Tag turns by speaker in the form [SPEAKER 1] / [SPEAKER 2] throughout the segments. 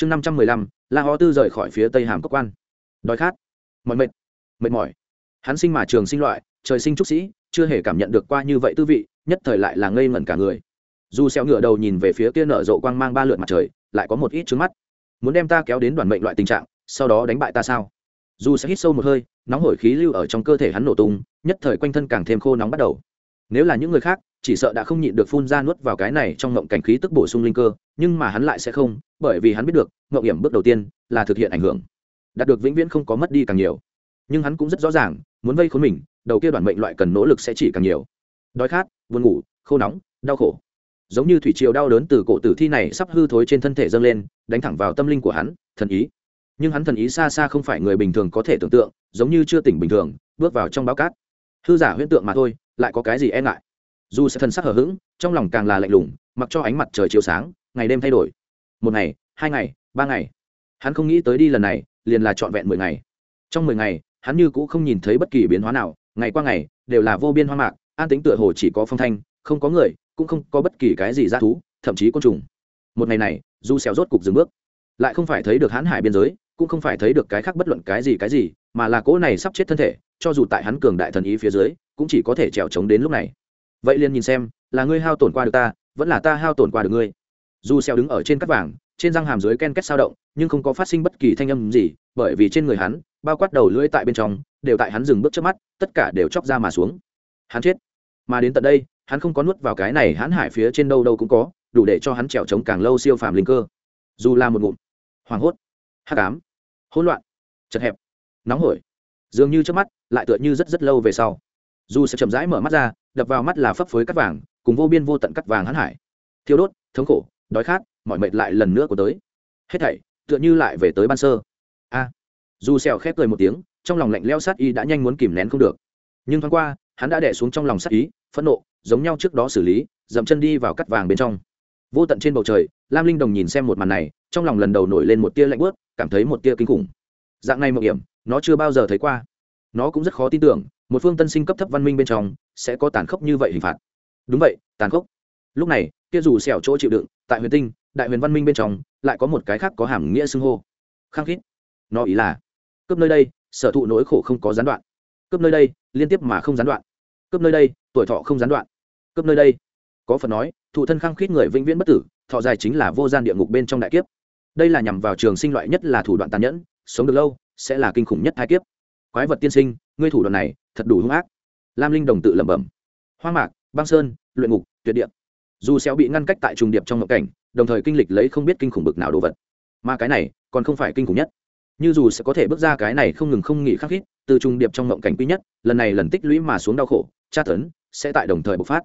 [SPEAKER 1] chương năm trăm mười lăm, la ho tư rời khỏi phía tây hàm cốc quan. Đói khát mọi mệt mệt mỏi. Hắn sinh mà trường sinh loại, trời sinh trúc sĩ, chưa hề cảm nhận được qua như vậy tư vị, nhất thời lại là ngây ngẩn cả người. Dù xeo ngửa đầu nhìn về phía kia nở rộ quang mang ba lượn mặt trời, lại có một ít trướng mắt. Muốn đem ta kéo đến đoàn mệnh loại tình trạng, sau đó đánh bại ta sao? Dù sẽ hít sâu một hơi, nóng hổi khí lưu ở trong cơ thể hắn nổ tung, nhất thời quanh thân càng thêm khô nóng bắt đầu. Nếu là những người khác, chỉ sợ đã không nhịn được phun ra nuốt vào cái này trong ngộng cảnh khí tức bổ sung linh cơ nhưng mà hắn lại sẽ không, bởi vì hắn biết được ngộng hiểm bước đầu tiên là thực hiện ảnh hưởng. Đạt được vĩnh viễn không có mất đi càng nhiều. Nhưng hắn cũng rất rõ ràng, muốn vây khốn mình, đầu kia đoàn mệnh loại cần nỗ lực sẽ chỉ càng nhiều. Đói khát, buồn ngủ, khô nóng, đau khổ. Giống như thủy triều đau đớn từ cổ tử thi này sắp hư thối trên thân thể dâng lên, đánh thẳng vào tâm linh của hắn, thần ý. Nhưng hắn thần ý xa xa không phải người bình thường có thể tưởng tượng, giống như chưa tỉnh bình thường, bước vào trong báo cát. Hư giả huyễn tượng mà thôi, lại có cái gì e ngại? Dù sẽ thần sắc hở h ữ g trong lòng càng là lạnh lùng, mặc cho ánh mặt trời chiều sáng ngày đêm thay đổi. Một ngày, hai ngày, ba ngày. Hắn không nghĩ tới đi lần này, liền là trọn vẹn mười ngày. Trong mười ngày, hắn như cũng không nhìn thấy bất kỳ biến hóa nào, ngày qua ngày, đều là vô biên hoa mạc, an tính tựa hồ chỉ có phong thanh, không có người, cũng không có bất kỳ cái gì ra thú, thậm chí côn trùng. Một ngày này du xèo rốt cục dừng bước, lại không phải thấy được hãn hải biên giới, cũng không phải thấy được cái khác bất luận cái gì cái gì, mà là cỗ này sắp chết thân thể, cho dù tại hắn cường đại thần ý phía dưới, cũng chỉ có thể trèo trống đến lúc này. Vậy liền nhìn xem, là ngươi hao tổn qua được ta, vẫn là ta hao tổn qua được ngươi dù xeo đứng ở trên cắt vàng, trên răng hàm dưới ken kết sao động, nhưng không có phát sinh bất kỳ thanh âm gì, bởi vì trên người hắn, bao quát đầu lưỡi tại bên trong, đều tại hắn dừng bước trước mắt, tất cả đều chóc ra mà xuống. Hắn chết. Mà đến tận đây, hắn không có nuốt vào cái này hắn hải phía trên đâu đâu cũng có, đủ để cho hắn trèo trống càng lâu siêu phàm linh cơ. Dù là một ngụm. Hoảng hốt. Hắc ám. Hỗn loạn. Chật hẹp. Nóng hổi. Dường như trước mắt, lại tựa như rất rất lâu về sau. Dù sẽ chậm rãi mở mắt ra, đập vào mắt là phấp phới cắt vàng, cùng vô biên vô tận cắt vàng hắn hải. Thiêu đốt, thống khổ đói khát mọi mệt lại lần nữa của tới. Hết thảy, tựa như lại về tới ban sơ. A. Dù xèo khép cười một tiếng, trong lòng lạnh lẽo sát y đã nhanh muốn kìm nén không được. Nhưng thoáng qua, hắn đã đè xuống trong lòng sát ý, phẫn nộ, giống nhau trước đó xử lý, dậm chân đi vào cắt vàng bên trong. Vô tận trên bầu trời, lam linh đồng nhìn xem một màn này, trong lòng lần đầu nổi lên một tia lạnh bớt cảm thấy một tia kinh khủng. Dạng này mạo hiểm, nó chưa bao giờ thấy qua. Nó cũng rất khó tin tưởng, một phương tân sinh cấp thấp văn minh bên trong, sẽ có tàn khốc như vậy hình phạt. Đúng vậy, tàn khốc. Lúc này kia dù xẻo chỗ chịu đựng, tại huyền tinh, đại huyền văn minh bên trong, lại có một cái khác có hàm nghĩa xưng hô. Khăng khít, nó ý là, cướp nơi đây, sở thụ nỗi khổ không có gián đoạn. Cướp nơi đây, liên tiếp mà không gián đoạn. Cướp nơi đây, tuổi thọ không gián đoạn. Cướp nơi đây, có phần nói, thụ thân khăng khít người vĩnh viễn bất tử, thọ dài chính là vô gian địa ngục bên trong đại kiếp. Đây là nhằm vào trường sinh loại nhất là thủ đoạn tàn nhẫn, sống được lâu, sẽ là kinh khủng nhất hai kiếp. Quái vật tiên sinh, ngươi thủ đoạn này, thật đủ hung ác. Lam linh đồng tự lẩm bẩm. Hoang mạc, băng sơn, luyện ngục, tuyệt địa dù xéo bị ngăn cách tại trùng điệp trong ngộ cảnh, đồng thời kinh lịch lấy không biết kinh khủng bực nào đồ vật. Mà cái này còn không phải kinh khủng nhất. Như dù sẽ có thể bước ra cái này không ngừng không nghỉ khắc khít, từ trùng điệp trong ngộng cảnh quý nhất, lần này lần tích lũy mà xuống đau khổ, tra tấn, sẽ tại đồng thời bộc phát.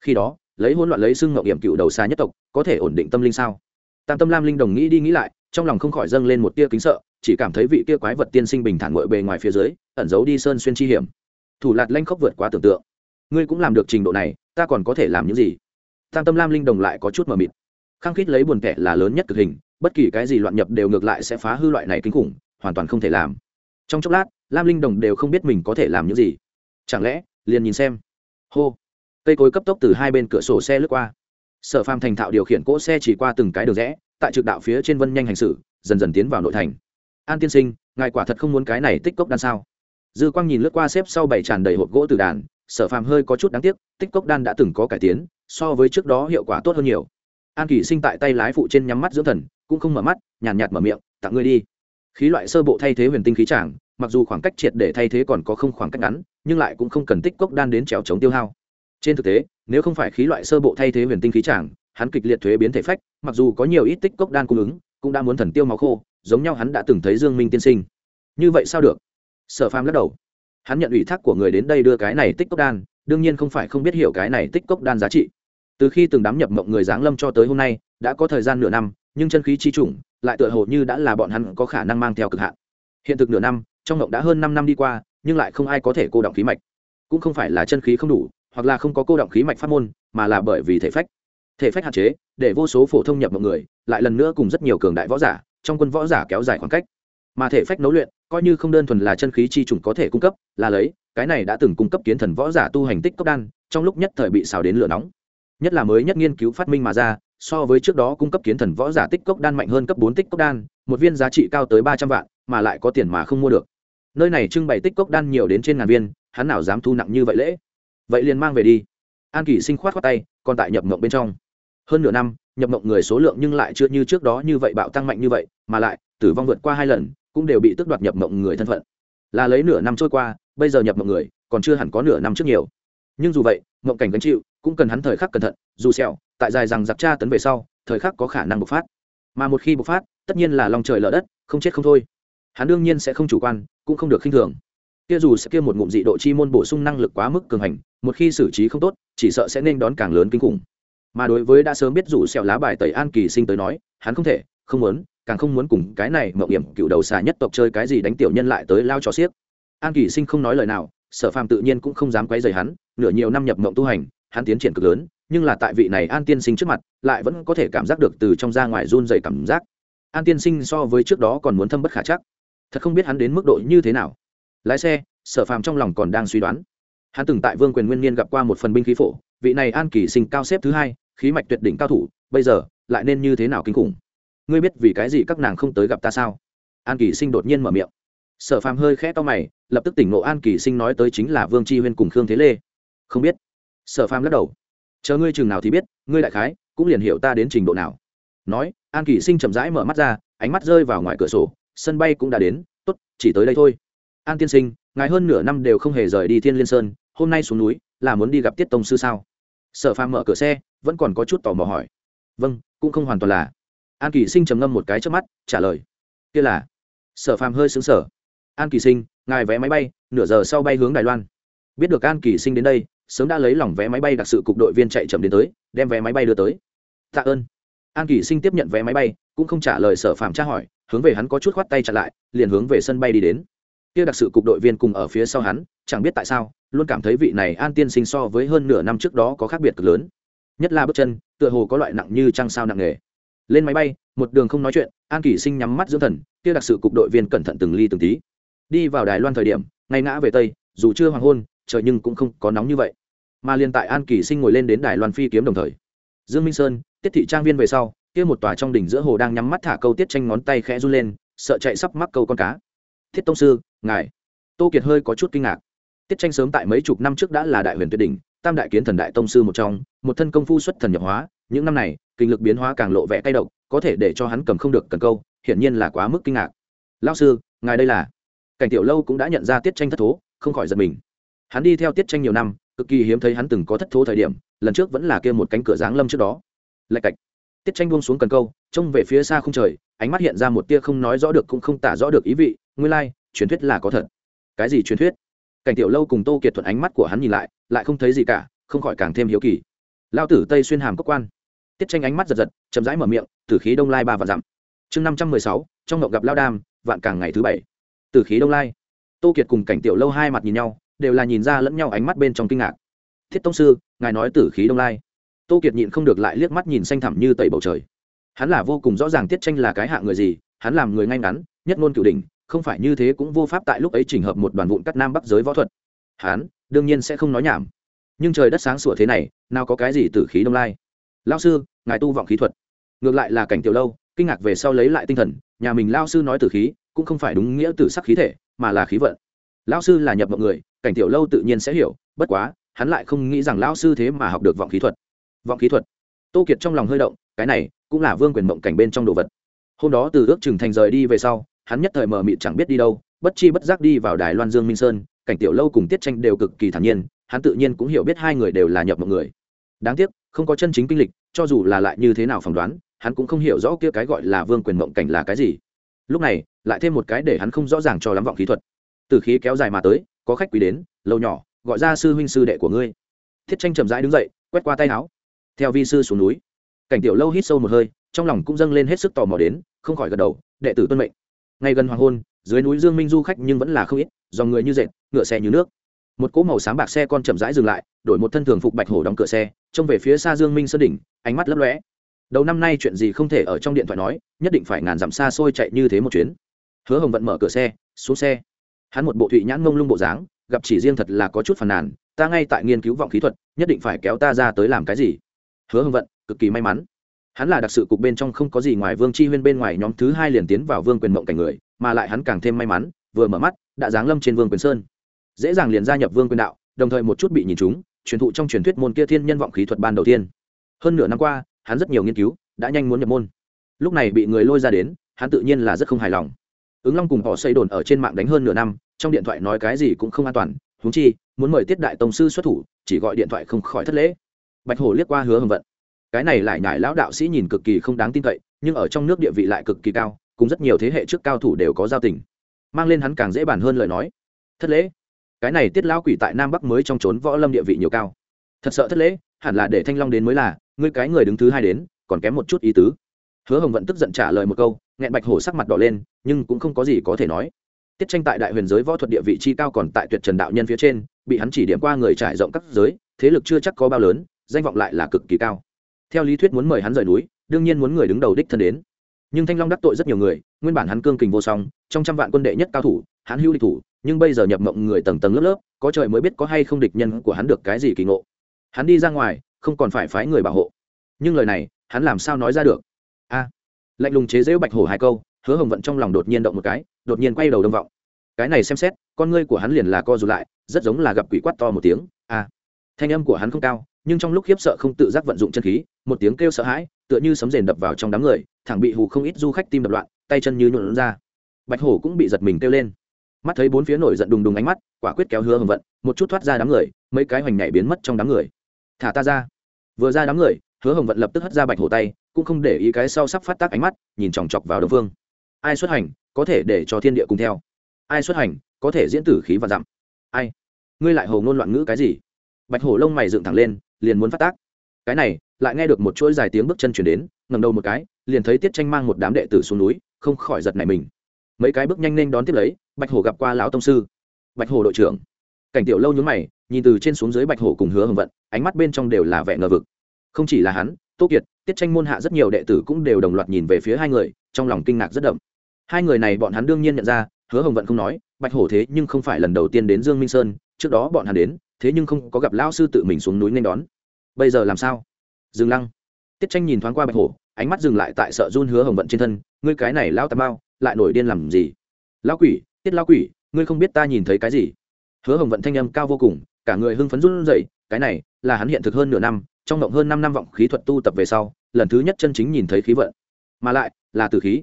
[SPEAKER 1] Khi đó, lấy hỗn loạn lấy xương ngộng điểm cựu đầu xa nhất tộc, có thể ổn định tâm linh sao? Tam tâm lam linh đồng nghĩ đi nghĩ lại, trong lòng không khỏi dâng lên một tia kính sợ, chỉ cảm thấy vị kia quái vật tiên sinh bình thản ngội bề ngoài phía dưới, ẩn giấu đi sơn xuyên chi hiểm. Thủ lạt lanh khốc vượt quá tưởng tượng. Ngươi cũng làm được trình độ này, ta còn có thể làm những gì? Tam tâm lam linh đồng lại có chút mờ mịt. Khăng khít lấy buồn kẻ là lớn nhất cực hình, bất kỳ cái gì loạn nhập đều ngược lại sẽ phá hư loại này kinh khủng, hoàn toàn không thể làm. Trong chốc lát, lam linh đồng đều không biết mình có thể làm những gì. Chẳng lẽ, liền nhìn xem. Hô. Cây cối cấp tốc từ hai bên cửa sổ xe lướt qua. Sở phàm thành thạo điều khiển cỗ xe chỉ qua từng cái đường rẽ, tại trực đạo phía trên vân nhanh hành xử, dần dần tiến vào nội thành. An tiên sinh, ngài quả thật không muốn cái này tích cốc đan sao? Dư quang nhìn lướt qua xếp sau bảy tràn đầy hộp gỗ từ đàn, sở phàm hơi có chút đáng tiếc, tích cốc đan đã từng có cải tiến so với trước đó hiệu quả tốt hơn nhiều. An kỳ sinh tại tay lái phụ trên nhắm mắt dưỡng thần cũng không mở mắt nhàn nhạt, nhạt mở miệng tặng ngươi đi. Khí loại sơ bộ thay thế huyền tinh khí tràng mặc dù khoảng cách triệt để thay thế còn có không khoảng cách ngắn nhưng lại cũng không cần tích cốc đan đến trèo chống tiêu hao. Trên thực tế nếu không phải khí loại sơ bộ thay thế huyền tinh khí tràng hắn kịch liệt thuế biến thể phách mặc dù có nhiều ít tích cốc đan cung ứng cũng đã muốn thần tiêu máu khô giống nhau hắn đã từng thấy dương minh tiên sinh. Như vậy sao được? Sở phàm lắc đầu. Hắn nhận ủy thác của người đến đây đưa cái này tích cốc đan đương nhiên không phải không biết hiểu cái này tích cốc đan giá trị từ khi từng đám nhập mộng người giáng lâm cho tới hôm nay, đã có thời gian nửa năm, nhưng chân khí chi chủng lại tựa hồ như đã là bọn hắn có khả năng mang theo cực hạn. Hiện thực nửa năm, trong mộng đã hơn năm năm đi qua, nhưng lại không ai có thể cô động khí mạch. Cũng không phải là chân khí không đủ, hoặc là không có cô động khí mạch pháp môn, mà là bởi vì thể phách. Thể phách hạn chế, để vô số phổ thông nhập mộng người lại lần nữa cùng rất nhiều cường đại võ giả, trong quân võ giả kéo dài khoảng cách. Mà thể phách nấu luyện, coi như không đơn thuần là chân khí chi trùng có thể cung cấp, là lấy, cái này đã từng cung cấp kiến thần võ giả tu hành tích cấp đan, trong lúc nhất thời bị xào đến lửa nóng nhất là mới nhất nghiên cứu phát minh mà ra, so với trước đó cung cấp kiến thần võ giả tích cốc đan mạnh hơn cấp bốn tích cốc đan, một viên giá trị cao tới ba trăm vạn, mà lại có tiền mà không mua được. Nơi này trưng bày tích cốc đan nhiều đến trên ngàn viên, hắn nào dám thu nặng như vậy lễ? Vậy liền mang về đi. An kỷ sinh khoát khoát tay, còn tại nhập mộng bên trong. Hơn nửa năm, nhập mộng người số lượng nhưng lại chưa như trước đó như vậy bạo tăng mạnh như vậy, mà lại, tử vong vượt qua hai lần, cũng đều bị tước đoạt nhập mộng người thân phận. Là lấy nửa năm trôi qua, bây giờ nhập mộng người, còn chưa hẳn có nửa năm trước nhiều. Nhưng dù vậy, mộng cảnh gánh chịu cũng cần hắn thời khắc cẩn thận, dù sẹo, tại dài rằng giặc tra tấn về sau, thời khắc có khả năng bộc phát. Mà một khi bộc phát, tất nhiên là lòng trời lở đất, không chết không thôi. Hắn đương nhiên sẽ không chủ quan, cũng không được khinh thường. Kia dù sẽ kia một ngụm dị độ chi môn bổ sung năng lực quá mức cường hành, một khi xử trí không tốt, chỉ sợ sẽ nên đón càng lớn kinh khủng. Mà đối với đã sớm biết rủ sẹo lá bài tẩy an kỳ sinh tới nói, hắn không thể, không muốn, càng không muốn cùng cái này mậu hiểm cựu đầu xà nhất tộc chơi cái gì đánh tiểu nhân lại tới lao trò xiếc. An kỳ sinh không nói lời nào, sở phàm tự nhiên cũng không dám quấy rầy hắn, nửa nhiều năm nhập mộng tu hành hắn tiến triển cực lớn, nhưng là tại vị này an tiên sinh trước mặt, lại vẫn có thể cảm giác được từ trong ra ngoài run dày cảm giác. An tiên sinh so với trước đó còn muốn thâm bất khả chắc. Thật không biết hắn đến mức độ như thế nào. Lái xe, sở phàm trong lòng còn đang suy đoán. Hắn từng tại vương quyền nguyên niên gặp qua một phần binh khí phổ, vị này an kỳ sinh cao xếp thứ hai, khí mạch tuyệt đỉnh cao thủ, bây giờ, lại nên như thế nào kinh khủng? Ngươi biết vì cái gì các nàng không tới gặp ta sao? An kỳ sinh đột nhiên mở miệng. Sở phàm hơi khẽ to mày, lập tức tỉnh ngộ an kỳ sinh nói tới chính là vương tri huyên cùng khương thế lê. Không biết sở phàm lắc đầu. Chờ ngươi chừng nào thì biết, ngươi đại khái cũng liền hiểu ta đến trình độ nào. Nói, an kỳ sinh chậm rãi mở mắt ra, ánh mắt rơi vào ngoài cửa sổ, sân bay cũng đã đến, tốt, chỉ tới đây thôi. An tiên sinh, ngài hơn nửa năm đều không hề rời đi thiên liên sơn, hôm nay xuống núi, là muốn đi gặp tiết tông sư sao? Sở phàm mở cửa xe, vẫn còn có chút tò mò hỏi. Vâng cũng không hoàn toàn là. An kỳ sinh trầm ngâm một cái trước mắt, trả lời. Kia là. Sở phàm hơi xứng sở an kỳ sinh, ngài vé máy bay, nửa giờ sau bay hướng đài loan. Biết được an kỳ sinh đến đây sớm đã lấy lòng vé máy bay đặc sự cục đội viên chạy chậm đến tới, đem vé máy bay đưa tới. Tạ ơn. An kỳ sinh tiếp nhận vé máy bay, cũng không trả lời sở phạm tra hỏi, hướng về hắn có chút khoát tay chặn lại, liền hướng về sân bay đi đến. Kia đặc sự cục đội viên cùng ở phía sau hắn, chẳng biết tại sao, luôn cảm thấy vị này an tiên sinh so với hơn nửa năm trước đó có khác biệt cực lớn. Nhất là bước chân, tựa hồ có loại nặng như trăng sao nặng nghề lên máy bay, một đường không nói chuyện, an Kỷ sinh nhắm mắt dưỡng thần, kia đặc sự cục đội viên cẩn thận từng ly từng tí. Đi vào đài loan thời điểm, ngay ngã về tây, dù chưa hoàng hôn trời nhưng cũng không có nóng như vậy. Mà liền tại an kỳ sinh ngồi lên đến đài loan phi kiếm đồng thời, dương minh sơn, tiết thị trang viên về sau, kia một tòa trong đỉnh giữa hồ đang nhắm mắt thả câu tiết tranh ngón tay khẽ run lên, sợ chạy sắp mắc câu con cá. Thiết tông sư, ngài. Tô kiệt hơi có chút kinh ngạc. Tiết tranh sớm tại mấy chục năm trước đã là đại huyền tuyệt đỉnh, tam đại kiến thần đại tông sư một trong, một thân công phu xuất thần nhập hóa, những năm này, kinh lực biến hóa càng lộ vẻ cay độc, có thể để cho hắn cầm không được cần câu, hiển nhiên là quá mức kinh ngạc. Lao sư, ngài đây là? Cảnh tiểu lâu cũng đã nhận ra tiết tranh thất thố, không khỏi giật mình hắn đi theo tiết tranh nhiều năm cực kỳ hiếm thấy hắn từng có thất thố thời điểm lần trước vẫn là kia một cánh cửa giáng lâm trước đó. Lạch cạch. Tiết tranh buông xuống cần câu trông về phía xa không trời ánh mắt hiện ra một tia không nói rõ được cũng không tả rõ được ý vị nguyên lai、like, truyền thuyết là có thật. Cái gì truyền thuyết? Cảnh tiểu lâu cùng tô kiệt thuận ánh mắt của hắn nhìn lại lại không thấy gì cả không khỏi càng thêm hiếu kỳ. Lao tử tây xuyên hàm cốc quan. Tiết tranh ánh mắt giật giật chậm rãi mở miệng tử khí đông lai ba và dặm. Chương năm trăm mười sáu trong ngậu gặp lao đam vạn càng ngày thứ bảy. Tử khí đông lai. Tô kiệt cùng cảnh tiểu lâu hai mặt nhìn nhau đều là nhìn ra lẫn nhau ánh mắt bên trong kinh ngạc. Thiết tông sư, ngài nói tử khí đông lai. Tô kiệt nhịn không được lại liếc mắt nhìn xanh thẳm như tẩy bầu trời. Hắn là vô cùng rõ ràng tiết tranh là cái hạ người gì, hắn làm người ngay ngắn, nhất ngôn cửu đình không phải như thế cũng vô pháp tại lúc ấy chỉnh hợp một đoàn vụn cắt nam bắc giới võ thuật. Hắn, đương nhiên sẽ không nói nhảm. Nhưng trời đất sáng sủa thế này, nào có cái gì tử khí đông lai. Lao sư, ngài tu vọng khí thuật. Ngược lại là cảnh tiểu lâu, kinh ngạc về sau lấy lại tinh thần, nhà mình lao sư nói tử khí, cũng không phải đúng nghĩa tử sắc khí thể, mà là khí vận. Lao sư là nhập mọi người cảnh tiểu lâu tự nhiên sẽ hiểu, bất quá, hắn lại không nghĩ rằng lão sư thế mà học được vọng khí thuật. Vọng khí thuật? Tô kiệt trong lòng hơi động, cái này cũng là vương quyền mộng cảnh bên trong đồ vật. Hôm đó từ ước chừng thành rời đi về sau, hắn nhất thời mờ mịt chẳng biết đi đâu, bất chi bất giác đi vào đài loan dương minh sơn, cảnh tiểu lâu cùng tiết tranh đều cực kỳ thản nhiên, hắn tự nhiên cũng hiểu biết hai người đều là nhập mộng người. Đáng tiếc, không có chân chính kinh lịch, cho dù là lại như thế nào phỏng đoán, hắn cũng không hiểu rõ kia cái gọi là vương quyền mộng cảnh là cái gì. Lúc này, lại thêm một cái để hắn không rõ ràng cho lắm vọng khí thuật. Từ khí kéo dài mà tới có khách quý đến, lâu nhỏ, gọi ra sư huynh sư đệ của ngươi. Thiết tranh chậm rãi đứng dậy, quét qua tay áo. Theo vi sư xuống núi, cảnh tiểu lâu hít sâu một hơi, trong lòng cũng dâng lên hết sức tò mò đến, không khỏi gật đầu, đệ tử tuân mệnh. Ngay gần hoàng hôn, dưới núi dương minh du khách nhưng vẫn là không ít, dòng người như dệt, ngựa xe như nước. Một cỗ màu sáng bạc xe con chậm rãi dừng lại, đổi một thân thường phục bạch hổ đóng cửa xe, trông về phía xa dương minh sơn đỉnh, ánh mắt lấp lóe. Đầu năm nay chuyện gì không thể ở trong điện thoại nói, nhất định phải ngàn dặm xa xôi chạy như thế một chuyến. Hứa hồng vận mở cửa xe, xuống xe hắn một bộ thụy nhãn ngông lung bộ dáng, gặp chỉ riêng thật là có chút phàn nàn, ta ngay tại nghiên cứu vọng khí thuật, nhất định phải kéo ta ra tới làm cái gì? Hứa hưng vận, cực kỳ may mắn. Hắn là đặc sự cục bên trong không có gì ngoài vương chi huyên bên ngoài nhóm thứ hai liền tiến vào vương quyền mộng cảnh người, mà lại hắn càng thêm may mắn, vừa mở mắt, đã giáng lâm trên vương quyền sơn. Dễ dàng liền gia nhập vương quyền đạo, đồng thời một chút bị nhìn chúng truyền thụ trong truyền thuyết môn kia thiên nhân vọng khí thuật ban đầu tiên. Hơn nửa năm qua, hắn rất nhiều nghiên cứu, đã nhanh muốn nhập môn. Lúc này bị người lôi ra đến, hắn tự nhiên là rất không hài lòng ứng long cùng họ xây đồn ở trên mạng đánh hơn nửa năm, trong điện thoại nói cái gì cũng không an toàn húng chi, muốn mời tiết đại tông sư xuất thủ, chỉ gọi điện thoại không khỏi thất lễ. Bạch hổ liếc qua hứa hồng vận. Cái này lại nhải lão đạo sĩ nhìn cực kỳ không đáng tin cậy, nhưng ở trong nước địa vị lại cực kỳ cao, cùng rất nhiều thế hệ trước cao thủ đều có giao tình. Mang lên hắn càng dễ bàn hơn lời nói. Thất lễ? Cái này tiết lão quỷ tại nam bắc mới trong trốn võ lâm địa vị nhiều cao. Thật sợ thất lễ, hẳn là để thanh long đến mới là, ngươi cái người đứng thứ hai đến, còn kém một chút ý tứ. Hứa hồng Vận tức giận trả lời một câu nghẹn bạch hổ sắc mặt đỏ lên, nhưng cũng không có gì có thể nói. Tiết tranh tại đại huyền giới võ thuật địa vị chi cao còn tại tuyệt trần đạo nhân phía trên, bị hắn chỉ điểm qua người trải rộng các giới, thế lực chưa chắc có bao lớn, danh vọng lại là cực kỳ cao. Theo lý thuyết muốn mời hắn rời núi, đương nhiên muốn người đứng đầu đích thân đến. Nhưng thanh long đắc tội rất nhiều người, nguyên bản hắn cương kình vô song, trong trăm vạn quân đệ nhất cao thủ, hắn hữu địch thủ, nhưng bây giờ nhập mộng người tầng tầng lớp lớp, có trời mới biết có hay không địch nhân của hắn được cái gì kỳ ngộ. Hắn đi ra ngoài, không còn phải phái người bảo hộ. Nhưng lời này, hắn làm sao nói ra được? A! Lạnh lùng chế giễu bạch hổ hai câu, hứa hồng vận trong lòng đột nhiên động một cái, đột nhiên quay đầu đông vọng. Cái này xem xét, con ngươi của hắn liền là co rụt lại, rất giống là gặp quỷ quát to một tiếng a thanh âm của hắn không cao, nhưng trong lúc khiếp sợ không tự giác vận dụng chân khí, một tiếng kêu sợ hãi, tựa như sấm rền đập vào trong đám người, thẳng bị hù không ít du khách tim đập loạn, tay chân như nhuộn ra. Bạch hổ cũng bị giật mình kêu lên. Mắt thấy bốn phía nổi giận đùng đùng ánh mắt, quả quyết kéo hứa hồng vận, một chút thoát ra đám người, mấy cái hoành nhảy biến mất trong đám người. Thả ta ra. Vừa ra đám người, hứa hồng vận lập tức hất ra bạch hổ tay cũng không để ý cái sau sắp phát tác ánh mắt, nhìn chòng chọc vào đông phương. Ai xuất hành, có thể để cho thiên địa cùng theo. Ai xuất hành, có thể diễn tử khí và dặm. Ai? Ngươi lại hồ ngôn loạn ngữ cái gì? Bạch hổ lông mày dựng thẳng lên, liền muốn phát tác. Cái này, lại nghe được một chuỗi dài tiếng bước chân chuyển đến ngầm đầu một cái, liền thấy tiết tranh mang một đám đệ tử xuống núi, không khỏi giật này mình. Mấy cái bước nhanh nên đón tiếp lấy, bạch hổ gặp qua lão tông sư. Bạch hổ đội trưởng. Cảnh tiểu lâu nhún mày, nhìn từ trên xuống dưới bạch hổ cùng hứa hồng vận, ánh mắt bên trong đều là vẻ ngờ vực. Không chỉ là hắn, tô kiệt tiết tranh môn hạ rất nhiều đệ tử cũng đều đồng loạt nhìn về phía hai người, trong lòng kinh ngạc rất đậm. Hai người này bọn hắn đương nhiên nhận ra, hứa hồng vận không nói, bạch hổ thế nhưng không phải lần đầu tiên đến dương minh sơn, trước đó bọn hắn đến, thế nhưng không có gặp lão sư tự mình xuống núi nên đón. Bây giờ làm sao? Dừng lăng. Tiết tranh nhìn thoáng qua bạch hổ, ánh mắt dừng lại tại sợ run hứa hồng vận trên thân, ngươi cái này lao tà bao lại nổi điên làm gì? Lão quỷ, tiết lão quỷ, ngươi không biết ta nhìn thấy cái gì? Hứa hồng vận thanh âm cao vô cùng, cả người hưng phấn run rẩy, cái này là hắn hiện thực hơn nửa năm trong động hơn năm năm vọng khí thuật tu tập về sau, lần thứ nhất chân chính nhìn thấy khí vận. Mà lại, là tử khí.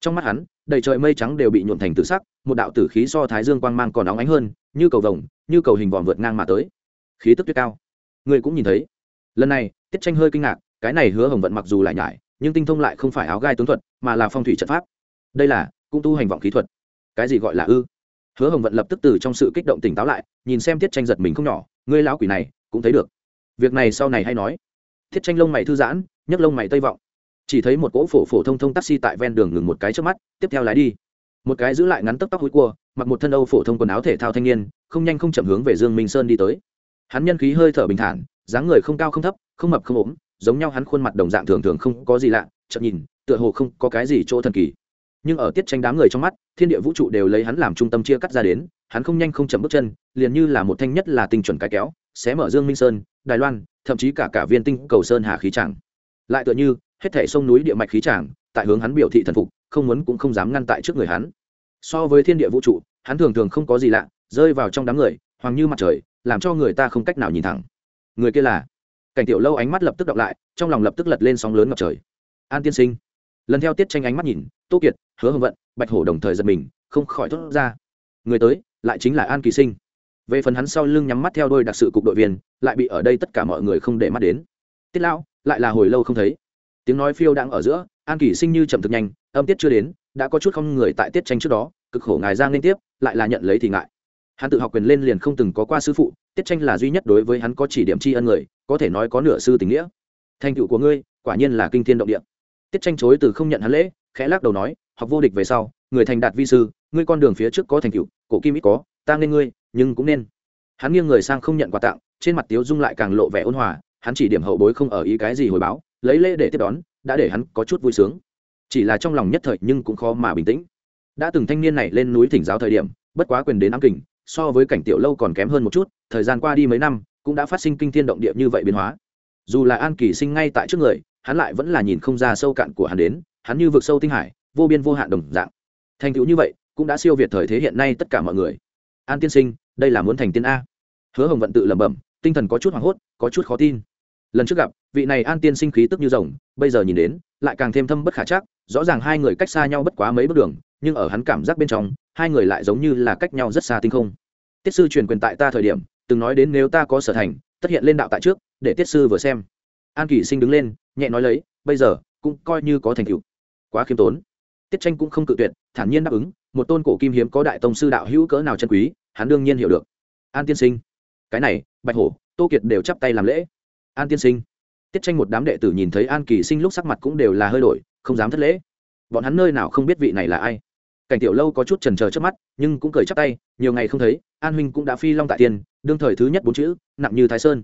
[SPEAKER 1] Trong mắt hắn, đầy trời mây trắng đều bị nhuộn thành tử sắc, một đạo tử khí so thái dương quang mang còn óng ánh hơn, như cầu vồng, như cầu hình vòm vượt ngang mà tới. Khí tức tuyết cao. Người cũng nhìn thấy. Lần này, tiết tranh hơi kinh ngạc, cái này hứa hồng vận mặc dù lại nhải, nhưng tinh thông lại không phải áo gai tướng thuật, mà là phong thủy trận pháp. Đây là cung tu hành vọng khí thuật. Cái gì gọi là ư? Hứa hồng vận lập tức từ trong sự kích động tỉnh táo lại, nhìn xem tiết tranh giật mình không nhỏ, ngươi lão quỷ này, cũng thấy được việc này sau này hay nói. Thiết tranh lông mày thư giãn, nhấc lông mày tây vọng. Chỉ thấy một cỗ phổ phổ thông thông taxi tại ven đường ngừng một cái trước mắt, tiếp theo lái đi. Một cái giữ lại ngắn tóc tóc hối cua, mặc một thân âu phổ thông quần áo thể thao thanh niên, không nhanh không chậm hướng về dương minh sơn đi tới. Hắn nhân khí hơi thở bình thản, dáng người không cao không thấp, không mập không ốm, giống nhau hắn khuôn mặt đồng dạng thường thường không có gì lạ, chậm nhìn, tựa hồ không có cái gì chỗ thần kỳ. Nhưng ở tiết tranh đám người trong mắt, thiên địa vũ trụ đều lấy hắn làm trung tâm chia cắt ra đến, hắn không nhanh không chậm bước chân, liền như là một thanh nhất là tinh chuẩn cái kéo xé mở dương minh sơn, đài loan, thậm chí cả cả viên tinh cầu sơn hà khí tràng. Lại tựa như, hết thể sông núi địa mạch khí tràng, tại hướng hắn biểu thị thần phục, không muốn cũng không dám ngăn tại trước người hắn. So với thiên địa vũ trụ, hắn thường thường không có gì lạ, rơi vào trong đám người, hoàng như mặt trời, làm cho người ta không cách nào nhìn thẳng. Người kia là? Cảnh tiểu lâu ánh mắt lập tức đọc lại, trong lòng lập tức lật lên sóng lớn ngập trời. An tiên sinh. Lần theo tiết tranh ánh mắt nhìn, tô kiệt, hứa hồng vận, bạch hổ đồng thời giật mình, không khỏi thốt ra. Người tới, lại chính là an kỳ sinh về phần hắn sau lưng nhắm mắt theo đôi đặc sự cục đội viên, lại bị ở đây tất cả mọi người không để mắt đến. Tiết lão, lại là hồi lâu không thấy. Tiếng nói phiêu đang ở giữa, an kỳ sinh như chậm thực nhanh, âm tiết chưa đến, đã có chút không người tại tiết tranh trước đó, cực khổ ngài giang liên tiếp, lại là nhận lấy thì ngại. Hắn tự học quyền lên liền không từng có qua sư phụ, tiết tranh là duy nhất đối với hắn có chỉ điểm tri ân người, có thể nói có nửa sư tình nghĩa. Thành tựu của ngươi, quả nhiên là kinh thiên động địa. Tiết tranh chối từ không nhận hắn lễ, khẽ lắc đầu nói, học vô địch về sau, người thành đạt vi sư, ngươi con đường phía trước có thành tựu, cổ kim ít có, ta nên ngươi nhưng cũng nên. Hắn nghiêng người sang không nhận quà tặng, trên mặt tiếu dung lại càng lộ vẻ ôn hòa, hắn chỉ điểm hậu bối không ở ý cái gì hồi báo, lấy lễ để tiếp đón, đã để hắn có chút vui sướng. Chỉ là trong lòng nhất thời nhưng cũng khó mà bình tĩnh. Đã từng thanh niên này lên núi thỉnh giáo thời điểm, bất quá quyền đến ám kình, so với cảnh tiểu lâu còn kém hơn một chút, thời gian qua đi mấy năm, cũng đã phát sinh kinh thiên động địa như vậy biến hóa. Dù là an kỳ sinh ngay tại trước người, hắn lại vẫn là nhìn không ra sâu cạn của hắn đến, hắn như vực sâu tinh hải, vô biên vô hạn đồng dạng. Thành tựu như vậy, cũng đã siêu việt thời thế hiện nay tất cả mọi người an tiên sinh, đây là muốn thành tiên a. Hứa hồng vận tự lẩm bẩm, tinh thần có chút hoảng hốt, có chút khó tin. Lần trước gặp, vị này an tiên sinh khí tức như rồng, bây giờ nhìn đến, lại càng thêm thâm bất khả chắc, rõ ràng hai người cách xa nhau bất quá mấy bước đường, nhưng ở hắn cảm giác bên trong, hai người lại giống như là cách nhau rất xa tinh không. Tiết sư truyền quyền tại ta thời điểm, từng nói đến nếu ta có sở thành, tất hiện lên đạo tại trước, để tiết sư vừa xem. An kỷ sinh đứng lên, nhẹ nói lấy, bây giờ, cũng coi như có thành tựu. Quá khiêm tốn tiết tranh cũng không cự tuyệt, thản nhiên đáp ứng, một tôn cổ kim hiếm có đại tông sư đạo hữu cỡ nào chân quý, hắn đương nhiên hiểu được. An tiên sinh. Cái này, bạch hổ, tô kiệt đều chắp tay làm lễ. An tiên sinh. Tiết tranh một đám đệ tử nhìn thấy an kỳ sinh lúc sắc mặt cũng đều là hơi đổi, không dám thất lễ. Bọn hắn nơi nào không biết vị này là ai. Cảnh tiểu lâu có chút trần trờ trước mắt, nhưng cũng cười chắp tay, nhiều ngày không thấy, an huynh cũng đã phi long tại tiền đương thời thứ nhất bốn chữ, nặng như thái sơn.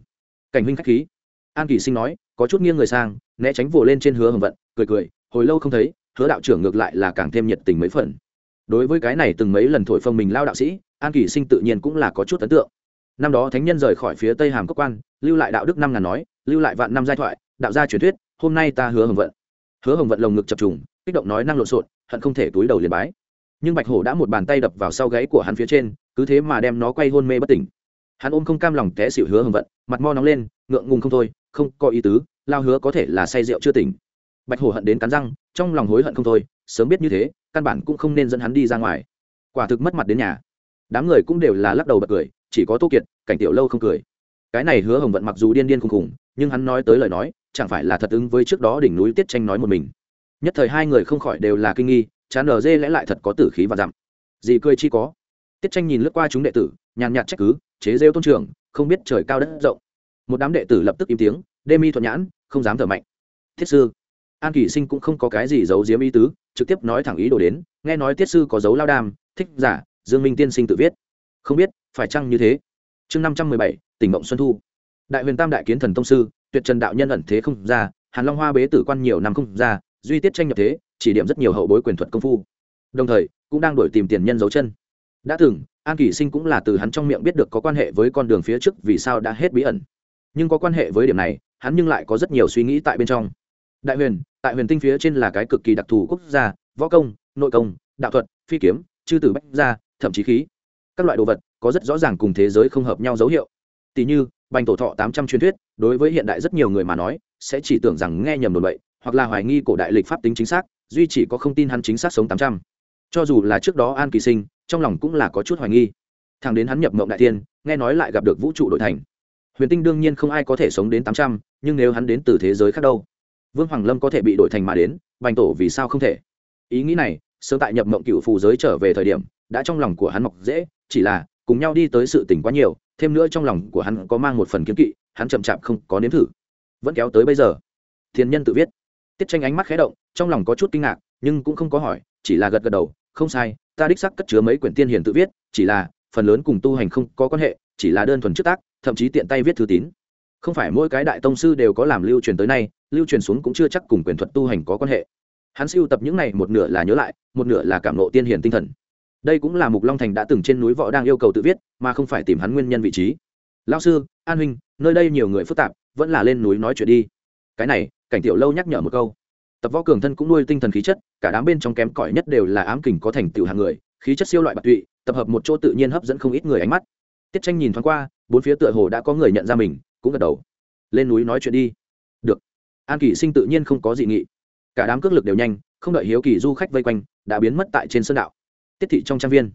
[SPEAKER 1] Cảnh huynh khách khí. An kỳ sinh nói, có chút nghiêng người sang, né tránh vồ lên trên hứa hồng vận, cười cười, hồi lâu không thấy hứa đạo trưởng ngược lại là càng thêm nhiệt tình mấy phần. Đối với cái này từng mấy lần thổi phồng mình lao đạo sĩ, an kỳ sinh tự nhiên cũng là có chút ấn tượng. Năm đó thánh nhân rời khỏi phía tây hàm cốc quan, lưu lại đạo đức năm ngàn nói, lưu lại vạn năm giai thoại, đạo gia truyền thuyết, hôm nay ta hứa hồng vận. Hứa hồng vận lồng ngực chập trùng, kích động nói năng lộn xộn, hận không thể túi đầu liền bái. Nhưng bạch hổ đã một bàn tay đập vào sau gáy của hắn phía trên, cứ thế mà đem nó quay hôn mê bất tỉnh. Hắn ôm không cam lòng té xịu hứa hồng vận, mặt mo nóng lên, ngượng ngùng không thôi, không có ý tứ, lao hứa có thể là say rượu chưa tỉnh. Bạch hổ hận đến cắn răng trong lòng hối hận không thôi, sớm biết như thế, căn bản cũng không nên dẫn hắn đi ra ngoài. Quả thực mất mặt đến nhà. Đám người cũng đều là lắc đầu bật cười, chỉ có tô kiệt, cảnh tiểu lâu không cười. Cái này hứa hồng vận mặc dù điên điên khùng khùng, nhưng hắn nói tới lời nói, chẳng phải là thật ứng với trước đó đỉnh núi tiết tranh nói một mình. Nhất thời hai người không khỏi đều là kinh nghi, chán lờ dê lẽ lại thật có tử khí và dặm. Gì cười chi có? Tiết tranh nhìn lướt qua chúng đệ tử, nhàn nhạt trách cứ, chế rêu tôn trường không biết trời cao đất rộng. Một đám đệ tử lập tức im tiếng đê mi thuận nhãn, không dám thở mạnh. Thiết sư an kỷ sinh cũng không có cái gì giấu giếm ý tứ, trực tiếp nói thẳng ý đồ đến, nghe nói tiết sư có dấu lao đam thích giả, dương minh tiên sinh tự viết. Không biết, phải chăng như thế? Chương năm trăm mười bảy, tỉnh mộng xuân thu. Đại huyền tam đại kiến thần tông sư, tuyệt trần đạo nhân ẩn thế không ra, hàn long hoa bế tử quan nhiều năm không ra, duy tiết tranh nhập thế, chỉ điểm rất nhiều hậu bối quyền thuật công phu. Đồng thời, cũng đang đổi tìm tiền nhân dấu chân. Đã từng, an kỷ sinh cũng là từ hắn trong miệng biết được có quan hệ với con đường phía trước vì sao đã hết bí ẩn. Nhưng có quan hệ với điểm này, hắn nhưng lại có rất nhiều suy nghĩ tại bên trong. Đại huyền tại huyền tinh phía trên là cái cực kỳ đặc thù quốc gia, võ công, nội công, đạo thuật, phi kiếm, chư tử bách gia, thậm chí khí. Các loại đồ vật có rất rõ ràng cùng thế giới không hợp nhau dấu hiệu. Tỷ như, bành tổ thọ tám trăm truyền thuyết, đối với hiện đại rất nhiều người mà nói, sẽ chỉ tưởng rằng nghe nhầm đồn bậy, hoặc là hoài nghi cổ đại lịch pháp tính chính xác, duy chỉ có không tin hắn chính xác sống tám trăm. Cho dù là trước đó an kỳ sinh, trong lòng cũng là có chút hoài nghi. Thằng đến hắn nhập mộng đại tiên nghe nói lại gặp được vũ trụ đội thành. Huyền tinh đương nhiên không ai có thể sống đến tám trăm, nhưng nếu hắn đến từ thế giới khác đâu vương hoàng lâm có thể bị đổi thành mà đến, bành tổ vì sao không thể? Ý nghĩ này, sớm tại nhập mộng cựu phù giới trở về thời điểm, đã trong lòng của hắn mọc dễ, chỉ là, cùng nhau đi tới sự tỉnh quá nhiều, thêm nữa trong lòng của hắn có mang một phần kiếm kỵ, hắn chậm chạp không có nếm thử. Vẫn kéo tới bây giờ. Thiên nhân tự viết. Tiết tranh ánh mắt khé động, trong lòng có chút kinh ngạc, nhưng cũng không có hỏi, chỉ là gật gật đầu, không sai, ta đích sắc cất chứa mấy quyển tiên hiền tự viết, chỉ là, phần lớn cùng tu hành không có quan hệ, chỉ là đơn thuần trước tác, thậm chí tiện tay viết thư tín không phải mỗi cái đại tông sư đều có làm lưu truyền tới nay, lưu truyền xuống cũng chưa chắc cùng quyền thuật tu hành có quan hệ. Hắn siêu tập những này một nửa là nhớ lại, một nửa là cảm nộ tiên hiền tinh thần. Đây cũng là mục long thành đã từng trên núi võ đang yêu cầu tự viết, mà không phải tìm hắn nguyên nhân vị trí. Lao sư, an huynh, nơi đây nhiều người phức tạp, vẫn là lên núi nói chuyện đi. Cái này, cảnh tiểu lâu nhắc nhở một câu. Tập võ cường thân cũng nuôi tinh thần khí chất, cả đám bên trong kém cỏi nhất đều là ám kình có thành tựu hàng người, khí chất siêu loại bạc tụy, tập hợp một chỗ tự nhiên hấp dẫn không ít người ánh mắt. Tiết tranh nhìn thoáng qua, bốn phía tựa hồ đã có người nhận ra mình cũng gật đầu. Lên núi nói chuyện đi. Được. An kỳ sinh tự nhiên không có dị nghị. Cả đám cước lực đều nhanh, không đợi hiếu kỳ du khách vây quanh, đã biến mất tại trên sơn đạo. Tiết thị trong trang viên.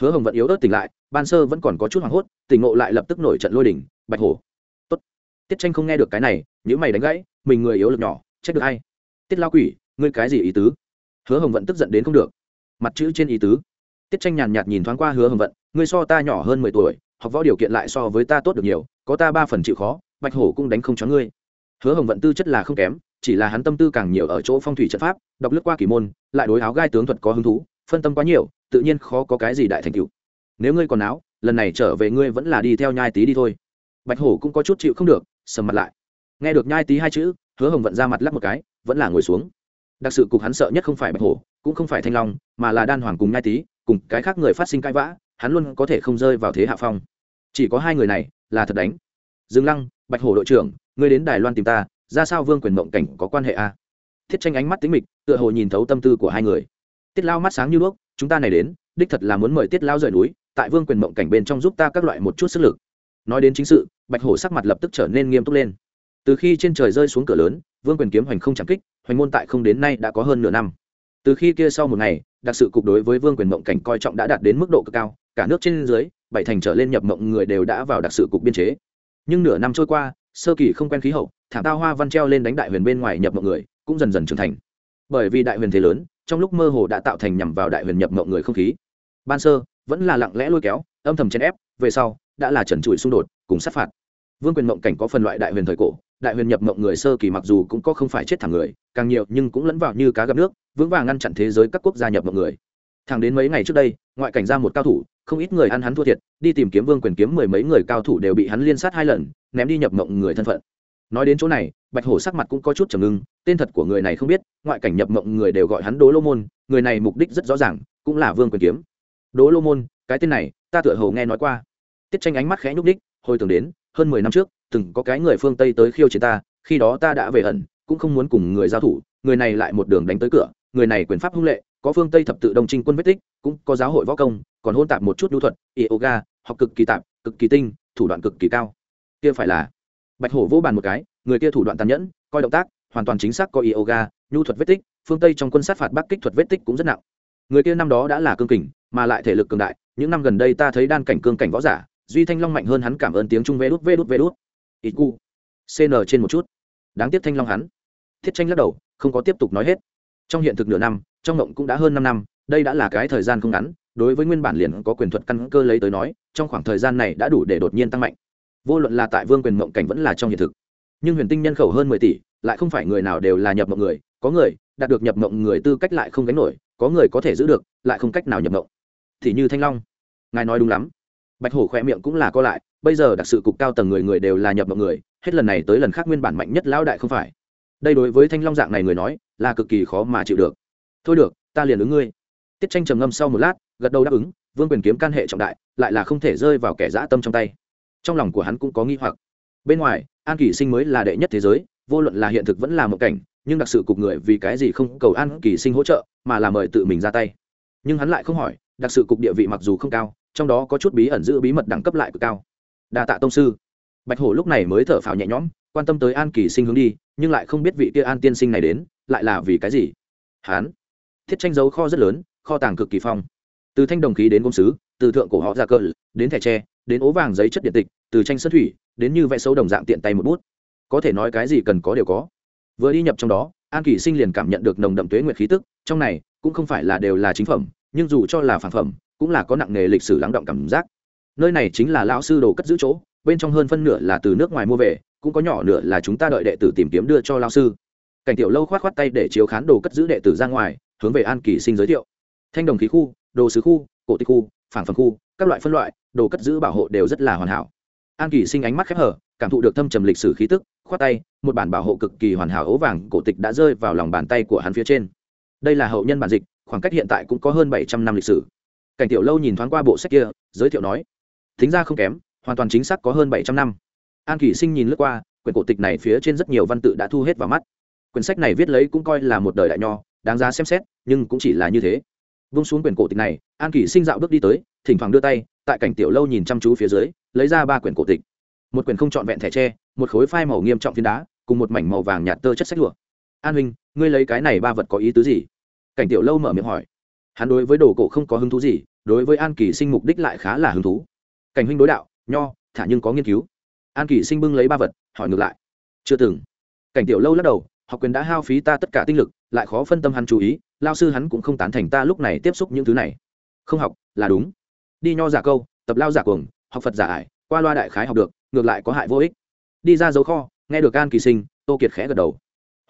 [SPEAKER 1] Hứa hồng vẫn yếu ớt tỉnh lại, ban sơ vẫn còn có chút hoảng hốt, tỉnh ngộ lại lập tức nổi trận lôi đỉnh bạch hổ. Tốt. tiết tranh không nghe được cái này nếu mày đánh gãy, mình người yếu lực nhỏ, trách được hay tiết lao quỷ, ngươi cái gì ý tứ? Hứa hồng vận tức giận đến không được. Mặt chữ trên ý tứ. Tiết tranh nhàn nhạt nhìn thoáng qua hứa hồng vận, ngươi so ta nhỏ hơn mười tuổi, học võ điều kiện lại so với ta tốt được nhiều có ta ba phần chịu khó bạch hổ cũng đánh không cho ngươi. Hứa hồng vận tư chất là không kém chỉ là hắn tâm tư càng nhiều ở chỗ phong thủy trận pháp đọc lướt qua kỳ môn lại đối áo gai tướng thuật có hứng thú phân tâm quá nhiều tự nhiên khó có cái gì đại thành cựu nếu ngươi còn áo lần này trở về ngươi vẫn là đi theo nhai tý đi thôi. Bạch hổ cũng có chút chịu không được sầm mặt lại. Nghe được nhai tý hai chữ hứa hồng vận ra mặt lắp một cái vẫn là ngồi xuống. Đặc sự cục hắn sợ nhất không phải bạch hổ cũng không phải thanh long mà là đan hoàng cùng nhai tý, cùng cái khác người phát sinh cãi vã hắn luôn có thể không rơi vào thế hạ phong. Chỉ có hai người này là thật đánh. Dương lăng, bạch hổ đội trưởng, ngươi đến đài loan tìm ta, ra sao vương quyền mộng cảnh có quan hệ a thiết tranh ánh mắt tính mịch, tựa hồ nhìn thấu tâm tư của hai người. Tiết lao mắt sáng như đuốc, chúng ta này đến, đích thật là muốn mời tiết lao rời núi, tại vương quyền mộng cảnh bên trong giúp ta các loại một chút sức lực. Nói đến chính sự, bạch hổ sắc mặt lập tức trở nên nghiêm túc lên. Từ khi trên trời rơi xuống cửa lớn, vương quyền kiếm hoành không chạm kích, hoành môn tại không đến nay đã có hơn nửa năm. Từ khi kia sau một ngày, đặc sự cục đối với vương quyền mộng cảnh coi trọng đã đạt đến mức độ cực cao, cả nước trên dưới bảy thành trở lên nhập mộng người đều đã vào đặc sự cục biên chế. Nhưng nửa năm trôi qua, sơ kỳ không quen khí hậu, thảm tao hoa văn treo lên đánh đại huyền bên ngoài nhập mộng người, cũng dần dần trưởng thành. Bởi vì đại huyền thế lớn, trong lúc mơ hồ đã tạo thành nhằm vào đại huyền nhập mộng người không khí. Ban sơ, vẫn là lặng lẽ lôi kéo, âm thầm chèn ép, về sau, đã là trần trụi xung đột, cùng sát phạt. Vương quyền mộng cảnh có phần loại đại huyền thời cổ, đại huyền nhập mộng người sơ kỳ mặc dù cũng có không phải chết thẳng người, càng nhiều nhưng cũng lẫn vào như cá gặp nước, vững vàng ngăn chặn thế giới các quốc gia nhập mộng người. Thẳng đến mấy ngày trước đây, ngoại cảnh ra một cao thủ không ít người ăn hắn thua thiệt, đi tìm kiếm vương quyền kiếm mười mấy người cao thủ đều bị hắn liên sát hai lần, ném đi nhập mộng người thân phận. Nói đến chỗ này, bạch hổ sắc mặt cũng có chút trầm ngưng, tên thật của người này không biết, ngoại cảnh nhập mộng người đều gọi hắn đố lô môn, người này mục đích rất rõ ràng, cũng là vương quyền kiếm. Đố lô môn, cái tên này, ta tựa hồ nghe nói qua. Tiết tranh ánh mắt khẽ nhúc đích hồi tưởng đến, hơn mười năm trước, từng có cái người phương tây tới khiêu chiến ta, khi đó ta đã về ẩn, cũng không muốn cùng người giao thủ, người này lại một đường đánh tới cửa, người này quyền pháp hung lệ, có phương tây thập tự đồng trinh quân vết tích, cũng có giáo hội võ công còn hôn tạp một chút lưu thuật, yoga, học cực kỳ tạp, cực kỳ tinh, thủ đoạn cực kỳ cao. Kia phải là bạch hổ vô bàn một cái, người kia thủ đoạn tàn nhẫn, coi động tác, hoàn toàn chính xác có yoga, nhu thuật vết tích, phương tây trong quân sát phạt bắc kích thuật vết tích cũng rất nặng. Người kia năm đó đã là cương kình, mà lại thể lực cường đại, những năm gần đây ta thấy đan cảnh cương cảnh võ giả, duy thanh long mạnh hơn hắn cảm ơn tiếng trung vê đút vê đút vê đút. Ít cu. Cn trên một chút. Đáng tiếc thanh long hắn. Thiết tranh lắc đầu, không có tiếp tục nói hết. Trong hiện thực nửa năm, trong ngộng cũng đã hơn năm năm, đây đã là cái thời gian không ngắn đối với nguyên bản liền có quyền thuật căn cơ lấy tới nói, trong khoảng thời gian này đã đủ để đột nhiên tăng mạnh. Vô luận là tại vương quyền mộng cảnh vẫn là trong hiện thực. Nhưng huyền tinh nhân khẩu hơn mười tỷ, lại không phải người nào đều là nhập mộng người, có người, đạt được nhập mộng người tư cách lại không gánh nổi, có người có thể giữ được, lại không cách nào nhập mộng. Thì như thanh long, ngài nói đúng lắm. Bạch hổ khoe miệng cũng là co lại, bây giờ đặc sự cục cao tầng người người đều là nhập mộng người, hết lần này tới lần khác nguyên bản mạnh nhất lão đại không phải. Đây đối với thanh long dạng này người nói, là cực kỳ khó mà chịu được. Thôi được, ta liền ứng ngươi. Tiết tranh trầm ngâm sau một lát gật đầu đáp ứng, vương quyền kiếm can hệ trọng đại, lại là không thể rơi vào kẻ dã tâm trong tay. Trong lòng của hắn cũng có nghi hoặc. Bên ngoài, an kỳ sinh mới là đệ nhất thế giới, vô luận là hiện thực vẫn là một cảnh, nhưng đặc sự cục người vì cái gì không cầu an kỳ sinh hỗ trợ, mà là mời tự mình ra tay. Nhưng hắn lại không hỏi, đặc sự cục địa vị mặc dù không cao, trong đó có chút bí ẩn giữ bí mật đẳng cấp lại cực cao. Đa tạ tông sư. Bạch hổ lúc này mới thở phào nhẹ nhõm, quan tâm tới an kỳ sinh hướng đi, nhưng lại không biết vị kia an tiên sinh này đến, lại là vì cái gì? Hán thiết tranh dấu kho rất lớn, kho tàng cực kỳ phong từ thanh đồng khí đến công sứ, từ thượng cổ họ ra cơ đến thẻ tre, đến ố vàng giấy chất điện tịch, từ tranh sơn thủy, đến như vẽ sâu đồng dạng tiện tay một bút. Có thể nói cái gì cần có đều có. Vừa đi nhập trong đó, an kỳ sinh liền cảm nhận được nồng đậm tuế nguyệt khí tức, trong này cũng không phải là đều là chính phẩm, nhưng dù cho là phản phẩm, cũng là có nặng nghề lịch sử lắng động cảm giác. Nơi này chính là lão sư đồ cất giữ chỗ, bên trong hơn phân nửa là từ nước ngoài mua về, cũng có nhỏ nửa là chúng ta đợi đệ tử tìm kiếm đưa cho lão sư. Cảnh tiểu lâu khoát khoát tay để chiếu khán đồ cất giữ đệ tử ra ngoài, hướng về an kỳ sinh giới thiệu. Thanh đồng khí khu đồ sứ khu, cổ tịch khu phản phẩm khu, các loại phân loại, đồ cất giữ bảo hộ đều rất là hoàn hảo. An kỳ sinh ánh mắt khép hở cảm thụ được thâm trầm lịch sử khí tức, khoát tay, một bản bảo hộ cực kỳ hoàn hảo ố vàng cổ tịch đã rơi vào lòng bàn tay của hắn phía trên. Đây là hậu nhân bản dịch, khoảng cách hiện tại cũng có hơn bảy trăm năm lịch sử. Cảnh tiểu lâu nhìn thoáng qua bộ sách kia, giới thiệu nói, thính ra không kém, hoàn toàn chính xác có hơn bảy trăm năm. An kỳ sinh nhìn lướt qua, quyển cổ tịch này phía trên rất nhiều văn tự đã thu hết vào mắt. Quyển sách này viết lấy cũng coi là một đời đại nho, đáng giá xem xét, nhưng cũng chỉ là như thế vung xuống quyển cổ tịch này, an kỳ sinh dạo bước đi tới, thỉnh thoảng đưa tay, tại cảnh tiểu lâu nhìn chăm chú phía dưới, lấy ra ba quyển cổ tịch. Một quyển không trọn vẹn thẻ tre, một khối phai màu nghiêm trọng phiến đá, cùng một mảnh màu vàng nhạt tơ chất sách lụa. An huynh, ngươi lấy cái này ba vật có ý tứ gì? Cảnh tiểu lâu mở miệng hỏi. Hắn đối với đồ cổ không có hứng thú gì, đối với an kỳ sinh mục đích lại khá là hứng thú. Cảnh huynh đối đạo, nho, thả nhưng có nghiên cứu. An kỳ sinh bưng lấy ba vật, hỏi ngược lại. Chưa từng. Cảnh tiểu lâu lắc đầu, học quyền đã hao phí ta tất cả tinh lực, lại khó phân tâm hắn chú ý lao sư hắn cũng không tán thành ta lúc này tiếp xúc những thứ này. Không học, là đúng. Đi nho giả câu, tập lao giả cuồng, học phật giả ải, qua loa đại khái học được, ngược lại có hại vô ích. Đi ra dấu kho, nghe được an kỳ sinh, tô kiệt khẽ gật đầu.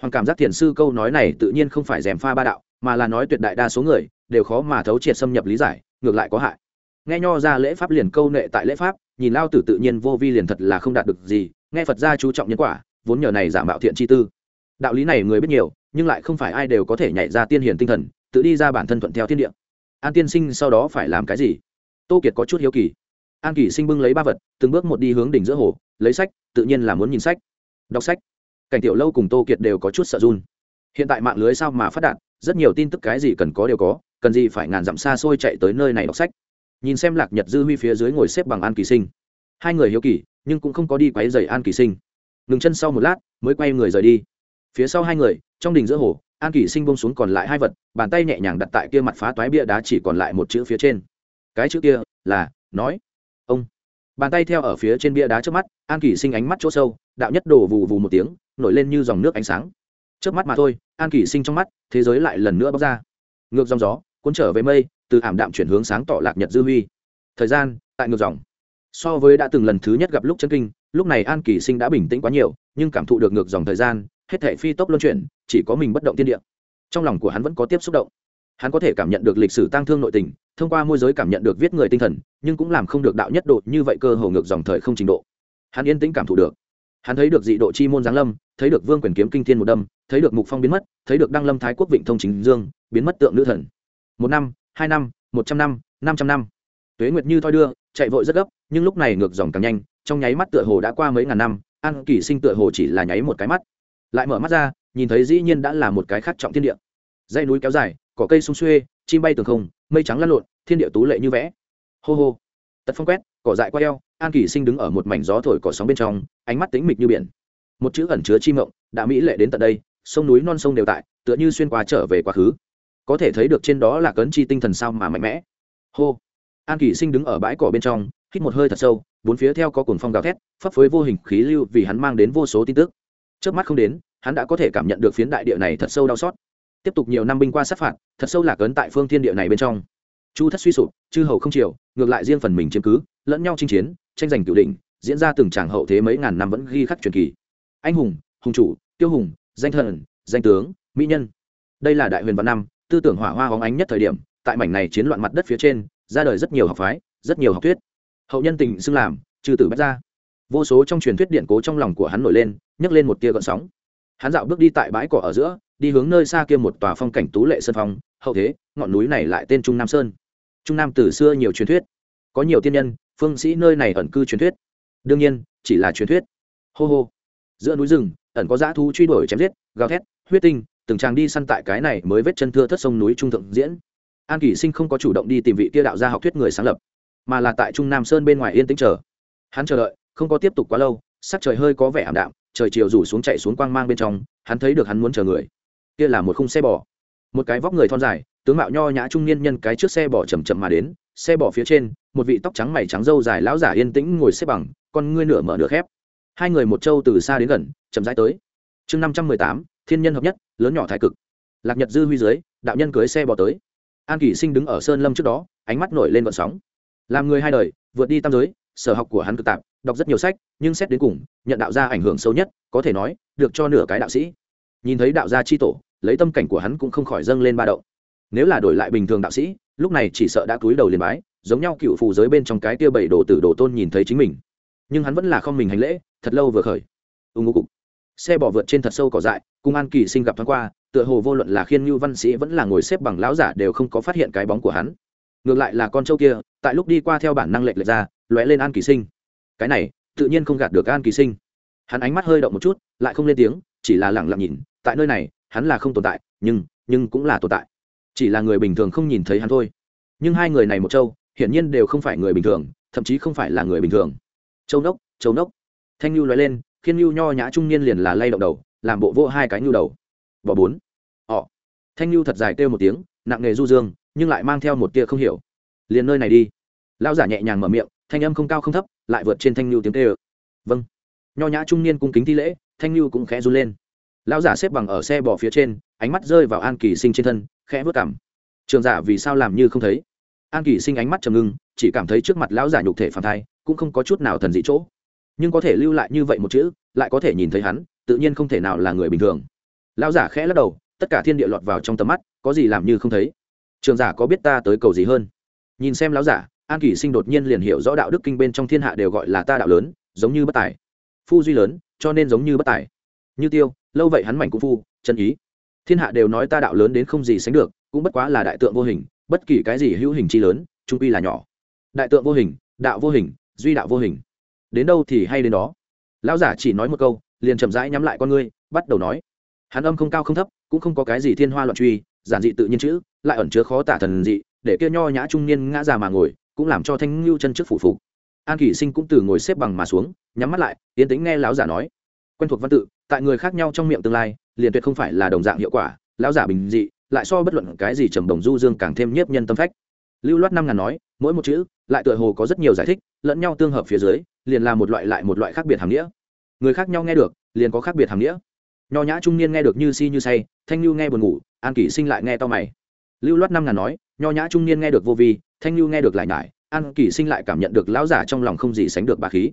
[SPEAKER 1] Hoàng cảm giác thiền sư câu nói này tự nhiên không phải dèm pha ba đạo, mà là nói tuyệt đại đa số người, đều khó mà thấu triệt xâm nhập lý giải, ngược lại có hại. Nghe nho ra lễ pháp liền câu nệ tại lễ pháp, nhìn lao tử tự nhiên vô vi liền thật là không đạt được gì, nghe phật gia chú trọng nhân quả, vốn nhờ này giả mạo thiện chi tư. Đạo lý này người biết nhiều nhưng lại không phải ai đều có thể nhảy ra tiên hiển tinh thần, tự đi ra bản thân thuận theo thiên địa. An tiên sinh sau đó phải làm cái gì? Tô kiệt có chút hiếu kỳ. An kỳ sinh bưng lấy ba vật, từng bước một đi hướng đỉnh giữa hồ, lấy sách, tự nhiên là muốn nhìn sách. Đọc sách. Cảnh tiểu lâu cùng tô kiệt đều có chút sợ run. Hiện tại mạng lưới sao mà phát đạt, rất nhiều tin tức cái gì cần có đều có, cần gì phải ngàn dặm xa xôi chạy tới nơi này đọc sách. Nhìn xem lạc nhật dư huy phía dưới ngồi xếp bằng an kỳ sinh. Hai người hiếu kỳ, nhưng cũng không có đi quáy dày an kỳ sinh. Ngừng chân sau một lát, mới quay người rời đi phía sau hai người, trong đình giữa hồ, an kỳ sinh bông xuống còn lại hai vật, bàn tay nhẹ nhàng đặt tại kia mặt phá toái bia đá chỉ còn lại một chữ phía trên. Cái chữ kia là, nói. Ông. Bàn tay theo ở phía trên bia đá trước mắt, an kỳ sinh ánh mắt chỗ sâu, đạo nhất đổ vù vù một tiếng, nổi lên như dòng nước ánh sáng. Trước mắt mà thôi, an kỳ sinh trong mắt, thế giới lại lần nữa bóc ra. Ngược dòng gió, cuốn trở về mây, từ ảm đạm chuyển hướng sáng tỏ lạc nhật dư huy. Thời gian, tại ngược dòng. So với đã từng lần thứ nhất gặp lúc chân kinh, lúc này an kỳ sinh đã bình tĩnh quá nhiều, nhưng cảm thụ được ngược dòng thời gian hết thể phi tốc luân chuyển, chỉ có mình bất động tiên địa. Trong lòng của hắn vẫn có tiếp xúc động. Hắn có thể cảm nhận được lịch sử tăng thương nội tình, thông qua môi giới cảm nhận được viết người tinh thần, nhưng cũng làm không được đạo nhất độ như vậy cơ hồ ngược dòng thời không trình độ. Hắn yên tĩnh cảm thụ được. Hắn thấy được dị độ chi môn giáng lâm, thấy được vương quyền kiếm kinh thiên một đâm, thấy được mục phong biến mất, thấy được đăng lâm thái quốc vịnh thông chính dương, biến mất tượng nữ thần. Một năm, hai năm, một trăm năm năm trăm năm. Tuế nguyệt như thoi đưa, chạy vội rất gấp, nhưng lúc này ngược dòng càng nhanh, trong nháy mắt tựa hồ đã qua mấy ngàn năm, an kỳ sinh tựa hồ chỉ là nháy một cái mắt lại mở mắt ra, nhìn thấy dĩ nhiên đã là một cái khác trọng thiên địa. Dây núi kéo dài, cỏ cây sung xuê, chim bay tường không, mây trắng lăn lộn, thiên địa tú lệ như vẽ. Hô hô. Tật phong quét, cỏ dại qua eo, an kỳ sinh đứng ở một mảnh gió thổi cỏ sóng bên trong, ánh mắt tính mịch như biển. Một chữ ẩn chứa chi mộng, đã mỹ lệ đến tận đây, sông núi non sông đều tại, tựa như xuyên qua trở về quá khứ. Có thể thấy được trên đó là cấn chi tinh thần sao mà mạnh mẽ. Hô. An kỳ sinh đứng ở bãi cỏ bên trong, hít một hơi thật sâu, bốn phía theo có cồn phong gào thét, phấp phới vô hình khí lưu vì hắn mang đến vô số tin tức trước mắt không đến, hắn đã có thể cảm nhận được phiến đại địa này thật sâu đau xót. Tiếp tục nhiều năm binh qua sát phạt, thật sâu lạc ấn tại phương thiên địa này bên trong. Chu thất suy sụp, chư hầu không chịu, ngược lại riêng phần mình chiếm cứ, lẫn nhau chinh chiến, tranh giành cửu đỉnh, diễn ra từng tràng hậu thế mấy ngàn năm vẫn ghi khắc truyền kỳ. Anh hùng hùng chủ, tiêu hùng, danh thần, danh tướng, mỹ nhân. Đây là đại huyền văn năm, tư tưởng hỏa hoa hóng ánh nhất thời điểm, tại mảnh này chiến loạn mặt đất phía trên, ra đời rất nhiều học phái, rất nhiều học thuyết. Hậu nhân tình xưng làm trừ tử bách ra vô số trong truyền thuyết điện cố trong lòng của hắn nổi lên nhấc lên một tia gợn sóng. Hắn dạo bước đi tại bãi cỏ ở giữa, đi hướng nơi xa kia một tòa phong cảnh tú lệ sơn phong, hậu thế, ngọn núi này lại tên trung nam sơn. Trung nam từ xưa nhiều truyền thuyết. Có nhiều tiên nhân, phương sĩ nơi này ẩn cư truyền thuyết. Đương nhiên, chỉ là truyền thuyết. Hô hô. Giữa núi rừng, ẩn có dã thú truy đuổi chém giết, gào thét, huyết tinh, từng chàng đi săn tại cái này mới vết chân thưa thất sông núi trung thượng diễn. An kỷ sinh không có chủ động đi tìm vị kia đạo gia học thuyết người sáng lập, mà là tại trung nam sơn bên ngoài yên tĩnh chờ. Hắn chờ đợi, không có tiếp tục quá lâu, sắc trời hơi có vẻ ảm đạm trời chiều rủ xuống chạy xuống quang mang bên trong, hắn thấy được hắn muốn chờ người. Kia là một khung xe bò. Một cái vóc người thon dài, tướng mạo nho nhã trung niên nhân cái trước xe bò chầm chậm mà đến, xe bò phía trên, một vị tóc trắng mày trắng râu dài lão giả yên tĩnh ngồi xếp bằng, con ngươi nửa mở nửa khép. Hai người một trâu từ xa đến gần, chậm rãi tới. Chương năm trăm mười tám, thiên nhân hợp nhất, lớn nhỏ thái cực. Lạc nhật dư huy dưới, đạo nhân cưới xe bò tới. An kỷ sinh đứng ở sơn lâm trước đó, ánh mắt nổi lên vận sóng. Làm người hai đời, vượt đi tam giới sở học của hắn cực tạp, đọc rất nhiều sách, nhưng xét đến cùng, nhận đạo gia ảnh hưởng sâu nhất, có thể nói, được cho nửa cái đạo sĩ. Nhìn thấy đạo gia c h i tổ, lấy tâm cảnh của hắn cũng không khỏi dâng lên ba đậu nếu là đổi lại bình thường đạo sĩ, lúc này chỉ sợ đã cúi đầu liền bái, giống nhau cựu phù giới bên trong cái tia bảy đồ tử đồ tôn nhìn thấy chính mình. Nhưng hắn vẫn là không mình hành lễ, thật lâu vừa khởi. Ưng ngô cục. Xe bỏ vượt trên thật sâu cỏ dại, cùng an kỳ sinh gặp thoáng qua, tựa hồ vô luận là khiên như văn sĩ vẫn là ngồi xếp bằng lão giả đều không có phát hiện cái bóng của hắn. Ngược lại là con trâu kia, tại lúc đi qua theo bản năng lệch lệch ra lóe lên an kỳ sinh. Cái này, tự nhiên không gạt được an kỳ sinh. Hắn ánh mắt hơi động một chút, lại không lên tiếng, chỉ là lẳng lặng nhìn, tại nơi này, hắn là không tồn tại, nhưng nhưng cũng là tồn tại. Chỉ là người bình thường không nhìn thấy hắn thôi. Nhưng hai người này một châu, hiển nhiên đều không phải người bình thường, thậm chí không phải là người bình thường. Châu nốc châu nốc. Thanh lưu nói lên, khiên lưu nho nhã trung niên liền là lay động đầu, làm bộ vô hai cái nhu đầu. Bỏ bốn. Ọ thanh lưu thật dài kêu một tiếng, nặng nghề du dương, nhưng lại mang theo một tia không hiểu. Liền nơi này đi. Lão giả nhẹ nhàng mở miệng thanh âm không cao không thấp, lại vượt trên thanh lưu tiếng tê ơ vâng. Nho nhã trung niên cung kính thi lễ, thanh lưu cũng khẽ run lên. Lão giả xếp bằng ở xe bỏ phía trên, ánh mắt rơi vào an kỳ sinh trên thân, khẽ vớt cảm. Trường giả vì sao làm như không thấy? An kỳ sinh ánh mắt trầm ngưng, chỉ cảm thấy trước mặt lão giả nhục thể phản thai, cũng không có chút nào thần dị chỗ. Nhưng có thể lưu lại như vậy một chữ, lại có thể nhìn thấy hắn, tự nhiên không thể nào là người bình thường. Lão giả khẽ lắc đầu, tất cả thiên địa lọt vào trong tầm mắt, có gì làm như không thấy? Trường giả có biết ta tới cầu gì hơn? Nhìn xem lão giả an kỷ sinh đột nhiên liền hiểu rõ đạo đức kinh bên trong thiên hạ đều gọi là ta đạo lớn, giống như bất tài. Phu duy lớn, cho nên giống như bất tài. Như tiêu, lâu vậy hắn mảnh cũng phu, chân ý. Thiên hạ đều nói ta đạo lớn đến không gì sánh được, cũng bất quá là đại tượng vô hình, bất kỳ cái gì hữu hình chi lớn, trung quy là nhỏ. Đại tượng vô hình, đạo vô hình, duy đạo vô hình. Đến đâu thì hay đến đó. Lão giả chỉ nói một câu, liền chậm rãi nhắm lại con ngươi, bắt đầu nói. Hắn âm không cao không thấp, cũng không có cái gì thiên hoa loạn truy, giản dị tự nhiên chữ, lại ẩn chứa khó tả thần dị, để kia nho nhã trung niên ngã già mà ngồi cũng làm cho thanh lưu chân trước phủ phục. An kỷ sinh cũng từ ngồi xếp bằng mà xuống, nhắm mắt lại tiến tính nghe lão giả nói. Quen thuộc văn tự, tại người khác nhau trong miệng tương lai, liền tuyệt không phải là đồng dạng hiệu quả, lão giả bình dị, lại so bất luận cái gì trầm đồng du dương càng thêm nhiếp nhân tâm phách. Lưu loát năm ngàn nói, mỗi một chữ, lại tựa hồ có rất nhiều giải thích, lẫn nhau tương hợp phía dưới, liền là một loại lại một loại khác biệt hàm nghĩa. Người khác nhau nghe được, liền có khác biệt hàm nghĩa. Nho nhã trung niên nghe được như si như say, thanh lưu nghe buồn ngủ, an kỷ sinh lại nghe to mày. Lưu loát năm ngàn nói, nho nhã trung niên nghe được vô vi thanh lưu nghe được lại nhải, an kỷ sinh lại cảm nhận được lão giả trong lòng không gì sánh được bà khí.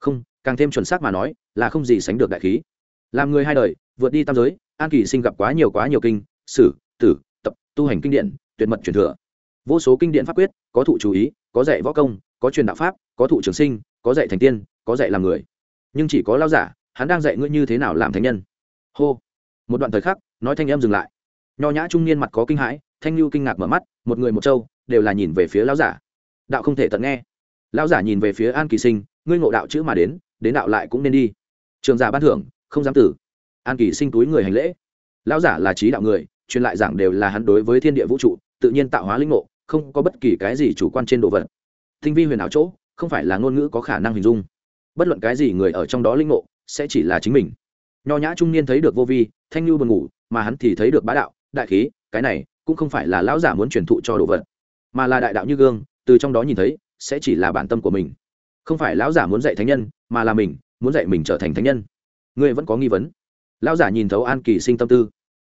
[SPEAKER 1] Không, càng thêm chuẩn xác mà nói, là không gì sánh được đại khí. Làm người hai đời, vượt đi tam giới, an kỷ sinh gặp quá nhiều quá nhiều kinh, sử, tử, tập, tu hành kinh điển, tuyệt mật truyền thừa. Vô số kinh điển pháp quyết, có thụ chú ý, có dạy võ công, có truyền đạo pháp, có thụ trường sinh, có dạy thành tiên, có dạy làm người. Nhưng chỉ có lao giả, hắn đang dạy ngươi như thế nào làm thánh nhân. Hô. Một đoạn thời khắc, nói thanh em dừng lại. Nho nhã trung niên mặt có kinh hãi thanh lưu kinh ngạc mở mắt, một người một châu đều là nhìn về phía lão giả. Đạo không thể tận nghe. Lão giả nhìn về phía an kỳ sinh, ngươi ngộ đạo chữ mà đến đến đạo lại cũng nên đi. Trường giả ban thưởng, không dám tử. An kỳ sinh túi người hành lễ. Lão giả là trí đạo người, truyền lại giảng đều là hắn đối với thiên địa vũ trụ, tự nhiên tạo hóa linh ngộ, không có bất kỳ cái gì chủ quan trên đồ vật. Tinh vi huyền ảo chỗ, không phải là ngôn ngữ có khả năng hình dung. Bất luận cái gì người ở trong đó linh ngộ, sẽ chỉ là chính mình. Nho nhã trung niên thấy được vô vi, thanh lưu buồn ngủ, mà hắn thì thấy được bá đạo, đại khí, cái này cũng không phải là lão giả muốn truyền thụ cho đồ vật, mà là đại đạo như gương, từ trong đó nhìn thấy, sẽ chỉ là bản tâm của mình. Không phải lão giả muốn dạy thánh nhân, mà là mình, muốn dạy mình trở thành thánh nhân. Ngươi vẫn có nghi vấn. Lão giả nhìn thấu an kỳ sinh tâm tư.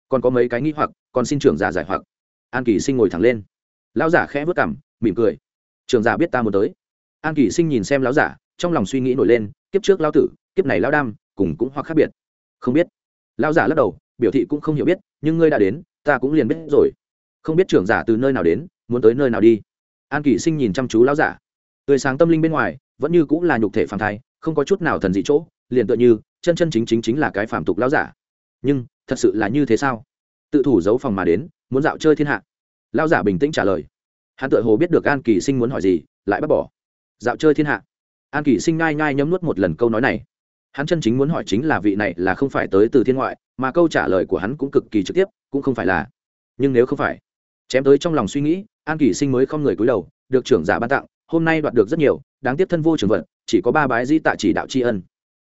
[SPEAKER 1] Còn có mấy cái nghi hoặc, còn xin trưởng giả giải hoặc. An kỳ sinh ngồi thẳng lên. Lão giả khẽ vất cảm mỉm cười. Trưởng giả biết ta muốn tới. An kỳ sinh nhìn xem lão giả, trong lòng suy nghĩ nổi lên, kiếp trước lão tử, kiếp này lão đam, cùng cũng hoặc khác biệt. Không biết. Lão giả lắc đầu, biểu thị cũng không hiểu biết, nhưng ngươi đã đến, ta cũng liền biết rồi không biết trưởng giả từ nơi nào đến, muốn tới nơi nào đi. An kỳ sinh nhìn chăm chú lão giả. Tươi sáng tâm linh bên ngoài, vẫn như cũng là nhục thể phàm thai, không có chút nào thần dị chỗ, liền tựa như chân chân chính chính chính là cái phàm tục lão giả. Nhưng, thật sự là như thế sao? Tự thủ giấu phòng mà đến, muốn dạo chơi thiên hạ. Lão giả bình tĩnh trả lời. Hắn tựa hồ biết được an kỳ sinh muốn hỏi gì, lại bác bỏ. Dạo chơi thiên hạ. An kỳ sinh ngai ngai nhấm nuốt một lần câu nói này. Hắn chân chính muốn hỏi chính là vị này là không phải tới từ thiên ngoại, mà câu trả lời của hắn cũng cực kỳ trực tiếp, cũng không phải là. Nhưng nếu không phải chém tới trong lòng suy nghĩ, an kỳ sinh mới không người cúi đầu, được trưởng giả ban tặng, hôm nay đoạt được rất nhiều, đáng tiếc thân vô trường vận, chỉ có ba bái di tạ chỉ đạo tri ân.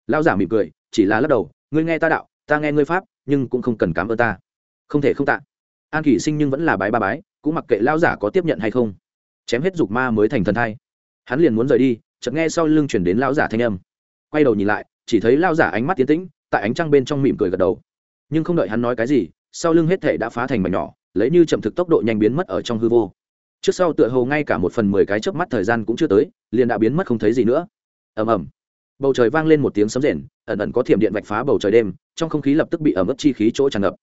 [SPEAKER 1] Lão giả mỉm cười, chỉ là lắc đầu, ngươi nghe ta đạo, ta nghe ngươi pháp, nhưng cũng không cần cảm ơn ta. Không thể không tạ. An kỳ sinh nhưng vẫn là bái ba bái, cũng mặc kệ lão giả có tiếp nhận hay không. Chém hết dục ma mới thành thần thai. Hắn liền muốn rời đi, chợt nghe sau lưng chuyển đến lão giả thanh âm. Quay đầu nhìn lại, chỉ thấy lão giả ánh mắt tiến tĩnh, tại ánh trăng bên trong mỉm cười gật đầu. Nhưng không đợi hắn nói cái gì, sau lưng hết thể đã phá thành mảnh nhỏ lấy như chậm thực tốc độ nhanh biến mất ở trong hư vô. Trước sau tựa hồ ngay cả một phần mười cái chớp mắt thời gian cũng chưa tới, liền đã biến mất không thấy gì nữa. Ầm ầm. Bầu trời vang lên một tiếng sấm rền, ẩn ẩn có thiểm điện vạch phá bầu trời đêm, trong không khí lập tức bị ẩm ướt chi khí chỗ tràn ngập.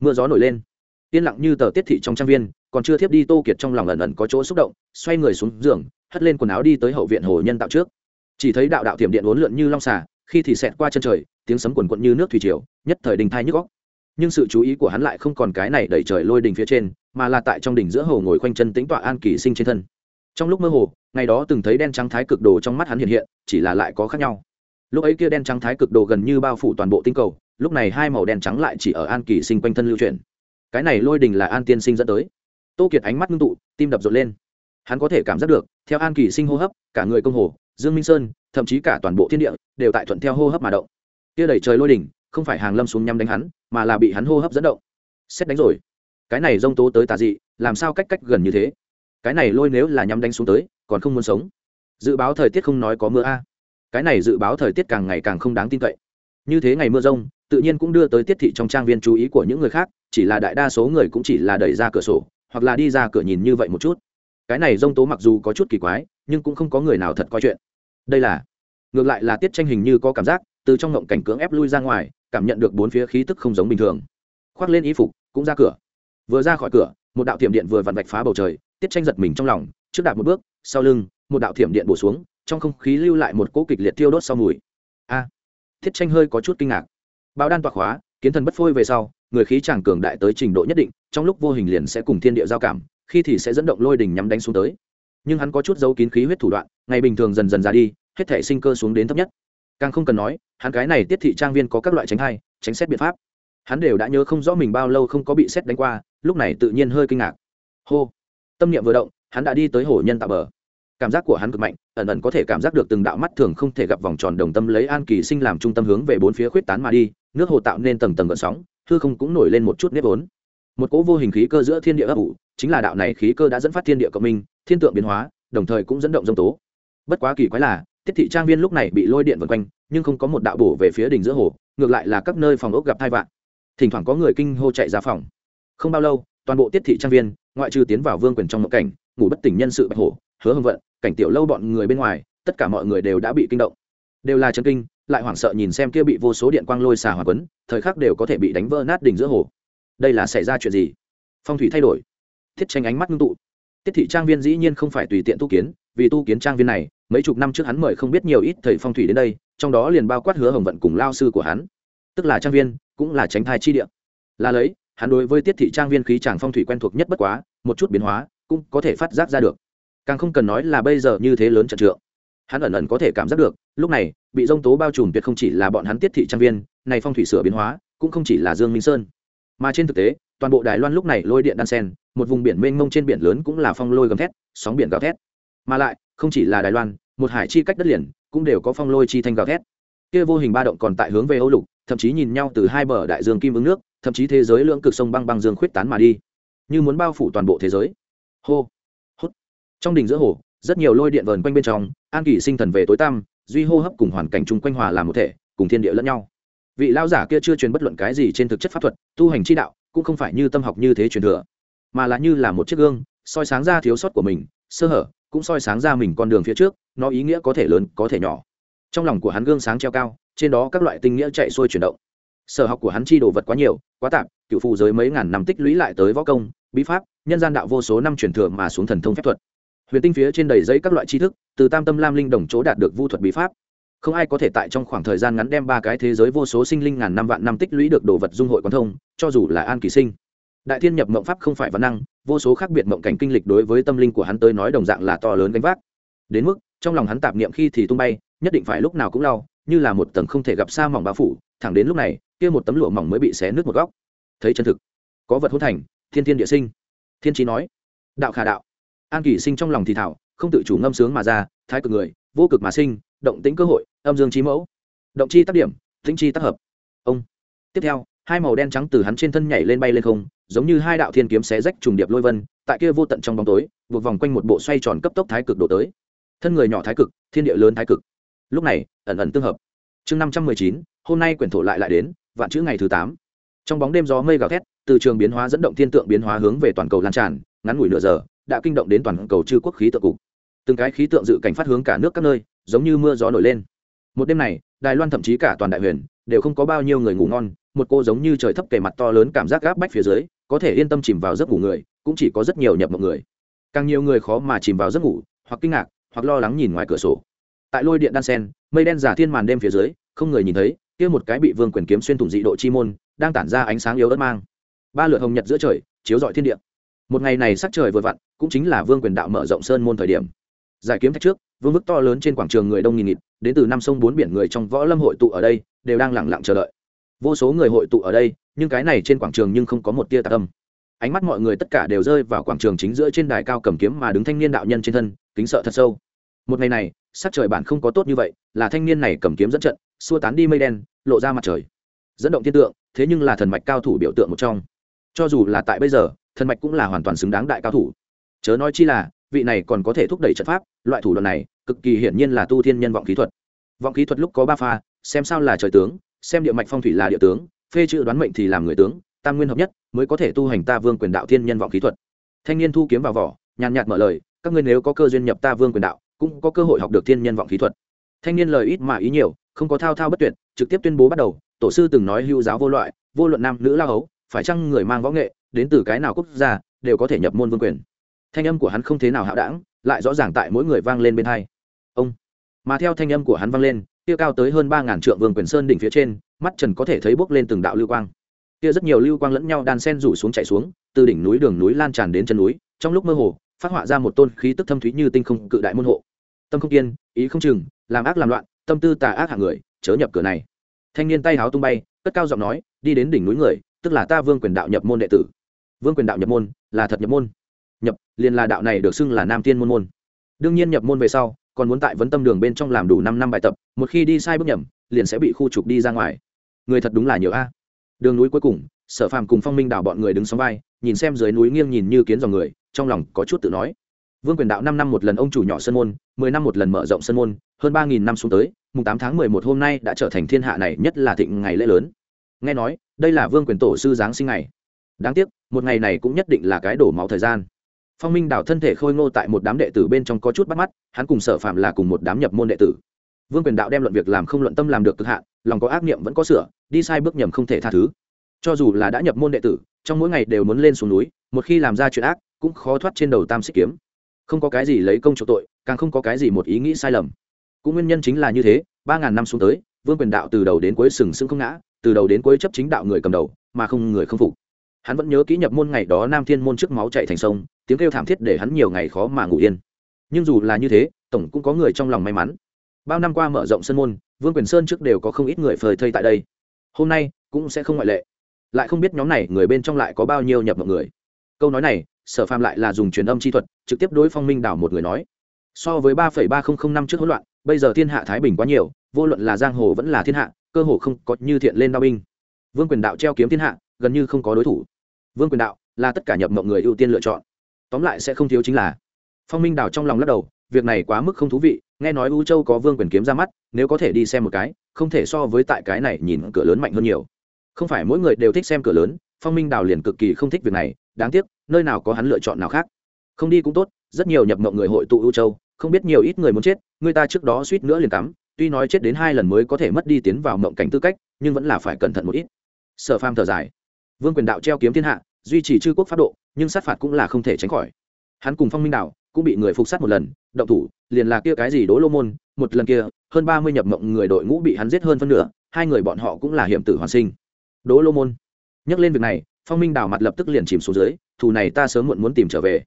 [SPEAKER 1] Mưa gió nổi lên. Yên lặng như tờ tiết thị trong trang viên, còn chưa thiếp đi tô kiệt trong lòng ẩn ẩn có chỗ xúc động, xoay người xuống giường, hất lên quần áo đi tới hậu viện hồ nhân tạo trước. Chỉ thấy đạo đạo thiểm điện uốn lượn như long xà, khi thì xẹt qua chân trời, tiếng sấm quần quận như nước thủy triều, nhất thời đình thai nhức góc nhưng sự chú ý của hắn lại không còn cái này đẩy trời lôi đình phía trên, mà là tại trong đỉnh giữa hồ ngồi khoanh chân tính tọa an kỳ sinh trên thân. Trong lúc mơ hồ, ngày đó từng thấy đen trắng thái cực đồ trong mắt hắn hiện hiện, chỉ là lại có khác nhau. Lúc ấy kia đen trắng thái cực đồ gần như bao phủ toàn bộ tinh cầu, lúc này hai màu đen trắng lại chỉ ở an kỳ sinh quanh thân lưu truyền cái này lôi đình là an tiên sinh dẫn tới. Tô kiệt ánh mắt ngưng tụ, tim đập rộn lên. Hắn có thể cảm giác được, theo an kỳ sinh hô hấp, cả người công hồ, dương minh sơn, thậm chí cả toàn bộ thiên địa, đều tại thuận theo hô hấp mà động. Kia đẩy trời lôi đỉnh không phải hàng lâm xuống nhắm đánh hắn, mà là bị hắn hô hấp dẫn động. Xét đánh rồi. Cái này rông tố tới tà dị, làm sao cách cách gần như thế? Cái này lôi nếu là nhắm đánh xuống tới, còn không muốn sống. Dự báo thời tiết không nói có mưa a. Cái này dự báo thời tiết càng ngày càng không đáng tin cậy. Như thế ngày mưa rông, tự nhiên cũng đưa tới tiết thị trong trang viên chú ý của những người khác, chỉ là đại đa số người cũng chỉ là đẩy ra cửa sổ, hoặc là đi ra cửa nhìn như vậy một chút. Cái này rông tố mặc dù có chút kỳ quái, nhưng cũng không có người nào thật coi chuyện. Đây là, ngược lại là tiết tranh hình như có cảm giác, từ trong ngộng cảnh cưỡng ép lui ra ngoài cảm nhận được bốn phía khí tức không giống bình thường. Khoác lên y phục, cũng ra cửa. Vừa ra khỏi cửa, một đạo thiểm điện vừa vặn vạch phá bầu trời, tiết tranh giật mình trong lòng, trước đạp một bước, sau lưng, một đạo thiểm điện bổ xuống, trong không khí lưu lại một cỗ kịch liệt tiêu đốt sau mùi. A! Tiết tranh hơi có chút kinh ngạc. Báo đan toạc hóa kiến thần bất phôi về sau, người khí chàng cường đại tới trình độ nhất định, trong lúc vô hình liền sẽ cùng thiên địa giao cảm, khi thì sẽ dẫn động lôi đình nhắm đánh xuống tới. Nhưng hắn có chút dấu kín khí huyết thủ đoạn, ngày bình thường dần dần ra đi, hết thể sinh cơ xuống đến thấp nhất càng không cần nói hắn cái này tiết thị trang viên có các loại tránh hay, tránh xét biện pháp. Hắn đều đã nhớ không rõ mình bao lâu không có bị xét đánh qua lúc này tự nhiên hơi kinh ngạc. Hô. Tâm niệm vừa động hắn đã đi tới hồ nhân tạo bờ. Cảm giác của hắn cực mạnh ẩn ẩn có thể cảm giác được từng đạo mắt thường không thể gặp vòng tròn đồng tâm lấy an kỳ sinh làm trung tâm hướng về bốn phía khuyết tán mà đi nước hồ tạo nên tầng tầng gợn sóng hư không cũng nổi lên một chút nếp vốn. Một cỗ vô hình khí cơ giữa thiên địa ấp ủ chính là đạo này khí cơ đã dẫn phát thiên địa cộng minh thiên tượng biến hóa đồng thời cũng dẫn động dông tố. Bất quá kỳ quái là tiết thị trang viên lúc này bị lôi điện vần quanh, nhưng không có một đạo bổ về phía đỉnh giữa hồ, ngược lại là các nơi phòng ốc gặp thai vạn thỉnh thoảng có người kinh hô chạy ra phòng. Không bao lâu, toàn bộ tiết thị trang viên, ngoại trừ tiến vào vương quyền trong một cảnh, ngủ bất tỉnh nhân sự bạch hổ, hứa hưng vận, cảnh tiểu lâu bọn người bên ngoài, tất cả mọi người đều đã bị kinh động. Đều là chân kinh, lại hoảng sợ nhìn xem kia bị vô số điện quang lôi xà hòa quấn, thời khắc đều có thể bị đánh vỡ nát đỉnh giữa hồ. Đây là xảy ra chuyện gì? Phong thủy thay đổi. Thiết tranh ánh mắt ngưng tụ. Tiết thị trang viên dĩ nhiên không phải tùy tiện tu kiến, vì tu kiến trang viên này mấy chục năm trước hắn mời không biết nhiều ít thầy phong thủy đến đây, trong đó liền bao quát hứa hồng vận cùng lao sư của hắn. Tức là trang viên, cũng là tránh thai chi địa. Là lấy, hắn đối với tiết thị trang viên khí tràng phong thủy quen thuộc nhất bất quá, một chút biến hóa, cũng có thể phát giác ra được. Càng không cần nói là bây giờ như thế lớn trận trượng. Hắn ẩn ẩn có thể cảm giác được, lúc này, bị dông tố bao trùm tuyệt không chỉ là bọn hắn tiết thị trang viên, này phong thủy sửa biến hóa, cũng không chỉ là dương minh sơn. Mà trên thực tế, toàn bộ đài loan lúc này lôi điện đan sen, một vùng biển mênh mông trên biển lớn cũng là phong lôi gầm thét, sóng biển gào thét. Mà lại không chỉ là đài loan, một hải chi cách đất liền, cũng đều có phong lôi chi thanh gào thét. Kia vô hình ba động còn tại hướng về âu lục, thậm chí nhìn nhau từ hai bờ đại dương kim ứng nước, thậm chí thế giới lưỡng cực sông băng băng dương khuyết tán mà đi. Như muốn bao phủ toàn bộ thế giới. Hô hốt trong đỉnh giữa hồ, rất nhiều lôi điện vờn quanh bên trong, an kỳ sinh thần về tối tăm, duy hô hấp cùng hoàn cảnh chung quanh hòa làm một thể, cùng thiên địa lẫn nhau. Vị lao giả kia chưa truyền bất luận cái gì trên thực chất pháp thuật, tu hành chi đạo, cũng không phải như tâm học như thế truyền thừa, mà là như là một chiếc gương, soi sáng ra thiếu sót của mình, sơ hở cũng soi sáng ra mình con đường phía trước, nó ý nghĩa có thể lớn, có thể nhỏ. Trong lòng của hắn gương sáng treo cao, trên đó các loại tinh nghĩa chạy xuôi chuyển động. Sở học của hắn chi đồ vật quá nhiều, quá tạp, cựu phụ giới mấy ngàn năm tích lũy lại tới võ công, bí pháp, nhân gian đạo vô số năm truyền thừa mà xuống thần thông phép thuật. Huyền tinh phía trên đầy giấy các loại tri thức, từ tam tâm lam linh đồng chỗ đạt được vu thuật bí pháp. Không ai có thể tại trong khoảng thời gian ngắn đem ba cái thế giới vô số sinh linh ngàn năm vạn năm tích lũy được đồ vật dung hội quán thông, cho dù là an kỳ sinh đại thiên nhập mộng pháp không phải văn năng, vô số khác biệt mộng cảnh kinh lịch đối với tâm linh của hắn tới nói đồng dạng là to lớn gánh vác. Đến mức, trong lòng hắn tạp niệm khi thì tung bay, nhất định phải lúc nào cũng lau, như là một tầng không thể gặp xa mỏng bao phủ, thẳng đến lúc này, kia một tấm lụa mỏng mới bị xé nước một góc. Thấy chân thực, có vật hôn thành, thiên thiên địa sinh. Thiên trí nói, đạo khả đạo. An kỳ sinh trong lòng thì thảo, không tự chủ ngâm sướng mà ra, thái cực người, vô cực mà sinh, động tính cơ hội, âm dương trí mẫu. Động chi tác điểm tính chi tác hợp. Ông. Tiếp theo, hai màu đen trắng từ hắn trên thân nhảy lên bay lên không giống như hai đạo thiên kiếm xé rách trùng điệp lôi vân, tại kia vô tận trong bóng tối, buộc vòng quanh một bộ xoay tròn cấp tốc thái cực đổ tới. Thân người nhỏ thái cực, thiên địa lớn thái cực. Lúc này, ẩn ẩn tương hợp. Chương năm trăm mười chín, hôm nay quyển thổ lại lại đến, vạn chữ ngày thứ tám. Trong bóng đêm gió mây gào thét, từ trường biến hóa dẫn động thiên tượng biến hóa hướng về toàn cầu lan tràn, ngắn ngủi nửa giờ, đã kinh động đến toàn cầu chư quốc khí tượng cục. Từng cái khí tượng dự cảnh phát hướng cả nước các nơi, giống như mưa gió nổi lên. Một đêm này, đài loan thậm chí cả toàn đại huyền, đều không có bao nhiêu người ngủ ngon, một cô giống như trời thấp kề mặt to lớn cảm giác gáp bách phía dưới có thể yên tâm chìm vào giấc ngủ người, cũng chỉ có rất nhiều nhập mộng người. Càng nhiều người khó mà chìm vào giấc ngủ, hoặc kinh ngạc, hoặc lo lắng nhìn ngoài cửa sổ. Tại lôi điện đan sen, mây đen giả thiên màn đêm phía dưới, không người nhìn thấy, kia một cái bị vương quyền kiếm xuyên thủng dị độ chi môn, đang tản ra ánh sáng yếu ớt mang. Ba lượt hồng nhật giữa trời, chiếu rọi thiên địa. Một ngày này sắc trời vừa vặn, cũng chính là vương quyền đạo mở rộng sơn môn thời điểm. Giải kiếm thạch trước, vương vức to lớn trên quảng trường người đông nghìn nghịt, đến từ năm sông bốn biển người trong võ lâm hội tụ ở đây, đều đang lẳng lặng chờ đợi vô số người hội tụ ở đây, nhưng cái này trên quảng trường nhưng không có một tia tạ âm. Ánh mắt mọi người tất cả đều rơi vào quảng trường chính giữa trên đài cao cầm kiếm mà đứng thanh niên đạo nhân trên thân, kính sợ thật sâu. Một ngày này, sắc trời bản không có tốt như vậy, là thanh niên này cầm kiếm dẫn trận, xua tán đi mây đen, lộ ra mặt trời. Dẫn động thiên tượng, thế nhưng là thần mạch cao thủ biểu tượng một trong. Cho dù là tại bây giờ, thần mạch cũng là hoàn toàn xứng đáng đại cao thủ. Chớ nói chi là, vị này còn có thể thúc đẩy trận pháp, loại thủ đoạn này, cực kỳ hiển nhiên là tu thiên nhân vọng kỹ thuật. Vọng kỹ thuật lúc có ba pha, xem sao là trời tướng xem địa mạch phong thủy là địa tướng, phê chữ đoán mệnh thì làm người tướng, tam nguyên hợp nhất, mới có thể tu hành ta vương quyền đạo thiên nhân vọng kỹ thuật. Thanh niên thu kiếm vào vỏ, nhàn nhạt mở lời, các ngươi nếu có cơ duyên nhập ta vương quyền đạo, cũng có cơ hội học được thiên nhân vọng kỹ thuật. Thanh niên lời ít mà ý nhiều, không có thao thao bất tuyệt, trực tiếp tuyên bố bắt đầu, tổ sư từng nói hưu giáo vô loại, vô luận nam nữ lao hấu, phải chăng người mang võ nghệ, đến từ cái nào quốc gia, đều có thể nhập môn vương quyền. Thanh âm của hắn không thế nào hạo đảng, lại rõ ràng tại mỗi người vang lên bên hai. Ông. Mà theo thanh âm của hắn vang lên kia cao tới hơn ba ngàn trượng vương quyền sơn đỉnh phía trên, mắt trần có thể thấy bốc lên từng đạo lưu quang. Kia rất nhiều lưu quang lẫn nhau đan sen rủ xuống chạy xuống, từ đỉnh núi đường núi lan tràn đến chân núi, trong lúc mơ hồ, phát họa ra một tôn khí tức thâm thúy như tinh không cự đại môn hộ. Tâm không kiên, ý không chừng, làm ác làm loạn, tâm tư tà ác hạng người, chớ nhập cửa này. Thanh niên tay háo tung bay, cất cao giọng nói, đi đến đỉnh núi người, tức là ta vương quyền đạo nhập môn đệ tử. Vương quyền đạo nhập môn, là thật nhập môn. Nhập, liền là đạo này được xưng là nam tiên môn môn. Đương nhiên nhập môn về sau còn muốn tại vấn tâm đường bên trong làm đủ năm năm bài tập, một khi đi sai bước nhầm, liền sẽ bị khu trục đi ra ngoài. Người thật đúng là nhiều a. Đường núi cuối cùng, sở phàm cùng phong minh đảo bọn người đứng sóng vai, nhìn xem dưới núi nghiêng nhìn như kiến dòng người, trong lòng có chút tự nói. Vương quyền đạo năm năm một lần ông chủ nhỏ sân môn, mười năm một lần mở rộng sân môn, hơn ba nghìn năm xuống tới, mùng tám tháng mười một hôm nay đã trở thành thiên hạ này nhất là thịnh ngày lễ lớn. Nghe nói, đây là vương quyền tổ sư giáng sinh ngày. Đáng tiếc, một ngày này cũng nhất định là cái đổ máu thời gian phong minh đảo thân thể khôi ngô tại một đám đệ tử bên trong có chút bắt mắt, hắn cùng sở phạm là cùng một đám nhập môn đệ tử. Vương quyền đạo đem luận việc làm không luận tâm làm được cực hạn, lòng có ác niệm vẫn có sửa, đi sai bước nhầm không thể tha thứ. Cho dù là đã nhập môn đệ tử, trong mỗi ngày đều muốn lên xuống núi, một khi làm ra chuyện ác, cũng khó thoát trên đầu tam xích kiếm. Không có cái gì lấy công chỗ tội, càng không có cái gì một ý nghĩ sai lầm. Cũng nguyên nhân chính là như thế, ba ngàn năm xuống tới, vương quyền đạo từ đầu đến cuối sừng sững không ngã, từ đầu đến cuối chấp chính đạo người cầm đầu, mà không người không phục. Hắn vẫn nhớ kỹ nhập môn ngày đó nam thiên môn trước máu chạy thành sông tiếng kêu thảm thiết để hắn nhiều ngày khó mà ngủ yên. Nhưng dù là như thế, tổng cũng có người trong lòng may mắn. Bao năm qua mở rộng sân môn, vương quyền sơn trước đều có không ít người phơi thây tại đây. Hôm nay, cũng sẽ không ngoại lệ. Lại không biết nhóm này người bên trong lại có bao nhiêu nhập mọi người. Câu nói này, sở phàm lại là dùng truyền âm chi thuật, trực tiếp đối phong minh đảo một người nói. So với ba ba nghìn năm trước hỗn loạn, bây giờ thiên hạ thái bình quá nhiều, vô luận là giang hồ vẫn là thiên hạ, cơ hồ không có như thiện lên đao binh. Vương quyền đạo treo kiếm thiên hạ, gần như không có đối thủ. Vương quyền đạo là tất cả nhập mộng người ưu tiên lựa chọn tóm lại sẽ không thiếu chính là. Phong minh đào trong lòng lắc đầu, việc này quá mức không thú vị, nghe nói u châu có vương quyền kiếm ra mắt, nếu có thể đi xem một cái, không thể so với tại cái này nhìn cửa lớn mạnh hơn nhiều. Không phải mỗi người đều thích xem cửa lớn, phong minh đào liền cực kỳ không thích việc này, đáng tiếc, nơi nào có hắn lựa chọn nào khác. Không đi cũng tốt, rất nhiều nhập mộng người hội tụ u châu, không biết nhiều ít người muốn chết, người ta trước đó suýt nữa liền tắm tuy nói chết đến hai lần mới có thể mất đi tiến vào mộng cảnh tư cách, nhưng vẫn là phải cẩn thận một ít. Sở pham thở dài. Vương quyền đạo treo kiếm thiên hạ duy trì chư quốc pháp độ, nhưng sát phạt cũng là không thể tránh khỏi. Hắn cùng phong minh đạo cũng bị người phục sát một lần, động thủ, liền là kia cái gì đố lô môn, một lần kia, hơn ba mươi nhập mộng người đội ngũ bị hắn giết hơn phân nửa, hai người bọn họ cũng là hiểm tử hoàn sinh. Đố lô môn. Nhắc lên việc này, phong minh đào mặt lập tức liền chìm xuống dưới, thù này ta sớm muộn muốn tìm trở về.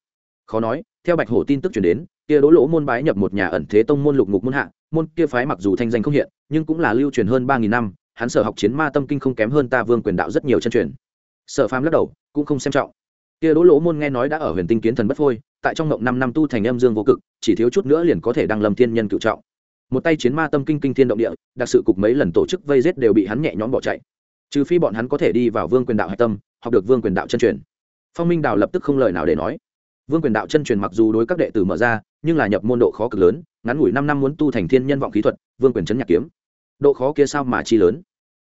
[SPEAKER 1] Khó nói, theo bạch hổ tin tức chuyển đến, kia đỗ lỗ môn bái nhập một nhà ẩn thế tông môn lục ngục môn hạ, môn kia phái mặc dù thanh danh không hiện, nhưng cũng là lưu truyền hơn ba nghìn năm, hắn sở học chiến ma tâm kinh không kém hơn ta vương quyền đạo rất nhiều chân truyền sở phàm lắc đầu, cũng không xem trọng. Kia đỗ lỗ môn nghe nói đã ở huyền tinh kiến thần bất phôi, tại trong ngộng năm năm tu thành âm dương vô cực, chỉ thiếu chút nữa liền có thể đăng lâm thiên nhân cựu trọng. Một tay chiến ma tâm kinh kinh thiên động địa, đặc sự cục mấy lần tổ chức vây giết đều bị hắn nhẹ nhõm bỏ chạy. Trừ phi bọn hắn có thể đi vào vương quyền đạo hạch tâm, học được vương quyền đạo chân truyền. Phong minh đào lập tức không lời nào để nói. Vương quyền đạo chân truyền mặc dù đối các đệ tử mở ra, nhưng là nhập môn độ khó cực lớn, ngắn ngủi năm năm muốn tu thành thiên nhân vọng kỹ thuật, vương quyền chấn nhạc kiếm. Độ khó kia sao mà chi lớn?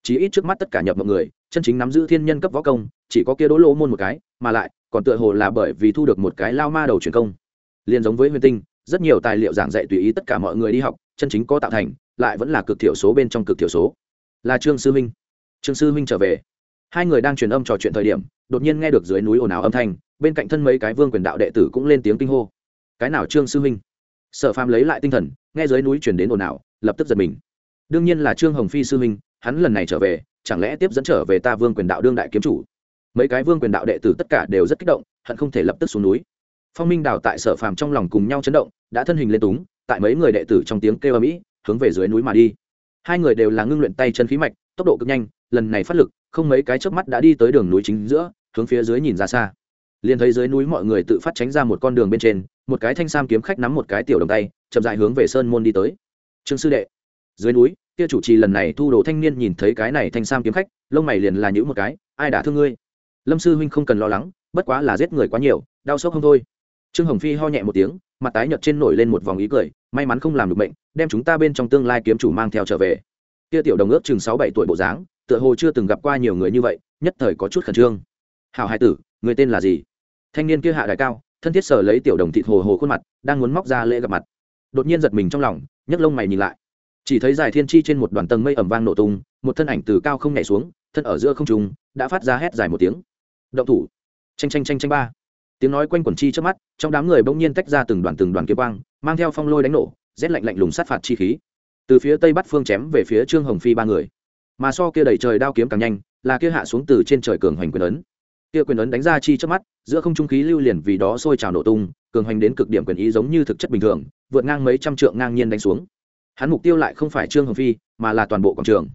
[SPEAKER 1] Chỉ ít trước mắt tất cả nhập mọi người, chân chính nắm giữ thiên nhân cấp võ công, chỉ có kia đỗ lỗ môn một cái, mà lại, còn tựa hồ là bởi vì thu được một cái lao ma đầu truyền công. Liền giống với huyền tinh, rất nhiều tài liệu giảng dạy tùy ý tất cả mọi người đi học, chân chính có tạo thành, lại vẫn là cực thiểu số bên trong cực thiểu số. Là trương sư minh. Trương sư minh trở về. Hai người đang truyền âm trò chuyện thời điểm, đột nhiên nghe được dưới núi ồn ào âm thanh, bên cạnh thân mấy cái vương quyền đạo đệ tử cũng lên tiếng kinh hô. Cái nào trương sư minh? Sở phàm lấy lại tinh thần, nghe dưới núi chuyển đến ồn ào, lập tức giật mình. Đương nhiên là trương hồng phi sư minh hắn lần này trở về, chẳng lẽ tiếp dẫn trở về ta vương quyền đạo đương đại kiếm chủ? Mấy cái vương quyền đạo đệ tử tất cả đều rất kích động, hận không thể lập tức xuống núi. Phong minh đào tại sở phàm trong lòng cùng nhau chấn động, đã thân hình lên túng, tại mấy người đệ tử trong tiếng kêu âm ỉ hướng về dưới núi mà đi. Hai người đều là ngưng luyện tay chân khí mạch, tốc độ cực nhanh, lần này phát lực, không mấy cái chớp mắt đã đi tới đường núi chính giữa, hướng phía dưới nhìn ra xa. Liền thấy dưới núi mọi người tự phát tránh ra một con đường bên trên, một cái thanh sam kiếm khách nắm một cái tiểu đồng tay, chậm dại hướng về sơn môn đi tới. Trương sư đệ, dưới núi kia chủ trì lần này thu đồ thanh niên nhìn thấy cái này thanh sam kiếm khách, lông mày liền là nhữ một cái, ai đã thương ngươi? Lâm sư huynh không cần lo lắng, bất quá là giết người quá nhiều, đau sốc không thôi. Trương hồng phi ho nhẹ một tiếng, mặt tái nhợt trên nổi lên một vòng ý cười, may mắn không làm được bệnh, đem chúng ta bên trong tương lai kiếm chủ mang theo trở về. Kia tiểu đồng ước chừng sáu bảy tuổi bộ dáng, tựa hồ chưa từng gặp qua nhiều người như vậy, nhất thời có chút khẩn trương. Hào hai tử, người tên là gì? Thanh niên kia hạ đại cao, thân thiết sở lấy tiểu đồng thịt hồ hồ khuôn mặt, đang muốn móc ra lễ gặp mặt. Đột nhiên giật mình trong lòng, nhấc lông mày nhìn lại chỉ thấy dài thiên chi trên một đoàn tầng mây ẩm vang nổ tung, một thân ảnh từ cao không nhảy xuống, thân ở giữa không trung, đã phát ra hét dài một tiếng. Động thủ. Tranh tranh tranh tranh ba. Tiếng nói quanh quẩn chi trước mắt, trong đám người bỗng nhiên tách ra từng đoàn từng đoàn kia quang, mang theo phong lôi đánh nổ, rét lạnh lạnh lùng sát phạt chi khí. Từ phía tây bắt phương chém về phía trương hồng phi ba người. Mà so kia đẩy trời đao kiếm càng nhanh, là kia hạ xuống từ trên trời cường hoành quyền ấn. Kia quyền ấn đánh ra chi trước mắt, giữa không trung khí lưu liền vì đó sôi trào nổ tung, cường hoành đến cực điểm quyền ý giống như thực chất bình thường, vượt ngang mấy trăm trượng ngang nhiên đánh xuống hắn mục tiêu lại không phải trương hồng phi, mà là toàn bộ quảng trường.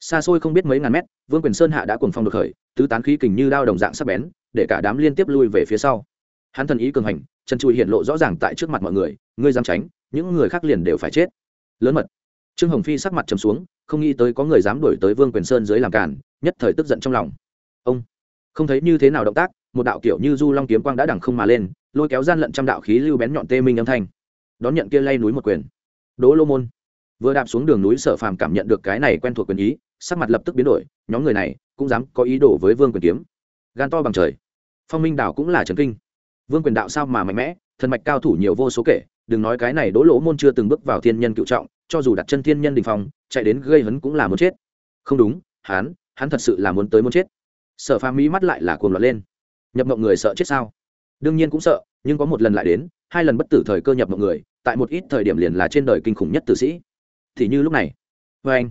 [SPEAKER 1] Xa xôi không biết mấy ngàn mét, vương quyền sơn hạ đã cùng phong được khởi, tứ tán khí kình như đao đồng dạng sắc bén, để cả đám liên tiếp lui về phía sau. Hắn thần ý cường hành chân chui hiện lộ rõ ràng tại trước mặt mọi người, ngươi dám tránh, những người khác liền đều phải chết. Lớn mật. Trương hồng phi sắc mặt trầm xuống, không nghĩ tới có người dám đuổi tới vương quyền sơn dưới làm cản nhất thời tức giận trong lòng. Ông. Không thấy như thế nào động tác, một đạo kiểu như du long kiếm quang đã đẳng không mà lên, lôi kéo gian lận trăm đạo khí lưu bén nhọn tê minh âm thanh. Đón nhận kia lay núi một quyền. Đỗ lô môn vừa đạp xuống đường núi sở phàm cảm nhận được cái này quen thuộc quyền ý, sắc mặt lập tức biến đổi, nhóm người này cũng dám có ý đồ với vương quyền kiếm. Gan to bằng trời. Phong minh đảo cũng là trần kinh. Vương quyền đạo sao mà mạnh mẽ, thần mạch cao thủ nhiều vô số kể, đừng nói cái này đỗ lỗ môn chưa từng bước vào thiên nhân cựu trọng, cho dù đặt chân thiên nhân đình phong, chạy đến gây hấn cũng là muốn chết. Không đúng, hắn hắn thật sự là muốn tới muốn chết. Sở phàm mỹ mắt lại là cuồng loạn lên. Nhập mộng người sợ chết sao? Đương nhiên cũng sợ, nhưng có một lần lại đến, hai lần bất tử thời cơ nhập mộng người, tại một ít thời điểm liền là trên đời kinh khủng nhất tử sĩ thì như lúc này. Vê anh.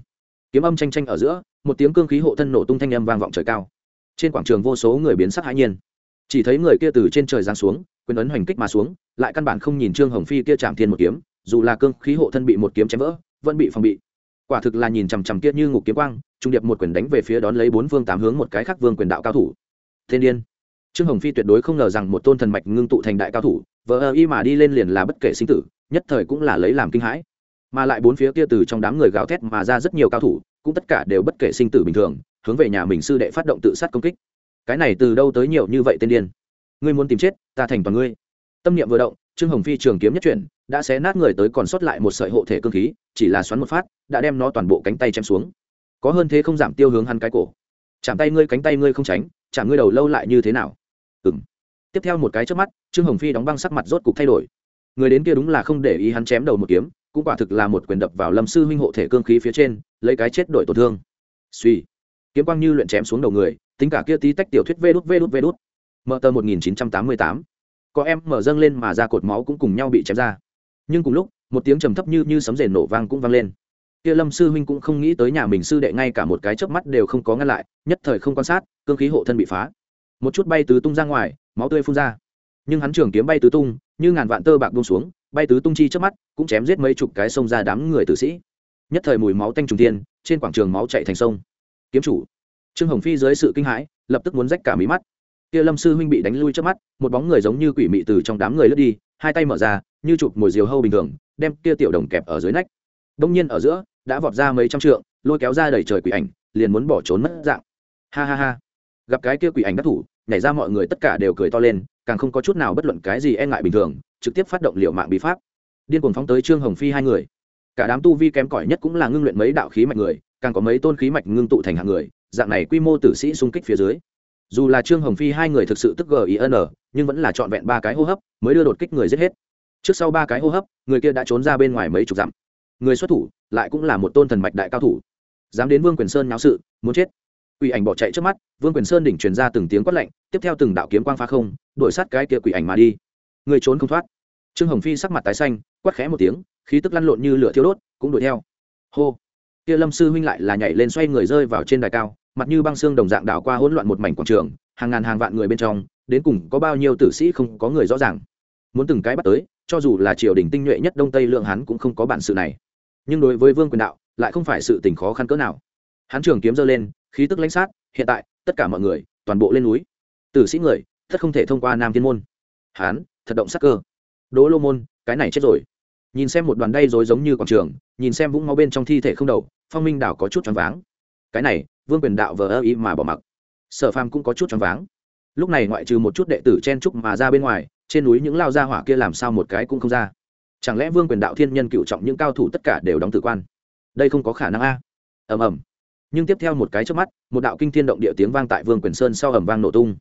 [SPEAKER 1] Kiếm âm tranh tranh ở giữa, một tiếng cương khí hộ thân nổ tung thanh âm vang vọng trời cao. Trên quảng trường vô số người biến sắc hãi nhiên. Chỉ thấy người kia từ trên trời giáng xuống, quyền ấn hoành kích mà xuống, lại căn bản không nhìn trương hồng phi kia chạm thiên một kiếm, dù là cương khí hộ thân bị một kiếm chém vỡ, vẫn bị phòng bị. Quả thực là nhìn chằm chằm kia như ngục kiếm quang, trung điệp một quyền đánh về phía đón lấy bốn vương tám hướng một cái khác vương quyền đạo cao thủ. Thiên điên. Trương hồng phi tuyệt đối không ngờ rằng một tôn thần mạch ngưng tụ thành đại cao thủ vợ ơ y mà đi lên liền là bất kể sinh tử, nhất thời cũng là lấy làm kinh hãi mà lại bốn phía kia từ trong đám người gào thét mà ra rất nhiều cao thủ, cũng tất cả đều bất kể sinh tử bình thường, hướng về nhà mình sư đệ phát động tự sát công kích. Cái này từ đâu tới nhiều như vậy tên điên? Ngươi muốn tìm chết, ta thành toàn ngươi. Tâm niệm vừa động, trương hồng phi trường kiếm nhất chuyển, đã xé nát người tới còn sót lại một sợi hộ thể cơ khí, chỉ là xoắn một phát, đã đem nó toàn bộ cánh tay chém xuống. Có hơn thế không giảm tiêu hướng hắn cái cổ. Chạm tay ngươi, cánh tay ngươi không tránh, chạm ngươi đầu lâu lại như thế nào? Ừ tiếp theo một cái trước mắt, trương hồng phi đóng băng sắc mặt rốt cục thay đổi. Người đến kia đúng là không để ý hắn chém đầu một kiếm cũng quả thực là một quyền đập vào lâm sư huynh hộ thể cương khí phía trên, lấy cái chết đổi tổn thương. Suy kiếm quang như luyện chém xuống đầu người, tính cả kia tí tách tiểu thuyết vê đút vê đút vê đút. Mở tờ một nghìn chín trăm tám mươi tám, có em mở dâng lên mà ra cột máu cũng cùng nhau bị chém ra. Nhưng cùng lúc, một tiếng trầm thấp như như sấm rền nổ vang cũng vang lên. Kia lâm sư huynh cũng không nghĩ tới nhà mình sư đệ ngay cả một cái chớp mắt đều không có ngăn lại, nhất thời không quan sát, cương khí hộ thân bị phá. Một chút bay tứ tung ra ngoài, máu tươi phun ra. Nhưng hắn trường kiếm bay tứ tung, như ngàn vạn tơ bạc buông xuống bay tứ tung chi trước mắt, cũng chém giết mấy chục cái sông ra đám người tử sĩ. Nhất thời mùi máu tanh trùng tiên trên quảng trường máu chạy thành sông. Kiếm chủ. Trương hồng phi dưới sự kinh hãi, lập tức muốn rách cả mí mắt. Kia lâm sư huynh bị đánh lui trước mắt, một bóng người giống như quỷ mị từ trong đám người lướt đi, hai tay mở ra, như chụp mồi diều hâu bình thường, đem kia tiểu đồng kẹp ở dưới nách. Đông nhiên ở giữa, đã vọt ra mấy trăm trượng, lôi kéo ra đầy trời quỷ ảnh, liền muốn bỏ trốn mất dạng. Ha ha ha. Gặp cái kia quỷ ảnh đắc thủ, nhảy ra mọi người tất cả đều cười to lên, càng không có chút nào bất luận cái gì e ngại bình thường trực tiếp phát động liệu mạng bí pháp. Điên cuồng phóng tới trương hồng phi hai người. Cả đám tu vi kém cỏi nhất cũng là ngưng luyện mấy đạo khí mạch người, càng có mấy tôn khí mạch ngưng tụ thành hạng người, dạng này quy mô tử sĩ xung kích phía dưới. Dù là trương hồng phi hai người thực sự tức gin nhưng vẫn là trọn vẹn ba cái hô hấp, mới đưa đột kích người giết hết. Trước sau ba cái hô hấp, người kia đã trốn ra bên ngoài mấy chục dặm. Người xuất thủ, lại cũng là một tôn thần mạch đại cao thủ. Dám đến vương quyền sơn nháo sự, muốn chết. Quỷ ảnh bỏ chạy trước mắt, vương quyền sơn đỉnh truyền ra từng tiếng quát lạnh, tiếp theo từng đạo kiếm quang phá không, đuổi sát cái kia quỷ ảnh mà đi người trốn không thoát. Trương hồng phi sắc mặt tái xanh, quát khẽ một tiếng, khí tức lăn lộn như lửa thiêu đốt, cũng đuổi theo. Hô. Kia lâm sư huynh lại là nhảy lên xoay người rơi vào trên đài cao, mặt như băng xương đồng dạng đảo qua hỗn loạn một mảnh quảng trường, hàng ngàn hàng vạn người bên trong, đến cùng có bao nhiêu tử sĩ không có người rõ ràng. Muốn từng cái bắt tới, cho dù là triều đình tinh nhuệ nhất đông tây lượng hắn cũng không có bản sự này. Nhưng đối với vương quyền đạo, lại không phải sự tình khó khăn cỡ nào. Hắn trường kiếm giơ lên, khí tức lãnh sát, hiện tại, tất cả mọi người, toàn bộ lên núi. Tử sĩ người tất không thể thông qua nam thiên môn. Hắn thật động sắc cơ. Đỗ lô môn, cái này chết rồi. Nhìn xem một đoàn đay rối giống như quảng trường, nhìn xem vũng máu bên trong thi thể không đầu, phong minh đảo có chút choáng váng. Cái này, vương quyền đạo vờ ơ ý mà bỏ mặc. Sở phàm cũng có chút choáng váng. Lúc này ngoại trừ một chút đệ tử chen trúc mà ra bên ngoài, trên núi những lao gia hỏa kia làm sao một cái cũng không ra. Chẳng lẽ vương quyền đạo thiên nhân cựu trọng những cao thủ tất cả đều đóng tử quan? Đây không có khả năng a. Ầm ầm. Nhưng tiếp theo một cái trước mắt, một đạo kinh thiên động địa tiếng vang tại vương quyền sơn sau ầm vang nổ tung.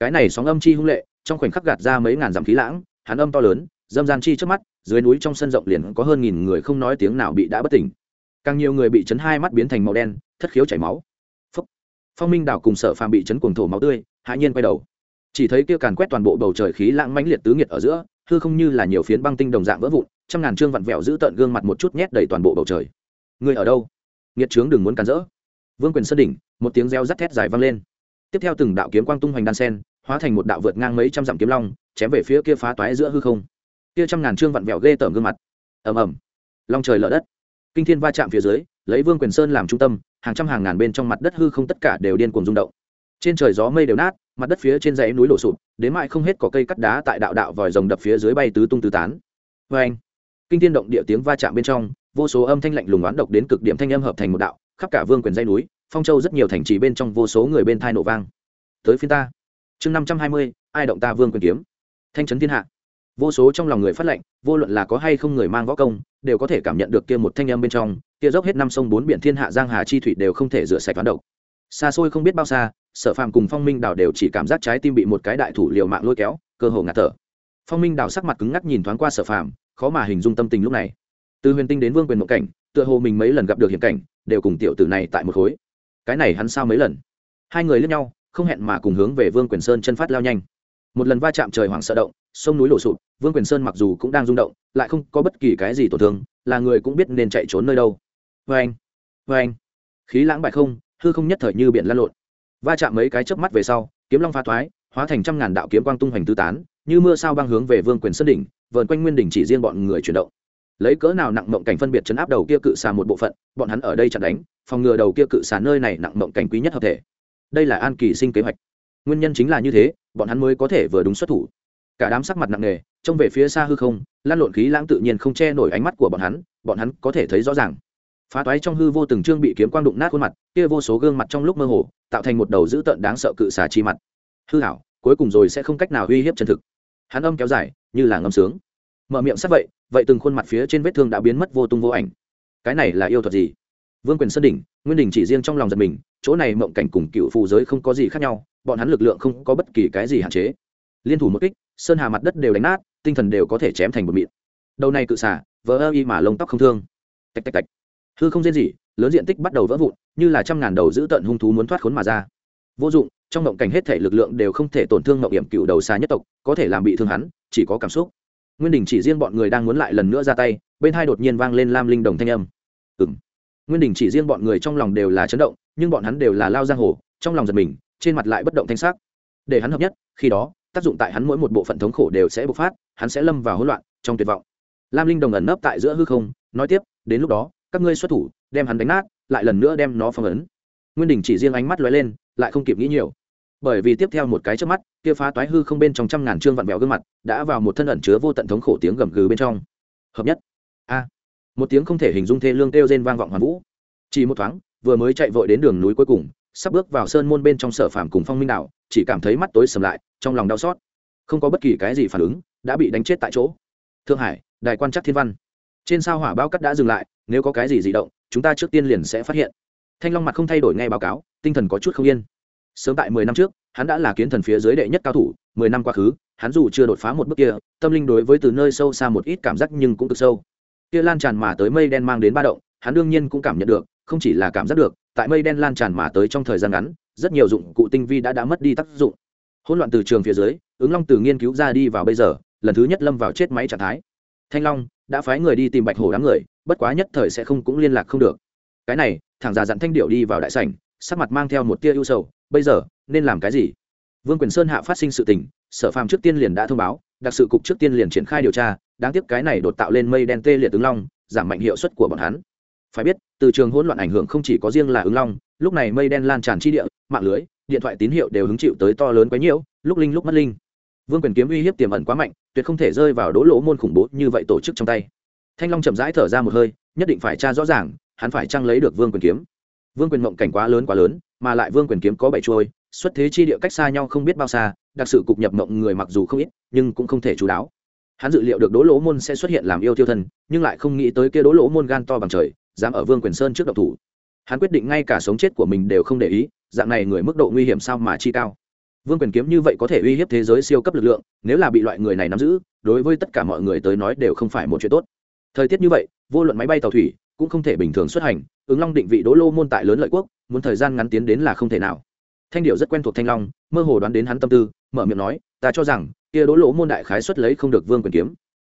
[SPEAKER 1] Cái này sóng âm chi hung lệ trong khoảnh khắc gạt ra mấy ngàn dặm khí lãng, hắn âm to lớn, dâm gian chi trước mắt, dưới núi trong sân rộng liền có hơn nghìn người không nói tiếng nào bị đã bất tỉnh. Càng nhiều người bị chấn hai mắt biến thành màu đen, thất khiếu chảy máu. Phúc. phong minh đảo cùng sợ phàm bị chấn cuồng thổ máu tươi hạ nhiên quay đầu. Chỉ thấy kia càn quét toàn bộ bầu trời khí lãng mãnh liệt tứ nghiệt ở giữa, hư không như là nhiều phiến băng tinh đồng dạng vỡ vụn, trăm ngàn trương vặn vẹo giữ tận gương mặt một chút nhét đầy toàn bộ bầu trời. Người ở đâu? Nghiệt trướng đừng muốn càn rỡ. Vương quyền sơn đỉnh, một tiếng reo rắt thét dài vang lên. Tiếp theo từng đạo kiếm quang tung hoành đan sen hóa thành một đạo vượt ngang mấy trăm dặm kiếm long, chém về phía kia phá toái giữa hư không. Kia trăm ngàn trương vặn vẹo ghê tởm gương mặt. Ầm ầm. Long trời lở đất. Kinh thiên va chạm phía dưới, lấy vương quyền sơn làm trung tâm, hàng trăm hàng ngàn bên trong mặt đất hư không tất cả đều điên cuồng rung động. Trên trời gió mây đều nát, mặt đất phía trên dãy núi đổ sụp, đến mãi không hết có cây cắt đá tại đạo đạo vòi rồng đập phía dưới bay tứ tung tứ tán. Vê anh, kinh thiên động địa tiếng va chạm bên trong, vô số âm thanh lạnh lùng oán độc đến cực điểm thanh âm hợp thành một đạo, khắp cả vương quyền dây núi, phong châu rất nhiều thành trì bên trong vô số người bên thai nổ vang. Tới phiên ta chương năm trăm hai mươi, ai động ta vương quyền kiếm? Thanh trấn thiên hạ. Vô số trong lòng người phát lệnh, vô luận là có hay không người mang võ công, đều có thể cảm nhận được kia một thanh âm bên trong, kia dốc hết năm sông bốn biển thiên hạ giang hà chi thủy đều không thể rửa sạch toán độc. Xa xôi không biết bao xa, sở phàm cùng phong minh đào đều chỉ cảm giác trái tim bị một cái đại thủ liều mạng lôi kéo, cơ hồ ngạt thở. Phong minh đào sắc mặt cứng ngắc nhìn thoáng qua sở phàm, khó mà hình dung tâm tình lúc này. Từ huyền tinh đến vương quyền mộng cảnh, tựa hồ mình mấy lần gặp được hiểm cảnh, đều cùng tiểu tử này tại một khối. Cái này hắn sao mấy lần? Hai người lướt nhau không hẹn mà cùng hướng về vương quyền sơn chân phát lao nhanh. Một lần va chạm trời hoảng sợ động, sông núi đổ sụp, vương quyền sơn mặc dù cũng đang rung động, lại không có bất kỳ cái gì tổn thương, là người cũng biết nên chạy trốn nơi đâu. Vê anh vê anh khí lãng bại không, hư không nhất thời như biển lan lộn. Va chạm mấy cái chớp mắt về sau, kiếm long pha thoái, hóa thành trăm ngàn đạo kiếm quang tung hoành tứ tán, như mưa sao băng hướng về vương quyền sơn đỉnh, vờn quanh nguyên đỉnh chỉ riêng bọn người chuyển động. Lấy cỡ nào nặng mộng cảnh phân biệt chấn áp đầu kia cự xà một bộ phận, bọn hắn ở đây chặn đánh, phòng ngừa đầu kia cự xà nơi này nặng mộng cảnh quý nhất hợp thể đây là an kỳ sinh kế hoạch. Nguyên nhân chính là như thế, bọn hắn mới có thể vừa đúng xuất thủ. Cả đám sắc mặt nặng nề, trông về phía xa hư không, lan lộn khí lãng tự nhiên không che nổi ánh mắt của bọn hắn bọn hắn có thể thấy rõ ràng. Phá toái trong hư vô từng trương bị kiếm quang đụng nát khuôn mặt, kia vô số gương mặt trong lúc mơ hồ, tạo thành một đầu dữ tợn đáng sợ cự xà chi mặt. Hư hảo, cuối cùng rồi sẽ không cách nào uy hiếp chân thực. Hắn âm kéo dài, như là ngâm sướng. Mở miệng sắp vậy vậy từng khuôn mặt phía trên vết thương đã biến mất vô tung vô ảnh. Cái này là yêu thuật gì? Vương quyền sơn đỉnh, nguyên đình chỉ riêng trong lòng giật mình chỗ này mộng cảnh cùng cựu phù giới không có gì khác nhau, bọn hắn lực lượng không có bất kỳ cái gì hạn chế. Liên thủ một kích, sơn hà mặt đất đều đánh nát, tinh thần đều có thể chém thành một mịn. Đầu này cự xả vỡ ơ y mà lông tóc không thương. Tạch tạch tạch. Hư không riêng gì lớn diện tích bắt đầu vỡ vụn, như là trăm ngàn đầu giữ tận hung thú muốn thoát khốn mà ra. Vô dụng, trong mộng cảnh hết thể lực lượng đều không thể tổn thương mộng hiểm cựu đầu xa nhất tộc, có thể làm bị thương hắn, chỉ có cảm xúc. Nguyên đình chỉ riêng bọn người đang muốn lại lần nữa ra tay, bên hai đột nhiên vang lên lam linh đồng thanh âm. Ừng nguyên đình chỉ riêng bọn người trong lòng đều là chấn động, nhưng bọn hắn đều là lao giang hồ, trong lòng giật mình, trên mặt lại bất động thanh sắc. Để hắn hợp nhất, khi đó, tác dụng tại hắn mỗi một bộ phận thống khổ đều sẽ bộc phát, hắn sẽ lâm vào hỗn loạn, trong tuyệt vọng. Lam linh đồng ẩn nấp tại giữa hư không, nói tiếp, đến lúc đó, các ngươi xuất thủ, đem hắn đánh nát, lại lần nữa đem nó phong ấn. Nguyên đình chỉ riêng ánh mắt lóe lên, lại không kịp nghĩ nhiều. Bởi vì tiếp theo một cái trước mắt, kia phá toái hư không bên trong trăm ngàn trương vạn vẹo gương mặt, đã vào một thân ẩn chứa vô tận thống khổ tiếng gầm gừ bên trong. Hợp nhất một tiếng không thể hình dung thê lương kêu rên vang vọng hoàn vũ. Chỉ một thoáng, vừa mới chạy vội đến đường núi cuối cùng, sắp bước vào sơn môn bên trong sở phàm cùng phong minh đạo, chỉ cảm thấy mắt tối sầm lại, trong lòng đau xót. Không có bất kỳ cái gì phản ứng, đã bị đánh chết tại chỗ. Thượng hải, đài quan chắc thiên văn. Trên sao hỏa bao cắt đã dừng lại, nếu có cái gì di động, chúng ta trước tiên liền sẽ phát hiện. Thanh long mặt không thay đổi ngay báo cáo, tinh thần có chút không yên. Sớm tại mười năm trước, hắn đã là kiến thần phía dưới đệ nhất cao thủ, mười năm quá khứ, hắn dù chưa đột phá một bước kia, tâm linh đối với từ nơi sâu xa một ít cảm giác nhưng cũng cực sâu kia lan tràn mà tới mây đen mang đến ba động, hắn đương nhiên cũng cảm nhận được, không chỉ là cảm giác được, tại mây đen lan tràn mà tới trong thời gian ngắn, rất nhiều dụng cụ tinh vi đã đã mất đi tác dụng. Hỗn loạn từ trường phía dưới, ứng long từ nghiên cứu ra đi vào bây giờ, lần thứ nhất lâm vào chết máy trạng thái. Thanh long, đã phái người đi tìm bạch hổ đám người, bất quá nhất thời sẽ không cũng liên lạc không được. Cái này thằng già dặn thanh điệu đi vào đại sảnh, sắc mặt mang theo một tia ưu sầu, bây giờ, nên làm cái gì? Vương quyền sơn hạ phát sinh sự tình, sở phàm trước tiên liền đã thông báo đặc sự cục trước tiên liền triển khai điều tra, đáng tiếc cái này đột tạo lên mây đen tê liệt ứng long, giảm mạnh hiệu suất của bọn hắn. Phải biết, từ trường hỗn loạn ảnh hưởng không chỉ có riêng là ứng long, lúc này mây đen lan tràn chi địa, mạng lưới, điện thoại tín hiệu đều hứng chịu tới to lớn quấy nhiễu, lúc linh lúc mất linh. Vương quyền kiếm uy hiếp tiềm ẩn quá mạnh, tuyệt không thể rơi vào đỗ lỗ môn khủng bố như vậy tổ chức trong tay. Thanh long chậm rãi thở ra một hơi, nhất định phải tra rõ ràng, hắn phải trăng lấy được vương quyền kiếm. Vương quyền mộng cảnh quá lớn quá lớn, mà lại vương quyền kiếm có bảy trôi xuất thế chi địa cách xa nhau không biết bao xa đặc sự cục nhập mộng người mặc dù không ít, nhưng cũng không thể chú đáo. Hắn dự liệu được đỗ lỗ môn sẽ xuất hiện làm yêu tiêu thân, nhưng lại không nghĩ tới kia đỗ lỗ môn gan to bằng trời, dám ở vương quyền sơn trước độc thủ. Hắn quyết định ngay cả sống chết của mình đều không để ý, dạng này người mức độ nguy hiểm sao mà chi cao. Vương quyền kiếm như vậy có thể uy hiếp thế giới siêu cấp lực lượng, nếu là bị loại người này nắm giữ, đối với tất cả mọi người tới nói đều không phải một chuyện tốt. Thời tiết như vậy, vô luận máy bay tàu thủy cũng không thể bình thường xuất hành, ứng long định vị đỗ lô môn tại lớn lợi quốc, muốn thời gian ngắn tiến đến là không thể nào thanh điệu rất quen thuộc thanh long, mơ hồ đoán đến hắn tâm tư, mở miệng nói, ta cho rằng, kia đỗ lỗ môn đại khái xuất lấy không được vương quyền kiếm.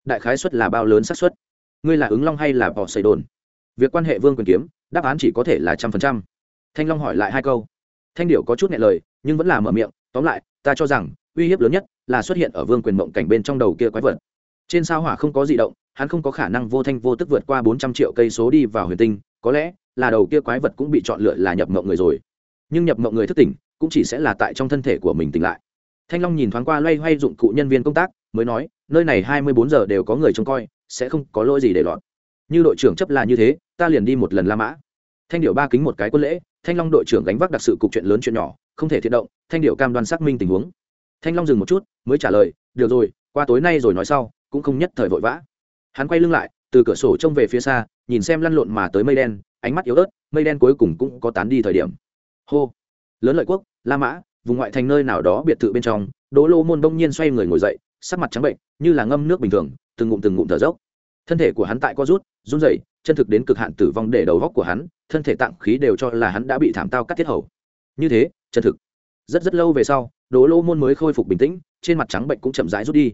[SPEAKER 1] Đại khái xuất là bao lớn xác suất? Ngươi là ứng long hay là bỏ xây đồn? Việc quan hệ vương quyền kiếm, đáp án chỉ có thể là trăm phần trăm. Thanh long hỏi lại hai câu. Thanh điệu có chút nhẹ lời, nhưng vẫn là mở miệng, tóm lại, ta cho rằng, uy hiếp lớn nhất là xuất hiện ở vương quyền mộng cảnh bên trong đầu kia quái vật. Trên sao hỏa không có di động, hắn không có khả năng vô thanh vô tức vượt qua bốn trăm triệu cây số đi vào huyền tinh, có lẽ là đầu kia quái vật cũng bị chọn lựa là nhập mộng người rồi nhưng nhập mộng người thức tỉnh cũng chỉ sẽ là tại trong thân thể của mình tỉnh lại. Thanh long nhìn thoáng qua loay hoay dụng cụ nhân viên công tác, mới nói, nơi này hai mươi bốn giờ đều có người trông coi, sẽ không có lỗi gì để lọt. Như đội trưởng chấp là như thế, ta liền đi một lần la mã. Thanh điệu ba kính một cái quân lễ, thanh long đội trưởng gánh vác đặc sự cục chuyện lớn chuyện nhỏ, không thể thiện động, thanh điệu cam đoan xác minh tình huống. Thanh long dừng một chút, mới trả lời, được rồi, qua tối nay rồi nói sau, cũng không nhất thời vội vã. Hắn quay lưng lại, từ cửa sổ trông về phía xa, nhìn xem lăn lộn mà tới mây đen, ánh mắt yếu ớt, mây đen cuối cùng cũng có tán đi thời điểm hô. Lớn lợi quốc, la mã, vùng ngoại thành nơi nào đó biệt thự bên trong, đỗ lô môn bỗng nhiên xoay người ngồi dậy, sắc mặt trắng bệnh, như là ngâm nước bình thường, từng ngụm từng ngụm thở dốc. Thân thể của hắn tại co rút, run rẩy, chân thực đến cực hạn tử vong để đầu góc của hắn, thân thể tạng khí đều cho là hắn đã bị thảm tao cắt tiết hầu. Như thế, chân thực. Rất rất lâu về sau, đỗ lô môn mới khôi phục bình tĩnh, trên mặt trắng bệnh cũng chậm rãi rút đi.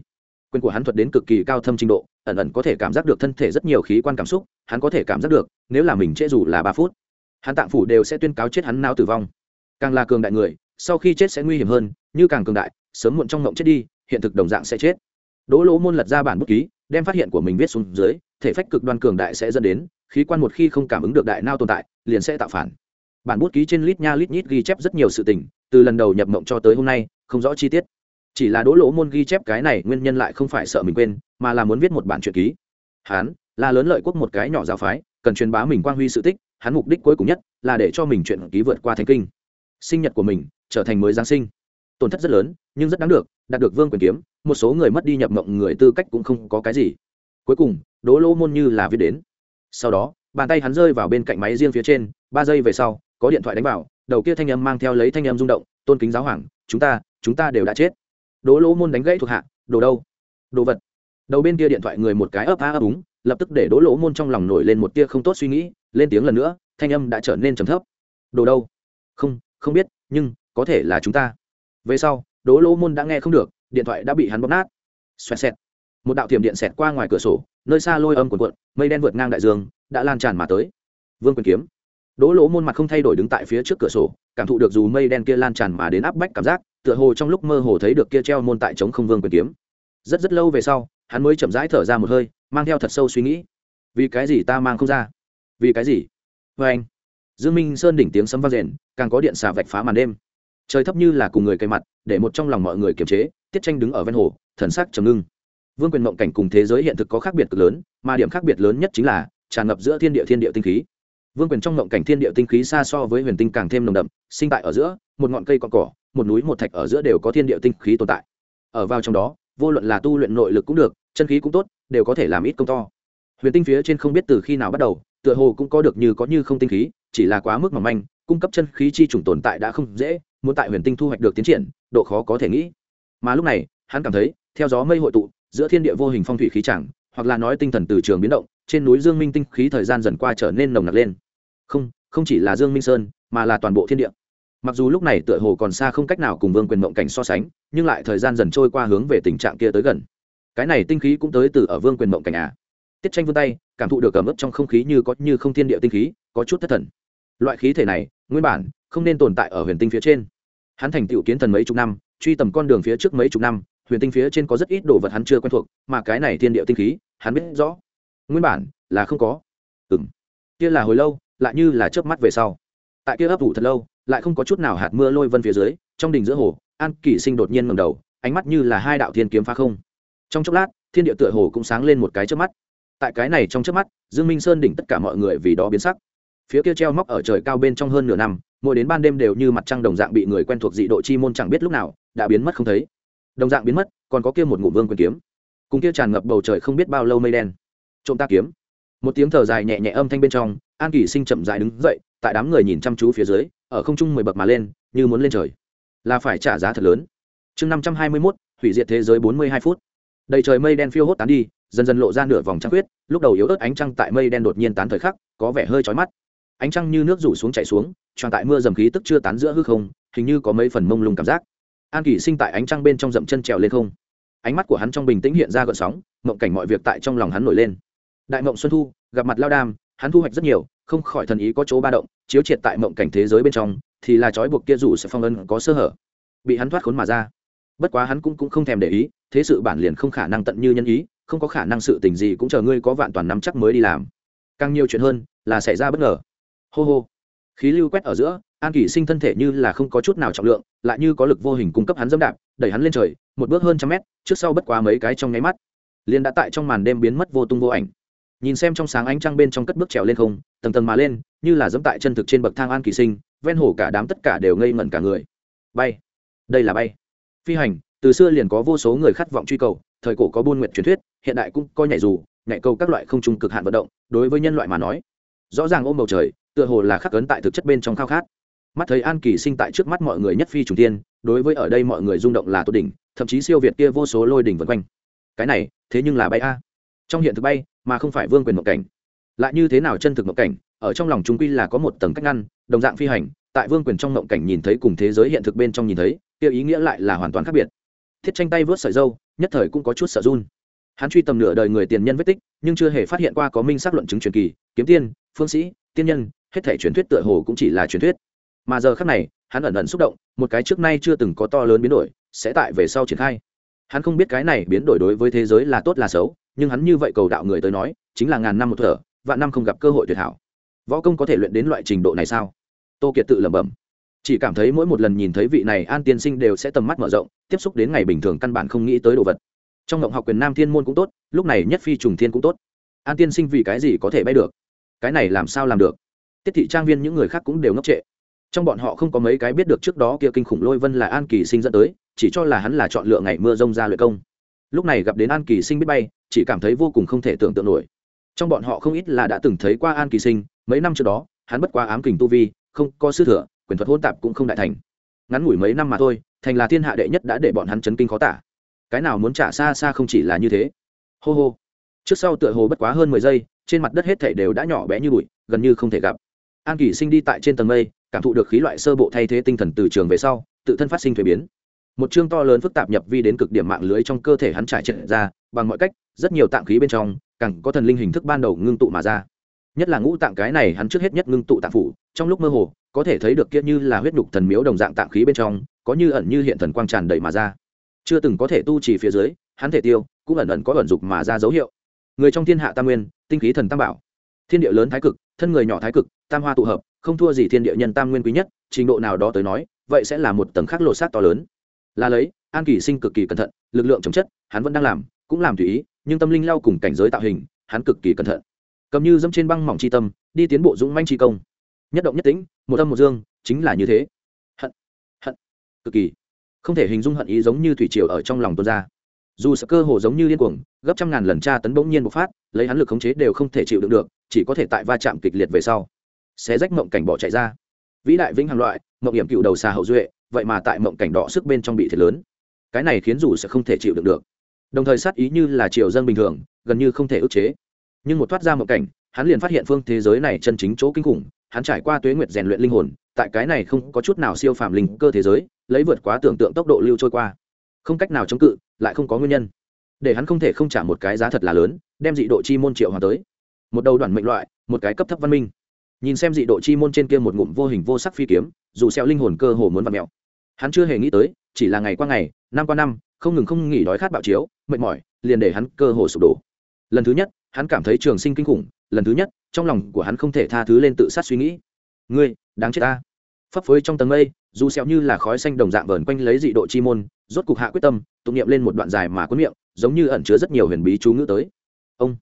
[SPEAKER 1] Quyền của hắn thuật đến cực kỳ cao thâm trình độ, ẩn ẩn có thể cảm giác được thân thể rất nhiều khí quan cảm xúc, hắn có thể cảm giác được, nếu là mình trễ dù là ba phút hắn tạng phủ đều sẽ tuyên cáo chết hắn não tử vong. Càng là cường đại người, sau khi chết sẽ nguy hiểm hơn, như càng cường đại, sớm muộn trong ngộng chết đi, hiện thực đồng dạng sẽ chết. Đỗ lỗ môn lật ra bản bút ký, đem phát hiện của mình viết xuống dưới, thể phách cực đoan cường đại sẽ dẫn đến, khí quan một khi không cảm ứng được đại nao tồn tại, liền sẽ tạo phản. Bản bút ký trên lít nha lít nhít ghi chép rất nhiều sự tình, từ lần đầu nhập mộng cho tới hôm nay, không rõ chi tiết. Chỉ là đỗ lỗ môn ghi chép cái này nguyên nhân lại không phải sợ mình quên, mà là muốn viết một bản truyện ký. Hán, là lớn lợi quốc một cái nhỏ giáo phái, cần truyền bá mình quang huy sự tích hắn mục đích cuối cùng nhất là để cho mình chuyện ký vượt qua thành kinh. Sinh nhật của mình trở thành mới giáng sinh. Tổn thất rất lớn, nhưng rất đáng được, đạt được vương quyền kiếm, một số người mất đi nhập mộng người tư cách cũng không có cái gì. Cuối cùng, đỗ lỗ môn như là viết đến. Sau đó, bàn tay hắn rơi vào bên cạnh máy riêng phía trên, ba giây về sau, có điện thoại đánh vào, đầu kia thanh âm mang theo lấy thanh âm rung động, tôn kính giáo hoàng, chúng ta chúng ta đều đã chết. Đỗ lỗ môn đánh gãy thuộc hạ, đồ đâu? Đồ vật. Đầu bên kia điện thoại người một cái ấp á ấp úng, lập tức để đỗ lỗ môn trong lòng nổi lên một tia không tốt suy nghĩ lên tiếng lần nữa, thanh âm đã trở nên trầm thấp. Đồ đâu? Không không biết, nhưng có thể là chúng ta. Về sau, đỗ lỗ môn đã nghe không được, điện thoại đã bị hắn bóp nát. Xoẹt xẹt. Một đạo thiểm điện xẹt qua ngoài cửa sổ, nơi xa lôi âm cuộn cuộn, mây đen vượt ngang đại dương, đã lan tràn mà tới. Vương quyền kiếm. Đỗ lỗ môn mặt không thay đổi đứng tại phía trước cửa sổ, cảm thụ được dù mây đen kia lan tràn mà đến áp bách cảm giác, tựa hồ trong lúc mơ hồ thấy được kia treo môn tại chống không vương quyền kiếm. Rất rất lâu về sau, hắn mới chậm rãi thở ra một hơi, mang theo thật sâu suy nghĩ. Vì cái gì ta mang không ra? Vì cái gì? Vê anh. Dương minh sơn đỉnh tiếng sấm vang rền, càng có điện xà vạch phá màn đêm. Trời thấp như là cùng người cây mặt, để một trong lòng mọi người kiềm chế, tiết tranh đứng ở ven hồ, thần sắc trầm ngưng. Vương quyền mộng cảnh cùng thế giới hiện thực có khác biệt cực lớn, mà điểm khác biệt lớn nhất chính là tràn ngập giữa thiên địa thiên địa tinh khí. Vương quyền trong mộng cảnh thiên địa tinh khí xa so với huyền tinh càng thêm nồng đậm, sinh tại ở giữa, một ngọn cây con cỏ, một núi một thạch ở giữa đều có thiên địa tinh khí tồn tại. Ở vào trong đó, vô luận là tu luyện nội lực cũng được, chân khí cũng tốt, đều có thể làm ít công to. Huyền tinh phía trên không biết từ khi nào bắt đầu tựa hồ cũng có được như có như không tinh khí, chỉ là quá mức mỏng manh, cung cấp chân khí chi trùng tồn tại đã không dễ, muốn tại huyền tinh thu hoạch được tiến triển, độ khó có thể nghĩ. Mà lúc này, hắn cảm thấy, theo gió mây hội tụ, giữa thiên địa vô hình phong thủy khí chẳng, hoặc là nói tinh thần từ trường biến động, trên núi dương minh tinh khí thời gian dần qua trở nên nồng nặc lên. Không không chỉ là dương minh sơn, mà là toàn bộ thiên địa. Mặc dù lúc này tựa hồ còn xa không cách nào cùng vương quyền mộng cảnh so sánh, nhưng lại thời gian dần trôi qua hướng về tình trạng kia tới gần. Cái này tinh khí cũng tới từ ở vương quyền mộng cảnh à? Tiết tranh vươn tay, cảm thụ được cầm ức trong không khí như có như không thiên địa tinh khí, có chút thất thần. Loại khí thể này, nguyên bản, không nên tồn tại ở huyền tinh phía trên. Hắn thành tựu kiến thần mấy chục năm, truy tầm con đường phía trước mấy chục năm, huyền tinh phía trên có rất ít đồ vật hắn chưa quen thuộc, mà cái này thiên địa tinh khí, hắn biết rõ. Nguyên bản, là không có. Ừ m kia là hồi lâu, lại như là chớp mắt về sau. Tại kia ấp ủ thật lâu, lại không có chút nào hạt mưa lôi vân phía dưới, trong đỉnh giữa hồ, an kỷ sinh đột nhiên ngầm đầu, ánh mắt như là hai đạo thiên kiếm phá không. Trong chốc lát, thiên địa tựa hồ cũng sáng lên một cái trước mắt tại cái này trong trước mắt, dương minh sơn đỉnh tất cả mọi người vì đó biến sắc. Phía kia treo móc ở trời cao bên trong hơn nửa năm, mỗi đến ban đêm đều như mặt trăng đồng dạng bị người quen thuộc dị độ chi môn chẳng biết lúc nào, đã biến mất không thấy. Đồng dạng biến mất, còn có kia một ngụ vương quyền kiếm. Cùng kia tràn ngập bầu trời không biết bao lâu mây đen. Trộm ta kiếm. Một tiếng thở dài nhẹ nhẹ âm thanh bên trong, an kỳ sinh chậm dài đứng dậy, tại đám người nhìn chăm chú phía dưới, ở không trung mười bậc mà lên, như muốn lên trời. Là phải trả giá thật lớn. Chương năm trăm hai mươi mốt, hủy diệt thế giới bốn mươi hai phút đầy trời mây đen phiêu hốt tán đi, dần dần lộ ra nửa vòng trăng khuyết, lúc đầu yếu ớt ánh trăng tại mây đen đột nhiên tán thời khắc, có vẻ hơi chói mắt. Ánh trăng như nước rủ xuống chạy xuống, tròn tại mưa dầm khí tức chưa tán giữa hư không, hình như có mấy phần mông lung cảm giác. An kỳ sinh tại ánh trăng bên trong dậm chân trèo lên không. Ánh mắt của hắn trong bình tĩnh hiện ra gợn sóng, mộng cảnh mọi việc tại trong lòng hắn nổi lên. Đại mộng xuân thu, gặp mặt lao đam hắn thu hoạch rất nhiều, không khỏi thần ý có chỗ ba động, chiếu triệt tại mộng cảnh thế giới bên trong, thì là trói buộc kia rủ sẽ phong ân có sơ hở. Bị hắn thoát khốn mà ra bất quá hắn cũng, cũng không thèm để ý thế sự bản liền không khả năng tận như nhân ý không có khả năng sự tình gì cũng chờ ngươi có vạn toàn nắm chắc mới đi làm. Càng nhiều chuyện hơn là xảy ra bất ngờ. Hô hô. Khí lưu quét ở giữa an kỳ sinh thân thể như là không có chút nào trọng lượng lại như có lực vô hình cung cấp hắn dẫm đạp đẩy hắn lên trời một bước hơn trăm mét trước sau bất quá mấy cái trong nháy mắt liền đã tại trong màn đêm biến mất vô tung vô ảnh. Nhìn xem trong sáng ánh trăng bên trong cất bước trèo lên không tầng tầng mà lên như là dẫm tại chân thực trên bậc thang an kỳ sinh ven hồ cả đám tất cả đều ngây ngẩn cả người. Bay. Đây là bay phi hành, từ xưa liền có vô số người khát vọng truy cầu, thời cổ có buôn nguyện truyền thuyết, hiện đại cũng coi nhảy dù, nhảy cầu các loại không trung cực hạn vận động, đối với nhân loại mà nói, rõ ràng ôm bầu trời, tựa hồ là khắc cấn tại thực chất bên trong khao khát. Mắt thấy an kỳ sinh tại trước mắt mọi người nhất phi trùng tiên đối với ở đây mọi người rung động là tốt đỉnh, thậm chí siêu việt kia vô số lôi đỉnh vân quanh. Cái này, thế nhưng là bay a. Trong hiện thực bay, mà không phải vương quyền mộng cảnh. Lại như thế nào chân thực mộng cảnh, ở trong lòng chúng quy là có một tầng cách ngăn, đồng dạng phi hành, tại vương quyền trong mộng cảnh nhìn thấy cùng thế giới hiện thực bên trong nhìn thấy kia ý nghĩa lại là hoàn toàn khác biệt. Thiết tranh tay vớt sợi dâu, nhất thời cũng có chút sợ run. Hắn truy tầm nửa đời người tiền nhân vết tích, nhưng chưa hề phát hiện qua có minh xác luận chứng truyền kỳ, kiếm tiên, phương sĩ, tiên nhân, hết thể truyền thuyết tựa hồ cũng chỉ là truyền thuyết. Mà giờ khác này, hắn ẩn ẩn xúc động, một cái trước nay chưa từng có to lớn biến đổi, sẽ tại về sau triển khai. Hắn không biết cái này biến đổi đối với thế giới là tốt là xấu, nhưng hắn như vậy cầu đạo người tới nói, chính là ngàn năm một thở, vạn năm không gặp cơ hội tuyệt hảo. Võ công có thể luyện đến loại trình độ này sao? Tô kiệt tự lẩm bẩm chỉ cảm thấy mỗi một lần nhìn thấy vị này an tiên sinh đều sẽ tầm mắt mở rộng, tiếp xúc đến ngày bình thường căn bản không nghĩ tới đồ vật. Trong ngộng học quyền nam thiên môn cũng tốt, lúc này nhất phi trùng thiên cũng tốt. An tiên sinh vì cái gì có thể bay được? Cái này làm sao làm được? Tiết thị trang viên những người khác cũng đều ngốc trệ. Trong bọn họ không có mấy cái biết được trước đó kia kinh khủng lôi vân là an kỳ sinh dẫn tới, chỉ cho là hắn là chọn lựa ngày mưa rông ra luyện công. Lúc này gặp đến an kỳ sinh biết bay, chỉ cảm thấy vô cùng không thể tưởng tượng nổi. Trong bọn họ không ít là đã từng thấy qua an kỳ sinh, mấy năm trước đó, hắn bất quá ám kình tu vi, không có sư thừa quyền thuật hôn tạp cũng không đại thành. Ngắn ngủi mấy năm mà thôi, thành là thiên hạ đệ nhất đã để bọn hắn chấn kinh khó tả. Cái nào muốn trả xa xa không chỉ là như thế. Hô hô. Trước sau tựa hồ bất quá hơn mười giây, trên mặt đất hết thể đều đã nhỏ bé như bụi, gần như không thể gặp. An kỳ sinh đi tại trên tầng mây, cảm thụ được khí loại sơ bộ thay thế tinh thần từ trường về sau, tự thân phát sinh thuế biến. Một chương to lớn phức tạp nhập vi đến cực điểm mạng lưới trong cơ thể hắn trải trệ ra, bằng mọi cách, rất nhiều tạng khí bên trong, càng có thần linh hình thức ban đầu ngưng tụ mà ra. Nhất là ngũ tạng cái này hắn trước hết nhất ngưng tụ tạng phủ, trong lúc mơ hồ có thể thấy được kia như là huyết nhục thần miếu đồng dạng tạng khí bên trong, có như ẩn như hiện thần quang tràn đầy mà ra. Chưa từng có thể tu trì phía dưới, hắn thể tiêu cũng ẩn ẩn có ẩn dục mà ra dấu hiệu. Người trong thiên hạ tam nguyên, tinh khí thần tam bảo. Thiên địa lớn thái cực, thân người nhỏ thái cực, tam hoa tụ hợp, không thua gì thiên địa nhân tam nguyên quý nhất, trình độ nào đó tới nói, vậy sẽ là một tầng khắc lộ sát to lớn. Là lấy, an kỳ sinh cực kỳ cẩn thận, lực lượng chống chất, hắn vẫn đang làm, cũng làm tùy ý, nhưng tâm linh lao cùng cảnh giới tạo hình, hắn cực kỳ cẩn thận. Cầm như dẫm trên băng mỏng chi tâm, đi tiến bộ dũng manh chi công. Nhất động nhất tĩnh một âm một dương chính là như thế. Hận hận. Cực kỳ. Không thể hình dung hận ý giống như thủy triều ở trong lòng tuôn ra. Dù sợ cơ hồ giống như điên cuồng gấp trăm ngàn lần tra tấn bỗng nhiên bộc phát lấy hắn lực khống chế đều không thể chịu đựng được chỉ có thể tại va chạm kịch liệt về sau. Xé rách mộng cảnh bỏ chạy ra. Vĩ đại vĩnh hàng loại mộng hiểm cựu đầu xà hậu duệ vậy mà tại mộng cảnh đỏ sức bên trong bị thiệt lớn. Cái này khiến dù sẽ không thể chịu đựng được. Đồng thời sát ý như là triều dân bình thường gần như không thể ức chế. Nhưng một thoát ra mộng cảnh hắn liền phát hiện phương thế giới này chân chính chỗ kinh khủng hắn trải qua tuế nguyệt rèn luyện linh hồn, tại cái này không có chút nào siêu phàm linh cơ thế giới, lấy vượt quá tưởng tượng tốc độ lưu trôi qua. Không cách nào chống cự, lại không có nguyên nhân. Để hắn không thể không trả một cái giá thật là lớn, đem dị độ chi môn triệu hòa tới. Một đầu đoàn mệnh loại, một cái cấp thấp văn minh. Nhìn xem dị độ chi môn trên kia một ngụm vô hình vô sắc phi kiếm, dù xeo linh hồn cơ hồ muốn vặn mèo. Hắn chưa hề nghĩ tới, chỉ là ngày qua ngày, năm qua năm, không ngừng không nghỉ đói khát bạo chiếu, mệt mỏi, liền để hắn cơ hồ sụp đổ. Lần thứ nhất, hắn cảm thấy trường sinh kinh khủng, lần thứ nhất trong lòng của hắn không thể tha thứ lên tự sát suy nghĩ. Ngươi, đáng chết ta. Phấp phới trong tầng mây, dù xẹo như là khói xanh đồng dạng vờn quanh lấy dị độ chi môn, rốt cục hạ quyết tâm, tụng niệm lên một đoạn dài mà cuốn miệng, giống như ẩn chứa rất nhiều huyền bí chú ngữ tới. Ông,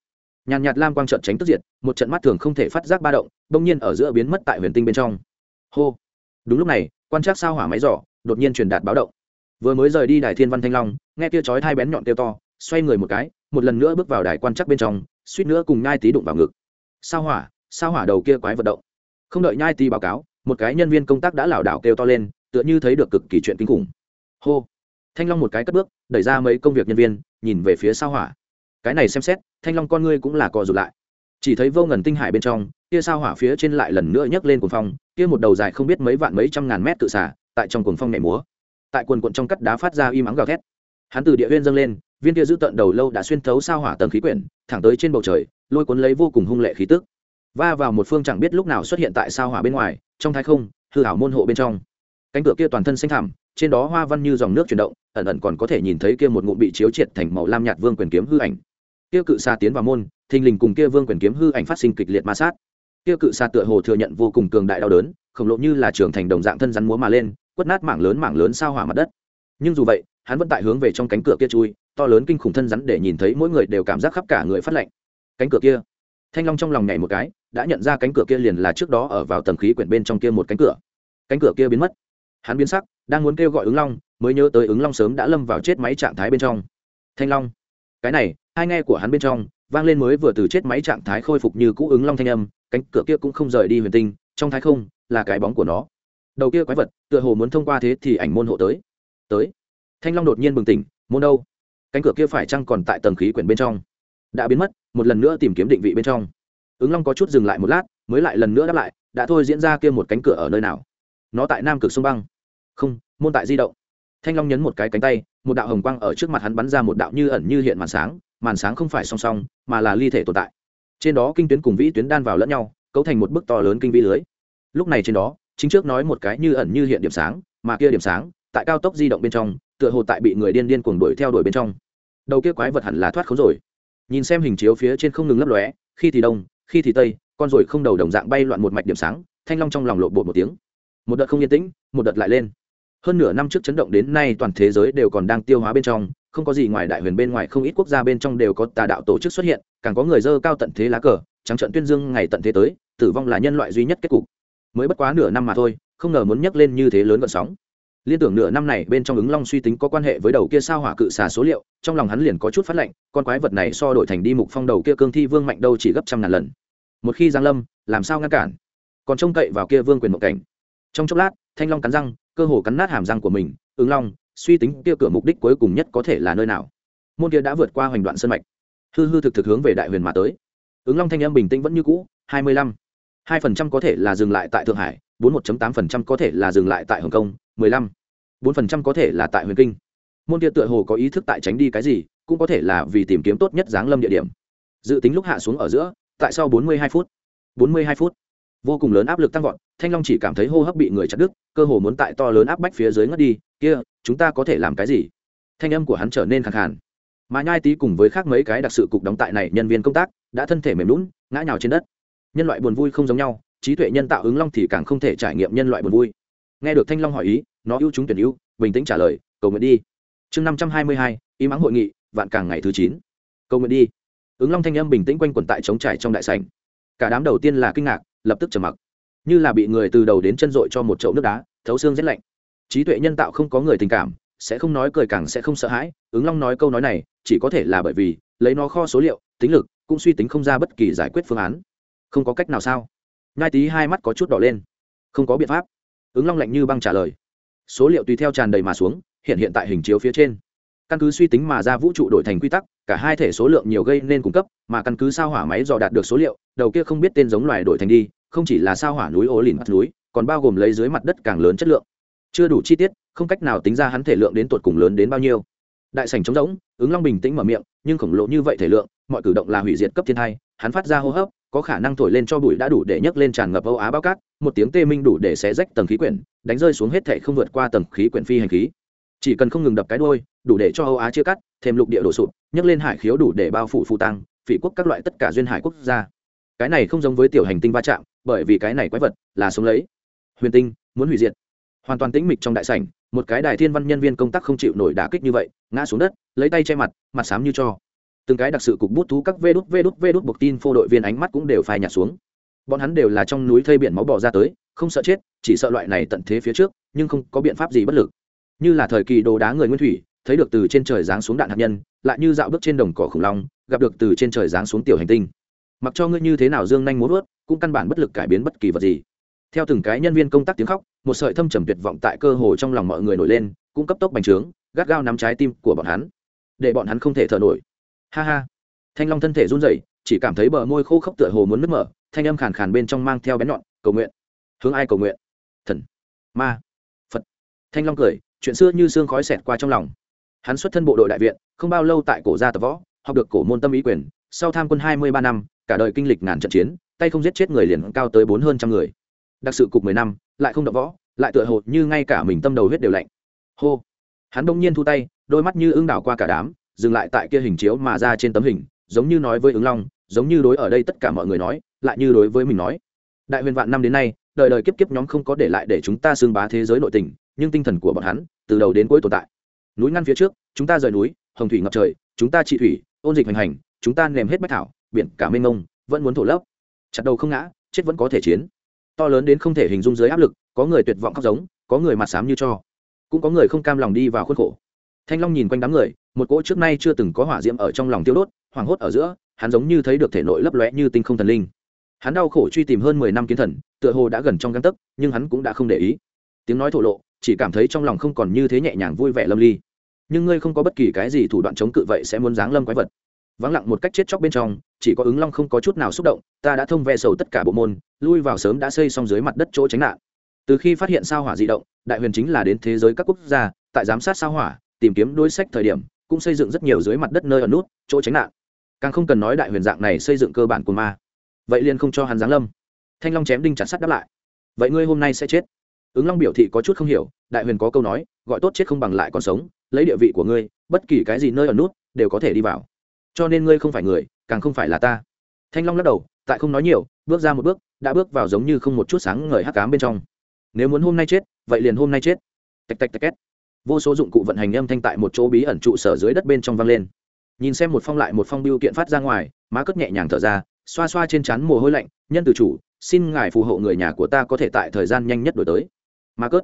[SPEAKER 1] nhàn nhạt lam quang trận tránh tức diệt, một trận mắt thường không thể phát giác ba động, bỗng nhiên ở giữa biến mất tại huyền tinh bên trong. Hô. Đúng lúc này, quan trắc sao hỏa máy giỏ, đột nhiên truyền đạt báo động. Vừa mới rời đi đài thiên văn thanh long, nghe kia chói thay bén nhọn tiêu to, xoay người một cái, một lần nữa bước vào đài quan trắc bên trong, suýt nữa cùng ngai tí đụng vào ngực sao hỏa sao hỏa đầu kia quái vật động. Không đợi nhai ti báo cáo, một cái nhân viên công tác đã lảo đảo kêu to lên, tựa như thấy được cực kỳ chuyện kinh khủng. Hô. Thanh long một cái cất bước, đẩy ra mấy công việc nhân viên, nhìn về phía sao hỏa. Cái này xem xét, thanh long con ngươi cũng là co rụt lại. Chỉ thấy vô ngần tinh hải bên trong, kia sao hỏa phía trên lại lần nữa nhấc lên cuồng phong, kia một đầu dài không biết mấy vạn mấy trăm ngàn mét tự xả tại trong cuồng phong nhảy múa. Tại quần cuộn trong cắt đá phát ra im ắng gào thét. Hắn từ địa huyên dâng lên viên kia giữ tận đầu lâu đã xuyên thấu sao hỏa tầng khí quyển, thẳng tới trên bầu trời, lôi cuốn lấy vô cùng hung lệ khí tức. Va vào một phương chẳng biết lúc nào xuất hiện tại sao hỏa bên ngoài, trong thái không, hư hảo môn hộ bên trong. Cánh cửa kia toàn thân xanh thảm trên đó hoa văn như dòng nước chuyển động, ẩn ẩn còn có thể nhìn thấy kia một ngụm bị chiếu triệt thành màu lam nhạt vương quyền kiếm hư ảnh. Kia cự xa tiến vào môn, thình lình cùng kia vương quyền kiếm hư ảnh phát sinh kịch liệt ma sát. Kia cự xa tựa hồ thừa nhận vô cùng cường đại đau đớn, khổng lồ như là trưởng thành đồng dạng thân rắn múa mà lên, quất nát mảng lớn mảng lớn sao hỏa mặt đất. Nhưng dù vậy, hắn vẫn tại hướng về trong cánh cửa kia chui to lớn kinh khủng thân rắn để nhìn thấy mỗi người đều cảm giác khắp cả người phát lạnh. Cánh cửa kia. Thanh long trong lòng nhảy một cái, đã nhận ra cánh cửa kia liền là trước đó ở vào tầng khí quyển bên trong kia một cánh cửa. Cánh cửa kia biến mất. Hắn biến sắc, đang muốn kêu gọi ứng long, mới nhớ tới ứng long sớm đã lâm vào chết máy trạng thái bên trong. Thanh long. Cái này, hai nghe của hắn bên trong, vang lên mới vừa từ chết máy trạng thái khôi phục như cũ ứng long thanh âm, cánh cửa kia cũng không rời đi huyền tinh, trong thái không, là cái bóng của nó. Đầu kia quái vật, tựa hồ muốn thông qua thế thì ảnh môn hộ tới. Tới. Thanh long đột nhiên bừng tỉnh, môn đâu? Cánh cửa kia phải chăng còn tại tầng khí quyển bên trong? Đã biến mất, một lần nữa tìm kiếm định vị bên trong. Ứng long có chút dừng lại một lát, mới lại lần nữa đáp lại, đã thôi diễn ra kia một cánh cửa ở nơi nào? Nó tại nam cực sông băng. Không, môn tại di động. Thanh long nhấn một cái cánh tay, một đạo hồng quang ở trước mặt hắn bắn ra một đạo như ẩn như hiện màn sáng màn sáng không phải song song, mà là ly thể tồn tại. Trên đó kinh tuyến cùng vĩ tuyến đan vào lẫn nhau, cấu thành một bức to lớn kinh vĩ lưới. Lúc này trên đó, chính trước nói một cái như ẩn như hiện điểm sáng, mà kia điểm sáng, tại cao tốc di động bên trong, tựa hồ tại bị người điên điên cuồng đuổi theo đuổi bên trong đầu kia quái vật hẳn là thoát khốn rồi. Nhìn xem hình chiếu phía trên không ngừng lấp lóe, khi thì đông, khi thì tây, con rồi không đầu đồng dạng bay loạn một mạch điểm sáng, thanh long trong lòng lộ bột một tiếng. Một đợt không yên tĩnh, một đợt lại lên. Hơn nửa năm trước chấn động đến nay toàn thế giới đều còn đang tiêu hóa bên trong, không có gì ngoài đại huyền bên ngoài, không ít quốc gia bên trong đều có tà đạo tổ chức xuất hiện, càng có người dơ cao tận thế lá cờ, trắng trận tuyên dương ngày tận thế tới, tử vong là nhân loại duy nhất kết cục. Mới bất quá nửa năm mà thôi, không ngờ muốn nhắc lên như thế lớn vận sóng liên tưởng nửa năm này bên trong ứng long suy tính có quan hệ với đầu kia sao hỏa cự xà số liệu, trong lòng hắn liền có chút phát lệnh con quái vật này so đổi thành đi mục phong đầu kia cương thi vương mạnh đâu chỉ gấp trăm ngàn lần. Một khi giang lâm, làm sao ngăn cản? Còn trông cậy vào kia vương quyền mộng cảnh. Trong chốc lát, thanh long cắn răng, cơ hồ cắn nát hàm răng của mình, ứng long, suy tính kia cửa mục đích cuối cùng nhất có thể là nơi nào. Môn kia đã vượt qua hoành đoạn sân mạch. Hư hư thực thực hướng về đại huyền mà tới. Ứng long thanh âm bình tĩnh vẫn như cũ, hai mươi lăm. Hai phần trăm có thể là dừng lại tại thượng hải, bốn một tám phần trăm có thể là dừng lại tại hồng kông mười lăm. bốn phần trăm có thể là tại huyền kinh. Môn kia tựa hồ có ý thức tại tránh đi cái gì, cũng có thể là vì tìm kiếm tốt nhất giáng lâm địa điểm. Dự tính lúc hạ xuống ở giữa, tại sau bốn mươi hai phút. bốn mươi hai phút. Vô cùng lớn áp lực tăng vọt, thanh long chỉ cảm thấy hô hấp bị người chặt đứt, cơ hồ muốn tại to lớn áp bách phía dưới ngất đi, kia, chúng ta có thể làm cái gì? Thanh âm của hắn trở nên khẳng khàn. Mà nhai tý cùng với khác mấy cái đặc sự cục đóng tại này nhân viên công tác, đã thân thể mềm lún ngã nhào trên đất. Nhân loại buồn vui không giống nhau, trí tuệ nhân tạo ứng long thì càng không thể trải nghiệm nhân loại buồn vui nghe được thanh long hỏi ý, nó ưu chúng tuyển ưu, bình tĩnh trả lời, cầu nguyện đi. Chương năm trăm hai mươi hai, im ắng hội nghị, vạn càng ngày thứ chín. Cầu nguyện đi. Ứng long thanh âm bình tĩnh quanh quẩn tại trống trải trong đại sảnh. Cả đám đầu tiên là kinh ngạc, lập tức trầm mặc. Như là bị người từ đầu đến chân dội cho một chậu nước đá, thấu xương rét lạnh. Trí tuệ nhân tạo không có người tình cảm, sẽ không nói cười càng sẽ không sợ hãi, ứng long nói câu nói này, chỉ có thể là bởi vì, lấy nó kho số liệu, tính lực, cũng suy tính không ra bất kỳ giải quyết phương án. Không có cách nào sao? Ngai tí hai mắt có chút đỏ lên. Không có biện pháp ứng long lạnh như băng trả lời. Số liệu tùy theo tràn đầy mà xuống, hiện hiện tại hình chiếu phía trên. Căn cứ suy tính mà ra vũ trụ đổi thành quy tắc, cả hai thể số lượng nhiều gây nên cung cấp, mà căn cứ sao hỏa máy dò đạt được số liệu, đầu kia không biết tên giống loài đổi thành đi, không chỉ là sao hỏa núi ố lìn mặt núi, còn bao gồm lấy dưới mặt đất càng lớn chất lượng. Chưa đủ chi tiết, không cách nào tính ra hắn thể lượng đến tột cùng lớn đến bao nhiêu. Đại sảnh trống rỗng, ứng long bình tĩnh mở miệng, nhưng khổng lồ như vậy thể lượng, mọi cử động là hủy diệt cấp thiên hai hắn phát ra hô hấp có khả năng thổi lên cho bụi đã đủ để nhấc lên tràn ngập âu á bao cát, một tiếng tê minh đủ để xé rách tầng khí quyển, đánh rơi xuống hết thệ không vượt qua tầng khí quyển phi hành khí. Chỉ cần không ngừng đập cái đôi đủ để cho âu á chia cắt, thêm lục địa đổ sụp, nhấc lên hải khiếu đủ để bao phủ phụ tăng, phỉ quốc các loại tất cả duyên hải quốc gia. Cái này không giống với tiểu hành tinh va chạm, bởi vì cái này quái vật là sống lấy. Huyền tinh, muốn hủy diệt. Hoàn toàn tĩnh mịch trong đại sảnh, một cái đài thiên văn nhân viên công tác không chịu nổi đả kích như vậy, ngã xuống đất, lấy tay che mặt mặt xám như cho từng cái đặc sự cục bút thú các vê đút vê đút vê đút buộc tin phô đội viên ánh mắt cũng đều phai nhạt xuống. Bọn hắn đều là trong núi thây biển máu bỏ ra tới, không sợ chết, chỉ sợ loại này tận thế phía trước, nhưng không có biện pháp gì bất lực. Như là thời kỳ đồ đá người nguyên thủy, thấy được từ trên trời giáng xuống đạn hạt nhân, lại như dạo bước trên đồng cỏ khủng long, gặp được từ trên trời giáng xuống tiểu hành tinh. Mặc cho ngươi như thế nào dương nhanh muốn vớt cũng căn bản bất lực cải biến bất kỳ vật gì. Theo từng cái nhân viên công tác tiếng khóc, một sợi thâm trầm tuyệt vọng tại cơ hồ trong lòng mọi người nổi lên, cũng cấp tốc bành trướng, gắt gao nắm trái tim của bọn hắn. Để bọn hắn không thể thở nổi ha ha. Thanh long thân thể run rẩy, chỉ cảm thấy bờ môi khô khốc tựa hồ muốn nứt mở, thanh âm khàn khàn bên trong mang theo bén nhọn, cầu nguyện. Hướng ai cầu nguyện? Thần. Ma. Phật. Thanh long cười, chuyện xưa như xương khói xẹt qua trong lòng. Hắn xuất thân bộ đội đại viện, không bao lâu tại cổ gia tập võ, học được cổ môn tâm ý quyền, sau tham quân hai mươi ba năm, cả đời kinh lịch ngàn trận chiến, tay không giết chết người liền cao tới bốn hơn trăm người. Đặc sự cục mười năm, lại không đọc võ, lại tựa hồ như ngay cả mình tâm đầu huyết đều lạnh. Hô. Hắn đông nhiên thu tay, đôi mắt như ưng đảo qua cả đám dừng lại tại kia hình chiếu mà ra trên tấm hình, giống như nói với ứng long, giống như đối ở đây tất cả mọi người nói, lại như đối với mình nói. Đại huyền vạn năm đến nay, đời đời kiếp kiếp nhóm không có để lại để chúng ta xương bá thế giới nội tình, nhưng tinh thần của bọn hắn, từ đầu đến cuối tồn tại. Núi ngăn phía trước, chúng ta rời núi, hồng thủy ngập trời, chúng ta trị thủy, ôn dịch hành hành, chúng ta nềm hết bách thảo, biển cả mênh mông, vẫn muốn thổ lấp. Chặt đầu không ngã, chết vẫn có thể chiến. To lớn đến không thể hình dung dưới áp lực, có người tuyệt vọng khóc giống, có người mặt xám như cho. Cũng có người không cam lòng đi vào khuôn khổ thanh long nhìn quanh đám người, một cỗ trước nay chưa từng có hỏa diễm ở trong lòng tiêu đốt, hoảng hốt ở giữa, hắn giống như thấy được thể nội lấp lóe như tinh không thần linh. Hắn đau khổ truy tìm hơn mười năm kiến thần, tựa hồ đã gần trong găng tấc, nhưng hắn cũng đã không để ý. Tiếng nói thổ lộ, chỉ cảm thấy trong lòng không còn như thế nhẹ nhàng vui vẻ lâm ly. Nhưng ngươi không có bất kỳ cái gì thủ đoạn chống cự vậy sẽ muốn giáng lâm quái vật. Vắng lặng một cách chết chóc bên trong, chỉ có ứng long không có chút nào xúc động, ta đã thông ve sầu tất cả bộ môn, lui vào sớm đã xây xong dưới mặt đất chỗ tránh nạn. Từ khi phát hiện sao hỏa di động, đại huyền chính là đến thế giới các quốc gia, tại giám sát sao hỏa tìm kiếm đối sách thời điểm, cũng xây dựng rất nhiều dưới mặt đất nơi ở nút, chỗ tránh nạn. Càng không cần nói đại huyền dạng này xây dựng cơ bản của ma. Vậy liền không cho hắn giáng lâm. Thanh long chém đinh chặt sắt đáp lại. Vậy ngươi hôm nay sẽ chết? Ứng long biểu thị có chút không hiểu, đại huyền có câu nói, gọi tốt chết không bằng lại còn sống, lấy địa vị của ngươi, bất kỳ cái gì nơi ở nút, đều có thể đi vào. Cho nên ngươi không phải người, càng không phải là ta. Thanh long lắc đầu, tại không nói nhiều, bước ra một bước, đã bước vào giống như không một chút sáng ngời hắc cám bên trong. Nếu muốn hôm nay chết, vậy liền hôm nay chết. Tạch tạch tạch két vô số dụng cụ vận hành âm thanh tại một chỗ bí ẩn trụ sở dưới đất bên trong vang lên. Nhìn xem một phong lại một phong biêu kiện phát ra ngoài, má cất nhẹ nhàng thở ra, xoa xoa trên chắn mồ hôi lạnh, nhân từ chủ, xin ngài phù hộ người nhà của ta có thể tại thời gian nhanh nhất đổi tới. Má cất.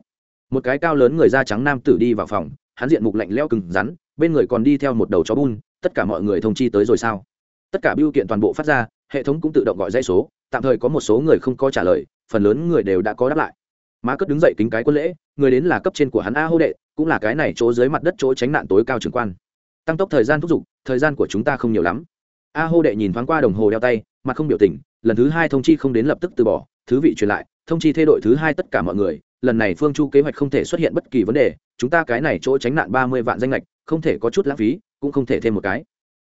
[SPEAKER 1] Một cái cao lớn người da trắng nam tử đi vào phòng, hắn diện mục lạnh leo cứng rắn, bên người còn đi theo một đầu chó bun, tất cả mọi người thông chi tới rồi sao? Tất cả biêu kiện toàn bộ phát ra, hệ thống cũng tự động gọi dãy số, tạm thời có một số người không có trả lời, phần lớn người đều đã có đáp lại má cất đứng dậy kính cái quân lễ, người đến là cấp trên của hắn a hô đệ, cũng là cái này chỗ dưới mặt đất chỗ tránh nạn tối cao trưởng quan. Tăng tốc thời gian thúc giục, thời gian của chúng ta không nhiều lắm. A hô đệ nhìn thoáng qua đồng hồ đeo tay, mặt không biểu tình, lần thứ hai thông chi không đến lập tức từ bỏ, thứ vị truyền lại, thông chi thay đổi thứ hai tất cả mọi người, lần này phương chu kế hoạch không thể xuất hiện bất kỳ vấn đề, chúng ta cái này chỗ tránh nạn ba mươi vạn danh lệch không thể có chút lãng phí, cũng không thể thêm một cái.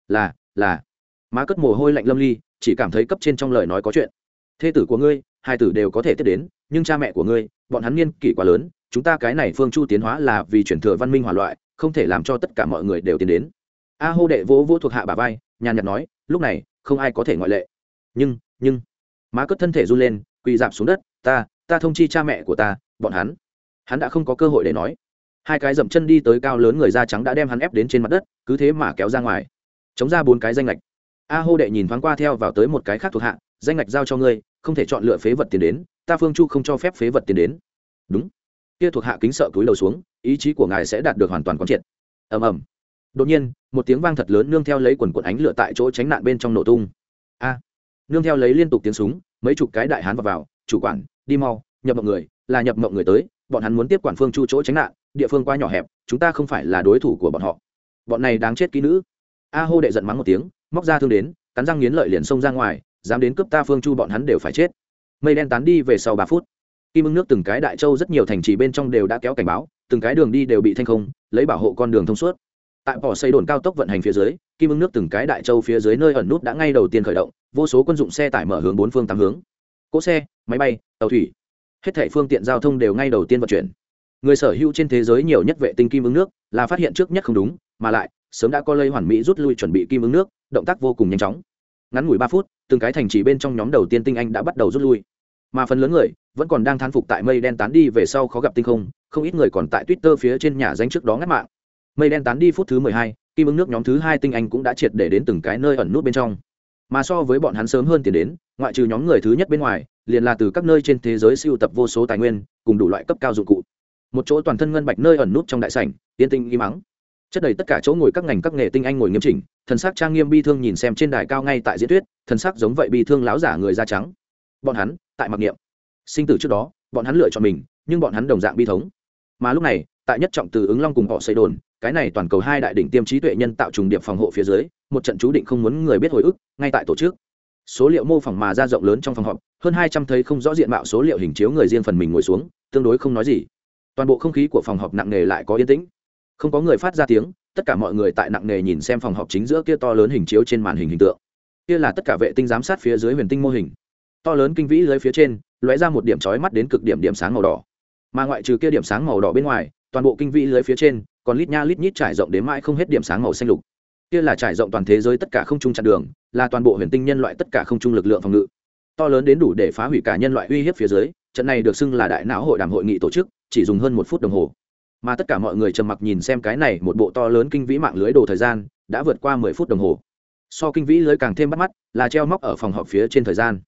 [SPEAKER 1] Là là. Má cất mồ hôi lạnh lâm ly, chỉ cảm thấy cấp trên trong lời nói có chuyện. Thê tử của ngươi, hai tử đều có thể tiếp đến nhưng cha mẹ của ngươi, bọn hắn niên kỷ quá lớn, chúng ta cái này phương chu tiến hóa là vì chuyển thừa văn minh hỏa loại, không thể làm cho tất cả mọi người đều tiến đến. A hô đệ vỗ vỗ thuộc hạ bà vai, nhàn nhạt nói, lúc này, không ai có thể ngoại lệ. Nhưng nhưng. Má cất thân thể run lên, quỳ dạp xuống đất, ta ta thông chi cha mẹ của ta, bọn hắn. Hắn đã không có cơ hội để nói. Hai cái dậm chân đi tới cao lớn người da trắng đã đem hắn ép đến trên mặt đất, cứ thế mà kéo ra ngoài. Chống ra bốn cái danh lệch a hô đệ nhìn thoáng qua theo vào tới một cái khác thuộc hạ, danh lệch giao cho ngươi, không thể chọn lựa phế vật tiền đến ta phương chu không cho phép phế vật tiền đến. Đúng. Kia thuộc hạ kính sợ túi đầu xuống, ý chí của ngài sẽ đạt được hoàn toàn quán triệt. Ầm ầm. Đột nhiên, một tiếng vang thật lớn nương theo lấy quần quần ánh lửa tại chỗ tránh nạn bên trong nổ tung. A. Nương theo lấy liên tục tiếng súng, mấy chục cái đại hán vào vào, chủ quản, đi mau, nhập mộng người, là nhập mộng người tới, bọn hắn muốn tiếp quản phương chu chỗ tránh nạn, địa phương quá nhỏ hẹp, chúng ta không phải là đối thủ của bọn họ. Bọn này đáng chết kỹ nữ. A hô đệ giận mắng một tiếng, móc ra thương đến, cắn răng nghiến lợi liền xông ra ngoài, dám đến cướp ta phương chu bọn hắn đều phải chết mây đen tán đi về sau ba phút. Kim ưng nước từng cái đại châu rất nhiều thành trì bên trong đều đã kéo cảnh báo, từng cái đường đi đều bị thanh không, lấy bảo hộ con đường thông suốt. Tại bỏ xây đồn cao tốc vận hành phía dưới, kim ưng nước từng cái đại châu phía dưới nơi ẩn nút đã ngay đầu tiên khởi động, vô số quân dụng xe tải mở hướng bốn phương tám hướng. Cỗ xe, máy bay, tàu thủy, hết thảy phương tiện giao thông đều ngay đầu tiên vận chuyển. Người sở hữu trên thế giới nhiều nhất vệ tinh kim ứng nước là phát hiện trước nhất không đúng, mà lại, sớm đã có lây hoàn mỹ rút lui chuẩn bị kim ứng nước, động tác vô cùng nhanh chóng. Ngắn ngủi ba phút, từng cái thành trì bên trong nhóm đầu tiên tinh anh đã bắt đầu rút lui mà phần lớn người vẫn còn đang thán phục tại mây đen tán đi về sau khó gặp tinh không không ít người còn tại twitter phía trên nhà danh trước đó ngắt mạng. Mây đen tán đi phút thứ mười hai, kim ứng nước nhóm thứ hai tinh anh cũng đã triệt để đến từng cái nơi ẩn nút bên trong. Mà so với bọn hắn sớm hơn tiền đến, ngoại trừ nhóm người thứ nhất bên ngoài, liền là từ các nơi trên thế giới siêu tập vô số tài nguyên, cùng đủ loại cấp cao dụng cụ. Một chỗ toàn thân ngân bạch nơi ẩn nút trong đại sảnh tiên tinh im mắng chất đầy tất cả chỗ ngồi các ngành các nghề tinh anh ngồi nghiêm chỉnh, thần sắc trang nghiêm bi thương nhìn xem trên đài cao ngay tại diễn thuyết, thần sắc giống vậy bi thương láo giả người da trắng. Bọn hắn tại mặc niệm. Sinh tử trước đó, bọn hắn lựa chọn mình, nhưng bọn hắn đồng dạng bi thống. Mà lúc này, tại nhất trọng từ ứng long cùng họ xây đồn, cái này toàn cầu hai đại đỉnh tiêm trí tuệ nhân tạo trùng điệp phòng hộ phía dưới, một trận chú định không muốn người biết hồi ức, ngay tại tổ chức. Số liệu mô phỏng mà ra rộng lớn trong phòng họp, hơn hai trăm thấy không rõ diện mạo số liệu hình chiếu người riêng phần mình ngồi xuống, tương đối không nói gì. Toàn bộ không khí của phòng họp nặng nề lại có yên tĩnh. Không có người phát ra tiếng, tất cả mọi người tại nặng nề nhìn xem phòng họp chính giữa kia to lớn hình chiếu trên màn hình hình tượng. Kia là tất cả vệ tinh giám sát phía dưới huyền tinh mô hình to lớn kinh vĩ dưới phía trên, lóe ra một điểm chói mắt đến cực điểm điểm sáng màu đỏ. Mà ngoại trừ kia điểm sáng màu đỏ bên ngoài, toàn bộ kinh vĩ lưới phía trên, còn lít nha lít nhít trải rộng đến mãi không hết điểm sáng màu xanh lục. Kia là trải rộng toàn thế giới tất cả không trung chặn đường, là toàn bộ huyền tinh nhân loại tất cả không trung lực lượng phòng ngự. To lớn đến đủ để phá hủy cả nhân loại uy hiếp phía dưới, trận này được xưng là đại não hội đàm hội nghị tổ chức, chỉ dùng hơn một phút đồng hồ. Mà tất cả mọi người trầm mặc nhìn xem cái này một bộ to lớn kinh vĩ mạng lưới đồ thời gian, đã vượt qua mười phút đồng hồ. So kinh vĩ lưới càng thêm bắt mắt, là treo móc ở phòng họp phía trên thời gian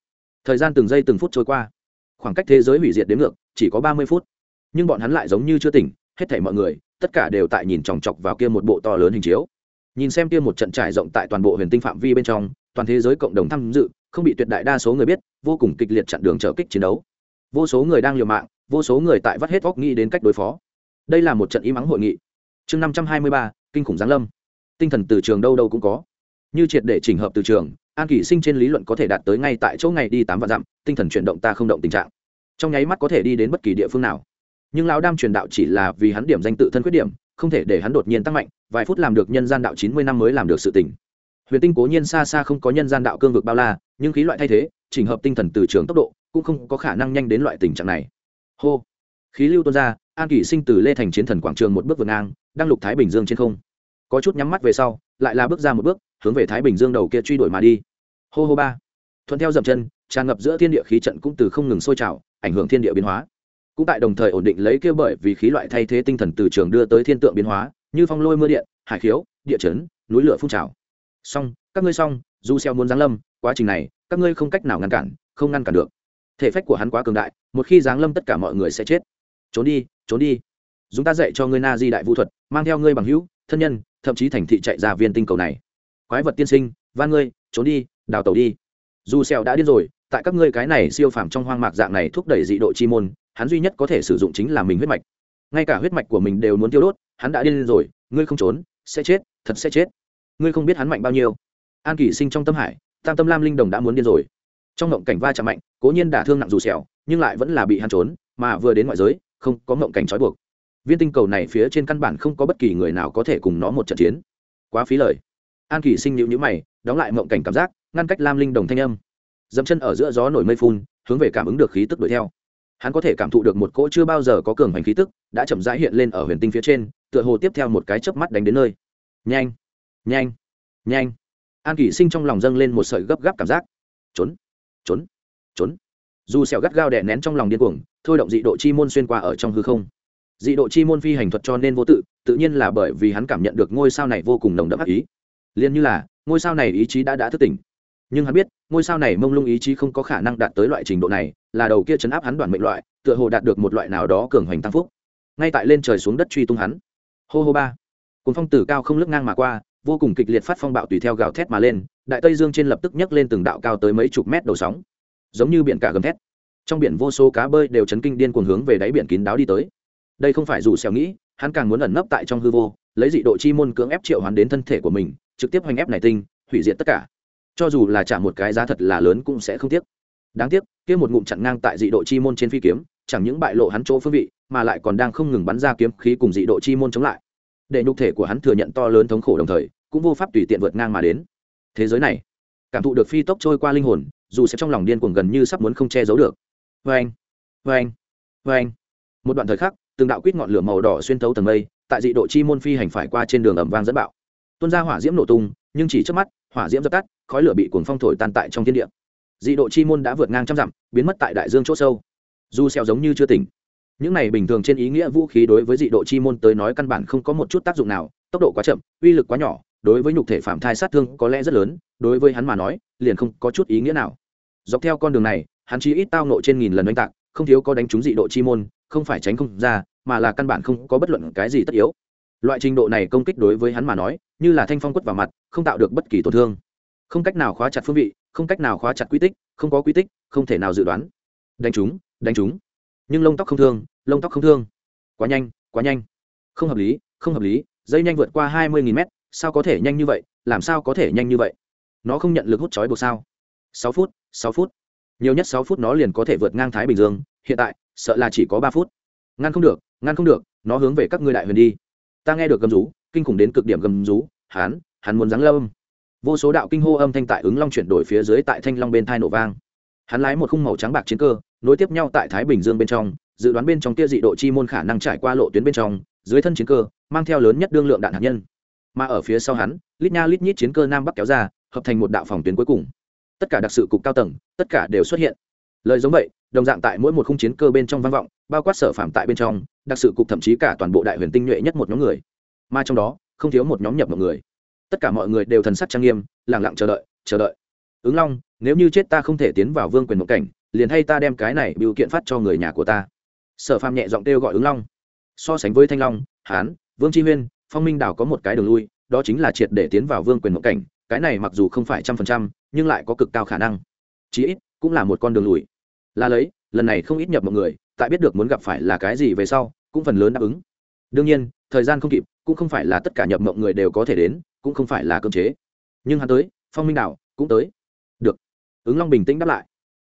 [SPEAKER 1] thời gian từng giây từng phút trôi qua. Khoảng cách thế giới hủy diệt đến ngược, chỉ có ba mươi phút. Nhưng bọn hắn lại giống như chưa tỉnh, hết thảy mọi người, tất cả đều tại nhìn chòng chọc vào kia một bộ to lớn hình chiếu. Nhìn xem kia một trận trải rộng tại toàn bộ huyền tinh phạm vi bên trong, toàn thế giới cộng đồng tham dự, không bị tuyệt đại đa số người biết, vô cùng kịch liệt chặn đường trở kích chiến đấu. Vô số người đang liều mạng, vô số người tại vắt hết óc nghĩ đến cách đối phó. Đây là một trận im ắng hội nghị. Chương năm trăm hai mươi ba, kinh khủng giáng lâm. Tinh thần từ trường đâu đâu cũng có. Như triệt để chỉnh hợp từ trường an kỷ sinh trên lý luận có thể đạt tới ngay tại chỗ ngày đi tám vạn dặm, tinh thần chuyển động ta không động tình trạng. Trong nháy mắt có thể đi đến bất kỳ địa phương nào. Nhưng lão đam truyền đạo chỉ là vì hắn điểm danh tự thân khuyết điểm, không thể để hắn đột nhiên tăng mạnh, vài phút làm được nhân gian đạo chín mươi năm mới làm được sự tỉnh huyền tinh cố nhiên xa xa không có nhân gian đạo cương vực bao la, nhưng khí loại thay thế, chỉnh hợp tinh thần từ trường tốc độ, cũng không có khả năng nhanh đến loại tình trạng này. Hô! Khí lưu tuôn ra, an kỷ sinh từ lê thành chiến thần quảng trường một bước vượt ngang, đang lục thái bình dương trên không. Có chút nhắm mắt về sau, lại là bước ra một bước hướng về thái bình dương đầu kia truy đuổi mà đi. Hô hô ba. Thuận theo dậm chân, tràn ngập giữa thiên địa khí trận cũng từ không ngừng sôi trào, ảnh hưởng thiên địa biến hóa. Cũng tại đồng thời ổn định lấy kia bởi vì khí loại thay thế tinh thần từ trường đưa tới thiên tượng biến hóa, như phong lôi mưa điện, hải khiếu, địa chấn, núi lửa phun trào. Xong, các ngươi xong, dù xeo muốn giáng lâm, quá trình này, các ngươi không cách nào ngăn cản, không ngăn cản được. Thể phách của hắn quá cường đại, một khi giáng lâm tất cả mọi người sẽ chết. Trốn đi trốn đi. Chúng ta dạy cho ngươi na di đại vũ thuật, mang theo ngươi bằng hữu, thân nhân, thậm chí thành thị chạy ra viên tinh cầu này quái vật tiên sinh van ngươi, trốn đi, đào tẩu đi. Dù sẹo đã điên rồi, tại các ngươi cái này siêu phàm trong hoang mạc dạng này thúc đẩy dị độ chi môn, hắn duy nhất có thể sử dụng chính là mình huyết mạch. Ngay cả huyết mạch của mình đều muốn tiêu đốt, hắn đã điên rồi, ngươi không trốn, sẽ chết, thật sẽ chết. Ngươi không biết hắn mạnh bao nhiêu. An kỷ sinh trong tâm hải, tam tâm lam linh đồng đã muốn điên rồi. Trong ngộng cảnh va chạm mạnh, cố nhiên đả thương nặng dù sẹo, nhưng lại vẫn là bị hắn trốn, mà vừa đến ngoại giới, không có ngộng cảnh trói buộc. Viên tinh cầu này phía trên căn bản không có bất kỳ người nào có thể cùng nó một trận chiến. Quá phí lời an Kỳ sinh nhịu nhữ mày, đóng lại mộng cảnh cảm giác, ngăn cách lam linh đồng thanh âm. Dẫm chân ở giữa gió nổi mây phun, hướng về cảm ứng được khí tức đuổi theo. Hắn có thể cảm thụ được một cỗ chưa bao giờ có cường hành khí tức, đã chậm rãi hiện lên ở huyền tinh phía trên, tựa hồ tiếp theo một cái chớp mắt đánh đến nơi. Nhanh! Nhanh! Nhanh! An kỷ sinh trong lòng dâng lên một sợi gấp gáp cảm giác. Trốn! Trốn! Trốn! Dù sẹo gắt gao đè nén trong lòng điên cuồng, thôi động dị độ chi môn xuyên qua ở trong hư không. Dị độ chi môn phi hành thuật cho nên vô tự tự nhiên là bởi vì hắn cảm nhận được ngôi sao này vô cùng nồng đậm ác ý liên như là, ngôi sao này ý chí đã đã thức tỉnh. Nhưng hắn biết, ngôi sao này mông lung ý chí không có khả năng đạt tới loại trình độ này, là đầu kia chấn áp hắn đoàn mệnh loại, tựa hồ đạt được một loại nào đó cường hoành tăng phúc. Ngay tại lên trời xuống đất truy tung hắn. Hô hô ba. Cuốn phong từ cao không lướt ngang mà qua, vô cùng kịch liệt phát phong bạo tùy theo gào thét mà lên, đại tây dương trên lập tức nhấc lên từng đạo cao tới mấy chục mét đầu sóng. Giống như biển cả gầm thét. Trong biển vô số cá bơi đều chấn kinh điên cuồng hướng về đáy biển kín đáo đi tới. Đây không phải dù xèo nghĩ, hắn càng muốn ẩn nấp tại trong hư vô, lấy dị độ chi môn cưỡng ép triệu hoán đến thân thể của mình trực tiếp hoành ép này tinh, hủy diệt tất cả. Cho dù là trả một cái giá thật là lớn cũng sẽ không tiếc. Đáng tiếc, kia một ngụm chặn ngang tại dị độ chi môn trên phi kiếm, chẳng những bại lộ hắn chỗ phương vị, mà lại còn đang không ngừng bắn ra kiếm khí cùng dị độ chi môn chống lại. Để nhục thể của hắn thừa nhận to lớn thống khổ đồng thời, cũng vô pháp tùy tiện vượt ngang mà đến. Thế giới này, cảm thụ được phi tốc trôi qua linh hồn, dù sẽ trong lòng điên cuồng gần như sắp muốn không che giấu được. Vê anh vê anh vê anh một đoạn thời khắc, từng đạo quýt ngọn lửa màu đỏ xuyên thấu tầng mây, tại dị độ chi môn phi hành phải qua trên đường ẩm vang dẫn bạo tuôn ra hỏa diễm nổ tung, nhưng chỉ trước mắt, hỏa diễm dập tắt, khói lửa bị cuồng phong thổi tan tại trong thiên địa. Dị độ chi môn đã vượt ngang trăm dặm, biến mất tại đại dương c h ỗ sâu. Du xeo giống như chưa tỉnh, những này bình thường trên ý nghĩa vũ khí đối với dị độ chi môn tới nói căn bản không có một chút tác dụng nào, tốc độ quá chậm, uy lực quá nhỏ, đối với nhục thể phạm thai sát thương có lẽ rất lớn, đối với hắn mà nói, liền không có chút ý nghĩa nào. Dọc theo con đường này, hắn chỉ ít tao nộ trên nghìn lần oanh tạc, không thiếu có đánh trúng dị độ chi môn, không phải tránh không ra, mà là căn bản không có bất luận cái gì tất yếu. Loại trình độ này công kích đối với hắn mà nói như là thanh phong quất vào mặt, không tạo được bất kỳ tổn thương. Không cách nào khóa chặt phương vị, không cách nào khóa chặt quy tích, không có quy tích, không thể nào dự đoán. Đánh chúng đánh chúng nhưng lông tóc không thương, lông tóc không thương. Quá nhanh quá nhanh. Không hợp lý, không hợp lý, dây nhanh vượt qua hai mươi nghìn mét, sao có thể nhanh như vậy, làm sao có thể nhanh như vậy? Nó không nhận lực hút chói buộc sao? Sáu phút sáu phút. Nhiều nhất sáu phút nó liền có thể vượt ngang thái bình dương, hiện tại, sợ là chỉ có ba phút. Ngăn không được, ngăn không được, nó hướng về các ngươi đại huyền đi. Ta nghe được gầm rú kinh khủng đến cực điểm gầm rú, hán, hắn muốn giáng lâm. Vô số đạo kinh hô âm thanh tại ứng long chuyển đổi phía dưới tại thanh long bên thai nổ vang. Hắn lái một khung màu trắng bạc chiến cơ, nối tiếp nhau tại thái bình dương bên trong, dự đoán bên trong tia dị độ chi môn khả năng trải qua lộ tuyến bên trong, dưới thân chiến cơ, mang theo lớn nhất đương lượng đạn hạt nhân. Mà ở phía sau hắn, lít nha lít nhít chiến cơ nam bắc kéo ra, hợp thành một đạo phòng tuyến cuối cùng. Tất cả đặc sự cục cao tầng, tất cả đều xuất hiện. Lời giống vậy, đồng dạng tại mỗi một khung chiến cơ bên trong vang vọng, bao quát sở phạm tại bên trong, đặc sự cục thậm chí cả toàn bộ đại huyền tinh nhuệ nhất một nhóm người mà trong đó, không thiếu một nhóm nhập một người. Tất cả mọi người đều thần sắc trang nghiêm lẳng lặng chờ đợi chờ đợi. Ứng long, nếu như chết ta không thể tiến vào vương quyền mộng cảnh, liền hay ta đem cái này biểu kiện phát cho người nhà của ta. Sở phàm nhẹ giọng kêu gọi ứng long. So sánh với thanh long, hán, vương tri huyên, phong minh đảo có một cái đường lui, đó chính là triệt để tiến vào vương quyền mộng cảnh, cái này mặc dù không phải trăm phần trăm, nhưng lại có cực cao khả năng. Chí ít, cũng là một con đường lùi. Là lấy, lần này không ít nhập một người, tại biết được muốn gặp phải là cái gì về sau, cũng phần lớn đáp ứng. Đương nhiên, thời gian không kịp cũng không phải là tất cả nhập mộng người đều có thể đến, cũng không phải là cơm chế. Nhưng hắn tới, phong minh đảo cũng tới. Được. Ứng long bình tĩnh đáp lại.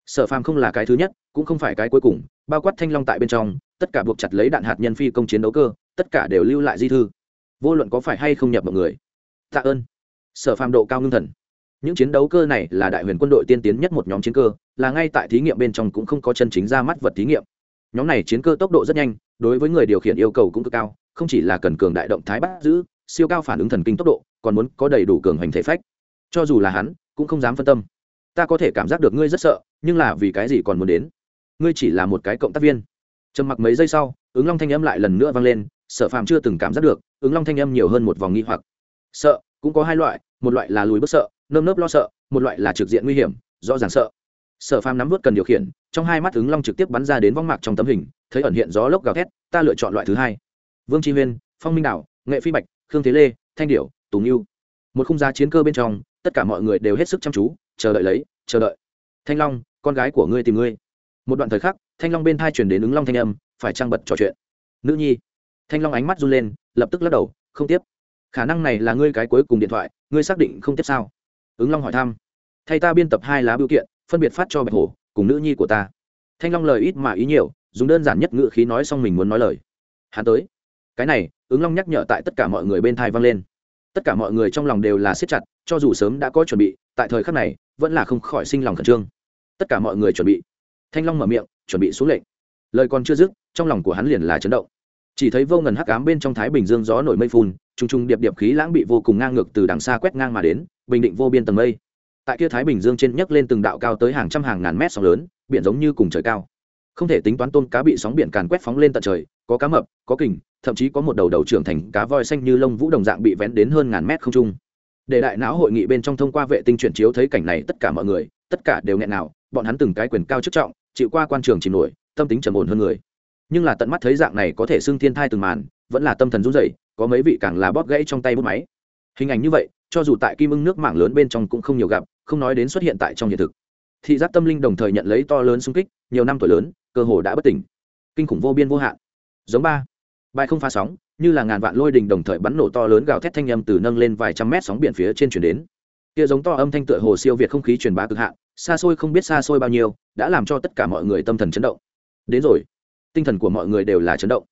[SPEAKER 1] Sở phàm không là cái thứ nhất, cũng không phải cái cuối cùng, bao quát thanh long tại bên trong, tất cả buộc chặt lấy đạn hạt nhân phi công chiến đấu cơ, tất cả đều lưu lại di thư. Vô luận có phải hay không nhập mọi người. Tạ ơn. Sở phàm độ cao ngưng thần. Những chiến đấu cơ này là đại huyền quân đội tiên tiến nhất một nhóm chiến cơ, là ngay tại thí nghiệm bên trong cũng không có chân chính ra mắt vật thí nghiệm. Nhóm này chiến cơ tốc độ rất nhanh, đối với người điều khiển yêu cầu cũng cực cao không chỉ là cần cường đại động thái bắt giữ, siêu cao phản ứng thần kinh tốc độ, còn muốn có đầy đủ cường hành thể phách. Cho dù là hắn, cũng không dám phân tâm. Ta có thể cảm giác được ngươi rất sợ, nhưng là vì cái gì còn muốn đến? Ngươi chỉ là một cái cộng tác viên. Trầm mặc mấy giây sau, ứng long thanh âm lại lần nữa vang lên, sở phàm chưa từng cảm giác được, ứng long thanh âm nhiều hơn một vòng nghi hoặc. Sợ, cũng có hai loại, một loại là lùi bước sợ, nơm nớp lo sợ, một loại là trực diện nguy hiểm, rõ ràng sợ. Sở phàm nắm vớt cần điều khiển, trong hai mắt ứng long trực tiếp bắn ra đến vong mạc trong tấm hình, thấy ẩn hiện gió lốc gào thét, ta lựa chọn loại thứ hai vương tri huyên, phong minh đạo nghệ phi bạch, khương thế lê, thanh điểu, tùng yêu một khung giá chiến cơ bên trong, tất cả mọi người đều hết sức chăm chú, chờ đợi lấy, chờ đợi. Thanh long, con gái của ngươi tìm ngươi. Một đoạn thời khắc, thanh long bên thai chuyển đến ứng long thanh âm, phải trang bật trò chuyện? Nữ nhi. Thanh long ánh mắt run lên, lập tức lắc đầu, không tiếp. Khả năng này là ngươi cái cuối cùng điện thoại, ngươi xác định không tiếp sao? Ứng long hỏi thăm. Thay ta biên tập hai lá biểu kiện, phân biệt phát cho bạch hổ, cùng nữ nhi của ta. Thanh long lời ít mà ý nhiều, dùng đơn giản nhất ngữ khí nói xong mình muốn nói lời. Hắn tới cái này, ứng long nhắc nhở tại tất cả mọi người bên thai vang lên. Tất cả mọi người trong lòng đều là siết chặt, cho dù sớm đã có chuẩn bị, tại thời khắc này, vẫn là không khỏi sinh lòng khẩn trương. Tất cả mọi người chuẩn bị. Thanh long mở miệng, chuẩn bị xuống lệnh. Lời còn chưa dứt, trong lòng của hắn liền là chấn động. Chỉ thấy vô ngần hắc ám bên trong thái bình dương gió nổi mây phun t r u n g t r u n g điệp điệp khí lãng bị vô cùng ngang ngược từ đằng xa quét ngang mà đến, bình định vô biên tầng mây. Tại kia thái bình dương trên nhấc lên từng đạo cao tới hàng trăm hàng ngàn mét sóng lớn, biển giống như cùng trời cao không thể tính toán tôm cá bị sóng biển càn quét phóng lên tận trời, có cá mập, có kình, thậm chí có một đầu đầu trưởng thành cá voi xanh như lông vũ đồng dạng bị vén đến hơn ngàn mét không trung. Để đại não hội nghị bên trong thông qua vệ tinh chuyển chiếu thấy cảnh này, tất cả mọi người, tất cả đều nghẹn nào, bọn hắn từng cái quyền cao chức trọng, chịu qua quan trường chìm nổi, tâm tính trầm ổn hơn người. Nhưng là tận mắt thấy dạng này có thể xưng thiên thai từng màn, vẫn là tâm thần run rẩy, có mấy vị càng là bóp gãy trong tay bút máy. Hình ảnh như vậy, cho dù tại kim ưng nước mảng lớn bên trong cũng không nhiều gặp, không nói đến xuất hiện tại trong hiện thực. Thị giác tâm linh đồng thời nhận lấy to lớn xung kích, nhiều năm tuổi lớn cơ hồ đã bất tỉnh. Kinh khủng vô biên vô hạn. Giống ba. Bài không pha sóng, như là ngàn vạn lôi đình đồng thời bắn nổ to lớn gào thét thanh âm từ nâng lên vài trăm mét sóng biển phía trên chuyển đến. Kia giống to âm thanh tựa hồ siêu việt không khí truyền bá cực hạn, xa xôi không biết xa xôi bao nhiêu, đã làm cho tất cả mọi người tâm thần chấn động. Đến rồi. Tinh thần của mọi người đều là chấn động.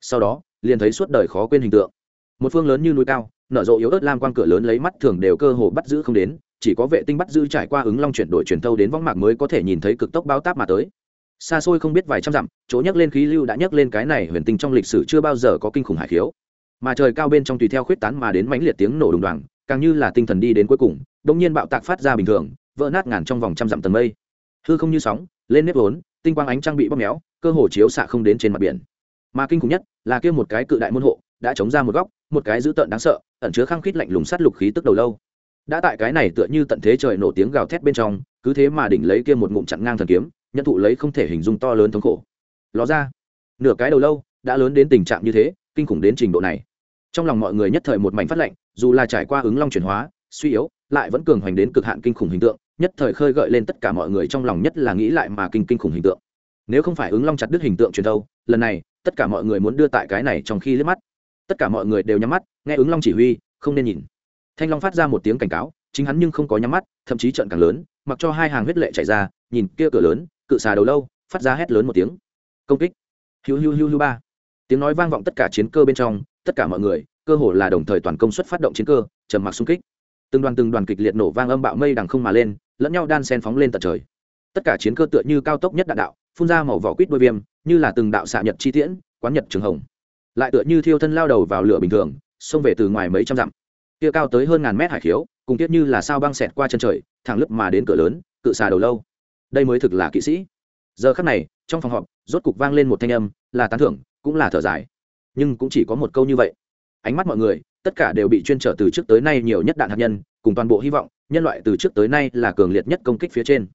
[SPEAKER 1] Sau đó, liền thấy suốt đời khó quên hình tượng. Một phương lớn như núi cao, nở rộ yếu ớt lam quang cửa lớn lấy mắt thường đều cơ hồ bắt giữ không đến, chỉ có vệ tinh bắt giữ trải qua ứng long chuyển đổi truyền thâu đến võng mạc mới có thể nhìn thấy cực tốc bao táp mà tới xa xôi không biết vài trăm dặm, chỗ nhấc lên khí lưu đã nhấc lên cái này huyền tinh trong lịch sử chưa bao giờ có kinh khủng hải khiếu. Mà trời cao bên trong tùy theo khuyết tán mà đến mãnh liệt tiếng nổ đùng đoàng, càng như là tinh thần đi đến cuối cùng đông nhiên bạo tạc phát ra bình thường, vỡ nát ngàn trong vòng trăm dặm tầng mây. Hư không như sóng, lên nếp vốn, tinh quang ánh trang bị bóp méo, cơ hồ chiếu xạ không đến trên mặt biển. Mà kinh khủng nhất là kia một cái cự đại môn hộ, đã chống ra một góc, một cái dữ tợn đáng sợ, ẩn chứa khăng khít lạnh lùng sát lục khí tức đầu lâu. Đã tại cái này tựa như tận thế trời nổ tiếng gào thét bên trong, cứ thế mà đỉnh lấy kia một ngụm chặn ngang thần kiếm nhận thụ lấy không thể hình dung to lớn thống khổ. Ló ra. Nửa cái đầu lâu, đã lớn đến tình trạng như thế, kinh khủng đến trình độ này. Trong lòng mọi người nhất thời một mảnh phát lệnh dù là trải qua ứng long chuyển hóa, suy yếu, lại vẫn cường hoành đến cực hạn kinh khủng hình tượng, nhất thời khơi gợi lên tất cả mọi người trong lòng nhất là nghĩ lại mà kinh kinh khủng hình tượng. Nếu không phải ứng long chặt đứt hình tượng truyền thâu lần này, tất cả mọi người muốn đưa tại cái này trong khi liếc mắt. Tất cả mọi người đều nhắm mắt, nghe ứng long chỉ huy, không nên nhìn. Thanh long phát ra một tiếng cảnh cáo, chính hắn nhưng không có nhắm mắt, thậm chí trận càng lớn, mặc cho hai hàng huyết lệ chạy ra, nhìn kia cửa lớn cự xà đầu lâu, phát ra hét lớn một tiếng. Công kích. Hiu hiu hiu hiu ba. Tiếng nói vang vọng tất cả chiến cơ bên trong, tất cả mọi người, cơ hồ là đồng thời toàn công suất phát động chiến cơ, trầm mặc xung kích. Từng đoàn từng đoàn kịch liệt nổ vang âm bạo mây đằng không mà lên, lẫn nhau đan sen phóng lên tận trời. Tất cả chiến cơ tựa như cao tốc nhất đạn đạo, phun ra màu vỏ quýt đôi viêm, như là từng đạo xạ nhật chi tiễn, quán nhật trường hồng. Lại tựa như thiêu thân lao đầu vào lửa bình thường, xông về từ ngoài mấy trăm dặm. Kia cao tới hơn ngàn mét hải khiếu, cùng tiếc như là sao băng xẹt qua chân trời, thẳng lấp mà đến cửa lớn, cự xà đầu lâu đây mới thực là kỵ sĩ. Giờ khắc này, trong phòng họp, rốt cục vang lên một thanh âm, là tán thưởng, cũng là thở dài. Nhưng cũng chỉ có một câu như vậy. Ánh mắt mọi người, tất cả đều bị chuyên trở từ trước tới nay nhiều nhất đạn hạt nhân, cùng toàn bộ hy vọng, nhân loại từ trước tới nay là cường liệt nhất công kích phía trên.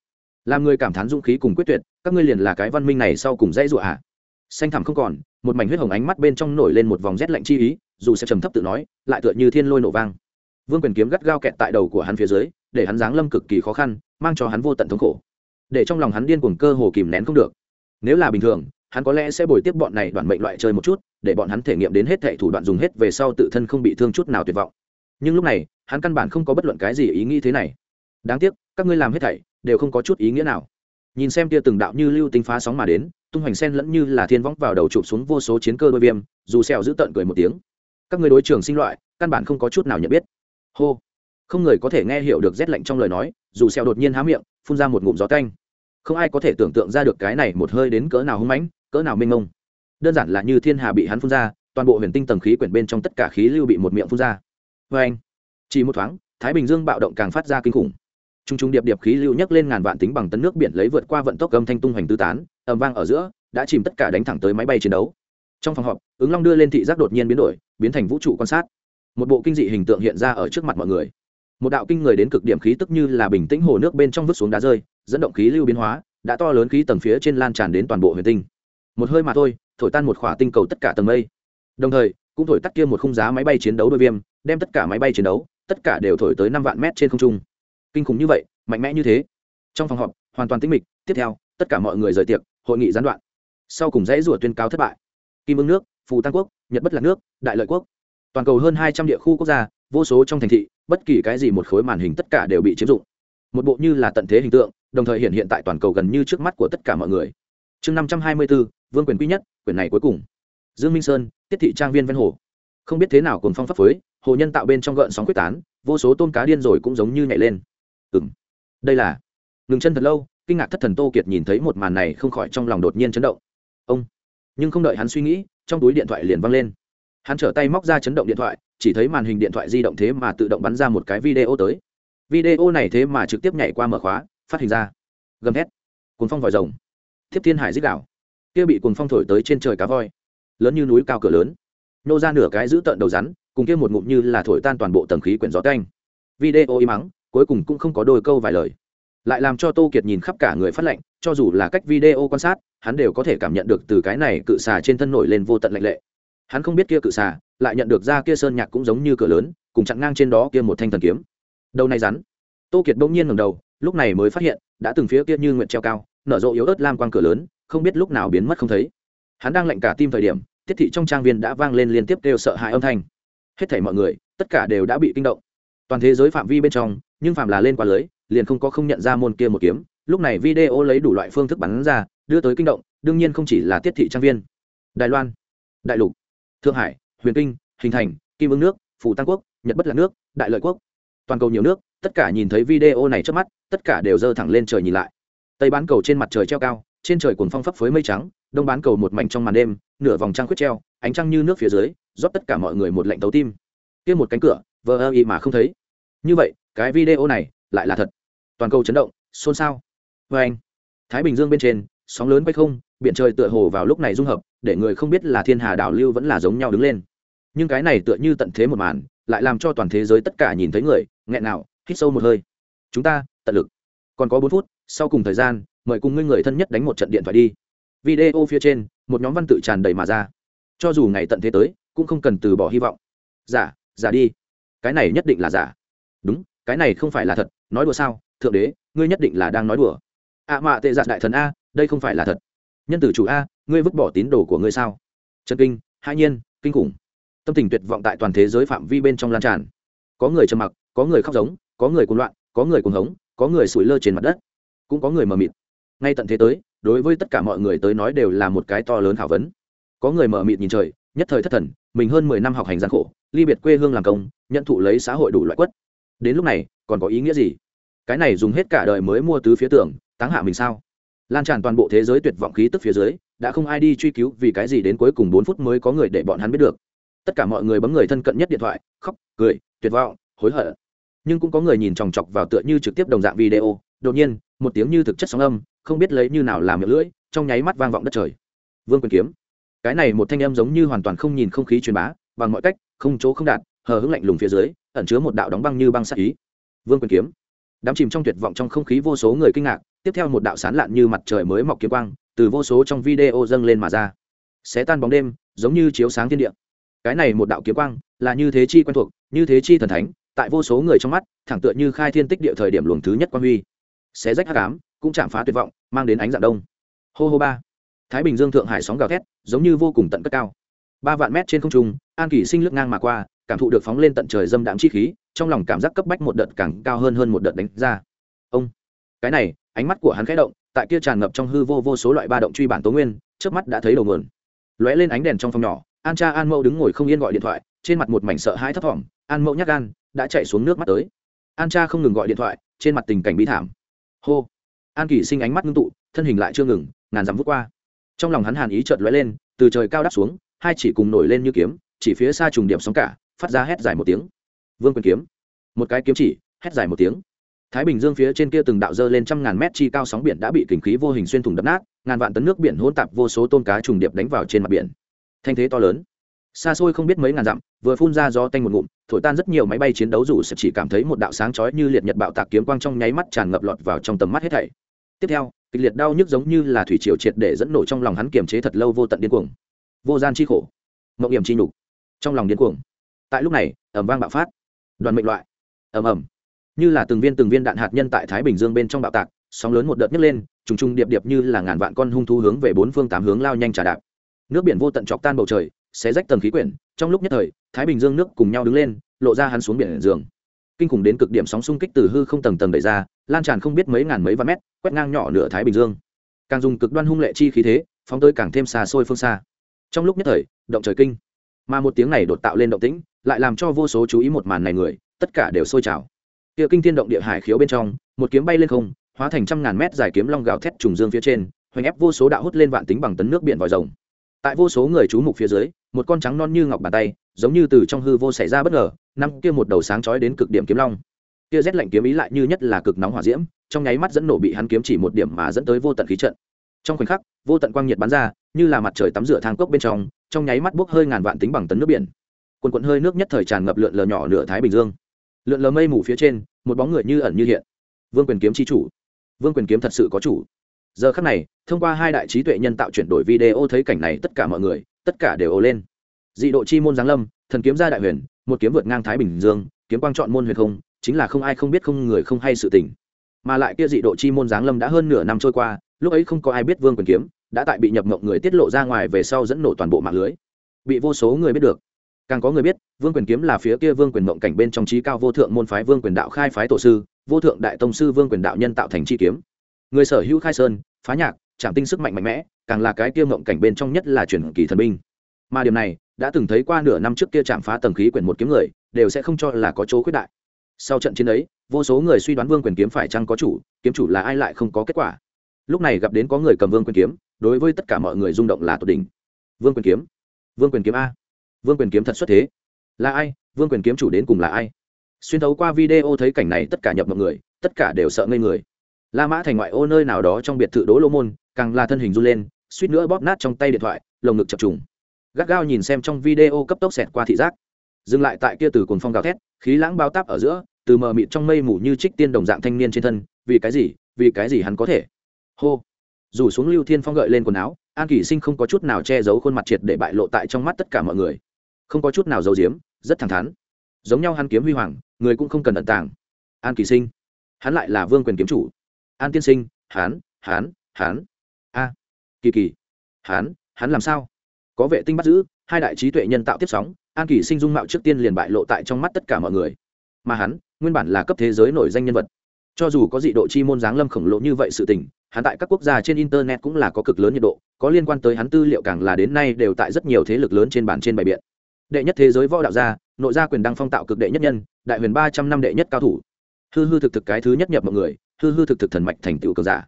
[SPEAKER 1] Làm người cảm thán dũng khí cùng quyết tuyệt, các ngươi liền là cái văn minh này sau cùng dãy dụa hạ xanh thẳm không còn, một mảnh huyết hồng ánh mắt bên trong nổi lên một vòng rét lạnh chi ý, dù sẽ trầm thấp tự nói, lại tựa như thiên lôi nổ vang. Vương quyền kiếm gắt gao kẹt tại đầu của hắn phía dưới, để hắn giáng lâm cực kỳ khó khăn, mang cho hắn vô tận thống khổ để trong lòng hắn điên cuồng cơ hồ kìm nén không được. Nếu là bình thường, hắn có lẽ sẽ bồi tiếp bọn này đoạn mệnh loại chơi một chút, để bọn hắn thể nghiệm đến hết thệ thủ đoạn dùng hết về sau tự thân không bị thương chút nào tuyệt vọng. Nhưng lúc này, hắn căn bản không có bất luận cái gì ý nghĩ thế này. Đáng tiếc, các ngươi làm hết thảy, đều không có chút ý nghĩa nào. Nhìn xem tia từng đạo như lưu tinh phá sóng mà đến, tung hoành sen lẫn như là thiên võng vào đầu chụp xuống vô số chiến cơ đôi viêm, dù xèo giữ tận cười một tiếng. Các ngươi đối trường sinh loại, căn bản không có chút nào nhận biết. Hô. Không người có thể nghe hiểu được rét lạnh trong lời nói, dù xèo đột nhiên há miệng phun ra một ngụm gió canh. Không ai có thể tưởng tượng ra được cái này một hơi đến cỡ nào hung mãnh, cỡ nào mênh mông. Đơn giản là như thiên hà bị hắn phun ra, toàn bộ huyền tinh tầng khí quyển bên trong tất cả khí lưu bị một miệng phun ra. Vê anh, chỉ một thoáng, thái bình dương bạo động càng phát ra kinh khủng. T r u n g t r u n g điệp điệp khí lưu nhấc lên ngàn vạn tính bằng tấn nước biển lấy vượt qua vận tốc âm thanh tung hoành tư tán ẩm vang ở giữa, đã chìm tất cả đánh thẳng tới máy bay chiến đấu. Trong phòng họp, ứng long đưa lên thị giác đột nhiên biến đổi, biến thành vũ trụ quan sát. Một bộ kinh dị hình tượng hiện ra ở trước mặt mọi người một đạo kinh người đến cực điểm khí tức như là bình tĩnh hồ nước bên trong vứt xuống đá rơi, dẫn động khí lưu biến hóa, đã to lớn khí tầng phía trên lan tràn đến toàn bộ huyền tinh. Một hơi mà thôi, thổi tan một khỏa tinh cầu tất cả tầng mây. Đồng thời, cũng thổi tắt kia một khung giá máy bay chiến đấu đôi viêm, đem tất cả máy bay chiến đấu, tất cả đều thổi tới năm vạn mét trên không trung. Kinh khủng như vậy, mạnh mẽ như thế. Trong phòng họp, hoàn toàn tĩnh mịch, tiếp theo, tất cả mọi người rời tiệc, hội nghị gián đoạn. Sau cùng dãy rủa tuyên cáo thất bại. Kim ương nước, phù tăng quốc, nhật bất lạc nước, đại lợi quốc. Toàn cầu hơn hai trăm địa khu quốc gia vô số trong thành thị, bất kỳ cái gì một khối màn hình tất cả đều bị chiếm dụng. Một bộ như là tận thế hình tượng, đồng thời hiện hiện tại toàn cầu gần như trước mắt của tất cả mọi người. Chương năm trăm hai mươi bốn vương quyền quý nhất, quyền này cuối cùng. Dương minh sơn tiết thị trang viên ven hồ. Không biết thế nào cùng phong pháp phới, hồ nhân tạo bên trong gợn sóng quyết tán, vô số tôm cá điên rồi cũng giống như nhảy lên. Ừ m đây là ngừng chân thật lâu, kinh ngạc thất thần tô kiệt nhìn thấy một màn này không khỏi trong lòng đột nhiên chấn động. Ông. Nhưng không đợi hắn suy nghĩ, trong túi điện thoại liền văng lên hắn trở tay móc ra chấn động điện thoại, chỉ thấy màn hình điện thoại di động thế mà tự động bắn ra một cái video tới. Video này thế mà trực tiếp nhảy qua mở khóa, phát hình ra. Gầm thét. Cuốn phong vòi rồng. Thiếp thiên hải dích đảo. Kia bị cuồng phong thổi tới trên trời cá voi. Lớn như núi cao cửa lớn. Nô ra nửa cái giữ tận đầu rắn, cùng kia một ngụm như là thổi tan toàn bộ tầng khí quyển gió canh video im mắng, cuối cùng cũng không có đôi câu vài lời. Lại làm cho tô kiệt nhìn khắp cả người phát lệnh cho dù là cách video quan sát, hắn đều có thể cảm nhận được từ cái này cự xà trên thân nổi lên vô tận lạnh lệ hắn không biết kia cự xà, lại nhận được ra kia sơn nhạc cũng giống như cửa lớn, cùng chặn ngang trên đó kia một thanh thần kiếm. Đầu này rắn. Tô kiệt bỗng nhiên ngầm đầu, lúc này mới phát hiện, đã từng phía kia như nguyện treo cao, nở rộ yếu ớt lam quang cửa lớn, không biết lúc nào biến mất không thấy. Hắn đang lạnh cả tim thời điểm, tiết thị trong trang viên đã vang lên liên tiếp kêu sợ hãi âm thanh. Hết thảy mọi người, tất cả đều đã bị kinh động. Toàn thế giới phạm vi bên trong, nhưng phạm là lên qua lưới, liền không có không nhận ra môn kia một kiếm. Lúc này video lấy đủ loại phương thức bắn ra, đưa tới kinh động, đương nhiên không chỉ là tiết thị trang viên. Đài loan. Đại lục thượng hải, huyền kinh, hình thành, kim ương nước, phủ tăng quốc, nhật bất lạc nước, đại lợi quốc. Toàn cầu nhiều nước, tất cả nhìn thấy video này trước mắt, tất cả đều dơ thẳng lên trời nhìn lại. Tây bán cầu trên mặt trời treo cao, trên trời cuồng phong phấp phới mây trắng, đông bán cầu một mảnh trong màn đêm, nửa vòng trăng khuyết treo, ánh trăng như nước phía dưới, rót tất cả mọi người một lệnh tấu tim. Kia một cánh cửa, vờ ơ y mà không thấy. Như vậy, cái video này lại là thật. Toàn cầu chấn động, xôn xao. Vê anh. Thái bình dương bên trên, sóng lớn quay không, biển trời tựa hồ vào lúc này dung hợp để người không biết là thiên hà đảo lưu vẫn là giống nhau đứng lên. Nhưng cái này tựa như tận thế một màn, lại làm cho toàn thế giới tất cả nhìn thấy người, nghẹn nào, hít sâu một hơi. Chúng ta, tận lực. Còn có bốn phút, sau cùng thời gian, mời cùng ngươi người thân nhất đánh một trận điện thoại đi. Video phía trên, một nhóm văn tự tràn đầy mà ra. Cho dù ngày tận thế tới, cũng không cần từ bỏ hy vọng. Giả giả đi. Cái này nhất định là giả. Đúng, cái này không phải là thật, nói đùa sao? Thượng đế, ngươi nhất định là đang nói đùa. Ạ à mạ tệ giặt đại thần a, đây không phải là thật. Nhân tử chủ a ngươi vứt bỏ tín đồ của ngươi sao? Trần kinh hai nhiên, kinh khủng. Tâm tình tuyệt vọng tại toàn thế giới phạm vi bên trong lan tràn. Có người trầm mặc, có người khóc giống, có người cuồng loạn, có người cuồng hống, có người sủi lơ trên mặt đất, cũng có người mờ mịt. Ngay tận thế tới, đối với tất cả mọi người tới nói đều là một cái to lớn khảo vấn. Có người mờ mịt nhìn trời, nhất thời thất thần, mình hơn mười năm học hành gian khổ, ly biệt quê hương làm công, nhận thụ lấy xã hội đủ loại quất. Đến lúc này, còn có ý nghĩa gì? Cái này dùng hết cả đời mới mua tứ phía tường táng hạ mình sao? Lan tràn toàn bộ thế giới tuyệt vọng khí tức phía dưới đã không ai đi truy cứu vì cái gì đến cuối cùng bốn phút mới có người để bọn hắn biết được. Tất cả mọi người bấm người thân cận nhất điện thoại, khóc, cười, tuyệt vọng, hối hận. Nhưng cũng có người nhìn chòng chọc vào tựa như trực tiếp đồng dạng video, đột nhiên, một tiếng như thực chất sóng âm, không biết lấy như nào làm miệng lưỡi, trong nháy mắt vang vọng đất trời. Vương quyền kiếm. Cái này một thanh âm giống như hoàn toàn không nhìn không khí truyền bá, bằng mọi cách, không chỗ không đạt, hờ hững lạnh lùng phía dưới, ẩn chứa một đạo đóng băng như băng sắc ý. Vương quyền kiếm. Đám chìm trong tuyệt vọng trong không khí vô số người kinh ngạc, tiếp theo một đạo sán lạn như mặt trời mới mọc kiếm quang từ vô số trong video dâng lên mà ra. Xé tan bóng đêm, giống như chiếu sáng thiên địa. Cái này một đạo kiếm quang, là như thế chi quen thuộc, như thế chi thần thánh, tại vô số người trong mắt, thẳng tựa như khai thiên tích địa thời điểm luồng thứ nhất quan huy. Xé rách hắc ám, cũng chạm phá tuyệt vọng, mang đến ánh dạng đông. Hô hô ba. Thái bình dương thượng hải sóng gào thét, giống như vô cùng tận cất cao. Ba vạn mét trên không trung, an kỷ sinh lướt ngang mà qua, cảm thụ được phóng lên tận trời dâm đạm chi khí, trong lòng cảm giác cấp bách một đợt càng cao hơn hơn một đợt đánh ra. Ông. Cái này, ánh mắt của hắn khẽ động tại kia tràn ngập trong hư vô vô số loại ba động truy bản tố nguyên trước mắt đã thấy đầu nguồn. Lóe lên ánh đèn trong phòng nhỏ, an cha an mẫu đứng ngồi không yên gọi điện thoại, trên mặt một mảnh sợ hãi thấp thỏm, an mẫu nhắc gan đã chạy xuống nước mắt tới. An cha không ngừng gọi điện thoại, trên mặt tình cảnh bí thảm. Hô! An kỷ sinh ánh mắt ngưng tụ, thân hình lại chưa ngừng, ngàn dặm vút qua. Trong lòng hắn hàn ý chợt lóe lên, từ trời cao đáp xuống, hai chỉ cùng nổi lên như kiếm, chỉ phía xa trùng điểm sóng cả, phát ra hét dài một tiếng. Vương quyền kiếm. Một cái kiếm chỉ, hét dài một tiếng thái bình dương phía trên kia từng đạo dơ lên trăm ngàn mét chi cao sóng biển đã bị kình khí vô hình xuyên thủng đập nát, ngàn vạn tấn nước biển hỗn tạp vô số tôm cá trùng điệp đánh vào trên mặt biển. Thanh thế to lớn. Xa xôi không biết mấy ngàn dặm, vừa phun ra gió tanh một ngụm, thổi tan rất nhiều máy bay chiến đấu dù sẽ chỉ cảm thấy một đạo sáng chói như liệt nhật bạo tạc kiếm quang trong nháy mắt tràn ngập lọt vào trong tầm mắt hết thảy. Tiếp theo, kịch liệt đau nhức giống như là thủy triều triệt để dẫn nổ trong lòng hắn kiềm chế thật lâu vô tận điên cuồng. Vô gian chi khổ. Mộng hiểm chi nhục. Trong lòng điên cuồng. Tại lúc này ẩm vang bạo phát. Đoàn mệnh loại. Ẩm ẩm như là từng viên từng viên đạn hạt nhân tại thái bình dương bên trong bạo tạc, sóng lớn một đợt nhấc lên, trùng trùng điệp điệp như là ngàn vạn con hung thú hướng về bốn phương tám hướng lao nhanh trả đạp. Nước biển vô tận chọc tan bầu trời, xé rách tầng khí quyển, trong lúc nhất thời, thái bình dương nước cùng nhau đứng lên, lộ ra hắn xuống biển giường. Kinh khủng đến cực điểm sóng xung kích từ hư không tầng tầng đẩy ra, lan tràn không biết mấy ngàn mấy vạn mét, quét ngang nhỏ nửa thái bình dương. Càng dùng cực đoan hung lệ chi khí thế, phóng tới càng thêm xa xôi phương xa. Trong lúc nhất thời, động trời kinh. Mà một tiếng này đột tạo lên động tĩnh, lại làm cho vô số chú ý một màn này người, tất cả đều sôi trào kia kinh thiên động địa hải khiếu bên trong, một kiếm bay lên không, hóa thành trăm ngàn mét dài kiếm long gào thét trùng dương phía trên, hoành ép vô số đạo hút lên vạn tính bằng tấn nước biển vòi rồng. Tại vô số người chú mục phía dưới, một con trắng non như ngọc bàn tay, giống như từ trong hư vô xảy ra bất ngờ, năm kia một đầu sáng chói đến cực điểm kiếm long. Kia rét lạnh kiếm ý lại như nhất là cực nóng hỏa diễm, trong nháy mắt dẫn nổ bị hắn kiếm chỉ một điểm mà dẫn tới vô tận khí trận. Trong khoảnh khắc, vô tận quang nhiệt bắn ra, như là mặt trời tắm rửa thang cốc bên trong trong nháy mắt bốc hơi ngàn vạn tính bằng tấn nước biển. Quần quần hơi nước nhất thời tràn ngập lượn lờ nhỏ nửa thái bình dương lượn lờ mây mù phía trên, một bóng người như ẩn như hiện. Vương quyền kiếm chi chủ. Vương quyền kiếm thật sự có chủ. Giờ khắc này, thông qua hai đại trí tuệ nhân tạo chuyển đổi video thấy cảnh này tất cả mọi người, tất cả đều ồ lên. Dị độ chi môn giáng lâm, thần kiếm gia đại huyền, một kiếm vượt ngang thái bình dương, kiếm quang chọn môn huyền không, chính là không ai không biết không người không hay sự tình. Mà lại kia dị độ chi môn giáng lâm đã hơn nửa năm trôi qua, lúc ấy không có ai biết vương quyền kiếm, đã tại bị nhập mộng người tiết lộ ra ngoài về sau dẫn nổ toàn bộ mạng lưới. Bị vô số người biết được càng có người biết, vương quyền kiếm là phía kia vương quyền mộng cảnh bên trong trí cao vô thượng môn phái vương quyền đạo khai phái tổ sư, vô thượng đại tông sư vương quyền đạo nhân tạo thành chi kiếm. Người sở hữu khai sơn, phá nhạc chạm tinh sức mạnh mạnh mẽ, càng là cái kia mộng cảnh bên trong nhất là truyền kỳ thần binh. Mà điểm này, đã từng thấy qua nửa năm trước kia chạm phá tầng khí quyển một kiếm người, đều sẽ không cho là có chỗ khuyết đại. Sau trận chiến ấy, vô số người suy đoán vương quyền kiếm phải chăng có chủ, kiếm chủ là ai lại không có kết quả. Lúc này gặp đến có người cầm vương quyền kiếm, đối với tất cả mọi người rung động là tột đỉnh. Vương quyền kiếm. Vương quyền kiếm a vương quyền kiếm thật xuất thế. Là ai? Vương quyền kiếm chủ đến cùng là ai? Xuyên thấu qua video thấy cảnh này tất cả nhập mọi người, tất cả đều sợ ngây người. La mã thành ngoại ô nơi nào đó trong biệt thự đỗ lô môn, càng là thân hình run lên, suýt nữa bóp nát trong tay điện thoại, lồng ngực chập trùng. Gắt gao nhìn xem trong video cấp tốc xẹt qua thị giác. Dừng lại tại kia từ cồn phong gào thét, khí lãng bao táp ở giữa, từ mờ mịt trong mây mù như trích tiên đồng dạng thanh niên trên thân, vì cái gì? Vì cái gì hắn có thể? Hô! Dù xuống lưu thiên phong gợi lên quần áo, an kỷ sinh không có chút nào che giấu khuôn mặt triệt để bại lộ tại trong mắt tất cả mọi người không có chút nào giấu giếm, rất thẳng thắn. Giống nhau hắn kiếm huy hoàng, người cũng không cần ẩn tàng. An kỳ sinh. Hắn lại là vương quyền kiếm chủ. An tiên sinh, hắn hắn hắn. A. Kỳ kỳ. Hắn hắn làm sao? Có vệ tinh bắt giữ, hai đại trí tuệ nhân tạo tiếp sóng, an kỳ sinh dung mạo trước tiên liền bại lộ tại trong mắt tất cả mọi người. Mà hắn, nguyên bản là cấp thế giới nổi danh nhân vật. Cho dù có dị độ chi môn giáng lâm khổng lồ như vậy sự tình, hắn tại các quốc gia trên internet cũng là có cực lớn nhiệt độ, có liên quan tới hắn tư liệu càng là đến nay đều tại rất nhiều thế lực lớn trên bản trên bài biện đệ nhất thế giới võ đạo gia, nội gia quyền đăng phong tạo cực đệ nhất nhân, đại huyền ba trăm năm đệ nhất cao thủ. Hư hư thực thực cái thứ nhất nhập mọi người, hư hư thực thực thần mạch thành tựu cường giả.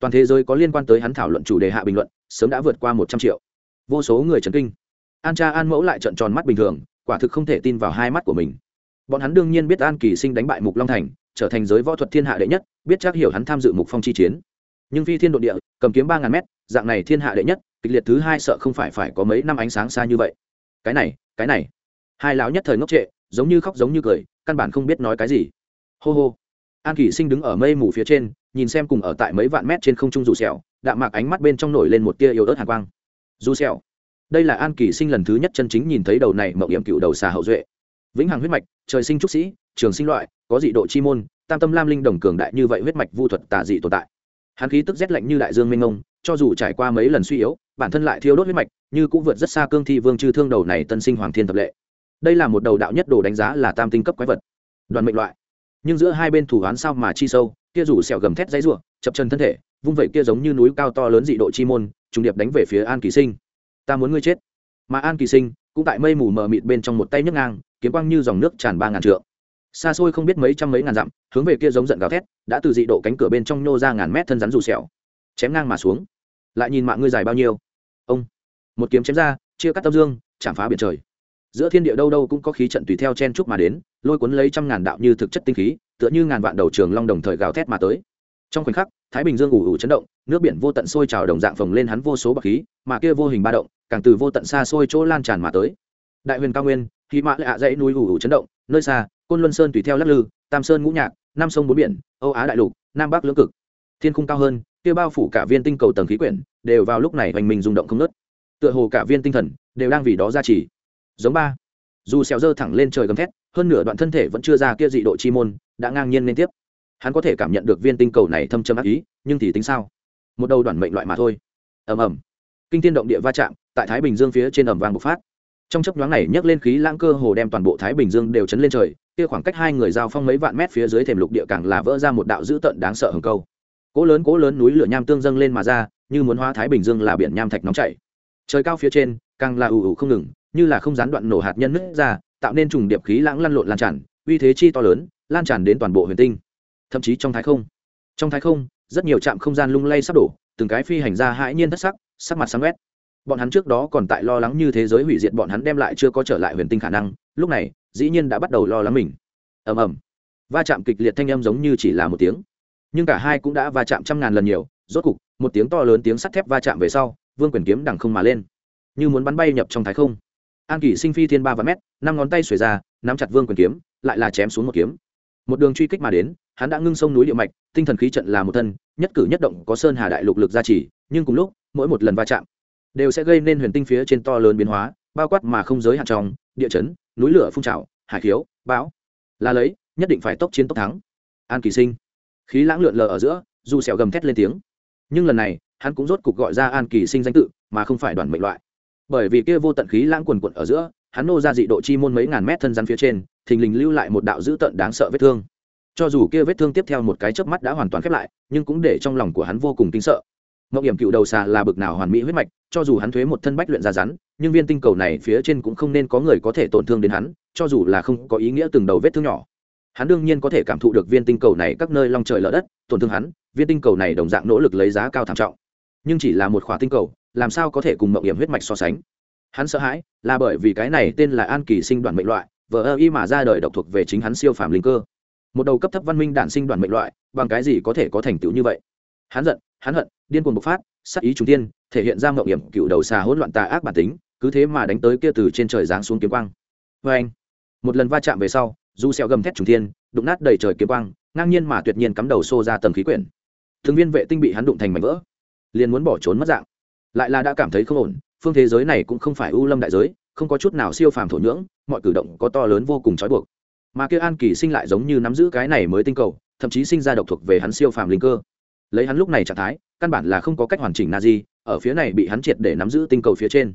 [SPEAKER 1] Toàn thế giới có liên quan tới hắn thảo luận chủ đề hạ bình luận, sớm đã vượt qua một trăm triệu. Vô số người trấn kinh. An cha an mẫu lại trận tròn mắt bình thường, quả thực không thể tin vào hai mắt của mình. Bọn hắn đương nhiên biết an kỳ sinh đánh bại mục long thành, trở thành giới võ thuật thiên hạ đệ nhất, biết chắc hiểu hắn tham dự mục phong chi chiến. Nhưng phi thiên đ ộ địa, cầm kiếm ba ngàn mét, dạng này thiên hạ đệ nhất, kịch liệt thứ hai sợ không phải phải có mấy năm ánh sáng xa như vậy cái này cái này. Hai lão nhất thời ngốc trệ, giống như khóc giống như cười, căn bản không biết nói cái gì. Hô hô. An kỳ sinh đứng ở mây mù phía trên, nhìn xem cùng ở tại mấy vạn mét trên không trung dù sẹo, đạm mạc ánh mắt bên trong nổi lên một tia yếu ớt hàn quang. Dù sẹo. Đây là an kỳ sinh lần thứ nhất chân chính nhìn thấy đầu này mậu hiểm cựu đầu xà hậu duệ. Vĩnh hằng huyết mạch, trời sinh trúc sĩ, trường sinh loại, có dị độ chi môn, tam tâm lam linh đồng cường đại như vậy huyết mạch vu thuật tà dị tồn tại hắn khí tức rét lạnh như đại dương minh ngông cho dù trải qua mấy lần suy yếu, bản thân lại thiêu đốt huyết mạch, như cũng vượt rất xa cương thi vương chư thương đầu này tân sinh hoàng thiên thập lệ. Đây là một đầu đạo nhất đồ đánh giá là tam tinh cấp quái vật. Đoàn mệnh loại. Nhưng giữa hai bên thủ án sao mà chi sâu, kia rủ sẹo gầm thét dãy rủa, chập chân thân thể, vung vẩy kia giống như núi cao to lớn dị độ chi môn, trùng điệp đánh về phía an kỳ sinh. Ta muốn ngươi chết. Mà an kỳ sinh cũng tại mây mù mờ mịt bên trong một tay nhấc ngang, kiếm quang như dòng nước tràn ba ngàn trượng xa xôi không biết mấy trăm mấy ngàn dặm, hướng về kia giống giận gào thét, đã từ dị độ cánh cửa bên trong nhô ra ngàn mét thân rắn rủ sẹo. Chém ngang mà xuống. Lại nhìn mạng ngươi dài bao nhiêu. Ông. Một kiếm chém ra, chia cắt tâm dương, chạm phá biển trời. Giữa thiên địa đâu đâu cũng có khí trận tùy theo chen trúc mà đến, lôi cuốn lấy trăm ngàn đạo như thực chất tinh khí, tựa như ngàn vạn đầu trường long đồng thời gào thét mà tới. Trong khoảnh khắc, thái bình dương ủ ủ chấn động, nước biển vô tận sôi trào đồng dạng phồng lên hắn vô số bậc khí, mà kia vô hình ba động, càng từ vô tận xa xôi chỗ lan tràn mà tới. Đại huyền cao nguyên khi mã lạ dãy núi ủ ủ chấn động nơi xa, côn luân sơn tùy theo lắc lư, tam sơn ngũ nhạc, nam sông bốn biển, âu á đại lục, nam bắc lưỡng cực. Thiên khung cao hơn, kia bao phủ cả viên tinh cầu tầng khí quyển, đều vào lúc này hoành mình rung động không nớt tựa hồ cả viên tinh thần đều đang vì đó ra chỉ giống ba. Dù xèo dơ thẳng lên trời gầm thét, hơn nửa đoạn thân thể vẫn chưa ra kia dị độ chi môn, đã ngang nhiên liên tiếp. Hắn có thể cảm nhận được viên tinh cầu này thâm trầm ác ý, nhưng thì tính sao? Một đầu đoạn mệnh loại mà thôi. Ầm ầm. Kinh thiên động địa va chạm, tại thái bình dương phía trên ầm vang bộc phát trong chấp nhoáng này nhấc lên khí lãng cơ hồ đem toàn bộ thái bình dương đều chấn lên trời, kia khoảng cách hai người giao phong mấy vạn mét phía dưới thềm lục địa càng là vỡ ra một đạo dữ tận đáng sợ hừng câu. Cỗ lớn cỗ lớn núi lửa nham tương dâng lên mà ra, như muốn hóa thái bình dương là biển nham thạch nóng chảy. Trời cao phía trên, càng là ù ù không ngừng, như là không gián đoạn nổ hạt nhân nứt ra, tạo nên trùng điệp khí lãng lăn lộn lan tràn, uy thế chi to lớn, lan tràn đến toàn bộ huyền tinh. Thậm chí trong thái không, trong thái không, rất nhiều trạm không gian lung lay sắp đổ, từng cái phi hành ra hãi nhiên thất sắc sắc mặt sáng quét bọn hắn trước đó còn tại lo lắng như thế giới hủy diệt bọn hắn đem lại chưa có trở lại huyền tinh khả năng, lúc này, dĩ nhiên đã bắt đầu lo lắng mình. Ầm ầm. Va chạm kịch liệt thanh âm giống như chỉ là một tiếng. Nhưng cả hai cũng đã va chạm trăm ngàn lần nhiều, rốt cục, một tiếng to lớn tiếng sắt thép va chạm về sau, vương quyền kiếm đằng không mà lên. Như muốn bắn bay nhập trong thái không. An kỷ sinh phi thiên ba vạn mét, năm ngón tay xuề ra, nắm chặt vương quyền kiếm, lại là chém xuống một kiếm. Một đường truy kích mà đến, hắn đã ngưng sông núi địa mạch, tinh thần khí trận là một thân, nhất cử nhất động có sơn hà đại lục lực gia trì, nhưng cùng lúc, mỗi một lần va chạm đều sẽ gây nên huyền tinh phía trên to lớn biến hóa, bao quát mà không giới hạn trong, địa chấn, núi lửa phun trào, hải khiếu, bão. Là lấy, nhất định phải tốc chiến tốc thắng. An kỳ sinh. Khí lãng lượn lờ ở giữa, dù sẹo gầm thét lên tiếng. Nhưng lần này, hắn cũng rốt cục gọi ra an kỳ sinh danh tự, mà không phải đoàn mệnh loại. Bởi vì kia vô tận khí lãng quần quận ở giữa, hắn nô ra dị độ chi môn mấy ngàn mét thân rắn phía trên, thình lình lưu lại một đạo dữ tận đáng sợ vết thương. Cho dù kia vết thương tiếp theo một cái chớp mắt đã hoàn toàn khép lại, nhưng cũng để trong lòng của hắn vô cùng kinh sợ mộng hiểm cựu đầu xà là bực nào hoàn mỹ huyết mạch, cho dù hắn thuế một thân bách luyện ra rắn, nhưng viên tinh cầu này phía trên cũng không nên có người có thể tổn thương đến hắn, cho dù là không có ý nghĩa từng đầu vết thương nhỏ. Hắn đương nhiên có thể cảm thụ được viên tinh cầu này các nơi long trời lở đất, tổn thương hắn, viên tinh cầu này đồng dạng nỗ lực lấy giá cao thảm trọng. Nhưng chỉ là một khóa tinh cầu, làm sao có thể cùng mộng hiểm huyết mạch so sánh? Hắn sợ hãi, là bởi vì cái này tên là an kỳ sinh đoàn mệnh loại, vờ ơ y mà ra đời độc thuộc về chính hắn siêu phàm linh cơ. Một đầu cấp thấp văn minh đản sinh đoàn mệnh loại, bằng cái gì có thể có thành tựu như vậy? Hắn giận hắn hận, điên cuồng bộc phát sắc ý trung tiên thể hiện ra mậu hiểm cựu đầu xà hỗn loạn tà ác bản tính, cứ thế mà đánh tới kia từ trên trời giáng xuống kiếm quang. Vê anh, một lần va chạm về sau du xeo gầm thét trùng thiên, đụng nát đầy trời kiếm quang, ngang nhiên mà tuyệt nhiên cắm đầu xô ra tầng khí quyển. Thường viên vệ tinh bị hắn đụng thành mảnh vỡ, liền muốn bỏ trốn mất dạng. Lại là đã cảm thấy không ổn, phương thế giới này cũng không phải ưu lâm đại giới, không có chút nào siêu phàm thổ nhưỡng, mọi cử động có to lớn vô cùng trói buộc. Mà kia an kỳ sinh lại giống như nắm giữ cái này mới tinh cầu, thậm chí sinh ra độc thuộc về hắn siêu phàm linh cơ lấy hắn lúc này trạng thái, căn bản là không có cách hoàn chỉnh na di, ở phía này bị hắn triệt để nắm giữ tinh cầu phía trên.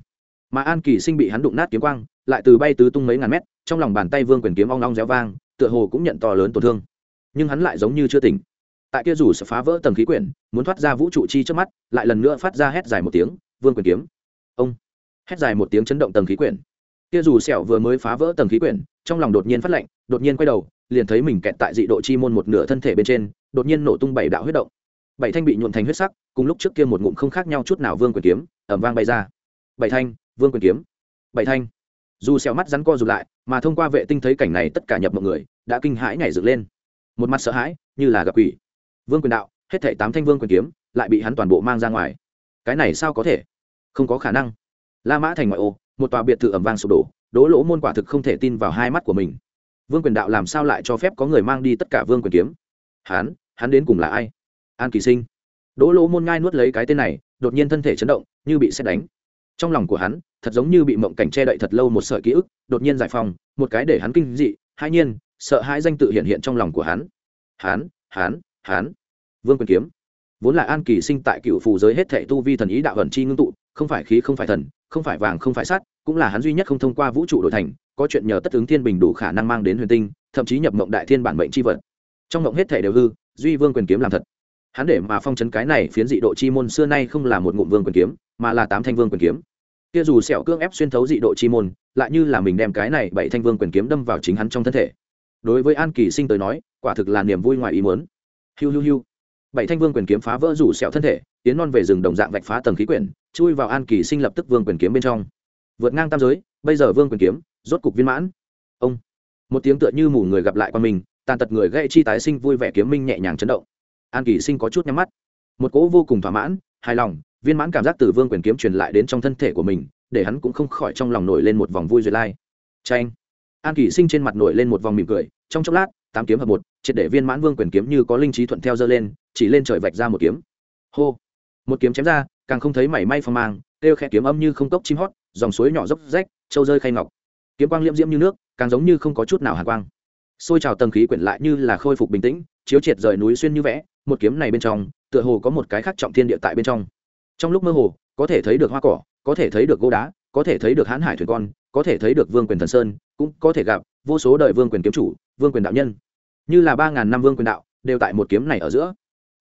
[SPEAKER 1] Mà an kỳ sinh bị hắn đụng nát kiếm quang, lại từ bay tứ tung mấy ngàn mét, trong lòng bàn tay vương quyền kiếm ong ong réo vang, tựa hồ cũng nhận to lớn tổn thương. Nhưng hắn lại giống như chưa tỉnh. Tại kia rủ sẽ phá vỡ tầng khí quyển, muốn thoát ra vũ trụ chi trước mắt, lại lần nữa phát ra hét dài một tiếng, vương quyền kiếm. Ông! Hét dài một tiếng chấn động tầng khí quyển. Kia dù sẹo vừa mới phá vỡ tầng khí quyển, trong lòng đột nhiên phát lạnh, đột nhiên quay đầu, liền thấy mình kẹt tại dị độ chi môn một nửa thân thể bên trên, đột nhiên nổ tung bảy đạo huyết động bảy thanh bị nhuộn thành huyết sắc, cùng lúc trước kia một ngụm không khác nhau chút nào vương quyền kiếm ẩm vang bay ra. Bảy thanh, vương quyền kiếm. Bảy thanh. Dù xẹo mắt rắn co rụt lại, mà thông qua vệ tinh thấy cảnh này tất cả nhập mọi người, đã kinh hãi nhảy dựng lên. Một mặt sợ hãi, như là gặp quỷ. Vương quyền đạo, hết thảy tám thanh vương quyền kiếm, lại bị hắn toàn bộ mang ra ngoài. Cái này sao có thể? Không có khả năng. La mã thành ngoại ô, một tòa biệt thự ẩm vang sụp đổ, đỗ lỗ môn quả thực không thể tin vào hai mắt của mình. Vương quyền đạo làm sao lại cho phép có người mang đi tất cả vương quyền kiếm? Hắn hắn đến cùng là ai? An kỳ sinh. Đỗ lỗ môn ngai nuốt lấy cái tên này, đột nhiên thân thể chấn động, như bị xét đánh. Trong lòng của hắn, thật giống như bị mộng cảnh che đậy thật lâu một sợi ký ức, đột nhiên giải phóng, một cái để hắn kinh dị, hai nhiên, sợ hãi danh tự hiện hiện trong lòng của hắn. Hắn hắn hắn. Vương quyền kiếm. Vốn là an kỳ sinh tại cựu phù giới hết thệ tu vi thần ý đạo ẩn chi ngưng tụ, không phải khí, không phải thần, không phải vàng, không phải sắt, cũng là hắn duy nhất không thông qua vũ trụ đổi thành, có chuyện nhờ tất ứng thiên bình đủ khả năng mang đến huyền tinh, thậm chí nhập mộng đại thiên bản mệnh chi vật. Trong mộng hết thể đều hư, duy vương quyền kiếm làm thật hắn để mà phong chấn cái này phiến dị độ chi môn xưa nay không là một ngụm vương quyền kiếm, mà là tám thanh vương quyền kiếm. Kia dù sẹo cương ép xuyên thấu dị độ chi môn, lại như là mình đem cái này bảy thanh vương quyền kiếm đâm vào chính hắn trong thân thể. Đối với an kỳ sinh tới nói, quả thực là niềm vui ngoài ý muốn. Hiu hiu hiu. Bảy thanh vương quyền kiếm phá vỡ rủ sẹo thân thể, tiến non về rừng đồng dạng vạch phá tầng khí quyển, chui vào an kỳ sinh lập tức vương quyền kiếm bên trong. Vượt ngang tam giới, bây giờ vương quyền kiếm, rốt cục viên mãn. Ông. Một tiếng tựa như mù người gặp lại qua mình, tàn tật người gây chi tái sinh vui vẻ kiếm minh nhẹ nhàng chấn động an kỳ sinh có chút nhắm mắt. Một cỗ vô cùng thỏa mãn, hài lòng, viên mãn cảm giác từ vương quyền kiếm truyền lại đến trong thân thể của mình, để hắn cũng không khỏi trong lòng nổi lên một vòng vui duyệt lai. Tranh an kỳ sinh trên mặt nổi lên một vòng mỉm cười, trong chốc lát, tám kiếm hợp một, triệt để viên mãn vương quyền kiếm như có linh trí thuận theo dơ lên, chỉ lên trời vạch ra một kiếm. Hô. Một kiếm chém ra, càng không thấy mảy may phong mang, kêu khẽ kiếm âm như không cốc chim hót, dòng suối nhỏ dốc rách trâu rơi khay ngọc. Kiếm quang liễm diễm như nước, càng giống như không có chút nào hạ quang. Xôi trào tầng khí quyển lại như là khôi phục bình tĩnh, chiếu triệt rời núi xuyên như vẽ một kiếm này bên trong, tựa hồ có một cái khác trọng thiên địa tại bên trong. Trong lúc mơ hồ, có thể thấy được hoa cỏ, có thể thấy được gỗ đá, có thể thấy được hãn hải thuyền con, có thể thấy được vương quyền thần sơn, cũng có thể gặp vô số đời vương quyền kiếm chủ, vương quyền đạo nhân. Như là ba ngàn năm vương quyền đạo, đều tại một kiếm này ở giữa.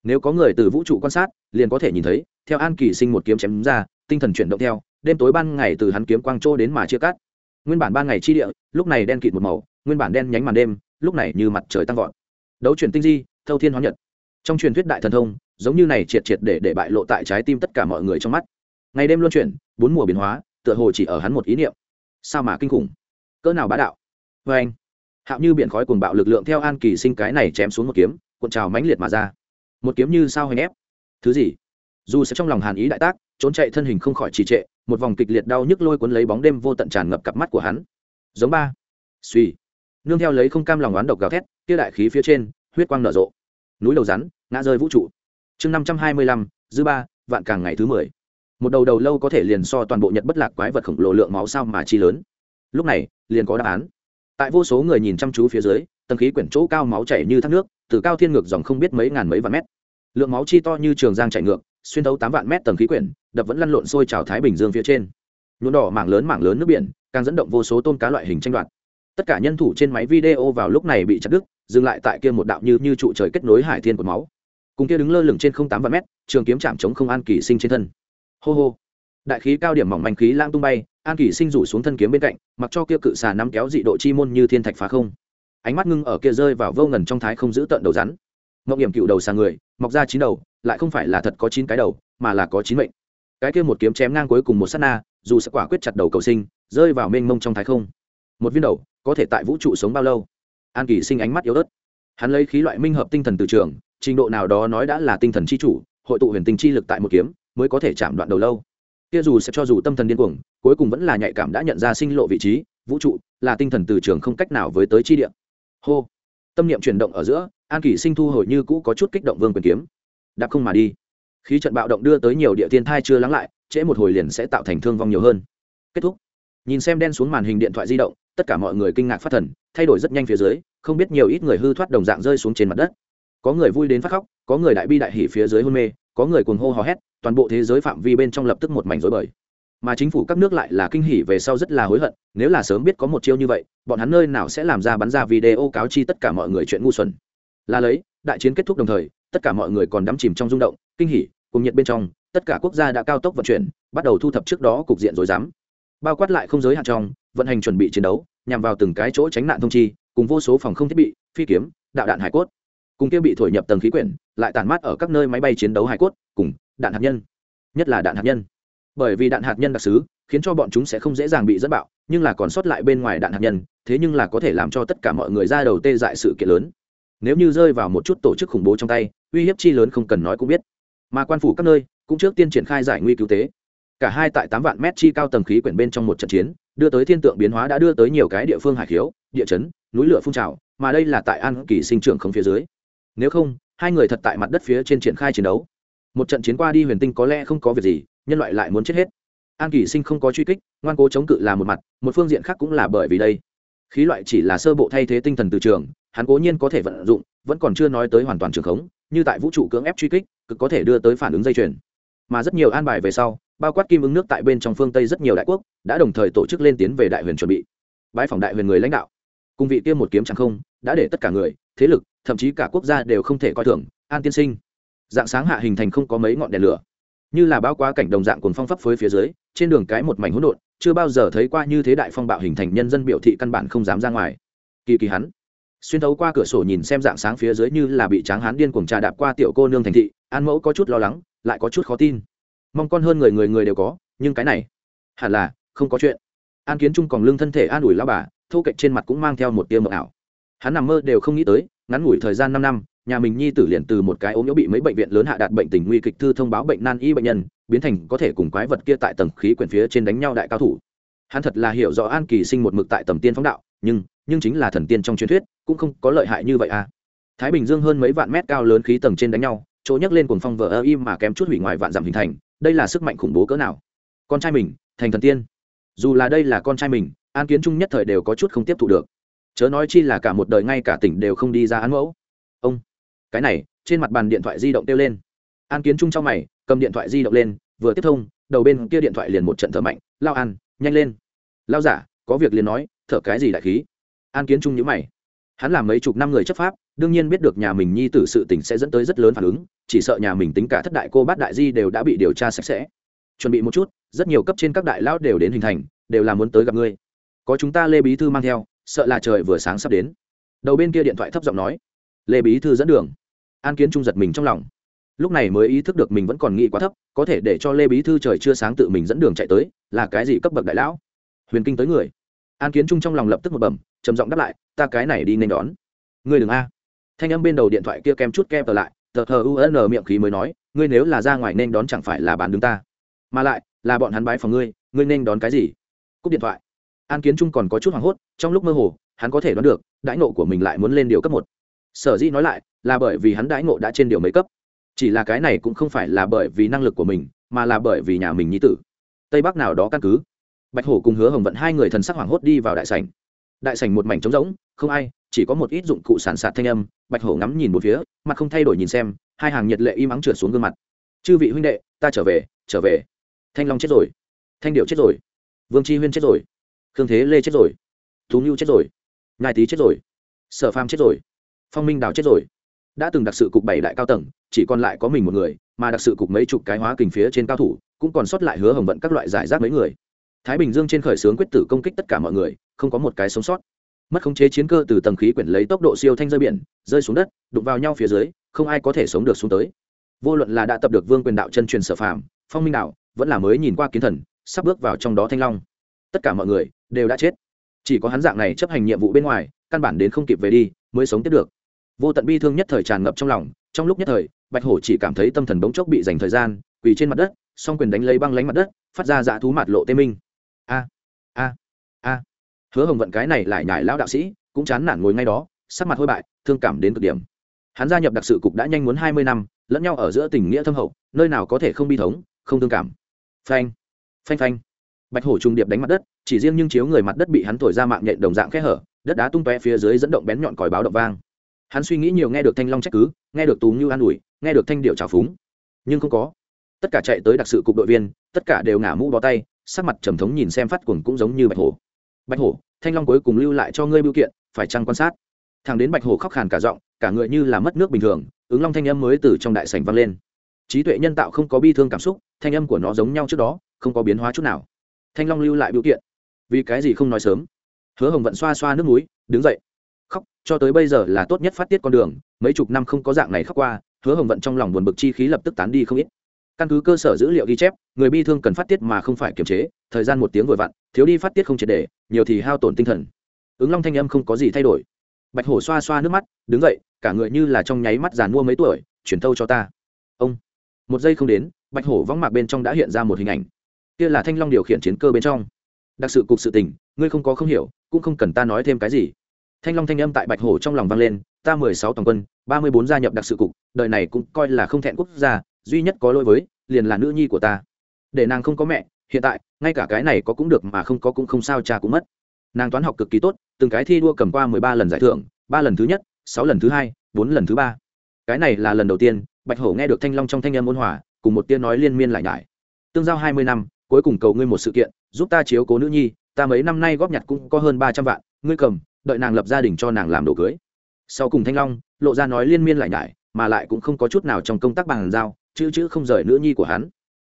[SPEAKER 1] Nếu có người từ vũ trụ quan sát, liền có thể nhìn thấy, theo an kỳ sinh một kiếm chém ra, tinh thần chuyển động theo, đêm tối ban ngày từ hắn kiếm quang trô đến mà chia cắt. Nguyên bản ban ngày chi địa, lúc này đen kịt một màu, nguyên bản đen nhánh màn đêm, lúc này như mặt trời tăng vọt. Đấu chuyển tinh di, thâu thiên hóa nhật trong truyền thuyết đại thần thông, giống như này triệt triệt để để bại lộ tại trái tim tất cả mọi người trong mắt. Ngày đêm luân chuyển, bốn mùa biến hóa, tựa hồ chỉ ở hắn một ý niệm. Sao mà kinh khủng? Cỡ nào bá đạo? Vê anh, hạo như biển khói cuồng bạo lực lượng theo an kỳ sinh cái này chém xuống một kiếm, cuộn trào mãnh liệt mà ra. Một kiếm như sao hoành ép. Thứ gì? Dù sẽ trong lòng hàn ý đại tác, trốn chạy thân hình không khỏi trì trệ, một vòng kịch liệt đau nhức lôi cuốn lấy bóng đêm vô tận tràn ngập cặp mắt của hắn. Giống ba. Suy nương theo lấy không cam lòng oán độc gào thét, kia đại khí phía trên, huyết quang nở rộ núi đầu rắn, ngã rơi vũ trụ. Chương năm trăm hai mươi lăm, dư ba, vạn càng ngày thứ mười. Một đầu đầu lâu có thể liền so toàn bộ nhật bất lạc quái vật khổng lồ lượng máu sao mà chi lớn. Lúc này, liền có đáp án. Tại vô số người nhìn chăm chú phía dưới, tầng khí quyển chỗ cao máu chảy như thác nước, từ cao thiên ngược dòng không biết mấy ngàn mấy vạn mét. Lượng máu chi to như trường giang chảy ngược, xuyên thấu tám vạn mét tầng khí quyển, đập vẫn lăn lộn sôi trào thái bình dương phía trên. Nhuộn đỏ mảng lớn mảng lớn nước biển, càng dẫn động vô số tôm cá loại hình tranh đoạt tất cả nhân thủ trên máy video vào lúc này bị chặt đứt, dừng lại tại kia một đạo như như trụ trời kết nối hải thiên của máu. Cùng kia đứng lơ lửng trên không tám vạn mét, trường kiếm chạm chống không an kỳ sinh trên thân. Hô hô. Đại khí cao điểm mỏng manh khí lang tung bay, an kỳ sinh rủ xuống thân kiếm bên cạnh, mặc cho kia cự xà nắm kéo dị độ chi môn như thiên thạch phá không. Ánh mắt ngưng ở kia rơi vào vô ngần trong thái không giữ tận đầu rắn. Mộng hiểm cựu đầu xà người, mọc ra chín đầu, lại không phải là thật có chín cái đầu, mà là có chín mệnh. Cái kia một kiếm chém ngang cuối cùng một sát na, dù sẽ quả quyết chặt đầu cầu sinh, rơi vào mênh mông trong thái không một viên đầu, có thể tại vũ trụ sống bao lâu? An kỳ sinh ánh mắt yếu ớt. Hắn lấy khí loại minh hợp tinh thần từ trường, trình độ nào đó nói đã là tinh thần chi chủ, hội tụ huyền tinh chi lực tại một kiếm, mới có thể chạm đoạn đầu lâu. Kia dù sẽ cho dù tâm thần điên cuồng, cuối cùng vẫn là nhạy cảm đã nhận ra sinh lộ vị trí, vũ trụ là tinh thần từ trường không cách nào với tới chi địa. Hô. Tâm niệm chuyển động ở giữa, an kỷ sinh thu hồi như cũ có chút kích động vương quyền kiếm. Đạp không mà đi. Khí trận bạo động đưa tới nhiều địa thiên thai chưa lắng lại, trễ một hồi liền sẽ tạo thành thương vong nhiều hơn. Kết thúc. Nhìn xem đen xuống màn hình điện thoại di động tất cả mọi người kinh ngạc phát thần, thay đổi rất nhanh phía dưới, không biết nhiều ít người hư thoát đồng dạng rơi xuống trên mặt đất. Có người vui đến phát khóc, có người đại bi đại hỉ phía dưới hôn mê, có người cuồng hô hò hét, toàn bộ thế giới phạm vi bên trong lập tức một mảnh rối bời. Mà chính phủ các nước lại là kinh hỉ về sau rất là hối hận, nếu là sớm biết có một chiêu như vậy, bọn hắn nơi nào sẽ làm ra bắn ra video cáo chi tất cả mọi người chuyện ngu xuẩn. Là lấy, đại chiến kết thúc đồng thời, tất cả mọi người còn đắm chìm trong rung động, kinh hỉ cùng nhiệt bên trong, tất cả quốc gia đã cao tốc vận chuyển, bắt đầu thu thập trước đó cục diện rối rắm bao quát lại không giới hạn trong, vận hành chuẩn bị chiến đấu, nhằm vào từng cái chỗ tránh nạn thông chi, cùng vô số phòng không thiết bị, phi kiếm, đạo đạn hải cốt. Cùng kia bị thổi nhập tầng khí quyển, lại tàn mát ở các nơi máy bay chiến đấu hải cốt, cùng đạn hạt nhân. Nhất là đạn hạt nhân. Bởi vì đạn hạt nhân đặc sứ, khiến cho bọn chúng sẽ không dễ dàng bị dẫn bạo, nhưng là còn sót lại bên ngoài đạn hạt nhân, thế nhưng là có thể làm cho tất cả mọi người ra đầu tê dại sự kiện lớn. Nếu như rơi vào một chút tổ chức khủng bố trong tay, uy hiếp chi lớn không cần nói cũng biết. Mà quan phủ các nơi, cũng trước tiên triển khai giải nguy cứu tế cả hai tại tám vạn mét chi cao tầng khí quyển bên trong một trận chiến, đưa tới thiên tượng biến hóa đã đưa tới nhiều cái địa phương hải khiếu, địa chấn, núi lửa phun trào, mà đây là tại an kỳ sinh trưởng không phía dưới. Nếu không, hai người thật tại mặt đất phía trên triển khai chiến đấu. Một trận chiến qua đi huyền tinh có lẽ không có việc gì, nhân loại lại muốn chết hết. An kỳ sinh không có truy kích, ngoan cố chống cự là một mặt, một phương diện khác cũng là bởi vì đây. Khí loại chỉ là sơ bộ thay thế tinh thần từ trường, hắn cố nhiên có thể vận dụng, vẫn còn chưa nói tới hoàn toàn trường khống, như tại vũ trụ cưỡng ép truy kích, cực có thể đưa tới phản ứng dây chuyền. Mà rất nhiều an bài về sau bao quát kim ứng nước tại bên trong phương tây rất nhiều đại quốc, đã đồng thời tổ chức lên tiến về đại huyền chuẩn bị. Bãi phòng đại huyền người lãnh đạo. Cùng vị kia một kiếm chẳng không, đã để tất cả người, thế lực, thậm chí cả quốc gia đều không thể coi thường, an tiên sinh. Dạng sáng hạ hình thành không có mấy ngọn đèn lửa. Như là bao quá cảnh đồng dạng cồn phong pháp phới phía dưới, trên đường cái một mảnh hỗn độn, chưa bao giờ thấy qua như thế đại phong bạo hình thành nhân dân biểu thị căn bản không dám ra ngoài. Kỳ kỳ hắn. Xuyên thấu qua cửa sổ nhìn xem dạng sáng phía dưới như là bị tráng hán điên cuồng trà đạp qua tiểu cô nương thành thị, an mẫu có chút lo lắng, lại có chút khó tin mong con hơn người người người đều có, nhưng cái này, hẳn là không có chuyện. An kiến trung còn lưng thân thể an ủi lao bà, thô cạnh trên mặt cũng mang theo một tia mờ ảo. Hắn nằm mơ đều không nghĩ tới, ngắn ngủi thời gian năm năm, nhà mình nhi tử liền từ một cái ốm yếu bị mấy bệnh viện lớn hạ đạt bệnh tình nguy kịch thư thông báo bệnh nan y bệnh nhân, biến thành có thể cùng quái vật kia tại tầng khí quyển phía trên đánh nhau đại cao thủ. Hắn thật là hiểu rõ an kỳ sinh một mực tại tầm tiên phóng đạo, nhưng nhưng chính là thần tiên trong truyền thuyết, cũng không có lợi hại như vậy à. Thái bình dương hơn mấy vạn mét cao lớn khí tầng trên đánh nhau, chỗ nhấc lên cuồng phong vỡ ơ im mà kém chút hủy ngoài vạn dặm hình thành đây là sức mạnh khủng bố cỡ nào? Con trai mình thành thần tiên. Dù là đây là con trai mình an kiến trung nhất thời đều có chút không tiếp thu được. Chớ nói chi là cả một đời ngay cả tỉnh đều không đi ra án mẫu. Ông cái này trên mặt bàn điện thoại di động kêu lên. An kiến trung trong mày cầm điện thoại di động lên vừa tiếp thông đầu bên kia điện thoại liền một trận thở mạnh lao ăn, nhanh lên. Lao giả có việc liền nói thở cái gì đại khí? An kiến trung nhữ mày. Hắn làm mấy chục năm người chấp pháp đương nhiên biết được nhà mình nhi tử sự tình sẽ dẫn tới rất lớn phản ứng, chỉ sợ nhà mình tính cả thất đại cô bát đại di đều đã bị điều tra sạch sẽ. Chuẩn bị một chút, rất nhiều cấp trên các đại lão đều đến hình thành, đều là muốn tới gặp ngươi. Có chúng ta lê bí thư mang theo, sợ là trời vừa sáng sắp đến. Đầu bên kia điện thoại thấp giọng nói, lê bí thư dẫn đường. An kiến trung giật mình trong lòng. Lúc này mới ý thức được mình vẫn còn nghĩ quá thấp, có thể để cho lê bí thư trời chưa sáng tự mình dẫn đường chạy tới, là cái gì cấp bậc đại lão? Huyền kinh tới người. An kiến trung trong lòng lập tức một bẩm, trầm giọng đáp lại, ta cái này đi nên đón. Ngươi đừng a thanh âm bên đầu điện thoại kia kem chút kem tờ lại, tờ hờ un miệng khí mới nói, ngươi nếu là ra ngoài nên đón chẳng phải là bán đứng ta? Mà lại, là bọn hắn bái phòng ngươi ngươi nên đón cái gì? Cúp điện thoại. An kiến trung còn có chút hoảng hốt, trong lúc mơ hồ, hắn có thể đoán được, đãi nộ của mình lại muốn lên điều cấp một. Sở dĩ nói lại, là bởi vì hắn đãi nộ đã trên điều mấy cấp. Chỉ là cái này cũng không phải là bởi vì năng lực của mình, mà là bởi vì nhà mình nhi tử. Tây bắc nào đó căn cứ. Bạch hổ cùng hứa hồng vận hai người thần sắc hoảng hốt đi vào đại sảnh. Đại sảnh một mảnh trống rỗng, không ai chỉ có một ít dụng cụ sản sạt thanh âm, bạch hổ ngắm nhìn một phía, mặt không thay đổi nhìn xem, hai hàng nhiệt lệ im ắng trượt xuống gương mặt. Chư vị huynh đệ, ta trở về trở về. Thanh long chết rồi. Thanh điệu chết rồi. Vương chi huyên chết rồi. Khương thế lê chết rồi. Thú ngưu chết rồi. Ngài tý chết rồi. Sở pham chết rồi. Phong minh đào chết rồi. Đã từng đặc sự cục bảy đại cao tầng, chỉ còn lại có mình một người, mà đặc sự cục mấy chục cái hóa kình phía trên cao thủ, cũng còn sót lại hứa hồng vận các loại giải rác mấy người. Thái bình dương trên khởi xướng quyết tử công kích tất cả mọi người, không có một cái sống sót mất khống chế chiến cơ từ tầng khí quyển lấy tốc độ siêu thanh rơi biển, rơi xuống đất, đụng vào nhau phía dưới, không ai có thể sống được xuống tới. Vô luận là đã tập được vương quyền đạo chân truyền sở phàm, phong minh đạo, vẫn là mới nhìn qua kiến thần, sắp bước vào trong đó thanh long. Tất cả mọi người đều đã chết. Chỉ có hắn dạng này chấp hành nhiệm vụ bên ngoài, căn bản đến không kịp về đi, mới sống tiếp được. Vô tận bi thương nhất thời tràn ngập trong lòng, trong lúc nhất thời, bạch hổ chỉ cảm thấy tâm thần bỗng chốc bị dành thời gian, quỳ trên mặt đất, song quyền đánh lấy băng lánh mặt đất, phát ra dạ thú mặt lộ tê minh. A a a hứa hồng vận cái này lại nhải lão đạo sĩ, cũng chán nản ngồi ngay đó, sắc mặt hôi bại, thương cảm đến cực điểm. Hắn gia nhập đặc sự cục đã nhanh muốn hai mươi năm, lẫn nhau ở giữa tình nghĩa thâm hậu, nơi nào có thể không bi thống, không thương cảm. Phanh phanh phanh. Bạch hổ trùng điệp đánh mặt đất, chỉ riêng nhưng chiếu người mặt đất bị hắn thổi ra mạng nhện đồng dạng khe hở, đất đá tung tóe phía dưới dẫn động bén nhọn còi báo động vang. Hắn suy nghĩ nhiều nghe được thanh long trách cứ, nghe được tú như an ủi, nghe được thanh điệu trào phúng. Nhưng không có. Tất cả chạy tới đặc sự cục đội viên, tất cả đều ngả mũ bó tay, sắc mặt trầm thống nhìn xem phát cuồng cũng giống như bạch hổ bạch hổ, thanh long cuối cùng lưu lại cho ngươi biểu kiện, phải chăng quan sát? Thằng đến bạch hổ khóc khàn cả giọng, cả người như là mất nước bình thường, ứng long thanh âm mới từ trong đại sảnh vang lên. Trí tuệ nhân tạo không có bi thương cảm xúc, thanh âm của nó giống nhau trước đó, không có biến hóa chút nào. Thanh long lưu lại biểu kiện. Vì cái gì không nói sớm? Hứa hồng vận xoa xoa nước núi đứng dậy. Khóc, cho tới bây giờ là tốt nhất phát tiết con đường, mấy chục năm không có dạng này khóc qua, hứa hồng vận trong lòng buồn bực chi khí lập tức tán đi không ít. Căn cứ cơ sở dữ liệu ghi chép, người bi thương cần phát tiết mà không phải kiềm chế, thời gian một tiếng vội vặn thiếu đi phát tiết không triệt để, nhiều thì hao tổn tinh thần. Ứng long thanh âm không có gì thay đổi. Bạch hổ xoa xoa nước mắt, đứng dậy, cả người như là trong nháy mắt giàn mua mấy tuổi, chuyển thâu cho ta. Ông. Một giây không đến, bạch hổ vắng mạc bên trong đã hiện ra một hình ảnh. Kia là thanh long điều khiển chiến cơ bên trong. Đặc sự cục sự tình, ngươi không có không hiểu, cũng không cần ta nói thêm cái gì. Thanh long thanh âm tại bạch hổ trong lòng vang lên, ta mười sáu toàn quân, ba mươi bốn gia nhập đặc sự cục, đời này cũng coi là không thẹn quốc gia, duy nhất có lỗi với, liền là nữ nhi của ta. Để nàng không có mẹ hiện tại, ngay cả cái này có cũng được mà không có cũng không sao, cha cũng mất. Nàng toán học cực kỳ tốt, từng cái thi đua cầm qua mười ba lần giải thưởng, ba lần thứ nhất, sáu lần thứ hai, bốn lần thứ ba. Cái này là lần đầu tiên, bạch hổ nghe được thanh long trong thanh âm ôn hòa, cùng một tiên nói liên miên lại nhải. Tương giao hai mươi năm, cuối cùng cầu ngươi một sự kiện, giúp ta chiếu cố nữ nhi, ta mấy năm nay góp nhặt cũng có hơn ba trăm vạn, ngươi cầm, đợi nàng lập gia đình cho nàng làm đồ cưới. Sau cùng thanh long, lộ ra nói liên miên lại nhải, mà lại cũng không có chút nào trong công tác bàn giao, chữ chữ không rời nữ nhi của hắn.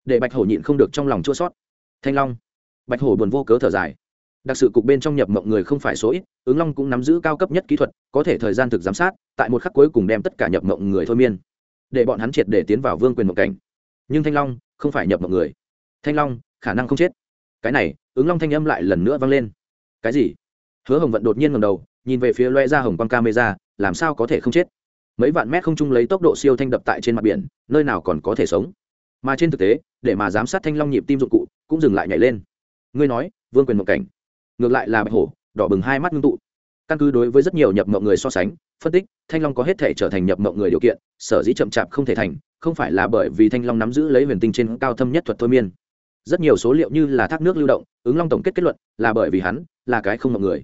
[SPEAKER 1] Để bạch hổ nhịn không được trong lòng chua sót thanh long. Bạch hổ buồn vô cớ thở dài. Đặc sự cục bên trong nhập mộng người không phải số ít, ứng long cũng nắm giữ cao cấp nhất kỹ thuật, có thể thời gian thực giám sát, tại một khắc cuối cùng đem tất cả nhập mộng người thôi miên. Để bọn hắn triệt để tiến vào vương quyền mộng cảnh. Nhưng thanh long không phải nhập mộng người. Thanh long, khả năng không chết. Cái này, ứng long thanh âm lại lần nữa vang lên. Cái gì? Hứa hồng vận đột nhiên ngầm đầu, nhìn về phía loe ra hồng quang camera, làm sao có thể không chết? Mấy vạn mét không trung lấy tốc độ siêu thanh đập tại trên mặt biển, nơi nào còn có thể sống? Mà trên thực tế, để mà giám sát thanh long nhịp tim dụng cụ cũng dừng lại nhảy lên. Ngươi nói, vương quyền mộng cảnh. Ngược lại là bạch hổ, đỏ bừng hai mắt ngưng tụ. Căn cứ đối với rất nhiều nhập mộng người so sánh, phân tích, thanh long có hết thể trở thành nhập mộng người điều kiện, sở dĩ chậm chạp không thể thành, không phải là bởi vì thanh long nắm giữ lấy huyền tinh trên cao thâm nhất thuật thôi miên. Rất nhiều số liệu như là thác nước lưu động, ứng long tổng kết kết luận, là bởi vì hắn là cái không mộng người.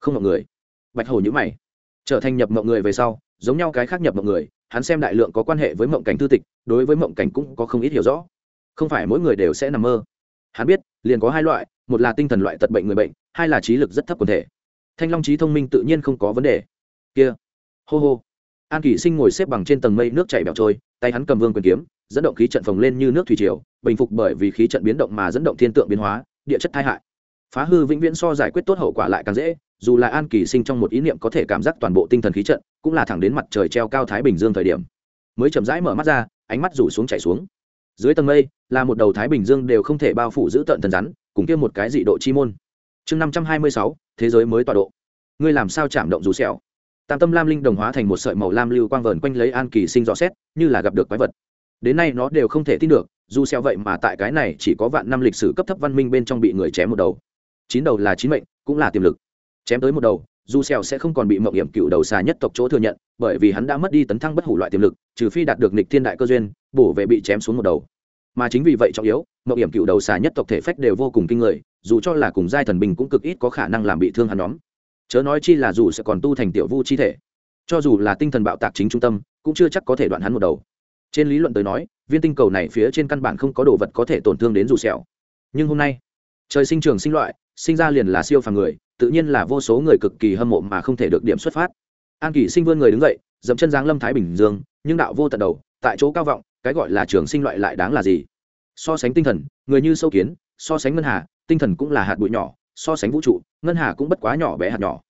[SPEAKER 1] Không mộng người. Bạch hổ nhữ mày. Trở thành nhập mộng người về sau, giống nhau cái khác nhập mộng người, hắn xem đại lượng có quan hệ với mộng cảnh tư tịch, đối với mộng cảnh cũng có không ít hiểu rõ. Không phải mỗi người đều sẽ nằm mơ hắn biết, liền có hai loại, một là tinh thần loại tật bệnh người bệnh, hai là trí lực rất thấp quần thể. Thanh long trí thông minh tự nhiên không có vấn đề. Kia, hô hô. An kỷ sinh ngồi xếp bằng trên tầng mây nước chảy bẹo trôi, tay hắn cầm vương quyền kiếm, dẫn động khí trận phồng lên như nước thủy triều, bình phục bởi vì khí trận biến động mà dẫn động thiên tượng biến hóa, địa chất tai hại. Phá hư vĩnh viễn so giải quyết tốt hậu quả lại càng dễ, dù là an kỳ sinh trong một ý niệm có thể cảm giác toàn bộ tinh thần khí trận, cũng là thẳng đến mặt trời treo cao thái bình dương thời điểm. Mới chậm rãi mở mắt ra, ánh mắt rủ xuống chảy xuống dưới tầng mây, là một đầu thái bình dương đều không thể bao phủ giữ tận thần rắn, cùng kia một cái dị độ chi môn. Chương năm trăm hai mươi sáu, thế giới mới tọa độ. Ngươi làm sao chạm động dù sẹo? Tam tâm lam linh đồng hóa thành một sợi màu lam lưu quang vờn quanh lấy an kỳ sinh rõ xét, như là gặp được quái vật. Đến nay nó đều không thể tin được, dù xeo vậy mà tại cái này chỉ có vạn năm lịch sử cấp thấp văn minh bên trong bị người chém một đầu. Chín đầu là chín mệnh, cũng là tiềm lực. Chém tới một đầu dù xèo sẽ không còn bị mộng hiểm cựu đầu xà nhất tộc chỗ thừa nhận, bởi vì hắn đã mất đi tấn thăng bất hủ loại tiềm lực, trừ phi đạt được nịch thiên đại cơ duyên, bổ về bị chém xuống một đầu. Mà chính vì vậy trọng yếu, mộng hiểm cựu đầu xà nhất tộc thể phách đều vô cùng kinh người, dù cho là cùng giai thần bình cũng cực ít có khả năng làm bị thương hắn nhóm. Chớ nói chi là dù sẽ còn tu thành tiểu vu chi thể, cho dù là tinh thần bạo tạc chính trung tâm, cũng chưa chắc có thể đoạn hắn một đầu. Trên lý luận tới nói, viên tinh cầu này phía trên căn bản không có đồ vật có thể tổn thương đến dù sẹo nhưng hôm nay, trời sinh trường sinh loại sinh ra liền là siêu phàm người, tự nhiên là vô số người cực kỳ hâm mộ mà không thể được điểm xuất phát. An kỳ sinh vươn người đứng dậy dậm chân giáng lâm thái bình dương, nhưng đạo vô tận đầu, tại chỗ cao vọng, cái gọi là trường sinh loại lại đáng là gì? So sánh tinh thần, người như sâu kiến, so sánh ngân hà, tinh thần cũng là hạt bụi nhỏ, so sánh vũ trụ, ngân hà cũng bất quá nhỏ bé hạt nhỏ.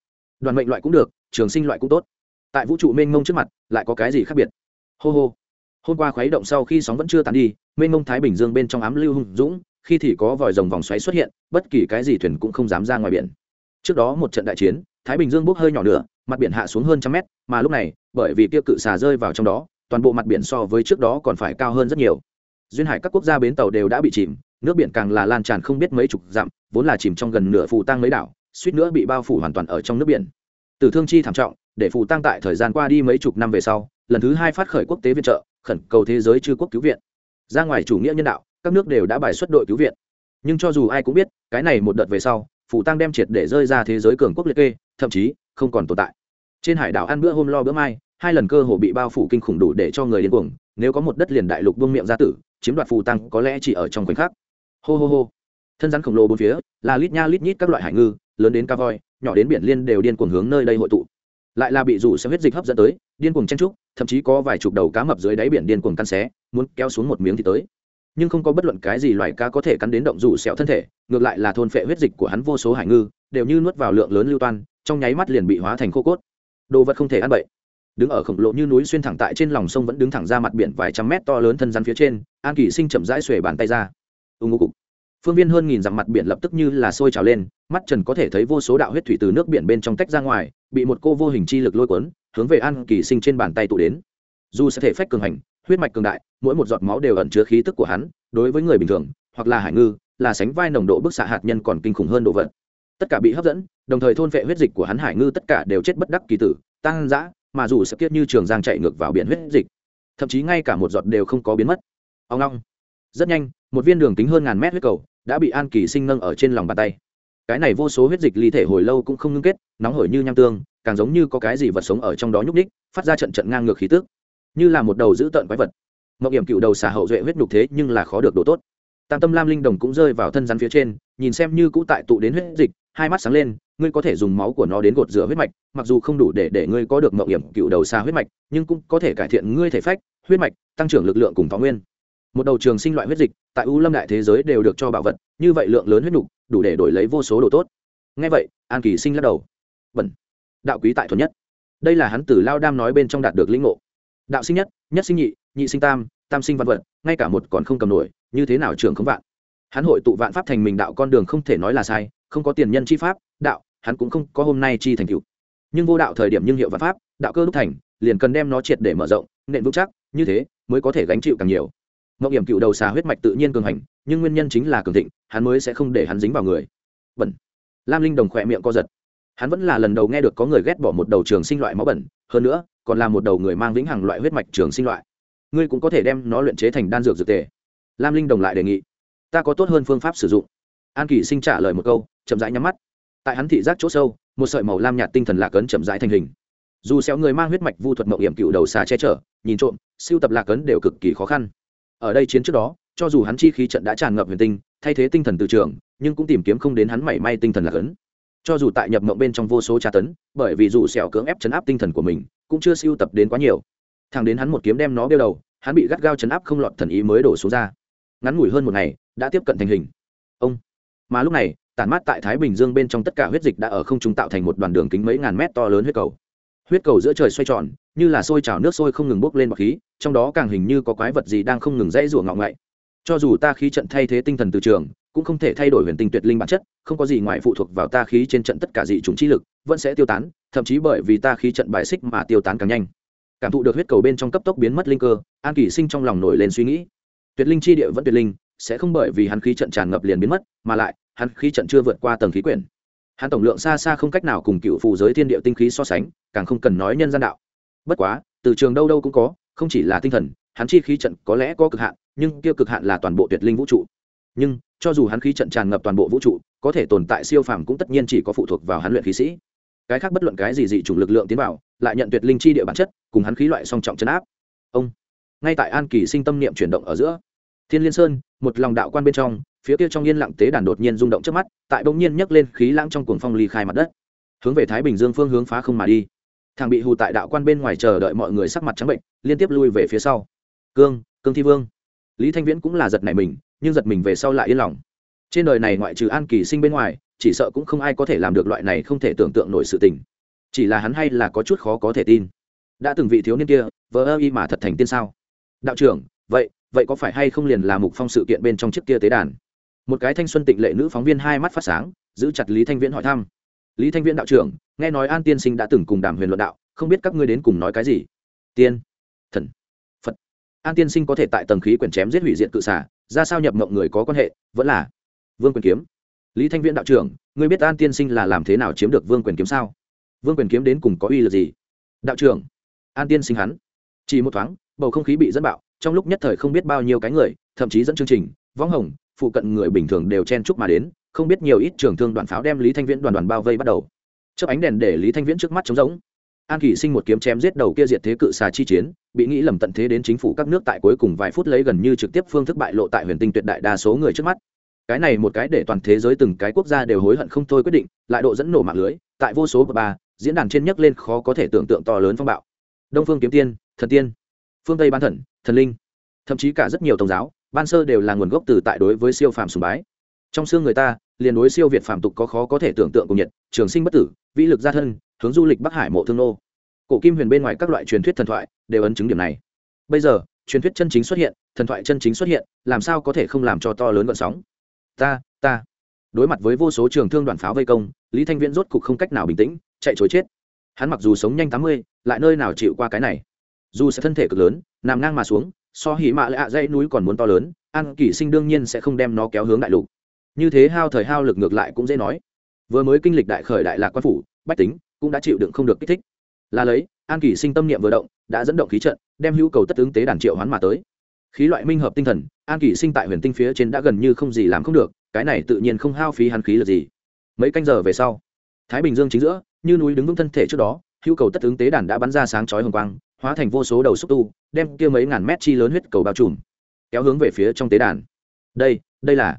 [SPEAKER 1] Đoàn mệnh loại cũng được, trường sinh loại cũng tốt. Tại vũ trụ mênh mông trước mặt, lại có cái gì khác biệt? Hô hô. Hôm qua khuấy động sau khi sóng vẫn chưa tàn đi, mênh mông thái bình dương bên trong ám lưu hùng dũng khi thì có vòi rồng vòng xoáy xuất hiện, bất kỳ cái gì thuyền cũng không dám ra ngoài biển. Trước đó một trận đại chiến, thái bình dương bốc hơi nhỏ nữa mặt biển hạ xuống hơn trăm mét, mà lúc này, bởi vì kia cự xà rơi vào trong đó, toàn bộ mặt biển so với trước đó còn phải cao hơn rất nhiều. Duyên hải các quốc gia bến tàu đều đã bị chìm, nước biển càng là lan tràn không biết mấy chục dặm, vốn là chìm trong gần nửa phù tăng mấy đảo, suýt nữa bị bao phủ hoàn toàn ở trong nước biển. Tử thương chi thảm trọng, để phù tăng tại thời gian qua đi mấy chục năm về sau, lần thứ hai phát khởi quốc tế viện trợ, khẩn cầu thế giới chư quốc cứu viện. Ra ngoài chủ nghĩa nhân đạo các nước đều đã bài xuất đội cứu viện. Nhưng cho dù ai cũng biết, cái này một đợt về sau, phủ tăng đem triệt để rơi ra thế giới cường quốc liệt kê, thậm chí, không còn tồn tại. Trên hải đảo ăn bữa hôm lo bữa mai, hai lần cơ hồ bị bao phủ kinh khủng đủ để cho người điên cuồng, nếu có một đất liền đại lục buông miệng ra tử, chiếm đoạt phù tăng có lẽ chỉ ở trong khoảnh khắc. Hô hô hô. Thân rắn khổng lồ bốn phía, là lít nha lít nhít các loại hải ngư, lớn đến ca voi, nhỏ đến biển liên đều điên cuồng hướng nơi đây hội tụ. Lại là bị rủ xe huyết dịch hấp dẫn tới, điên cuồng chen trúc, thậm chí có vài chục đầu cá mập dưới đáy biển điên cuồng căn xé, muốn kéo xuống một miếng thì tới nhưng không có bất luận cái gì loài cá có thể cắn đến động rủ sẹo thân thể, ngược lại là thôn phệ huyết dịch của hắn vô số hải ngư, đều như nuốt vào lượng lớn lưu toan, trong nháy mắt liền bị hóa thành khô cốt. Đồ vật không thể ăn bậy. Đứng ở khổng lồ như núi xuyên thẳng tại trên lòng sông vẫn đứng thẳng ra mặt biển vài trăm mét to lớn thân rắn phía trên, an kỳ sinh chậm rãi xuề bàn tay ra. Ưng ngô cục. Phương viên hơn nghìn dặm mặt biển lập tức như là sôi trào lên, mắt trần có thể thấy vô số đạo huyết thủy từ nước biển bên trong tách ra ngoài, bị một cô vô hình chi lực lôi cuốn, hướng về an kỳ sinh trên bàn tay tụ đến. Dù sẽ thể phách cường hành huyết mạch cường đại, mỗi một giọt máu đều ẩn chứa khí tức của hắn, đối với người bình thường, hoặc là hải ngư, là sánh vai nồng độ bức xạ hạt nhân còn kinh khủng hơn đồ vật. Tất cả bị hấp dẫn, đồng thời thôn vệ huyết dịch của hắn hải ngư tất cả đều chết bất đắc kỳ tử, tăng dã, mà dù sẽ kiết như trường giang chạy ngược vào biển huyết dịch, thậm chí ngay cả một giọt đều không có biến mất. Ông long. Rất nhanh, một viên đường kính hơn ngàn mét huyết cầu đã bị an kỳ sinh nâng ở trên lòng bàn tay. Cái này vô số huyết dịch ly thể hồi lâu cũng không ngưng kết, nóng hổi như nham tương, càng giống như có cái gì vật sống ở trong đó nhúc ních phát ra trận trận ngang ngược khí tức như là một đầu giữ tợn quái vật. Mậu hiểm cựu đầu xà hậu duệ huyết nhục thế nhưng là khó được đồ tốt. Tam tâm lam linh đồng cũng rơi vào thân rắn phía trên, nhìn xem như cũ tại tụ đến huyết dịch, hai mắt sáng lên, ngươi có thể dùng máu của nó đến gột rửa huyết mạch, mặc dù không đủ để để ngươi có được mậu hiểm cựu đầu xa huyết mạch, nhưng cũng có thể cải thiện ngươi thể phách, huyết mạch, tăng trưởng lực lượng cùng thọ nguyên. Một đầu trường sinh loại huyết dịch, tại u lâm đại thế giới đều được cho bảo vật, như vậy lượng lớn huyết nục đủ để đổi lấy vô số đồ tốt. Ngay vậy, an kỳ sinh lắc đầu. Bẩn. Đạo quý tại thuần nhất. Đây là hắn từ lao đam nói bên trong đạt được linh ngộ đạo sinh nhất nhất sinh nhị nhị sinh tam tam sinh văn vật, ngay cả một còn không cầm nổi, như thế nào trường không vạn? Hắn hội tụ vạn pháp thành mình đạo con đường không thể nói là sai, không có tiền nhân chi pháp, đạo, hắn cũng không có hôm nay chi thành cựu nhưng vô đạo thời điểm nhưng hiệu vạn pháp, đạo cơ đúc thành, liền cần đem nó triệt để mở rộng nện vững chắc, như thế mới có thể gánh chịu càng nhiều. Mộng hiểm cựu đầu xà huyết mạch tự nhiên cường hành, nhưng nguyên nhân chính là cường thịnh, hắn mới sẽ không để hắn dính vào người. Bẩn. Lam linh đồng khỏe miệng co giật hắn vẫn là lần đầu nghe được có người ghét bỏ một đầu trường sinh loại máu bẩn, hơn nữa, còn là một đầu người mang vĩnh hằng loại huyết mạch trường sinh loại. Ngươi cũng có thể đem nó luyện chế thành đan dược dược tề. Lam linh đồng lại đề nghị. Ta có tốt hơn phương pháp sử dụng. An kỳ sinh trả lời một câu, chậm rãi nhắm mắt. Tại hắn thị giác chỗ sâu, một sợi màu lam nhạt tinh thần lạc ấn chậm rãi thành hình. Dù xéo người mang huyết mạch vu thuật mộng hiểm cựu đầu xà che chở, nhìn trộm, siêu tập lạc ấn đều cực kỳ khó khăn. Ở đây chiến trước đó, cho dù hắn chi khí trận đã tràn ngập huyền tinh, thay thế tinh thần từ trường, nhưng cũng tìm kiếm không đến hắn mảy may tinh thần lạc ấn cho dù tại nhập mộng bên trong vô số tra tấn, bởi vì dù xẻo cưỡng ép chấn áp tinh thần của mình, cũng chưa siêu tập đến quá nhiều. Thằng đến hắn một kiếm đem nó đeo đầu, hắn bị gắt gao chấn áp không lọt thần ý mới đổ xuống ra. Ngắn ngủi hơn một ngày, đã tiếp cận thành hình. Ông. Mà lúc này, tản mát tại thái bình dương bên trong tất cả huyết dịch đã ở không trung tạo thành một đoàn đường kính mấy ngàn mét to lớn huyết cầu. Huyết cầu giữa trời xoay tròn, như là sôi trào nước sôi không ngừng bốc lên bọc khí, trong đó càng hình như có quái vật gì đang không ngừng dãy rủa ngọng ngậy cho dù ta khí trận thay thế tinh thần từ trường, cũng không thể thay đổi huyền tinh tuyệt linh bản chất, không có gì ngoài phụ thuộc vào ta khí trên trận tất cả dị chủng chi lực, vẫn sẽ tiêu tán, thậm chí bởi vì ta khí trận bài xích mà tiêu tán càng nhanh. Cảm thụ được huyết cầu bên trong cấp tốc biến mất linh cơ, an kỷ sinh trong lòng nổi lên suy nghĩ. Tuyệt linh chi địa vẫn tuyệt linh, sẽ không bởi vì hắn khí trận tràn ngập liền biến mất, mà lại, hắn khí trận chưa vượt qua tầng khí quyển. Hắn tổng lượng xa xa không cách nào cùng cựu phù giới thiên địa tinh khí so sánh, càng không cần nói nhân gian đạo. Bất quá, từ trường đâu đâu cũng có, không chỉ là tinh thần hắn chi khí trận có lẽ có cực hạn, nhưng kia cực hạn là toàn bộ tuyệt linh vũ trụ. Nhưng, cho dù hắn khí trận tràn ngập toàn bộ vũ trụ, có thể tồn tại siêu phàm cũng tất nhiên chỉ có phụ thuộc vào hắn luyện khí sĩ. Cái khác bất luận cái gì dị chủng lực lượng tiến vào, lại nhận tuyệt linh chi địa bản chất, cùng hắn khí loại song trọng chấn áp. Ông, ngay tại an kỳ sinh tâm niệm chuyển động ở giữa, thiên liên sơn, một lòng đạo quan bên trong, phía kia trong yên lặng tế đàn đột nhiên rung động trước mắt, tại bỗng nhiên nhấc lên khí lãng trong cuồng phong ly khai mặt đất. Hướng về thái bình dương phương hướng phá không mà đi. Thằng bị hù tại đạo quan bên ngoài chờ đợi mọi người sắc mặt trắng bệnh, liên tiếp lui về phía sau cương cương thi vương. Lý thanh viễn cũng là giật này mình, nhưng giật mình về sau lại yên lòng. Trên đời này ngoại trừ an kỳ sinh bên ngoài, chỉ sợ cũng không ai có thể làm được loại này không thể tưởng tượng nổi sự tình. Chỉ là hắn hay là có chút khó có thể tin. Đã từng vị thiếu niên kia, vờ ơ y mà thật thành tiên sao? Đạo trưởng, vậy vậy có phải hay không liền là mục phong sự kiện bên trong chiếc kia tế đàn? Một cái thanh xuân tịnh lệ nữ phóng viên hai mắt phát sáng, giữ chặt lý thanh viễn hỏi thăm. Lý thanh viễn đạo trưởng, nghe nói an tiên sinh đã từng cùng đàm huyền luận đạo, không biết các ngươi đến cùng nói cái gì? Tiên an tiên sinh có thể tại tầng khí quyển chém giết hủy diện cự xả ra sao nhập mộng người có quan hệ, vẫn là vương quyền kiếm. Lý thanh viễn đạo trưởng, ngươi biết an tiên sinh là làm thế nào chiếm được vương quyền kiếm sao? Vương quyền kiếm đến cùng có uy lực gì? Đạo trưởng, an tiên sinh hắn. Chỉ một thoáng, bầu không khí bị dẫn bạo, trong lúc nhất thời không biết bao nhiêu cái người, thậm chí dẫn chương trình, võng hồng, phụ cận người bình thường đều chen chúc mà đến, không biết nhiều ít trường thương đoàn pháo đem lý thanh viễn đoàn đoàn bao vây bắt đầu. Chớp ánh đèn để lý thanh viễn trước mắt trống rỗng an kỷ sinh một kiếm chém giết đầu kia diệt thế cự xà chi chiến, bị nghĩ lầm tận thế đến chính phủ các nước tại cuối cùng vài phút lấy gần như trực tiếp phương thức bại lộ tại huyền tinh tuyệt đại đa số người trước mắt. Cái này một cái để toàn thế giới từng cái quốc gia đều hối hận không thôi quyết định, lại độ dẫn nổ mạng lưới, tại vô số ba, diễn đàn trên nhấc lên khó có thể tưởng tượng to lớn phong bạo. Đông phương kiếm tiên, thần tiên, phương tây ban thần thần linh, thậm chí cả rất nhiều tôn giáo, ban sơ đều là nguồn gốc từ tại đối với siêu phàm sùng bái. Trong xương người ta, liền đối siêu việt phàm tục có khó có thể tưởng tượng cùng nhiệt, trường sinh bất tử, vĩ lực gia thân hướng du lịch bắc hải mộ thương nô. Cổ kim huyền bên ngoài các loại truyền thuyết thần thoại đều ấn chứng điểm này. Bây giờ, truyền thuyết chân chính xuất hiện, thần thoại chân chính xuất hiện, làm sao có thể không làm cho to lớn vận sóng? Ta ta. Đối mặt với vô số trường thương đoàn pháo vây công, lý thanh viễn rốt cục không cách nào bình tĩnh, chạy chối chết. Hắn mặc dù sống nhanh tám mươi, lại nơi nào chịu qua cái này? Dù sẽ thân thể cực lớn, nằm ngang mà xuống, so hỉ mạ lạ dãy núi còn muốn to lớn an kỷ sinh đương nhiên sẽ không đem nó kéo hướng đại lục. Như thế hao thời hao lực ngược lại cũng dễ nói. Vừa mới kinh lịch đại khởi đại lạc quan phủ, bách tính cũng đã chịu đựng không được kích thích. Là lấy, an kỳ sinh tâm niệm vừa động, đã dẫn động khí trận, đem hữu cầu tất ứng tế đàn triệu hoán mà tới. Khí loại minh hợp tinh thần, an kỳ sinh tại huyền tinh phía trên đã gần như không gì làm không được, cái này tự nhiên không hao phí hắn khí là gì. Mấy canh giờ về sau, thái bình dương chính giữa, như núi đứng vững thân thể trước đó, hữu cầu tất ứng tế đàn đã bắn ra sáng chói hồng quang, hóa thành vô số đầu xúc tu, đem kia mấy ngàn mét chi lớn huyết cầu bao trùm, kéo hướng về phía trong tế đàn. Đây đây là,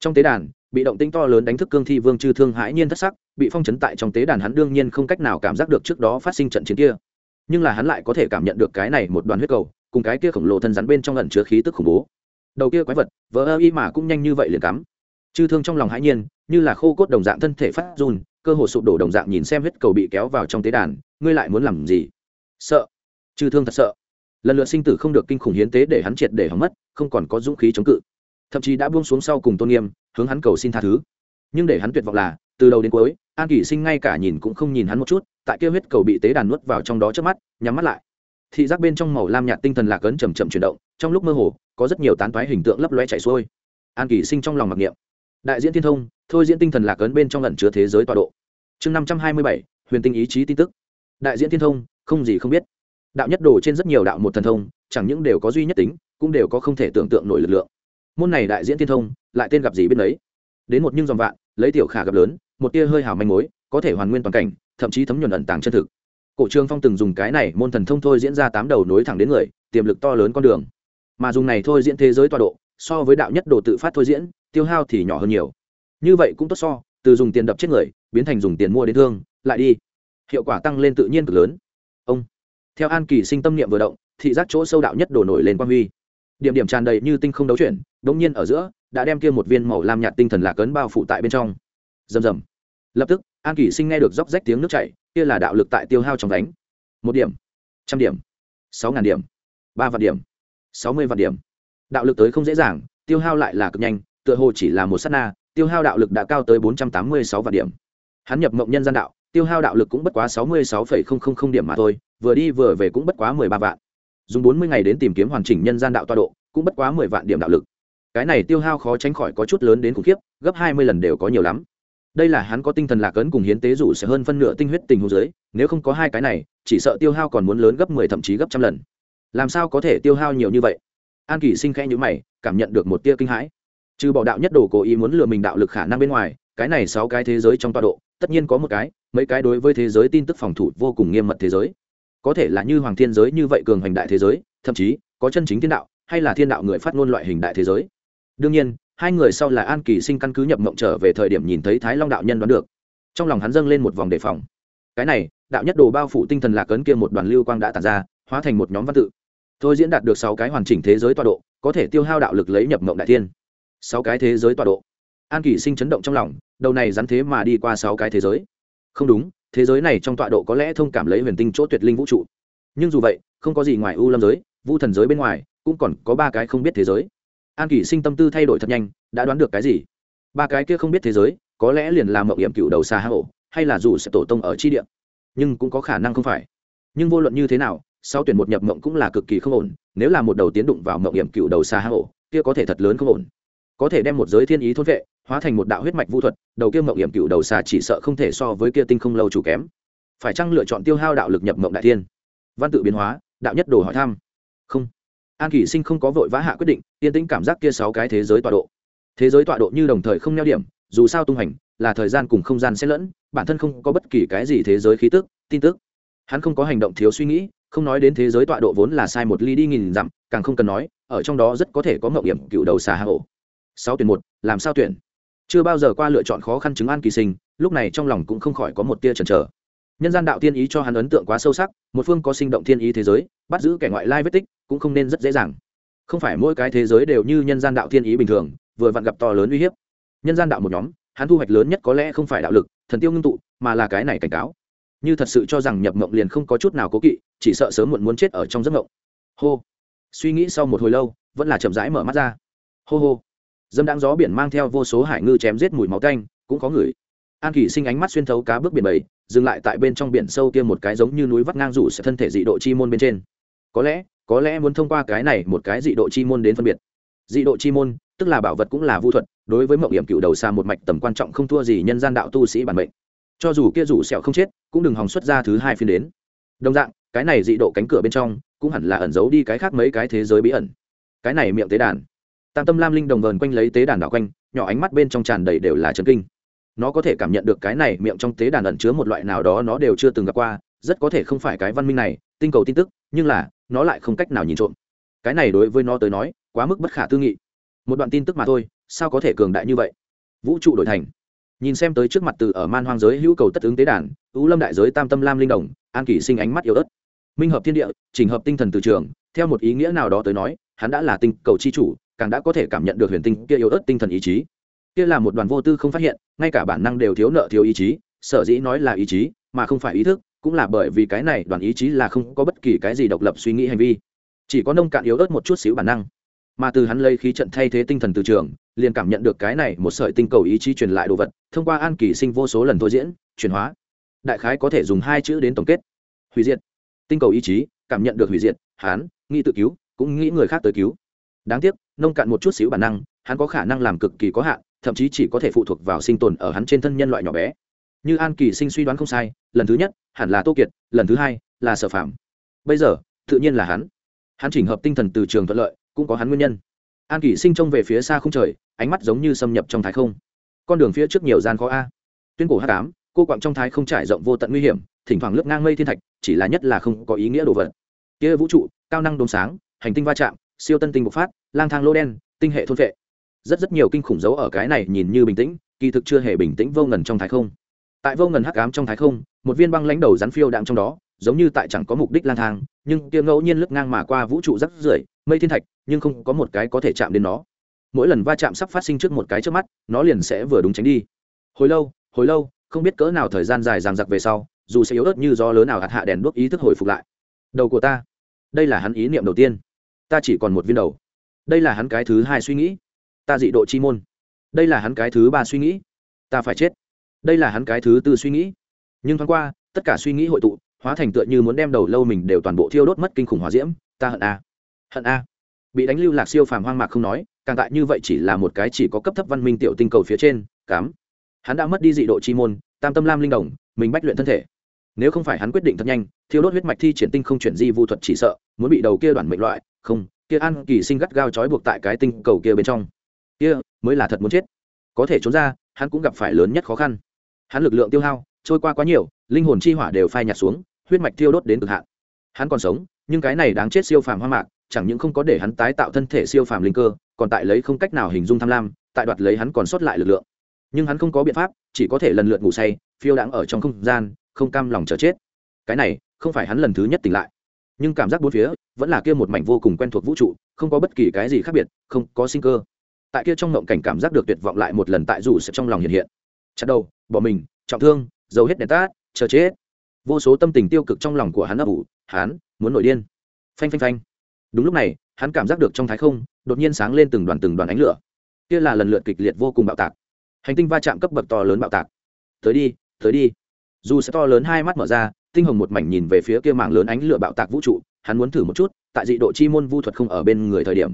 [SPEAKER 1] trong tế đàn, bị động tinh to lớn đánh thức cương thi vương chư thương hãi nhiên thất sắc bị phong chấn tại trong tế đàn hắn đương nhiên không cách nào cảm giác được trước đó phát sinh trận chiến kia. Nhưng là hắn lại có thể cảm nhận được cái này một đoàn huyết cầu, cùng cái kia khổng lồ thân rắn bên trong lần chứa khí tức khủng bố. Đầu kia quái vật vỡ ơ y mà cũng nhanh như vậy liền cắm. Chư thương trong lòng hãi nhiên, như là khô cốt đồng dạng thân thể phát run, cơ hồ sụp đổ đồng dạng nhìn xem huyết cầu bị kéo vào trong tế đàn, ngươi lại muốn làm gì? Sợ. Chư thương thật sợ. Lần lượt sinh tử không được kinh khủng hiến tế để hắn triệt để hắn mất, không còn có dũng khí chống cự. Thậm chí đã buông xuống sau cùng tôn nghiêm, hướng hắn cầu xin tha thứ. Nhưng để hắn tuyệt vọng là từ đầu đến cuối, an kỷ sinh ngay cả nhìn cũng không nhìn hắn một chút, tại kia huyết cầu bị tế đàn nuốt vào trong đó trước mắt, nhắm mắt lại. Thị giác bên trong màu lam nhạt tinh thần lạc ấn chầm chậm chuyển động, trong lúc mơ hồ, có rất nhiều tán toái hình tượng lấp loe chảy xuôi. An kỷ sinh trong lòng mặc niệm. Đại diễn thiên thông, thôi diễn tinh thần lạc ấn bên trong lần chứa thế giới tọa độ. Chương năm trăm hai mươi bảy, huyền tinh ý chí tin tức. Đại diễn thiên thông, không gì không biết. Đạo nhất đồ trên rất nhiều đạo một thần thông, chẳng những đều có duy nhất tính, cũng đều có không thể tưởng tượng nổi lực lượng. Môn này đại diễn thiên thông, lại tên gặp gì bên đấy đến một nhưng dòng vạn, lấy tiểu khả gặp lớn, một tia hơi hào manh mối, có thể hoàn nguyên toàn cảnh, thậm chí thấm nhuần ẩn tàng chân thực. Cổ trương phong từng dùng cái này môn thần thông thôi diễn ra tám đầu nối thẳng đến người, tiềm lực to lớn con đường. Mà dùng này thôi diễn thế giới tọa độ, so với đạo nhất đồ tự phát thôi diễn, tiêu hao thì nhỏ hơn nhiều. Như vậy cũng tốt so, từ dùng tiền đập chết người, biến thành dùng tiền mua đến thương, lại đi. Hiệu quả tăng lên tự nhiên cực lớn. Ông, theo an kỳ sinh tâm niệm vừa động, thị giác chỗ sâu đạo nhất đổ nổi lên quan huy điểm điểm tràn đầy như tinh không đấu chuyển đống nhiên ở giữa, đã đem kia một viên màu lam nhạt tinh thần lạc ấn bao phủ tại bên trong. Rầm rầm. Lập tức, an kỳ sinh nghe được róc rách tiếng nước chảy, kia là đạo lực tại tiêu hao trong đánh. Một điểm, trăm điểm, sáu ngàn điểm, ba vạn điểm, sáu mươi vạn điểm. Đạo lực tới không dễ dàng, tiêu hao lại là cực nhanh, tựa hồ chỉ là một s á t na, tiêu hao đạo lực đã cao tới bốn trăm tám mươi sáu vạn điểm. Hắn nhập mộng nhân gian đạo, tiêu hao đạo lực cũng bất quá sáu mươi sáu điểm mà thôi, vừa đi vừa về cũng bất quá mười ba vạn dùng bốn mươi ngày đến tìm kiếm hoàn chỉnh nhân gian đạo toa độ, cũng bất quá mười vạn điểm đạo lực. Cái này tiêu hao khó tránh khỏi có chút lớn đến khủng khiếp, gấp hai mươi lần đều có nhiều lắm. Đây là hắn có tinh thần lạc ấn cùng hiến tế rủ sẽ hơn phân nửa tinh huyết tình hồ dưới, nếu không có hai cái này, chỉ sợ tiêu hao còn muốn lớn gấp mười thậm chí gấp trăm lần. Làm sao có thể tiêu hao nhiều như vậy? An kỷ sinh khẽ nhữ mày, cảm nhận được một tia kinh hãi. Trừ bỏ đạo nhất đồ cố ý muốn lừa mình đạo lực khả năng bên ngoài, cái này sáu cái thế giới trong tọa độ, tất nhiên có một cái, mấy cái đối với thế giới tin tức phòng thủ vô cùng nghiêm mật thế giới có thể là như hoàng thiên giới như vậy cường hành đại thế giới, thậm chí có chân chính thiên đạo hay là thiên đạo người phát ngôn loại hình đại thế giới. Đương nhiên, hai người sau là an kỳ sinh căn cứ nhập mộng trở về thời điểm nhìn thấy thái long đạo nhân đoán được. Trong lòng hắn dâng lên một vòng đề phòng. Cái này, đạo nhất đồ bao phủ tinh thần lạc ấn kia một đoàn lưu quang đã tàn ra, hóa thành một nhóm văn tự. Thôi diễn đạt được sáu cái hoàn chỉnh thế giới tọa độ, có thể tiêu hao đạo lực lấy nhập mộng đại thiên. Sáu cái thế giới tọa độ. An kỳ sinh chấn động trong lòng, đầu này rắn thế mà đi qua sáu cái thế giới. Không đúng thế giới này trong tọa độ có lẽ thông cảm lấy huyền tinh chỗ tuyệt linh vũ trụ. Nhưng dù vậy, không có gì ngoài u lâm giới, vu thần giới bên ngoài, cũng còn có ba cái không biết thế giới. An kỷ sinh tâm tư thay đổi thật nhanh, đã đoán được cái gì? Ba cái kia không biết thế giới, có lẽ liền là mậu hiểm cựu đầu xa hạ hổ, hay là dù sẽ tổ tông ở chi địa. Nhưng cũng có khả năng không phải. Nhưng vô luận như thế nào, sau tuyển một nhập mộng cũng là cực kỳ không ổn, nếu là một đầu tiến đụng vào mộng hiểm cựu đầu xa hạ hổ, kia có thể thật lớn không ổn có thể đem một giới thiên ý thôn vệ, hóa thành một đạo huyết mạch vũ thuật, đầu kia mộng hiểm cựu đầu xà chỉ sợ không thể so với kia tinh không lâu chủ kém. Phải chăng lựa chọn tiêu hao đạo lực nhập mộng đại thiên? Văn tự biến hóa, đạo nhất đồ hỏi thăm. Không. An kỷ sinh không có vội vã hạ quyết định, yên tĩnh cảm giác kia sáu cái thế giới tọa độ. Thế giới tọa độ như đồng thời không neo điểm, dù sao tung hành, là thời gian cùng không gian xen lẫn, bản thân không có bất kỳ cái gì thế giới khí tức, tin tức. Hắn không có hành động thiếu suy nghĩ, không nói đến thế giới tọa độ vốn là sai một ly đi nghìn dặm, càng không cần nói, ở trong đó rất có thể có mậu hiểm cựu đầu xà hạ hổ sáu tuyển một, làm sao tuyển? Chưa bao giờ qua lựa chọn khó khăn chứng an kỳ sinh, lúc này trong lòng cũng không khỏi có một tia chần chờ. Nhân gian đạo thiên ý cho hắn ấn tượng quá sâu sắc, một phương có sinh động thiên ý thế giới, bắt giữ kẻ ngoại lai vết tích, cũng không nên rất dễ dàng. Không phải mỗi cái thế giới đều như nhân gian đạo thiên ý bình thường, vừa vặn gặp to lớn uy hiếp. Nhân gian đạo một nhóm, hắn thu hoạch lớn nhất có lẽ không phải đạo lực, thần tiêu ngưng tụ, mà là cái này cảnh cáo. Như thật sự cho rằng nhập mộng liền không có chút nào cố kỵ, chỉ sợ sớm muộn muốn chết ở trong giấc mộng. Hô. Suy nghĩ sau một hồi lâu, vẫn là chậm rãi mở mắt ra. Hô hô dâm đáng gió biển mang theo vô số hải ngư chém giết mùi máu tanh, cũng có người an kỳ sinh ánh mắt xuyên thấu cá bước biển bầy, dừng lại tại bên trong biển sâu kia một cái giống như núi vắt ngang rủ sẽ thân thể dị độ chi môn bên trên. Có lẽ có lẽ muốn thông qua cái này một cái dị độ chi môn đến phân biệt. Dị độ chi môn, tức là bảo vật cũng là vu thuật, đối với mộng hiểm cựu đầu xa một mạch tầm quan trọng không thua gì nhân gian đạo tu sĩ bản mệnh. Cho dù kia rủ sẹo không chết, cũng đừng hòng xuất ra thứ hai phiên đến. Đồng dạng, cái này dị độ cánh cửa bên trong, cũng hẳn là ẩn giấu đi cái khác mấy cái thế giới bí ẩn. Cái này miệng tế đàn tam tâm lam linh đồng vờn quanh lấy tế đàn đảo quanh, nhỏ ánh mắt bên trong tràn đầy đều là trấn kinh. Nó có thể cảm nhận được cái này miệng trong tế đàn ẩn chứa một loại nào đó nó đều chưa từng gặp qua, rất có thể không phải cái văn minh này, tinh cầu tin tức, nhưng là, nó lại không cách nào nhìn trộm. Cái này đối với nó tới nói, quá mức bất khả tư nghị. Một đoạn tin tức mà thôi, sao có thể cường đại như vậy? Vũ trụ đổi thành. Nhìn xem tới trước mặt từ ở man hoang giới hữu cầu tất ứng tế đàn ưu lâm đại giới tam tâm lam linh đồng, an kỷ sinh ánh mắt yếu ớt. Minh hợp thiên địa trình hợp tinh thần từ trường, theo một ý nghĩa nào đó tới nói, hắn đã là tinh cầu chi chủ càng đã có thể cảm nhận được huyền tinh kia yếu ớt tinh thần ý chí. Kia là một đoàn vô tư không phát hiện, ngay cả bản năng đều thiếu nợ thiếu ý chí, sở dĩ nói là ý chí, mà không phải ý thức, cũng là bởi vì cái này đoàn ý chí là không có bất kỳ cái gì độc lập suy nghĩ hành vi. Chỉ có nông cạn yếu ớt một chút xíu bản năng. Mà từ hắn lấy khí trận thay thế tinh thần từ trường, liền cảm nhận được cái này một sợi tinh cầu ý chí truyền lại đồ vật, thông qua an kỳ sinh vô số lần thôi diễn, chuyển hóa. Đại khái có thể dùng hai chữ đến tổng kết. Hủy diệt. Tinh cầu ý chí, cảm nhận được hủy diệt hắn nghĩ tự cứu, cũng nghĩ người khác tới cứu đáng tiếc, nông cạn một chút xíu bản năng, hắn có khả năng làm cực kỳ có hạn, thậm chí chỉ có thể phụ thuộc vào sinh tồn ở hắn trên thân nhân loại nhỏ bé. Như an kỳ sinh suy đoán không sai, lần thứ nhất, hẳn là tô kiệt, lần thứ hai, là sở phạm bây giờ, tự nhiên là hắn. Hắn chỉnh hợp tinh thần từ trường thuận lợi, cũng có hắn nguyên nhân. An kỳ sinh trông về phía xa không trời, ánh mắt giống như xâm nhập trong thái không. Con đường phía trước nhiều gian khó a. Tuyên cổ h tám cô quặng trong thái không trải rộng vô tận nguy hiểm, thỉnh thoảng lướt ngang mây thiên thạch, chỉ là nhất là không có ý nghĩa đồ vật. Kia vũ trụ, cao năng đốm sáng, hành tinh va chạm siêu tân tinh bộc phát, lang thang lô đen, tinh hệ thôn vệ. Rất rất nhiều kinh khủng dấu ở cái này nhìn như bình tĩnh, kỳ thực chưa hề bình tĩnh vô ngần trong thái không. Tại vô ngần hắc ám trong thái không, một viên băng lãnh đầu rắn phiêu đạm trong đó, giống như tại chẳng có mục đích lang thang, nhưng kia ngẫu nhiên lướt ngang mà qua vũ trụ rắc rưởi, mây thiên thạch, nhưng không có một cái có thể chạm đến nó. Mỗi lần va chạm sắp phát sinh trước một cái trước mắt, nó liền sẽ vừa đúng tránh đi. Hồi lâu hồi lâu, không biết cỡ nào thời gian dài ràng giặc về sau, dù sẽ yếu ớt như do lớn nào hạt hạ đèn đuốc ý thức hồi phục lại. Đầu của ta. Đây là hắn ý niệm đầu tiên ta chỉ còn một viên đầu. Đây là hắn cái thứ hai suy nghĩ. Ta dị độ chi môn. Đây là hắn cái thứ ba suy nghĩ. Ta phải chết. Đây là hắn cái thứ tư suy nghĩ. Nhưng thoáng qua, tất cả suy nghĩ hội tụ, hóa thành tựa như muốn đem đầu lâu mình đều toàn bộ thiêu đốt mất kinh khủng hòa diễm. Ta hận a. Hận a. Bị đánh lưu lạc siêu phàm hoang mạc không nói, càng tại như vậy chỉ là một cái chỉ có cấp thấp văn minh tiểu tinh cầu phía trên, cám. Hắn đã mất đi dị độ chi môn, tam tâm lam linh đồng, mình bách luyện thân thể. Nếu không phải hắn quyết định thật nhanh, thiêu đốt huyết mạch thi triển tinh không chuyển di vu thuật chỉ sợ, muốn bị đầu kia đoàn mệnh loại không, kia an kỳ sinh gắt gao trói buộc tại cái tinh cầu kia bên trong. Kia, mới là thật muốn chết. Có thể trốn ra, hắn cũng gặp phải lớn nhất khó khăn. Hắn lực lượng tiêu hao, trôi qua quá nhiều, linh hồn chi hỏa đều phai nhạt xuống, huyết mạch tiêu đốt đến cực hạn. Hắn còn sống, nhưng cái này đáng chết siêu phàm hoa mạc, chẳng những không có để hắn tái tạo thân thể siêu phàm linh cơ, còn tại lấy không cách nào hình dung tham lam, tại đoạt lấy hắn còn sót lại lực lượng. Nhưng hắn không có biện pháp, chỉ có thể lần lượt ngủ say, phiêu đãng ở trong không gian, không cam lòng chờ chết. Cái này, không phải hắn lần thứ nhất tỉnh lại nhưng cảm giác bốn phía vẫn là kia một mảnh vô cùng quen thuộc vũ trụ, không có bất kỳ cái gì khác biệt, không, có sinh cơ. Tại kia trong ngộng cảnh cảm giác được tuyệt vọng lại một lần tại dù sẽ trong lòng hiện hiện. Chặt đầu, bỏ mình, trọng thương, giấu hết đèn tát, chờ chết. Vô số tâm tình tiêu cực trong lòng của hắn ấp ủ, hắn muốn nổi điên. Phanh phanh phanh. Đúng lúc này, hắn cảm giác được trong thái không, đột nhiên sáng lên từng đoàn từng đoàn ánh lửa. Kia là lần lượt kịch liệt vô cùng bạo tạc. Hành tinh va chạm cấp bậc to lớn bạo tạc. Tới đi tới đi. Dù sẽ to lớn hai mắt mở ra tinh hồng một mảnh nhìn về phía kia mảng lớn ánh lửa bạo tạc vũ trụ, hắn muốn thử một chút, tại dị độ chi môn vu thuật không ở bên người thời điểm.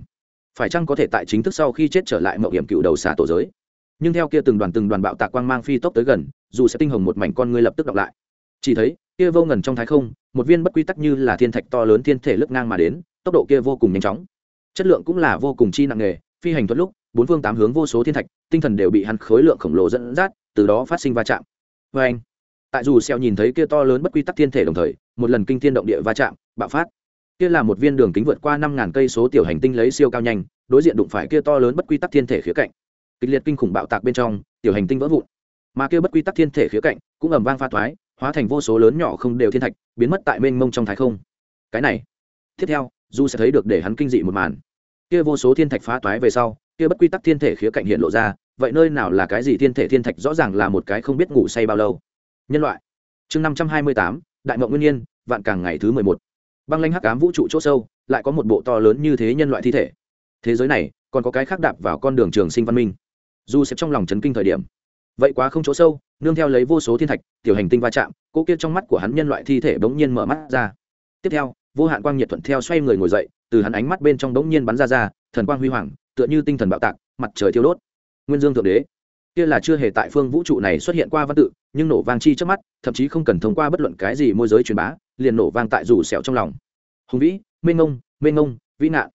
[SPEAKER 1] Phải chăng có thể tại chính thức sau khi chết trở lại mậu hiểm cựu đầu xả tổ giới? Nhưng theo kia từng đoàn từng đoàn bạo tạc quang mang phi tốc tới gần, dù sẽ tinh hồng một mảnh con ngươi lập tức đọc lại. Chỉ thấy, kia vô ngần trong thái không, một viên bất quy tắc như là thiên thạch to lớn thiên thể lướt ngang mà đến, tốc độ kia vô cùng nhanh chóng. Chất lượng cũng là vô cùng chi nặng nghề phi hành thuận lúc, bốn phương tám hướng vô số thiên thạch, tinh thần đều bị hắn khối lượng khổng lồ dẫn dắt, từ đó phát sinh va chạm. Vê anh tại dù xeo nhìn thấy kia to lớn bất quy tắc thiên thể đồng thời, một lần kinh thiên động địa va chạm, bạo phát. Kia là một viên đường kính vượt qua năm ngàn cây số tiểu hành tinh lấy siêu cao nhanh, đối diện đụng phải kia to lớn bất quy tắc thiên thể khía cạnh. Kịch liệt kinh khủng bạo tạc bên trong, tiểu hành tinh vỡ vụn. Mà kia bất quy tắc thiên thể khía cạnh cũng ầm vang pha thoái hóa thành vô số lớn nhỏ không đều thiên thạch, biến mất tại mênh mông trong thái không. Cái này, tiếp theo du sẽ thấy được để hắn kinh dị một màn. Kia vô số thiên thạch phá toái về sau, kia bất quy tắc thiên thể khía cạnh hiện lộ ra, vậy nơi nào là cái gì thiên thể thiên thạch rõ ràng là một cái không biết ngủ say bao lâu nhân loại. Chương năm trăm hai mươi tám, đại mộng nguyên nhiên, vạn càng ngày thứ mười một. Băng lanh hắc cám vũ trụ c h ỗ sâu, lại có một bộ to lớn như thế nhân loại thi thể. Thế giới này, còn có cái khác đạp vào con đường trường sinh văn minh. Dù xếp trong lòng chấn kinh thời điểm, vậy quá không chỗ sâu, nương theo lấy vô số thiên thạch, tiểu hành tinh va chạm, cỗ kia trong mắt của hắn nhân loại thi thể bỗng nhiên mở mắt ra. Tiếp theo, vô hạn quang nhiệt thuận theo xoay người ngồi dậy, từ hắn ánh mắt bên trong bỗng nhiên bắn ra ra, thần quang huy hoàng, tựa như tinh thần bạo tạc, mặt trời thiêu đốt. Nguyên dương thượng đế. Kia là chưa hề tại phương vũ trụ này xuất hiện qua văn tự nhưng nổ vang chi trước mắt, thậm chí không cần thông qua bất luận cái gì môi giới truyền bá, liền nổ vang tại rủ sẹo trong lòng. Hùng vĩ, mênh ngông mênh ngông vĩ nạn.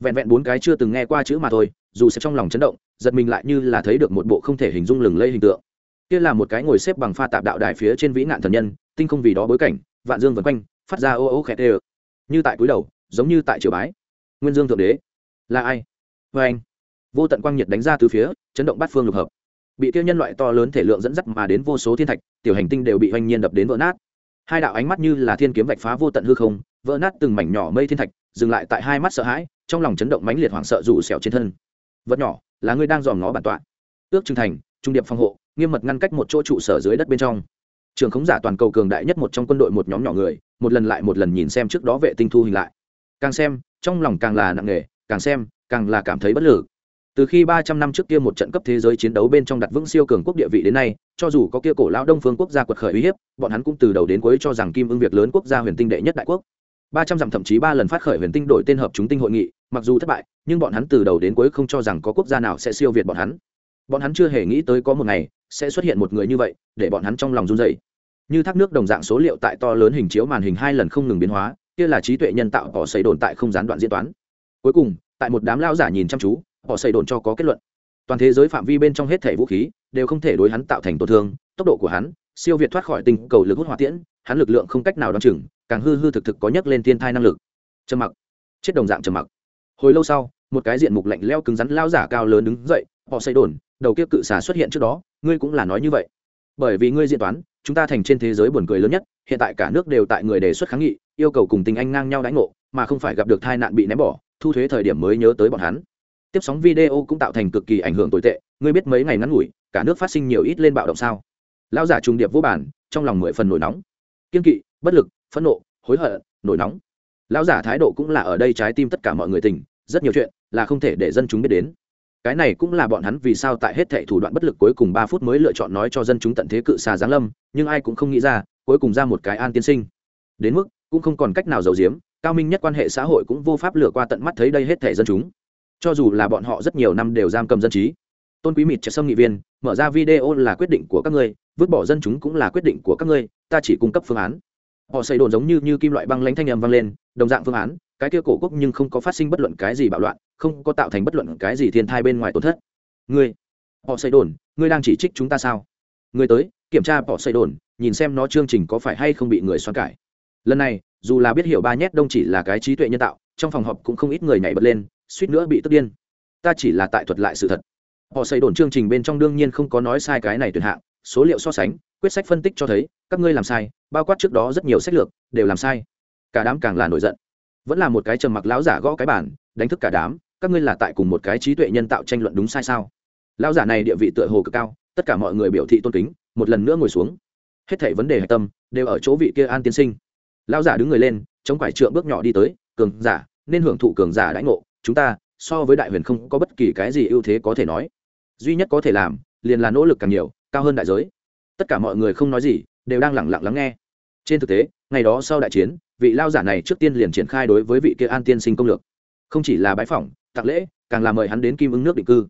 [SPEAKER 1] Vẹn vẹn bốn cái chưa từng nghe qua chữ mà thôi, dù sẽ trong lòng chấn động, giật mình lại như là thấy được một bộ không thể hình dung lừng lây hình tượng. Kia là một cái ngồi xếp bằng pha tạp đạo đài phía trên vĩ nạn thần nhân, tinh không vì đó bối cảnh, vạn dương vần quanh, phát ra ô ô khẹt ê như tại cúi đầu, giống như tại triều bái. Nguyên dương thượng đế. Là ai? Vê anh. Vô tận quang nhiệt đánh ra từ phía, chấn động bát phương lục hợp bị tiêu nhân loại to lớn thể lượng dẫn dắt mà đến vô số thiên thạch, tiểu hành tinh đều bị hoành nhiên đập đến vỡ nát. Hai đạo ánh mắt như là thiên kiếm vạch phá vô tận hư không, vỡ nát từng mảnh nhỏ mây thiên thạch, dừng lại tại hai mắt sợ hãi, trong lòng chấn động mãnh liệt hoảng sợ rủ xẻo trên thân. Vật nhỏ, là ngươi đang dòm ngó bản tọa. Ước trưng thành, trung điệp phòng hộ, nghiêm mật ngăn cách một chỗ trụ sở dưới đất bên trong. Trường khống giả toàn cầu cường đại nhất một trong quân đội một nhóm nhỏ người, một lần lại một lần nhìn xem trước đó vệ tinh thu hình lại. Càng xem, trong lòng càng là nặng nề, càng xem, càng là cảm thấy bất lực từ khi ba trăm năm trước kia một trận cấp thế giới chiến đấu bên trong đặt vững siêu cường quốc địa vị đến nay, cho dù có kia cổ lão đông phương quốc gia quật khởi uy hiếp, bọn hắn cũng từ đầu đến cuối cho rằng kim ưng việc lớn quốc gia huyền tinh đệ nhất đại quốc. Ba trăm dặm thậm chí ba lần phát khởi huyền tinh đổi tên hợp chúng tinh hội nghị, mặc dù thất bại, nhưng bọn hắn từ đầu đến cuối không cho rằng có quốc gia nào sẽ siêu việt bọn hắn. Bọn hắn chưa hề nghĩ tới có một ngày, sẽ xuất hiện một người như vậy, để bọn hắn trong lòng run dày như thác nước đồng dạng số liệu tại to lớn hình chiếu màn hình hai lần không ngừng biến hóa, kia là trí tuệ nhân tạo có xây đồn tại không gián đoạn diễn toán. Cuối cùng, tại một đám lao giả nhìn chăm chú họ xây đồn cho có kết luận. Toàn thế giới phạm vi bên trong hết thể vũ khí đều không thể đối hắn tạo thành tổn thương. Tốc độ của hắn, siêu việt thoát khỏi tình cầu lực hút hỏa tiễn, hắn lực lượng không cách nào đ o á n chừng, càng hư hư thực thực có nhấc lên thiên thai năng lực. Trầm mặc. Chết đồng dạng trầm mặc. Hồi lâu sau, một cái diện mục lạnh leo cứng rắn lao giả cao lớn đứng dậy, họ xây đồn, đầu kia cự xà xuất hiện trước đó, ngươi cũng là nói như vậy. Bởi vì ngươi diễn toán, chúng ta thành trên thế giới buồn cười lớn nhất, hiện tại cả nước đều tại người đề xuất kháng nghị, yêu cầu cùng tình anh ngang nhau đánh ngộ, mà không phải gặp được tai nạn bị ném bỏ, thu thuế thời điểm mới nhớ tới bọn hắn tiếp sóng video cũng tạo thành cực kỳ ảnh hưởng tồi tệ, ngươi biết mấy ngày ngắn ngủi, cả nước phát sinh nhiều ít lên bạo động sao? Lao giả trùng điệp vô bản trong lòng mười phần nổi nóng. Kiên kỵ, bất lực, phẫn nộ, hối hận, nổi nóng. Lão giả thái độ cũng là ở đây trái tim tất cả mọi người tình rất nhiều chuyện là không thể để dân chúng biết đến. Cái này cũng là bọn hắn vì sao tại hết thệ thủ đoạn bất lực cuối cùng ba phút mới lựa chọn nói cho dân chúng tận thế cự xà giáng lâm, nhưng ai cũng không nghĩ ra, cuối cùng ra một cái an tiên sinh. Đến mức, cũng không còn cách nào giấu giếm, cao minh nhất quan hệ xã hội cũng vô pháp lừa qua tận mắt thấy đây hết thẻ dân chúng cho dù là bọn họ rất nhiều năm đều giam cầm dân trí, tôn quý mịt trẻ sâm nghị viên mở ra video là quyết định của các ngươi, vứt bỏ dân chúng cũng là quyết định của các ngươi, ta chỉ cung cấp phương án. Họ xây đồn giống như như kim loại băng lánh thanh âm vang lên, đồng dạng phương án, cái kia cổ quốc nhưng không có phát sinh bất luận cái gì bạo loạn, không có tạo thành bất luận cái gì thiên thai bên ngoài tổn thất. Ngươi, họ xây đồn, ngươi đang chỉ trích chúng ta sao? Ngươi tới, kiểm tra họ xây đồn, nhìn xem nó chương trình có phải hay không bị người xoắn cải. Lần này, dù là biết hiểu ba nhét đông chỉ là cái trí tuệ nhân tạo, trong phòng họp cũng không ít người nhảy bật lên suýt nữa bị tức điên. Ta chỉ là tại thuật lại sự thật. Họ xây đồn chương trình bên trong đương nhiên không có nói sai cái này tuyệt hạng, số liệu so sánh, quyết sách phân tích cho thấy, các ngươi làm sai, bao quát trước đó rất nhiều sách lược, đều làm sai. Cả đám càng là nổi giận. Vẫn là một cái trầm mặc lão giả gõ cái bản đánh thức cả đám, các ngươi là tại cùng một cái trí tuệ nhân tạo tranh luận đúng sai sao? Lão giả này địa vị tựa hồ cực cao, tất cả mọi người biểu thị tôn kính, một lần nữa ngồi xuống. Hết thảy vấn đề hạch tâm, đều ở chỗ vị kia an tiên sinh. Lão giả đứng người lên, chống quải trượng bước nhỏ đi tới, cường giả, nên hưởng thụ cường giả đãi ngộ chúng ta, so với đại huyền không có bất kỳ cái gì ưu thế có thể nói. Duy nhất có thể làm, liền là nỗ lực càng nhiều, cao hơn đại giới. Tất cả mọi người không nói gì, đều đang lẳng lặng lắng nghe. Trên thực tế, ngày đó sau đại chiến, vị lao giả này trước tiên liền triển khai đối với vị kia an tiên sinh công lược. Không chỉ là bãi phỏng tạc lễ, càng là mời hắn đến kim ứng nước định cư.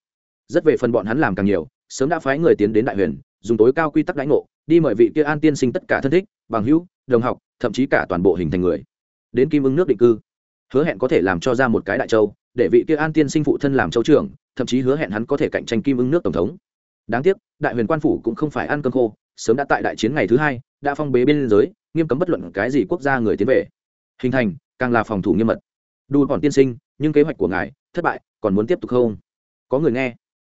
[SPEAKER 1] Rất về phần bọn hắn làm càng nhiều, sớm đã phái người tiến đến đại huyền, dùng tối cao quy tắc lãnh ngộ, đi mời vị kia an tiên sinh tất cả thân thích, bằng hữu, đồng học, thậm chí cả toàn bộ hình thành người, đến kim ứng nước định cư. Hứa hẹn có thể làm cho ra một cái đại châu để vị kia an tiên sinh phụ thân làm châu trưởng, thậm chí hứa hẹn hắn có thể cạnh tranh kim ứng nước tổng thống. Đáng tiếc, đại huyền quan phủ cũng không phải ăn cơm khô, sớm đã tại đại chiến ngày thứ hai, đã phong bế bên giới, nghiêm cấm bất luận cái gì quốc gia người tiến về. Hình thành, càng là phòng thủ nghiêm mật. Đu còn tiên sinh, nhưng kế hoạch của ngài, thất bại, còn muốn tiếp tục không? Có người nghe.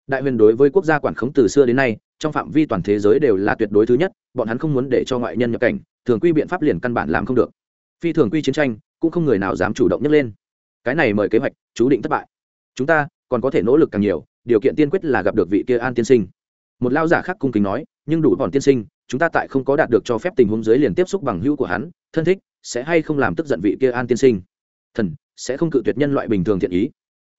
[SPEAKER 1] Đại huyền đối với quốc gia quản khống từ xưa đến nay, trong phạm vi toàn thế giới đều là tuyệt đối thứ nhất, bọn hắn không muốn để cho ngoại nhân nhập cảnh, thường quy biện pháp liền căn bản làm không được. Phi thường quy chiến tranh, cũng không người nào dám chủ động nhấc lên cái này mời kế hoạch, chú định thất bại. Chúng ta còn có thể nỗ lực càng nhiều, điều kiện tiên quyết là gặp được vị kia an tiên sinh. Một lao giả khác cung kính nói, nhưng đủ bọn tiên sinh, chúng ta tại không có đạt được cho phép tình huống dưới liền tiếp xúc bằng hữu của hắn, thân thích, sẽ hay không làm tức giận vị kia an tiên sinh? Thần, sẽ không cự tuyệt nhân loại bình thường thiện ý.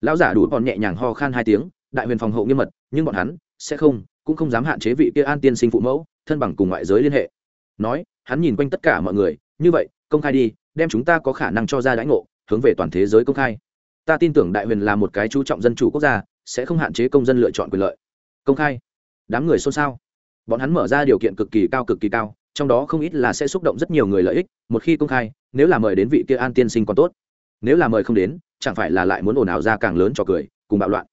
[SPEAKER 1] Lão giả đủ bọn nhẹ nhàng ho khan hai tiếng, đại huyền phòng hộ nghiêm mật, nhưng bọn hắn sẽ không, cũng không dám hạn chế vị kia an tiên sinh phụ mẫu, thân bằng cùng ngoại giới liên hệ. Nói, hắn nhìn quanh tất cả mọi người, như vậy, công khai đi, đem chúng ta có khả năng cho ra đãi ngộ hướng về toàn thế giới công khai. Ta tin tưởng đại huyền là một cái chú trọng dân chủ quốc gia, sẽ không hạn chế công dân lựa chọn quyền lợi. Công khai. Đám người xôn xao. Bọn hắn mở ra điều kiện cực kỳ cao cực kỳ cao, trong đó không ít là sẽ xúc động rất nhiều người lợi ích, một khi công khai, nếu là mời đến vị kia an tiên sinh còn tốt. Nếu là mời không đến, chẳng phải là lại muốn ồn ào ra càng lớn cho cười, cùng bạo loạn.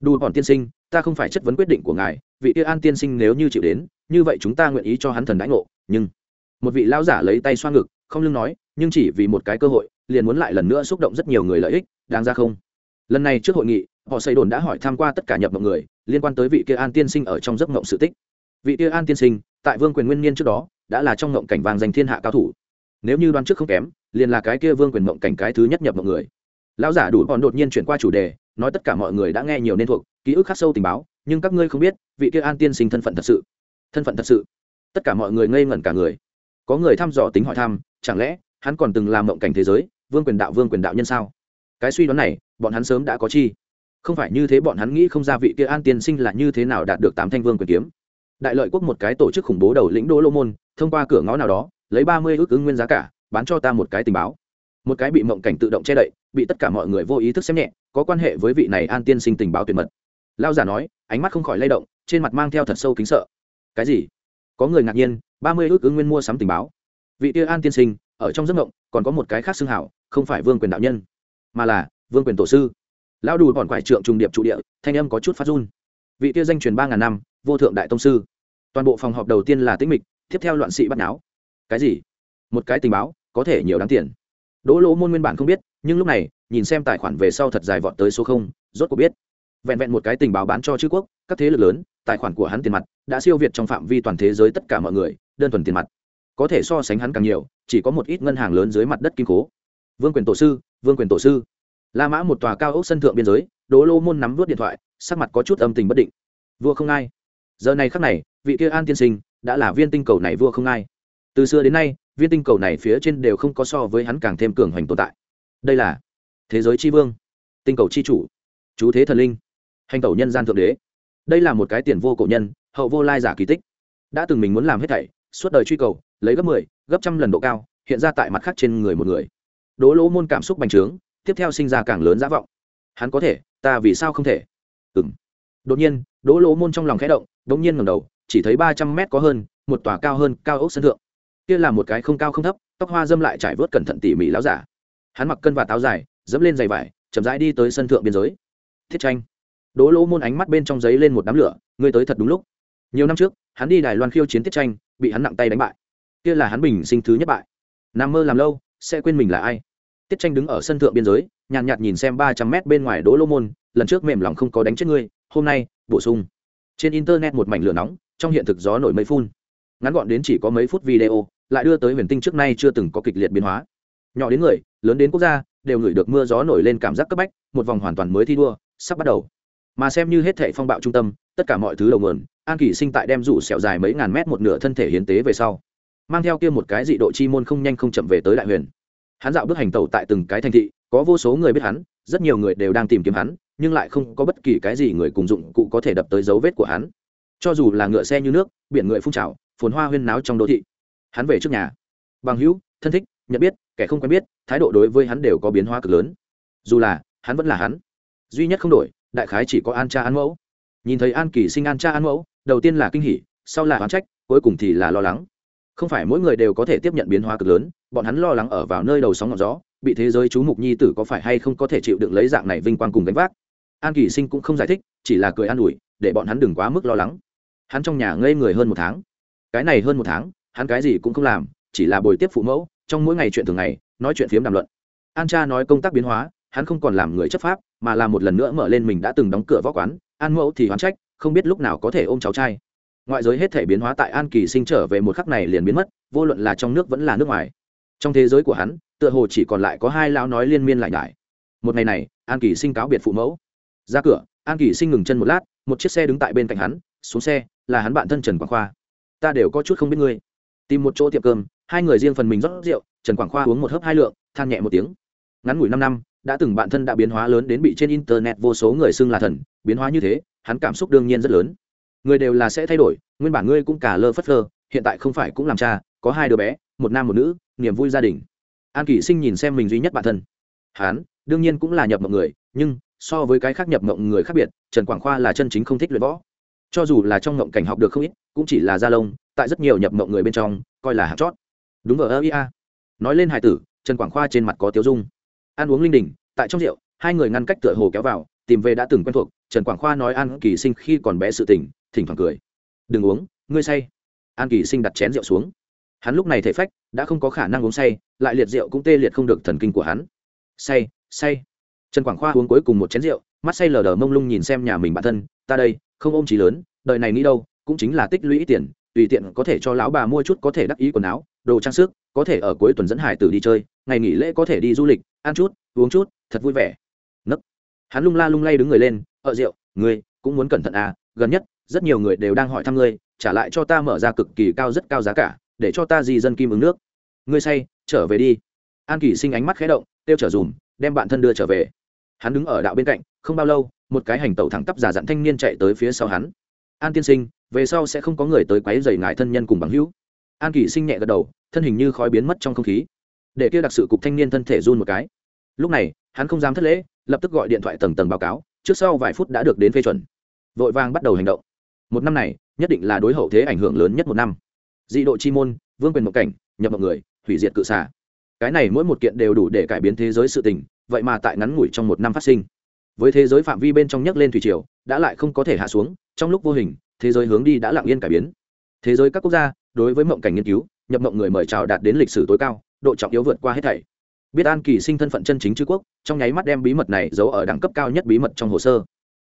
[SPEAKER 1] Đù bọn tiên sinh, ta không phải chất vấn quyết định của ngài, vị kia an tiên sinh nếu như chịu đến, như vậy chúng ta nguyện ý cho hắn thần đãi ngộ, nhưng một vị lão giả lấy tay xoa ngực không lưng nói, nhưng chỉ vì một cái cơ hội, liền muốn lại lần nữa xúc động rất nhiều người lợi ích, đáng ra không? Lần này trước hội nghị, họ xây đồn đã hỏi tham q u a tất cả nhập mộng người, liên quan tới vị kia an tiên sinh ở trong giấc mộng sự tích. Vị kia an tiên sinh, tại vương quyền nguyên niên trước đó, đã là trong mộng cảnh vàng danh thiên hạ cao thủ. Nếu như đoán trước không kém, liền là cái kia vương quyền mộng cảnh cái thứ nhất nhập mộng người. Lão giả đủ còn đột nhiên chuyển qua chủ đề, nói tất cả mọi người đã nghe nhiều nên thuộc, ký ức khắc sâu tình báo, nhưng các ngươi không biết, vị kia an tiên sinh thân phận thật sự. Thân phận thật sự. Tất cả mọi người ngây ngẩn cả người. Có người thăm dò tính hỏi thăm chẳng lẽ, hắn còn từng làm mộng cảnh thế giới, vương quyền đạo, vương quyền đạo nhân sao? Cái suy đoán này, bọn hắn sớm đã có chi. Không phải như thế bọn hắn nghĩ không ra vị kia an tiên sinh là như thế nào đạt được tám thanh vương quyền kiếm. Đại lợi quốc một cái tổ chức khủng bố đầu lĩnh đô lô môn, thông qua cửa ngõ nào đó, lấy ba mươi ước ứng nguyên giá cả, bán cho ta một cái tình báo. Một cái bị mộng cảnh tự động che đậy, bị tất cả mọi người vô ý thức xem nhẹ, có quan hệ với vị này an tiên sinh tình báo tuyệt mật. Lao giả nói, ánh mắt không khỏi lay động, trên mặt mang theo thật sâu kính sợ. Cái gì? Có người ngạc nhiên, ba mươi ước ứng nguyên mua sắm tình báo vị tia an tiên sinh, ở trong giấc mộng, còn có một cái khác xưng hảo, không phải vương quyền đạo nhân, mà là vương quyền tổ sư. Lão đùi bọn quải trượng trùng điệp trụ địa, thanh âm có chút phát run. Vị tia danh truyền ba ngàn năm, vô thượng đại tông sư. Toàn bộ phòng họp đầu tiên là tĩnh mịch, tiếp theo loạn sĩ bắt náo. Cái gì? Một cái tình báo, có thể nhiều đáng tiền. Đỗ lỗ môn nguyên bản không biết, nhưng lúc này, nhìn xem tài khoản về sau thật dài vọt tới số không, rốt cuộc biết. Vẹn vẹn một cái tình báo bán cho chữ quốc, các thế lực lớn, tài khoản của hắn tiền mặt, đã siêu việt trong phạm vi toàn thế giới tất cả mọi người, đơn thuần tiền mặt có thể so sánh hắn càng nhiều, chỉ có một ít ngân hàng lớn dưới mặt đất kim cố. Vương quyền tổ sư, vương quyền tổ sư. La mã một tòa cao ốc sân thượng biên giới, đỗ lô môn nắm vút điện thoại, sắc mặt có chút âm tình bất định. Vua không ai. Giờ này khắc này, vị kia an tiên sinh đã là viên tinh cầu này vua không ai. Từ xưa đến nay, viên tinh cầu này phía trên đều không có so với hắn càng thêm cường hoành tồn tại. Đây là thế giới tri vương, tinh cầu tri chủ, chú thế thần linh, hành tẩu nhân gian thượng đế. Đây là một cái tiền vô cổ nhân, hậu vô lai giả kỳ tích. Đã từng mình muốn làm hết thảy suốt đời truy cầu lấy gấp mười 10, gấp trăm lần độ cao hiện ra tại mặt khác trên người một người. Đỗ lỗ môn cảm xúc bành trướng tiếp theo sinh ra càng lớn giả vọng. Hắn có thể ta vì sao không thể? Ừng đột nhiên đỗ lỗ môn trong lòng khẽ động đột nhiên ngẩng đầu chỉ thấy ba trăm mét có hơn một tòa cao hơn cao ốc sân thượng. Kia là một cái không cao không thấp tóc hoa dâm lại trải vớt cẩn thận tỉ mỉ láo giả. Hắn mặc cân và táo dài dẫm lên giày vải chậm rãi đi tới sân thượng biên giới. Thiết tranh. Đỗ lỗ môn ánh mắt bên trong giấy lên một đám lửa ngươi tới thật đúng lúc. Nhiều năm trước hắn đi đài loan khiêu chiến tiết tranh bị hắn nặng tay đánh bại. Kia là hắn bình sinh thứ nhất bại. Nằm mơ làm lâu sẽ quên mình là ai. Tiết tranh đứng ở sân thượng biên giới nhàn nhạt, nhìn xem ba trăm mét bên ngoài đỗ Lô môn lần trước mềm lòng không có đánh chết ngươi hôm nay bổ sung. Trên internet một mảnh lửa nóng trong hiện thực gió nổi mây phun. Ngắn gọn đến chỉ có mấy phút video lại đưa tới huyền tinh trước nay chưa từng có kịch liệt biến hóa. Nhỏ đến người lớn đến quốc gia đều ngửi được mưa gió nổi lên cảm giác cấp bách một vòng hoàn toàn mới thi đua sắp bắt đầu mà xem như hết thệ phong bạo trung tâm, tất cả mọi thứ đầu nguồn, an kỷ sinh tại đem rủ sẹo dài mấy ngàn mét một nửa thân thể hiến tế về sau, mang theo kia một cái dị độ chi môn không nhanh không chậm về tới đại huyền. Hắn dạo bước hành tẩu tại từng cái thành thị, có vô số người biết hắn, rất nhiều người đều đang tìm kiếm hắn, nhưng lại không có bất kỳ cái gì người cùng dụng cụ có thể đập tới dấu vết của hắn. Cho dù là ngựa xe như nước, biển người phun trào, phồn hoa huyên náo trong đô thị, hắn về trước nhà. Bằng hữu, thân thích, nhận biết, kẻ không quen biết, thái độ đối với hắn đều có biến hóa cực lớn. Dù là, hắn vẫn là hắn. Duy nhất không đổi đại khái chỉ có an cha an mẫu. Nhìn thấy an kỳ sinh an cha an mẫu, đầu tiên là kinh hỉ, sau là oán trách, cuối cùng thì là lo lắng. Không phải mỗi người đều có thể tiếp nhận biến hóa cực lớn, bọn hắn lo lắng ở vào nơi đầu sóng ngọn gió, bị thế giới chú mục nhi tử có phải hay không có thể chịu được lấy dạng này vinh quang cùng gánh vác. An kỳ sinh cũng không giải thích, chỉ là cười an ủi, để bọn hắn đừng quá mức lo lắng. Hắn trong nhà ngây người hơn một tháng. Cái này hơn một tháng, hắn cái gì cũng không làm, chỉ là bồi tiếp phụ mẫu, trong mỗi ngày chuyện thường ngày, nói chuyện phiếm đàm luận. An cha nói công tác biến hóa, hắn không còn làm người chấp pháp mà là một lần nữa mở lên mình đã từng đóng cửa võ quán, an mẫu thì hoán trách, không biết lúc nào có thể ôm cháu trai. Ngoại giới hết thể biến hóa tại an kỳ sinh trở về một khắc này liền biến mất, vô luận là trong nước vẫn là nước ngoài. Trong thế giới của hắn, tựa hồ chỉ còn lại có hai lão nói liên miên lại nhải. Một ngày này, an kỳ sinh cáo biệt phụ mẫu. Ra cửa, an kỳ sinh ngừng chân một lát, một chiếc xe đứng tại bên cạnh hắn, xuống xe, là hắn bạn thân trần quảng khoa. Ta đều có chút không biết ngươi. Tìm một chỗ tiệm cơm, hai người riêng phần mình rót rượu, trần quảng khoa uống một hớp hai lượng, than nhẹ một tiếng ngắn ngủi năm năm đã từng bạn thân đã biến hóa lớn đến bị trên internet vô số người xưng là thần biến hóa như thế hắn cảm xúc đương nhiên rất lớn. Người đều là sẽ thay đổi nguyên bản ngươi cũng cả lơ phất lơ hiện tại không phải cũng làm cha có hai đứa bé một nam một nữ niềm vui gia đình. An kỷ sinh nhìn xem mình duy nhất bản thân. Hắn đương nhiên cũng là nhập mộng người nhưng so với cái khác nhập mộng người khác biệt trần quảng khoa là chân chính không thích luyện võ. Cho dù là trong mộng cảnh học được không ít cũng chỉ là gia lông tại rất nhiều nhập mộng người bên trong coi là hạt chót. Đúng vậy, ơ ia nói lên hải tử trần quảng khoa trên mặt có tiếu dung ăn uống linh đình, tại trong rượu, hai người ngăn cách tựa hồ kéo vào, tìm về đã từng quen thuộc, trần quảng khoa nói an kỳ sinh khi còn bé sự tỉnh thỉnh thoảng cười. Đừng uống, ngươi say. An kỳ sinh đặt chén rượu xuống. Hắn lúc này thể phách, đã không có khả năng uống say, lại liệt rượu cũng tê liệt không được thần kinh của hắn. Say say. Trần quảng khoa uống cuối cùng một chén rượu, mắt say lờ đờ mông lung nhìn xem nhà mình bản thân, ta đây, không ôm trí lớn, đời này nghĩ đâu, cũng chính là tích lũy tiền, tùy tiện có thể cho lão bà mua chút có thể đắc ý quần áo, đồ trang sức, có thể ở cuối tuần dẫn hải tử đi chơi ngày nghỉ lễ có thể đi du lịch, ăn chút, uống chút, thật vui vẻ. Nấc. Hắn lung la lung lay đứng người lên ở rượu, ngươi cũng muốn cẩn thận à gần nhất, rất nhiều người đều đang hỏi thăm ngươi, trả lại cho ta mở ra cực kỳ cao rất cao giá cả, để cho ta di dân kim ứng nước. Ngươi say, trở về đi. An kỳ sinh ánh mắt khẽ động tiêu trở dùm, đem bạn thân đưa trở về. Hắn đứng ở đạo bên cạnh, không bao lâu, một cái hành tẩu thẳng tắp giả dặn thanh niên chạy tới phía sau hắn. An tiên sinh, về sau sẽ không có người tới quấy dày ngài thân nhân cùng bằng hữu. An kỳ sinh nhẹ gật đầu, thân hình như khói biến mất trong không khí để kia đặc sự cục thanh niên thân thể run một cái. Lúc này, hắn không dám thất lễ, lập tức gọi điện thoại tầng tầng báo cáo, trước sau vài phút đã được đến phê chuẩn. Vội vàng bắt đầu hành động. Một năm này, nhất định là đối hậu thế ảnh hưởng lớn nhất một năm. Dị độ chi môn, vương quyền mộng cảnh, nhập mộng người, hủy diệt cự xả cái này mỗi một kiện đều đủ để cải biến thế giới sự tình, vậy mà tại ngắn ngủi trong một năm phát sinh. Với thế giới phạm vi bên trong nhấc lên thủy triều, đã lại không có thể hạ xuống, trong lúc vô hình, thế giới hướng đi đã lặng yên cải biến. Thế giới các quốc gia, đối với mộng cảnh nghiên cứu, nhập mộng người mời chào đạt đến lịch sử tối cao độ trọng yếu vượt qua hết thảy. Biết an kỳ sinh thân phận chân chính chư quốc, trong nháy mắt đem bí mật này giấu ở đẳng cấp cao nhất bí mật trong hồ sơ.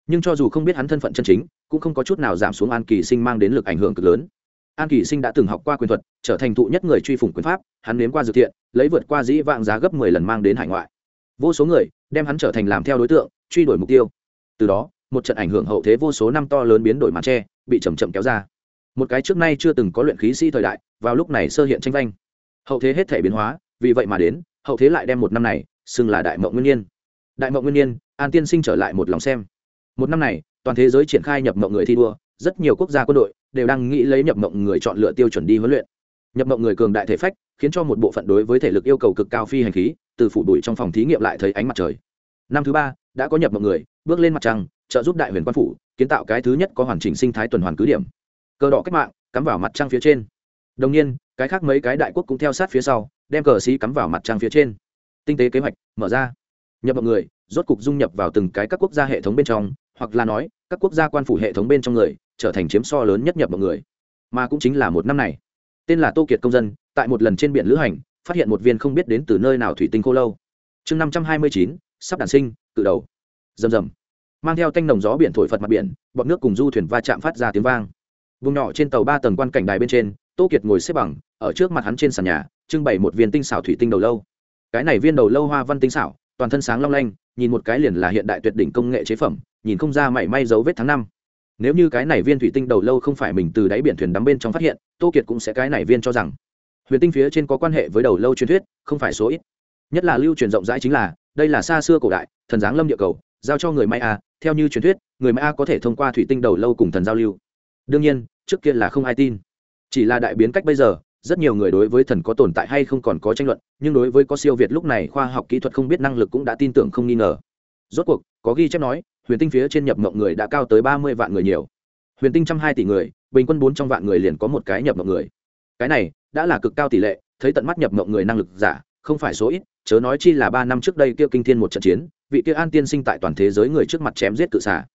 [SPEAKER 1] Nhưng cho dù không biết hắn thân phận chân chính, cũng không có chút nào giảm xuống an kỳ sinh mang đến lực ảnh hưởng cực lớn. An kỳ sinh đã từng học qua quyền thuật, trở thành thụ nhất người truy phủng quyền pháp, hắn nếm qua dự thiện, lấy vượt qua dĩ vạng giá gấp mười lần mang đến hải ngoại. Vô số người đem hắn trở thành làm theo đối tượng, truy đuổi mục tiêu. Từ đó, một trận ảnh hưởng hậu thế vô số năm to lớn biến đổi màn tre bị chầm chậm kéo ra. Một cái trước nay chưa từng có luyện khí sĩ thời đại, vào lúc này sơ hiện tranh vanh hậu thế hết thể biến hóa, vì vậy mà đến, hậu thế lại đem một năm này xưng là đại mộng nguyên nhiên. Đại mộng nguyên nhiên, an tiên sinh trở lại một lòng xem. Một năm này, toàn thế giới triển khai nhập mộng người thi đua, rất nhiều quốc gia quân đội đều đang nghĩ lấy nhập mộng người chọn lựa tiêu chuẩn đi huấn luyện. Nhập mộng người cường đại thể phách, khiến cho một bộ phận đối với thể lực yêu cầu cực cao phi hành khí, từ phủ đuổi trong phòng thí nghiệm lại thấy ánh mặt trời. Năm thứ ba, đã có nhập mộng người, bước lên mặt trăng, trợ giúp đại huyền quan phủ, kiến tạo cái thứ nhất có hoàn chỉnh sinh thái tuần hoàn cứ điểm. Cờ đỏ cách mạng, cắm vào mặt trăng phía trên. Đồng nhiên cái khác mấy cái đại quốc cũng theo sát phía sau, đem cờ xí cắm vào mặt trăng phía trên. Tinh tế kế hoạch, mở ra. Nhập mọi người, rốt cục dung nhập vào từng cái các quốc gia hệ thống bên trong, hoặc là nói, các quốc gia quan phủ hệ thống bên trong người, trở thành chiếm so lớn nhất nhập mọi người. Mà cũng chính là một năm này. Tên là tô kiệt công dân, tại một lần trên biển lữ hành, phát hiện một viên không biết đến từ nơi nào thủy tinh khô lâu. Chương năm trăm hai mươi chín, sắp đản sinh, cự đầu. Rầm rầm. Mang theo tanh nồng gió biển thổi phật mặt biển, bọn nước cùng du thuyền va chạm phát ra tiếng vang. Vùng nhỏ trên tàu ba tầng quan cảnh đài bên trên tô kiệt ngồi xếp bằng, ở trước mặt hắn trên sàn nhà, trưng bày một viên tinh xảo thủy tinh đầu lâu. Cái này viên đầu lâu hoa văn tinh xảo, toàn thân sáng long lanh, nhìn một cái liền là hiện đại tuyệt đỉnh công nghệ chế phẩm, nhìn không ra mảy may dấu vết tháng năm. Nếu như cái này viên thủy tinh đầu lâu không phải mình từ đáy biển thuyền đắm bên trong phát hiện, tô kiệt cũng sẽ cái này viên cho rằng. Huyền tinh phía trên có quan hệ với đầu lâu truyền thuyết, không phải số ít. Nhất là lưu truyền rộng rãi chính là, đây là xa xưa cổ đại, thần giáng lâm địa cầu, giao cho người may a theo như truyền thuyết, người may a có thể thông qua thủy tinh đầu lâu cùng thần giao lưu. Đương nhiên, trước kia là không ai tin chỉ là đại biến cách bây giờ, rất nhiều người đối với thần có tồn tại hay không còn có tranh luận, nhưng đối với có siêu việt lúc này khoa học kỹ thuật không biết năng lực cũng đã tin tưởng không nghi ngờ. Rốt cuộc, có ghi chép nói, huyền tinh phía trên nhập mộng người đã cao tới ba mươi vạn người nhiều. Huyền tinh trăm hai tỷ người, bình quân bốn trong vạn người liền có một cái nhập mộng người. Cái này, đã là cực cao tỷ lệ, thấy tận mắt nhập mộng người năng lực giả, không phải số ít, chớ nói chi là ba năm trước đây kia kinh thiên một trận chiến, vị kia an tiên sinh tại toàn thế giới người trước mặt chém giết cự xả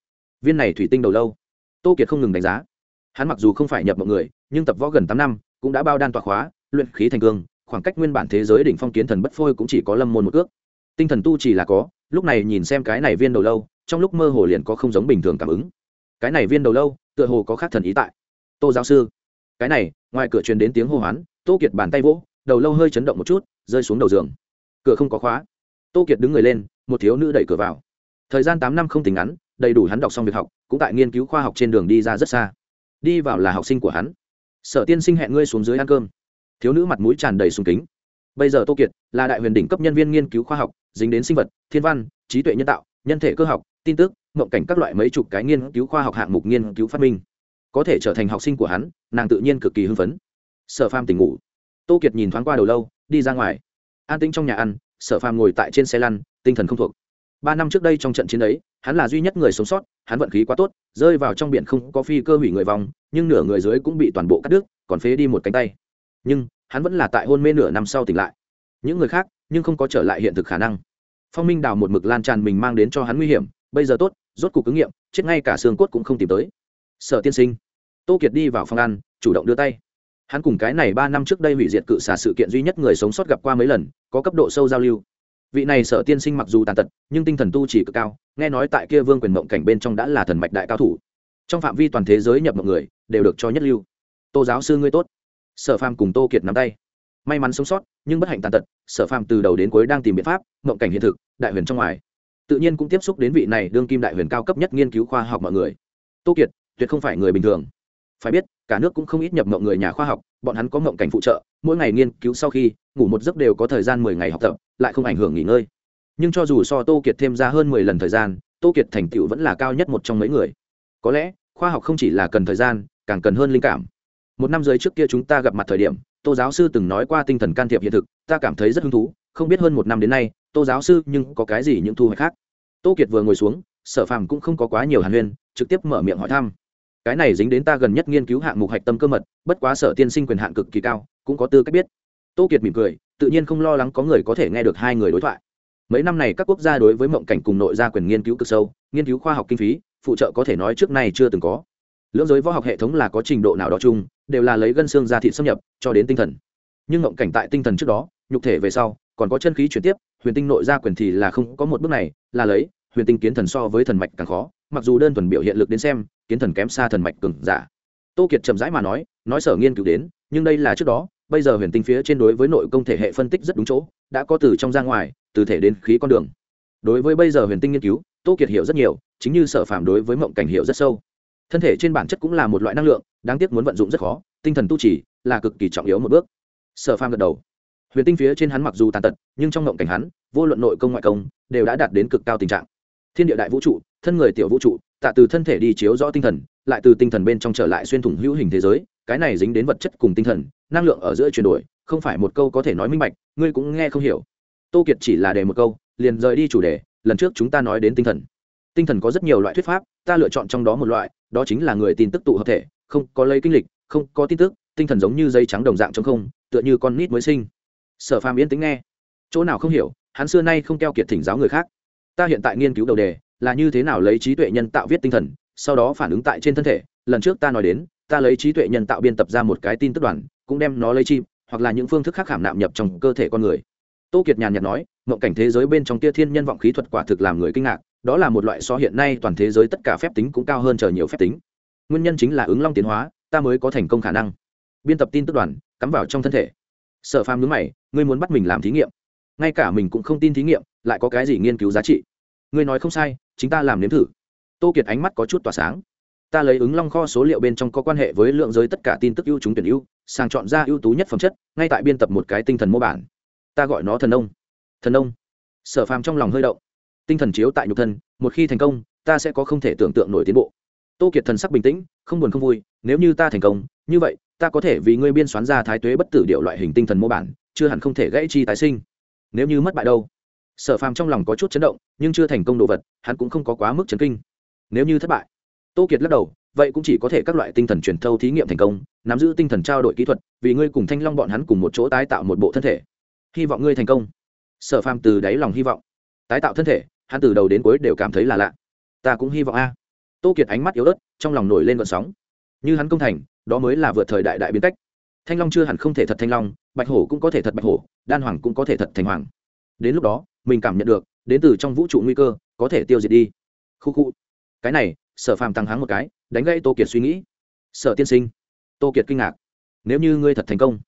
[SPEAKER 1] viên này thủy tinh đầu lâu. Tô kiệt không ngừng đánh giá hắn mặc dù không phải nhập mọi người, nhưng tập võ gần tám năm, cũng đã bao đan tọa khóa, luyện khí thành cương, khoảng cách nguyên bản thế giới đỉnh phong kiến thần bất phôi cũng chỉ có lâm môn một ước tinh thần tu chỉ là có, lúc này nhìn xem cái này viên đầu lâu, trong lúc mơ hồ liền có không giống bình thường cảm ứng. Cái này viên đầu lâu, tựa hồ có khác thần ý tại. Tô giáo sư, cái này, ngoài cửa truyền đến tiếng hô hoán, tô kiệt bàn tay vỗ, đầu lâu hơi chấn động một chút, rơi xuống đầu giường. Cửa không có khóa. Tô kiệt đứng người lên, một thiếu nữ đẩy cửa vào. Thời gian tám năm không tính ngắn, đầy đủ hắn đọc xong việc học, cũng tại nghiên cứu khoa học trên đường đi ra rất xa đi vào là học sinh của hắn. Sở tiên sinh hẹn ngươi xuống dưới ăn cơm. Thiếu nữ mặt mũi tràn đầy sùng kính. Bây giờ tô kiệt là đại huyền đỉnh cấp nhân viên nghiên cứu khoa học, dính đến sinh vật, thiên văn, trí tuệ nhân tạo, nhân thể cơ học, tin tức, mộng cảnh các loại mấy chục cái nghiên cứu khoa học hạng mục nghiên cứu phát minh. Có thể trở thành học sinh của hắn, nàng tự nhiên cực kỳ hưng phấn. Sở pham tỉnh ngủ. Tô kiệt nhìn thoáng qua đầu lâu, đi ra ngoài. An tĩnh trong nhà ăn, sở pham ngồi tại trên xe lăn, tinh thần không thuộc ba năm trước đây trong trận chiến ấy, hắn là duy nhất người sống sót, hắn vận khí quá tốt, rơi vào trong biển không có phi cơ hủy người vòng nhưng nửa người dưới cũng bị toàn bộ cắt đứt, còn phế đi một cánh tay. Nhưng, hắn vẫn là tại hôn mê nửa năm sau tỉnh lại. Những người khác, nhưng không có trở lại hiện thực khả năng. Phong minh đào một mực lan tràn mình mang đến cho hắn nguy hiểm, bây giờ tốt, rốt cuộc ứng nghiệm, chết ngay cả xương cốt cũng không tìm tới. Sở tiên sinh. Tô kiệt đi vào phòng ăn, chủ động đưa tay. Hắn cùng cái này ba năm trước đây hủy diệt cự xả sự kiện duy nhất người sống sót gặp qua mấy lần, có cấp độ sâu giao lưu vị này sở tiên sinh mặc dù tàn tật, nhưng tinh thần tu chỉ cực cao, nghe nói tại kia vương quyền mộng cảnh bên trong đã là thần mạch đại cao thủ. Trong phạm vi toàn thế giới nhập mộng người, đều được cho nhất lưu. Tô giáo sư ngươi tốt. Sở phàm cùng tô kiệt nắm tay. May mắn sống sót, nhưng bất hạnh tàn tật, sở phàm từ đầu đến cuối đang tìm biện pháp, mộng cảnh hiện thực, đại huyền trong ngoài. Tự nhiên cũng tiếp xúc đến vị này đương kim đại huyền cao cấp nhất nghiên cứu khoa học mọi người. Tô kiệt, tuyệt không phải người bình thường. Phải biết, cả nước cũng không ít nhập mộng người nhà khoa học bọn hắn có mộng cảnh phụ trợ, mỗi ngày nghiên cứu sau khi, ngủ một giấc đều có thời gian mười ngày học tập, lại không ảnh hưởng nghỉ ngơi. Nhưng cho dù so tô kiệt thêm ra hơn mười lần thời gian, tô kiệt thành tựu vẫn là cao nhất một trong mấy người. Có lẽ, khoa học không chỉ là cần thời gian, càng cần hơn linh cảm. Một năm dưới trước kia chúng ta gặp mặt thời điểm, tô giáo sư từng nói qua tinh thần can thiệp hiện thực, ta cảm thấy rất hứng thú, không biết hơn một năm đến nay, tô giáo sư nhưng có cái gì những thu hoạch khác? Tô kiệt vừa ngồi xuống, sở phàm cũng không có quá nhiều hàn huyên, trực tiếp mở miệng hỏi thăm cái này dính đến ta gần nhất nghiên cứu hạng mục hạch tâm cơ mật, bất quá sở tiên sinh quyền hạn cực kỳ cao, cũng có tư cách biết. Tô kiệt mỉm cười, tự nhiên không lo lắng có người có thể nghe được hai người đối thoại. Mấy năm này các quốc gia đối với mộng cảnh cùng nội gia quyền nghiên cứu cực sâu, nghiên cứu khoa học kinh phí, phụ trợ có thể nói trước nay chưa từng có. Lưỡng giới võ học hệ thống là có trình độ nào đó chung, đều là lấy gân xương ra thị xâm nhập, cho đến tinh thần. Nhưng mộng cảnh tại tinh thần trước đó, nhục thể về sau, còn có chân khí chuyển tiếp, huyền tinh nội gia quyền thì là không có một bước này, là lấy huyền tinh kiến thần so với thần mạch càng khó, mặc dù đơn thuần biểu hiện lực đến xem kiến thần kém xa thần mạch cường giả. Tô kiệt chậm rãi mà nói nói sở nghiên cứu đến, nhưng đây là trước đó, bây giờ huyền tinh phía trên đối với nội công thể hệ phân tích rất đúng chỗ, đã có từ trong ra ngoài, từ thể đến khí con đường. Đối với bây giờ huyền tinh nghiên cứu, tô kiệt hiểu rất nhiều, chính như sở phạm đối với mộng cảnh hiểu rất sâu. Thân thể trên bản chất cũng là một loại năng lượng, đáng tiếc muốn vận dụng rất khó, tinh thần tu trì là cực kỳ trọng yếu một bước. Sở phạm gật đầu. Huyền tinh phía trên hắn mặc dù tàn tật, nhưng trong mộng cảnh hắn, vô luận nội công ngoại công, đều đã đạt đến cực cao tình trạng. Thiên địa đại vũ trụ thân người tiểu vũ trụ, tạ từ thân thể đi chiếu rõ tinh thần, lại từ tinh thần bên trong trở lại xuyên thủng hữu hình thế giới, cái này dính đến vật chất cùng tinh thần, năng lượng ở giữa chuyển đổi, không phải một câu có thể nói minh bạch, ngươi cũng nghe không hiểu. Tô kiệt chỉ là đề một câu, liền rời đi chủ đề, lần trước chúng ta nói đến tinh thần. Tinh thần có rất nhiều loại thuyết pháp, ta lựa chọn trong đó một loại, đó chính là người tin tức tụ hợp thể, không có lấy kinh lịch, không có tin tức, tinh thần giống như dây trắng đồng dạng trong không, tựa như con nít mới sinh. Sở phàm yên tính nghe. Chỗ nào không hiểu, hắn xưa nay không keo kiệt thỉnh giáo người khác. Ta hiện tại nghiên cứu đầu đề là như thế nào lấy trí tuệ nhân tạo viết tinh thần, sau đó phản ứng tại trên thân thể, lần trước ta nói đến, ta lấy trí tuệ nhân tạo biên tập ra một cái tin tức đoàn, cũng đem nó lấy chim, hoặc là những phương thức khác khảm nạm nhập trong cơ thể con người. Tô kiệt nhàn nhạt nói, mộng cảnh thế giới bên trong tia thiên nhân vọng khí thuật quả thực làm người kinh ngạc, đó là một loại so hiện nay toàn thế giới tất cả phép tính cũng cao hơn chờ nhiều phép tính. Nguyên nhân chính là ứng long tiến hóa, ta mới có thành công khả năng. Biên tập tin tức đoàn, cắm vào trong thân thể. Sợ phàm nhớ mày, ngươi muốn bắt mình làm thí nghiệm. Ngay cả mình cũng không tin thí nghiệm, lại có cái gì nghiên cứu giá trị? Ngươi nói không sai, chính ta làm nếm thử. Tô kiệt ánh mắt có chút tỏa sáng. Ta lấy ứng long kho số liệu bên trong có quan hệ với lượng giới tất cả tin tức ưu chúng tuyển ưu, sàng chọn ra ưu tú nhất phẩm chất, ngay tại biên tập một cái tinh thần mô bản. Ta gọi nó thần ông thần ông sở phàm trong lòng hơi động. Tinh thần chiếu tại nhục thân, một khi thành công, ta sẽ có không thể tưởng tượng nổi tiến bộ. Tô kiệt thần sắc bình tĩnh, không buồn không vui, nếu như ta thành công, như vậy, ta có thể vì ngươi biên soán ra thái tuế bất tử điệu loại hình tinh thần mô bản, chưa hẳn không thể gãy chi tái sinh. Nếu như mất bại đâu? Sở phàm trong lòng có chút chấn động, nhưng chưa thành công đồ vật, hắn cũng không có quá mức chấn kinh. Nếu như thất bại, tô kiệt lắc đầu, vậy cũng chỉ có thể các loại tinh thần truyền thâu thí nghiệm thành công, nắm giữ tinh thần trao đổi kỹ thuật, vì ngươi cùng thanh long bọn hắn cùng một chỗ tái tạo một bộ thân thể. Hy vọng ngươi thành công. Sở phàm từ đáy lòng hy vọng. Tái tạo thân thể, hắn từ đầu đến cuối đều cảm thấy là lạ. Ta cũng hy vọng a. Tô kiệt ánh mắt yếu ớt, trong lòng nổi lên vận sóng. Như hắn công thành, đó mới là vượt thời đại đại biến cách. Thanh long chưa hẳn không thể thật thanh long, bạch hổ cũng có thể thật bạch hổ, đan hoàng cũng có thể thật thành hoàng. Đến lúc đó mình cảm nhận được, đến từ trong vũ trụ nguy cơ, có thể tiêu diệt đi. Khu khu. Cái này, sở phàm tăng háng một cái, đánh gãy tô kiệt suy nghĩ. Sở tiên sinh. Tô kiệt kinh ngạc. Nếu như ngươi thật thành công.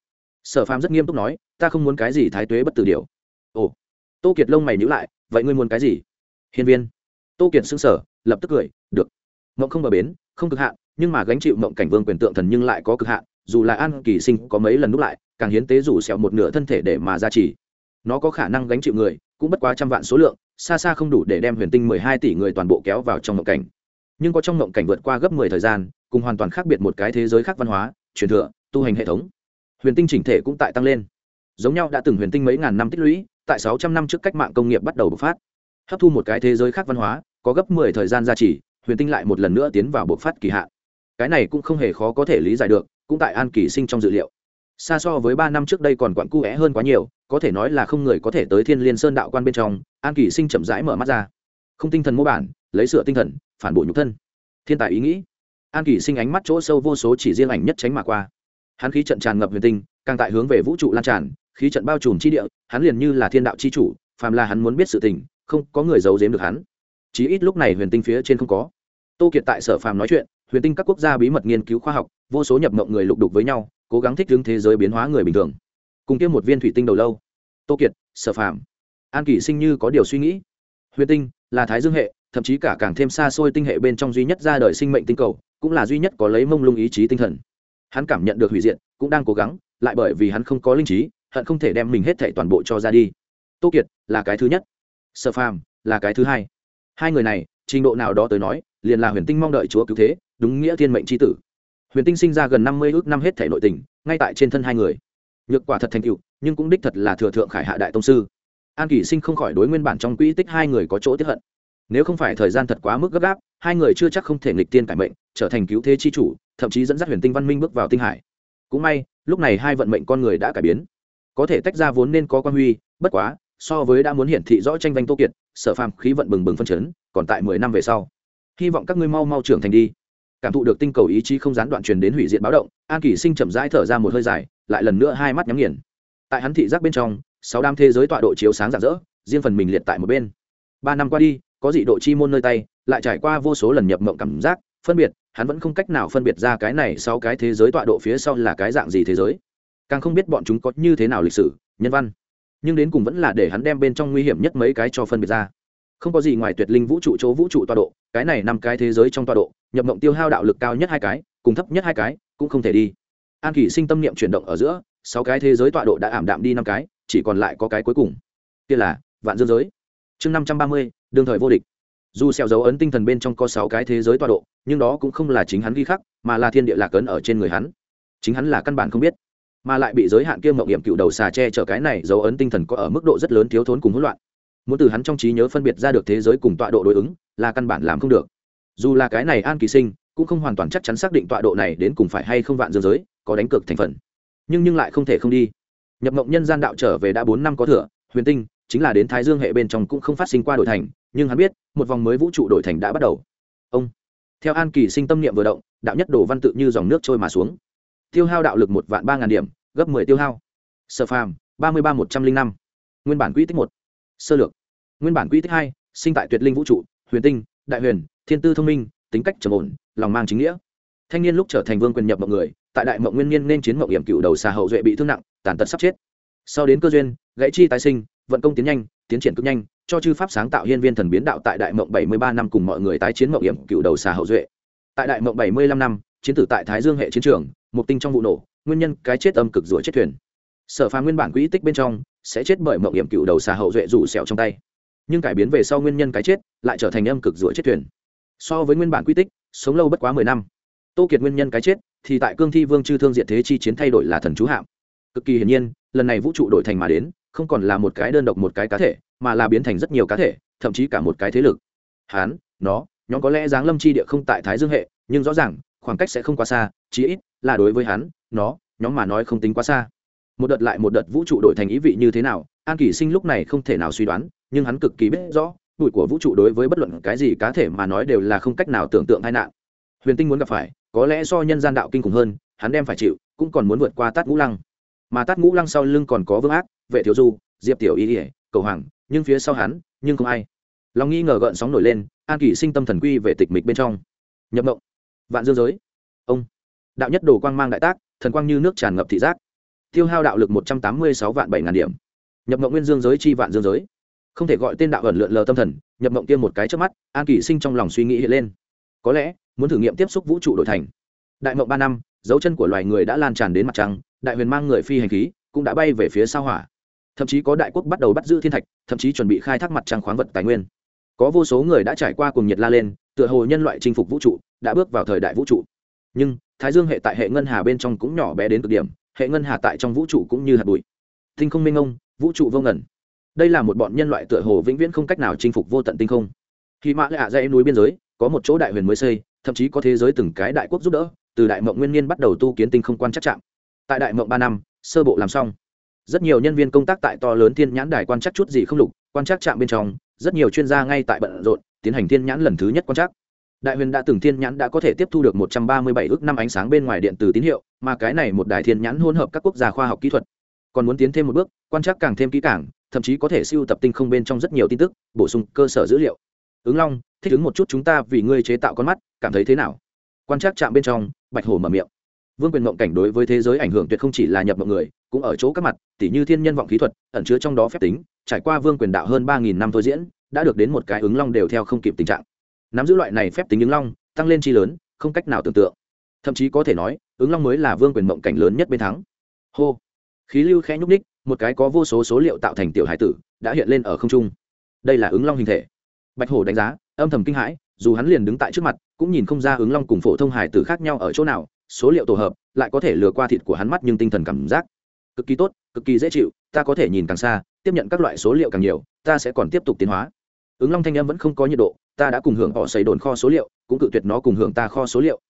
[SPEAKER 1] Sở phàm rất nghiêm túc nói, ta không muốn cái gì thái tuế bất tử điều. Ồ. Tô kiệt lông mày nhữ lại, vậy ngươi muốn cái gì? Hiên viên. Tô kiệt xưng sở lập tức cười, được. Mộng không bờ bến, không cực hạn, nhưng mà gánh chịu mộng cảnh vương quyền tượng thần nhưng lại có cực hạn, dù là an kỳ sinh có mấy lần núp lại, càng hiến tế rủ sẹo một nửa thân thể để mà ra trì. Nó có khả năng gánh chịu người cũng bất quá trăm vạn số lượng, xa xa không đủ để đem huyền tinh mười hai tỷ người toàn bộ kéo vào trong mộng cảnh. Nhưng có trong mộng cảnh vượt qua gấp mười thời gian, cùng hoàn toàn khác biệt một cái thế giới khác văn hóa, truyền thừa, tu hành hệ thống. Huyền tinh chỉnh thể cũng tại tăng lên. Giống nhau đã từng huyền tinh mấy ngàn năm tích lũy, tại sáu trăm năm trước cách mạng công nghiệp bắt đầu bộc phát. Hấp thu một cái thế giới khác văn hóa, có gấp mười thời gian gia trì, huyền tinh lại một lần nữa tiến vào bộc phát kỳ hạn. Cái này cũng không hề khó có thể lý giải được, cũng tại an kỳ sinh trong dự liệu. Xa so với ba năm trước đây còn quặn cu é hơn quá nhiều có thể nói là không người có thể tới thiên liên sơn đạo quan bên trong, an kỳ sinh chậm rãi mở mắt ra. Không tinh thần mô bản, lấy sửa tinh thần, phản bội nhục thân. Thiên tài ý nghĩ. An kỳ sinh ánh mắt chỗ sâu vô số chỉ riêng ảnh nhất tránh mà qua. Hắn khí trận tràn ngập huyền tinh, càng tại hướng về vũ trụ lan tràn, khí trận bao trùm chi địa, hắn liền như là thiên đạo chi chủ, phàm là hắn muốn biết sự tình, không có người giấu giếm được hắn. Chí ít lúc này huyền tinh phía trên không có. Tô kiệt tại sở phàm nói chuyện, huyền tinh các quốc gia bí mật nghiên cứu khoa học, vô số nhập mộng người lục đục với nhau, cố gắng thích ứng thế giới biến hóa người bình thường cùng kia một viên thủy tinh đầu lâu. Tô kiệt, sở phàm. An kỷ sinh như có điều suy nghĩ. Huyền tinh, là thái dương hệ, thậm chí cả càng thêm xa xôi tinh hệ bên trong duy nhất ra đời sinh mệnh tinh cầu, cũng là duy nhất có lấy mông lung ý chí tinh thần. Hắn cảm nhận được hủy diệt, cũng đang cố gắng, lại bởi vì hắn không có linh trí, hận không thể đem mình hết thảy toàn bộ cho ra đi. Tô kiệt, là cái thứ nhất. Sở phàm, là cái thứ hai. Hai người này, trình độ nào đó tới nói, liền là huyền tinh mong đợi chúa cứu thế, đúng nghĩa thiên mệnh tri tử. Huyền tinh sinh ra gần năm mươi ước năm hết thể nội tình, ngay tại trên thân hai người nhược quả thật thành tựu, nhưng cũng đích thật là thừa thượng khải hạ đại tông sư. An kỷ sinh không khỏi đối nguyên bản trong quỹ tích hai người có chỗ tiếp hận. Nếu không phải thời gian thật quá mức gấp gáp, hai người chưa chắc không thể nghịch tiên cải mệnh, trở thành cứu thế chi chủ, thậm chí dẫn dắt huyền tinh văn minh bước vào tinh hải. Cũng may, lúc này hai vận mệnh con người đã cải biến. Có thể tách ra vốn nên có quan huy, bất quá, so với đã muốn hiển thị rõ tranh vanh tô kiệt, sở phàm khí vận bừng bừng phân chấn, còn tại mười năm về sau. Hy vọng các ngươi mau mau trưởng thành đi. Cảm thụ được tinh cầu ý chí không gián đoạn truyền đến hủy diệt báo động, an kỷ sinh chậm rãi thở ra một hơi dài lại lần nữa hai mắt nhắm nghiền. Tại hắn thị giác bên trong, sáu đám thế giới tọa độ chiếu sáng rạng rỡ, riêng phần mình liệt tại một bên. Ba năm qua đi, có dị độ chi môn nơi tay, lại trải qua vô số lần nhập mộng cảm giác, phân biệt, hắn vẫn không cách nào phân biệt ra cái này sau cái thế giới tọa độ phía sau là cái dạng gì thế giới. Càng không biết bọn chúng có như thế nào lịch sử, nhân văn. Nhưng đến cùng vẫn là để hắn đem bên trong nguy hiểm nhất mấy cái cho phân biệt ra. Không có gì ngoài tuyệt linh vũ trụ chỗ vũ trụ tọa độ, cái này năm cái thế giới trong tọa độ, nhập mộng tiêu hao đạo lực cao nhất hai cái, cùng thấp nhất hai cái, cũng không thể đi an kỷ sinh tâm niệm chuyển động ở giữa, sáu cái thế giới tọa độ đã ảm đạm đi năm cái, chỉ còn lại có cái cuối cùng. Kia là vạn dương giới. Chương năm trăm ba mươi, đương thời vô địch. Dù xeo dấu ấn tinh thần bên trong có sáu cái thế giới tọa độ, nhưng đó cũng không là chính hắn ghi khắc, mà là thiên địa lạc ấn ở trên người hắn. Chính hắn là căn bản không biết, mà lại bị giới hạn kia mộng hiểm cựu đầu xà che chở cái này dấu ấn tinh thần có ở mức độ rất lớn thiếu thốn cùng hỗn loạn. Muốn từ hắn trong trí nhớ phân biệt ra được thế giới cùng tọa độ đối ứng, là căn bản làm không được. Dù là cái này an kỳ sinh, cũng không hoàn toàn chắc chắn xác định tọa độ này đến cùng phải hay không vạn dương giới có đánh cược thành phần. Nhưng nhưng lại không thể không đi. Nhập mộng nhân gian đạo trở về đã bốn năm có thừa, huyền tinh, chính là đến thái dương hệ bên trong cũng không phát sinh qua đổi thành, nhưng hắn biết, một vòng mới vũ trụ đổi thành đã bắt đầu. Ông, theo an kỳ sinh tâm niệm vừa động, đạo nhất đồ văn tự như dòng nước trôi mà xuống. Tiêu hao đạo lực một vạn ba ngàn điểm, gấp mười tiêu hao. Sở phàm, ba mươi ba một trăm linh năm. Nguyên bản quỹ tích một. Sơ lược. Nguyên bản quỹ tích hai, sinh tại tuyệt linh vũ trụ, huyền tinh, đại huyền, thiên tư thông minh, tính cách trầm ổn, lòng mang chính nghĩa thanh niên lúc trở thành vương quyền nhập mộng người, tại đại mộng nguyên nhiên nên chiến mộng hiểm cựu đầu xà hậu duệ bị thương nặng, tàn tật sắp chết. Sau đến cơ duyên, gãy chi tái sinh, vận công tiến nhanh, tiến triển cực nhanh, cho chư pháp sáng tạo hiên viên thần biến đạo tại đại mộng bảy mươi ba năm cùng mọi người tái chiến mộng hiểm cựu đầu xà hậu duệ. Tại đại mộng bảy mươi lăm năm, chiến tử tại thái dương hệ chiến trường, một tinh trong vụ nổ, nguyên nhân cái chết âm cực rủa chết thuyền. Sở phá nguyên bản quỹ tích bên trong, sẽ chết bởi mộng hiểm cựu đầu xà hậu duệ rủ sẹo trong tay. Nhưng cải biến về sau nguyên nhân cái chết, lại trở thành âm cực rủa chết thuyền. So với nguyên bản quy tích, sống lâu bất quá mười năm tô kiệt nguyên nhân cái chết thì tại cương thi vương chư thương diện thế chi chiến thay đổi là thần chú hạm. Cực kỳ hiển nhiên, lần này vũ trụ đổi thành mà đến, không còn là một cái đơn độc một cái cá thể, mà là biến thành rất nhiều cá thể, thậm chí cả một cái thế lực. Hán, nó, nhóm có lẽ giáng lâm chi địa không tại thái dương hệ, nhưng rõ ràng, khoảng cách sẽ không quá xa, chí ít là đối với hắn, nó, nhóm mà nói không tính quá xa. Một đợt lại một đợt vũ trụ đổi thành ý vị như thế nào, an kỷ sinh lúc này không thể nào suy đoán, nhưng hắn cực kỳ biết rõ bụi của vũ trụ đối với bất luận cái gì cá thể mà nói đều là không cách nào tưởng tượng tai nạn. Huyền tinh muốn gặp phải có lẽ do nhân gian đạo kinh khủng hơn, hắn đem phải chịu, cũng còn muốn vượt qua tát ngũ lăng. Mà tát ngũ lăng sau lưng còn có vương ác, vệ thiếu du, diệp tiểu y ỉa cầu hoàng, nhưng phía sau hắn, nhưng không ai. Lòng nghi ngờ gợn sóng nổi lên, an kỷ sinh tâm thần quy về tịch mịch bên trong. Nhập mộng. Vạn dương giới. Ông. Đạo nhất đồ quang mang đại tác, thần quang như nước tràn ngập thị giác. Tiêu hao đạo lực một trăm tám mươi sáu vạn bảy ngàn điểm. Nhập mộng nguyên dương giới chi vạn dương giới. Không thể gọi tên đạo ẩn lượn lờ tâm thần, nhập mộng tiêm một cái trước mắt, an kỷ sinh trong lòng suy nghĩ hiện lên. Có lẽ muốn thử nghiệm tiếp xúc vũ trụ đổi thành. Đại mộng ba năm, dấu chân của loài người đã lan tràn đến mặt trăng, đại huyền mang người phi hành khí, cũng đã bay về phía sao hỏa. Thậm chí có đại quốc bắt đầu bắt giữ thiên thạch, thậm chí chuẩn bị khai thác mặt trăng khoáng vật tài nguyên. Có vô số người đã trải qua cùng nhiệt la lên, tựa hồ nhân loại chinh phục vũ trụ, đã bước vào thời đại vũ trụ. Nhưng, thái dương hệ tại hệ ngân hà bên trong cũng nhỏ bé đến cực điểm, hệ ngân hà tại trong vũ trụ cũng như hạt bụi. Tinh không minh ông vũ trụ vô ngẩn đây là một bọn nhân loại tựa hồ vĩnh viễn không cách nào chinh phục vô tận tinh không. Khi mã lạ dãy núi biên giới, có một chỗ đại huyền mới xây thậm chí có thế giới từng cái đại quốc giúp đỡ, từ đại mộng nguyên niên bắt đầu tu kiến tinh không quan chắc chạm tại đại mộng ba năm, sơ bộ làm xong. Rất nhiều nhân viên công tác tại to lớn thiên nhãn đài quan chắc chút gì không lục, quan chắc chạm bên trong, rất nhiều chuyên gia ngay tại bận rộn, tiến hành thiên nhãn lần thứ nhất quan chắc. Đại huyền đã từng thiên nhãn đã có thể tiếp thu được một trăm ba mươi bảy ước năm ánh sáng bên ngoài điện từ tín hiệu, mà cái này một đài thiên nhãn hỗn hợp các quốc gia khoa học kỹ thuật. Còn muốn tiến thêm một bước, quan trắc càng thêm kỹ càng, thậm chí có thể siêu tập tinh không bên trong rất nhiều tin tức, bổ sung cơ sở dữ liệu ứng long, thích ứng một chút chúng ta vì ngươi chế tạo con mắt, cảm thấy thế nào? Quan trắc chạm bên trong, bạch hổ mở miệng. Vương quyền mộng cảnh đối với thế giới ảnh hưởng tuyệt không chỉ là nhập mọi người, cũng ở chỗ các mặt, tỉ như thiên nhân vọng kỹ thuật, ẩn chứa trong đó phép tính, trải qua vương quyền đạo hơn ba nghìn năm thôi diễn, đã được đến một cái ứng long đều theo không kịp tình trạng. Nắm giữ loại này phép tính ứng long, tăng lên chi lớn, không cách nào tưởng tượng. Thậm chí có thể nói, ứng long mới là vương quyền mộng cảnh lớn nhất bên thắng. Hô. Khí lưu khẽ nhúc ních một cái có vô số số liệu tạo thành tiểu hải tử, đã hiện lên ở không trung. Đây là ứng long hình thể bạch hổ đánh giá, âm thầm kinh hãi, dù hắn liền đứng tại trước mặt, cũng nhìn không ra ứng long cùng phổ thông hải tử khác nhau ở chỗ nào, số liệu tổ hợp, lại có thể lừa qua thịt của hắn mắt nhưng tinh thần cảm giác. Cực kỳ tốt, cực kỳ dễ chịu, ta có thể nhìn càng xa, tiếp nhận các loại số liệu càng nhiều, ta sẽ còn tiếp tục tiến hóa. Ứng long thanh em vẫn không có nhiệt độ, ta đã cùng hưởng họ xây đồn kho số liệu, cũng cự tuyệt nó cùng hưởng ta kho số liệu.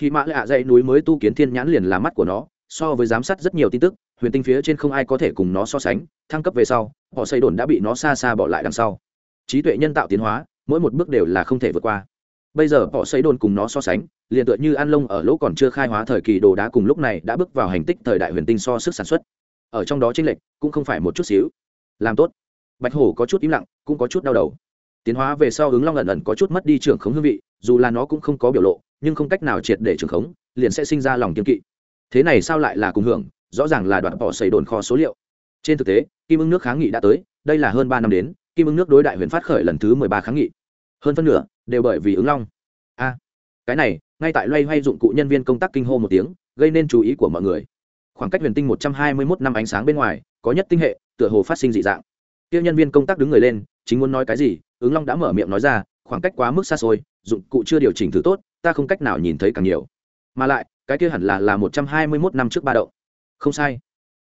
[SPEAKER 1] Khi mã lạ dây núi mới tu kiến thiên nhãn liền là mắt của nó, so với giám sát rất nhiều tin tức, huyền tinh phía trên không ai có thể cùng nó so sánh, thăng cấp về sau, họ xây đồn đã bị nó xa xa bỏ lại đằng sau trí tuệ nhân tạo tiến hóa, mỗi một bước đều là không thể vượt qua. Bây giờ họ xây đồn cùng nó so sánh, liền tựa như an lông ở lỗ còn chưa khai hóa thời kỳ đồ đá cùng lúc này đã bước vào hành tích thời đại huyền tinh so sức sản xuất. Ở trong đó tranh lệch cũng không phải một chút xíu. Làm tốt. Bạch hổ có chút im lặng, cũng có chút đau đầu. Tiến hóa về sau ứng long ẩn ẩn có chút mất đi trưởng khống hương vị, dù là nó cũng không có biểu lộ, nhưng không cách nào triệt để trưởng khống, liền sẽ sinh ra lòng kiên kỵ. Thế này sao lại là cùng hưởng, rõ ràng là đoạn bỏ xây đồn kho số liệu. Trên thực tế, kim ưng nước kháng nghị đã tới, đây là hơn ba năm đến kim ứng nước đối đại huyền phát khởi lần thứ mười ba kháng nghị. Hơn phân nửa đều bởi vì ứng long. A, cái này, ngay tại loay hoay dụng cụ nhân viên công tác kinh hô một tiếng, gây nên chú ý của mọi người. Khoảng cách huyền tinh một trăm hai mươi mốt năm ánh sáng bên ngoài, có nhất tinh hệ, tựa hồ phát sinh dị dạng. Tiêu nhân viên công tác đứng người lên, chính muốn nói cái gì, ứng long đã mở miệng nói ra, khoảng cách quá mức xa xôi, dụng cụ chưa điều chỉnh thử tốt, ta không cách nào nhìn thấy càng nhiều. Mà lại, cái kia hẳn là là một trăm hai mươi mốt năm trước ba đậu không sai.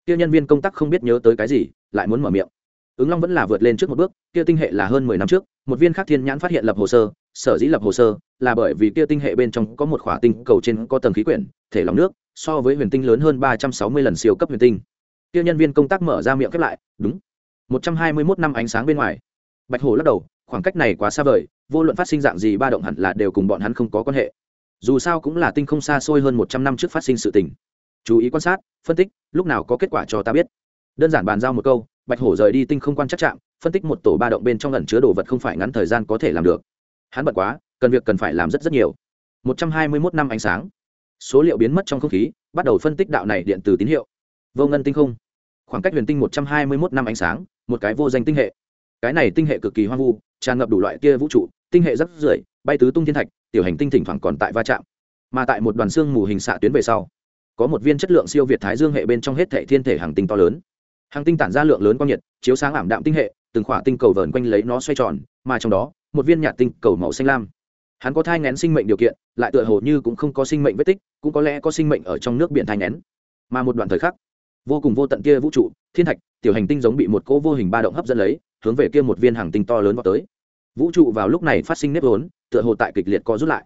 [SPEAKER 1] Kia nhân viên công tác không biết nhớ tới cái gì, lại muốn mở miệng ứng long vẫn là vượt lên trước một bước, kia tinh hệ là hơn mười năm trước, một viên khác thiên nhãn phát hiện lập hồ sơ, sở dĩ lập hồ sơ là bởi vì kia tinh hệ bên trong có một khỏa tinh cầu trên có tầng khí quyển, thể lòng nước, so với huyền tinh lớn hơn ba trăm sáu mươi lần siêu cấp huyền tinh. Kia nhân viên công tác mở ra miệng khép lại, đúng, một trăm hai mươi mốt năm ánh sáng bên ngoài. Bạch hồ lắc đầu, khoảng cách này quá xa vời, vô luận phát sinh dạng gì ba động hẳn là đều cùng bọn hắn không có quan hệ. Dù sao cũng là tinh không xa xôi hơn một trăm năm trước phát sinh sự tình. Chú ý quan sát, phân tích, lúc nào có kết quả cho ta biết. Đơn giản bàn giao một câu bạch hổ rời đi tinh không quan chắc chạm phân tích một tổ ba động bên trong lần chứa đồ vật không phải ngắn thời gian có thể làm được. Hắn bận quá, cần việc cần phải làm rất rất nhiều. Một trăm hai mươi 121 năm ánh sáng. Số liệu biến mất trong không khí, bắt đầu phân tích đạo này điện từ tín hiệu. Vô ngân tinh không. Khoảng cách huyền tinh một trăm hai mươi 121 năm ánh sáng, một cái vô danh tinh hệ. Cái này tinh hệ cực kỳ hoang vu, tràn ngập đủ loại kia vũ trụ, tinh hệ rất rưởi, bay tứ tung thiên thạch, tiểu hành tinh thỉnh thoảng còn tại va chạm. Mà tại một đoàn xương mù hình xạ tuyến về sau, có một viên chất lượng siêu việt thái dương hệ bên trong hết thệ thiên thể hàng tinh to lớn hàng tinh tản ra lượng lớn quang nhiệt, chiếu sáng ảm đạm tinh hệ, từng khỏa tinh cầu vờn quanh lấy nó xoay tròn, mà trong đó, một viên nhạt tinh cầu màu xanh lam. Hắn có thai ngén sinh mệnh điều kiện, lại tựa hồ như cũng không có sinh mệnh vết tích, cũng có lẽ có sinh mệnh ở trong nước biển thai ngén. Mà một đoạn thời khắc, vô cùng vô tận kia vũ trụ, thiên thạch, tiểu hành tinh giống bị một cỗ vô hình ba động hấp dẫn lấy, hướng về kia một viên hàng tinh to lớn vào tới. Vũ trụ vào lúc này phát sinh nếp vốn, tựa hồ tại kịch liệt co rút lại.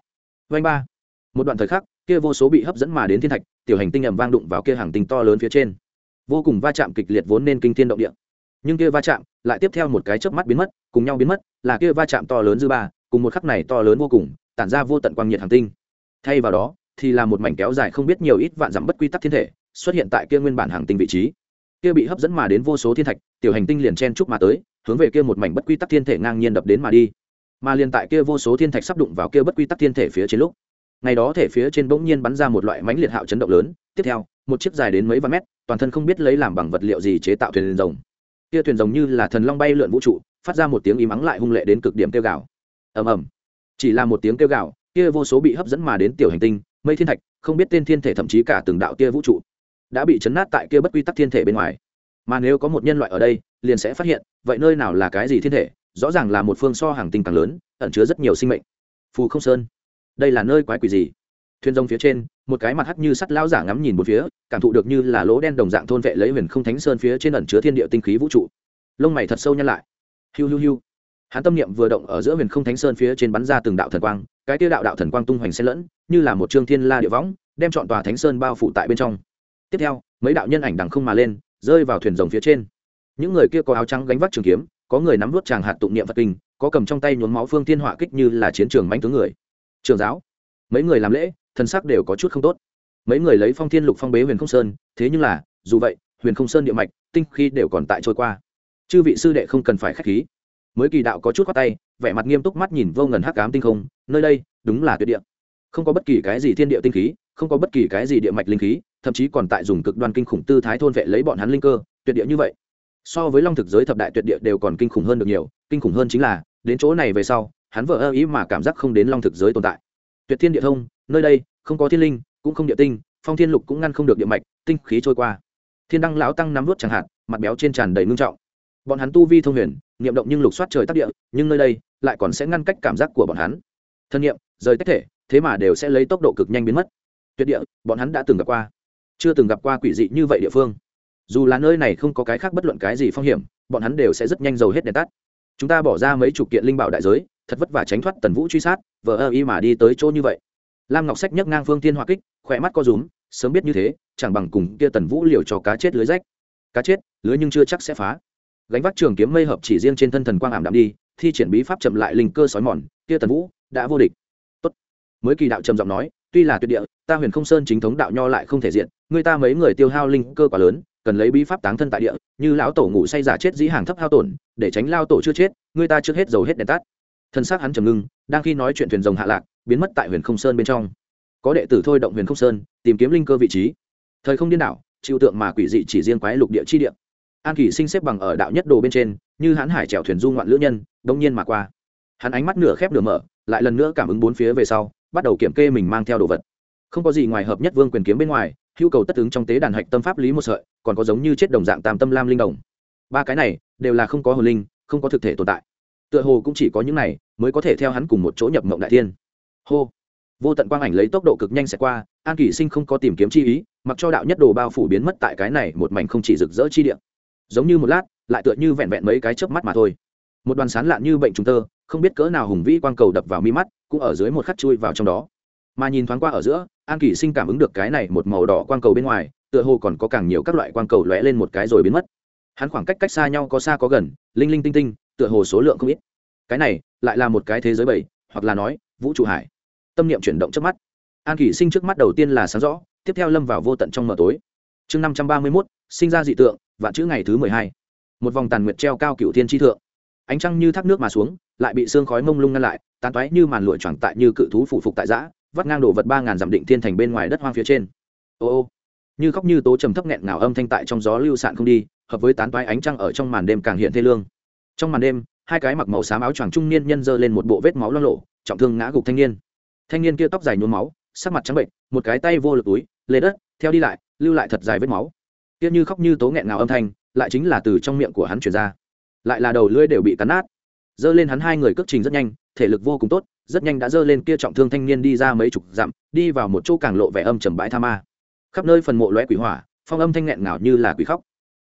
[SPEAKER 1] Vanh ba. Một đoạn thời khắc, kia vô số bị hấp dẫn mà đến thiên thạch, tiểu hành tinh ầm vang đụng vào kia hàng tinh to lớn phía trên vô cùng va chạm kịch liệt vốn nên kinh thiên động địa. Nhưng kia va chạm lại tiếp theo một cái chớp mắt biến mất, cùng nhau biến mất, là kia va chạm to lớn dư ba, cùng một khắc này to lớn vô cùng, tản ra vô tận quang nhiệt hàng tinh. Thay vào đó, thì là một mảnh kéo dài không biết nhiều ít vạn dặm bất quy tắc thiên thể, xuất hiện tại kia nguyên bản hàng tinh vị trí. Kia bị hấp dẫn mà đến vô số thiên thạch, tiểu hành tinh liền chen chúc mà tới, hướng về kia một mảnh bất quy tắc thiên thể ngang nhiên đập đến mà đi. Mà liền tại kia vô số thiên thạch sắp đụng vào kia bất quy tắc thiên thể phía trên lúc ngày đó thể phía trên bỗng nhiên bắn ra một loại mánh liệt hạo chấn động lớn, tiếp theo, một chiếc dài đến mấy vạn mét, toàn thân không biết lấy làm bằng vật liệu gì chế tạo thuyền rồng. Kia thuyền rồng như là thần long bay lượn vũ trụ, phát ra một tiếng im ắng lại hung lệ đến cực điểm kêu gào. Ầm ầm. Chỉ là một tiếng kêu gào, kia vô số bị hấp dẫn mà đến tiểu hành tinh, mây thiên thạch, không biết tên thiên thể thậm chí cả từng đạo tia vũ trụ, đã bị chấn nát tại kia bất quy tắc thiên thể bên ngoài. Mà nếu có một nhân loại ở đây, liền sẽ phát hiện, vậy nơi nào là cái gì thiên thể, rõ ràng là một phương so hàng tinh càng lớn, ẩn chứa rất nhiều sinh mệnh. Phù không sơn đây là nơi quái quỷ gì? Thuyền rồng phía trên, một cái mặt hắt như sắt lao giả ngắm nhìn một phía, cảm thụ được như là lỗ đen đồng dạng thôn vệ lấy huyền không thánh sơn phía trên ẩn chứa thiên địa tinh khí vũ trụ. Lông mày thật sâu nhăn lại. Hiu hiu hiu. Hắn tâm niệm vừa động ở giữa huyền không thánh sơn phía trên bắn ra từng đạo thần quang, cái tiêu đạo đạo thần quang tung hoành xen lẫn, như là một trương thiên la địa võng, đem chọn tòa thánh sơn bao phủ tại bên trong. Tiếp theo, mấy đạo nhân ảnh đằng không mà lên, rơi vào thuyền rồng phía trên. Những người kia có áo trắng gánh vác trường kiếm, có người nắm vút tràng hạt tụng niệm phật kinh, có cầm trong tay nhuốm máu phương thiên họa kích như là chiến trường mãnh tướng người trường giáo. Mấy người làm lễ, thân sắc đều có chút không tốt. Mấy người lấy phong thiên lục phong bế huyền không sơn, thế nhưng là, dù vậy, huyền không sơn địa mạch, tinh khi đều còn tại trôi qua. Chư vị sư đệ không cần phải k h á c h khí. Mới kỳ đạo có chút khoác tay, vẻ mặt nghiêm túc mắt nhìn vô ngần hắc cám tinh không, nơi đây, đúng là tuyệt địa. Không có bất kỳ cái gì thiên địa tinh khí, không có bất kỳ cái gì địa mạch linh khí, thậm chí còn tại dùng cực đoan kinh khủng tư thái thôn vệ lấy bọn hắn linh cơ, tuyệt địa như vậy. So với long thực giới thập đại tuyệt địa đều còn kinh khủng hơn được nhiều, kinh khủng hơn chính là, đến chỗ này về sau hắn vừa ơ ý mà cảm giác không đến long thực giới tồn tại. Tuyệt thiên địa thông, nơi đây, không có thiên linh, cũng không địa tinh, phong thiên lục cũng ngăn không được địa mạch, tinh khí trôi qua. Thiên đăng lão tăng nắm vút chẳng hạn, mặt béo trên tràn đầy ngưng trọng. Bọn hắn tu vi thông huyền, niệm động nhưng lục soát trời tắc địa, nhưng nơi đây, lại còn sẽ ngăn cách cảm giác của bọn hắn. Thân niệm, rời tách thể, thế mà đều sẽ lấy tốc độ cực nhanh biến mất. Tuyệt địa, bọn hắn đã từng gặp qua, chưa từng gặp qua quỷ dị như vậy địa phương. Dù là nơi này không có cái khác bất luận cái gì phong hiểm, bọn hắn đều sẽ rất nhanh dầu hết đèn tắt. Chúng ta bỏ ra mấy chục kiện linh bảo đại giới thật vất vả tránh thoát tần vũ truy sát, vờ ơ y mà đi tới chỗ như vậy. Lam ngọc sách nhấc ngang phương tiên hoa kích, khỏe mắt co rúm, sớm biết như thế, chẳng bằng cùng kia tần vũ liều cho cá chết lưới rách. Cá chết, lưới nhưng chưa chắc sẽ phá. Gánh vác trường kiếm mây hợp chỉ riêng trên thân thần quang ảm đạm đi, thi triển bí pháp chậm lại linh cơ sói mòn, kia tần vũ đã vô địch. Tốt. Mới kỳ đạo trầm giọng nói, tuy là tuyệt địa, ta huyền không sơn chính thống đạo nho lại không thể diện, người ta mấy người tiêu hao linh cơ quá lớn, cần lấy bí pháp táng thân tại địa, như lão tổ ngủ say giả chết dĩ hàng thấp hao tổn, để tránh lao tổ chưa chết, người ta trước hết dầu hết đèn tắt thân xác hắn trầm ngưng, đang khi nói chuyện thuyền rồng hạ lạc, biến mất tại huyền không sơn bên trong. Có đệ tử thôi động huyền không sơn, tìm kiếm linh cơ vị trí. Thời không điên đảo chịu tượng mà quỷ dị chỉ riêng quái lục địa chi địa. An kỳ sinh xếp bằng ở đạo nhất đồ bên trên, như hãn hải chèo thuyền du ngoạn lữ nhân đông nhiên mà qua. Hắn ánh mắt nửa khép nửa mở, lại lần nữa cảm ứng bốn phía về sau, bắt đầu kiểm kê mình mang theo đồ vật. Không có gì ngoài hợp nhất vương quyền kiếm bên ngoài, hữu cầu tất ứng trong tế đàn hạch tâm pháp lý một sợi, còn có giống như chết đồng dạng tam tâm lam linh đồng. Ba cái này, đều là không có hồn linh, không có thực thể tồn tại tựa hồ cũng chỉ có những này mới có thể theo hắn cùng một chỗ nhập mộng đại thiên. Hô! Vô tận quang ảnh lấy tốc độ cực nhanh sẽ qua, an kỷ sinh không có tìm kiếm chi ý, mặc cho đạo nhất đồ bao phủ biến mất tại cái này một mảnh không chỉ rực rỡ chi địa. Giống như một lát, lại tựa như vẹn vẹn mấy cái chớp mắt mà thôi. Một đoàn sán lạn như bệnh trùng tơ, không biết cỡ nào hùng vĩ quang cầu đập vào mi mắt, cũng ở dưới một khắc chui vào trong đó. Mà nhìn thoáng qua ở giữa, an kỷ sinh cảm ứng được cái này một màu đỏ quang cầu bên ngoài, tựa hồ còn có càng nhiều các loại quang cầu lóe lên một cái rồi biến mất. Hắn khoảng cách cách xa nhau có xa có gần, linh linh tinh tinh tựa hồ số lượng không ít. Cái này lại là một cái thế giới bảy, hoặc là nói, vũ trụ hải. Tâm niệm chuyển động trước mắt. An kỷ sinh trước mắt đầu tiên là sáng rõ, tiếp theo lâm vào vô tận trong mờ tối. Chương năm trăm ba mươi mốt, sinh ra dị tượng và chữ ngày thứ mười hai. Một vòng tàn nguyệt treo cao cựu thiên tri thượng. Ánh trăng như thác nước mà xuống, lại bị sương khói mông lung ngăn lại, tán toái như màn lụa choàng tại như cự thú phủ phục tại giã, vắt ngang đổ vật ba ngàn dặm định thiên thành bên ngoài đất hoang phía trên. Ô ô, như khóc như tố trầm thấp nghẹn ngào âm thanh tại trong gió lưu sạn không đi, hợp với tán toái ánh trăng ở trong màn đêm càng hiện thê lương trong màn đêm, hai cái mặc màu xám áo choàng trung niên nhân dơ lên một bộ vết máu lo lộ trọng thương ngã gục thanh niên. Thanh niên kia tóc dài nhuốm máu, sắc mặt trắng bệnh, một cái tay vô lực túi, lê đất, theo đi lại, lưu lại thật dài vết máu. Kia như khóc như tố nghẹn ngào âm thanh, lại chính là từ trong miệng của hắn truyền ra. Lại là đầu lưỡi đều bị cắn nát. Dơ lên hắn hai người cước trình rất nhanh, thể lực vô cùng tốt, rất nhanh đã dơ lên kia trọng thương thanh niên đi ra mấy chục dặm, đi vào một chỗ càng lộ vẻ âm trầm bãi tha ma. Khắp nơi phần mộ lóe quỷ hỏa, phong âm thanh nghẹn ngào như là quỷ khóc.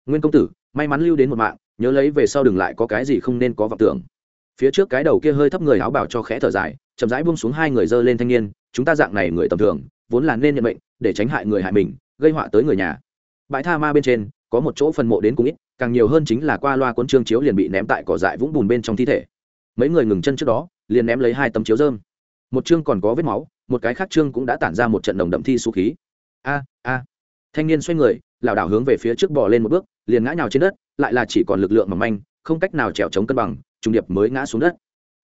[SPEAKER 1] Nguyên công tử, may mắn lưu đến một mạng nhớ lấy về sau đừng lại có cái gì không nên có vọng tưởng. Phía trước cái đầu kia hơi thấp người áo bảo cho khẽ thở dài, chậm rãi buông xuống hai người dơ lên thanh niên, chúng ta dạng này người tầm thường, vốn là nên nhận mệnh, để tránh hại người hại mình, gây họa tới người nhà. Bãi tha ma bên trên, có một chỗ phần mộ đến cũng ít, càng nhiều hơn chính là qua loa cuốn trương chiếu liền bị ném tại cỏ dại vũng bùn bên trong thi thể. Mấy người ngừng chân trước đó, liền ném lấy hai tấm chiếu dơm một chương còn có vết máu, một cái khác chương cũng đã tản ra một trận đồng đậm thi số khí. A a. Thanh niên xoay người, lảo đảo hướng về phía trước bò lên một bước, liền ngã nhào trên đất lại là chỉ còn lực lượng mỏng manh, không cách nào trèo chống cân bằng, trùng điệp mới ngã xuống đất.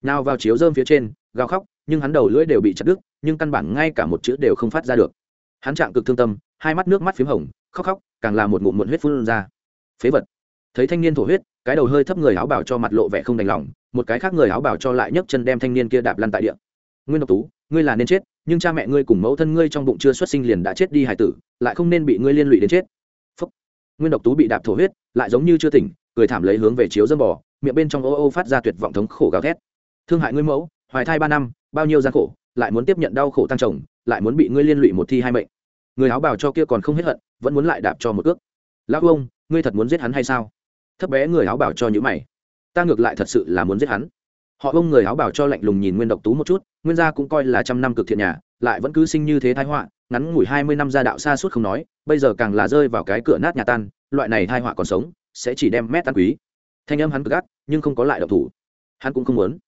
[SPEAKER 1] Nào vào chiếu dơm phía trên, gào khóc, nhưng hắn đầu lưỡi đều bị chặt đứt, nhưng căn bản ngay cả một chữ đều không phát ra được. Hắn trạng cực thương tâm, hai mắt nước mắt p h í m hồng, khóc khóc, càng là một ngụm muộn huyết phun ra. Phế vật. Thấy thanh niên thổ huyết, cái đầu hơi thấp người áo bảo cho mặt lộ vẻ không đành lòng, một cái khác người áo bảo cho lại nhấc chân đem thanh niên kia đạp lăn tại địa. Nguyên độc tú, ngươi là nên chết, nhưng cha mẹ ngươi cùng mẫu thân ngươi trong bụng chưa xuất sinh liền đã chết đi hải tử, lại không nên bị ngươi liên lụy đến chết nguyên độc tú bị đạp thổ huyết, lại giống như chưa tỉnh, cười thảm lấy hướng về chiếu dâm bò, miệng bên trong ô ô phát ra tuyệt vọng thống khổ gào thét. Thương hại ngươi mẫu, hoài thai ba năm, bao nhiêu gian khổ, lại muốn tiếp nhận đau khổ tăng chồng, lại muốn bị ngươi liên lụy một thi hai mệnh. Người áo bào cho kia còn không hết hận, vẫn muốn lại đạp cho một ước lão ông, ngươi thật muốn giết hắn hay sao? Thấp bé người áo bào cho những mày. Ta ngược lại thật sự là muốn giết hắn. Họ ông người áo bào cho lạnh lùng nhìn nguyên độc tú một chút, nguyên gia cũng coi là trăm năm cực thiện nhà, lại vẫn cứ sinh như thế thái họa ngắn ngủi hai mươi năm ra đạo xa suốt không nói, bây giờ càng là rơi vào cái cửa nát nhà tan, loại này thai họa còn sống, sẽ chỉ đem mét tan quý. Thanh âm hắn gắt, nhưng không có lại độc thủ. Hắn cũng không muốn.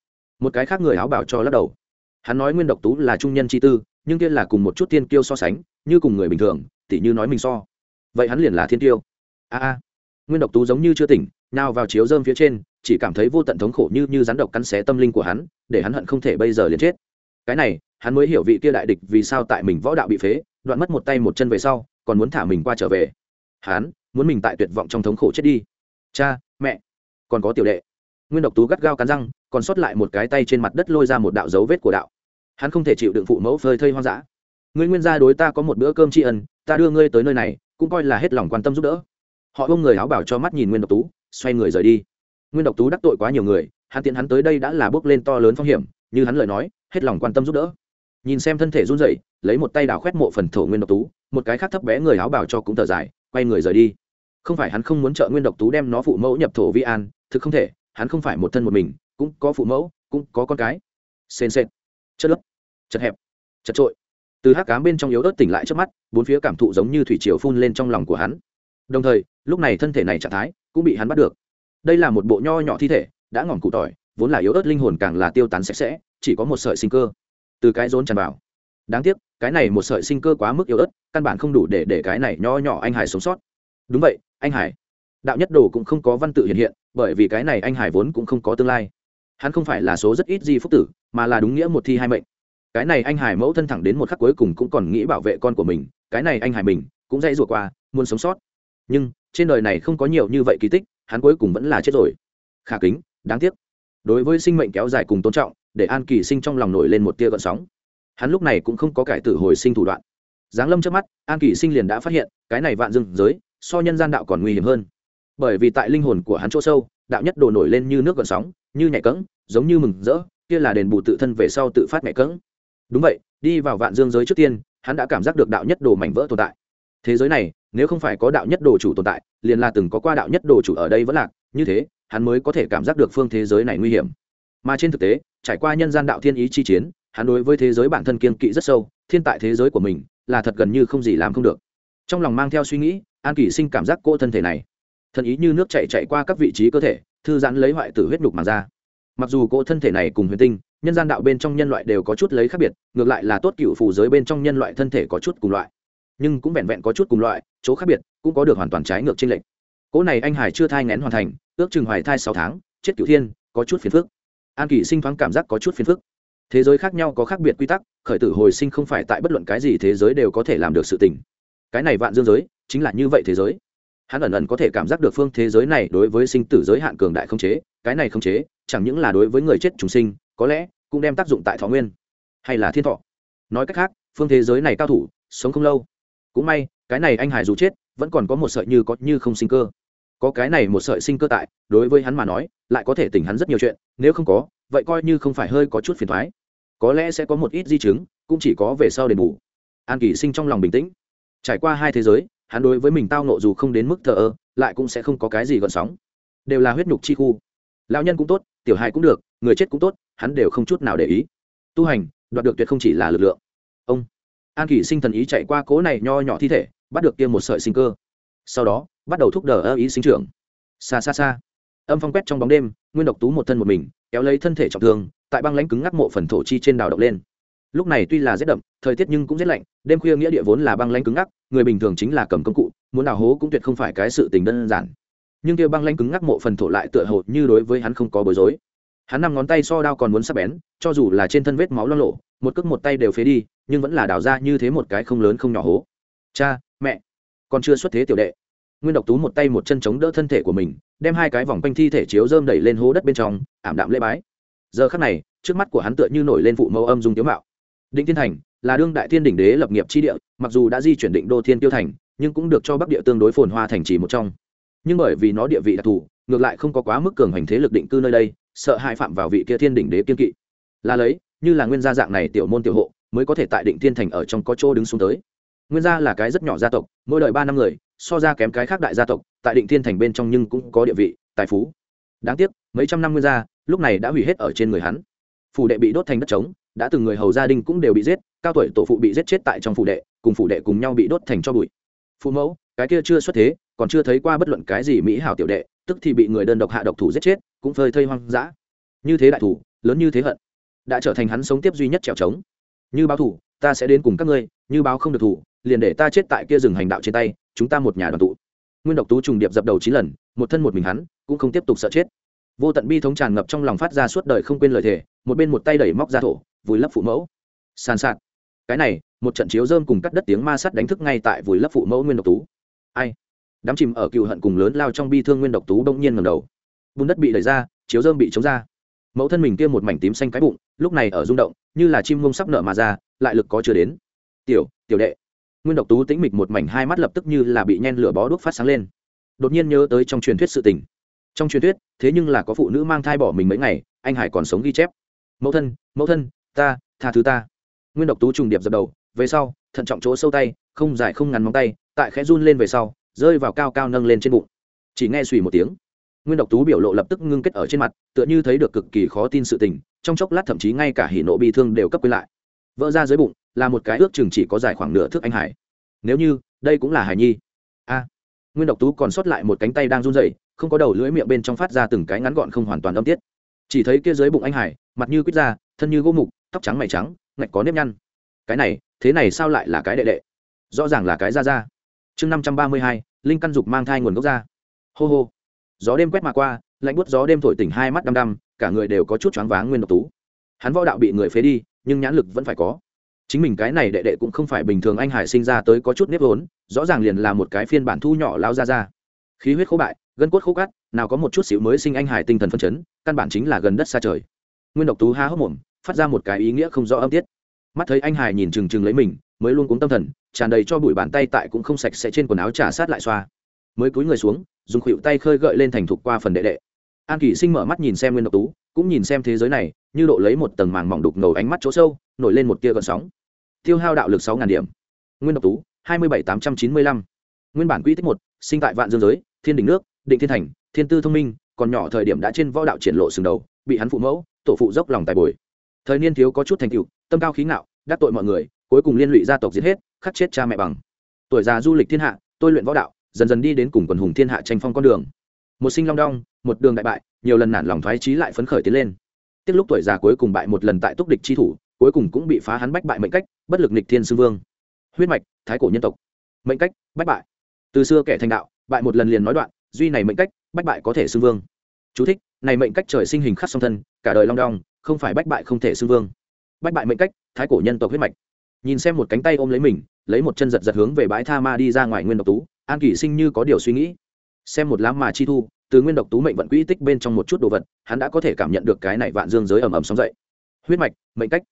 [SPEAKER 1] Một cái khác người áo bảo cho lắc đầu. Hắn nói nguyên độc tú là trung nhân chi tư, nhưng kia là cùng một chút tiên tiêu so sánh, như cùng người bình thường, tỉ như nói mình so. Vậy hắn liền là thiên tiêu a a. Nguyên độc tú giống như chưa tỉnh nào vào chiếu dơm phía trên, chỉ cảm thấy vô tận thống khổ như như rắn độc cắn xé tâm linh của hắn, để hắn hận không thể bây giờ liền chết cái này, hắn mới hiểu vị kia đại địch vì sao tại mình võ đạo bị phế, đoạn mất một tay một chân về sau, còn muốn thả mình qua trở về. Hắn, muốn mình tại tuyệt vọng trong thống khổ chết đi. Cha, mẹ, còn có tiểu đệ. Nguyên độc tú gắt gao cắn răng, còn sót lại một cái tay trên mặt đất lôi ra một đạo dấu vết của đạo. Hắn không thể chịu đựng phụ mẫu phơi thây hoang dã. Ngươi nguyên gia đối ta có một bữa cơm tri ân, ta đưa ngươi tới nơi này, cũng coi là hết lòng quan tâm giúp đỡ. Họ ôm người áo bảo cho mắt nhìn nguyên độc tú, xoay người rời đi. Nguyên độc tú đắc tội quá nhiều người, hắn tiện hắn tới đây đã là bước lên to lớn phong hiểm, như hắn lời nói hết lòng quan tâm giúp đỡ. Nhìn xem thân thể run rẩy lấy một tay đào khoét mộ phần thổ nguyên độc tú một cái khác thấp bé người áo bảo cho cũng thở dài quay người rời đi. Không phải hắn không muốn trợ nguyên độc tú đem nó phụ mẫu nhập thổ vi an thực không thể hắn không phải một thân một mình cũng có phụ mẫu cũng có con cái. Sền sệt. Chất lấp, chật hẹp. Chật trội. Từ hát cám bên trong yếu ớt tỉnh lại trước mắt bốn phía cảm thụ giống như thủy triều phun lên trong lòng của hắn. Đồng thời lúc này thân thể này trạng thái cũng bị hắn bắt được. Đây là một bộ nho nhỏ thi thể đã ngỏm cụ tỏi vốn là yếu ớt linh hồn càng là tiêu tán sạch sẽ, chỉ có một sợi sinh cơ. Từ cái rốn tràn vào. Đáng tiếc, cái này một sợi sinh cơ quá mức yếu ớt, căn bản không đủ để để cái này nho nhỏ anh hải sống sót. Đúng vậy, anh hải. Đạo nhất đồ cũng không có văn tự hiện hiện, bởi vì cái này anh hải vốn cũng không có tương lai. Hắn không phải là số rất ít gì phúc tử, mà là đúng nghĩa một thi hai mệnh. Cái này anh hải mẫu thân thẳng đến một khắc cuối cùng cũng còn nghĩ bảo vệ con của mình, cái này anh hải mình cũng dãy rủa qua, muốn sống sót. Nhưng, trên đời này không có nhiều như vậy kỳ tích, hắn cuối cùng vẫn là chết rồi. Khả kính, đáng tiếc đối với sinh mệnh kéo dài cùng tôn trọng, để an kỳ sinh trong lòng nổi lên một tia gợn sóng. Hắn lúc này cũng không có cải tử hồi sinh thủ đoạn. Giáng lâm trước mắt, an kỳ sinh liền đã phát hiện, cái này vạn dưng giới, so nhân gian đạo còn nguy hiểm hơn. Bởi vì tại linh hồn của hắn chỗ sâu, đạo nhất đồ nổi lên như nước gợn sóng, như nhảy cẫng, giống như mừng rỡ, kia là đền bù tự thân về sau tự phát nhảy cẫng. Đúng vậy, đi vào vạn dương giới trước tiên, hắn đã cảm giác được đạo nhất đồ mảnh vỡ tồn tại. Thế giới này, nếu không phải có đạo nhất đồ chủ tồn tại, liền là từng có qua đạo nhất đồ chủ ở đây vẫn lạc, như thế hắn mới có thể cảm giác được phương thế giới này nguy hiểm. Mà trên thực tế, trải qua nhân gian đạo thiên ý chi chiến, hắn đối với thế giới bản thân kiên kỵ rất sâu, thiên tại thế giới của mình là thật gần như không gì làm không được. Trong lòng mang theo suy nghĩ, an kỷ sinh cảm giác cô thân thể này, thần ý như nước chạy chạy qua các vị trí cơ thể, thư giãn lấy hoại tử huyết nhục mà ra. Mặc dù cô thân thể này cùng huyền tinh, nhân gian đạo bên trong nhân loại đều có chút lấy khác biệt, ngược lại là tốt cựu phù giới bên trong nhân loại thân thể có chút cùng loại. Nhưng cũng vẹn vẹn có chút cùng loại, chỗ khác biệt cũng có được hoàn toàn trái ngược trên lệnh cỗ này anh hải chưa thai ngén hoàn thành ước chừng hoài thai sáu tháng, chết cửu thiên, có chút phiền phức. An Kỳ sinh thoáng cảm giác có chút phiền phức. Thế giới khác nhau có khác biệt quy tắc, khởi tử hồi sinh không phải tại bất luận cái gì thế giới đều có thể làm được sự tình. Cái này vạn dương giới, chính là như vậy thế giới. Hắn ẩn ẩn có thể cảm giác được phương thế giới này đối với sinh tử giới hạn cường đại không chế, cái này không chế, chẳng những là đối với người chết trùng sinh, có lẽ cũng đem tác dụng tại thọ nguyên, hay là thiên thọ. Nói cách khác, phương thế giới này cao thủ, sống không lâu. Cũng may, cái này anh hải dù chết, vẫn còn có một sợi như có như không sinh cơ có cái này một sợi sinh cơ tại, đối với hắn mà nói, lại có thể tỉnh hắn rất nhiều chuyện, nếu không có, vậy coi như không phải hơi có chút phiền thoái. Có lẽ sẽ có một ít di chứng, cũng chỉ có về sau đền bù. An kỳ sinh trong lòng bình tĩnh. Trải qua hai thế giới, hắn đối với mình tao nộ dù không đến mức thờ ơ, lại cũng sẽ không có cái gì gợn sóng. Đều là huyết nhục chi khu. Lão nhân cũng tốt, tiểu hài cũng được, người chết cũng tốt, hắn đều không chút nào để ý. Tu hành, đoạt được tuyệt không chỉ là lực lượng. Ông. An kỷ sinh thần ý chạy qua cố này nho nhỏ thi thể, bắt được kia một sợi sinh cơ sau đó bắt đầu thúc đờ ơ ý sinh trưởng. Xa xa xa. Âm phong quét trong bóng đêm, nguyên độc tú một thân một mình, kéo lấy thân thể trọng thương, tại băng lãnh cứng ngắc mộ phần thổ chi trên đào động lên. Lúc này tuy là rét đậm, thời tiết nhưng cũng rét lạnh, đêm khuya nghĩa địa vốn là băng lãnh cứng ngắc, người bình thường chính là cầm công cụ, muốn đào hố cũng tuyệt không phải cái sự tình đơn giản. Nhưng kia băng lãnh cứng ngắc mộ phần thổ lại tựa hồ như đối với hắn không có bối rối. Hắn năm ngón tay so đao còn muốn sắp bén, cho dù là trên thân vết máu lo lộ một cước một tay đều phế đi, nhưng vẫn là đào ra như thế một cái không lớn không nhỏ hố. Cha, mẹ còn chưa xuất thế tiểu đệ. Nguyên độc tú một tay một chân chống đỡ thân thể của mình, đem hai cái vòng quanh thi thể chiếu dơm đẩy lên hố đất bên trong, ảm đạm lễ bái. Giờ khắc này, trước mắt của hắn tựa như nổi lên phụ mẫu âm dung tiếu mạo. Định thiên thành là đương đại thiên đỉnh đế lập nghiệp chi địa, mặc dù đã di chuyển định đô thiên tiêu thành, nhưng cũng được cho bắc địa tương đối phồn hoa thành trì một trong. Nhưng bởi vì nó địa vị đặc thù, ngược lại không có quá mức cường hành thế lực định cư nơi đây, sợ hại phạm vào vị kia thiên đỉnh đế kiên kỵ. Là lấy, như là nguyên gia dạng này tiểu môn tiểu hộ, mới có thể tại định thiên thành ở trong có chỗ đứng xuống tới nguyên gia là cái rất nhỏ gia tộc, mỗi đời ba năm người, so ra kém cái khác đại gia tộc, tại định thiên thành bên trong nhưng cũng có địa vị, tài phú. Đáng tiếc, mấy trăm năm nguyên gia, lúc này đã hủy hết ở trên người hắn. Phủ đệ bị đốt thành đất trống, đã từng người hầu gia đình cũng đều bị giết, cao tuổi tổ phụ bị giết chết tại trong phủ đệ, cùng phủ đệ cùng nhau bị đốt thành cho bụi. Phụ mẫu, cái kia chưa xuất thế, còn chưa thấy qua bất luận cái gì mỹ hảo tiểu đệ, tức thì bị người đơn độc hạ độc thủ giết chết, cũng phơi thây hoang dã. Như thế đại thủ, lớn như thế hận, đã trở thành hắn sống tiếp duy nhất trèo trống. Như báo thủ, ta sẽ đến cùng các ngươi, như báo không được thủ liền để ta chết tại kia rừng hành đạo trên tay, chúng ta một nhà đoàn tụ. Nguyên độc tú trùng điệp dập đầu chín lần, một thân một mình hắn, cũng không tiếp tục sợ chết. Vô tận bi thống tràn ngập trong lòng phát ra suốt đời không quên lời thề, một bên một tay đẩy móc ra thổ, vùi lấp phụ mẫu. Sàn sạt. Cái này, một trận chiếu dơm cùng cắt đất tiếng ma sắt đánh thức ngay tại vùi lấp phụ mẫu nguyên độc tú. Ai? Đám chìm ở cựu hận cùng lớn lao trong bi thương nguyên độc tú đông nhiên ngầm đầu. Bùn đất bị đẩy ra, chiếu dơm bị chống ra. Mẫu thân mình kia một mảnh tím xanh cái bụng, lúc này ở rung động, như là chim ngông sắp nở mà ra, lại lực có chưa đến. Tiểu tiểu đệ nguyên độc tú tĩnh mịch một mảnh hai mắt lập tức như là bị nhen lửa bó đuốc phát sáng lên. Đột nhiên nhớ tới trong truyền thuyết sự tình. Trong truyền thuyết, thế nhưng là có phụ nữ mang thai bỏ mình mấy ngày, anh hải còn sống ghi chép. Mẫu thân mẫu thân, ta, tha thứ ta. Nguyên độc tú trùng điệp dập đầu, về sau, thận trọng chỗ sâu tay, không dài không ngắn móng tay, tại khẽ run lên về sau, rơi vào cao cao nâng lên trên bụng. Chỉ nghe suy một tiếng, nguyên độc tú biểu lộ lập tức ngưng kết ở trên mặt, tựa như thấy được cực kỳ khó tin sự tình, trong chốc lát thậm chí ngay cả hỉ nộ bị thương đều cấp quên lại. Vỡ ra dưới bụng là một cái ước chừng chỉ có dài khoảng nửa thước anh hải. Nếu như, đây cũng là hải nhi. A. Nguyên độc tú còn sót lại một cánh tay đang run rẩy, không có đầu lưỡi miệng bên trong phát ra từng cái ngắn gọn không hoàn toàn âm tiết. Chỉ thấy kia dưới bụng anh hải, mặt như quýt da, thân như gỗ mục, tóc trắng mày trắng, ngạch có nếp nhăn. Cái này, thế này sao lại là cái đệ đệ? Rõ ràng là cái da da chương năm trăm ba mươi hai, linh căn dục mang thai nguồn gốc ra hô hô. Gió đêm quét mà qua, lạnh buốt gió đêm thổi tỉnh hai mắt đăm đăm, cả người đều có chút choáng váng nguyên độc tú. Hắn võ đạo bị người phế đi, nhưng nhãn lực vẫn phải có chính mình cái này đệ đệ cũng không phải bình thường anh hải sinh ra tới có chút nếp vốn, rõ ràng liền là một cái phiên bản thu nhỏ lao ra ra. Khí huyết khô bại, gân cốt khô cắt nào có một chút xíu mới sinh anh hải tinh thần phân chấn, căn bản chính là gần đất xa trời. Nguyên độc tú há hốc mồm, phát ra một cái ý nghĩa không rõ âm tiết. Mắt thấy anh hải nhìn trừng trừng lấy mình, mới luôn cuống tâm thần, tràn đầy cho bụi bàn tay tại cũng không sạch sẽ trên quần áo trả sát lại xoa. Mới cúi người xuống, dùng khuỵu tay khơi gợi lên thành thục qua phần đệ đệ. An kỷ sinh mở mắt nhìn xem nguyên độc tú, cũng nhìn xem thế giới này, như độ lấy một tầng màng mỏng đục ngầu ánh mắt chỗ sâu, nổi lên một tia gợn sóng tiêu hao đạo lực sáu ngàn điểm. Nguyên độc tú, hai mươi bảy tám trăm chín mươi lăm. Nguyên bản quy tích một, sinh tại vạn dương giới, thiên đỉnh nước, định thiên thành, thiên tư thông minh, còn nhỏ thời điểm đã trên võ đạo triển lộ sừng đầu, bị hắn phụ mẫu, tổ phụ dốc lòng tài bồi. Thời niên thiếu có chút thành tựu, tâm cao khí ngạo, đắc tội mọi người, cuối cùng liên lụy gia tộc giết hết, khắc chết cha mẹ bằng. Tuổi già du lịch thiên hạ, tôi luyện võ đạo, dần dần đi đến cùng quần hùng thiên hạ tranh phong con đường. Một sinh long đong, một đường đại bại, nhiều lần nản lòng thoái trí lại phấn khởi tiến lên. Tiếc lúc tuổi già cuối cùng bại một lần tại túc địch chi thủ cuối cùng cũng bị phá hắn bách bại mệnh cách bất lực nịch thiên sư vương. Huyết mạch thái cổ nhân tộc. Mệnh cách bách bại. Từ xưa kẻ thành đạo bại một lần liền nói đoạn duy này mệnh cách bách bại có thể xưng vương. Chú thích, này mệnh cách trời sinh hình khắc song thân cả đời long đong không phải bách bại không thể xưng vương. Bách bại mệnh cách thái cổ nhân tộc huyết mạch. Nhìn xem một cánh tay ôm lấy mình lấy một chân giật giật hướng về bãi tha ma đi ra ngoài nguyên độc tú an kỷ sinh như có điều suy nghĩ. Xem một lá mà chi thu từ nguyên độc tú mệnh vận quỹ tích bên trong một chút đồ vật hắn đã có thể cảm nhận được cái này vạn dương giới ầm ầm sóng dậy. Huyết mạch mệnh cách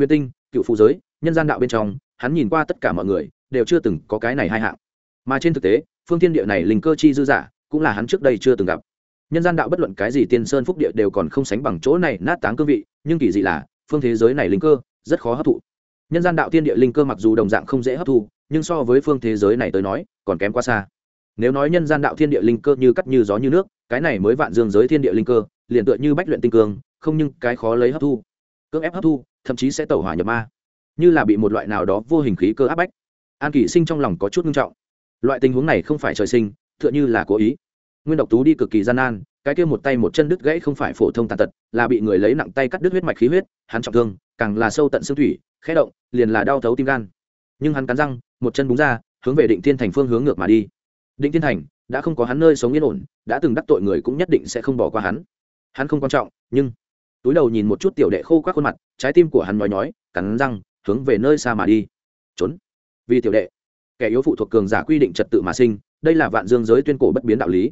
[SPEAKER 1] huyền tinh, cựu phụ giới, nhân gian đạo bên trong, hắn nhìn qua tất cả mọi người, đều chưa từng có cái này hai hạng. Mà trên thực tế, phương thiên địa này linh cơ chi dư giả, cũng là hắn trước đây chưa từng gặp. Nhân gian đạo bất luận cái gì tiên sơn phúc địa đều còn không sánh bằng chỗ này nát táng cương vị, nhưng kỳ dị là, phương thế giới này linh cơ, rất khó hấp thụ. Nhân gian đạo tiên địa linh cơ mặc dù đồng dạng không dễ hấp thu, nhưng so với phương thế giới này tới nói, còn kém quá xa. Nếu nói nhân gian đạo thiên địa linh cơ như cắt như gió như nước, cái này mới vạn dương giới thiên địa linh cơ, liền tựa như bách luyện tinh cương, không nhưng cái khó lấy hấp thu. Cưỡng ép hấp thu thậm chí sẽ tẩu hỏa nhập ma. Như là bị một loại nào đó vô hình khí cơ áp bách. An kỷ sinh trong lòng có chút nghiêm trọng. Loại tình huống này không phải trời sinh, tựa như là cố ý. Nguyên độc tú đi cực kỳ gian nan, cái kia một tay một chân đứt gãy không phải phổ thông tàn tật, là bị người lấy nặng tay cắt đứt huyết mạch khí huyết, hắn trọng thương, càng là sâu tận xương thủy, khẽ động, liền là đau thấu tim gan. Nhưng hắn cắn răng, một chân búng ra, hướng về định thiên thành phương hướng ngược mà đi. Định thiên thành, đã không có hắn nơi sống yên ổn, đã từng đắc tội người cũng nhất định sẽ không bỏ qua hắn. Hắn không quan trọng, nhưng túi đầu nhìn một chút tiểu đệ khô các khuôn mặt trái tim của hắn nói nói cắn răng, hướng về nơi xa mà đi. Trốn. Vì tiểu đệ, kẻ yếu phụ thuộc cường giả quy định trật tự mà sinh, đây là vạn dương giới tuyên cổ bất biến đạo lý.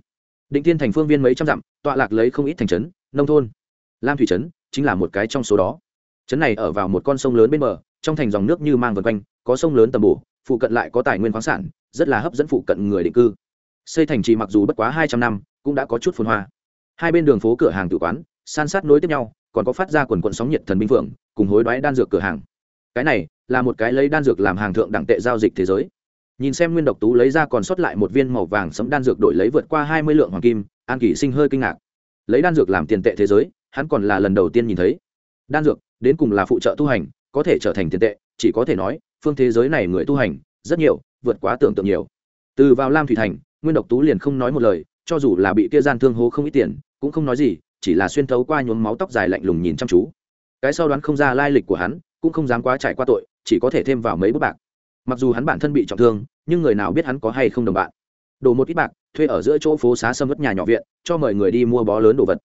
[SPEAKER 1] Định thiên thành phương viên mấy trăm dặm, tọa lạc lấy không ít thành trấn, nông thôn. Lam thủy trấn chính là một cái trong số đó. Trấn này ở vào một con sông lớn bên bờ, trong thành dòng nước như mang vần quanh, có sông lớn tầm bổ, phụ cận lại có tài nguyên khoáng sản, rất là hấp dẫn phụ cận người định cư. Xây thành trì mặc dù bất quá hai trăm năm, cũng đã có chút phồn hoa. Hai bên đường phố cửa hàng tự quán, san sát nối tiếp nhau còn có phát ra quần quận sóng nhiệt thần binh phượng, cùng hối đoái đan dược cửa hàng. Cái này là một cái lấy đan dược làm hàng thượng đẳng tệ giao dịch thế giới. Nhìn xem nguyên độc tú lấy ra còn sót lại một viên màu vàng sấm đan dược đổi lấy vượt qua hai mươi lượng hoàng kim, an kỷ sinh hơi kinh ngạc. Lấy đan dược làm tiền tệ thế giới, hắn còn là lần đầu tiên nhìn thấy. Đan dược, đến cùng là phụ trợ tu hành, có thể trở thành tiền tệ, chỉ có thể nói, phương thế giới này người tu hành, rất nhiều, vượt quá tưởng tượng nhiều. Từ vào lam thủy thành, nguyên độc tú liền không nói một lời, cho dù là bị kia gian thương hố không ít tiền, cũng không nói gì chỉ là xuyên thấu qua nhuốm máu tóc dài lạnh lùng nhìn chăm chú. Cái sau đoán không ra lai lịch của hắn, cũng không dám quá trải qua tội, chỉ có thể thêm vào mấy bút bạc. Mặc dù hắn bản thân bị trọng thương, nhưng người nào biết hắn có hay không đồng bạn. Đổ một ít bạc, thuê ở giữa chỗ phố xá sâm ớt nhà nhỏ viện, cho mời người đi mua bó lớn đồ vật.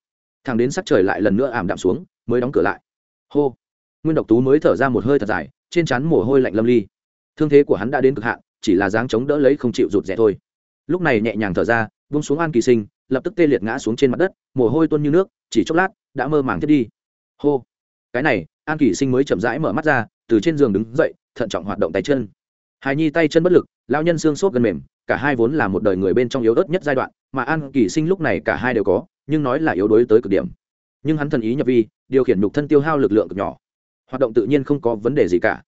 [SPEAKER 1] Thằng đến sắc trời lại lần nữa ảm đạm xuống, mới đóng cửa lại. Hô! Nguyên độc tú mới thở ra một hơi thật dài, trên trán mồ hôi lạnh lâm ly. Thương thế của hắn đã đến cực hạn, chỉ là dáng chống đỡ lấy không chịu rụt rẻ thôi. Lúc này nhẹ nhàng thở ra bung xuống an kỳ sinh lập tức tê liệt ngã xuống trên mặt đất, mồ hôi tuôn như nước, chỉ chốc lát, đã mơ màng thiết đi. Hô. Cái này, an Kỷ sinh mới chậm rãi mở mắt ra, từ trên giường đứng dậy, thận trọng hoạt động tay chân. Hài nhi tay chân bất lực lao nhân xương sốt gần mềm, cả hai vốn là một đời người bên trong yếu ớt nhất giai đoạn, mà an Kỷ sinh lúc này cả hai đều có, nhưng nói là yếu đuối tới cực điểm. Nhưng hắn thần ý nhập vi, điều khiển nhục thân tiêu hao lực lượng cực nhỏ. Hoạt động tự nhiên không có vấn đề gì cả.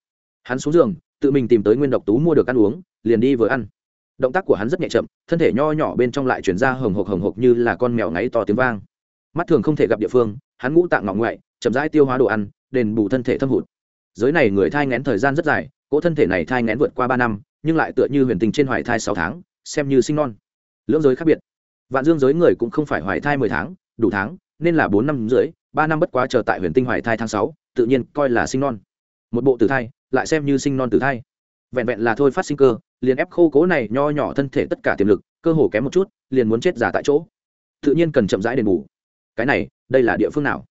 [SPEAKER 1] Hắn xuống giường, tự mình tìm tới nguyên độc tú mua được ăn uống, liền đi vừa ăn động tác của hắn rất nhẹ chậm thân thể nho nhỏ bên trong lại chuyển ra hồng hộc hồng hộc như là con mèo ngáy to tiếng vang. Mắt thường không thể gặp địa phương hắn ngũ tạng ngọng ngoại chậm rãi tiêu hóa đồ ăn đền bù thân thể thâm hụt. Giới này người thai ngén thời gian rất dài cỗ thân thể này thai ngén vượt qua ba năm nhưng lại tựa như huyền tình trên hoài thai sáu tháng xem như sinh non. Lưỡng giới khác biệt. Vạn dương giới người cũng không phải hoài thai mười tháng đủ tháng nên là bốn năm dưới, ba năm bất quá chờ tại huyền tinh hoài thai tháng sáu tự nhiên coi là sinh non. Một bộ tử thai lại xem như sinh non tử thai. Vẹn vẹn là thôi phát sinh cơ liền ép khô cố này nho nhỏ thân thể tất cả tiềm lực, cơ hồ kém một chút, liền muốn chết giả tại chỗ. Tự nhiên cần chậm rãi đền bù. Cái này, đây là địa phương nào?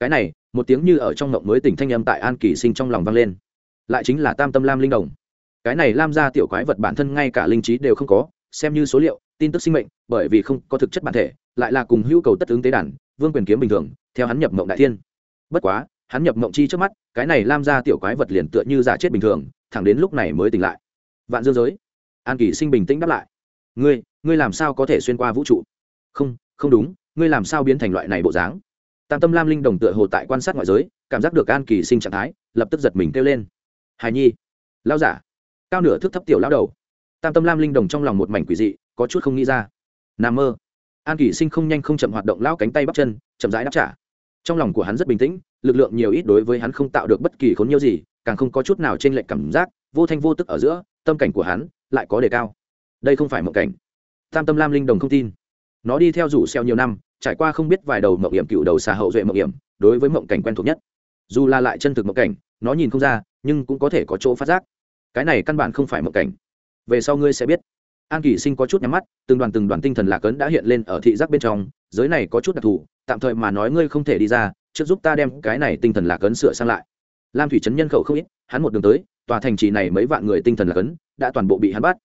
[SPEAKER 1] Cái này, một tiếng như ở trong ngộng mới tỉnh thanh âm tại an kỳ sinh trong lòng vang lên. Lại chính là tam tâm lam linh đồng. Cái này lam ra tiểu quái vật bản thân ngay cả linh trí đều không có, xem như số liệu, tin tức sinh mệnh, bởi vì không có thực chất bản thể, lại là cùng hữu cầu tất ứng tế đàn, vương quyền kiếm bình thường, theo hắn nhập mộng đại thiên. Bất quá, hắn nhập mộng chi trước mắt, cái này lam ra tiểu quái vật liền tựa như giả chết bình thường, thẳng đến lúc này mới tỉnh lại vạn dương giới. An kỳ sinh bình tĩnh đáp lại. Ngươi ngươi làm sao có thể xuyên qua vũ trụ? Không không đúng, ngươi làm sao biến thành loại này bộ dáng? Tam tâm lam linh đồng tựa hồ tại quan sát ngoại giới, cảm giác được an kỳ sinh trạng thái, lập tức giật mình kêu lên. Hài nhi lao giả, cao nửa thước thấp tiểu lao đầu. Tam tâm lam linh đồng trong lòng một mảnh quỷ dị, có chút không nghĩ ra. N mơ. An kỳ sinh không nhanh không chậm hoạt động lao cánh tay bắp chân, chậm rãi đáp trả. Trong lòng của hắn rất bình tĩnh, lực lượng nhiều ít đối với hắn không tạo được bất kỳ khốn nhiêu gì, càng không có chút nào t r ê n lệch cảm giác, vô thanh vô tức ở giữa tâm cảnh của hắn lại có đề cao. Đây không phải mộng cảnh. Tam tâm lam linh đồng không tin. Nó đi theo rủ xeo nhiều năm, trải qua không biết vài đầu mộng hiểm, cựu đầu xà hậu duệ mộng hiểm, đối với mộng cảnh quen thuộc nhất. Dù là lại chân thực mộng cảnh, nó nhìn không ra, nhưng cũng có thể có chỗ phát giác. Cái này căn bản không phải mộng cảnh. Về sau ngươi sẽ biết. An kỷ sinh có chút nhắm mắt, từng đoàn từng đoàn tinh thần lạc ấn đã hiện lên ở thị giác bên trong, giới này có chút đặc thù, tạm thời mà nói ngươi không thể đi ra, trước giúp ta đem cái này tinh thần lạc ấn sửa sang lại. Lam thủy trấn nhân khẩu không ít, hắn một đường tới tòa thành trì này mấy vạn người tinh thần là cấn, đã toàn bộ bị hắn bắt.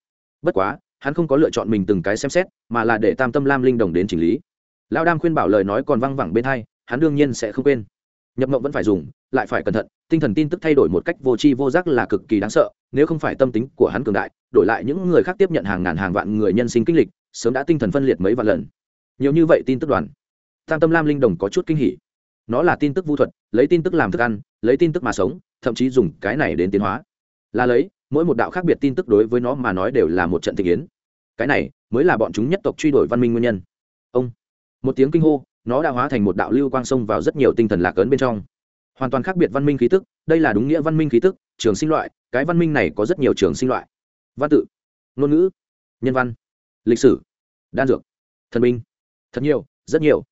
[SPEAKER 1] Bất quá hắn không có lựa chọn mình từng cái xem xét mà là để tam tâm lam linh đồng đến chỉnh lý. Lão đam khuyên bảo lời nói còn văng vẳng bên hai hắn đương nhiên sẽ không quên. Nhập mộng vẫn phải dùng lại phải cẩn thận tinh thần tin tức thay đổi một cách vô tri vô giác là cực kỳ đáng sợ nếu không phải tâm tính của hắn cường đại đổi lại những người khác tiếp nhận hàng ngàn hàng vạn người nhân sinh kinh lịch sớm đã tinh thần phân liệt mấy vạn lần. Nhiều như vậy tin tức đoàn. Tam tâm lam linh đồng có chút kinh hỉ. Nó là tin tức vu thuật lấy tin tức làm thức ăn lấy tin tức mà sống thậm chí dùng cái này đến tiến hóa là lấy, mỗi một đạo khác biệt tin tức đối với nó mà nói đều là một trận tình yến. Cái này mới là bọn chúng nhất tộc truy đuổi văn minh nguyên nhân. Ông, một tiếng kinh hô, nó đã hóa thành một đạo lưu quang sông vào rất nhiều tinh thần lạc ấn bên trong. Hoàn toàn khác biệt văn minh khí tức, đây là đúng nghĩa văn minh khí tức, trường sinh loại, cái văn minh này có rất nhiều trường sinh loại. Văn tự, ngôn ngữ, nhân văn, lịch sử, đan dược, thần binh thật nhiều, rất nhiều.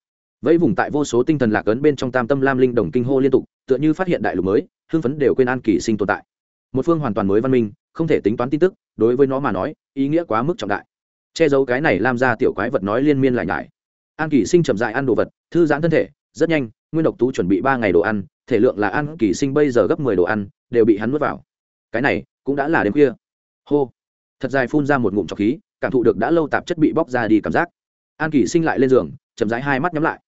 [SPEAKER 1] Vẫy vùng tại vô số tinh thần lạc ấn bên trong tam tâm lam linh đồng kinh hô liên tục, tựa như phát hiện đại lục mới, hưng phấn đều quên an kỳ sinh tồn tại một phương hoàn toàn mới văn minh, không thể tính toán tin tức, đối với nó mà nói, ý nghĩa quá mức trọng đại. Che giấu cái này làm ra tiểu quái vật nói liên miên lại nhải. An kỳ sinh chậm dại ăn đồ vật, thư giãn thân thể, rất nhanh, nguyên độc tú chuẩn bị ba ngày đồ ăn, thể lượng là an kỳ sinh bây giờ gấp mười đồ ăn, đều bị hắn nuốt vào. Cái này, cũng đã là đêm khuya. Hô. Thật dài phun ra một ngụm trọc khí, cảm thụ được đã lâu tạp chất bị bóc ra đi cảm giác. An kỳ sinh lại lên giường, chậm rãi hai mắt nhắm lại.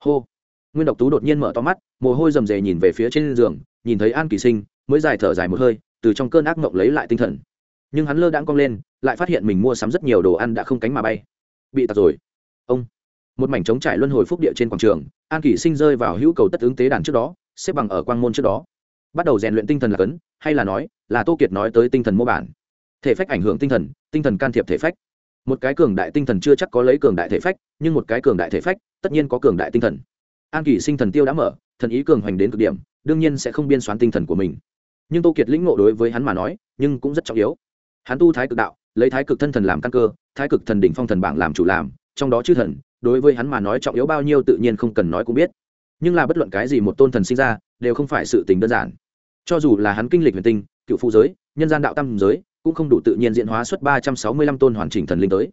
[SPEAKER 1] Hô. Nguyên độc tú đột nhiên mở to mắt, mồ hôi rầm rề nhìn về phía trên giường, nhìn thấy an kỳ sinh, mới dài thở dài một hơi từ trong cơn ác mộng lấy lại tinh thần. Nhưng hắn lơ đãng cong lên, lại phát hiện mình mua sắm rất nhiều đồ ăn đã không cánh mà bay. Bị tặc rồi. Ông. Một mảnh trống trải luân hồi phúc địa trên quảng trường, an kỷ sinh rơi vào hữu cầu tất ứng tế đàn trước đó, xếp bằng ở quang môn trước đó. Bắt đầu rèn luyện tinh thần là cấn, hay là nói, là tô kiệt nói tới tinh thần mô bản. Thể phách ảnh hưởng tinh thần tinh thần can thiệp thể phách. Một cái cường đại tinh thần chưa chắc có lấy cường đại thể phách, nhưng một cái cường đại thể phách, tất nhiên có cường đại tinh thần. An kỷ sinh thần tiêu đã mở, thần ý cường hoành đến cực điểm, đương nhiên sẽ không biên soán tinh thần của mình nhưng tô kiệt lĩnh ngộ đối với hắn mà nói, nhưng cũng rất trọng yếu. Hắn tu thái cực đạo, lấy thái cực thân thần làm căn cơ, thái cực thần đỉnh phong thần bảng làm chủ làm, trong đó chư thần, đối với hắn mà nói trọng yếu bao nhiêu tự nhiên không cần nói cũng biết. Nhưng là bất luận cái gì một tôn thần sinh ra, đều không phải sự tình đơn giản. Cho dù là hắn kinh lịch huyền tinh, cựu phụ giới, nhân gian đạo tam giới, cũng không đủ tự nhiên diễn hóa suốt ba trăm sáu mươi lăm tôn hoàn chỉnh thần linh tới.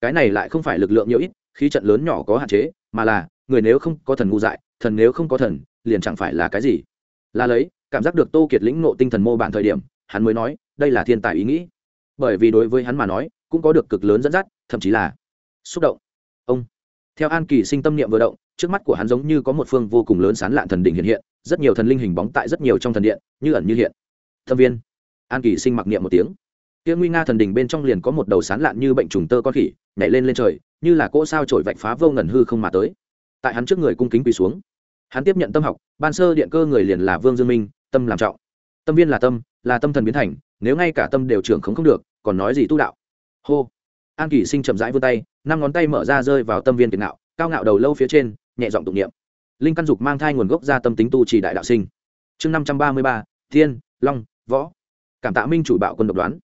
[SPEAKER 1] Cái này lại không phải lực lượng nhiều ít, khí trận lớn nhỏ có hạn chế, mà là, người nếu không có thần ngu dại, thần nếu không có thần, liền chẳng phải là cái gì. Là lấy cảm giác được tô kiệt lĩnh nộ tinh thần mô bản thời điểm, hắn mới nói, đây là thiên tài ý nghĩ. Bởi vì đối với hắn mà nói, cũng có được cực lớn dẫn dắt, thậm chí là xúc động. Ông, theo an kỳ sinh tâm niệm vừa động, trước mắt của hắn giống như có một phương vô cùng lớn sán lạn thần đỉnh hiện hiện, rất nhiều thần linh hình bóng tại rất nhiều trong thần điện, như ẩn như hiện. Thâm viên, an kỳ sinh mặc niệm một tiếng. Kia nguy nga thần đỉnh bên trong liền có một đầu sán lạn như bệnh trùng tơ con khỉ, nhảy lên lên trời, như là cỗ sao trổi vạch phá vô ngần hư không mà tới. Tại hắn trước người cung kính quỳ xuống. Hắn tiếp nhận tâm học, ban sơ điện cơ người liền là vương dương minh tâm làm trọng. Tâm viên là tâm là tâm thần biến thành, nếu ngay cả tâm đều trưởng không không được, còn nói gì tu đạo? Hô. An kỳ sinh chậm rãi vươn tay, năm ngón tay mở ra rơi vào tâm viên kiệt ngạo, cao ngạo đầu lâu phía trên, nhẹ giọng tụng niệm. Linh căn dục mang thai nguồn gốc ra tâm tính tu chỉ đại đạo sinh. Chương năm trăm ba mươi ba, thiên, long, võ. Cảm tạ minh chủ bạo quân độc đoán.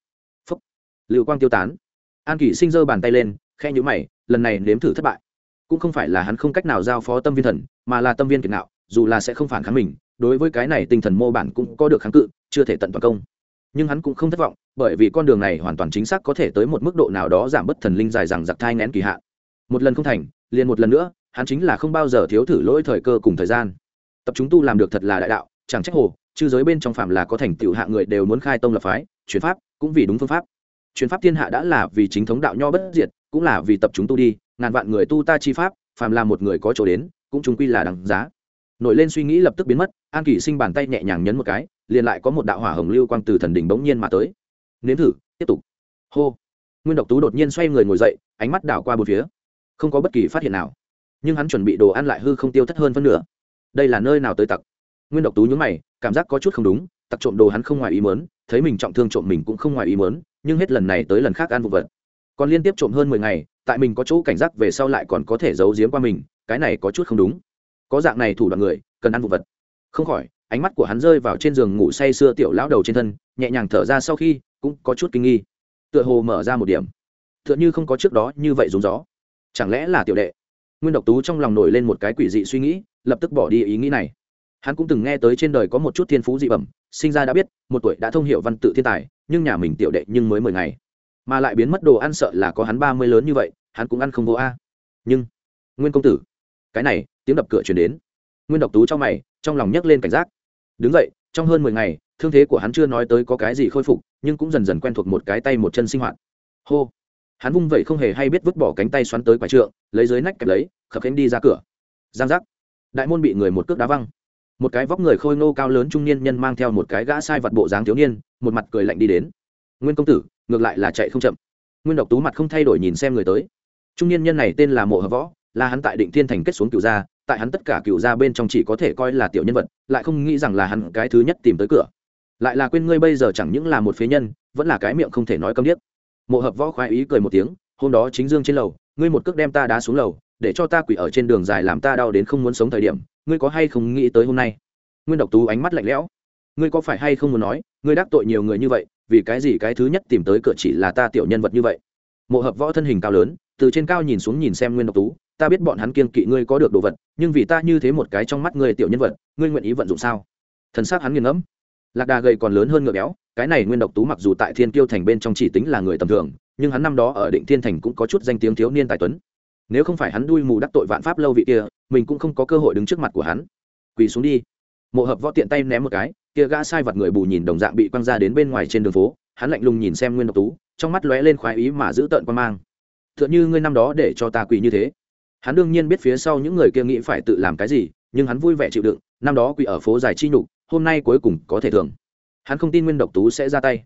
[SPEAKER 1] Phúc. Liệu quang tiêu tán. An kỷ sinh giơ bàn tay lên khe nhũ mày, lần này nếm thử thất bại. Cũng không phải là hắn không cách nào giao phó tâm viên thần, mà là tâm viên kiệt ngạo, dù là sẽ không phản kháng mình đối với cái này tinh thần mô bản cũng có được kháng cự, chưa thể tận toàn công. Nhưng hắn cũng không thất vọng, bởi vì con đường này hoàn toàn chính xác có thể tới một mức độ nào đó giảm bớt thần linh dài rằng giặc thai ngén kỳ hạn. Một lần không thành, liền một lần nữa, hắn chính là không bao giờ thiếu thử lỗi thời cơ cùng thời gian. Tập chúng tu làm được thật là đại đạo, chẳng trách hồ, chư giới bên trong phạm là có thành tựu hạ người đều muốn khai tông lập phái chuyển pháp cũng vì đúng phương pháp. Chuyển pháp thiên hạ đã là vì chính thống đạo nho bất diệt, cũng là vì tập chúng tu đi, ngàn vạn người tu ta chi pháp, phàm là một người có chỗ đến, cũng chúng quy là đằng giá nổi lên suy nghĩ lập tức biến mất, an kỷ sinh bàn tay nhẹ nhàng nhấn một cái, liền lại có một đạo hỏa hồng lưu quang từ thần đỉnh bỗng nhiên mà tới. Nếm thử, tiếp tục. Hô. Nguyên độc tú đột nhiên xoay người ngồi dậy, ánh mắt đảo qua một phía. Không có bất kỳ phát hiện nào. Nhưng hắn chuẩn bị đồ ăn lại hư không tiêu thất hơn phân nửa. Đây là nơi nào tới tặc? Nguyên độc tú nhúng mày, cảm giác có chút không đúng, tặc trộm đồ hắn không ngoài ý mớn thấy mình trọng thương trộm mình cũng không ngoài ý mớn nhưng hết lần này tới lần khác ăn vụ vật. Còn liên tiếp trộm hơn mười ngày, tại mình có chỗ cảnh giác về sau lại còn có thể giấu giếm qua mình, cái này có chút không đúng có dạng này thủ đoạn người, cần ăn vụ vật. Không khỏi, ánh mắt của hắn rơi vào trên giường ngủ say sưa tiểu lão đầu trên thân, nhẹ nhàng thở ra sau khi, cũng có chút kinh nghi. Tựa hồ mở ra một điểm. Tựa như không có trước đó như vậy rúng gió. Chẳng lẽ là tiểu đệ? Nguyên độc tú trong lòng nổi lên một cái quỷ dị suy nghĩ, lập tức bỏ đi ý nghĩ này. Hắn cũng từng nghe tới trên đời có một chút thiên phú dị bẩm, sinh ra đã biết, một tuổi đã thông hiểu văn tự thiên tài, nhưng nhà mình tiểu đệ nhưng mới mười ngày. Mà lại biến mất đồ ăn sợ là có hắn ba mươi lớn như vậy, hắn cũng ăn không vô a. Nhưng, nguyên công tử cái này, tiếng đập cửa chuyển đến. Nguyên độc tú trong mày, trong lòng nhấc lên cảnh giác. Đứng dậy, trong hơn mười ngày, thương thế của hắn chưa nói tới có cái gì khôi phục, nhưng cũng dần dần quen thuộc một cái tay một chân sinh hoạt. Hô! Hắn vung vẩy không hề hay biết vứt bỏ cánh tay xoắn tới quái trượng, lấy dưới nách kẹp lấy, khập khánh đi ra cửa. Giang giác. Đại môn bị người một cước đá văng. Một cái vóc người khôi ngô cao lớn trung niên nhân mang theo một cái gã sai vật bộ dáng thiếu niên, một mặt cười lạnh đi đến. Nguyên công tử, ngược lại là chạy không chậm. Nguyên độc tú mặt không thay đổi nhìn xem người tới. Trung niên nhân này tên là mộ hợp võ là hắn tại định thiên thành kết xuống cựu gia, tại hắn tất cả cựu gia bên trong chỉ có thể coi là tiểu nhân vật, lại không nghĩ rằng là hắn cái thứ nhất tìm tới cửa. Lại là quên ngươi bây giờ chẳng những là một phế nhân, vẫn là cái miệng không thể nói câm điếc. Mộ hợp võ khoái ý cười một tiếng, hôm đó chính dương trên lầu, ngươi một cước đem ta đá xuống lầu, để cho ta quỷ ở trên đường dài làm ta đau đến không muốn sống thời điểm, ngươi có hay không nghĩ tới hôm nay? Nguyên độc tú ánh mắt lạnh lẽo. Ngươi có phải hay không muốn nói, ngươi đắc tội nhiều người như vậy, vì cái gì cái thứ nhất tìm tới cửa chỉ là ta tiểu nhân vật như vậy? Mộ hợp võ thân hình cao lớn, từ trên cao nhìn xuống nhìn xem nguyên độc tú ta biết bọn hắn kiên kỵ ngươi có được đồ vật, nhưng vì ta như thế một cái trong mắt ngươi tiểu nhân vật, ngươi nguyện ý vận dụng sao? Thần s á c hắn nghiền ngẫm. Lạc đà gầy còn lớn hơn ngựa béo, cái này nguyên độc tú mặc dù tại thiên kiêu thành bên trong chỉ tính là người tầm thường, nhưng hắn năm đó ở định thiên thành cũng có chút danh tiếng thiếu niên tài tuấn. Nếu không phải hắn đuôi mù đắc tội vạn pháp lâu vị kia, mình cũng không có cơ hội đứng trước mặt của hắn. Quỳ xuống đi. Mộ hợp võ tiện tay ném một cái, kia gã sai vật người bù nhìn đồng dạng bị quăng ra đến bên ngoài trên đường phố, hắn lạnh lùng nhìn xem nguyên độc tú, trong mắt lóe lên khoái ý mà giữ tợn quan mang. T h ư ợ n h ư ngươi năm đó để cho ta quỳ như thế hắn đương nhiên biết phía sau những người kia nghĩ phải tự làm cái gì, nhưng hắn vui vẻ chịu đựng, năm đó quỳ ở phố dài chi nhục, hôm nay cuối cùng có thể thường hắn không tin nguyên độc tú sẽ ra tay.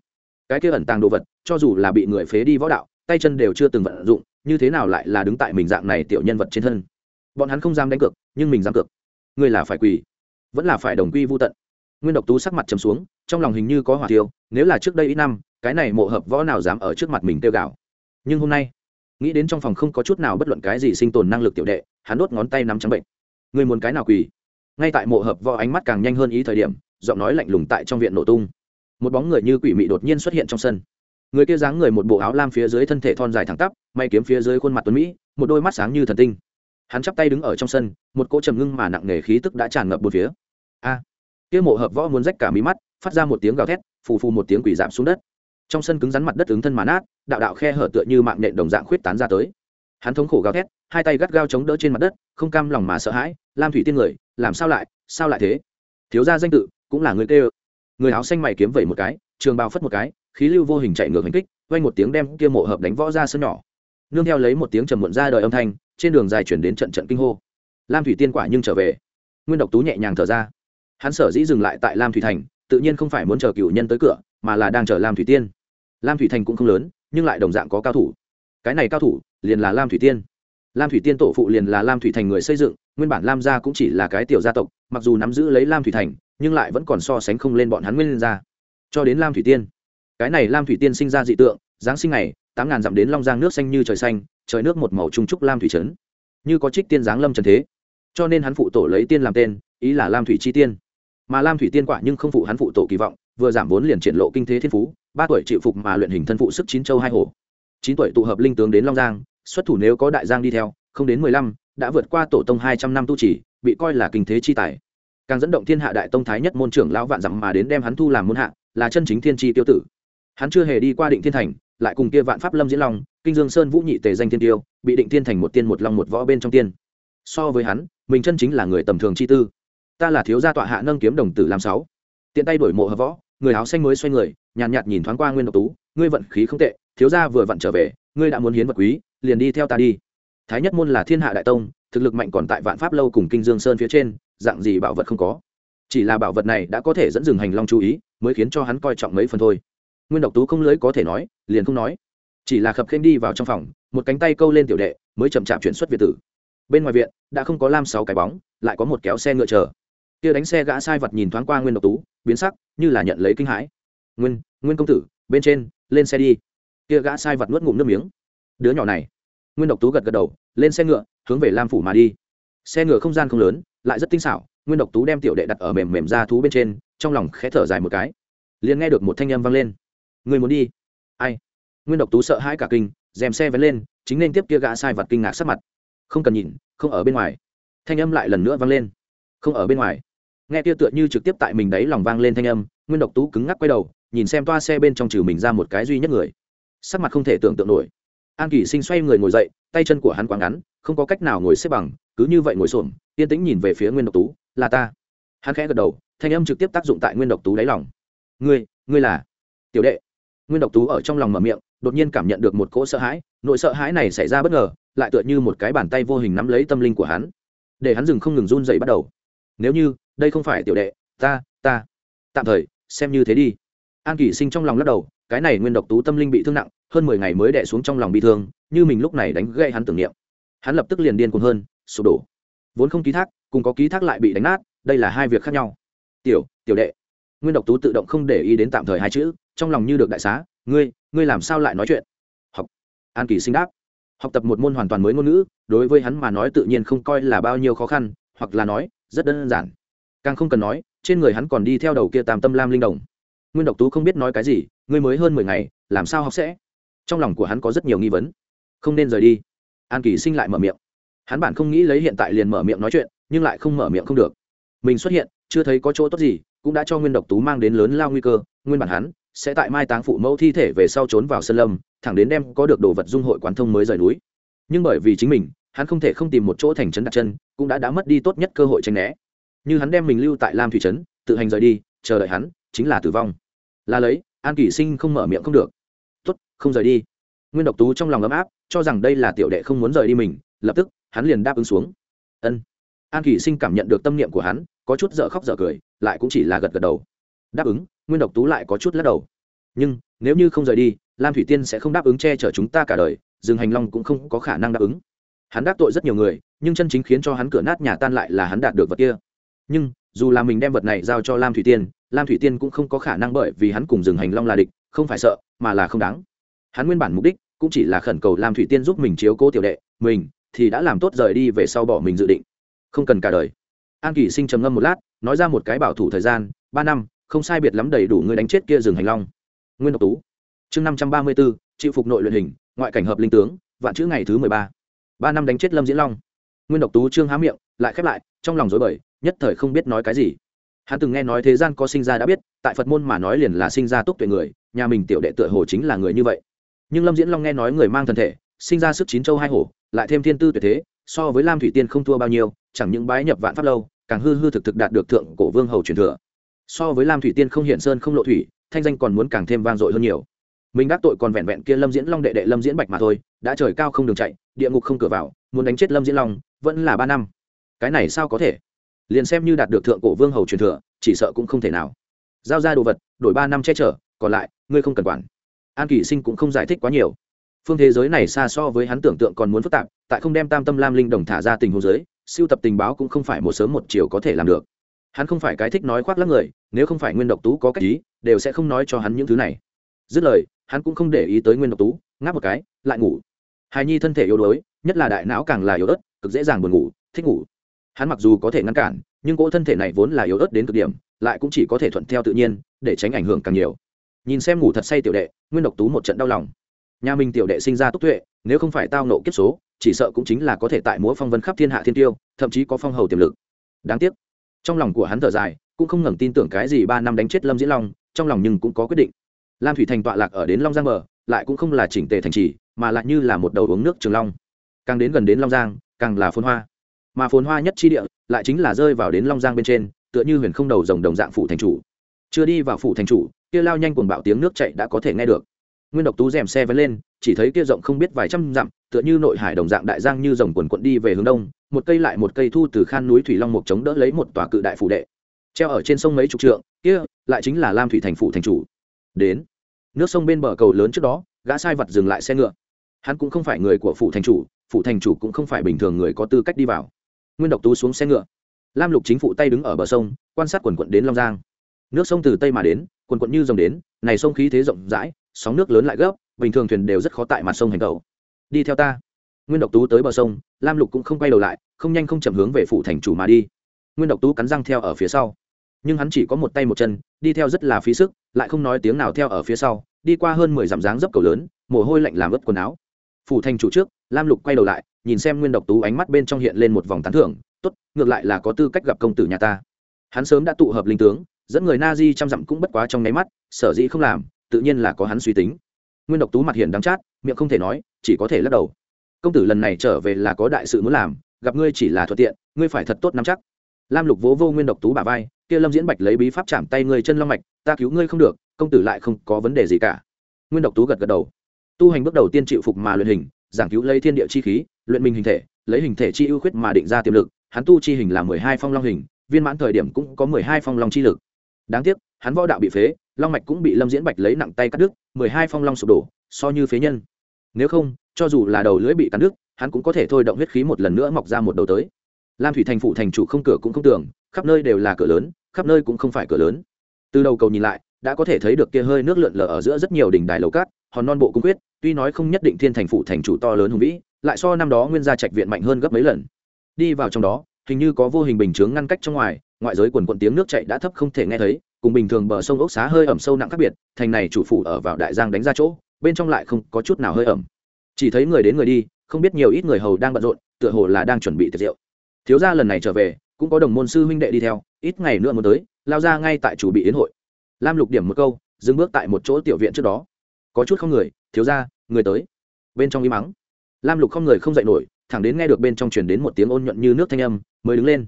[SPEAKER 1] Cái kia ẩn tàng đồ vật, cho dù là bị người phế đi võ đạo, tay chân đều chưa từng vận dụng, như thế nào lại là đứng tại mình dạng này tiểu nhân vật trên thân? Bọn hắn không dám đánh cược, nhưng mình dám cược. Người là phải quỳ, vẫn là phải đồng quy vô tận. Nguyên độc tú sắc mặt trầm xuống, trong lòng hình như có hỏa tiêu nếu là trước đây ít năm, cái này mộ hợp võ nào dám ở trước mặt mình tiêu gạo. Nhưng hôm nay nghĩ đến trong phòng không có chút nào bất luận cái gì sinh tồn năng lực tiểu đệ, hắn đốt ngón tay nắm trắng bệnh. Người muốn cái nào quỳ? Ngay tại mộ hợp võ ánh mắt càng nhanh hơn ý thời điểm, giọng nói lạnh lùng tại trong viện nổ tung. Một bóng người như quỷ mị đột nhiên xuất hiện trong sân. Người kia dáng người một bộ áo lam phía dưới thân thể thon dài thẳng tắp, may kiếm phía dưới khuôn mặt tuấn mỹ, một đôi mắt sáng như thần tinh. Hắn chắp tay đứng ở trong sân, một cỗ trầm ngưng mà nặng nề khí tức đã tràn ngập một phía. A! Kia mộ hợp võ muốn rách cả mí mắt, phát ra một tiếng gào thét, phù phù một tiếng quỷ giảm xuống đất trong sân cứng rắn mặt đất ứng thân mà nát, đạo đạo khe hở tựa như mạng nhện đồng dạng khuyết tán ra tới. Hắn thống khổ gào thét, hai tay gắt gao chống đỡ trên mặt đất, không cam lòng mà sợ hãi, lam thủy tiên người, làm sao lại sao lại thế? Thiếu gia danh tự, cũng là người tê ơ người áo xanh mày kiếm vẩy một cái, trường bao phất một cái, khí lưu vô hình chạy ngược hành kích vay một tiếng đem kia mộ hợp đánh võ ra sân nhỏ. Nương theo lấy một tiếng trầm muộn ra đời âm thanh, trên đường dài chuyển đến trận trận kinh hô. Lam thủy tiên quả nhưng trở về. Nguyên độc tú nhẹ nhàng thở ra. Hắn sở dĩ dừng lại tại lam thủy thành, tự nhiên không phải muốn chờ cựu nhân tới cửa mà là đang chờ lam thủy tiên lam thủy thành cũng không lớn nhưng lại đồng dạng có cao thủ cái này cao thủ liền là lam thủy tiên lam thủy tiên tổ phụ liền là lam thủy thành người xây dựng nguyên bản lam gia cũng chỉ là cái tiểu gia tộc mặc dù nắm giữ lấy lam thủy thành nhưng lại vẫn còn so sánh không lên bọn hắn nguyên gia cho đến lam thủy tiên cái này lam thủy tiên sinh ra dị tượng giáng sinh này tám ngàn dặm đến long giang nước xanh như trời xanh trời nước một màu trung trúc lam thủy trấn như có trích tiên giáng lâm trần thế cho nên hắn phụ tổ lấy tiên làm tên ý là lam thủy chi tiên mà lam thủy tiên quả nhưng không phụ hắn phụ tổ kỳ vọng vừa giảm vốn liền triển lộ kinh thế thiên phú, ba tuổi chịu phục mà luyện hình thân phụ sức chín châu hai hồ chín tuổi tụ hợp linh tướng đến long giang, xuất thủ nếu có đại giang đi theo, không đến mười lăm, đã vượt qua tổ tông hai trăm năm tu chỉ, bị coi là kinh thế chi tài. Càng dẫn động thiên hạ đại tông thái nhất môn trưởng lão vạn dặm mà đến đem hắn thu làm môn hạ, là chân chính thiên tri tiêu tử. Hắn chưa hề đi qua định thiên thành, lại cùng kia vạn pháp lâm diễn long, kinh dương sơn vũ nhị tề danh thiên tiêu, bị định thiên thành một tiên một long một võ bên trong tiên. So với hắn, mình chân chính là người tầm thường chi tư. Ta là thiếu gia tọa hạ nâng kiếm đồng tử làm sáu. Tiện tay đổi mộ hợp võ người áo xanh mới xoay người nhàn nhạt, nhạt nhìn thoáng qua nguyên độc tú ngươi vận khí không tệ thiếu gia vừa vặn trở về ngươi đã muốn hiến vật quý liền đi theo ta đi. Thái nhất môn là thiên hạ đại tông thực lực mạnh còn tại vạn pháp lâu cùng kinh dương sơn phía trên dạng gì bảo vật không có. Chỉ là bảo vật này đã có thể dẫn dừng hành long chú ý mới khiến cho hắn coi trọng mấy phần thôi. Nguyên độc tú không lưới có thể nói liền không nói. Chỉ là khập khênh đi vào trong phòng một cánh tay câu lên tiểu đệ mới chậm chạp chuyển xuất việt tử. Bên ngoài viện đã không có lam sáu cái bóng lại có một kéo xe ngựa chờ. Kia đánh xe gã sai vật nhìn thoáng qua nguyên độc tú biến sắc, như là nhận lấy kinh hãi. Nguyên nguyên công tử, bên trên, lên xe đi. Kia gã sai vật nuốt ngụm nước miếng. Đứa nhỏ này. Nguyên độc tú gật gật đầu, lên xe ngựa, hướng về lam phủ mà đi. Xe ngựa không gian không lớn, lại rất tinh xảo, nguyên độc tú đem tiểu đệ đặt ở mềm mềm ra thú bên trên, trong lòng khẽ thở dài một cái. Liền nghe được một thanh âm vang lên. Người muốn đi? Ai? Nguyên độc tú sợ hãi cả kinh dèm xe vén lên, chính nên tiếp kia gã sai vật kinh ngạc sắc mặt. Không cần nhìn, không ở bên ngoài. Thanh âm lại lần nữa vang lên. Không ở bên ngoài nghe kia tựa như trực tiếp tại mình đấy lòng vang lên thanh âm, nguyên độc tú cứng ngắc quay đầu, nhìn xem toa xe bên trong trừ mình ra một cái duy nhất người. Sắc mặt không thể tưởng tượng nổi. An kỳ sinh xoay người ngồi dậy, tay chân của hắn quá ngắn, không có cách nào ngồi xếp bằng, cứ như vậy ngồi xổm, yên tĩnh nhìn về phía nguyên độc tú, là ta. Hắn khẽ gật đầu, thanh âm trực tiếp tác dụng tại nguyên độc tú đáy lòng. Ngươi ngươi là? Tiểu đệ. Nguyên độc tú ở trong lòng mở miệng, đột nhiên cảm nhận được một cỗ sợ hãi, nỗi sợ hãi này xảy ra bất ngờ, lại tựa như một cái bàn tay vô hình nắm lấy tâm linh của hắn. Để hắn dừng không ngừng run dậy bắt đầu. Nếu như đây không phải tiểu đệ, ta ta. Tạm thời, xem như thế đi. An kỷ sinh trong lòng lắc đầu, cái này nguyên độc tú tâm linh bị thương nặng, hơn mười ngày mới đẻ xuống trong lòng bị thương, như mình lúc này đánh gây hắn tưởng niệm. Hắn lập tức liền điên cuồng hơn, sụp đổ. Vốn không ký thác, cùng có ký thác lại bị đánh nát, đây là hai việc khác nhau. Tiểu tiểu đệ. Nguyên độc tú tự động không để ý đến tạm thời hai chữ, trong lòng như được đại xá, ngươi ngươi làm sao lại nói chuyện? Học. An kỳ sinh đáp. Học tập một môn hoàn toàn mới ngôn ngữ, đối với hắn mà nói tự nhiên không coi là bao nhiêu khó khăn, hoặc là nói, rất đơn giản càng không cần nói, trên người hắn còn đi theo đầu kia tam tâm lam linh đồng. Nguyên độc tú không biết nói cái gì, ngươi mới hơn mười ngày, làm sao học sẽ? Trong lòng của hắn có rất nhiều nghi vấn. Không nên rời đi. An kỳ sinh lại mở miệng. Hắn bản không nghĩ lấy hiện tại liền mở miệng nói chuyện, nhưng lại không mở miệng không được. Mình xuất hiện, chưa thấy có chỗ tốt gì, cũng đã cho nguyên độc tú mang đến lớn lao nguy cơ, nguyên bản hắn sẽ tại mai táng phụ mẫu thi thể về sau trốn vào sân lâm, thẳng đến đem có được đồ vật dung hội quán thông mới rời núi. Nhưng bởi vì chính mình, hắn không thể không tìm một chỗ thành trấn đặt chân, cũng đã đã mất đi tốt nhất cơ hội tranh né như hắn đem mình lưu tại lam thủy trấn, tự hành rời đi, chờ đợi hắn, chính là tử vong. Là lấy, an kỷ sinh không mở miệng không được. Tốt, không rời đi. Nguyên độc tú trong lòng ấm áp, cho rằng đây là tiểu đệ không muốn rời đi mình, lập tức, hắn liền đáp ứng xuống. Ân. An kỷ sinh cảm nhận được tâm niệm của hắn, có chút dở khóc dở cười, lại cũng chỉ là gật gật đầu. Đáp ứng, nguyên độc tú lại có chút lắc đầu. Nhưng, nếu như không rời đi, lam thủy tiên sẽ không đáp ứng che chở chúng ta cả đời rừng hành long cũng không có khả năng đáp ứng. Hắn đáp tội rất nhiều người, nhưng chân chính khiến cho hắn cửa nát nhà tan lại là hắn đạt được vật kia nhưng, dù là mình đem vật này giao cho lam thủy tiên, lam thủy tiên cũng không có khả năng bởi vì hắn cùng rừng hành long là địch, không phải sợ, mà là không đáng. Hắn nguyên bản mục đích cũng chỉ là khẩn cầu lam thủy tiên giúp mình chiếu cố tiểu đệ, mình thì đã làm tốt rời đi về sau bỏ mình dự định. Không cần cả đời. An kỳ sinh trầm ngâm một lát, nói ra một cái bảo thủ thời gian, ba năm, không sai biệt lắm đầy đủ người đánh chết kia rừng hành long. Nguyên độc tú. Chương năm trăm ba mươi b ố chịu phục nội luyện hình, ngoại cảnh hợp linh tướng, vạn chữ ngày thứ mười ba. Ba năm đánh chết lâm diễn long nguyên độc tú trương há miệng, lại khép lại, trong lòng dối bời, nhất thời không biết nói cái gì. Hắn từng nghe nói thế gian có sinh ra đã biết, tại phật môn mà nói liền là sinh ra túc tuệ người, nhà mình tiểu đệ tựa hồ chính là người như vậy. Nhưng lâm diễn long nghe nói người mang thân thể, sinh ra sức chín châu hai hổ, lại thêm thiên tư tuyệt thế, so với lam thủy tiên không thua bao nhiêu, chẳng những bái nhập vạn pháp lâu, càng hư hư thực thực đạt được thượng cổ vương hầu truyền thừa. So với lam thủy tiên không hiện sơn không lộ thủy, thanh danh còn muốn càng thêm vang dội hơn nhiều. Mình đắc tội còn vẹn vẹn kia lâm diễn long đệ đệ lâm diễn bạch mà thôi đã trời cao không đường chạy, địa ngục không cửa vào, muốn đánh chết lâm diễn long, vẫn là ba năm. Cái này sao có thể? Liền xem như đạt được thượng cổ vương hầu truyền thừa, chỉ sợ cũng không thể nào. Giao ra đồ vật, đổi ba năm che chở, còn lại, ngươi không cần quản. An kỷ sinh cũng không giải thích quá nhiều. Phương thế giới này xa so với hắn tưởng tượng còn muốn phức tạp, tại không đem tam tâm lam linh đồng thả ra tình hồ giới siêu tập tình báo cũng không phải một sớm một chiều có thể làm được. Hắn không phải cái thích nói khoác lắc người, nếu không phải nguyên độc tú có cách ý, đều sẽ không nói cho hắn những thứ này. Dứt lời, hắn cũng không để ý tới nguyên độc tú, ngáp một cái, lại ngủ hài nhi thân thể yếu đuối, nhất là đại não càng là yếu ớt, cực dễ dàng buồn ngủ, thích ngủ. Hắn mặc dù có thể ngăn cản, nhưng cỗ thân thể này vốn là yếu ớt đến cực điểm, lại cũng chỉ có thể thuận theo tự nhiên, để tránh ảnh hưởng càng nhiều. Nhìn xem ngủ thật say tiểu đệ, nguyên độc tú một trận đau lòng. Nhà mình tiểu đệ sinh ra túc tuệ, nếu không phải tao nộ kiếp số, chỉ sợ cũng chính là có thể tại múa phong vân khắp thiên hạ thiên tiêu, thậm chí có phong hầu tiềm lực. Đáng tiếc, trong lòng của hắn thở dài, cũng không ngẩng tin tưởng cái gì ba năm đánh chết lâm diễn long, trong lòng nhưng cũng có quyết định. Lam thủy thành tọa lạc ở đến long giang bờ, lại cũng không là chỉnh tề thành trì mà lại như là một đầu uống nước trường long. Càng đến gần đến long giang, càng là phồn hoa. Mà phồn hoa nhất chi địa lại chính là rơi vào đến long giang bên trên, tựa như huyền không đầu dòng đồng dạng phủ thành chủ. Chưa đi vào phủ thành chủ, kia lao nhanh cuồng bạo tiếng nước chạy đã có thể nghe được. Nguyên độc tú rèm xe vẫn lên, chỉ thấy kia rộng không biết vài trăm dặm, tựa như nội hải đồng dạng đại giang như dòng quần quận đi về hướng đông, một cây lại một cây thu từ khan núi thủy long mục chống đỡ lấy một tòa cự đại phủ đệ. Treo ở trên sông mấy chục trượng, kia lại chính là lam thủy thành phủ thành chủ. Đến, nước sông bên bờ cầu lớn trước đó, gã sai vật dừng lại xe ngựa hắn cũng không phải người của phủ thành chủ, phủ thành chủ cũng không phải bình thường người có tư cách đi vào. Nguyên độc tú xuống xe ngựa. Lam lục chính phụ tay đứng ở bờ sông, quan sát quần quận đến long giang. Nước sông từ tây mà đến, quần quận như dòng đến, này sông khí thế rộng rãi, sóng nước lớn lại gấp, bình thường thuyền đều rất khó tại mặt sông hành cầu. đi theo ta. Nguyên độc tú tới bờ sông, lam lục cũng không quay đầu lại, không nhanh không chậm hướng về phủ thành chủ mà đi. Nguyên độc tú cắn răng theo ở phía sau. Nhưng hắn chỉ có một tay một chân, đi theo rất là phí sức, lại không nói tiếng nào theo ở phía sau, đi qua hơn mười dặm dáng dấp cầu lớn, mồ hôi lạnh làm ướt quần áo phủ thành chủ trước, lam lục quay đầu lại, nhìn xem nguyên độc tú ánh mắt bên trong hiện lên một vòng tán thưởng, tốt, ngược lại là có tư cách gặp công tử nhà ta. Hắn sớm đã tụ hợp linh tướng, dẫn người na di trăm dặm cũng bất quá trong nháy mắt, sở dĩ không làm, tự nhiên là có hắn suy tính. Nguyên độc tú mặt hiện đắng chát, miệng không thể nói, chỉ có thể lắc đầu. Công tử lần này trở về là có đại sự muốn làm, gặp ngươi chỉ là thuận tiện, ngươi phải thật tốt nắm chắc. Lam lục vỗ vô nguyên độc tú bà vai, kia lâm diễn bạch lấy bí pháp chạm tay ngươi chân long mạch, ta cứu ngươi không được, công tử lại không có vấn đề gì cả. Nguyên độc tú gật gật đầu tu hành bước đầu tiên chịu phục mà luyện hình, giảng cứu lấy thiên địa chi khí, luyện mình hình thể, lấy hình thể chi ưu khuyết mà định ra tiềm lực, hắn tu chi hình là mười hai phong long hình, viên mãn thời điểm cũng có mười hai phong long chi lực. Đáng tiếc, hắn võ đạo bị phế, long mạch cũng bị lâm diễn bạch lấy nặng tay cắt đứt, mười hai phong long sụp đổ, so như phế nhân. Nếu không, cho dù là đầu lưỡi bị cắt đứt, hắn cũng có thể thôi động huyết khí một lần nữa mọc ra một đầu tới. Lam thủy thành phụ thành chủ không cửa cũng không tưởng khắp nơi đều là cửa lớn, khắp nơi cũng không phải cửa lớn. Từ đầu cầu nhìn lại, đã có thể thấy được kia hơi nước lượn lờ ở giữa rất nhiều đỉnh đài lầu cát hòn non bộ cung quyết, tuy nói không nhất định thiên thành phủ thành chủ to lớn hùng vĩ, lại so năm đó nguyên gia trạch viện mạnh hơn gấp mấy lần. Đi vào trong đó, hình như có vô hình bình chướng ngăn cách trong ngoài, ngoại giới quần quận tiếng nước chạy đã thấp không thể nghe thấy, cùng bình thường bờ sông ốc xá hơi ẩm sâu nặng khác biệt, thành này chủ phủ ở vào đại giang đánh ra chỗ, bên trong lại không có chút nào hơi ẩm. Chỉ thấy người đến người đi, không biết nhiều ít người hầu đang bận rộn, tựa hồ là đang chuẩn bị tiệc rượu. Thiếu gia lần này trở về, cũng có đồng môn sư huynh đệ đi theo, ít ngày nữa muốn tới, lao ra ngay tại chủ bị yến hội. Lam lục điểm một câu, dừng bước tại một chỗ tiểu viện trước đó có chút không người, thiếu gia, người tới. Bên trong im mắng lam lục không người không dậy nổi, thẳng đến nghe được bên trong truyền đến một tiếng ôn nhuận như nước thanh âm, mới đứng lên.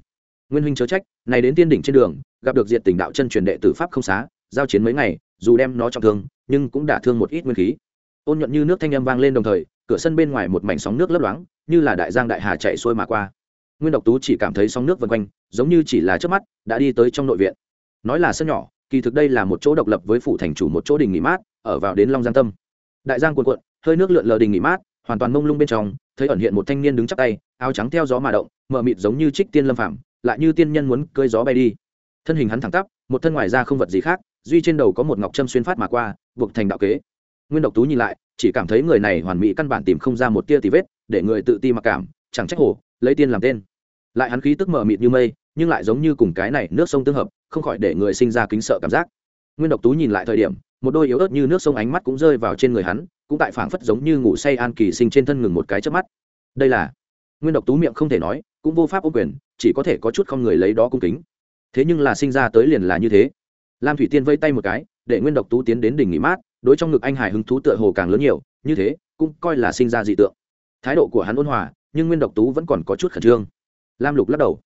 [SPEAKER 1] Nguyên huynh chớ trách, này đến tiên đỉnh trên đường, gặp được diệt tình đạo chân truyền đệ tử pháp không xá, giao chiến mấy ngày, dù đem nó trọng thương, nhưng cũng đả thương một ít nguyên khí. Ôn nhuận như nước thanh âm vang lên đồng thời, cửa sân bên ngoài một mảnh sóng nước lấp loáng, như là đại giang đại hà chạy xuôi mà qua. Nguyên độc tú chỉ cảm thấy sóng nước vân quanh, giống như chỉ là trước mắt, đã đi tới trong nội viện. Nói là sân nhỏ kỳ thực đây là một chỗ độc lập với phủ thành chủ một chỗ đình nghỉ mát, ở vào đến long giang tâm. Đại giang cuộn cuộn, hơi nước lượn lờ đình nghỉ mát, hoàn toàn mông lung bên trong, thấy ẩn hiện một thanh niên đứng chắp tay, áo trắng theo gió mà động, mờ mịt giống như trích tiên lâm phạm lại như tiên nhân muốn cơi gió bay đi. Thân hình hắn thẳng tắp, một thân ngoài ra không vật gì khác, duy trên đầu có một ngọc trâm xuyên phát mà qua, buộc thành đạo kế. Nguyên độc tú nhìn lại, chỉ cảm thấy người này hoàn mỹ căn bản tìm không ra một tia tì vết, để người tự ti mặc cảm, chẳng trách hổ lấy tiên làm tên lại hắn khí tức mờ mịt như mây, nhưng lại giống như cùng cái này nước sông tương hợp, không khỏi để người sinh ra kính sợ cảm giác. Nguyên độc tú nhìn lại thời điểm, một đôi yếu ớt như nước sông ánh mắt cũng rơi vào trên người hắn, cũng tại phảng phất giống như ngủ say an kỳ sinh trên thân ngừng một cái trước mắt. Đây là, nguyên độc tú miệng không thể nói, cũng vô pháp ô quyền, chỉ có thể có chút không người lấy đó cung kính. Thế nhưng là sinh ra tới liền là như thế. Lam thủy tiên vây tay một cái, để nguyên độc tú tiến đến đỉnh nghỉ mát, đối trong ngực anh hải hứng thú tựa hồ càng lớn nhiều, như thế, cũng coi là sinh ra dị tượng. Thái độ của hắn ôn hòa, nhưng nguyên độc tú vẫn còn có chút khẩn trương lam lục lắc đầu.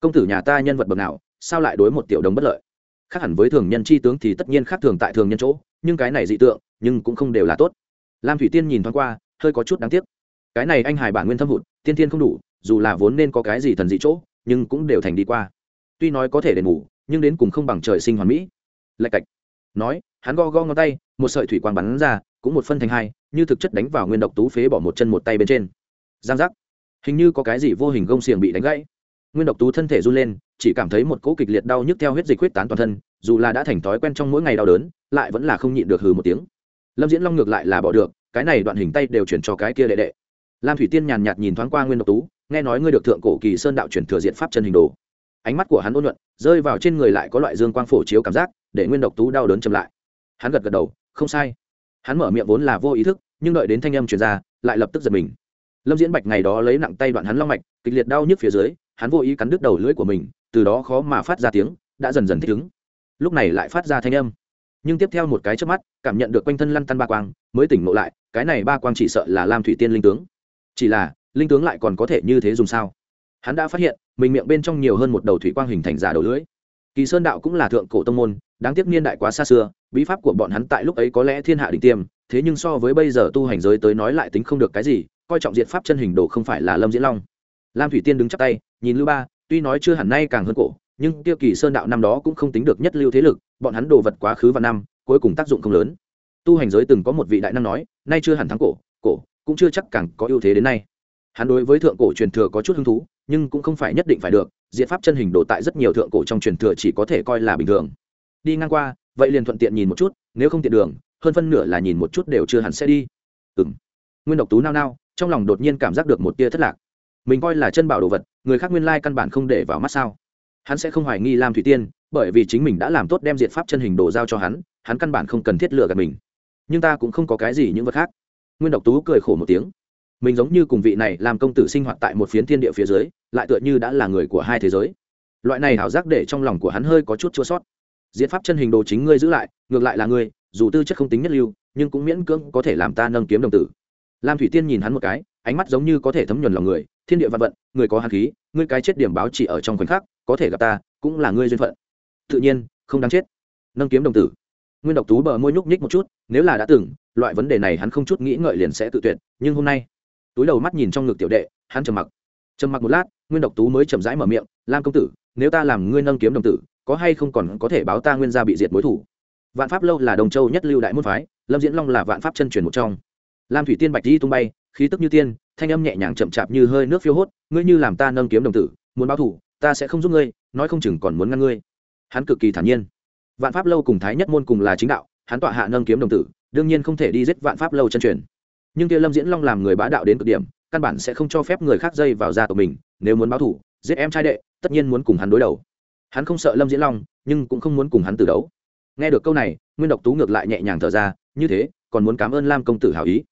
[SPEAKER 1] Công tử nhà ta nhân vật bậc nào sao lại đối một tiểu đồng bất lợi? Khác hẳn với thường nhân chi tướng thì tất nhiên khác thường tại thường nhân chỗ nhưng cái này dị tượng nhưng cũng không đều là tốt. Lam thủy tiên nhìn thoáng qua hơi có chút đáng tiếc. Cái này anh hải bản nguyên thâm hụt tiên tiên không đủ dù là vốn nên có cái gì thần dị chỗ nhưng cũng đều thành đi qua. Tuy nói có thể đền ngủ, nhưng đến cùng không bằng trời sinh hoàn mỹ. Lạch cạch. Nói hắn go go ngón tay một sợi thủy quang bắn ra cũng một phân thành hai như thực chất đánh vào nguyên độc tú phế bỏ một chân một tay bên trên. Giang giác hình như có cái gì vô hình gông xiềng bị đánh gãy. Nguyên độc tú thân thể run lên, chỉ cảm thấy một cỗ kịch liệt đau nhức theo huyết dịch huyết tán toàn thân, dù là đã thành thói quen trong mỗi ngày đau đớn, lại vẫn là không nhịn được hừ một tiếng. Lâm diễn long ngược lại là bỏ được, cái này đoạn hình tay đều chuyển cho cái kia đệ đệ. Lam thủy tiên nhàn nhạt nhìn thoáng qua nguyên độc tú, nghe nói ngươi được thượng cổ kỳ sơn đạo chuyển thừa diện pháp chân hình đồ. Ánh mắt của hắn ôn nhuận, rơi vào trên người lại có loại dương quang phổ chiếu cảm giác, để nguyên độc tú đau đớn chậm lại. Hắn gật gật đầu, không sai. Hắn mở miệng vốn là vô ý thức, nhưng đợi đến thanh âm truyền ra, lại lập tức giật mình lâm diễn bạch ngày đó lấy nặng tay đoạn hắn long mạch, kịch liệt đau nhức phía dưới, hắn vô ý cắn đứt đầu lưỡi của mình, từ đó khó mà phát ra tiếng, đã dần dần thích ứng. Lúc này lại phát ra thanh âm. Nhưng tiếp theo một cái trước mắt, cảm nhận được quanh thân lăn tăn ba quang, mới tỉnh ngộ lại, cái này ba quang chỉ sợ là lam thủy tiên linh tướng. Chỉ là, linh tướng lại còn có thể như thế dùng sao? Hắn đã phát hiện, mình miệng bên trong nhiều hơn một đầu thủy quang hình thành giả đầu lưỡi. Kỳ sơn đạo cũng là thượng cổ tông môn, đáng tiếc niên đại quá xa xưa, bí pháp của bọn hắn tại lúc ấy có lẽ thiên hạ đỉnh tiêm, thế nhưng so với bây giờ tu hành giới tới nói lại tính không được cái gì coi trọng diện pháp chân hình đồ không phải là lâm diễn long. Lam thủy tiên đứng chắp tay, nhìn lưu ba, tuy nói chưa hẳn nay càng hơn cổ, nhưng tiêu kỳ sơn đạo năm đó cũng không tính được nhất lưu thế lực, bọn hắn đồ vật quá khứ và năm, cuối cùng tác dụng không lớn. Tu hành giới từng có một vị đại năng nói, nay chưa hẳn thắng cổ cổ cũng chưa chắc càng có ưu thế đến nay. Hắn đối với thượng cổ truyền thừa có chút hứng thú, nhưng cũng không phải nhất định phải được diện pháp chân hình đồ tại rất nhiều thượng cổ trong truyền thừa chỉ có thể coi là bình thường. Đi ngang qua, vậy liền thuận tiện nhìn một chút, nếu không tiện đường, hơn phân nửa là nhìn một chút đều chưa hẳn sẽ đi. Ừ m nguyên độc tú nao nao trong lòng đột nhiên cảm giác được một tia thất lạc. Mình coi là chân bảo đồ vật, người khác nguyên lai căn bản không để vào mắt sao? Hắn sẽ không hoài nghi lam thủy tiên, bởi vì chính mình đã làm tốt đem diện pháp chân hình đồ giao cho hắn hắn căn bản không cần thiết lựa gạt mình. Nhưng ta cũng không có cái gì những vật khác. Nguyên độc tú cười khổ một tiếng. Mình giống như cùng vị này làm công tử sinh hoạt tại một phiến thiên địa phía dưới, lại tựa như đã là người của hai thế giới. Loại này ảo giác để trong lòng của hắn hơi có chút chua sót. Diễn pháp chân hình đồ chính ngươi giữ lại, ngược lại là ngươi, dù tư chất không tính nhất lưu, nhưng cũng miễn cưỡng có thể làm ta nâng kiếm đồng tử lam thủy tiên nhìn hắn một cái, ánh mắt giống như có thể thấm nhuần lòng người, thiên địa vạn vận, người có hạt khí, ngươi cái chết điểm báo chỉ ở trong khoảnh khắc, có thể gặp ta, cũng là ngươi duyên phận. Tự nhiên, không đáng chết. Nâng kiếm đồng tử. Nguyên độc tú bờ môi nhúc nhích một chút, nếu là đã từng, loại vấn đề này hắn không chút nghĩ ngợi liền sẽ tự tuyệt, nhưng hôm nay, túi đầu mắt nhìn trong ngực tiểu đệ, hắn trầm mặc. Trầm mặc một lát, nguyên độc tú mới chậm rãi mở miệng, lam công tử, nếu ta làm ngươi nâng kiếm đồng tử, có hay không còn có thể báo ta nguyên gia bị diệt mối thủ? Vạn pháp lâu là đồng châu nhất lưu đại môn phái, lâm diễn long là vạn pháp chân truyền một trong lam thủy tiên bạch di tung bay, khí tức như tiên, thanh âm nhẹ nhàng chậm chạp như hơi nước phiêu hốt, ngươi như làm ta nâng kiếm đồng tử, muốn báo thủ ta sẽ không giúp ngươi, nói không chừng còn muốn ngăn ngươi. Hắn cực kỳ thản nhiên. Vạn pháp lâu cùng thái nhất môn cùng là chính đạo, hắn tọa hạ nâng kiếm đồng tử, đương nhiên không thể đi giết vạn pháp lâu chân truyền. Nhưng kia lâm diễn long làm người bá đạo đến cực điểm, căn bản sẽ không cho phép người khác dây vào gia của mình, nếu muốn báo thủ giết em trai đệ, tất nhiên muốn cùng hắn đối đầu. Hắn không sợ lâm diễn long, nhưng cũng không muốn cùng hắn từ đấu. Nghe được câu này, nguyên độc tú ngược lại nhẹ nhàng thở ra, như thế, còn muốn cảm ơn lam công tử hào ý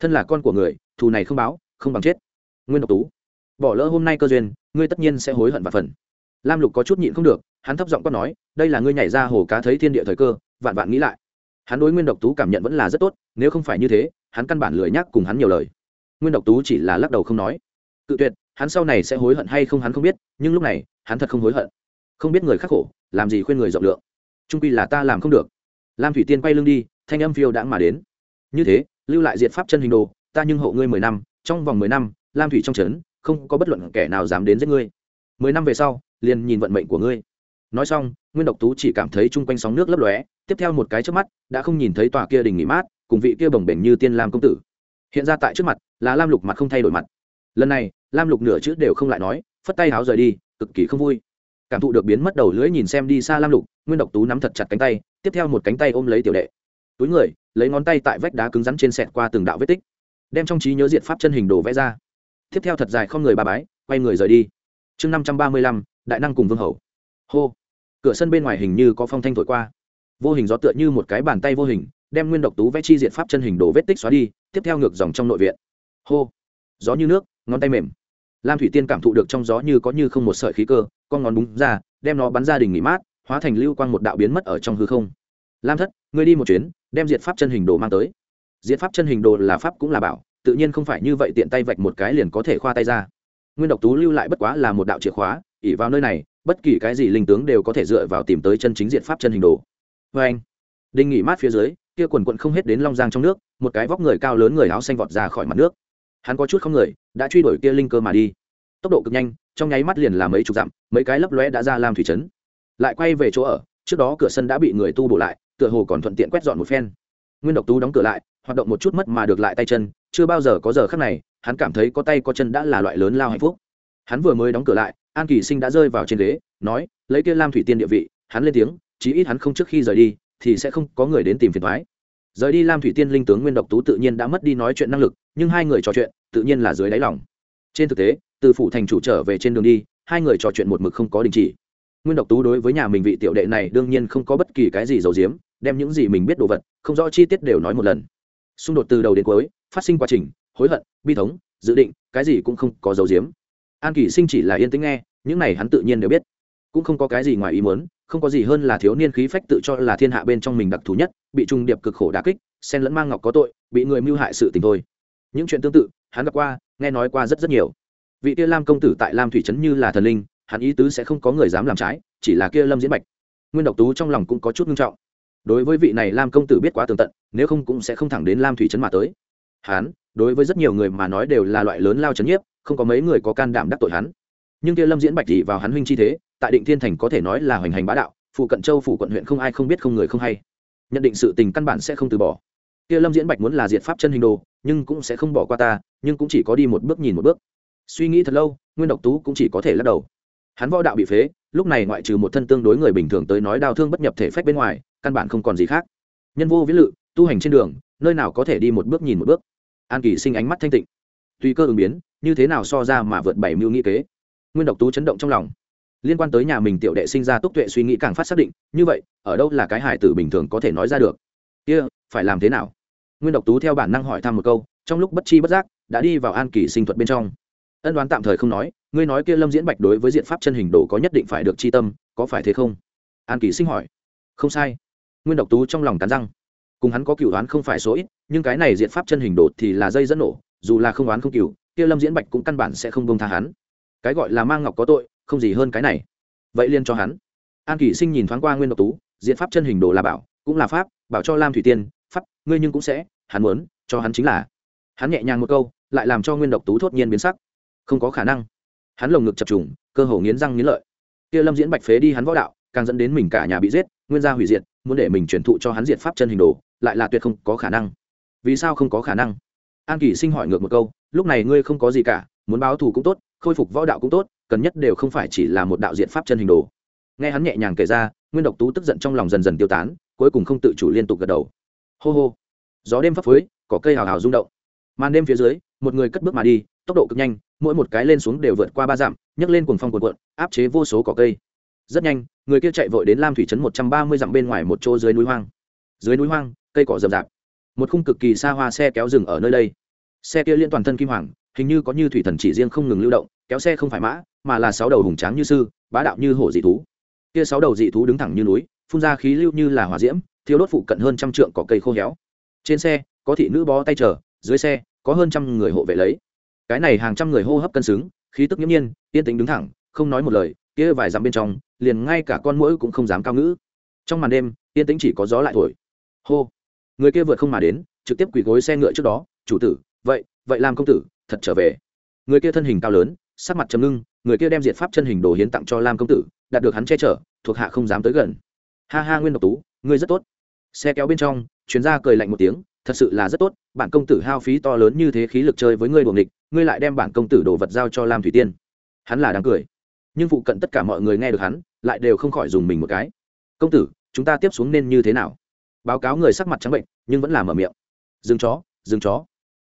[SPEAKER 1] thân là con của người, thù này không báo, không bằng chết. Nguyên độc tú, bỏ lỡ hôm nay cơ duyên, ngươi tất nhiên sẽ hối hận và phần. Lam lục có chút nhịn không được, hắn thấp giọng quát nói, đây là ngươi nhảy ra hồ cá thấy thiên địa thời cơ, vạn vạn nghĩ lại. Hắn đối nguyên độc tú cảm nhận vẫn là rất tốt, nếu không phải như thế, hắn căn bản lười nhắc cùng hắn nhiều lời. Nguyên độc tú chỉ là lắc đầu không nói. Cự tuyệt, hắn sau này sẽ hối hận hay không hắn không biết, nhưng lúc này, hắn thật không hối hận. Không biết người khắc khổ, làm gì khuyên người rộng lượng. Trung quy là ta làm không được. Lam thủy tiên quay lưng đi, thanh âm phiêu đãng mà đến. Như thế lưu lại diệt pháp chân hình đồ, ta nhưng hộ ngươi mười năm, trong vòng mười năm, lam thủy trong trấn, không có bất luận kẻ nào dám đến giết ngươi. Mười năm về sau, liền nhìn vận mệnh của ngươi. Nói xong, nguyên độc tú chỉ cảm thấy chung quanh sóng nước lấp lóe, tiếp theo một cái trước mắt, đã không nhìn thấy tòa kia đình nghỉ mát, cùng vị kia bồng bềnh như tiên lam công tử. Hiện ra tại trước mặt, là lam lục mặt không thay đổi mặt. Lần này, lam lục nửa chữ đều không lại nói, phất tay háo rời đi, cực kỳ không vui. Cảm thụ được biến mất đầu lưỡi nhìn xem đi xa lam lục, nguyên độc tú nắm thật chặt cánh tay, tiếp theo một cánh tay ôm lấy tiểu đệ túi người, lấy ngón tay tại vách đá cứng rắn trên sẹt qua từng đạo vết tích, đem trong trí nhớ diện pháp chân hình đồ vẽ ra. Tiếp theo thật dài không người ba bái, quay người rời đi. Chương năm trăm ba mươi lăm, đại năng cùng vương hầu. Hô. Cửa sân bên ngoài hình như có phong thanh thổi qua. Vô hình gió tựa như một cái bàn tay vô hình, đem nguyên độc tú vẽ chi diện pháp chân hình đồ vết tích xóa đi, tiếp theo ngược dòng trong nội viện. Hô. Gió như nước, ngón tay mềm. Lam thủy tiên cảm thụ được trong gió như có như không một sợi khí cơ, con ngón búng ra, đem nó bắn ra đình nghỉ mát, hóa thành lưu quang một đạo biến mất ở trong hư không lam thất, ngươi đi một chuyến, đem diệt pháp chân hình đồ mang tới. Diệt pháp chân hình đồ là pháp cũng là bảo, tự nhiên không phải như vậy tiện tay vạch một cái liền có thể khoa tay ra. Nguyên độc tú lưu lại bất quá là một đạo chìa khóa ỉ vào nơi này, bất kỳ cái gì linh tướng đều có thể dựa vào tìm tới chân chính diện pháp chân hình đồ. Vê anh. Đinh nghỉ mát phía dưới, kia quần quận không hết đến long giang trong nước, một cái vóc người cao lớn người áo xanh vọt ra khỏi mặt nước. Hắn có chút không người, đã truy đuổi kia linh cơ mà đi. Tốc độ cực nhanh, trong nháy mắt liền là mấy chục dặm, mấy cái lấp lóe đã ra làm thủy trấn. Lại quay về chỗ ở, trước đó cửa sân đã bị người tu bổ lại tựa hồ còn thuận tiện quét dọn một phen. Nguyên độc tú đóng cửa lại, hoạt động một chút mất mà được lại tay chân, chưa bao giờ có giờ khác này, hắn cảm thấy có tay có chân đã là loại lớn lao hạnh phúc. Hắn vừa mới đóng cửa lại, an kỳ sinh đã rơi vào trên ghế, nói, lấy kia lam thủy tiên địa vị. Hắn lên tiếng, chí ít hắn không trước khi rời đi, thì sẽ không có người đến tìm phiền thoái rời đi lam thủy tiên linh tướng nguyên độc tú tự nhiên đã mất đi nói chuyện năng lực, nhưng hai người trò chuyện, tự nhiên là dưới đáy lòng. Trên thực tế, từ phủ thành chủ trở về trên đường đi, hai người trò chuyện một mực không có đình chỉ nguyên độc tú đối với nhà mình vị tiểu đệ này đương nhiên không có bất kỳ cái gì giấu giếm, đem những gì mình biết đồ vật, không rõ chi tiết đều nói một lần. Xung đột từ đầu đến cuối, phát sinh quá trình, hối hận, bi thống, dự định, cái gì cũng không có giấu giếm. An kỷ sinh chỉ là yên tĩnh nghe, những này hắn tự nhiên đều biết. Cũng không có cái gì ngoài ý muốn, không có gì hơn là thiếu niên khí phách tự cho là thiên hạ bên trong mình đặc thù nhất, bị trung điệp cực khổ đà kích, xen lẫn mang ngọc có tội, bị người mưu hại sự tình thôi. Những chuyện tương tự, hắn gặp qua, nghe nói qua rất rất nhiều. Vị kia lam công tử tại lam thủy trấn như là thần linh hắn ý tứ sẽ không có người dám làm trái, chỉ là kia lâm diễn bạch. Nguyên độc tú trong lòng cũng có chút nghiêm trọng. Đối với vị này lam công tử biết quá tường tận, nếu không cũng sẽ không thẳng đến lam thủy trấn mà tới. Hắn, đối với rất nhiều người mà nói đều là loại lớn lao trấn nhiếp, không có mấy người có can đảm đắc tội hắn. Nhưng kia lâm diễn bạch thị vào hắn huynh chi thế, tại định thiên thành có thể nói là hoành hành bá đạo, phụ cận châu phủ quận huyện không ai không biết không người không hay. Nhận định sự tình căn bản sẽ không từ bỏ. Kia lâm diễn bạch muốn là diệt pháp chân hình đồ, nhưng cũng sẽ không bỏ qua ta, nhưng cũng chỉ có đi một bước nhìn một bước. Suy nghĩ thật lâu, nguyên độc tú cũng chỉ có thể lắc đầu hắn võ đạo bị phế, lúc này ngoại trừ một thân tương đối người bình thường tới nói đau thương bất nhập thể phách bên ngoài, căn bản không còn gì khác. Nhân vô viễn lự, tu hành trên đường, nơi nào có thể đi một bước nhìn một bước. An kỳ sinh ánh mắt thanh tịnh. Tùy cơ ứng biến, như thế nào so ra mà vượt bảy mưu nghĩ kế? Nguyên độc tú chấn động trong lòng. Liên quan tới nhà mình tiểu đệ sinh ra túc tuệ suy nghĩ càng phát xác định, như vậy, ở đâu là cái hải tử bình thường có thể nói ra được? Kia, phải làm thế nào? Nguyên độc tú theo bản năng hỏi thăm một câu, trong lúc bất chi bất giác, đã đi vào an kỳ sinh thuật bên trong ân đoán tạm thời không nói, ngươi nói kia lâm diễn bạch đối với diện pháp chân hình đồ có nhất định phải được chi tâm, có phải thế không? An kỳ sinh hỏi. Không sai. Nguyên độc tú trong lòng cắn răng. Cùng hắn có cựu đoán không phải số ít, nhưng cái này diện pháp chân hình đồ thì là dây dẫn nổ, dù là không đoán không cựu, kia lâm diễn bạch cũng căn bản sẽ không bông tha hắn. Cái gọi là mang ngọc có tội, không gì hơn cái này. Vậy liên cho hắn. An kỳ sinh nhìn thoáng qua nguyên độc tú, diện pháp chân hình đồ là bảo, cũng là pháp, bảo cho lam thủy tiên, pháp, ngươi nhưng cũng sẽ, hắn muốn, cho hắn chính là. Hắn nhẹ nhàng một câu, lại làm cho nguyên độc tú thốt nhiên biến sắc không có khả năng. Hắn lồng ngực chập trùng, cơ hồ nghiến răng nghiến lợi. Kia lâm diễn bạch phế đi hắn võ đạo, càng dẫn đến mình cả nhà bị giết, nguyên gia hủy diệt, muốn để mình truyền thụ cho hắn diệt pháp chân hình đồ, lại là tuyệt không có khả năng. Vì sao không có khả năng? An kỷ sinh hỏi ngược một câu, lúc này ngươi không có gì cả, muốn báo thù cũng tốt, khôi phục võ đạo cũng tốt, cần nhất đều không phải chỉ là một đạo diện pháp chân hình đồ. Nghe hắn nhẹ nhàng kể ra, nguyên độc tú tức giận trong lòng dần dần tiêu tán, cuối cùng không tự chủ liên tục gật đầu. Hô hô. Gió đêm phấp phới có cây hào hào rung động. Màn đêm phía dưới, một người cất bước mà đi, tốc độ cực nhanh mỗi một cái lên xuống đều vượt qua ba dặm, nhấc lên cuồng phong cuộn cuộn, áp chế vô số cỏ cây. Rất nhanh, người kia chạy vội đến lam thủy trấn một trăm ba mươi dặm bên ngoài một chỗ dưới núi hoang. Dưới núi hoang, cây cỏ rậm rạp. Một khung cực kỳ xa hoa xe kéo rừng ở nơi đây. Xe kia liên toàn thân kim hoàng, hình như có như thủy thần chỉ riêng không ngừng lưu động, kéo xe không phải mã, mà là sáu đầu hùng tráng như sư, bá đạo như hổ dị thú. Kia sáu đầu dị thú đứng thẳng như núi, phun ra khí lưu như là hỏa diễm thiếu đốt phụ cận hơn trăm trượng cỏ cây khô héo. Trên xe, có thị nữ bó tay chờ, dưới xe, có hơn trăm người hộ vệ lấy cái này hàng trăm người hô hấp cân xứng, khí tức nghiễm nhiên, yên tĩnh đứng thẳng, không nói một lời, kia vài dặm bên trong, liền ngay cả con mũi cũng không dám cao ngữ. Trong màn đêm, yên tĩnh chỉ có gió lại thổi. Hô. Người kia vượt không mà đến, trực tiếp quỳ gối xe ngựa trước đó, chủ tử, vậy vậy làm công tử, thật trở về. Người kia thân hình cao lớn, sắc mặt trầm ngưng, người kia đem diệt pháp chân hình đồ hiến tặng cho lam công tử, đạt được hắn che chở, thuộc hạ không dám tới gần. Ha ha, nguyên độc tú, ngươi rất tốt. Xe kéo bên trong chuyến ra cười lạnh một tiếng, thật sự là rất tốt bản công tử hao phí to lớn như thế khí lực chơi với ngươi đuồng địch ngươi lại đem bản công tử đồ vật giao cho lam thủy tiên. Hắn là đáng cười. Nhưng phụ cận tất cả mọi người nghe được hắn, lại đều không khỏi dùng mình một cái. Công tử, chúng ta tiếp xuống nên như thế nào? Báo cáo người sắc mặt trắng bệnh, nhưng vẫn làm mở miệng. Dừng chó dừng chó.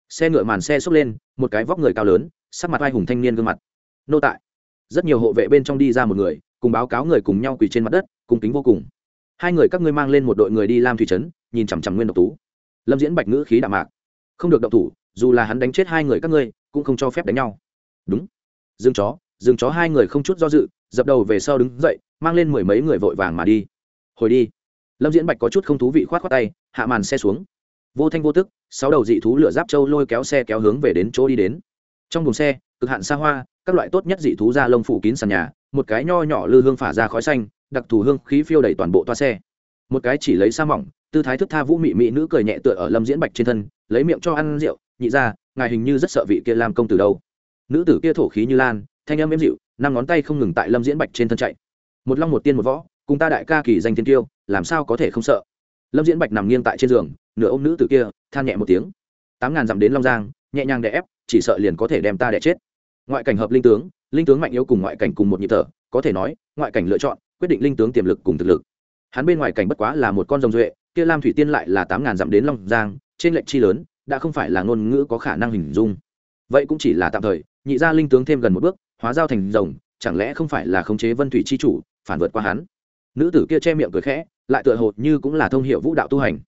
[SPEAKER 1] Xe ngựa màn xe xốc lên, một cái vóc người cao lớn, sắc mặt vai hùng thanh niên gương mặt. Nô tại. Rất nhiều hộ vệ bên trong đi ra một người, cùng báo cáo người cùng nhau quỳ trên mặt đất cùng kính vô cùng. Hai người các ngươi mang lên một đội người đi lam thủy trấn, nhìn chằm chằm nguyên độc tú. Lâm diễn bạch ngữ khí đạm mạc. Không được động thủ dù là hắn đánh chết hai người các ngươi, cũng không cho phép đánh nhau. Đúng. Dương chó dương chó hai người không chút do dự, dập đầu về sau đứng dậy, mang lên mười mấy người vội vàng mà đi. Hồi đi. Lâm diễn bạch có chút không thú vị khoát á tay, hạ màn xe xuống. Vô thanh vô tức, sáu đầu dị thú lửa giáp châu lôi kéo xe kéo hướng về đến chỗ đi đến. Trong buồng xe, cực hạn xa hoa, các loại tốt nhất dị thú ra lông phủ kín sàn nhà, một cái nho nhỏ lư hương phả ra khói xanh, đặc thù hương khí phiêu đầy toàn bộ toa xe. Một cái chỉ lấy sa mỏng tư thái thức tha vũ mị mỹ nữ cười nhẹ tựa ở lâm diễn bạch trên thân, lấy miệng cho ăn rượu, nhị ra, ngài hình như rất sợ vị kia làm công từ đâu. Nữ tử kia thổ khí như lan, thanh âm êm dịu, năm ngón tay không ngừng tại lâm diễn bạch trên thân chạy. Một long một tiên một võ, cùng ta đại ca kỳ danh thiên tiêu làm sao có thể không sợ? Lâm diễn bạch nằm nghiêng tại trên giường, nửa ôm nữ tử kia, than nhẹ một tiếng. Tám ngàn dặm đến long giang, nhẹ nhàng đè ép, chỉ sợ liền có thể đem ta đẻ chết. Ngoại cảnh hợp linh tướng linh tướng mạnh yếu cùng ngoại cảnh cùng một nhịp thở, có thể nói, ngoại cảnh lựa chọn, quyết định linh tướng tiềm lực cùng thực lực. Hắn bên ngoài cảnh bất quá là một con rồng duệ kia lam thủy tiên lại là tám ngàn dặm đến long giang, trên lệnh chi lớn, đã không phải là ngôn ngữ có khả năng hình dung. Vậy cũng chỉ là tạm thời, nhị gia linh tướng thêm gần một bước, hóa giao thành rồng, chẳng lẽ không phải là khống chế vân thủy chi chủ, phản vượt qua hắn? Nữ tử kia che miệng cười khẽ, lại tựa hồ như cũng là thông hiệu vũ đạo tu hành.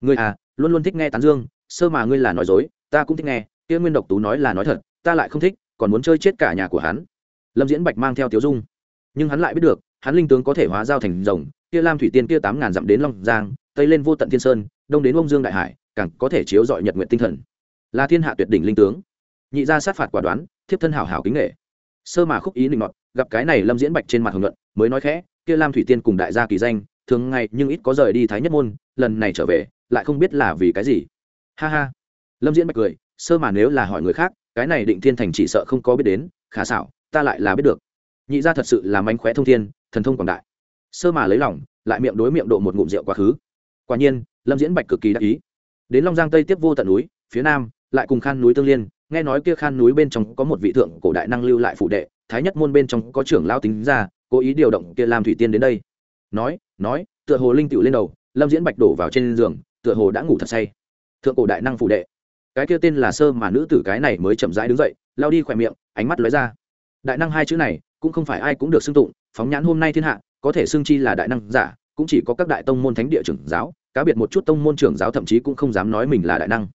[SPEAKER 1] Ngươi à luôn luôn thích nghe tán dương, sơ mà ngươi là nói dối, ta cũng thích nghe, kia nguyên độc tú nói là nói thật, ta lại không thích, còn muốn chơi chết cả nhà của hắn. Lâm diễn bạch mang theo tiếu dung. Nhưng hắn lại biết được, hắn linh tướng có thể hóa giao thành rồng, kia lam thủy tiên kia tám ngàn dặm đến long giang tây lên vô tận thiên sơn, đông đến ông dương đại hải, càng có thể chiếu dọi nhật nguyện tinh thần. Là thiên hạ tuyệt đỉnh linh tướng. Nhị ra sát phạt quả đoán, thiếp thân hảo hảo kính nghệ. Sơ mà khúc ý định ngọt gặp cái này lâm diễn bạch trên mặt hồng luận mới nói khẽ, kia lam thủy tiên cùng đại gia kỳ danh, thường ngày nhưng ít có rời đi thái nhất môn, lần này trở về, lại không biết là vì cái gì. Ha ha. Lâm diễn bạch cười, sơ mà nếu là hỏi người khác, cái này định thiên thành chỉ sợ không có biết đến, khả xảo, ta lại là biết được. Nhị ra thật sự là mánh khóe thông thiên, thần thông quảng đại. Sơ mà lấy lòng, lại miệng đối miệng độ một ngụm rượu quá khứ quả nhiên, lâm diễn bạch cực kỳ đắc ý. Đến long giang tây tiếp vô tận núi, phía nam, lại cùng khan núi tương liên, nghe nói kia khan núi bên trong có một vị thượng cổ đại năng lưu lại phụ đệ, thái nhất môn bên trong có trưởng lao tính ra, cố ý điều động kia làm thủy tiên đến đây. Nói nói, tựa hồ linh tựu lên đầu, lâm diễn bạch đổ vào trên giường, tựa hồ đã ngủ thật say. Thượng cổ đại năng phụ đệ. Cái kia tên là sơ mà nữ tử cái này mới chậm rãi đứng dậy lao đi khỏe miệng, ánh mắt lóe ra. Đại năng hai chữ này, cũng không phải ai cũng được xưng tụng, phóng nhãn hôm nay thiên hạ, có thể xưng chi là đại năng giả cũng chỉ có các đại tông môn thánh địa trưởng giáo, cá biệt một chút tông môn trưởng giáo thậm chí cũng không dám nói mình là đại năng.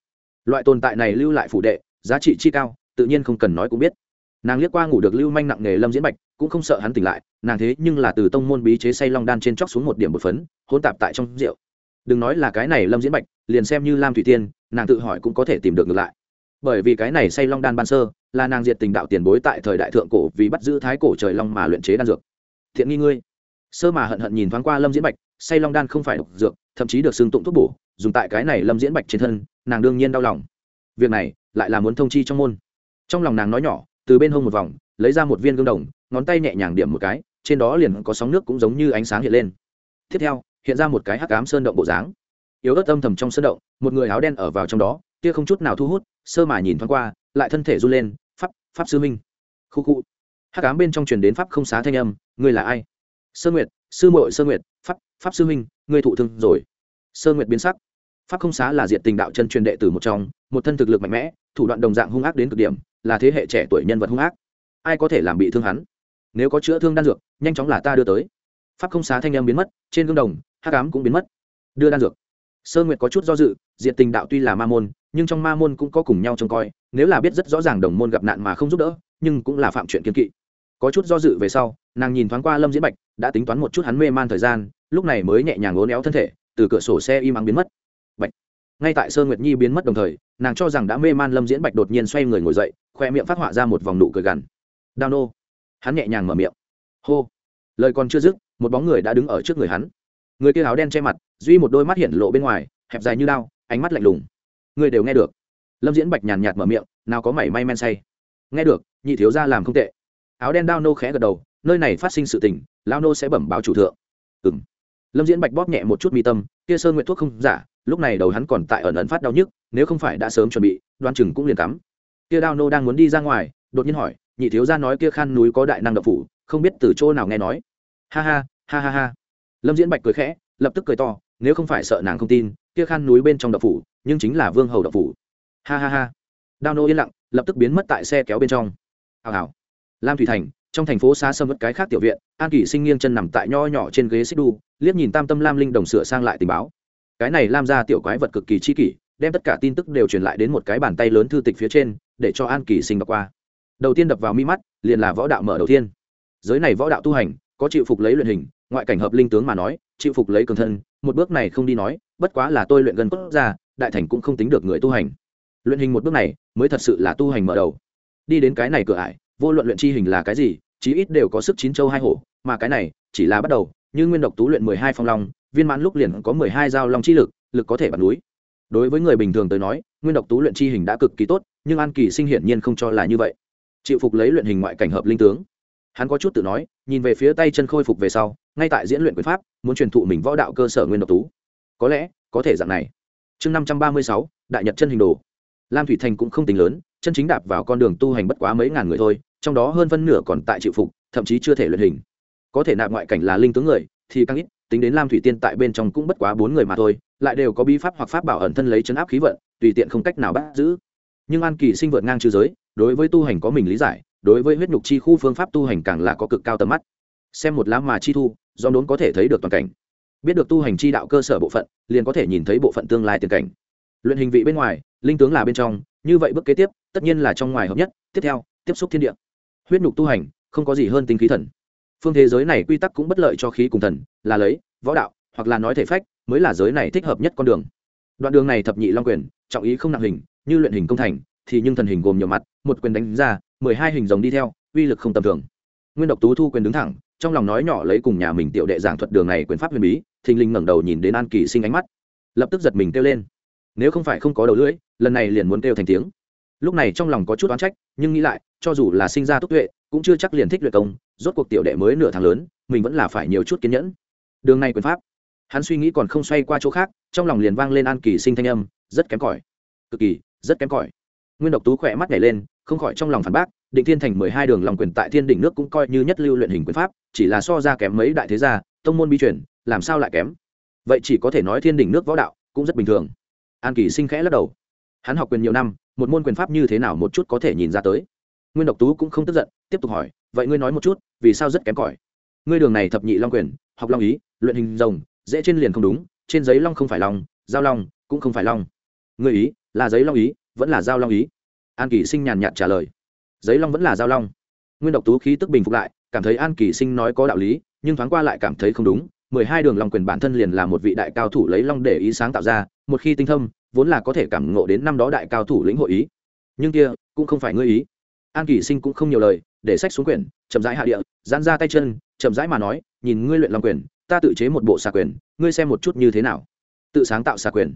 [SPEAKER 1] Loại tồn tại này lưu lại phủ đệ, giá trị chi cao, tự nhiên không cần nói cũng biết. Nàng liếc qua ngủ được lưu manh nặng nghề lâm diễn bạch, cũng không sợ hắn tỉnh lại, nàng thế nhưng là từ tông môn bí chế say long đan trên chóc xuống một điểm một phấn hôn tạp tại trong rượu. Đừng nói là cái này lâm diễn bạch, liền xem như lam thủy tiên, nàng tự hỏi cũng có thể tìm được ngược lại. Bởi vì cái này say long đan ban sơ, là nàng diệt tình đạo tiền bối tại thời đại thượng cổ vì bắt giữ thái cổ trời long mà luyện chế đan dược. Thiện nghi ngươi sơ mà hận hận nhìn thoáng qua lâm diễn bạch, say long đan không phải độc dược, thậm chí được xưng tụng thuốc bổ, dùng tại cái này lâm diễn bạch trên thân, nàng đương nhiên đau lòng. Việc này lại là muốn thông chi trong môn. Trong lòng nàng nói nhỏ, từ bên hông một vòng, lấy ra một viên gương đồng, ngón tay nhẹ nhàng điểm một cái, trên đó liền có sóng nước cũng giống như ánh sáng hiện lên. Tiếp theo, hiện ra một cái hắc ám sơn động bộ dáng. Yếu ớt âm thầm trong sơn động, một người áo đen ở vào trong đó, kia không chút nào thu hút, sơ mà nhìn thoáng qua, lại thân thể run lên, pháp pháp sư minh khu khu. Hắc ám bên trong truyền đến pháp không xá thanh âm, ngươi là ai? Sơ nguyệt, sư muội sơ nguyệt, pháp pháp sư minh ngươi thụ thương rồi. Sơ nguyệt biến sắc. Pháp không xá là diện tình đạo chân truyền đệ tử một trong, một thân thực lực mạnh mẽ, thủ đoạn đồng dạng hung ác đến cực điểm, là thế hệ trẻ tuổi nhân vật hung ác. Ai có thể làm bị thương hắn? Nếu có chữa thương đan dược, nhanh chóng là ta đưa tới. Pháp không xá thanh em biến mất, trên gương đồng, hắc ám cũng biến mất. Đưa đan dược. Sơ nguyệt có chút do dự diện tình đạo tuy là ma môn, nhưng trong ma môn cũng có cùng nhau trông coi, nếu là biết rất rõ ràng đồng môn gặp nạn mà không giúp đỡ, nhưng cũng là phạm chuyện kiên kỵ có chút do dự về sau, nàng nhìn thoáng qua lâm diễn bạch, đã tính toán một chút hắn mê man thời gian, lúc này mới nhẹ nhàng lố néo thân thể, từ cửa sổ xe im ắng biến mất. Bạch. Ngay tại sơn nguyệt nhi biến mất đồng thời, nàng cho rằng đã mê man lâm diễn bạch đột nhiên xoay người ngồi dậy, khoe miệng phát họa ra một vòng nụ cười gằn. Đao nô. Hắn nhẹ nhàng mở miệng. Hô. Lời còn chưa dứt, một bóng người đã đứng ở trước người hắn. Người kia áo đen che mặt, duy một đôi mắt hiện lộ bên ngoài, hẹp dài như đao, ánh mắt lạnh lùng. Người đều nghe được. Lâm diễn bạch nhàn nhạt mở miệng, nào có mảy may men say. Nghe được, nhị thiếu ra làm không tệ áo đen đao nô khẽ gật đầu, nơi này phát sinh sự tình lao nô sẽ bẩm báo chủ thượng. Ừ m lâm diễn bạch bóp nhẹ một chút mi tâm, kia sơn nguyện thuốc không giả, lúc này đầu hắn còn tại ẩn ẩn phát đau nhức, nếu không phải đã sớm chuẩn bị, đoan chừng cũng liền cắm kia đao nô đang muốn đi ra ngoài, đột nhiên hỏi, nhị thiếu gia nói kia khan núi có đại năng độc phủ, không biết từ chỗ nào nghe nói? Ha ha ha ha ha. Lâm diễn bạch cười khẽ, lập tức cười to, nếu không phải sợ nàng không tin, kia khan núi bên trong độc phủ, nhưng chính là vương hầu độc phủ. Ha ha ha. Đao nô yên lặng, lập tức biến mất tại xe kéo bên trong. Hào hào lam thủy thành, trong thành phố xa xâm mất cái khác tiểu viện, an kỷ sinh nghiêng chân nằm tại nho nhỏ trên ghế xích đu, liếc nhìn tam tâm lam linh đồng sửa sang lại tình báo. Cái này lam ra tiểu quái vật cực kỳ chi kỷ, đem tất cả tin tức đều truyền lại đến một cái bàn tay lớn thư tịch phía trên, để cho an kỷ sinh đọc qua. Đầu tiên đập vào mi mắt, liền là võ đạo mở đầu tiên. Giới này võ đạo tu hành, có chịu phục lấy luyện hình, ngoại cảnh hợp linh tướng mà nói, chịu phục lấy cường thân, một bước này không đi nói, bất quá là tôi luyện gần cốt ra, đại thành cũng không tính được người tu hành. Luyện hình một bước này, mới thật sự là tu hành mở đầu. Đi đến cái này cửa ải vô luận luyện chi hình là cái gì, chí ít đều có sức chín châu hai hổ, mà cái này chỉ là bắt đầu, như nguyên độc tú luyện mười hai phong long, viên mãn lúc liền có mười hai dao long chi lực lực có thể bật núi. Đối với người bình thường tới nói, nguyên độc tú luyện chi hình đã cực kỳ tốt, nhưng an kỳ sinh hiển nhiên không cho là như vậy. Chịu phục lấy luyện hình ngoại cảnh hợp linh tướng. Hắn có chút tự nói, nhìn về phía tay chân khôi phục về sau, ngay tại diễn luyện quyền pháp, muốn truyền thụ mình võ đạo cơ sở nguyên độc tú. Có lẽ, có thể dạng này. Chương năm trăm ba mươi sáu, đại nhật chân hình đồ. Lam thủy thành cũng không tính lớn, chân chính đạp vào con đường tu hành bất quá mấy ngàn người thôi trong đó hơn phân nửa còn tại chịu phục, thậm chí chưa thể luyện hình. Có thể nạp ngoại cảnh là linh tướng người, thì càng ít, tính đến lam thủy tiên tại bên trong cũng bất quá bốn người mà thôi, lại đều có bi pháp hoặc pháp bảo ẩn thân lấy chấn áp khí vận, tùy tiện không cách nào bắt giữ. Nhưng an kỳ sinh vượt ngang trừ giới, đối với tu hành có mình lý giải, đối với huyết nhục chi khu phương pháp tu hành càng là có cực cao tầm mắt. Xem một lá mà chi thu do đốn có thể thấy được toàn cảnh. Biết được tu hành chi đạo cơ sở bộ phận, liền có thể nhìn thấy bộ phận tương lai tiền cảnh. Luyện hình vị bên ngoài, linh tướng là bên trong, như vậy bước kế tiếp, tất nhiên là trong ngoài hợp nhất, tiếp theo, tiếp xúc thiên địa huyết nhục tu hành, không có gì hơn tinh khí thần. Phương thế giới này quy tắc cũng bất lợi cho khí cùng thần, là lấy, võ đạo, hoặc là nói thể phách, mới là giới này thích hợp nhất con đường. Đoạn đường này thập nhị long quyền, trọng ý không nặng hình, như luyện hình công thành, thì nhưng thần hình gồm nhiều mặt, một quyền đánh ra, mười hai hình rồng đi theo, uy lực không tầm thường. Nguyên độc tú thu quyền đứng thẳng, trong lòng nói nhỏ lấy cùng nhà mình tiểu đệ giảng thuật đường này quyền pháp huyền bí, thình linh ngẩng đầu nhìn đến an kỳ sinh ánh mắt, lập tức giật mình kêu lên. Nếu không phải không có đầu lưỡi, lần này liền muốn kêu thành tiếng lúc này trong lòng có chút oán trách, nhưng nghĩ lại, cho dù là sinh ra túc tuệ, cũng chưa chắc liền thích luyện công, rốt cuộc tiểu đệ mới nửa tháng lớn, mình vẫn là phải nhiều chút kiên nhẫn. Đường này quyền pháp. Hắn suy nghĩ còn không xoay qua chỗ khác, trong lòng liền vang lên an kỳ sinh thanh âm, rất kém cỏi. Cực kỳ, rất kém cỏi. Nguyên độc tú khỏe mắt nhảy lên, không khỏi trong lòng phản bác, định thiên thành mười hai đường lòng quyền tại thiên đỉnh nước cũng coi như nhất lưu luyện hình quyền pháp, chỉ là so ra kém mấy đại thế gia, tông môn bi truyền, làm sao lại kém? Vậy chỉ có thể nói thiên đỉnh nước võ đạo cũng rất bình thường. An kỳ sinh khẽ lắc đầu. Hắn học quyền nhiều năm một môn quyền pháp như thế nào một chút có thể nhìn ra tới. Nguyên độc tú cũng không tức giận, tiếp tục hỏi, vậy ngươi nói một chút, vì sao rất kém cỏi? Ngươi đường này thập nhị long quyền, học long ý, luyện hình rồng, dễ trên liền không đúng, trên giấy long không phải long, giao long cũng không phải long. Ngươi ý là giấy long ý, vẫn là giao long ý? An kỳ sinh nhàn nhạt trả lời, giấy long vẫn là giao long. Nguyên độc tú khí tức bình phục lại, cảm thấy an kỳ sinh nói có đạo lý, nhưng thoáng qua lại cảm thấy không đúng mười hai đường long quyền bản thân liền là một vị đại cao thủ lấy long để ý sáng tạo ra, một khi tinh thâm vốn là có thể cảm ngộ đến năm đó đại cao thủ lĩnh hội ý. Nhưng kia, cũng không phải ngươi ý. An kỷ sinh cũng không nhiều lời, để sách xuống quyển, chậm rãi hạ địa dán ra tay chân, chậm rãi mà nói, nhìn ngươi luyện long quyền, ta tự chế một bộ xà quyền, ngươi xem một chút như thế nào. Tự sáng tạo xà quyền.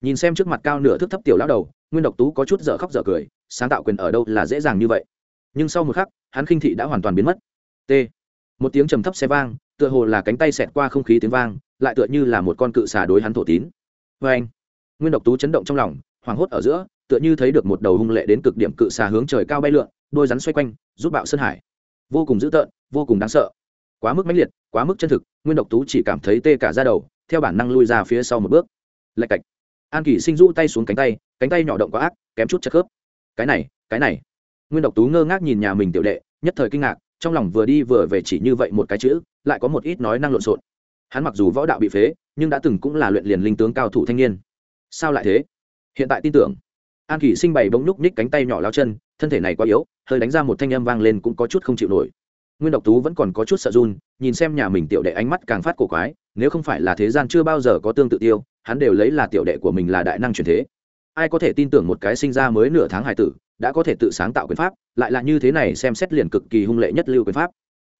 [SPEAKER 1] Nhìn xem trước mặt cao nửa thước thấp tiểu lão đầu, nguyên độc tú có chút dở khóc dở cười, sáng tạo quyền ở đâu là dễ dàng như vậy? Nhưng sau một khắc, hắn khinh thị đã hoàn toàn biến mất. T. Một tiếng trầm thấp xe vang tựa hồ là cánh tay xẹt qua không khí tiếng vang, lại tựa như là một con cự xà đối hắn thổ tín. Vê anh, nguyên độc tú chấn động trong lòng, hoảng hốt ở giữa, tựa như thấy được một đầu hung lệ đến cực điểm cự xà hướng trời cao bay lượn, đôi rắn xoay quanh, rút bạo sơn hải. Vô cùng dữ tợn, vô cùng đáng sợ. Quá mức mãnh liệt, quá mức chân thực, nguyên độc tú chỉ cảm thấy tê cả ra đầu, theo bản năng lui ra phía sau một bước. Lạch cạch. An kỳ sinh rũ tay xuống cánh tay cánh tay nhỏ động quá ác, kém chút chất khớp. Cái này cái này. Nguyên độc tú ngơ ngác nhìn nhà mình tiểu đệ, nhất thời kinh ngạc, trong lòng vừa đi vừa về chỉ như vậy một cái chữ lại có một ít nói năng lộn xộn. Hắn mặc dù võ đạo bị phế nhưng đã từng cũng là luyện liền linh tướng cao thủ thanh niên. Sao lại thế? Hiện tại tin tưởng. An kỳ sinh bày bỗng nhúc nhích cánh tay nhỏ lao chân thân thể này quá yếu hơi đánh ra một thanh âm vang lên cũng có chút không chịu nổi. Nguyên độc tú vẫn còn có chút sợ run nhìn xem nhà mình tiểu đệ ánh mắt càng phát cổ quái nếu không phải là thế gian chưa bao giờ có tương tự tiêu hắn đều lấy là tiểu đệ của mình là đại năng truyền thế. Ai có thể tin tưởng một cái sinh ra mới nửa tháng hài tử đã có thể tự sáng tạo quyền pháp lại là như thế này xem xét liền cực kỳ hung lệ nhất lưu quyền pháp.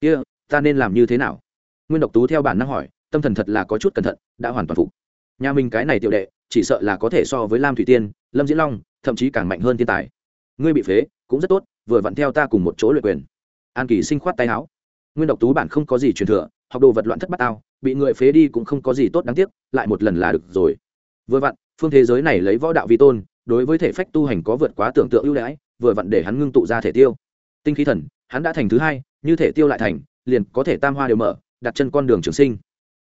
[SPEAKER 1] Kia、yeah, ta nên làm như thế nào? Nguyên độc tú theo bản năng hỏi, tâm thần thật là có chút cẩn thận, đã hoàn toàn phục. Nhà mình cái này tiểu đệ, chỉ sợ là có thể so với lam thủy tiên, lâm diễn long, thậm chí càng mạnh hơn thiên tài. Ngươi bị phế, cũng rất tốt, vừa vặn theo ta cùng một chỗ luyện quyền. An kỳ sinh khoát tay áo. Nguyên độc tú bản không có gì truyền thừa, học đồ vật loạn thất bát ao bị người phế đi cũng không có gì tốt đáng tiếc, lại một lần là được rồi. Vừa vặn, phương thế giới này lấy võ đạo vi tôn, đối với thể phách tu hành có vượt quá tưởng tượng ưu đãi, vừa vặn để hắn ngưng tụ ra thể tiêu. Tinh khí thần, hắn đã thành thứ hai, như thể tiêu lại thành liền có thể tam hoa đều mở, đặt chân con đường trường sinh.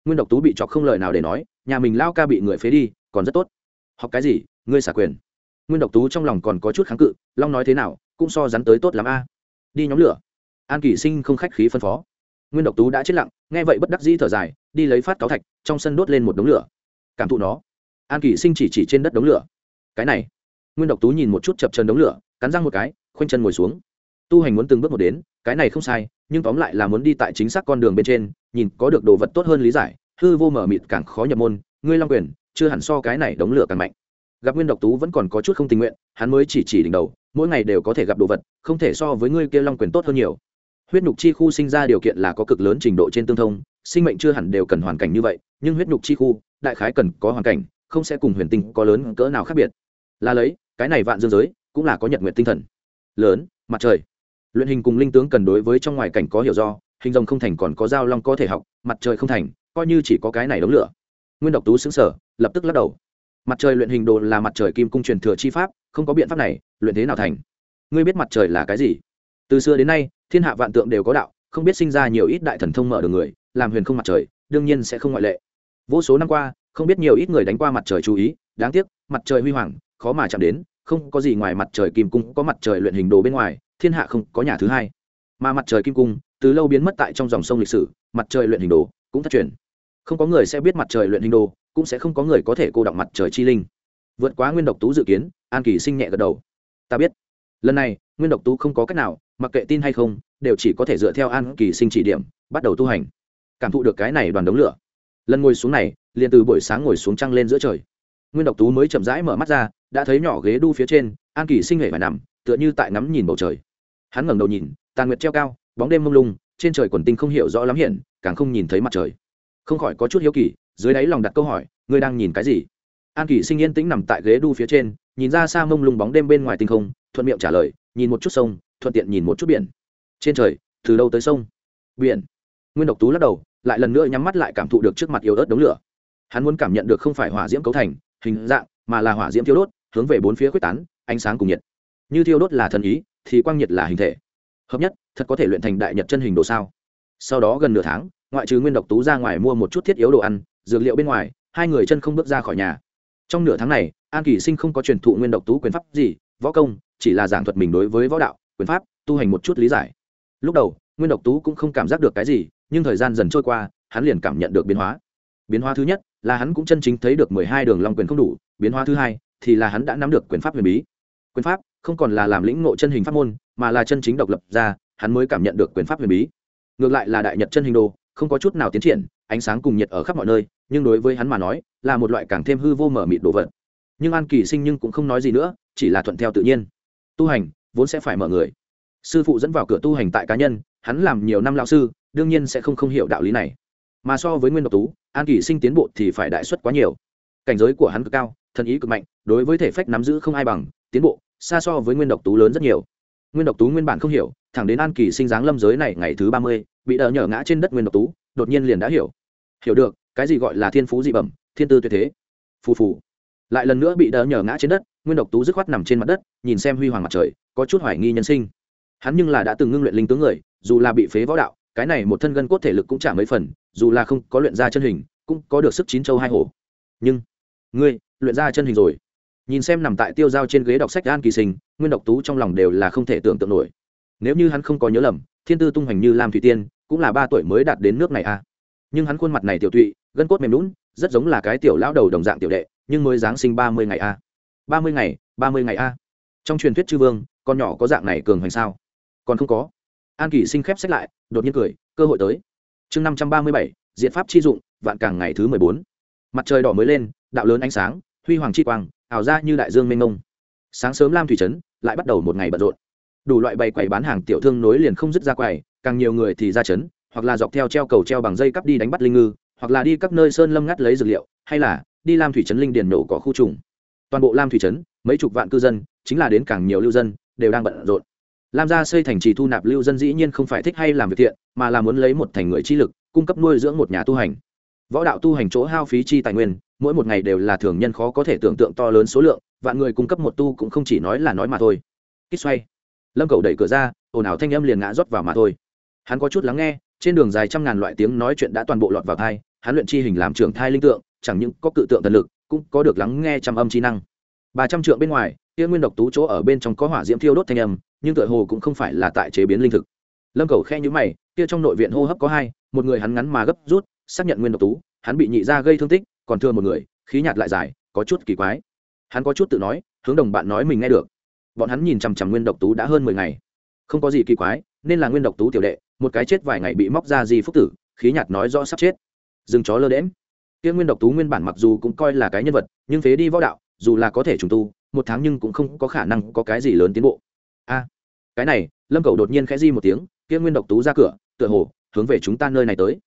[SPEAKER 1] Nguyên độc tú bị chọc không lời nào để nói, nhà mình lao ca bị người phế đi, còn rất tốt. Học cái gì, ngươi xả quyền. Nguyên độc tú trong lòng còn có chút kháng cự, long nói thế nào, cũng so rắn tới tốt lắm a. Đi nhóm lửa. An kỷ sinh không khách khí phân phó. Nguyên độc tú đã chết lặng, nghe vậy bất đắc dĩ thở dài, đi lấy phát cáo thạch, trong sân đốt lên một đống lửa. Cảm thụ nó. An kỷ sinh chỉ chỉ trên đất đống lửa. Cái này. Nguyên độc tú nhìn một chút chập chân đống lửa, cắn răng một cái, khoanh chân ngồi xuống tu hành muốn từng bước một đến, cái này không sai, nhưng tóm lại là muốn đi tại chính xác con đường bên trên, nhìn có được đồ vật tốt hơn lý giải, hư vô mở mịt càng khó nhập môn, ngươi long quyền, chưa hẳn so cái này đống lửa càng mạnh. Gặp nguyên độc tú vẫn còn có chút không tình nguyện, hắn mới chỉ chỉ đỉnh đầu, mỗi ngày đều có thể gặp đồ vật, không thể so với ngươi kia long quyền tốt hơn nhiều. Huyết nhục chi khu sinh ra điều kiện là có cực lớn trình độ trên tương thông, sinh mệnh chưa hẳn đều cần hoàn cảnh như vậy, nhưng huyết nhục chi khu, đại khái cần có hoàn cảnh, không sẽ cùng huyền tinh có lớn cỡ nào khác biệt. Là lấy, cái này vạn dương giới, cũng là có nhật nguyện tinh thần. Lớn, mặt trời luyện hình cùng linh tướng cần đối với trong ngoài cảnh có hiểu do, hình rồng không thành còn có dao long có thể học, mặt trời không thành, coi như chỉ có cái này đống lửa. Nguyên độc tú xứng sở lập tức lắc đầu. Mặt trời luyện hình đồ là mặt trời kim cung truyền thừa chi pháp, không có biện pháp này, luyện thế nào thành? Ngươi biết mặt trời là cái gì? Từ xưa đến nay, thiên hạ vạn tượng đều có đạo, không biết sinh ra nhiều ít đại thần thông mở đường người, làm huyền không mặt trời, đương nhiên sẽ không ngoại lệ. Vô số năm qua, không biết nhiều ít người đánh qua mặt trời chú ý, đáng tiếc, mặt trời huy hoàng, khó mà chạm đến không có gì ngoài mặt trời kim cung, có mặt trời luyện hình đồ bên ngoài, thiên hạ không có nhà thứ hai. Mà mặt trời kim cung, từ lâu biến mất tại trong dòng sông lịch sử, mặt trời luyện hình đồ cũng thất truyền. Không có người sẽ biết mặt trời luyện hình đồ, cũng sẽ không có người có thể cô động mặt trời chi linh. Vượt quá nguyên độc tú dự kiến, an kỳ sinh nhẹ gật đầu. Ta biết. Lần này, nguyên độc tú không có cách nào, mặc kệ tin hay không, đều chỉ có thể dựa theo an kỳ sinh chỉ điểm, bắt đầu tu hành. Cảm thụ được cái này đoàn đống lửa. Lần ngồi xuống này, liền từ buổi sáng ngồi xuống trăng lên giữa trời. Nguyên độc tú mới chậm rãi mở mắt ra đã thấy nhỏ ghế đu phía trên, an kỳ sinh hề phải nằm, tựa như tại ngắm nhìn bầu trời. Hắn ngẩng đầu nhìn, tàn nguyệt treo cao, bóng đêm mông lung, trên trời quần tinh không hiểu rõ lắm hiện, càng không nhìn thấy mặt trời. Không khỏi có chút hiếu kỳ, dưới đáy lòng đặt câu hỏi, ngươi đang nhìn cái gì? An kỳ sinh yên tĩnh nằm tại ghế đu phía trên, nhìn ra xa mông lung bóng đêm bên ngoài tinh không, thuận miệng trả lời, nhìn một chút sông, thuận tiện nhìn một chút biển. Trên trời, từ đâu tới sông? Biển. Nguyên độc tú lắc đầu, lại lần nữa nhắm mắt lại cảm thụ được trước mặt yếu ớt đống lửa. Hắn muốn cảm nhận được không phải hỏa diễm cấu thành, hình dạng, mà là hỏa diễm thiêu đốt hướng về bốn phía quyết tán, ánh sáng cùng nhiệt. Như thiêu đốt là thần ý, thì quang nhiệt là hình thể. Hợp nhất, thật có thể luyện thành đại nhật chân hình đồ sao? Sau đó gần nửa tháng, ngoại trừ nguyên độc tú ra ngoài mua một chút thiết yếu đồ ăn, dược liệu bên ngoài, hai người chân không bước ra khỏi nhà. Trong nửa tháng này, an kỳ sinh không có truyền thụ nguyên độc tú quyền pháp gì, võ công, chỉ là giảng thuật mình đối với võ đạo, quyền pháp, tu hành một chút lý giải. Lúc đầu, nguyên độc tú cũng không cảm giác được cái gì, nhưng thời gian dần trôi qua, hắn liền cảm nhận được biến hóa. Biến hóa thứ nhất, là hắn cũng chân chính thấy được mười hai đường long quyền không đủ, biến hóa thứ hai thì là hắn đã nắm được quyền pháp huyền bí. Quyền pháp không còn là làm lĩnh ngộ chân hình pháp môn, mà là chân chính độc lập ra, hắn mới cảm nhận được quyền pháp huyền bí. Ngược lại là đại nhật chân hình đồ, không có chút nào tiến triển, ánh sáng cùng nhiệt ở khắp mọi nơi, nhưng đối với hắn mà nói, là một loại càng thêm hư vô mở mịt đồ vật. Nhưng an kỳ sinh nhưng cũng không nói gì nữa, chỉ là thuận theo tự nhiên. Tu hành vốn sẽ phải mở người. Sư phụ dẫn vào cửa tu hành tại cá nhân, hắn làm nhiều năm lao sư, đương nhiên sẽ không không hiểu đạo lý này. Mà so với nguyên độc tú, an kỳ sinh tiến bộ thì phải đại xuất quá nhiều. Cảnh giới của hắn cực cao, thần ý cực mạnh đối với thể phách nắm giữ không ai bằng, tiến bộ, xa so với nguyên độc tú lớn rất nhiều. Nguyên độc tú nguyên bản không hiểu, thẳng đến an kỳ sinh dáng lâm giới này ngày thứ ba mươi, bị đỡ nhở ngã trên đất nguyên độc tú, đột nhiên liền đã hiểu. Hiểu được, cái gì gọi là thiên phú dị bẩm, thiên tư tuyệt thế. Phù phù. Lại lần nữa bị đỡ nhở ngã trên đất, nguyên độc tú dứt khoát nằm trên mặt đất, nhìn xem huy hoàng mặt trời, có chút hoài nghi nhân sinh. Hắn nhưng là đã từng ngưng luyện linh tướng người, dù là bị phế võ đạo, cái này một thân gân cốt thể lực cũng chả mấy phần, dù là không có luyện ra chân hình, cũng có được sức chín châu hai hổ. Nhưng, ngươi, luyện ra chân hình rồi nhìn xem nằm tại tiêu dao trên ghế đọc sách an kỳ sinh, nguyên độc tú trong lòng đều là không thể tưởng tượng nổi. Nếu như hắn không có nhớ lầm, thiên tư tung hoành như lam thủy tiên, cũng là ba tuổi mới đạt đến nước này à. Nhưng hắn khuôn mặt này tiểu tụy, gân cốt mềm lún rất giống là cái tiểu lão đầu đồng dạng tiểu đệ, nhưng mới giáng sinh ba mươi ngày a ba mươi ngày, ba mươi ngày a trong truyền thuyết chư vương, con nhỏ có dạng này cường hoành sao? Còn không có. An kỳ sinh khép sách lại, đột nhiên cười, cơ hội tới. Chương năm trăm ba mươi bảy, diện pháp chi dụng, vạn càng ngày thứ mười bốn. Mặt trời đỏ mới lên, đạo lớn ánh sáng, huy hoàng chi quang ảo ra như đại dương mênh mông. Sáng sớm lam thủy trấn lại bắt đầu một ngày bận rộn. Đủ loại bày quầy bán hàng tiểu thương nối liền không dứt ra quầy, càng nhiều người thì ra trấn, hoặc là dọc theo treo cầu treo bằng dây cắp đi đánh bắt linh ngư, hoặc là đi các nơi sơn lâm ngắt lấy dược liệu, hay là đi lam thủy trấn linh điền nổ có khu trùng. Toàn bộ lam thủy trấn, mấy chục vạn cư dân, chính là đến càng nhiều lưu dân, đều đang bận rộn. Lam gia xây thành trì thu nạp lưu dân dĩ nhiên không phải thích hay làm việc thiện, mà là muốn lấy một thành người chi lực, cung cấp nuôi dưỡng một nhà tu hành võ đạo tu hành chỗ hao phí chi tài nguyên, mỗi một ngày đều là thường nhân khó có thể tưởng tượng to lớn số lượng, vạn người cung cấp một tu cũng không chỉ nói là nói mà thôi. Kích xoay. Lâm cầu đẩy cửa ra, ồn ào thanh âm liền ngã rót vào mà thôi. Hắn có chút lắng nghe, trên đường dài trăm ngàn loại tiếng nói chuyện đã toàn bộ lọt vào thai hắn luyện chi hình làm trưởng thai linh tượng, chẳng những có cự tượng thần lực, cũng có được lắng nghe trăm âm chi năng. Ba trăm trượng bên ngoài, kia nguyên độc tú chỗ ở bên trong có hỏa diễm thiêu đốt thanh âm, nhưng tựa hồ cũng không phải là tại chế biến linh thực. Lâm cầu khe nhữ mày, kia trong nội viện hô hấp có hai, một người hắn ngắn mà gấp rút xác nhận nguyên độc tú, hắn bị nhị ra gây thương tích, còn thương một người, khí nhạt lại dài, có chút kỳ quái. Hắn có chút tự nói, hướng đồng bạn nói mình nghe được. Bọn hắn nhìn chằm chằm nguyên độc tú đã hơn mười ngày. Không có gì kỳ quái, nên là nguyên độc tú tiểu đệ, một cái chết vài ngày bị móc ra gì phúc tử, khí nhạt nói rõ sắp chết. Dừng chó lơ đễm kia nguyên độc tú nguyên bản mặc dù cũng coi là cái nhân vật, nhưng phế đi võ đạo, dù là có thể trùng tu, một tháng nhưng cũng không có khả năng có cái gì lớn tiến bộ. A, cái này, lâm cầu đột nhiên khẽ di một tiếng, kia nguyên độc tú ra cửa, tựa hồ hướng về chúng ta nơi này tới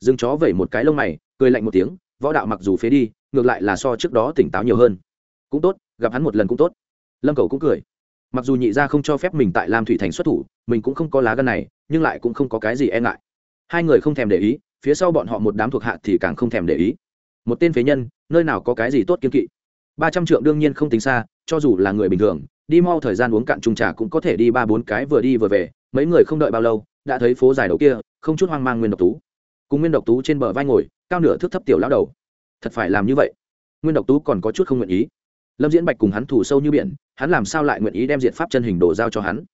[SPEAKER 1] dừng chó vẩy một cái lông mày, cười lạnh một tiếng, võ đạo mặc dù phế đi, ngược lại là so trước đó tỉnh táo nhiều hơn. Cũng tốt, gặp hắn một lần cũng tốt. Lâm cầu cũng cười. Mặc dù nhị gia không cho phép mình tại lam thủy thành xuất thủ, mình cũng không có lá gân này, nhưng lại cũng không có cái gì e ngại. Hai người không thèm để ý, phía sau bọn họ một đám thuộc hạ thì càng không thèm để ý. Một tên phế nhân, nơi nào có cái gì tốt kiên kỵ? Ba trăm trượng đương nhiên không tính xa, cho dù là người bình thường, đi mau thời gian uống cạn trung trà cũng có thể đi ba bốn cái vừa đi vừa về, mấy người không đợi bao lâu, đã thấy phố dài đầu kia, không chút hoang mang nguyên độc tú cùng nguyên độc tú trên bờ vai ngồi, cao nửa thước thấp tiểu lão đầu. Thật phải làm như vậy? Nguyên độc tú còn có chút không nguyện ý. Lâm diễn bạch cùng hắn thủ sâu như biển, hắn làm sao lại nguyện ý đem diện pháp chân hình đồ giao cho hắn?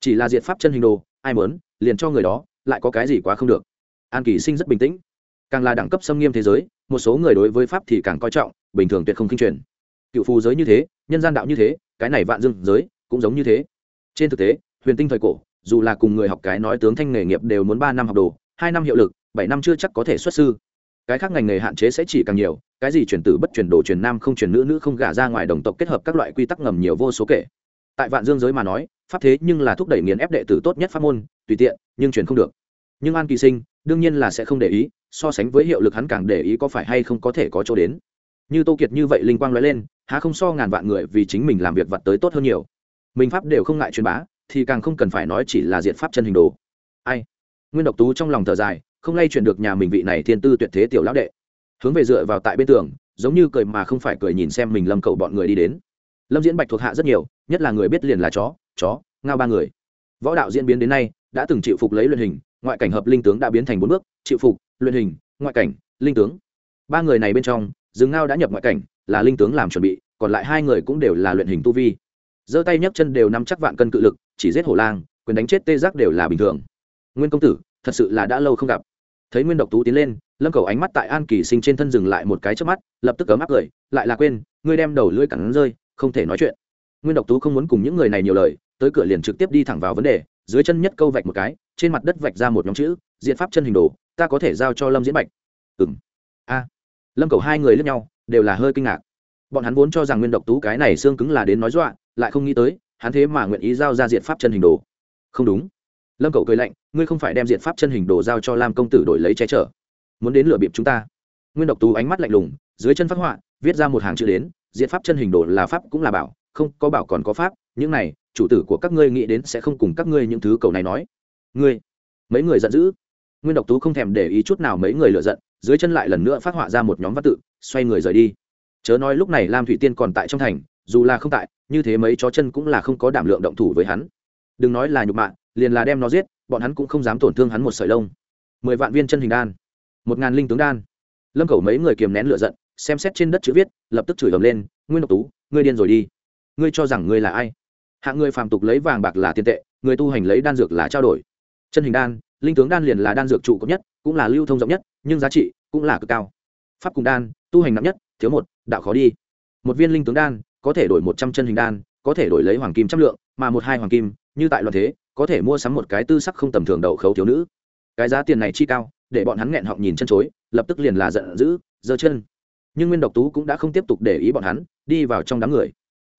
[SPEAKER 1] Chỉ là diện pháp chân hình đồ, ai mớn liền cho người đó, lại có cái gì quá không được. An kỳ sinh rất bình tĩnh. Càng là đẳng cấp xâm nghiêm thế giới, một số người đối với pháp thì càng coi trọng, bình thường tuyệt không kinh truyền. Cựu phù giới như thế, nhân gian đạo như thế, cái này vạn dương giới cũng giống như thế. Trên thực tế, huyền tinh thời cổ, dù là cùng người học cái nói tướng thanh nghề nghiệp đều muốn ba năm học đồ, hai năm hiệu lực bảy năm chưa chắc có thể xuất sư. Cái khác ngành nghề hạn chế sẽ chỉ càng nhiều, cái gì chuyển tử bất chuyển đồ chuyển nam không chuyển nữ nữ không gả ra ngoài đồng tộc kết hợp các loại quy tắc ngầm nhiều vô số kể. Tại vạn dương giới mà nói, pháp thế nhưng là thúc đẩy nghiền ép đệ tử tốt nhất pháp môn, tùy tiện, nhưng chuyển không được. Nhưng an kỳ sinh, đương nhiên là sẽ không để ý, so sánh với hiệu lực hắn càng để ý có phải hay không có thể có chỗ đến. Như tô kiệt như vậy linh quang nói lên, há không so ngàn vạn người vì chính mình làm việc vặt tới tốt hơn nhiều. Mình pháp đều không ngại truyền bá, thì càng không cần phải nói chỉ là diện pháp chân hình đồ. Ai? Nguyên độc tú trong lòng thở dài không lay chuyển được nhà mình vị này thiên tư tuyệt thế tiểu lão đệ. Hướng về dựa vào tại bên tường, giống như cười mà không phải cười nhìn xem mình lâm cầu bọn người đi đến. Lâm diễn bạch thuộc hạ rất nhiều, nhất là người biết liền là chó chó, ngao ba người. Võ đạo diễn biến đến nay, đã từng chịu phục lấy luyện hình, ngoại cảnh hợp linh tướng đã biến thành bốn bước, chịu phục, luyện hình, ngoại cảnh, linh tướng. Ba người này bên trong rừng ngao đã nhập ngoại cảnh, là linh tướng làm chuẩn bị, còn lại hai người cũng đều là luyện hình tu vi. Giơ tay nhấc chân đều nắm chắc vạn cân cự lực, chỉ giết hổ lang, quyền đánh chết tê giác đều là bình thường. Nguyên công tử, thật sự là đã lâu không gặp thấy nguyên độc tú tiến lên, lâm cầu ánh mắt tại an kỳ sinh trên thân dừng lại một cái trước mắt, lập tức cấm áp cười, lại là quên, ngươi đem đầu lưỡi cắn rơi, không thể nói chuyện. Nguyên độc tú không muốn cùng những người này nhiều lời, tới cửa liền trực tiếp đi thẳng vào vấn đề, dưới chân nhất câu vạch một cái, trên mặt đất vạch ra một nhóm chữ, diện pháp chân hình đồ, ta có thể giao cho lâm diễn bạch. Ừng a. Lâm cầu hai người lướt nhau, đều là hơi kinh ngạc. Bọn hắn vốn cho rằng nguyên độc tú cái này xương cứng là đến nói dọa, lại không nghĩ tới, hắn thế mà nguyện ý giao ra diện pháp chân hình đồ. Không đúng lâm cầu cười lạnh, ngươi không phải đem diện pháp chân hình đồ giao cho lam công tử đổi lấy che chở. Muốn đến lửa bịp chúng ta. Nguyên độc tú ánh mắt lạnh lùng, dưới chân phát họa, viết ra một hàng chữ đến, diện pháp chân hình đồ là pháp cũng là bảo, không có bảo còn có pháp, những này, chủ tử của các ngươi nghĩ đến sẽ không cùng các ngươi những thứ cầu này nói. Ngươi, mấy người giận dữ? Nguyên độc tú không thèm để ý chút nào mấy người lựa giận, dưới chân lại lần nữa phát họa ra một nhóm văn tự, xoay người rời đi. Chớ nói lúc này lam thủy tiên còn tại trong thành, dù là không tại, như thế mấy chó chân cũng là không có đảm lượng động thủ với hắn. Đừng nói là nhục mạ liền là đem nó giết, bọn hắn cũng không dám tổn thương hắn một sợi lông. Mười vạn viên chân hình đan, một ngàn linh tướng đan. Lâm khẩu mấy người kiềm nén lựa giận, xem xét trên đất chữ viết, lập tức chửi ầm lên, nguyên độc tú, ngươi điên rồi đi. Ngươi cho rằng ngươi là ai? Hạng người phàm tục lấy vàng bạc là tiền tệ, người tu hành lấy đan dược là trao đổi. Chân hình đan, linh tướng đan liền là đan dược trụ cấp nhất, cũng là lưu thông rộng nhất, nhưng giá trị cũng là cực cao. Pháp cùng đan, tu hành nặng nhất, thiếu một, đạo khó đi. Một viên linh tướng đan, có thể đổi một trăm chân hình đan, có thể đổi lấy hoàng kim trăm lượng, mà một hai hoàng kim, như tại loạn thế có thể mua sắm một cái tư sắc không tầm thường đậu khấu thiếu nữ. Cái giá tiền này chi cao, để bọn hắn nghẹn họng nhìn chân chối, lập tức liền là giận dữ, giơ chân. Nhưng nguyên độc tú cũng đã không tiếp tục để ý bọn hắn, đi vào trong đám người.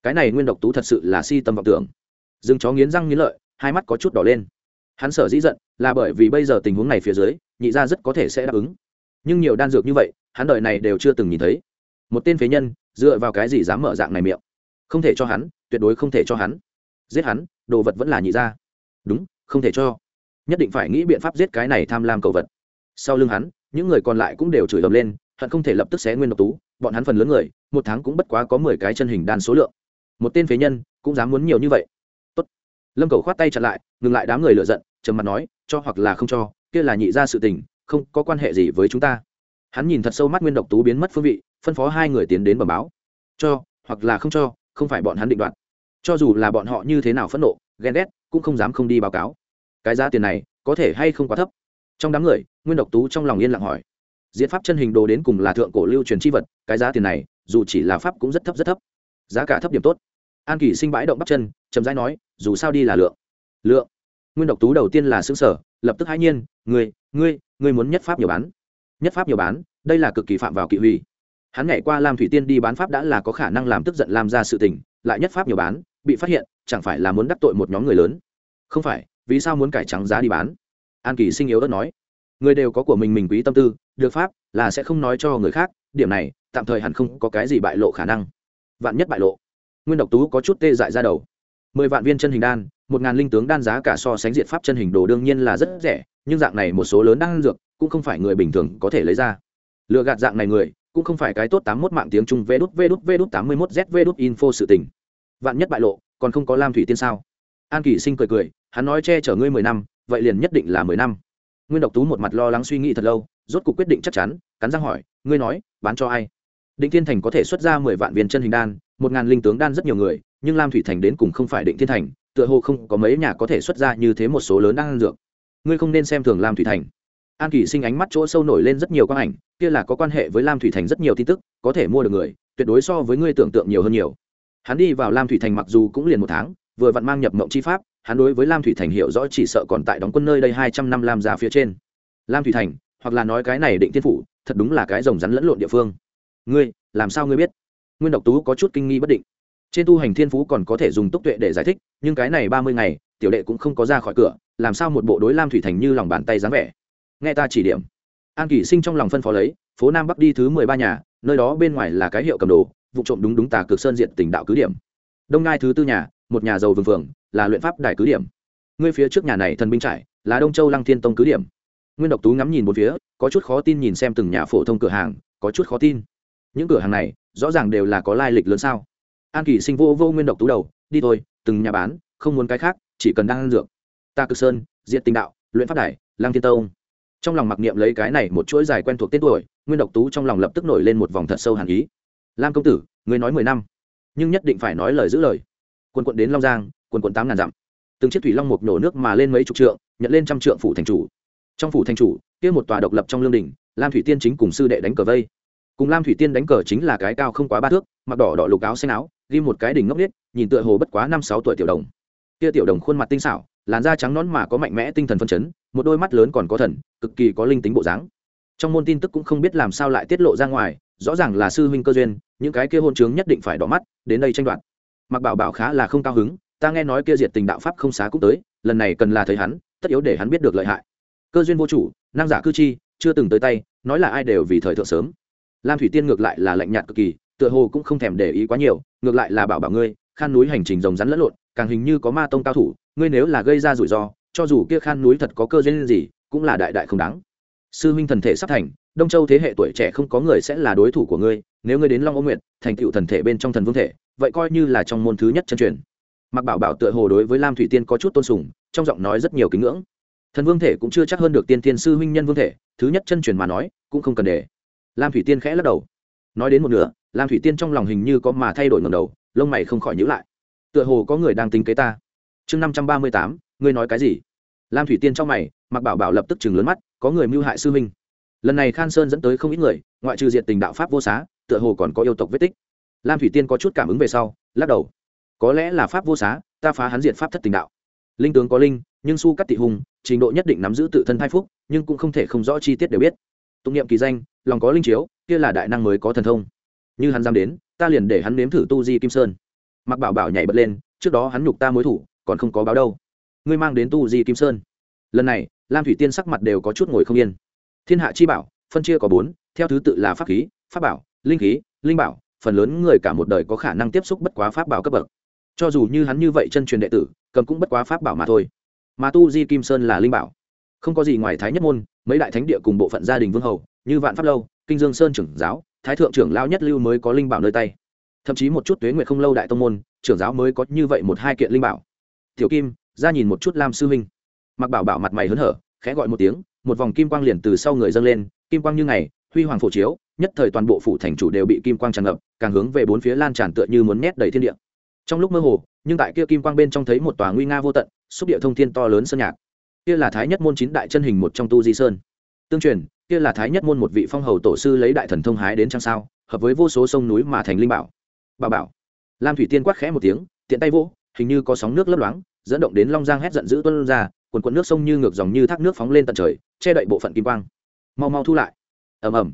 [SPEAKER 1] Cái này nguyên độc tú thật sự là si tâm vọng tưởng. Dừng chó nghiến răng nghiến lợi, hai mắt có chút đỏ lên. Hắn sở dĩ giận, là bởi vì bây giờ tình huống này phía dưới, nhị ra rất có thể sẽ đáp ứng. Nhưng nhiều đan dược như vậy, hắn đợi này đều chưa từng nhìn thấy. Một tên phế nhân, dựa vào cái gì dám mở dạng này miệng? Không thể cho hắn, tuyệt đối không thể cho hắn. Giết hắn, đồ vật vẫn là nhị ra đúng, không thể cho. Nhất định phải nghĩ biện pháp giết cái này tham lam cầu vật. Sau lưng hắn, những người còn lại cũng đều chửi ầm lên, hận không thể lập tức xé nguyên độc tú. Bọn hắn phần lớn người, một tháng cũng bất quá có mười cái chân hình đan số lượng. Một tên phế nhân, cũng dám muốn nhiều như vậy. Tốt. lâm cầu khoát tay chặn lại, ngừng lại đám người lựa giận, trầm mặt nói, cho hoặc là không cho, kia là nhị ra sự tình, không có quan hệ gì với chúng ta. Hắn nhìn thật sâu mắt nguyên độc tú biến mất phương vị, phân phó hai người tiến đến bẩm báo. Cho, hoặc là không cho, không phải bọn hắn định đoạt cho dù là bọn họ như thế nào phẫn nộ, ghen ghét, cũng không dám không đi báo cáo. Cái giá tiền này có thể hay không quá thấp? Trong đám người, nguyên độc tú trong lòng yên lặng hỏi. Diễn pháp chân hình đồ đến cùng là thượng cổ lưu truyền c h i vật, cái giá tiền này, dù chỉ là pháp cũng rất thấp rất thấp. Giá cả thấp điểm tốt. An kỳ sinh bãi động bắt chân, chậm rãi nói, dù sao đi là lượng. Lượng. Nguyên độc tú đầu tiên là xứng sở lập tức hãi nhiên, ngươi ngươi ngươi muốn nhất pháp nhiều bán? Nhất pháp nhiều bán? Đây là cực kỳ phạm vào kỵ huy. Hắn nhảy qua lam thủy tiên đi bán pháp đã là có khả năng làm tức giận làm ra sự tình, lại nhất pháp nhiều bán bị phát hiện, chẳng phải là muốn đắc tội một nhóm người lớn? Không phải, vì sao muốn cải trắng giá đi bán? An kỳ sinh yếu ớt nói. Người đều có của mình mình quý tâm tư, được pháp, là sẽ không nói cho người khác, điểm này, tạm thời hẳn không có cái gì bại lộ khả năng. Vạn nhất bại lộ. Nguyên độc tú có chút tê dại ra đầu. Mười vạn viên chân hình đan, một ngàn linh tướng đan giá cả so sánh diện pháp chân hình đồ đương nhiên là rất rẻ, nhưng dạng này một số lớn đang dược, cũng không phải người bình thường có thể lấy ra. Lựa gạt dạng này người, cũng không phải cái tốt tám mốt mạng tiếng trung vê đút vê đút vê đút tám mươi mốt z vê đút info sự tình vạn nhất bại lộ, còn không có lam thủy tiên sao? An kỷ sinh cười cười, hắn nói che chở ngươi mười năm, vậy liền nhất định là mười năm. Nguyên độc tú một mặt lo lắng suy nghĩ thật lâu, rốt cuộc quyết định chắc chắn, cắn răng hỏi, ngươi nói, bán cho ai? Định thiên thành có thể xuất ra mười vạn viên chân hình đan, một ngàn linh tướng đan rất nhiều người, nhưng lam thủy thành đến cùng không phải định thiên thành, tựa hồ không có mấy nhà có thể xuất ra như thế một số lớn đan dược. Ngươi không nên xem thường lam thủy thành. An kỷ sinh ánh mắt chỗ sâu nổi lên rất nhiều quang ảnh, kia là có quan hệ với lam thủy thành rất nhiều tin tức, có thể mua được người, tuyệt đối so với ngươi tưởng tượng nhiều hơn nhiều hắn đi vào lam thủy thành mặc dù cũng liền một tháng, vừa vặn mang nhập mộng chi pháp, hắn đối với lam thủy thành hiểu rõ chỉ sợ còn tại đóng quân nơi đây hai trăm năm lam ra phía trên. Lam thủy thành, hoặc là nói cái này định thiên phủ, thật đúng là cái rồng rắn lẫn lộn địa phương. Ngươi, làm sao ngươi biết? Nguyên độc tú có chút kinh nghi bất định. Trên tu hành thiên phú còn có thể dùng túc tuệ để giải thích, nhưng cái này ba mươi ngày, tiểu đệ cũng không có ra khỏi cửa, làm sao một bộ đối lam thủy thành như lòng bàn tay dáng vẻ? Nghe ta chỉ điểm. An kỷ sinh trong lòng phân phó lấy, phố nam bắc đi thứ mười ba nhà, nơi đó bên ngoài là cái hiệu cầm đồ vụ trộm đúng đúng tà cực sơn diện tỉnh đạo cứ điểm. Đông ngai thứ tư nhà, một nhà giàu vườn phường, là luyện pháp đài cứ điểm. Ngươi phía trước nhà này thần binh trải là đông châu lăng thiên tông cứ điểm. Nguyên độc tú ngắm nhìn một phía, có chút khó tin nhìn xem từng nhà phổ thông cửa hàng, có chút khó tin. Những cửa hàng này, rõ ràng đều là có lai lịch lớn sao. An kỳ sinh vô vô nguyên độc tú đầu, đi thôi, từng nhà bán, không muốn cái khác, chỉ cần đang ăn dược. Ta cực sơn diện tình đạo, luyện pháp đài lang thiên tông. Trong lòng mặc niệm lấy cái này một chuỗi dài quen thuộc tên tuổi, nguyên độc tú trong lòng lập tức nổi lên một vòng thật sâu hàn ý lam công tử người nói mười năm, nhưng nhất định phải nói lời giữ lời. Quân quận đến long giang, quân quận tám ngàn dặm. Từng chiếc thủy long mục nổ nước mà lên mấy chục trượng, nhận lên trăm trượng phủ thành chủ. Trong phủ thành chủ, kia một tòa độc lập trong lương đình, lam thủy tiên chính cùng sư đệ đánh cờ vây. Cùng lam thủy tiên đánh cờ chính là cái cao không quá ba thước, mặc đỏ đỏ lục áo xanh áo, ghi một cái đỉnh ngốc nết nhìn tựa hồ bất quá năm sáu tuổi tiểu đồng. Kia tiểu đồng khuôn mặt tinh xảo, làn da trắng nón mà có mạnh mẽ tinh thần phân chấn, một đôi mắt lớn còn có thần, cực kỳ có linh tính bộ dáng. Trong môn tin tức cũng không biết làm sao lại tiết lộ ra ngoài rõ ràng là sư huynh cơ duyên, những cái kia hôn chướng nhất định phải đỏ mắt, đến đây tranh đoạt. Mặc bảo bảo khá là không cao hứng, ta nghe nói kia diệt tình đạo pháp không xá cũng tới, lần này cần là thấy hắn, tất yếu để hắn biết được lợi hại. Cơ duyên vô chủ, năng giả cư chi, chưa từng tới tay, nói là ai đều vì thời thượng sớm. Lam thủy tiên ngược lại là lạnh nhạt cực kỳ, tựa hồ cũng không thèm để ý quá nhiều, ngược lại là bảo bảo ngươi, khan núi hành trình rồng rắn lẫn lộn, càng hình như có ma tông cao thủ, ngươi nếu là gây ra rủi ro, cho dù kia khan núi thật có cơ duyên gì, cũng là đại đại không đáng. Sư huynh thần thể sắp thành đông châu thế hệ tuổi trẻ không có người sẽ là đối thủ của ngươi, nếu ngươi đến long ô nguyện thành tựu thần thể bên trong thần vương thể, vậy coi như là trong môn thứ nhất chân truyền. Mặc bảo bảo tựa hồ đối với lam thủy tiên có chút tôn sùng, trong giọng nói rất nhiều kính ngưỡng. Thần vương thể cũng chưa chắc hơn được tiên tiên sư huynh nhân vương thể, thứ nhất chân truyền mà nói, cũng không cần để. Lam thủy tiên khẽ lắc đầu. Nói đến một nửa, lam thủy tiên trong lòng hình như có mà thay đổi ngầm đầu, lông mày không khỏi nhữ lại. Tựa hồ có người đang tính kế ta. Chương năm trăm ba mươi tám, ngươi nói cái gì? Lam thủy tiên trong mày mặc bảo bảo lập tức chừng lớn mắt, có người mưu hại sư huynh lần này khan sơn dẫn tới không ít người, ngoại trừ diện tình đạo pháp vô xá, tựa hồ còn có yêu tộc vết tích. Lam thủy tiên có chút cảm ứng về sau, lắc đầu. Có lẽ là pháp vô xá, ta phá hắn diện pháp thất tình đạo. Linh tướng có linh, nhưng su cắt tị hùng, trình độ nhất định nắm giữ tự thân thai phúc, nhưng cũng không thể không rõ chi tiết đều biết. Tụng niệm kỳ danh, lòng có linh chiếu, kia là đại năng mới có thần thông. Như hắn dám đến, ta liền để hắn nếm thử tu di kim sơn. Mặc bảo bảo nhảy bật lên, trước đó hắn nhục ta mối thủ, còn không có báo đâu. Ngươi mang đến tu di kim sơn. Lần này, lam thủy tiên sắc mặt đều có chút ngồi không yên thiên hạ chi bảo, phân chia có bốn, theo thứ tự là pháp khí, pháp bảo, linh khí, linh bảo, phần lớn người cả một đời có khả năng tiếp xúc bất quá pháp bảo cấp bậc. Cho dù như hắn như vậy chân truyền đệ tử, cầm cũng bất quá pháp bảo mà thôi. Mà tu di kim sơn là linh bảo. Không có gì ngoài thái nhất môn, mấy đại thánh địa cùng bộ phận gia đình vương hầu, như vạn pháp lâu, kinh dương sơn trưởng giáo, thái thượng trưởng lao nhất lưu mới có linh bảo nơi tay. Thậm chí một chút tuế nguyệt không lâu đại tông môn, trưởng giáo mới có như vậy một hai kiện linh bảo. Tiểu kim, ra nhìn một chút lam sư huynh. Mặc bảo bảo mặt mày hớn hở, khẽ gọi một tiếng một vòng kim quang liền từ sau người dâng lên, kim quang như ngày, huy hoàng phổ chiếu, nhất thời toàn bộ phủ thành chủ đều bị kim quang tràn ngập, càng hướng về bốn phía lan tràn tựa như muốn nhét đầy thiên địa. Trong lúc mơ hồ, nhưng tại kia kim quang bên trong thấy một tòa nguy nga vô tận, xúc địa thông thiên to lớn sơn nhạc. Kia là thái nhất môn chín đại chân hình một trong tu di sơn. Tương truyền, kia là thái nhất môn một vị phong hầu tổ sư lấy đại thần thông hái đến trang sao, hợp với vô số sông núi mà thành linh bảo. Bà bảo. Lam thủy tiên quát khẽ một tiếng, tiện tay vỗ, hình như có sóng nước lấp loáng, dẫn động đến long giang hét giận dữ tuân ra quần quần nước sông như ngược dòng như thác nước phóng lên tận trời, che đậy bộ phận kim quang. Mau mau thu lại. Ầm ầm.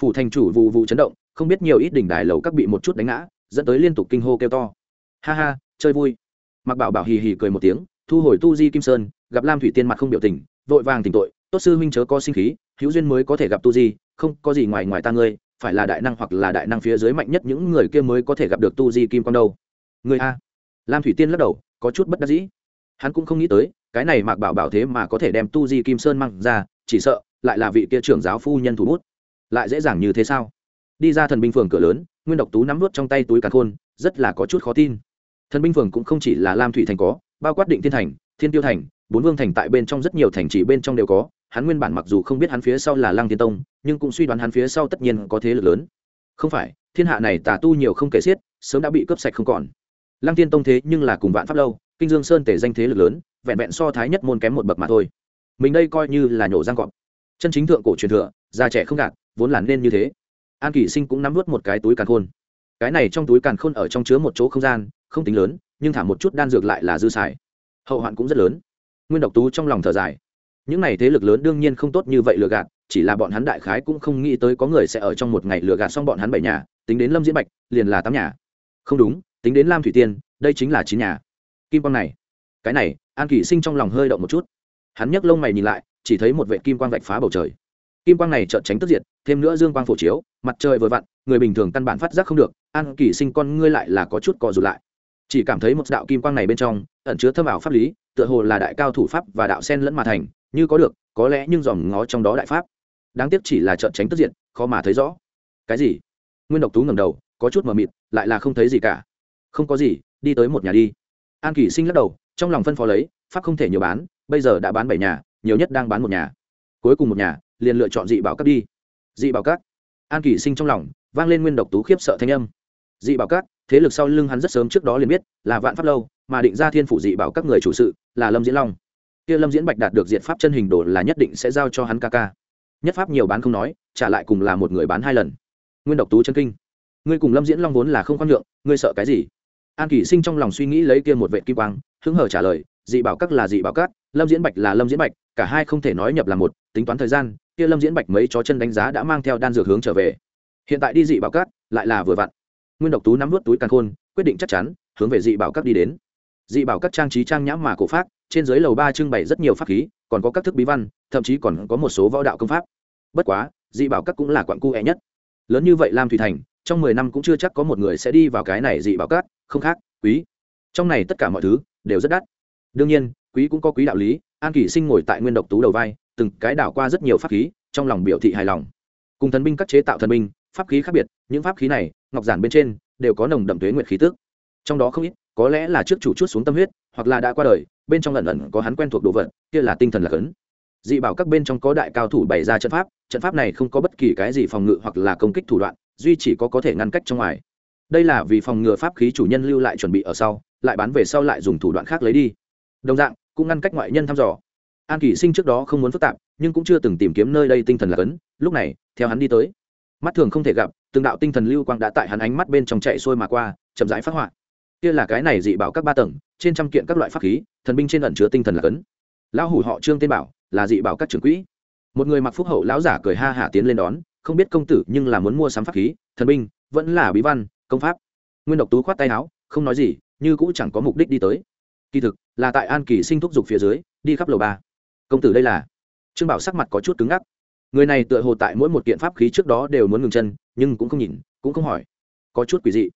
[SPEAKER 1] Phủ thành chủ vụ vụ chấn động, không biết nhiều ít đỉnh đài lầu các bị một chút đánh ngã, dẫn tới liên tục kinh hô kêu to. Ha ha, chơi vui. Mặc bảo bảo hì hì cười một tiếng, thu hồi tu di kim sơn, gặp lam thủy tiên mặt không biểu tình, vội vàng tỉnh tội, tốt sư huynh chớ có sinh khí, hữu duyên mới có thể gặp tu di, không có gì ngoài ngoài ta ngươi, phải là đại năng hoặc là đại năng phía dưới mạnh nhất những người kia mới có thể gặp được tu di kim quang đâu. Người a? Lam thủy tiên lắc đầu, có chút bất đắc dĩ. Hắn cũng không nghĩ tới cái này mạc bảo bảo thế mà có thể đem tu di kim sơn mang ra, chỉ sợ, lại là vị kia trưởng giáo phu nhân thủ bút. Lại dễ dàng như thế sao? Đi ra thần binh phường cửa lớn, nguyên độc tú nắm vút trong tay túi càn khôn, rất là có chút khó tin. Thần binh phường cũng không chỉ là lam thủy thành có, bao quát định thiên thành, thiên tiêu thành, bốn vương thành tại bên trong rất nhiều thành chỉ bên trong đều có. Hắn nguyên bản mặc dù không biết hắn phía sau là lăng tiên tông, nhưng cũng suy đoán hắn phía sau tất nhiên có thế lực lớn. Không phải, thiên hạ này tà tu nhiều không kể xiết, sớm đã bị cướp sạch không còn. Lăng tiên tông thế nhưng là cùng vạn pháp lâu kinh dương sơn tể danh thế lực lớn, vẹn vẹn so thái nhất môn kém một bậc mà thôi. Mình đây coi như là nhổ răng cọp. Chân chính thượng cổ truyền thừa, già trẻ không gạt, vốn là nên như thế. An kỷ sinh cũng nắm vớt một cái túi càn khôn. Cái này trong túi càn khôn ở trong chứa một chỗ không gian, không tính lớn, nhưng thả một chút đan dược lại là dư xài. Hậu hoạn cũng rất lớn. Nguyên độc tú trong lòng thở dài. Những này thế lực lớn đương nhiên không tốt như vậy lừa gạt, chỉ là bọn hắn đại khái cũng không nghĩ tới có người sẽ ở trong một ngày lừa gạt xong bọn hắn bảy nhà, tính đến lâm diễn bạch, liền là tám nhà. Không đúng, tính đến lam thủy tiên, đây chính là chín nhà kim quang này. Cái này, an kỷ sinh trong lòng hơi động một chút. Hắn nhấc lông mày nhìn lại, chỉ thấy một vệ kim quang vạch phá bầu trời. Kim quang này trợn tránh tức diệt, thêm nữa dương quang phổ chiếu, mặt trời vừa vặn, người bình thường căn bản phát giác không được, an kỷ sinh con ngươi lại là có chút cò rụt lại. Chỉ cảm thấy một đạo kim quang này bên trong, ẩn chứa thâm ảo pháp lý, tựa hồ là đại cao thủ pháp và đạo sen lẫn mà thành, như có được, có lẽ nhưng dòm ngó trong đó đại pháp. Đáng tiếc chỉ là trợn tránh tức diện khó mà thấy rõ. Cái gì? Nguyên độc tú ngầm đầu, có chút mờ mịt, lại là không thấy gì cả. Không có gì, đi tới một nhà đi an Kỳ sinh lắc đầu, trong lòng phân phó lấy, pháp không thể nhiều bán, bây giờ đã bán bảy nhà, nhiều nhất đang bán một nhà. Cuối cùng một nhà, liền lựa chọn dị bảo cắt đi. Dị bảo cắt an Kỳ sinh trong lòng, vang lên nguyên độc tú khiếp sợ thanh âm. Dị bảo cắt thế lực sau lưng hắn rất sớm trước đó liền biết, là vạn pháp lâu, mà định ra thiên phủ dị bảo các người chủ sự, là lâm diễn long. Kia lâm diễn bạch đạt được diện pháp chân hình đồ là nhất định sẽ giao cho hắn ca ca. Nhất pháp nhiều bán không nói, trả lại cùng là một người bán hai lần. Nguyên độc tú chân kinh. Ngươi cùng lâm diễn long vốn là không khoan nhượng, ngươi sợ cái gì? An kỷ sinh trong lòng suy nghĩ lấy kia một vệ kim quang, hứng hở trả lời, dị bảo các là dị bảo các, lâm diễn bạch là lâm diễn bạch, cả hai không thể nói nhập là một, tính toán thời gian, kia lâm diễn bạch mấy chó chân đánh giá đã mang theo đan dược hướng trở về. Hiện tại đi dị bảo các, lại là vừa vặn. Nguyên độc tú nắm vút túi càn khôn, quyết định chắc chắn, hướng về dị bảo các đi đến. Dị bảo các trang trí trang nhãm mà cổ pháp, trên dưới lầu ba trưng bày rất nhiều pháp khí, còn có các thức bí văn, thậm chí còn có một số võ đạo công pháp. Bất quá, dị bảo các cũng là quặng cu é nhất. Lớn như vậy lam thủy thành, trong mười năm cũng chưa chắc có một người sẽ đi vào cái này dị bảo các không khác, quý. Trong này tất cả mọi thứ đều rất đắt. Đương nhiên, quý cũng có quý đạo lý, an kỷ sinh ngồi tại nguyên độc tú đầu vai, từng cái đảo qua rất nhiều pháp khí, trong lòng biểu thị hài lòng. Cùng thần binh các chế tạo thần binh, pháp khí khác biệt, những pháp khí này, ngọc giản bên trên, đều có nồng đậm thuế nguyệt khí tước trong đó không ít, có lẽ là trước chủ chút xuống tâm huyết, hoặc là đã qua đời, bên trong lần ẩn có hắn quen thuộc đồ vật, kia là tinh thần là ấn. Dị bảo các bên trong có đại cao thủ bày ra trận pháp trận pháp này không có bất kỳ cái gì phòng ngự hoặc là công kích thủ đoạn, duy chỉ có có thể ngăn cách trong ngoài đây là vì phòng ngừa pháp khí chủ nhân lưu lại chuẩn bị ở sau, lại bán về sau lại dùng thủ đoạn khác lấy đi. Đồng dạng, cũng ngăn cách ngoại nhân thăm dò. An kỷ sinh trước đó không muốn phức tạp, nhưng cũng chưa từng tìm kiếm nơi đây tinh thần là cấn, lúc này, theo hắn đi tới. Mắt thường không thể gặp, từng đạo tinh thần lưu quang đã tại hắn ánh mắt bên trong chạy xuôi mà qua, chậm rãi phát họa. Kia là cái này dị bảo các ba tầng, trên trăm kiện các loại pháp khí, thần binh trên ẩn chứa tinh thần là cấn. Lão hủ họ trương tên bảo, là dị bảo các trưởng quỹ. Một người mặc phúc hậu lão giả cười ha hả tiến lên đón, không biết công tử nhưng là muốn mua sắm pháp khí, thần binh, vẫn là bí văn công pháp. Nguyên độc tú khoát tay áo, không nói gì, như cũ chẳng có mục đích đi tới. Kỳ thực, là tại an kỳ sinh thúc giục phía dưới, đi khắp lầu ba. Công tử đây là? Trương bảo sắc mặt có chút cứng ngắc. Người này tựa hồ tại mỗi một kiện pháp khí trước đó đều muốn ngừng chân, nhưng cũng không nhìn, cũng không hỏi. Có chút quỷ dị.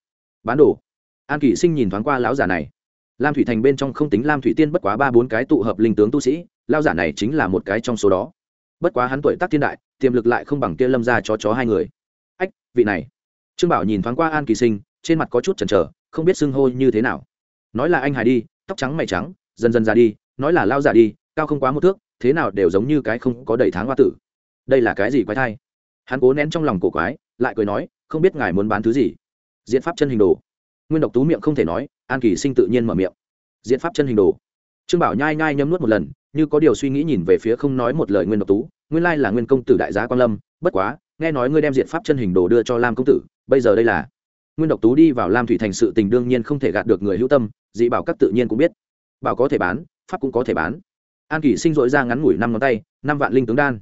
[SPEAKER 1] Bán đồ. An kỳ sinh nhìn thoáng qua lão giả này. Lam thủy thành bên trong không tính lam thủy tiên bất quá ba bốn cái tụ hợp linh tướng tu sĩ lao giả này chính là một cái trong số đó. Bất quá hắn tuổi tác thiên đại, tiềm lực lại không bằng kia lâm ra cho chó hai người. Ách, vị này trương bảo nhìn thoáng qua an kỳ sinh, trên mặt có chút chần chờ, không biết xưng hô như thế nào. Nói là anh hải đi, tóc trắng mày trắng, dần dần già đi, nói là lao già đi, cao không quá một thước, thế nào đều giống như cái không có đầy tháng hoa tử. Đây là cái gì quái thai? Hắn cố nén trong lòng cổ quái, lại cười nói, không biết ngài muốn bán thứ gì. Diện pháp chân hình đồ. Nguyên độc tú miệng không thể nói, an kỳ sinh tự nhiên mở miệng. Diện pháp chân hình đồ. Trương bảo nhai nhai nhấm nuốt một lần, như có điều suy nghĩ nhìn về phía không nói một lời nguyên độc tú, nguyên lai là nguyên công tử đại giá quan lâm, bất quá nghe nói ngươi đem diện pháp chân hình đồ đưa cho lam công tử, bây giờ đây là. Nguyên độc tú đi vào lam thủy thành sự tình đương nhiên không thể gạt được người hữu tâm, dị bảo các tự nhiên cũng biết. Bảo có thể bán, pháp cũng có thể bán. An kỷ sinh dội ra ngắn ngủi năm ngón tay, năm vạn linh tướng đan.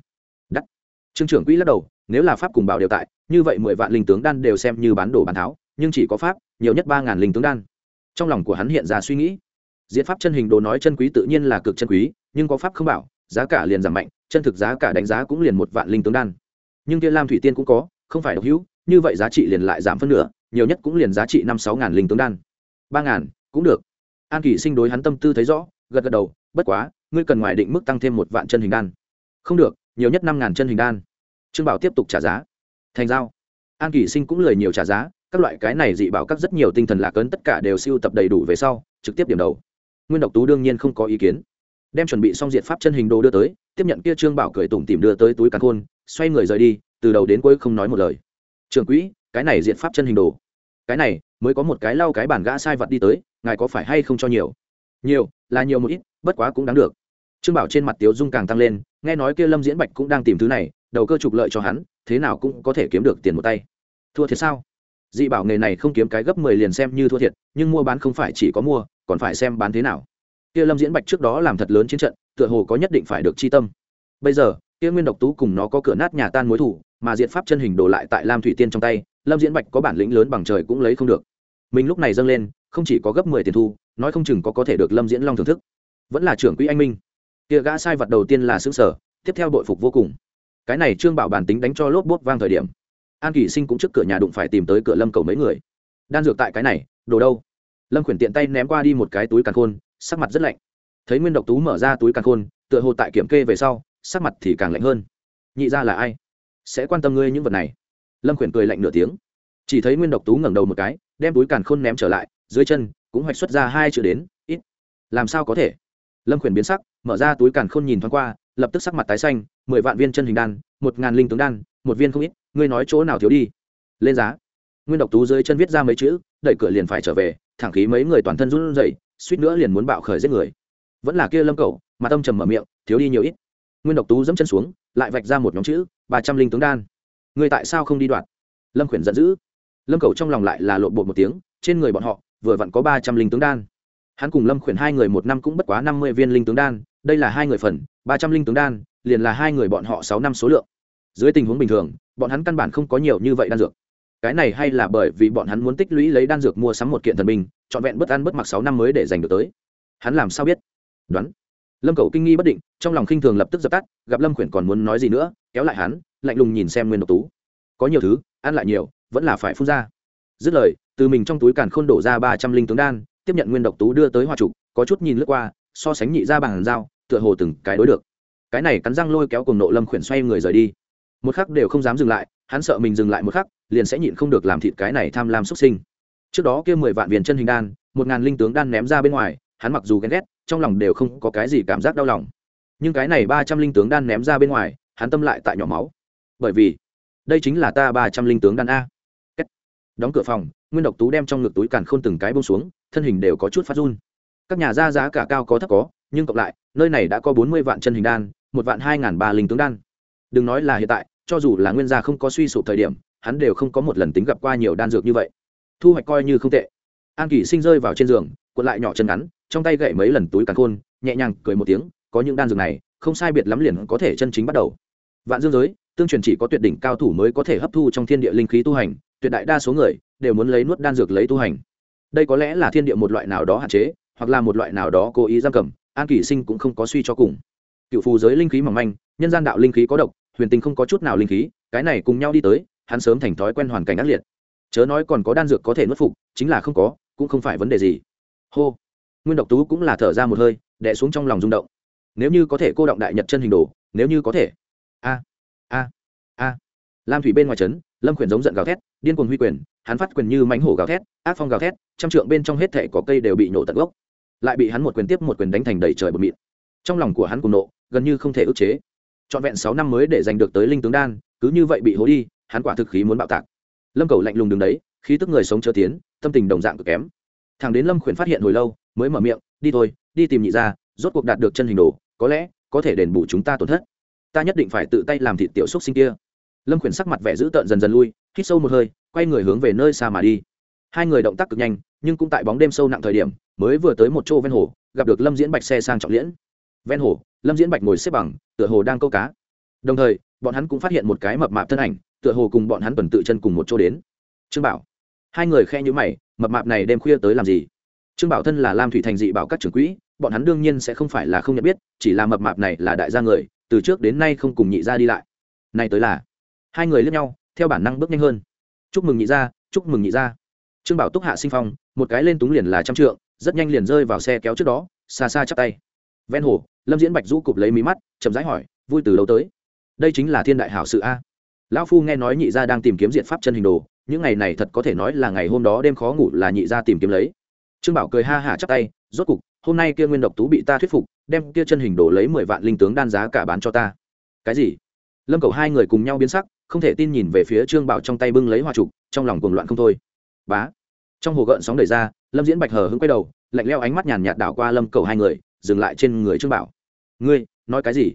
[SPEAKER 1] Đắt trương trưởng quỹ lắc đầu, nếu là pháp cùng bảo đều tại, như vậy mười vạn linh tướng đan đều xem như bán đồ bán tháo, nhưng chỉ có pháp, nhiều nhất ba ngàn linh tướng đan. Trong lòng của hắn hiện ra suy nghĩ. Diễn pháp chân hình đồ nói chân quý tự nhiên là cực chân quý, nhưng có pháp không bảo, giá cả liền giảm mạnh, chân thực giá cả đánh giá cũng liền một vạn linh tướng đan nhưng kia lam thủy tiên cũng có, không phải độc hữu, như vậy giá trị liền lại giảm phân nửa, nhiều nhất cũng liền giá trị năm sáu ngàn linh tướng đan. Ba ngàn, cũng được. An kỷ sinh đối hắn tâm tư thấy rõ, gật gật đầu, bất quá, ngươi cần ngoài định mức tăng thêm một vạn chân hình đan. Không được, nhiều nhất năm ngàn chân hình đan. Trương bảo tiếp tục trả giá. Thành giao. An kỷ sinh cũng lười nhiều trả giá, các loại cái này dị bảo các rất nhiều tinh thần lạc ấn tất cả đều siêu tập đầy đủ về sau, trực tiếp điểm đầu. Nguyên độc tú đương nhiên không có ý kiến đem chuẩn bị xong diệt pháp chân hình đồ đưa tới, tiếp nhận kia trương bảo cười tủm tìm đưa tới túi càn khôn, xoay người rời đi, từ đầu đến cuối không nói một lời. Trường quỹ, cái này diệt pháp chân hình đồ, cái này mới có một cái lau cái bản gã sai vật đi tới, ngài có phải hay không cho nhiều? Nhiều, là nhiều một ít, bất quá cũng đáng được. Trương bảo trên mặt tiếu dung càng tăng lên, nghe nói kia lâm diễn bạch cũng đang tìm thứ này, đầu cơ trục lợi cho hắn, thế nào cũng có thể kiếm được tiền một tay. Thua thiệt sao? Dị bảo nghề này không kiếm cái gấp mười liền xem như thua thiệt, nhưng mua bán không phải chỉ có mua, còn phải xem bán thế nào kia lâm diễn bạch trước đó làm thật lớn chiến trận, tựa hồ có nhất định phải được chi tâm. Bây giờ, kia nguyên độc tú cùng nó có cửa nát nhà tan mối thủ, mà diện pháp chân hình đổ lại tại lam thủy tiên trong tay, lâm diễn bạch có bản lĩnh lớn bằng trời cũng lấy không được. Mình lúc này dâng lên, không chỉ có gấp mười tiền thu, nói không chừng có có thể được lâm diễn long thưởng thức. Vẫn là trưởng quỹ anh minh. Kia gã sai vật đầu tiên là xứ sở, tiếp theo đội phục vô cùng. Cái này trương bảo bản tính đánh cho lốp bốt vang thời điểm. An kỳ sinh cũng trước cửa nhà đụng phải tìm tới cửa lâm cầu mấy người. Đan dược tại cái này, đồ đâu? Lâm khuyển tiện tay ném qua đi một cái túi càn khôn sắc mặt rất lạnh. Thấy nguyên độc tú mở ra túi càn khôn, tựa hồ tại kiểm kê về sau, sắc mặt thì càng lạnh hơn. Nhị ra là ai? Sẽ quan tâm ngươi những vật này. Lâm khuyển cười lạnh nửa tiếng. Chỉ thấy nguyên độc tú ngẩng đầu một cái, đem túi càn khôn ném trở lại, dưới chân cũng hoạch xuất ra hai chữ đến, ít. Làm sao có thể? Lâm khuyển biến sắc, mở ra túi càn khôn nhìn thoáng qua, lập tức sắc mặt tái xanh, mười vạn viên chân hình đan, một ngàn linh tướng đan, một viên không ít, ngươi nói chỗ nào thiếu đi? Lên giá. Nguyên độc tú dưới chân viết ra mấy chữ, đẩy cửa liền phải trở về, thẳng khí mấy người toàn thân run rẩy suýt nữa liền muốn bạo khởi giết người. Vẫn là kia lâm cậu mà tâm trầm mở miệng, thiếu đi nhiều ít. Nguyên độc tú dẫm chân xuống, lại vạch ra một nhóm chữ, ba trăm linh tướng đan. Người tại sao không đi đoạt? Lâm khuyển giận dữ. Lâm cầu trong lòng lại là lộn bột một tiếng, trên người bọn họ, vừa vặn có ba trăm linh tướng đan. Hắn cùng lâm khuyển hai người một năm cũng bất quá năm mươi viên linh tướng đan, đây là hai người phần, ba trăm linh tướng đan, liền là hai người bọn họ sáu năm số lượng. Dưới tình huống bình thường, bọn hắn căn bản không có nhiều như vậy đan dược. Cái này hay là bởi vì bọn hắn muốn tích lũy lấy đan dược mua sắm một kiện thần binh trọn vẹn bất ăn bất mặc sáu năm mới để giành được tới. Hắn làm sao biết? Đoán. Lâm cầu kinh nghi bất định, trong lòng khinh thường lập tức dập tắt, gặp lâm khuyển còn muốn nói gì nữa, kéo lại hắn, lạnh lùng nhìn xem nguyên độc tú. Có nhiều thứ, ăn lại nhiều, vẫn là phải phun ra. Dứt lời, từ mình trong túi càn khôn đổ ra ba trăm linh tướng đan, tiếp nhận nguyên độc tú đưa tới hoa trục, có chút nhìn lướt qua, so sánh nhị ra bằng dao tựa hồ từng cái đối được. Cái này cắn răng lôi kéo cùng nộ lâm khuyển xoay người rời đi. Một khắc đều không dám dừng lại, hắn sợ mình dừng lại một khắc, liền sẽ nhịn không được làm thịt cái này tham lam xuất sinh trước đó kia mười vạn viên chân hình đan, một ngàn linh tướng đan ném ra bên ngoài, hắn mặc dù ghen ghét, trong lòng đều không có cái gì cảm giác đau lòng. Nhưng cái này ba trăm linh tướng đan ném ra bên ngoài, hắn tâm lại tại nhỏ máu. Bởi vì, đây chính là ta ba trăm linh tướng đan a. Đóng cửa phòng, nguyên độc tú đem trong ngực túi càn khôn từng cái bông xuống, thân hình đều có chút phát run. Các nhà ra giá cả cao có thấp có, nhưng cộng lại, nơi này đã có bốn mươi vạn chân hình đan, một vạn hai ngàn ba linh tướng đan. Đừng nói là hiện tại, cho dù là nguyên gia không có suy sụp thời điểm, hắn đều không có một lần tính gặp qua nhiều đan dược như vậy thu hoạch coi như không tệ. An kỷ sinh rơi vào trên giường, cuộn lại nhỏ chân ngắn, trong tay gậy mấy lần túi càn khôn, nhẹ nhàng cười một tiếng, có những đan dược này, không sai biệt lắm liền có thể chân chính bắt đầu. Vạn dương giới, tương truyền chỉ có tuyệt đỉnh cao thủ mới có thể hấp thu trong thiên địa linh khí tu hành, tuyệt đại đa số người đều muốn lấy nuốt đan dược lấy tu hành. Đây có lẽ là thiên địa một loại nào đó hạn chế, hoặc là một loại nào đó cố ý giam cầm, an kỷ sinh cũng không có suy cho cùng. Cựu phù giới linh khí mỏng manh, nhân gian đạo linh khí có độc, huyền tinh không có chút nào linh khí, cái này cùng nhau đi tới, hắn sớm thành thói quen hoàn cảnh ác liệt chớ nói còn có đan dược có thể nuốt phục, chính là không có, cũng không phải vấn đề gì. Hô. Nguyên độc tú cũng là thở ra một hơi đẻ xuống trong lòng rung động. Nếu như có thể cô động đại nhật chân hình đồ, nếu như có thể. A a a. Lam thủy bên ngoài trấn, lâm quyền giống giận gào thét, điên cuồng huy quyền, hắn phát quyền như mánh hổ gào thét, ác phong gào thét, trăm trượng bên trong hết thể có cây đều bị nổ tận gốc. Lại bị hắn một quyền tiếp một quyền đánh thành đầy trời bột mịn. Trong lòng của hắn cùng nộ, gần như không thể ức chế. Trọn vẹn sáu năm mới để giành được tới linh tướng đan, cứ như vậy bị hố đi, hắn quả thực khí muốn bạo tạc lâm cầu lạnh lùng đứng đấy, khí tức người sống chớ tiến, tâm tình đồng dạng cực kém. Thằng đến lâm khuyển phát hiện hồi lâu, mới mở miệng, đi thôi, đi tìm nhị ra rốt cuộc đạt được chân hình đồ, có lẽ có thể đền bù chúng ta tổn thất. Ta nhất định phải tự tay làm thịt tiểu xúc sinh kia. Lâm khuyển sắc mặt vẻ dữ tợn dần dần lui, hít sâu một hơi, quay người hướng về nơi xa mà đi. Hai người động tác cực nhanh, nhưng cũng tại bóng đêm sâu nặng thời điểm, mới vừa tới một chỗ ven hồ, gặp được lâm diễn bạch xe sang trọng liễn. Ven hồ, lâm diễn bạch ngồi xếp bằng, tựa hồ đang câu cá. Đồng thời, bọn hắn cũng phát hiện một cái mập mạp thân ảnh tựa hồ cùng bọn hắn tuần tự chân cùng một chỗ đến. Trương bảo. Hai người khe nhữ mày, mập mạp này đêm khuya tới làm gì? Trương bảo thân là lam thủy thành dị bảo các trưởng quỹ, bọn hắn đương nhiên sẽ không phải là không nhận biết, chỉ là mập mạp này là đại gia người, từ trước đến nay không cùng nhị gia đi lại. Nay tới là, hai người lướt nhau, theo bản năng bước nhanh hơn. Chúc mừng nhị gia, chúc mừng nhị gia. Trương bảo túc hạ sinh phong, một cái lên túng liền là trăm trượng, rất nhanh liền rơi vào xe kéo trước đó, xa xa chắp tay. Ven hồ, lâm diễn bạch rũ cụp lấy mí mắt, chậm rãi hỏi, vui từ đâu tới? Đây chính là thiên đại hảo sự a lão phu nghe nói nhị gia đang tìm kiếm diện pháp chân hình đồ, những ngày này thật có thể nói là ngày hôm đó đêm khó ngủ là nhị gia tìm kiếm lấy. Trương bảo cười ha hả chắp tay, rốt cục, hôm nay kia nguyên độc tú bị ta thuyết phục, đem kia chân hình đồ lấy mười vạn linh tướng đan giá cả bán cho ta. Cái gì? Lâm cầu hai người cùng nhau biến sắc, không thể tin nhìn về phía trương bảo trong tay bưng lấy hoa trục, trong lòng cuồng loạn không thôi. Bá. Trong hồ gợn sóng đầy ra, lâm diễn bạch hờ hững quay đầu, lạnh leo ánh mắt nhàn nhạt đảo qua lâm cầu hai người, dừng lại trên người trương bảo. Ngươi, nói cái gì?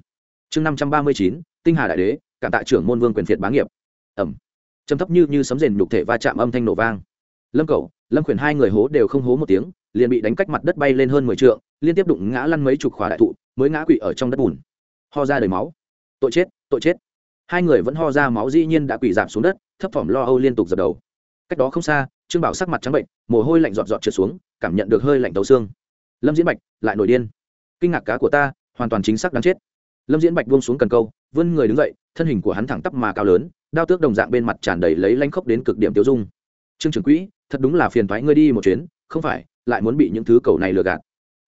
[SPEAKER 1] Chương năm trăm ba mươi chín, tinh hà đại đế cả tạ trưởng môn vương quyền phiệt bá nghiệp. Ẩm. Trầm thấp như như sấm rền nhục thể va chạm âm thanh nổ vang. Lâm cầu lâm quyền hai người hố đều không hố một tiếng, liền bị đánh cách mặt đất bay lên hơn mười t liên tiếp đụng ngã lăn mấy chục khỏa đại thụ, mới ngã quỵ ở trong đất bùn. Ho ra đầy máu. Tội chết tội chết. Hai người vẫn ho ra máu dĩ nhiên đã quỳ giảm xuống đất, thấp thỏm lo âu liên tục dập đầu. Cách đó không xa, trương bảo sắc mặt trắng bệnh, mồ hôi lạnh giọt giọt trượt xuống, cảm nhận được hơi lạnh đầu xương. Lâm diễn bạch, lại nổi điên. Kinh ngạc cá của ta, hoàn toàn chính xác đáng chết. Lâm diễn bạch buông xuống cần câu, vươn người đứng dậy thân hình của hắn thẳng tắp mà cao lớn, đao tước đồng dạng bên mặt tràn đầy lấy lanh khốc đến cực điểm tiêu dung. Trương trưởng quỹ, thật đúng là phiền thoái ngươi đi một chuyến, không phải, lại muốn bị những thứ cầu này lừa gạt.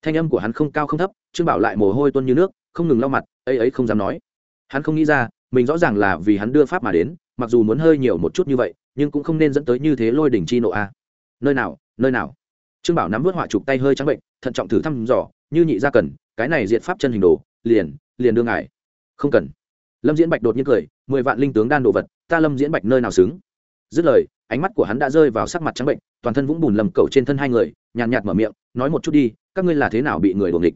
[SPEAKER 1] Thanh âm của hắn không cao không thấp, trương bảo lại mồ hôi tuôn như nước, không ngừng lau mặt, ấy ấy không dám nói. Hắn không nghĩ ra, mình rõ ràng là vì hắn đưa pháp mà đến, mặc dù muốn hơi nhiều một chút như vậy, nhưng cũng không nên dẫn tới như thế lôi đỉnh chi nộ a. Nơi nào nơi nào? Trương bảo nắm vớt họa chụp tay hơi trắng bệnh, thận trọng thử thăm dò, như nhị ra cần, cái này diện pháp chân hình đồ, liền liền đương ngài. Không cần lâm diễn bạch đột nhiên cười, mười vạn linh tướng đan đồ vật, ta lâm diễn bạch nơi nào xứng? Dứt lời, ánh mắt của hắn đã rơi vào sắc mặt trắng bệnh, toàn thân vũng bùn lầm cầu trên thân hai người, nhàn nhạt mở miệng, nói một chút đi, các ngươi là thế nào bị người đuồng địch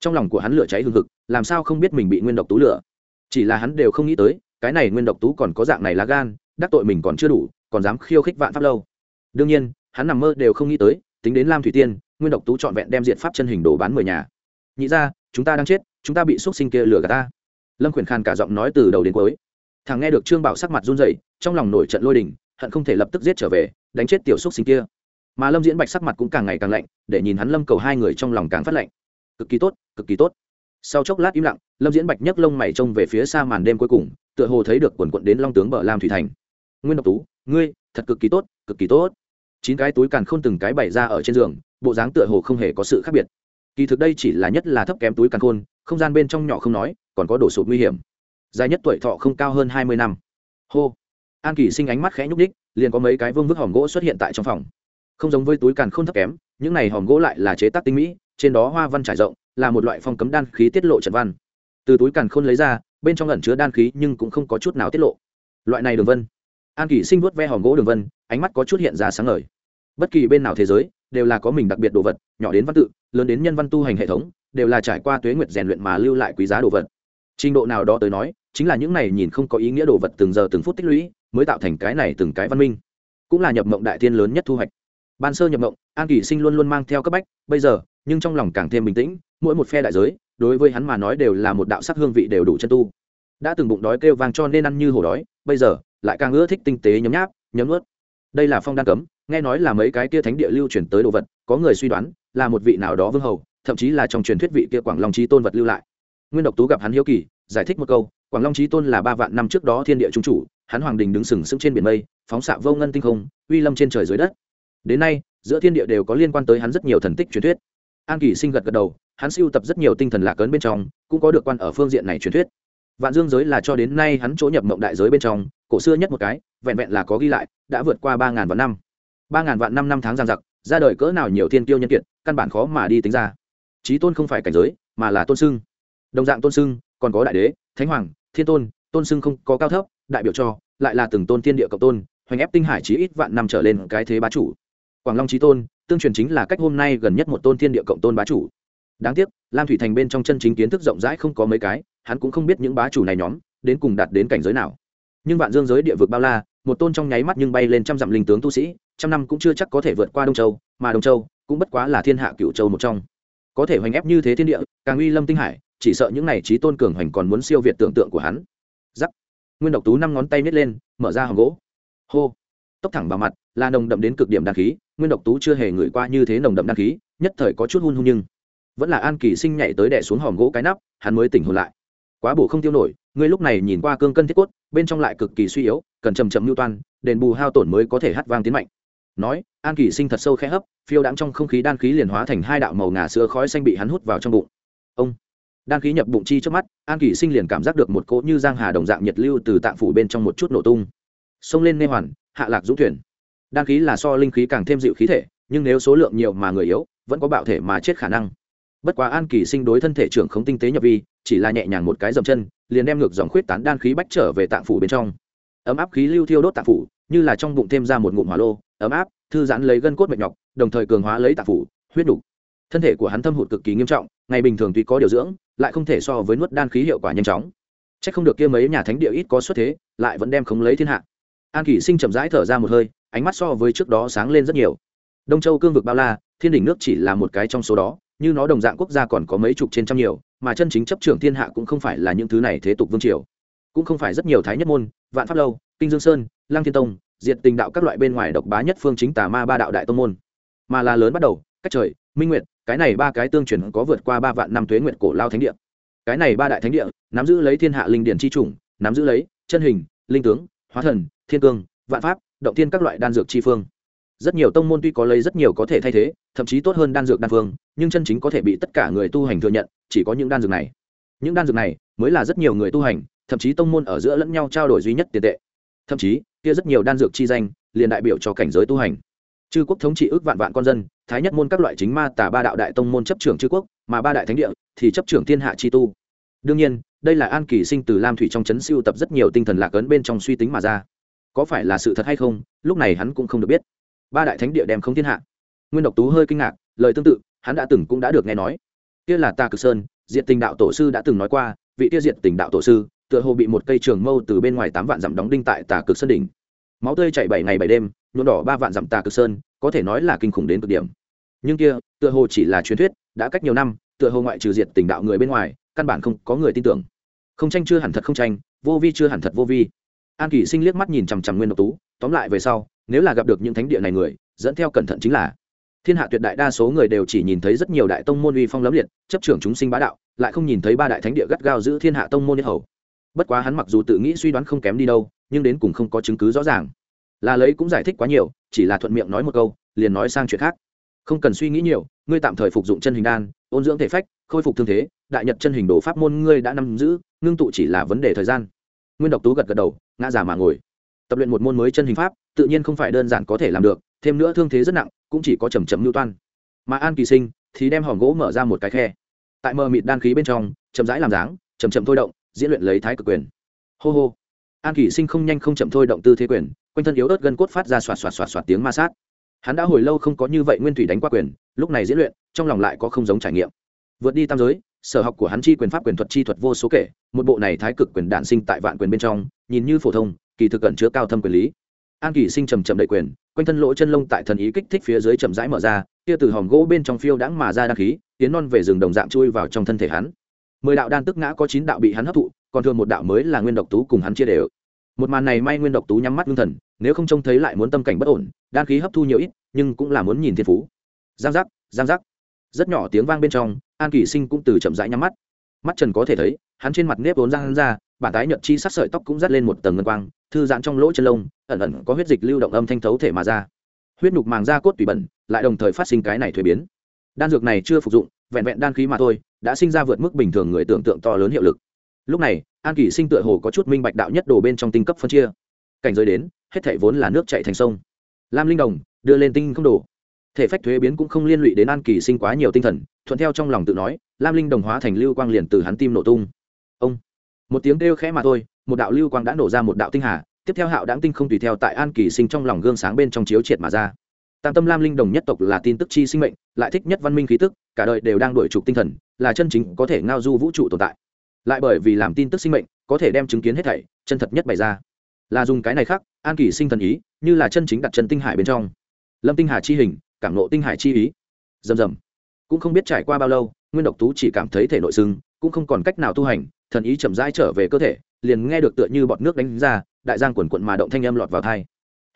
[SPEAKER 1] trong lòng của hắn lửa cháy hương thực làm sao không biết mình bị nguyên độc tú lửa? Chỉ là hắn đều không nghĩ tới, cái này nguyên độc tú còn có dạng này lá gan, đắc tội mình còn chưa đủ, còn dám khiêu khích vạn pháp lâu. Đương nhiên, hắn nằm mơ đều không nghĩ tới, tính đến lam thủy tiên, nguyên độc tú trọn vẹn đem diện pháp chân hình đồ bán mười nhà. Nhị ra chúng ta đang chết, chúng ta bị x u ấ t sinh kia lừa gạt ta lâm khuyển khan cả giọng nói từ đầu đến cuối. Thằng nghe được trương bảo sắc mặt run dậy trong lòng nổi trận lôi đình, hận không thể lập tức giết trở về, đánh chết tiểu xúc sinh kia. Mà lâm diễn bạch sắc mặt cũng càng ngày càng lạnh, để nhìn hắn lâm cầu hai người trong lòng càng phát lạnh. Cực kỳ tốt, cực kỳ tốt. Sau chốc lát im lặng, lâm diễn bạch nhấc lông mày trông về phía xa màn đêm cuối cùng, tựa hồ thấy được quần quận đến long tướng bờ lam thủy thành. Nguyên độc tú, ngươi, thật cực kỳ tốt, cực kỳ tốt. Chín cái túi càn k h ô n từng cái bày ra ở trên giường, bộ dáng tựa hồ không hề có sự khác biệt. Kỳ thực đây chỉ là nhất là thấp kém túi càn khôn không gian bên trong nhỏ không nói, còn có đổ sụp nguy hiểm. Dài nhất tuổi thọ không cao hơn hai mươi năm. Hô. An kỳ sinh ánh mắt khẽ nhúc đích liền có mấy cái vương vức hòm gỗ xuất hiện tại trong phòng. Không giống với túi càn k h ô n thấp kém, những này hòm gỗ lại là chế tác tinh mỹ, trên đó hoa văn trải rộng, là một loại phong cấm đan khí tiết lộ trận văn. Từ túi càn khôn lấy ra, bên trong ẩn chứa đan khí nhưng cũng không có chút nào tiết lộ. Loại này đường vân. An kỷ sinh vuốt ve hòm gỗ đường vân, ánh mắt có chút hiện ra sáng ngời. Bất kỳ bên nào thế giới, đều là có mình đặc biệt đồ vật, nhỏ đến văn tự, lớn đến nhân văn tu hành hệ thống đều là trải qua tuế nguyệt rèn luyện mà lưu lại quý giá đồ vật. Trình độ nào đó tới nói, chính là những này nhìn không có ý nghĩa đồ vật từng giờ từng phút tích lũy, mới tạo thành cái này từng cái văn minh. Cũng là nhập mộng đại thiên lớn nhất thu hoạch. Ban sơ nhập mộng, an kỷ sinh luôn luôn mang theo cấp bách, bây giờ, nhưng trong lòng càng thêm bình tĩnh, mỗi một phe đại giới, đối với hắn mà nói đều là một đạo sắc hương vị đều đủ chân tu. Đã từng bụng đói kêu vang cho nên ăn như hổ đói, bây giờ, lại càng ưa thích tinh tế nhấm nháp, nhấm ướt đây là phong đan cấm, nghe nói là mấy cái kia thánh địa lưu chuyển tới đồ vật, có người suy đoán là một vị nào đó vương hầu thậm chí là trong truyền thuyết vị kia quảng long trí tôn vật lưu lại. Nguyên độc tú gặp hắn hiếu kỳ, giải thích một câu, quảng long trí tôn là ba vạn năm trước đó thiên địa trung chủ, hắn hoàng đình đứng sừng sững trên biển mây, phóng xạ vô ngân tinh không, uy lâm trên trời dưới đất. Đến nay, giữa thiên địa đều có liên quan tới hắn rất nhiều thần tích truyền thuyết. An kỳ sinh gật gật đầu, hắn siêu tập rất nhiều tinh thần lạc ấn bên trong, cũng có được quan ở phương diện này truyền thuyết. Vạn dương giới là cho đến nay hắn chỗ nhập mộng đại giới bên trong, cổ xưa nhất một cái, vẹn vẹn là có ghi lại, đã vượt qua ba ngàn vạn năm. Ba ngàn vạn năm năm tháng giang giặc, ra đời cỡ nào nhiều thiên tiêu nhân kiệt, căn bản khó mà đi tính ra trí tôn không phải cảnh giới, mà là tôn sưng đồng dạng tôn sưng còn có đại đế, thánh hoàng, thiên tôn tôn sưng không có cao thấp, đại biểu cho, lại là từng tôn thiên địa cộng tôn, hoành ép tinh hải chí ít vạn năm trở lên cái thế bá chủ. Quảng long trí tôn, tương truyền chính là cách hôm nay gần nhất một tôn thiên địa cộng tôn bá chủ. Đáng tiếc, lam thủy thành bên trong chân chính kiến thức rộng rãi không có mấy cái, hắn cũng không biết những bá chủ này nhóm, đến cùng đạt đến cảnh giới nào. Nhưng vạn dương giới địa vực bao la, một tôn trong nháy mắt nhưng bay lên trăm dặm linh tướng tu sĩ, trăm năm cũng chưa chắc có thể vượt qua đông châu, mà đông châu cũng bất quá là thiên hạ cựu châu một trong có thể hoành ép như thế thiên địa, càng uy lâm tinh hải, chỉ sợ những này trí tôn cường hoành còn muốn siêu việt tưởng tượng của hắn. Giắc. Nguyên độc tú năm ngón tay nhét lên, mở ra hòm gỗ. Hô. Tốc thẳng vào mặt, là nồng đậm đến cực điểm đan khí, nguyên độc tú chưa hề ngửi qua như thế nồng đậm đan khí, nhất thời có chút hun hung nhưng vẫn là an kỳ sinh nhảy tới đẻ xuống hòm gỗ cái nắp, hắn mới tỉnh hồn lại. Quá bổ không tiêu nổi, ngươi lúc này nhìn qua cương cân thiết cốt, bên trong lại cực kỳ suy yếu, cần chầm chậm mưu toan, đền bù hao tổn mới có thể hát vang tiến mạnh nói, an kỳ sinh thật sâu khẽ hấp, phiêu đãng trong không khí đan khí liền hóa thành hai đạo màu ngà sữa khói xanh bị hắn hút vào trong bụng. Ông, đan khí nhập bụng chi trước mắt, an kỳ sinh liền cảm giác được một cỗ như giang hà đồng dạng nhiệt lưu từ tạng phủ bên trong một chút nổ tung. Xông lên nê hoàn, hạ lạc dũng thuyền. Đan khí là so linh khí càng thêm dịu khí thể, nhưng nếu số lượng nhiều mà người yếu, vẫn có bạo thể mà chết khả năng. Bất quá an kỳ sinh đối thân thể trưởng không tinh tế nhập vi, chỉ là nhẹ nhàng một cái dầm chân, liền đem ngược dòng khuyết tán đan khí bách trở về tạng phủ bên trong. Ấm áp khí lưu thiêu đốt tạng phủ, như là trong bụng thêm ra một ngụm hỏa lô ấm áp, thư giãn lấy gân cốt mệt nhọc, đồng thời cường hóa lấy tạng phủ, huyết đủ. thân thể của hắn thâm hụt cực kỳ nghiêm trọng, ngày bình thường tuy có điều dưỡng, lại không thể so với nuốt đan khí hiệu quả nhanh chóng. Chắc không được kia mấy nhà thánh địa ít có xuất thế, lại vẫn đem khống lấy thiên hạ. An kỷ sinh chậm rãi thở ra một hơi, ánh mắt so với trước đó sáng lên rất nhiều. Đông châu cương vực bao la, thiên đỉnh nước chỉ là một cái trong số đó, như nó đồng dạng quốc gia còn có mấy chục trên trăm nhiều, mà chân chính chấp trưởng thiên hạ cũng không phải là những thứ này thế tục vương triều. Cũng không phải rất nhiều thái nhất môn, vạn pháp lâu, kinh dương sơn Lang thiên tông diệt tình đạo các loại bên ngoài độc bá nhất phương chính tà ma ba đạo đại tông môn. Mà là lớn bắt đầu, cách trời, minh nguyệt, cái này ba cái tương truyền có vượt qua ba vạn năm tuế nguyệt cổ lao thánh địa. Cái này ba đại thánh địa, nắm giữ lấy thiên hạ linh điển chi chủng, nắm giữ lấy chân hình, linh tướng, hóa thần, thiên cương, vạn pháp, động thiên các loại đan dược chi phương. Rất nhiều tông môn tuy có lấy rất nhiều có thể thay thế, thậm chí tốt hơn đan dược đan phương, nhưng chân chính có thể bị tất cả người tu hành thừa nhận, chỉ có những đan dược này. Những đan dược này mới là rất nhiều người tu hành, thậm chí tông môn ở giữa lẫn nhau trao đổi duy nhất tiền tệ thậm chí, kia rất nhiều đan dược chi danh, liền đại biểu cho cảnh giới tu hành. Chư quốc thống trị ước vạn vạn con dân, thái nhất môn các loại chính ma tả ba đạo đại tông môn chấp trưởng chư quốc, mà ba đại thánh địa thì chấp trưởng thiên hạ chi tu. Đương nhiên, đây là an kỳ sinh từ lam thủy trong chấn siêu tập rất nhiều tinh thần lạc ấn bên trong suy tính mà ra. Có phải là sự thật hay không, lúc này hắn cũng không được biết. Ba đại thánh địa đem không thiên hạ. Nguyên độc tú hơi kinh ngạc, lời tương tự, hắn đã từng cũng đã được nghe nói. Kia là ta cực sơn diện tình đạo tổ sư đã từng nói qua, vị tiêu diện tình đạo tổ sư tựa hồ bị một cây trường mâu từ bên ngoài tám vạn dặm đóng đinh tại tà cực sơn đỉnh. Máu tươi chảy bảy ngày bảy đêm, nhuộm đỏ ba vạn dặm tà cực sơn, có thể nói là kinh khủng đến cực điểm. Nhưng kia, tựa hồ chỉ là truyền thuyết, đã cách nhiều năm, tựa hồ ngoại trừ diệt tình đạo người bên ngoài, căn bản không có người tin tưởng. Không tranh chưa hẳn thật không tranh, vô vi chưa hẳn thật vô vi. An kỷ sinh liếc mắt nhìn chằm chằm nguyên độc tú, tóm lại về sau, nếu là gặp được những thánh địa này người, dẫn theo cẩn thận chính là thiên hạ tuyệt đại đa số người đều chỉ nhìn thấy rất nhiều đại tông môn uy phong lấm liệt, chấp trưởng chúng sinh bá đạo, lại không nhìn thấy ba đại thánh địa gắt gao giữ thiên hạ tông môn nhất hầu bất quá hắn mặc dù tự nghĩ suy đoán không kém đi đâu, nhưng đến cùng không có chứng cứ rõ ràng. Là lấy cũng giải thích quá nhiều, chỉ là thuận miệng nói một câu, liền nói sang chuyện khác. Không cần suy nghĩ nhiều, ngươi tạm thời phục dụng chân hình đan, ôn dưỡng thể phách, khôi phục thương thế, đại nhật chân hình đồ pháp môn ngươi đã nắm giữ, ngưng tụ chỉ là vấn đề thời gian. Nguyên độc tú gật gật đầu, ngã giả mà ngồi. Tập luyện một môn mới chân hình pháp, tự nhiên không phải đơn giản có thể làm được, thêm nữa thương thế rất nặng, cũng chỉ có chầm chầm mưu toan. Mà an kỳ sinh thì đem hòm gỗ mở ra một cái khe. Tại mờ mịt đan khí bên trong, chậm rãi làm dáng chầm chậm thôi động diễn luyện lấy thái cực quyền. Hô hô. An kỳ sinh không nhanh không chậm thôi động tư thế quyền, quanh thân yếu ớt gân cốt phát ra xoạt xoạt xoạt xoạt tiếng ma sát. Hắn đã hồi lâu không có như vậy nguyên thủy đánh qua quyền, lúc này diễn luyện, trong lòng lại có không giống trải nghiệm. Vượt đi tam giới, sở học của hắn chi quyền pháp quyền thuật chi thuật vô số kể, một bộ này thái cực quyền đạn sinh tại vạn quyền bên trong, nhìn như phổ thông, kỳ thực cẩn chứa cao thâm quyền lý. An kỳ sinh trầm trầm đầy quyền, quanh thân lỗ chân lông tại thần ý kích thích phía dưới chậm rãi mở ra kia từ hòm gỗ bên trong phiêu đãng mà ra đăng khí, tiến non về rừng đồng dạng chui vào trong thân thể hắn mười đạo đan tức ngã có chín đạo bị hắn hấp thụ, còn thường một đạo mới là nguyên độc tú cùng hắn chia đều. Một màn này may nguyên độc tú nhắm mắt ngưng thần, nếu không trông thấy lại muốn tâm cảnh bất ổn, đan khí hấp thu nhiều ít, nhưng cũng là muốn nhìn thiên phú. Giang giác giang giác. Rất nhỏ tiếng vang bên trong, an kỳ sinh cũng từ chậm rãi nhắm mắt. Mắt trần có thể thấy, hắn trên mặt nếp vốn ra hắn ra, bản tái nhợt chi sắc sợi tóc cũng dắt lên một tầng ngân quang, thư giãn trong lỗ chân lông, ẩn ẩn có huyết dịch lưu động âm thanh thấu thể mà ra. Huyết nhục màng da cốt tủy bẩn, lại đồng thời phát sinh cái này thuế biến. Đan dược này chưa phục dụng vẹn vẹn đan khí mà thôi, đã sinh ra vượt mức bình thường người tưởng tượng to lớn hiệu lực. Lúc này, an kỷ sinh tựa hồ có chút minh bạch đạo nhất đồ bên trong tinh cấp phân chia. Cảnh giới đến, hết thảy vốn là nước chạy thành sông. Lam linh đồng, đưa lên tinh không đồ. Thể phách thuế biến cũng không liên lụy đến an kỳ sinh quá nhiều tinh thần, thuận theo trong lòng tự nói, lam linh đồng hóa thành lưu quang liền từ hắn tim nổ tung. Ông. Một tiếng kêu khẽ mà thôi, một đạo lưu quang đã nổ ra một đạo tinh hà, tiếp theo hạo đáng tinh không tùy theo tại an kỳ sinh trong lòng gương sáng bên trong chiếu triệt mà ra tam tâm lam linh đồng nhất tộc là tin tức chi sinh mệnh, lại thích nhất văn minh khí tức, cả đời đều đang đổi trục tinh thần, là chân chính có thể ngao du vũ trụ tồn tại. Lại bởi vì làm tin tức sinh mệnh, có thể đem chứng kiến hết thảy, chân thật nhất bày ra. Là dùng cái này khác, an kỳ sinh thần ý, như là chân chính đặt chân tinh hải bên trong. Lâm tinh hà chi hình, cảm nộ tinh hải chi ý. Rầm rầm. Cũng không biết trải qua bao lâu, nguyên độc tú chỉ cảm thấy thể nội sưng, cũng không còn cách nào tu hành, thần ý chậm rãi trở về cơ thể, liền nghe được tựa như bọt nước đánh ra, đại giang quần quận mà động thanh âm lọt vào thai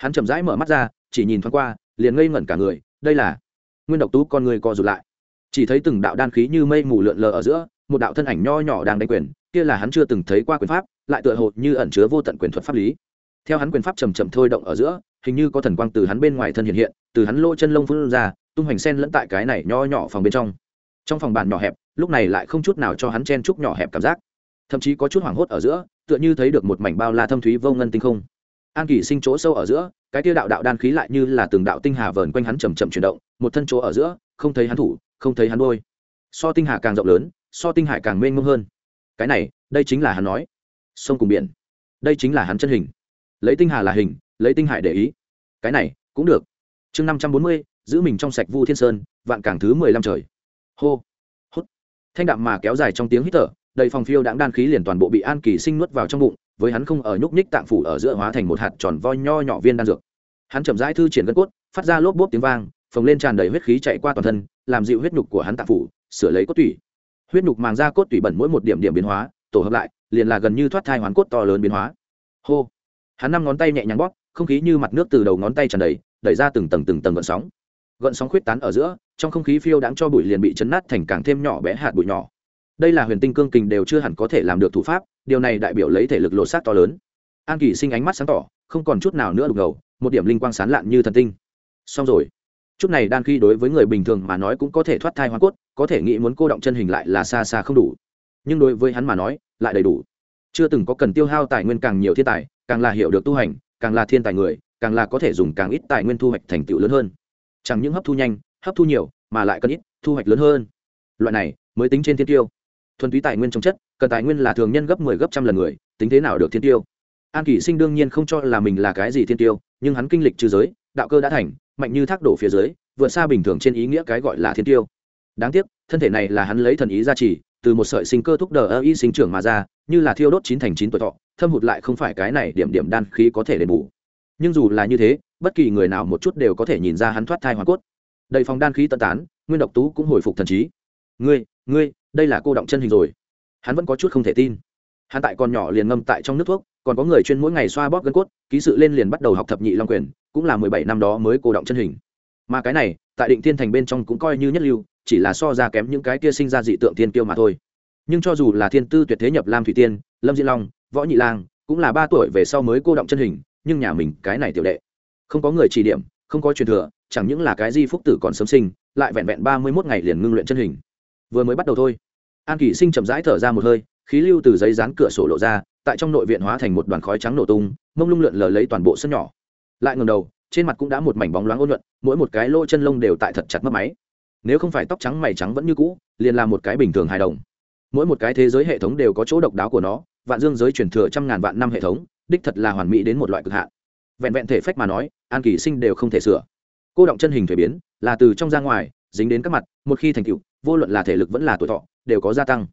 [SPEAKER 1] hắn chậm rãi mở mắt ra, chỉ nhìn thoáng qua liền ngây ngẩn cả người, đây là nguyên độc tú con người co rụt lại. Chỉ thấy từng đạo đan khí như mây mù lượn lờ ở giữa, một đạo thân ảnh nho nhỏ đang đánh quyền, kia là hắn chưa từng thấy qua quyền pháp, lại tựa hồ như ẩn chứa vô tận quyền thuật pháp lý. Theo hắn quyền pháp chầm trầm thôi động ở giữa, hình như có thần quang từ hắn bên ngoài thân hiện hiện, từ hắn lỗ chân lông phun ra, tung hoành sen lẫn tại cái này nho nhỏ phòng bên trong. Trong phòng bàn nhỏ hẹp, lúc này lại không chút nào cho hắn chen chúc nhỏ hẹp cảm giác. Thậm chí có chút hoảng hốt ở giữa, tựa như thấy được một mảnh bao la thâm thúy vô ngân tinh không. An kỳ sinh chỗ sâu ở giữa cái tiêu đạo đạo đan khí lại như là từng đạo tinh hà vờn quanh hắn chầm chậm chuyển động, một thân chỗ ở giữa, không thấy hắn thủ, không thấy hắn đôi so tinh hà càng rộng lớn, so tinh hải càng mênh mông hơn. Cái này, đây chính là hắn nói. Sông cùng biển. Đây chính là hắn chân hình. Lấy tinh hà là hình, lấy tinh hải để ý. Cái này, cũng được. Chương năm trăm bốn mươi, giữ mình trong sạch vu thiên sơn, vạn cảng thứ mười lăm trời. Hô. Hút. Thanh đạm mà kéo dài trong tiếng hít thở, đầy phòng phiêu đãng đan khí liền toàn bộ bị an kỳ sinh nuốt vào trong bụng với hắn không ở nhúc nhích tạng phủ ở giữa hóa thành một hạt tròn voi nho nhỏ viên đan dược. Hắn chậm rãi thư triển gân cốt, phát ra lốp bốp tiếng vang, phồng lên tràn đầy huyết khí chạy qua toàn thân, làm dịu huyết nhục của hắn tạng phủ, sửa lấy cốt tủy. Huyết nhục màng ra cốt tủy bẩn mỗi một điểm điểm biến hóa, tổ hợp lại, liền là gần như thoát thai hoán cốt to lớn biến hóa. Hô! Hắn năm ngón tay nhẹ nhàng bóp, không khí như mặt nước từ đầu ngón tay tràn đầy, đẩy ra từng tầng từng tầng gợn sóng. Gợn sóng khuyết tán ở giữa, trong không khí phiêu đáng cho bụi liền bị chấn nát thành càng thêm nhỏ bé hạt bụi nhỏ. Đây là huyền tinh cương kình đều chưa hẳn có thể làm được thủ pháp điều này đại biểu lấy thể lực lột xác to lớn. An kỳ sinh ánh mắt sáng tỏ, không còn chút nào nữa đục ngầu, một điểm linh quang sán lạn như thần tinh. Xong rồi. Chút này đan khi đối với người bình thường mà nói cũng có thể thoát thai hoa cốt, có thể nghĩ muốn cô động chân hình lại là xa xa không đủ. Nhưng đối với hắn mà nói, lại đầy đủ. Chưa từng có cần tiêu hao tài nguyên càng nhiều thiên tài, càng là hiểu được tu hành, càng là thiên tài người, càng là có thể dùng càng ít tài nguyên thu hoạch thành tựu lớn hơn. Chẳng những hấp thu nhanh, hấp thu nhiều, mà lại cần ít, thu hoạch lớn hơn. Loại này mới tính trên thiên tiêu. Thuần túy tài nguyên trong chất cần tài nguyên là thường nhân gấp mười 10 gấp trăm lần người, tính thế nào được thiên tiêu? An kỷ sinh đương nhiên không cho là mình là cái gì thiên tiêu, nhưng hắn kinh lịch trừ giới, đạo cơ đã thành, mạnh như thác đổ phía dưới, vượt xa bình thường trên ý nghĩa cái gọi là thiên tiêu. Đáng tiếc, thân thể này là hắn lấy thần ý gia trì, từ một sợi sinh cơ thúc đờ ơ y sinh trưởng mà ra, như là thiêu đốt chín thành chín tuổi thọ, thâm hụt lại không phải cái này điểm điểm đan khí có thể đền bù. Nhưng dù là như thế, bất kỳ người nào một chút đều có thể nhìn ra hắn thoát thai hoàn cốt. Đầy phòng đan khí tận tán, nguyên độc tú cũng hồi phục thần trí. Ngươi ngươi, đây là cô động chân hình rồi hắn vẫn có chút không thể tin. Hắn tại con nhỏ liền ngâm tại trong nước thuốc, còn có người chuyên mỗi ngày xoa bóp gân cốt, ký sự lên liền bắt đầu học thập nhị long quyền, cũng là mười bảy năm đó mới cô động chân hình. Mà cái này, tại định thiên thành bên trong cũng coi như nhất lưu, chỉ là so ra kém những cái kia sinh ra dị tượng thiên kiêu mà thôi. Nhưng cho dù là thiên tư tuyệt thế nhập lam thủy tiên, lâm diên long, võ nhị lang, cũng là ba tuổi về sau mới cô động chân hình, nhưng nhà mình cái này tiểu đệ, không có người chỉ điểm, không có truyền thừa, chẳng những là cái di phúc tử còn sớm sinh, lại vẹn vẹn ba mươi mốt ngày liền ngưng luyện chân hình. Vừa mới bắt đầu thôi an kỷ sinh chậm rãi thở ra một hơi, khí lưu từ giấy dán cửa sổ lộ ra, tại trong nội viện hóa thành một đoàn khói trắng nổ tung, mông lung lượn lờ lấy toàn bộ sân nhỏ. Lại ngầm đầu, trên mặt cũng đã một mảnh bóng loáng ôn nhuận mỗi một cái lỗ chân lông đều tại thật chặt mất máy. Nếu không phải tóc trắng mày trắng vẫn như cũ, liền là một cái bình thường hài đồng. Mỗi một cái thế giới hệ thống đều có chỗ độc đáo của nó, vạn dương giới truyền thừa trăm ngàn vạn năm hệ thống, đích thật là hoàn mỹ đến một loại cực hạn. Vẹn vẹn thể phách mà nói, an kỳ sinh đều không thể sửa. Cô động chân hình thuế biến, là từ trong ra ngoài, dính đến các mặt, một khi thành cựu vô luận là thể lực vẫn là tuổi thọ đều có gia tăng.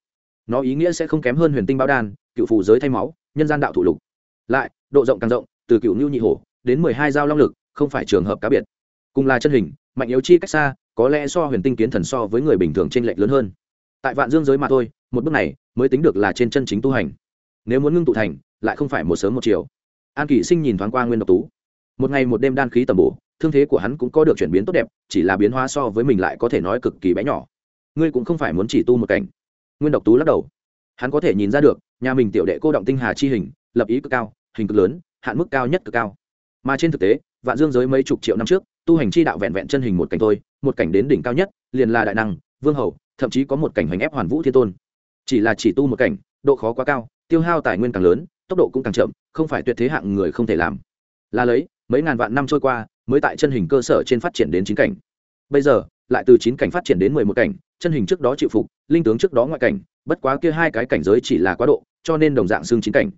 [SPEAKER 1] Nó ý nghĩa sẽ không kém hơn huyền tinh bao đan, cựu phù giới thay máu, nhân gian đạo thủ lục. Lại, độ rộng càng rộng, từ cựu ngưu nhị hổ đến mười hai dao long lực, không phải trường hợp cá biệt. Cùng là chân hình, mạnh yếu chi cách xa, có lẽ so huyền tinh kiến thần so với người bình thường trên lệch lớn hơn. Tại vạn dương giới mà thôi, một bước này mới tính được là trên chân chính tu hành. Nếu muốn ngưng tụ thành, lại không phải một sớm một chiều. An kỷ sinh nhìn thoáng qua nguyên độc tú. Một ngày một đêm đan khí tầm bổ, thương thế của hắn cũng có được chuyển biến tốt đẹp, chỉ là biến hóa so với mình lại có thể nói cực kỳ bé nhỏ ngươi cũng không phải muốn chỉ tu một cảnh. Nguyên độc tú lắc đầu. Hắn có thể nhìn ra được, nhà mình tiểu đệ cô động tinh hà chi hình, lập ý cực cao, hình cực lớn, hạn mức cao nhất cực cao. Mà trên thực tế, vạn dương giới mấy chục triệu năm trước, tu hành chi đạo vẹn vẹn chân hình một cảnh thôi, một cảnh đến đỉnh cao nhất, liền là đại năng, vương hầu, thậm chí có một cảnh hành ép hoàn vũ thiên tôn. Chỉ là chỉ tu một cảnh, độ khó quá cao, tiêu hao tài nguyên càng lớn, tốc độ cũng càng chậm, không phải tuyệt thế hạng người không thể làm. Là lấy, mấy ngàn vạn năm trôi qua, mới tại chân hình cơ sở trên phát triển đến chính cảnh. Bây giờ lại từ chín cảnh phát triển đến mười một cảnh, chân hình trước đó chịu phục, linh tướng trước đó ngoại cảnh, bất quá kia hai cái cảnh giới chỉ là quá độ, cho nên đồng dạng xương chín cảnh.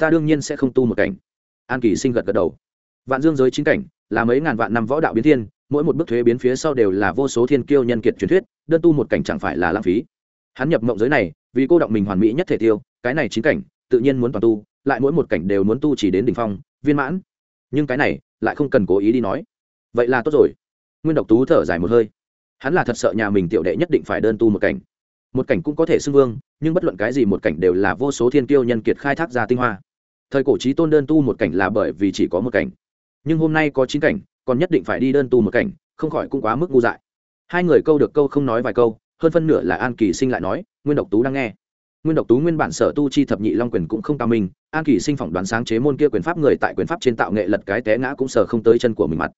[SPEAKER 1] Ta đương nhiên sẽ không tu một cảnh. An kỳ sinh gật gật đầu. Vạn dương giới chín cảnh, là mấy ngàn vạn năm võ đạo biến thiên, mỗi một bước thuế biến phía sau đều là vô số thiên kiêu nhân kiệt truyền thuyết, đơn tu một cảnh chẳng phải là lãng phí. Hắn nhập mộng giới này, vì cô động mình hoàn mỹ nhất thể tiêu, cái này chín cảnh, tự nhiên muốn toàn tu, lại mỗi một cảnh đều muốn tu chỉ đến đ ỉ n h phong, viên mãn. Nhưng cái này, lại không cần cố ý đi nói. Vậy là tốt rồi. Nguyên độc tú thở dài một hơi hắn là thật sợ nhà mình tiểu đệ nhất định phải đơn tu một cảnh. Một cảnh cũng có thể xưng vương, nhưng bất luận cái gì một cảnh đều là vô số thiên kiêu nhân kiệt khai thác ra tinh hoa. Thời cổ trí tôn đơn tu một cảnh là bởi vì chỉ có một cảnh. Nhưng hôm nay có chín cảnh, còn nhất định phải đi đơn tu một cảnh, không khỏi cũng quá mức ngu dại. Hai người câu được câu không nói vài câu, hơn phân nửa là an kỳ sinh lại nói, nguyên độc tú đang nghe. Nguyên độc tú nguyên bản sở tu chi thập nhị long quyền cũng không cao minh, an kỳ sinh phỏng đoán sáng chế môn kia quyền pháp người tại quyền pháp trên tạo nghệ lật cái té ngã cũng sờ không tới chân của mình mặt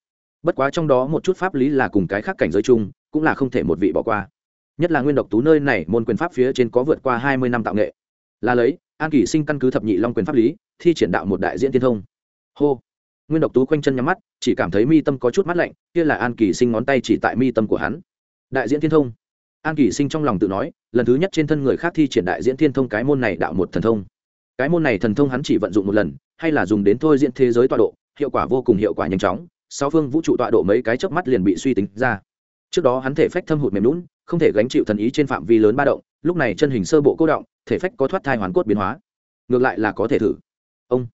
[SPEAKER 1] bất quá trong đó một chút pháp lý là cùng cái khác cảnh giới chung, cũng là không thể một vị bỏ qua. Nhất là nguyên độc tú nơi này, môn quyền pháp phía trên có vượt qua hai mươi năm tạo nghệ. Là lấy, an Kỷ sinh căn cứ thập nhị long quyền pháp lý, thi triển đạo một đại diễn tiên thông. Hô. Nguyên độc tú quanh chân nhắm mắt, chỉ cảm thấy mi tâm có chút mắt lạnh, kia là an Kỷ sinh ngón tay chỉ tại mi tâm của hắn. Đại diễn tiên thông. An Kỷ sinh trong lòng tự nói, lần thứ nhất trên thân người khác thi triển đại diễn thiên thông cái môn này đạo một thần thông. Cái môn này thần thông hắn chỉ vận dụng một lần, hay là dùng đến thôi diễn thế giới tọa độ, hiệu quả vô cùng hiệu quả nhanh chóng sáu phương vũ trụ tọa độ mấy cái chớp mắt liền bị suy tính ra. Trước đó hắn thể phách thâm hụt mềm lún không thể gánh chịu thần ý trên phạm vi lớn ba động, lúc này chân hình sơ bộ cố động, thể phách có thoát thai hoàn cốt biến hóa. Ngược lại là có thể thử. Ông.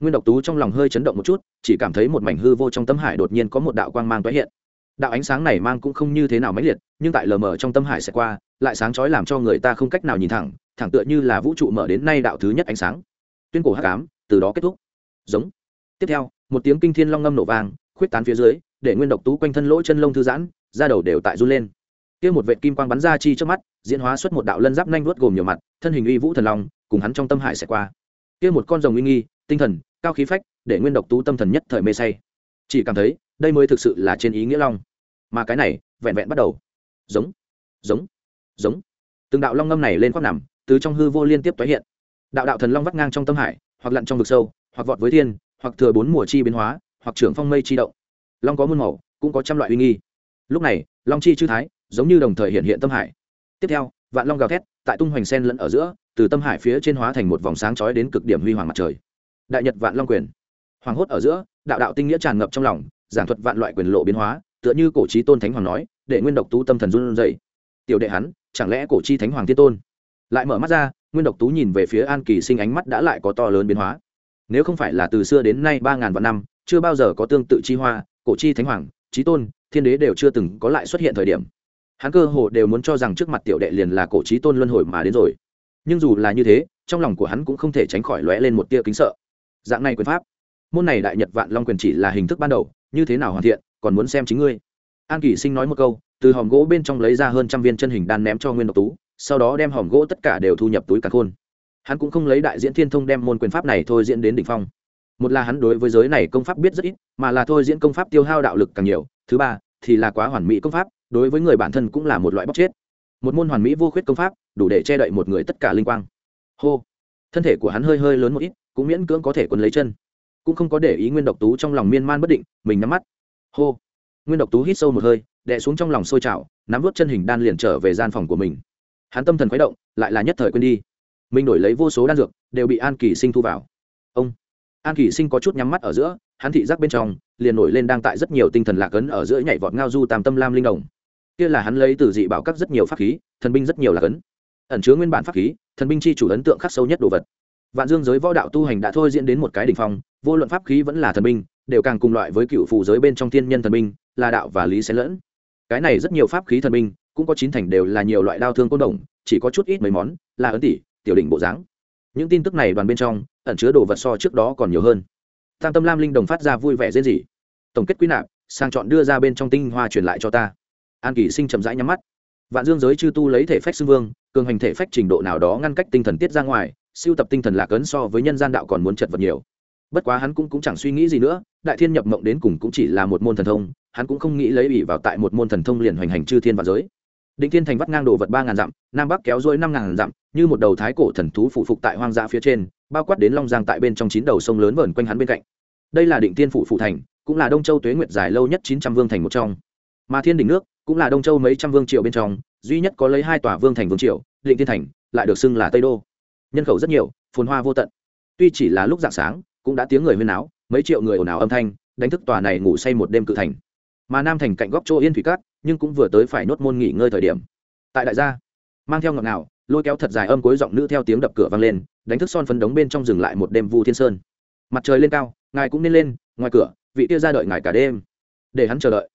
[SPEAKER 1] Nguyên độc tú trong lòng hơi chấn động một chút, chỉ cảm thấy một mảnh hư vô trong tâm hải đột nhiên có một đạo quang mang tái hiện. Đạo ánh sáng này mang cũng không như thế nào mãnh liệt, nhưng tại lờ mờ trong tâm hải sẽ qua, lại sáng chói làm cho người ta không cách nào nhìn thẳng thẳng tựa như là vũ trụ mở đến nay đạo thứ nhất ánh sáng. Tuyên cổ hắc ám, từ đó kết thúc. Giống. Tiếp theo, một tiếng kinh thiên long ngâm nổ vang khuyết tán phía dưới, để nguyên độc tú quanh thân lỗ chân lông thư giãn, da đầu đều tại run lên. Kia một vệ kim quang bắn ra chi trước mắt, diễn hóa xuất một đạo lân giáp nhanh vuốt gồm nhiều mặt, thân hình uy vũ thần long, cùng hắn trong tâm hải sẽ qua. Kia một con rồng uy nghi, tinh thần, cao khí phách, để nguyên độc tú tâm thần nhất thời mê say. Chỉ cảm thấy, đây mới thực sự là trên ý nghĩa long. Mà cái này, vẹn vẹn bắt đầu. Giống giống giống. Từng đạo long ngâm này lên khoác nằm, từ trong hư vô liên tiếp tái hiện. Đạo đạo thần long vắt ngang trong tâm hải, hoặc lặn trong vực sâu, hoặc vọt với thiên, hoặc thừa bốn mùa chi biến hóa hoặc trưởng phong mây chi động. Long có muôn màu, cũng có trăm loại uy nghi. Lúc này, long chi chư thái, giống như đồng thời hiện hiện tâm hải. Tiếp theo, vạn long gào thét, tại tung hoành sen lẫn ở giữa, từ tâm hải phía trên hóa thành một vòng sáng chói đến cực điểm huy hoàng mặt trời. Đại nhật vạn long quyền. Hoàng hốt ở giữa, đạo đạo tinh nghĩa tràn ngập trong lòng, giảng thuật vạn loại quyền lộ biến hóa, tựa như cổ trí tôn thánh hoàng nói, để nguyên độc tú tâm thần run dậy tiểu đệ hắn, chẳng lẽ cổ chi thánh hoàng thiên tôn? Lại mở mắt ra, nguyên độc tú nhìn về phía an kỳ sinh ánh mắt đã lại có to lớn biến hóa. Nếu không phải là từ xưa đến nay ba ngàn vạn năm chưa bao giờ có tương tự chi hoa, cổ chi thánh hoàng trí tôn, thiên đế đều chưa từng có lại xuất hiện thời điểm. Hắn cơ hồ đều muốn cho rằng trước mặt tiểu đệ liền là cổ trí tôn luân hồi mà đến rồi. Nhưng dù là như thế, trong lòng của hắn cũng không thể tránh khỏi lóe lên một tia kính sợ. Dạng này quyền pháp, môn này đại nhật vạn long quyền chỉ là hình thức ban đầu, như thế nào hoàn thiện, còn muốn xem chính ngươi. An kỷ sinh nói một câu, từ hòm gỗ bên trong lấy ra hơn trăm viên chân hình đan ném cho nguyên độc tú, sau đó đem hòm gỗ tất cả đều thu nhập túi cả khôn. Hắn cũng không lấy đại diễn thiên thông đem môn quyền pháp này thôi diễn đến đ ỉ n h phong một là hắn đối với giới này công pháp biết rất ít, mà là thôi diễn công pháp tiêu hao đạo lực càng nhiều. Thứ ba, thì là quá hoàn mỹ công pháp, đối với người bản thân cũng là một loại bóc chết. Một môn hoàn mỹ vô khuyết công pháp, đủ để che đậy một người tất cả linh quang. Hô. Thân thể của hắn hơi hơi lớn một ít, cũng miễn cưỡng có thể quấn lấy chân. Cũng không có để ý nguyên độc tú trong lòng miên man bất định, mình nắm mắt. Hô. Nguyên độc tú hít sâu một hơi, đè xuống trong lòng sôi trào, nắm vút chân hình đan liền trở về gian phòng của mình. Hắn tâm thần khuấy động, lại là nhất thời quên đi. Mình đổi lấy vô số đan dược, đều bị an kỳ sinh thu vào. Ông an kỷ sinh có chút nhắm mắt ở giữa, hắn thị giác bên trong, liền nổi lên đang tại rất nhiều tinh thần lạc ấn ở giữa nhảy vọt ngao du tam tâm lam linh đồng. Kia là hắn lấy từ dị bảo các rất nhiều pháp khí, thần binh rất nhiều lạc ấn. Ẩn chứa nguyên bản pháp khí, thần binh chi chủ ấn tượng khắc sâu nhất đồ vật. Vạn dương giới võ đạo tu hành đã thôi diễn đến một cái đ ỉ n h phong, vô luận pháp khí vẫn là thần binh, đều càng cùng loại với cựu phù giới bên trong thiên nhân thần binh, là đạo và lý xen lẫn. Cái này rất nhiều pháp khí thần binh, cũng có chín thành đều là nhiều loại đao thương côn đồng, chỉ có chút ít mấy món, là ấn tỷ, tiểu đỉnh bộ dáng những tin tức này đoàn bên trong ẩn chứa đồ vật so trước đó còn nhiều hơn. Tam tâm lam linh đồng phát ra vui vẻ dễ gì tổng kết quy nạp sang chọn đưa ra bên trong tinh hoa truyền lại cho ta. An kỳ sinh chậm rãi nhắm mắt. Vạn dương giới chư tu lấy thể phách xưng vương cường hành thể phách trình độ nào đó ngăn cách tinh thần tiết ra ngoài siêu tập tinh thần lạc ấn so với nhân gian đạo còn muốn chật vật nhiều. Bất quá hắn cũng, cũng chẳng suy nghĩ gì nữa đại thiên nhập mộng đến cùng cũng chỉ là một môn thần thông hắn cũng không nghĩ lấy ủy vào tại một môn thần thông liền hoành hành chư thiên và giới định thiên thành vắt ngang đồ vật ba ngàn dặm, nam bắc kéo dôi năm ngàn dặm, như một đầu thái cổ thần thú phụ phục tại hoang dã phía trên, bao quát đến long giang tại bên trong chín đầu sông lớn vờn quanh hắn bên cạnh. Đây là định tiên phụ phụ thành, cũng là đông châu tuế nguyệt dài lâu nhất chín trăm vương thành một trong. Mà thiên đỉnh nước, cũng là đông châu mấy trăm vương triều bên trong, duy nhất có lấy hai tòa vương thành vương triều định tiên thành, lại được xưng là tây đô. Nhân khẩu rất nhiều, phồn hoa vô tận. Tuy chỉ là lúc dạng sáng, cũng đã tiếng người huyên áo mấy triệu người ồn ào âm thanh, đánh thức tòa này ngủ say một đêm cự thành. Mà nam thành cạnh góc chỗ yên thủy cát nhưng cũng vừa tới phải nốt môn nghỉ ngơi thời điểm. Tại đại gia, mang theo ngọt ngào, lôi kéo thật dài âm cuối giọng nữ theo tiếng đập cửa vang lên, đánh thức son phấn đống bên trong dừng lại một đêm vu thiên sơn. Mặt trời lên cao, ngài cũng nên lên, ngoài cửa, vị kia ra đợi ngài cả đêm. Để hắn chờ đợi.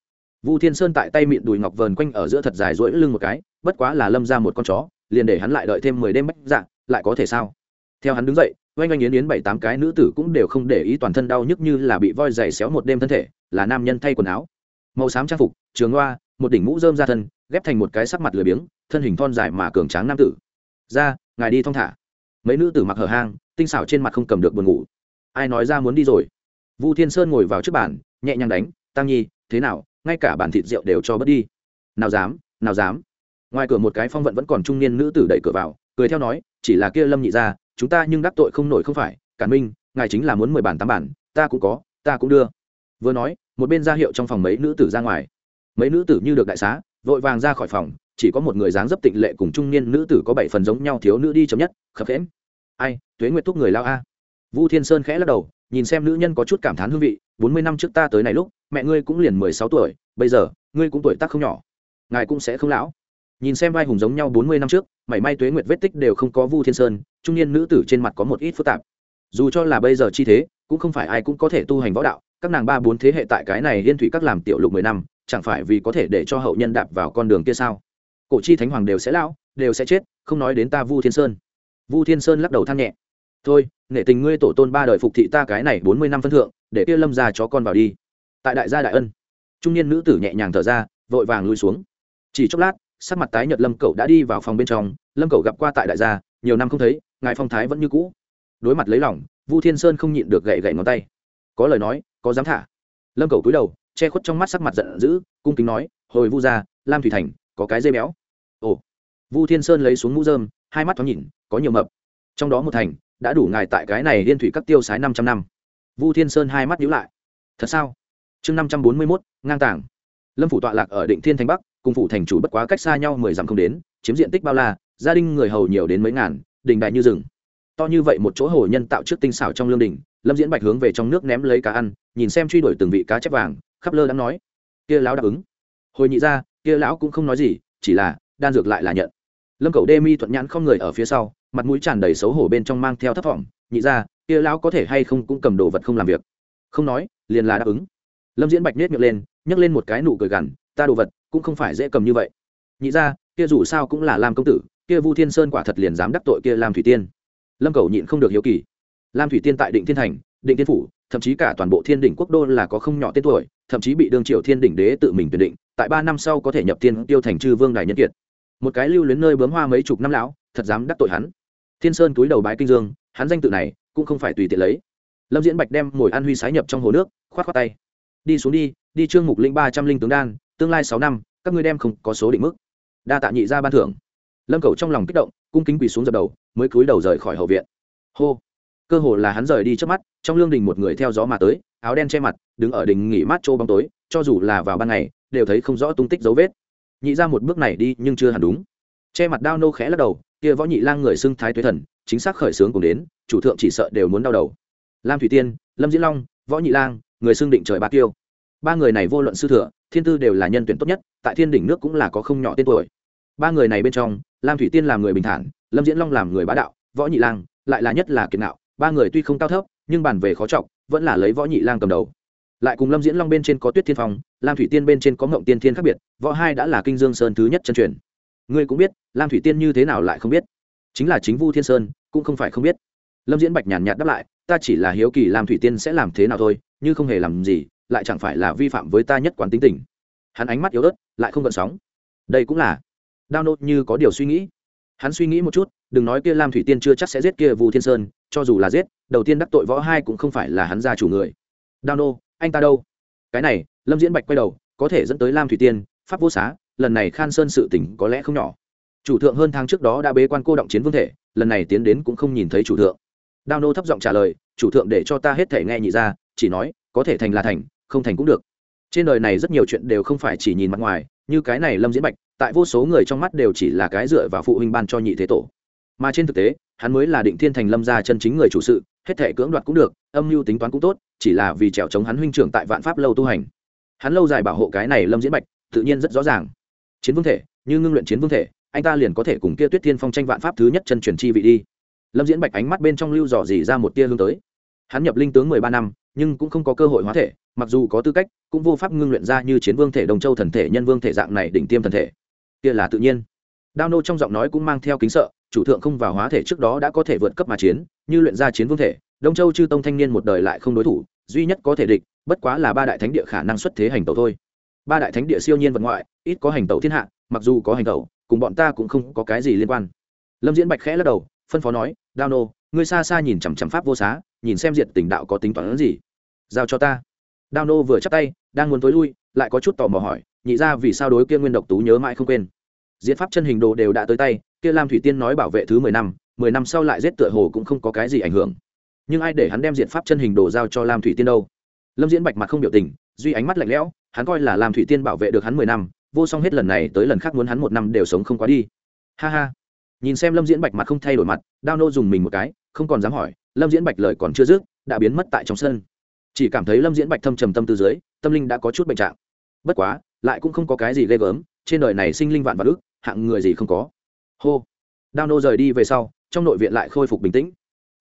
[SPEAKER 1] Vu thiên sơn tại tay mịn đùi ngọc vờn quanh ở giữa thật dài rỗi lưng một cái, bất quá là lâm ra một con chó, liền để hắn lại đợi thêm mười đêm bách dạng lại có thể sao? Theo hắn đứng dậy, oanh oanh yến yến bảy tám cái nữ tử cũng đều không để ý toàn thân đau nhức như là bị voi dày xéo một đêm thân thể, là nam nhân thay quần áo. Màu xám trang phục, trường loa một đỉnh mũ rơm ra thân, ghép thành một cái sắc mặt lười biếng, thân hình thon dài mà cường tráng nam tử. Ra, ngài đi thong thả. Mấy nữ tử mặc hở hang, tinh xảo trên mặt không cầm được buồn ngủ. Ai nói ra muốn đi rồi? Vu thiên sơn ngồi vào trước bàn, nhẹ nhàng đánh, tăng nhi, thế nào? Ngay cả bản thịt rượu đều cho bớt đi. Nào dám nào dám. Ngoài cửa một cái phong vận vẫn còn trung niên nữ tử đẩy cửa vào, cười theo nói, chỉ là kia lâm nhị ra, chúng ta nhưng đắc tội không nổi không phải, cản minh, ngài chính là muốn mười bản tám bản, ta cũng có, ta cũng đưa. Vừa nói, một bên ra hiệu trong phòng mấy nữ tử ra ngoài mấy nữ tử như được đại xá, vội vàng ra khỏi phòng, chỉ có một người dáng dấp tịnh lệ cùng trung niên nữ tử có bảy phần giống nhau thiếu nữ đi chấm nhất, khập khẽn ai, tuế nguyệt thúc người lao a? Vu thiên sơn khẽ lắc đầu, nhìn xem nữ nhân có chút cảm thán hương vị, bốn mươi năm trước ta tới này lúc, mẹ ngươi cũng liền mười sáu tuổi, bây giờ, ngươi cũng tuổi tác không nhỏ. Ngài cũng sẽ không lão. Nhìn xem vai hùng giống nhau bốn mươi năm trước, mảy may tuế nguyệt vết tích đều không có vu thiên sơn, trung niên nữ tử trên mặt có một ít phức tạp. Dù cho là bây giờ chi thế, cũng không phải ai cũng có thể tu hành võ đạo, các nàng ba bốn thế hệ tại cái này liên thủy các làm tiểu lục mười năm chẳng phải vì có thể để cho hậu nhân đạp vào con đường kia sao? Cổ chi thánh hoàng đều sẽ lão, đều sẽ chết, không nói đến ta vu thiên sơn. Vu thiên sơn lắc đầu than nhẹ. Thôi, nể tình ngươi tổ tôn ba đời phục thị ta cái này bốn mươi năm phân thượng, để kia lâm ra chó con vào đi. Tại đại gia đại ân, trung niên nữ tử nhẹ nhàng thở ra, vội vàng lui xuống. Chỉ chốc lát, sắc mặt tái nhợt lâm cậu đã đi vào phòng bên trong, lâm cậu gặp qua tại đại gia, nhiều năm không thấy, ngài phong thái vẫn như cũ. Đối mặt lấy lòng, vu thiên sơn không nhịn được gậy gậy ngón tay. Có lời nói, có dám thả. Lâm cậu cúi đầu che khuất trong mắt sắc mặt giận dữ, cung kính nói, hồi vu ra lam thủy thành, có cái dây béo. Ồ. Vu thiên sơn lấy xuống mũ dơm hai mắt thoáng nhìn, có nhiều mập. Trong đó một thành, đã đủ ngài tại cái này liên thủy các tiêu sái năm trăm năm. Vu thiên sơn hai mắt nhíu lại. Thật sao? Chương năm trăm bốn mươi mốt, ngang tảng lâm phủ tọa lạc ở định thiên thành bắc, cùng phủ thành chủ bất quá cách xa nhau mười dặm không đến, chiếm diện tích bao la, gia đình người hầu nhiều đến mấy ngàn, đình đại như rừng. To như vậy một chỗ hồ nhân tạo trước tinh xảo trong lương đình, lâm diễn bạch hướng về trong nước ném lấy cá ăn, nhìn xem truy đuổi từng vị cá chép vàng khắp lơ đang nói, kia lão đáp ứng. Hồi nhị ra, kia lão cũng không nói gì, chỉ là, đan dược lại là nhận. Lâm cầu đê mi thuận nhãn không người ở phía sau, mặt mũi tràn đầy xấu hổ bên trong mang theo thấp thỏm nhị ra, kia lão có thể hay không cũng cầm đồ vật không làm việc? Không nói, liền là đáp ứng. Lâm diễn bạch nết miệng lên, nhấc lên một cái nụ cười gằn, ta đồ vật cũng không phải dễ cầm như vậy. Nhị ra, kia dù sao cũng là lam công tử, kia vu thiên sơn quả thật liền dám đắc tội kia lam thủy tiên. Lâm cầu nhịn không được hiếu kỳ. Lam thủy tiên tại định thiên thành định thiên phủ, thậm chí cả toàn bộ thiên đỉnh quốc đô là có không nhỏ tên tuổi, thậm chí bị đương triều thiên đỉnh đế tự mình tuyển định, tại ba năm sau có thể nhập tiên tiêu thành chư vương đài nhân kiệt. Một cái lưu luyến nơi bướm hoa mấy chục năm lão, thật dám đắc tội hắn. Thiên sơn túi đầu bái kinh dương, hắn danh tự này cũng không phải tùy tiện lấy. Lâm diễn bạch đem ngồi an huy sái nhập trong hồ nước, khoát khoát tay. Đi xuống đi đi trương mục linh ba trăm linh tướng đan, tương lai sáu năm, các ngươi đem không có số định mức. Đa tạ nhị ra ban thưởng. Lâm cầu trong lòng kích động, cung kính quỳ xuống dập đầu, mới cúi đầu rời khỏi hậu viện. Hô cơ hồ là hắn rời đi trước mắt, trong lương đình một người theo gió mà tới, áo đen che mặt, đứng ở đình nghỉ mát chỗ bóng tối, cho dù là vào ban ngày, đều thấy không rõ tung tích dấu vết. Nhị ra một bước này đi nhưng chưa hẳn đúng. Che mặt đao nô khẽ lắc đầu, kia võ nhị lang người xưng thái tuế thần, chính xác khởi sướng cùng đến, chủ thượng chỉ sợ đều muốn đau đầu. Lam thủy tiên, lâm diễn long, võ nhị lang, người xưng định trời ba tiêu ba người này vô luận sư thừa thiên tư đều là nhân tuyển tốt nhất, tại thiên đỉnh nước cũng là có không nhỏ tên tuổi. Ba người này bên trong, lam thủy tiên làm người bình thản, lâm diễn long làm người bá đạo, võ nhị lang, lại là nhất là kiệt nạo ba người tuy không cao thấp, nhưng bàn về khó trọng vẫn là lấy võ nhị lang cầm đầu. Lại cùng lâm diễn long bên trên có tuyết thiên phong, lam thủy tiên bên trên có ngộng tiên thiên khác biệt, võ hai đã là kinh dương sơn thứ nhất chân truyền. Ngươi cũng biết, lam thủy tiên như thế nào lại không biết? Chính là chính vu thiên sơn, cũng không phải không biết. Lâm diễn bạch nhàn nhạt đáp lại, ta chỉ là hiếu kỳ lam thủy tiên sẽ làm thế nào thôi, như không hề làm gì, lại chẳng phải là vi phạm với ta nhất quán tính tình. Hắn ánh mắt yếu ớt, lại không gợn sóng. Đây cũng là đao nốt như có điều suy nghĩ. Hắn suy nghĩ một chút, đừng nói kia lam thủy tiên chưa chắc sẽ giết kia vu thiên sơn cho dù là giết, đầu tiên đắc tội võ hai cũng không phải là hắn gia chủ người. Đao nô, anh ta đâu? Cái này, lâm diễn bạch quay đầu, có thể dẫn tới lam thủy tiên, pháp vô xá, lần này khan sơn sự tỉnh có lẽ không nhỏ. Chủ thượng hơn tháng trước đó đã bế quan cô động chiến vương thể, lần này tiến đến cũng không nhìn thấy chủ thượng. Đao nô thấp giọng trả lời, chủ thượng để cho ta hết thể nghe nhị ra, chỉ nói, có thể thành là thành, không thành cũng được. Trên đời này rất nhiều chuyện đều không phải chỉ nhìn mặt ngoài, như cái này lâm diễn bạch, tại vô số người trong mắt đều chỉ là cái dựa vào phụ huynh ban cho nhị thế tổ. Mà trên thực tế hắn mới là định thiên thành lâm gia chân chính người chủ sự, hết thể cưỡng đoạt cũng được, âm mưu tính toán cũng tốt, chỉ là vì trèo chống hắn huynh trưởng tại vạn pháp lâu tu hành. Hắn lâu dài bảo hộ cái này lâm diễn bạch, tự nhiên rất rõ ràng. Chiến vương thể, như ngưng luyện chiến vương thể, anh ta liền có thể cùng kia tuyết thiên phong tranh vạn pháp thứ nhất chân truyền chi vị đi. Lâm diễn bạch ánh mắt bên trong lưu dò dỉ ra một tia hướng tới. Hắn nhập linh tướng mười ba năm, nhưng cũng không có cơ hội hóa thể, mặc dù có tư cách, cũng vô pháp ngưng luyện ra như chiến vương thể, đồng châu thần thể, nhân vương thể dạng này đỉnh tiêm thần thể. Kia là tự nhiên. Đao nô trong giọng nói cũng mang theo kính sợ chủ thượng không vào hóa thể trước đó đã có thể vượt cấp mà chiến, như luyện ra chiến vương thể, đông châu chư tông thanh niên một đời lại không đối thủ, duy nhất có thể địch, bất quá là ba đại thánh địa khả năng xuất thế hành tẩu thôi. Ba đại thánh địa siêu nhiên vật ngoại, ít có hành tẩu thiên hạ, mặc dù có hành tẩu, cùng bọn ta cũng không có cái gì liên quan. Lâm diễn bạch khẽ lắc đầu, phân phó nói, đao nô, ngươi xa xa nhìn chằm chằm pháp vô xá, nhìn xem diệt tình đạo có tính toán gì? Giao cho ta. Đao nô vừa chắp tay, đang muốn tối lui, lại có chút tò mò hỏi, nhị ra vì sao đối kia nguyên độc tú nhớ mãi không quên? Diệt pháp chân hình đồ đều đã tới tay kia lam thủy tiên nói bảo vệ thứ mười năm mười năm sau lại giết tựa hồ cũng không có cái gì ảnh hưởng. Nhưng ai để hắn đem diện pháp chân hình đồ giao cho lam thủy tiên đâu? Lâm diễn bạch mặt không biểu tình, duy ánh mắt lạnh lẽo, hắn coi là lam thủy tiên bảo vệ được hắn mười năm, vô song hết lần này tới lần khác muốn hắn một năm đều sống không quá đi. Ha ha. Nhìn xem lâm diễn bạch mặt không thay đổi mặt, đao nô dùng mình một cái, không còn dám hỏi, lâm diễn bạch lời còn chưa dứt, đã biến mất tại trong sân. Chỉ cảm thấy lâm diễn bạch thâm trầm tâm từ dưới, tâm linh đã có chút bệnh trạng. Bất quá, lại cũng không có cái gì ghê gớm, trên đời này sinh linh vạn vật ức, hạng người gì không có hô. Đao nô rời đi về sau, trong nội viện lại khôi phục bình tĩnh.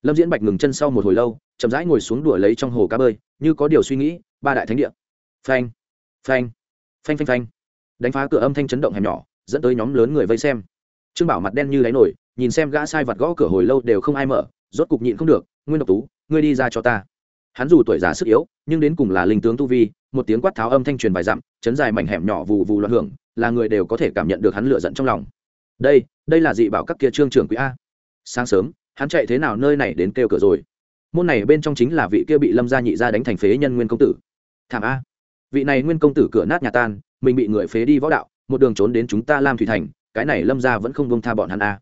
[SPEAKER 1] Lâm diễn bạch ngừng chân sau một hồi lâu, chậm rãi ngồi xuống đùa lấy trong hồ cá bơi, như có điều suy nghĩ, ba đại thánh địa. Phanh phanh phanh phanh phanh. Đánh phá cửa âm thanh chấn động hẻm nhỏ, dẫn tới nhóm lớn người vây xem. Trương bảo mặt đen như đáy nổi, nhìn xem gã sai vặt gõ cửa hồi lâu đều không ai mở, rốt cục nhịn không được, nguyên độc tú, ngươi đi ra cho ta. Hắn dù tuổi già sức yếu, nhưng đến cùng là linh tướng tu vi, một tiếng quát tháo âm thanh truyền vài dặm, chấn dài mảnh hẻm nhỏ vù vù loạn hưởng, là người đều có thể cảm nhận được hắn lựa giận trong lòng đây đây là dị bảo các kia trương trưởng quý a. Sáng sớm, hắn chạy thế nào nơi này đến kêu cửa rồi? Môn này bên trong chính là vị kia bị lâm gia nhị gia đánh thành phế nhân nguyên công tử. Thảm a. Vị này nguyên công tử cửa nát nhà tan, mình bị người phế đi võ đạo, một đường trốn đến chúng ta lam thủy thành, cái này lâm gia vẫn không bông tha bọn hắn a.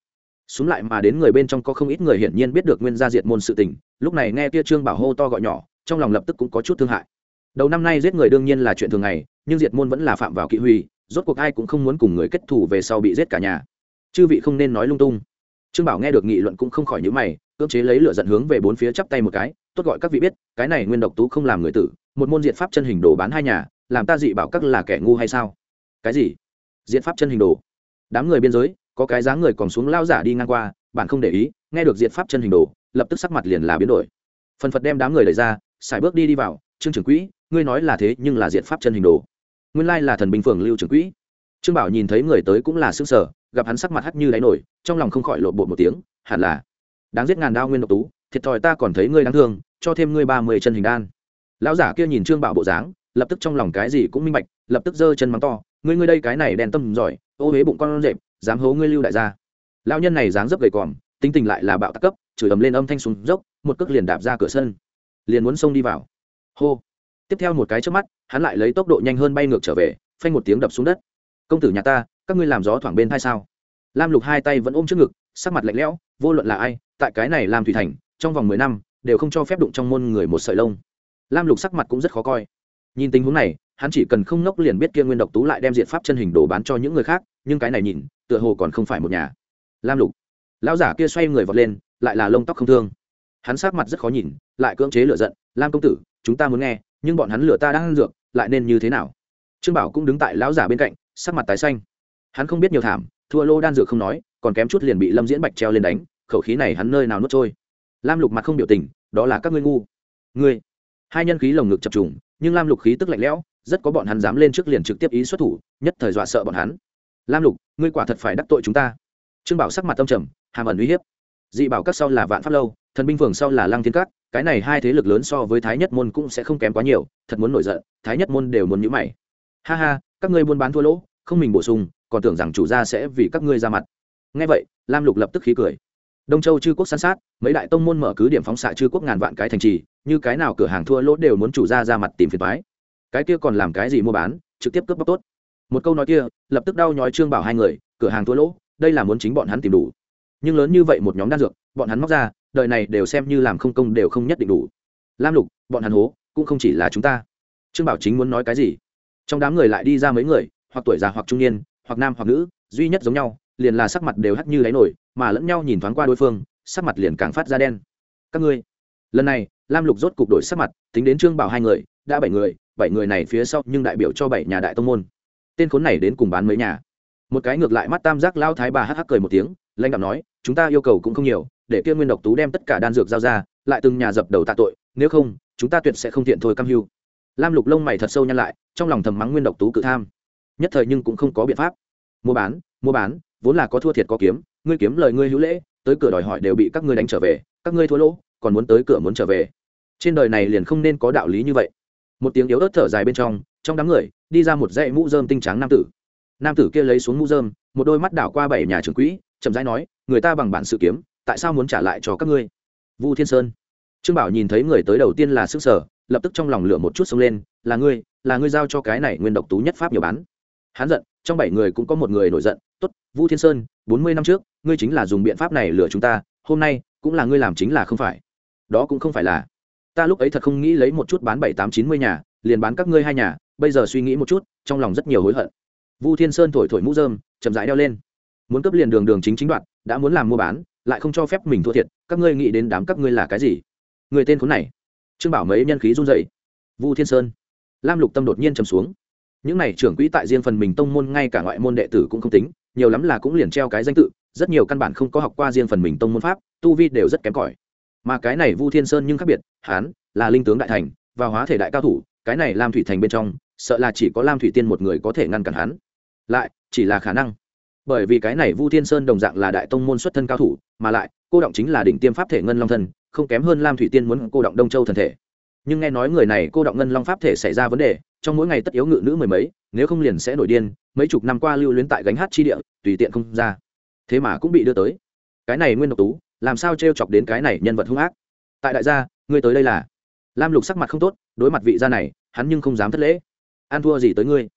[SPEAKER 1] Xuống lại mà đến người bên trong có không ít người hiển nhiên biết được nguyên gia diệt môn sự tình, lúc này nghe kia trương bảo hô to gọi nhỏ, trong lòng lập tức cũng có chút thương hại. Đầu năm nay giết người đương nhiên là chuyện thường ngày, nhưng diệt môn vẫn là phạm vào kỵ huy, rốt cuộc ai cũng không muốn cùng người kết thù về sau bị giết cả nhà chư vị không nên nói lung tung. Trương bảo nghe được nghị luận cũng không khỏi nhữ mày, cưỡng chế lấy lửa dẫn hướng về bốn phía chắp tay một cái, tốt gọi các vị biết, cái này nguyên độc tú không làm người tử, một môn diện pháp chân hình đồ bán hai nhà, làm ta dị bảo các là kẻ ngu hay sao? Cái gì? Diện pháp chân hình đồ? Đám người biên giới, có cái dáng người còn xuống lao giả đi ngang qua, bạn không để ý, nghe được diện pháp chân hình đồ, lập tức sắc mặt liền là biến đổi. Phần phật đem đám người đẩy ra xài bước đi đi vào, trương trưởng quỹ, ngươi nói là thế nhưng là diện pháp chân hình đồ. Nguyên lai là thần bình phường lưu trưởng quỹ trương bảo nhìn thấy người tới cũng là xương sở gặp hắn sắc mặt hắt như đáy nổi, trong lòng không khỏi lộ bộ một tiếng, hẳn là, đáng giết ngàn đao nguyên độc tú, thiệt thòi ta còn thấy ngươi đáng thương, cho thêm ngươi ba mươi chân hình đan. Lão giả kia nhìn trương bảo bộ dáng, lập tức trong lòng cái gì cũng minh bạch, lập tức giơ chân mắng to, ngươi ngươi đây cái này đèn tâm giỏi, ô huế bụng con rệp, dám hố ngươi lưu đại gia. Lão nhân này dáng dấp gầy còm, tính tình lại là bạo tắc cấp, chửi ầm lên âm thanh xuống dốc, một cước liền đạp ra cửa sân, liền muốn xông đi vào. Hô. Tiếp theo một cái trước mắt, hắn lại lấy tốc độ nhanh hơn bay ngược trở về, phanh một tiếng đập xuống đất công tử nhà ta, các ngươi làm gió thoảng bên hai sao? Lam lục hai tay vẫn ôm trước ngực, sắc mặt lạnh lẽo, vô luận là ai, tại cái này làm thủy thành, trong vòng mười năm, đều không cho phép đụng trong môn người một sợi lông. Lam lục sắc mặt cũng rất khó coi. Nhìn tình huống này, hắn chỉ cần không ngốc liền biết kia nguyên độc tú lại đem diện pháp chân hình đồ bán cho những người khác, nhưng cái này nhìn, tựa hồ còn không phải một nhà. Lam lục, lão giả kia xoay người vọt lên, lại là lông tóc không thương. Hắn sắc mặt rất khó nhìn, lại cưỡng chế lựa giận, lam công tử, chúng ta muốn nghe, nhưng bọn hắn lựa ta đang ăn dược, lại nên như thế nào? Trương bảo cũng đứng tại lão giả bên cạnh sắc mặt tái xanh. Hắn không biết nhiều thảm, thua lô đan dược không nói, còn kém chút liền bị lâm diễn bạch treo lên đánh, khẩu khí này hắn nơi nào nuốt trôi. Lam lục mặt không biểu tình, đó là các ngươi ngu. Ngươi. Hai nhân khí lồng ngực chập trùng, nhưng lam lục khí tức lạnh lẽo, rất có bọn hắn dám lên trước liền trực tiếp ý xuất thủ, nhất thời dọa sợ bọn hắn. Lam lục, ngươi quả thật phải đắc tội chúng ta. Trương bảo sắc mặt tâm trầm, hàm ẩn uy hiếp. Dị bảo các sau là vạn pháp lâu, thần binh phường sau là lăng thiên các, cái này hai thế lực lớn so với thái nhất môn cũng sẽ không kém quá nhiều, thật muốn nổi giận, thái nhất môn đều muốn nhữ mày. Ha ha, các ngươi buôn bán thua lỗ không mình bổ sung, còn tưởng rằng chủ gia sẽ vì các ngươi ra mặt. Ngay vậy, lam lục lập tức khí cười. Đông châu chư quốc san sát, mấy đại tông môn mở cứ điểm phóng xạ chư quốc ngàn vạn cái thành trì, như cái nào cửa hàng thua lỗ đều muốn chủ gia ra mặt tìm phiền thoái cái kia còn làm cái gì mua bán, trực tiếp cướp bóc tốt. Một câu nói kia, lập tức đau nhói trương bảo hai người, cửa hàng thua lỗ, đây là muốn chính bọn hắn tìm đủ. Nhưng lớn như vậy một nhóm đan dược, bọn hắn móc ra, đời này đều xem như làm không công đều không nhất định đủ. Lam lục, bọn hắn hố, cũng không chỉ là chúng ta. Trương bảo chính muốn nói cái gì? Trong đám người lại đi ra mấy người hoặc tuổi già hoặc trung niên, hoặc nam hoặc nữ, duy nhất giống nhau, liền là sắc mặt đều hắt như đáy nổi, mà lẫn nhau nhìn thoáng qua đối phương, sắc mặt liền càng phát ra đen. Các ngươi, lần này, lam lục rốt cục đổi sắc mặt, tính đến trương bảo hai người, đã bảy người bảy người này phía sau nhưng đại biểu cho bảy nhà đại tông môn. Tên khốn này đến cùng bán mấy nhà? Một cái ngược lại mắt tam giác lao thái bà hắc hắc cười một tiếng, lãnh đạo nói, chúng ta yêu cầu cũng không nhiều, để kia nguyên độc tú đem tất cả đan dược giao ra, lại từng nhà dập đầu tạ tội, nếu không, chúng ta tuyệt sẽ không thiện thôi cam hưu. Lam lục lông mày thật sâu nhăn lại, trong lòng thầm mắng nguyên độc tú cự tham nhất thời nhưng cũng không có biện pháp. Mua bán mua bán, vốn là có thua thiệt có kiếm, ngươi kiếm lời ngươi hữu lễ, tới cửa đòi hỏi đều bị các ngươi đánh trở về, các ngươi thua lỗ, còn muốn tới cửa muốn trở về. Trên đời này liền không nên có đạo lý như vậy. Một tiếng yếu ớt thở dài bên trong trong đám người, đi ra một dãy mũ dơm tinh trắng nam tử. Nam tử kia lấy xuống mũ dơm một đôi mắt đảo qua bảy nhà trưởng quỹ, chậm rãi nói, người ta bằng bản sự kiếm, tại sao muốn trả lại cho các ngươi? Vu thiên sơn. Trương bảo nhìn thấy người tới đầu tiên là sức sở lập tức trong lòng lửa một chút xông lên, là ngươi là ngươi giao cho cái này nguyên độc tú nhất pháp nhiều bán hắn giận, trong bảy người cũng có một người nổi giận, tốt, vu thiên sơn, bốn mươi năm trước, ngươi chính là dùng biện pháp này lừa chúng ta, hôm nay cũng là ngươi làm chính là không phải. Đó cũng không phải là. Ta lúc ấy thật không nghĩ lấy một chút bán bảy tám chín mươi nhà, liền bán các ngươi hai nhà, bây giờ suy nghĩ một chút, trong lòng rất nhiều hối hận. Vu thiên sơn thổi thổi mũ dơm chậm rãi đeo lên. Muốn cấp liền đường đường chính chính đoạn, đã muốn làm mua bán, lại không cho phép mình thua thiệt, các ngươi nghĩ đến đám các ngươi là cái gì? Người tên khốn này. Trương bảo mấy nhân khí run dậy vu thiên sơn. Lam lục tâm đột nhiên trầm xuống những này trưởng quỹ tại riêng phần mình tông môn, ngay cả ngoại môn đệ tử cũng không tính, nhiều lắm là cũng liền treo cái danh tự, rất nhiều căn bản không có học qua riêng phần mình tông môn pháp, tu vi đều rất kém cỏi. Mà cái này vu thiên sơn nhưng khác biệt hán là linh tướng đại thành, và hóa thể đại cao thủ, cái này lam thủy thành bên trong, sợ là chỉ có lam thủy tiên một người có thể ngăn cản hắn. Lại, chỉ là khả năng. Bởi vì cái này vu thiên sơn đồng dạng là đại tông môn xuất thân cao thủ, mà lại, cô động chính là đỉnh tiêm pháp thể ngân long thân không kém hơn lam thủy tiên muốn cô động đông châu thần thể nhưng nghe nói người này cô đọng ngân long pháp thể xảy ra vấn đề, trong mỗi ngày tất yếu ngự nữ mười mấy, nếu không liền sẽ nổi điên, mấy chục năm qua lưu luyến tại gánh hát chi địa, tùy tiện không ra. Thế mà cũng bị đưa tới. Cái này nguyên độc tú, làm sao t r e o chọc đến cái này nhân vật hung ác? Tại đại gia, ngươi tới đây là? Lam lục sắc mặt không tốt, đối mặt vị gia này, hắn nhưng không dám thất lễ. An thua gì tới ngươi?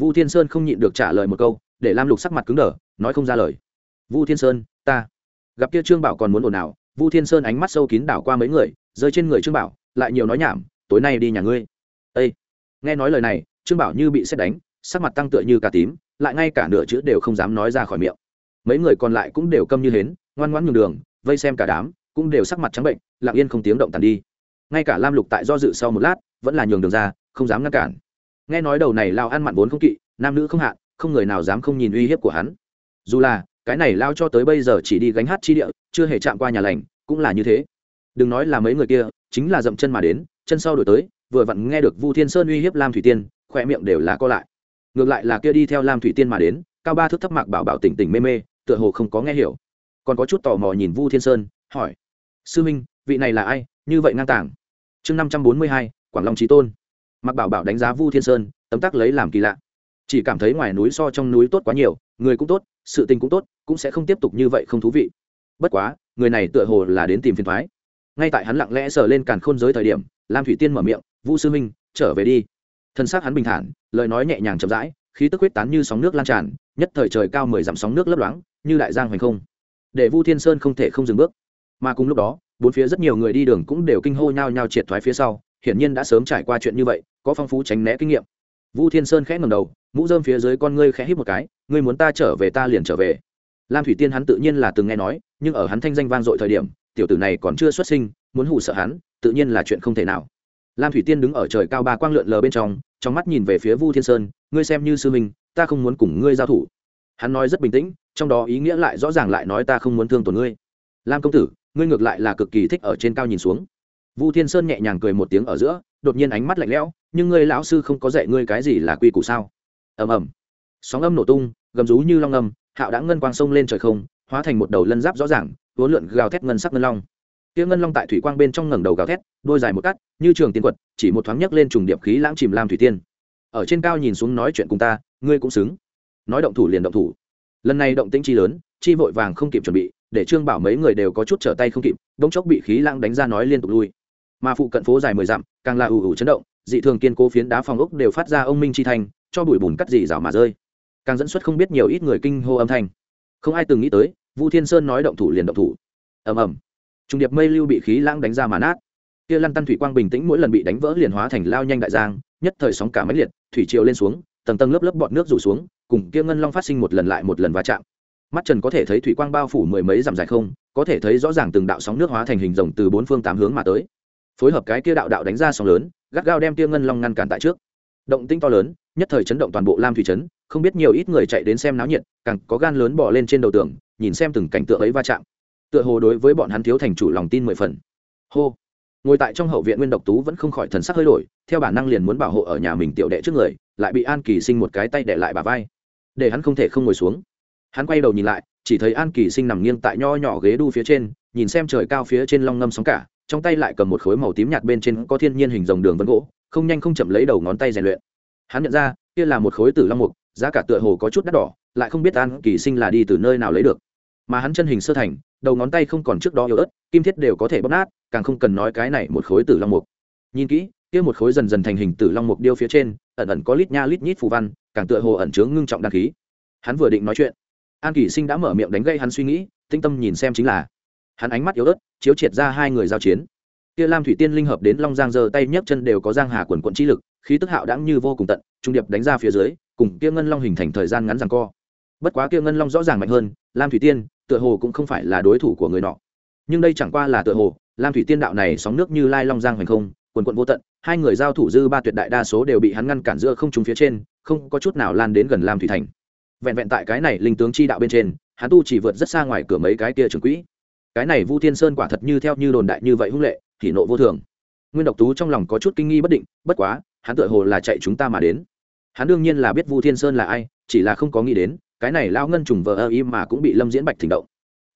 [SPEAKER 1] Vu thiên sơn không nhịn được trả lời một câu, để lam lục sắc mặt cứng đờ, nói không ra lời. Vu thiên sơn, ta. Gặp kia trương bảo còn muốn ồn ào, vu thiên sơn ánh mắt sâu kín đảo qua mấy người, rơi trên người trương bảo lại nhiều nói nhảm, tối nay đi nhà ngươi. Â nghe nói lời này, trương bảo như bị xét đánh, sắc mặt tăng tựa như cả tím, lại ngay cả nửa chữ đều không dám nói ra khỏi miệng. Mấy người còn lại cũng đều câm như hến, ngoan ngoãn nhường đường, vây xem cả đám, cũng đều sắc mặt trắng bệnh, lặng yên không tiếng động tàn đi. Ngay cả lam lục tại do dự sau một lát, vẫn là nhường đường ra, không dám ngăn cản. Nghe nói đầu này lao ăn mặn vốn không kỵ, nam nữ không hạn không người nào dám không nhìn uy hiếp của hắn. Dù là, cái này lao cho tới bây giờ chỉ đi gánh hát chi địa, chưa hề chạm qua nhà lành, cũng là như thế đừng nói là mấy người kia, chính là dậm chân mà đến, chân sau đổi tới, vừa vặn nghe được vu thiên sơn uy hiếp lam thủy tiên, khỏe miệng đều là co lại. Ngược lại là kia đi theo lam thủy tiên mà đến, cao ba thước thấp mạc bảo bảo tỉnh tỉnh mê mê, tựa hồ không có nghe hiểu. Còn có chút tò mò nhìn vu thiên sơn, hỏi, sư minh, vị này là ai? Như vậy ngang tàng. Chương năm trăm bốn mươi hai, quảng long trí tôn. Mạc bảo bảo đánh giá vu thiên sơn, tấm tắc lấy làm kỳ lạ. Chỉ cảm thấy ngoài núi so trong núi tốt quá nhiều, người cũng tốt, sự tình cũng tốt, cũng sẽ không tiếp tục như vậy không thú vị. Bất quá, người này tựa hồ là đến tìm phiền thoái ngay tại hắn lặng lẽ sờ lên càn khôn giới thời điểm, lam thủy tiên mở miệng, vu sư minh, trở về đi. Thân xác hắn bình thản, lời nói nhẹ nhàng chậm rãi, khí tức huyết tán như sóng nước lan tràn, nhất thời trời cao mười dặm sóng nước lấp loáng, như đại giang hoành không. Để vu thiên sơn không thể không dừng bước. Mà cùng lúc đó, bốn phía rất nhiều người đi đường cũng đều kinh hô nhau nhau triệt thoái phía sau, hiển nhiên đã sớm trải qua chuyện như vậy, có phong phú tránh né kinh nghiệm. Vu thiên sơn khẽ ngầm đầu, mũ dơm phía dưới con ngươi khẽ hít một cái, ngươi muốn ta trở về ta liền trở về. Lam thủy tiên hắn tự nhiên là từng nghe nói, nhưng ở hắn thanh danh vang dội thời điểm tiểu tử này còn chưa xuất sinh, muốn hù sợ hắn, tự nhiên là chuyện không thể nào. Lam thủy tiên đứng ở trời cao ba quang lượn lờ bên trong trong mắt nhìn về phía vu thiên sơn, ngươi xem như sư minh ta không muốn cùng ngươi giao thủ. Hắn nói rất bình tĩnh, trong đó ý nghĩa lại rõ ràng lại nói, ta không muốn thương tổn ngươi. Lam công tử, ngươi ngược lại là cực kỳ thích ở trên cao nhìn xuống. Vu thiên sơn nhẹ nhàng cười một tiếng ở giữa, đột nhiên ánh mắt lạnh lẽo, nhưng ngươi lão sư không có dạy ngươi cái gì là quy củ sao? Ầm ầm. Sóng âm nổ tung, gầm rú như long âm, hạo đã ngân quang sông lên trời không, hóa thành một đầu lân giáp rõ ràng uốn lượn gào thét ngân sắc ngân long. Kia ngân long tại thủy quang bên trong ngẩng đầu gào thét, đôi dài một cắt, như trường tiên quật, chỉ một thoáng nhấc lên trùng điệp khí lãng chìm lam thủy tiên. Ở trên cao nhìn xuống nói chuyện cùng ta, ngươi cũng xứng. Nói động thủ liền động thủ. Lần này động tĩnh chi lớn, chi vội vàng không kịp chuẩn bị, để trương bảo mấy người đều có chút trở tay không kịp, bỗng chốc bị khí lãng đánh ra nói liên tục lui. Mà phụ cận phố dài mười dặm, càng là ủ ủ chấn động, dị thường kiên cố phiến đá phòng ốc đều phát ra ông minh chi thành cho bụi bùn cắt dì rào mà rơi. Càng dẫn xuất không biết nhiều ít người kinh hô âm thanh. Không ai từng nghĩ tới vu thiên sơn nói động thủ liền động thủ. Ầm ầm. Trung điệp mây lưu bị khí lãng đánh ra mà nát. Kia lăn tăn thủy quang bình tĩnh mỗi lần bị đánh vỡ liền hóa thành lao nhanh đại giang, nhất thời sóng cả máy liệt, thủy triều lên xuống, tầng tầng lớp lớp bọt nước rủ xuống, cùng kia ngân long phát sinh một lần lại một lần va chạm. Mắt trần có thể thấy thủy quang bao phủ mười mấy dặm dài không, có thể thấy rõ ràng từng đạo sóng nước hóa thành hình rồng từ bốn phương tám hướng mà tới. Phối hợp cái kia đạo đạo đánh ra sóng lớn, gắt gao đem kia ngân long ngăn cản tại trước. Động tinh to lớn, nhất thời chấn động toàn bộ lam thủy trấn không biết nhiều ít người chạy đến xem náo nhiệt, càng có gan lớn bỏ lên trên đầu tường, nhìn xem từng cảnh tượng ấy va chạm. Tựa hồ đối với bọn hắn thiếu thành chủ lòng tin mười phần. Hô. Ngồi tại trong hậu viện nguyên độc tú vẫn không khỏi thần sắc hơi đổi, theo bản năng liền muốn bảo hộ ở nhà mình tiểu đệ trước người, lại bị an kỳ sinh một cái tay đệ lại bà vai. Để hắn không thể không ngồi xuống. Hắn quay đầu nhìn lại, chỉ thấy an kỳ sinh nằm nghiêng tại nho nhỏ ghế đu phía trên, nhìn xem trời cao phía trên long ngâm sóng cả, trong tay lại cầm một khối màu tím nhạt bên trên có thiên nhiên hình dòng đường vân gỗ, không nhanh không chậm lấy đầu ngón tay rèn luyện. Hắn nhận ra, kia là một khối tử long mục giá cả tựa hồ có chút đắt đỏ, lại không biết an kỳ sinh là đi từ nơi nào lấy được. Mà hắn chân hình sơ thành, đầu ngón tay không còn trước đó yếu ớt, kim thiết đều có thể bóp nát, càng không cần nói cái này một khối tử long mục. Nhìn kỹ, kia một khối dần dần thành hình tử long mục điêu phía trên, ẩn ẩn có lít nha lít nhít phù văn, càng tựa hồ ẩn chứa ngưng trọng đăng khí. Hắn vừa định nói chuyện, an kỳ sinh đã mở miệng đánh gây hắn suy nghĩ, tinh tâm nhìn xem chính là, hắn ánh mắt yếu ớt, chiếu triệt ra hai người giao chiến. Kia lam thủy tiên linh hợp đến long giang giơ tay nhấc chân đều có giang hà quần quận chi lực, khí tức hạo đãng như vô cùng tận, trung điệp đánh ra phía dưới cùng kia ngân long hình thành thời gian ngắn rằng co. Bất quá kia ngân long rõ ràng mạnh hơn, lam thủy tiên, tựa hồ cũng không phải là đối thủ của người nọ. Nhưng đây chẳng qua là tựa hồ, lam thủy tiên đạo này sóng nước như lai long giang hoành không, quần quận vô tận, hai người giao thủ dư ba tuyệt đại đa số đều bị hắn ngăn cản giữa không trúng phía trên, không có chút nào lan đến gần lam thủy thành. Vẹn vẹn tại cái này linh tướng chi đạo bên trên, hắn tu chỉ vượt rất xa ngoài cửa mấy cái kia trường quỹ. Cái này vu thiên sơn quả thật như theo như đồn đại như vậy hung lệ, thì nộ vô thường. Nguyên độc tú trong lòng có chút kinh nghi bất định, bất quá, hắn tựa hồ là chạy chúng ta mà đến hắn đương nhiên là biết vu thiên sơn là ai, chỉ là không có nghĩ đến, cái này lao ngân trùng vờ ơ im mà cũng bị lâm diễn bạch thỉnh động.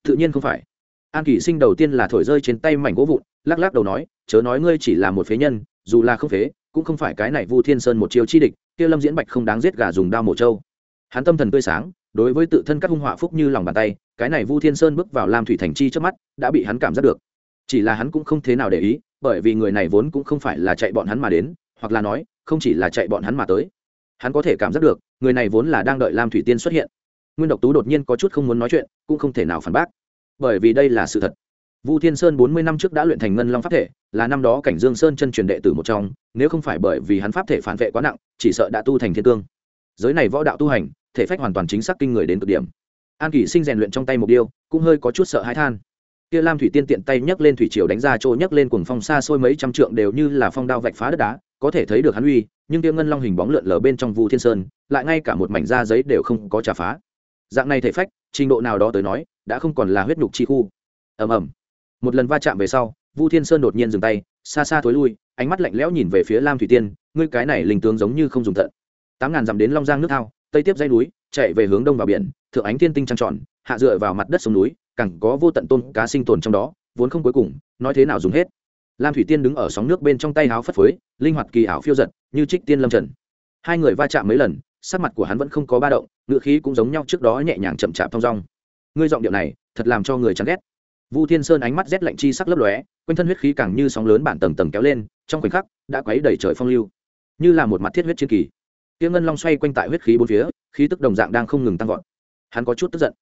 [SPEAKER 1] Tự nhiên không phải. An kỷ sinh đầu tiên là thổi rơi trên tay mảnh gỗ vụn, lắc lắc đầu nói, chớ nói ngươi chỉ là một phế nhân, dù là không phế, cũng không phải cái này vu thiên sơn một chiều chi địch, kia lâm diễn bạch không đáng giết gà dùng đao mổ trâu. Hắn tâm thần tươi sáng, đối với tự thân các hung họa phúc như lòng bàn tay, cái này vu thiên sơn bước vào lam thủy thành chi trước mắt, đã bị hắn cảm giác được. Chỉ là hắn cũng không thế nào để ý, bởi vì người này vốn cũng không phải là chạy bọn hắn mà đến, hoặc là nói, không chỉ là chạy bọn hắn mà tới hắn có thể cảm giác được, người này vốn là đang đợi lam thủy tiên xuất hiện. Nguyên độc tú đột nhiên có chút không muốn nói chuyện, cũng không thể nào phản bác. Bởi vì đây là sự thật. Vu thiên sơn bốn mươi năm trước đã luyện thành ngân long pháp thể, là năm đó cảnh dương sơn chân truyền đệ tử một trong, nếu không phải bởi vì hắn pháp thể phản vệ quá nặng, chỉ sợ đã tu thành thiên cương. Giới này võ đạo tu hành, thể phách hoàn toàn chính xác kinh người đến cực điểm. An kỷ sinh rèn luyện trong tay một điêu, cũng hơi có chút sợ hãi than. Kia lam thủy tiên tiện tay nhấc lên thủy triều đánh ra chỗ nhấc lên cuồng phong xa xôi mấy trăm trượng đều như là phong đao vạch phá đất đá có thể thấy được hắn uy, nhưng tiêu ngân long hình bóng lượn lờ bên trong vu thiên sơn, lại ngay cả một mảnh da giấy đều không có trả phá. Dạng này thể phách, trình độ nào đó tới nói, đã không còn là huyết nhục chi khu. Ầm ầm. Một lần va chạm về sau, vu thiên sơn đột nhiên dừng tay, xa xa thối lui, ánh mắt lạnh lẽo nhìn về phía lam thủy tiên, ngươi cái này linh tướng giống như không dùng tận. Tám ngàn dặm đến long giang nước thao, tây tiếp dây núi, chạy về hướng đông vào biển, thượng ánh thiên tinh trăng tròn, hạ dựa vào mặt đất sông núi, cẳng có vô tận tôn cá sinh tồn trong đó, vốn không cuối cùng, nói thế nào dùng hết lam thủy tiên đứng ở sóng nước bên trong tay háo phất phới, linh hoạt kỳ ảo phiêu giật, như trích tiên lâm trần. Hai người va chạm mấy lần, sắc mặt của hắn vẫn không có ba động, ngựa khí cũng giống nhau trước đó nhẹ nhàng chậm chạp thong dong. Ngươi giọng điệu này, thật làm cho người chán ghét. Vu thiên sơn ánh mắt rét lạnh chi sắc lấp lóe, quanh thân huyết khí càng như sóng lớn bản tầng tầng kéo lên, trong khoảnh khắc, đã quấy đầy trời phong lưu. Như là một mặt thiết huyết chiến kỳ. Tiếng ngân long xoay quanh tại huyết khí bốn phía, khí tức đồng dạng đang không ngừng tăng vọt. Hắn có chút tức giận.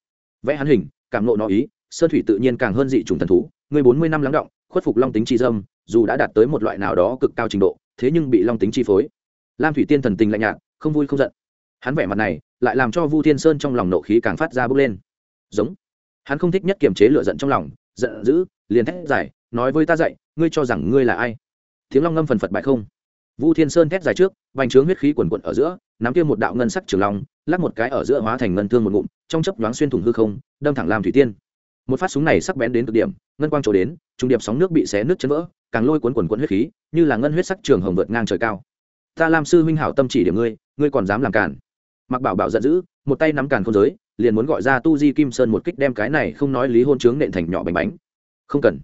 [SPEAKER 1] Vẽ hắn hình, cảm nộ nó ý, sơn thủy tự nhiên càng hơn dị trùng thần thú người bốn mươi năm lắng động khuất phục long tính chi dâm, dù đã đạt tới một loại nào đó cực cao trình độ, thế nhưng bị long tính chi phối. Lam thủy tiên thần tình lạnh nhạt, không vui không giận. Hắn vẻ mặt này, lại làm cho vu thiên sơn trong lòng nộ khí càng phát ra bước lên. Giống. Hắn không thích nhất kiềm chế lựa giận trong lòng, giận dữ, liền thét giải nói với ta dạy ngươi cho rằng ngươi là ai? Tiếng long ngâm phần phật bại không. Vu thiên sơn thét dài trước vành trướng huyết khí quần quận ở giữa, nắm kia một đạo ngân sắc trường long, lắc một cái ở giữa hóa thành ngân thương một ngụm, trong chấp nhoáng xuyên thủng hư không, đâm thẳng làm thủy tiên một phát súng này sắc bén đến cực điểm, ngân quang trổ đến trung điệp sóng nước bị xé nước chấn vỡ, càng lôi cuốn quần quận huyết khí, như là ngân huyết sắc trường hồng vượt ngang trời cao. Ta làm sư huynh hảo tâm chỉ điểm ngươi ngươi còn dám làm cản. Mặc bảo bảo giận dữ, một tay nắm càn không giới, liền muốn gọi ra tu di kim sơn một kích đem cái này không nói lý hôn chướng nện thành nhỏ bánh bánh. Không cần.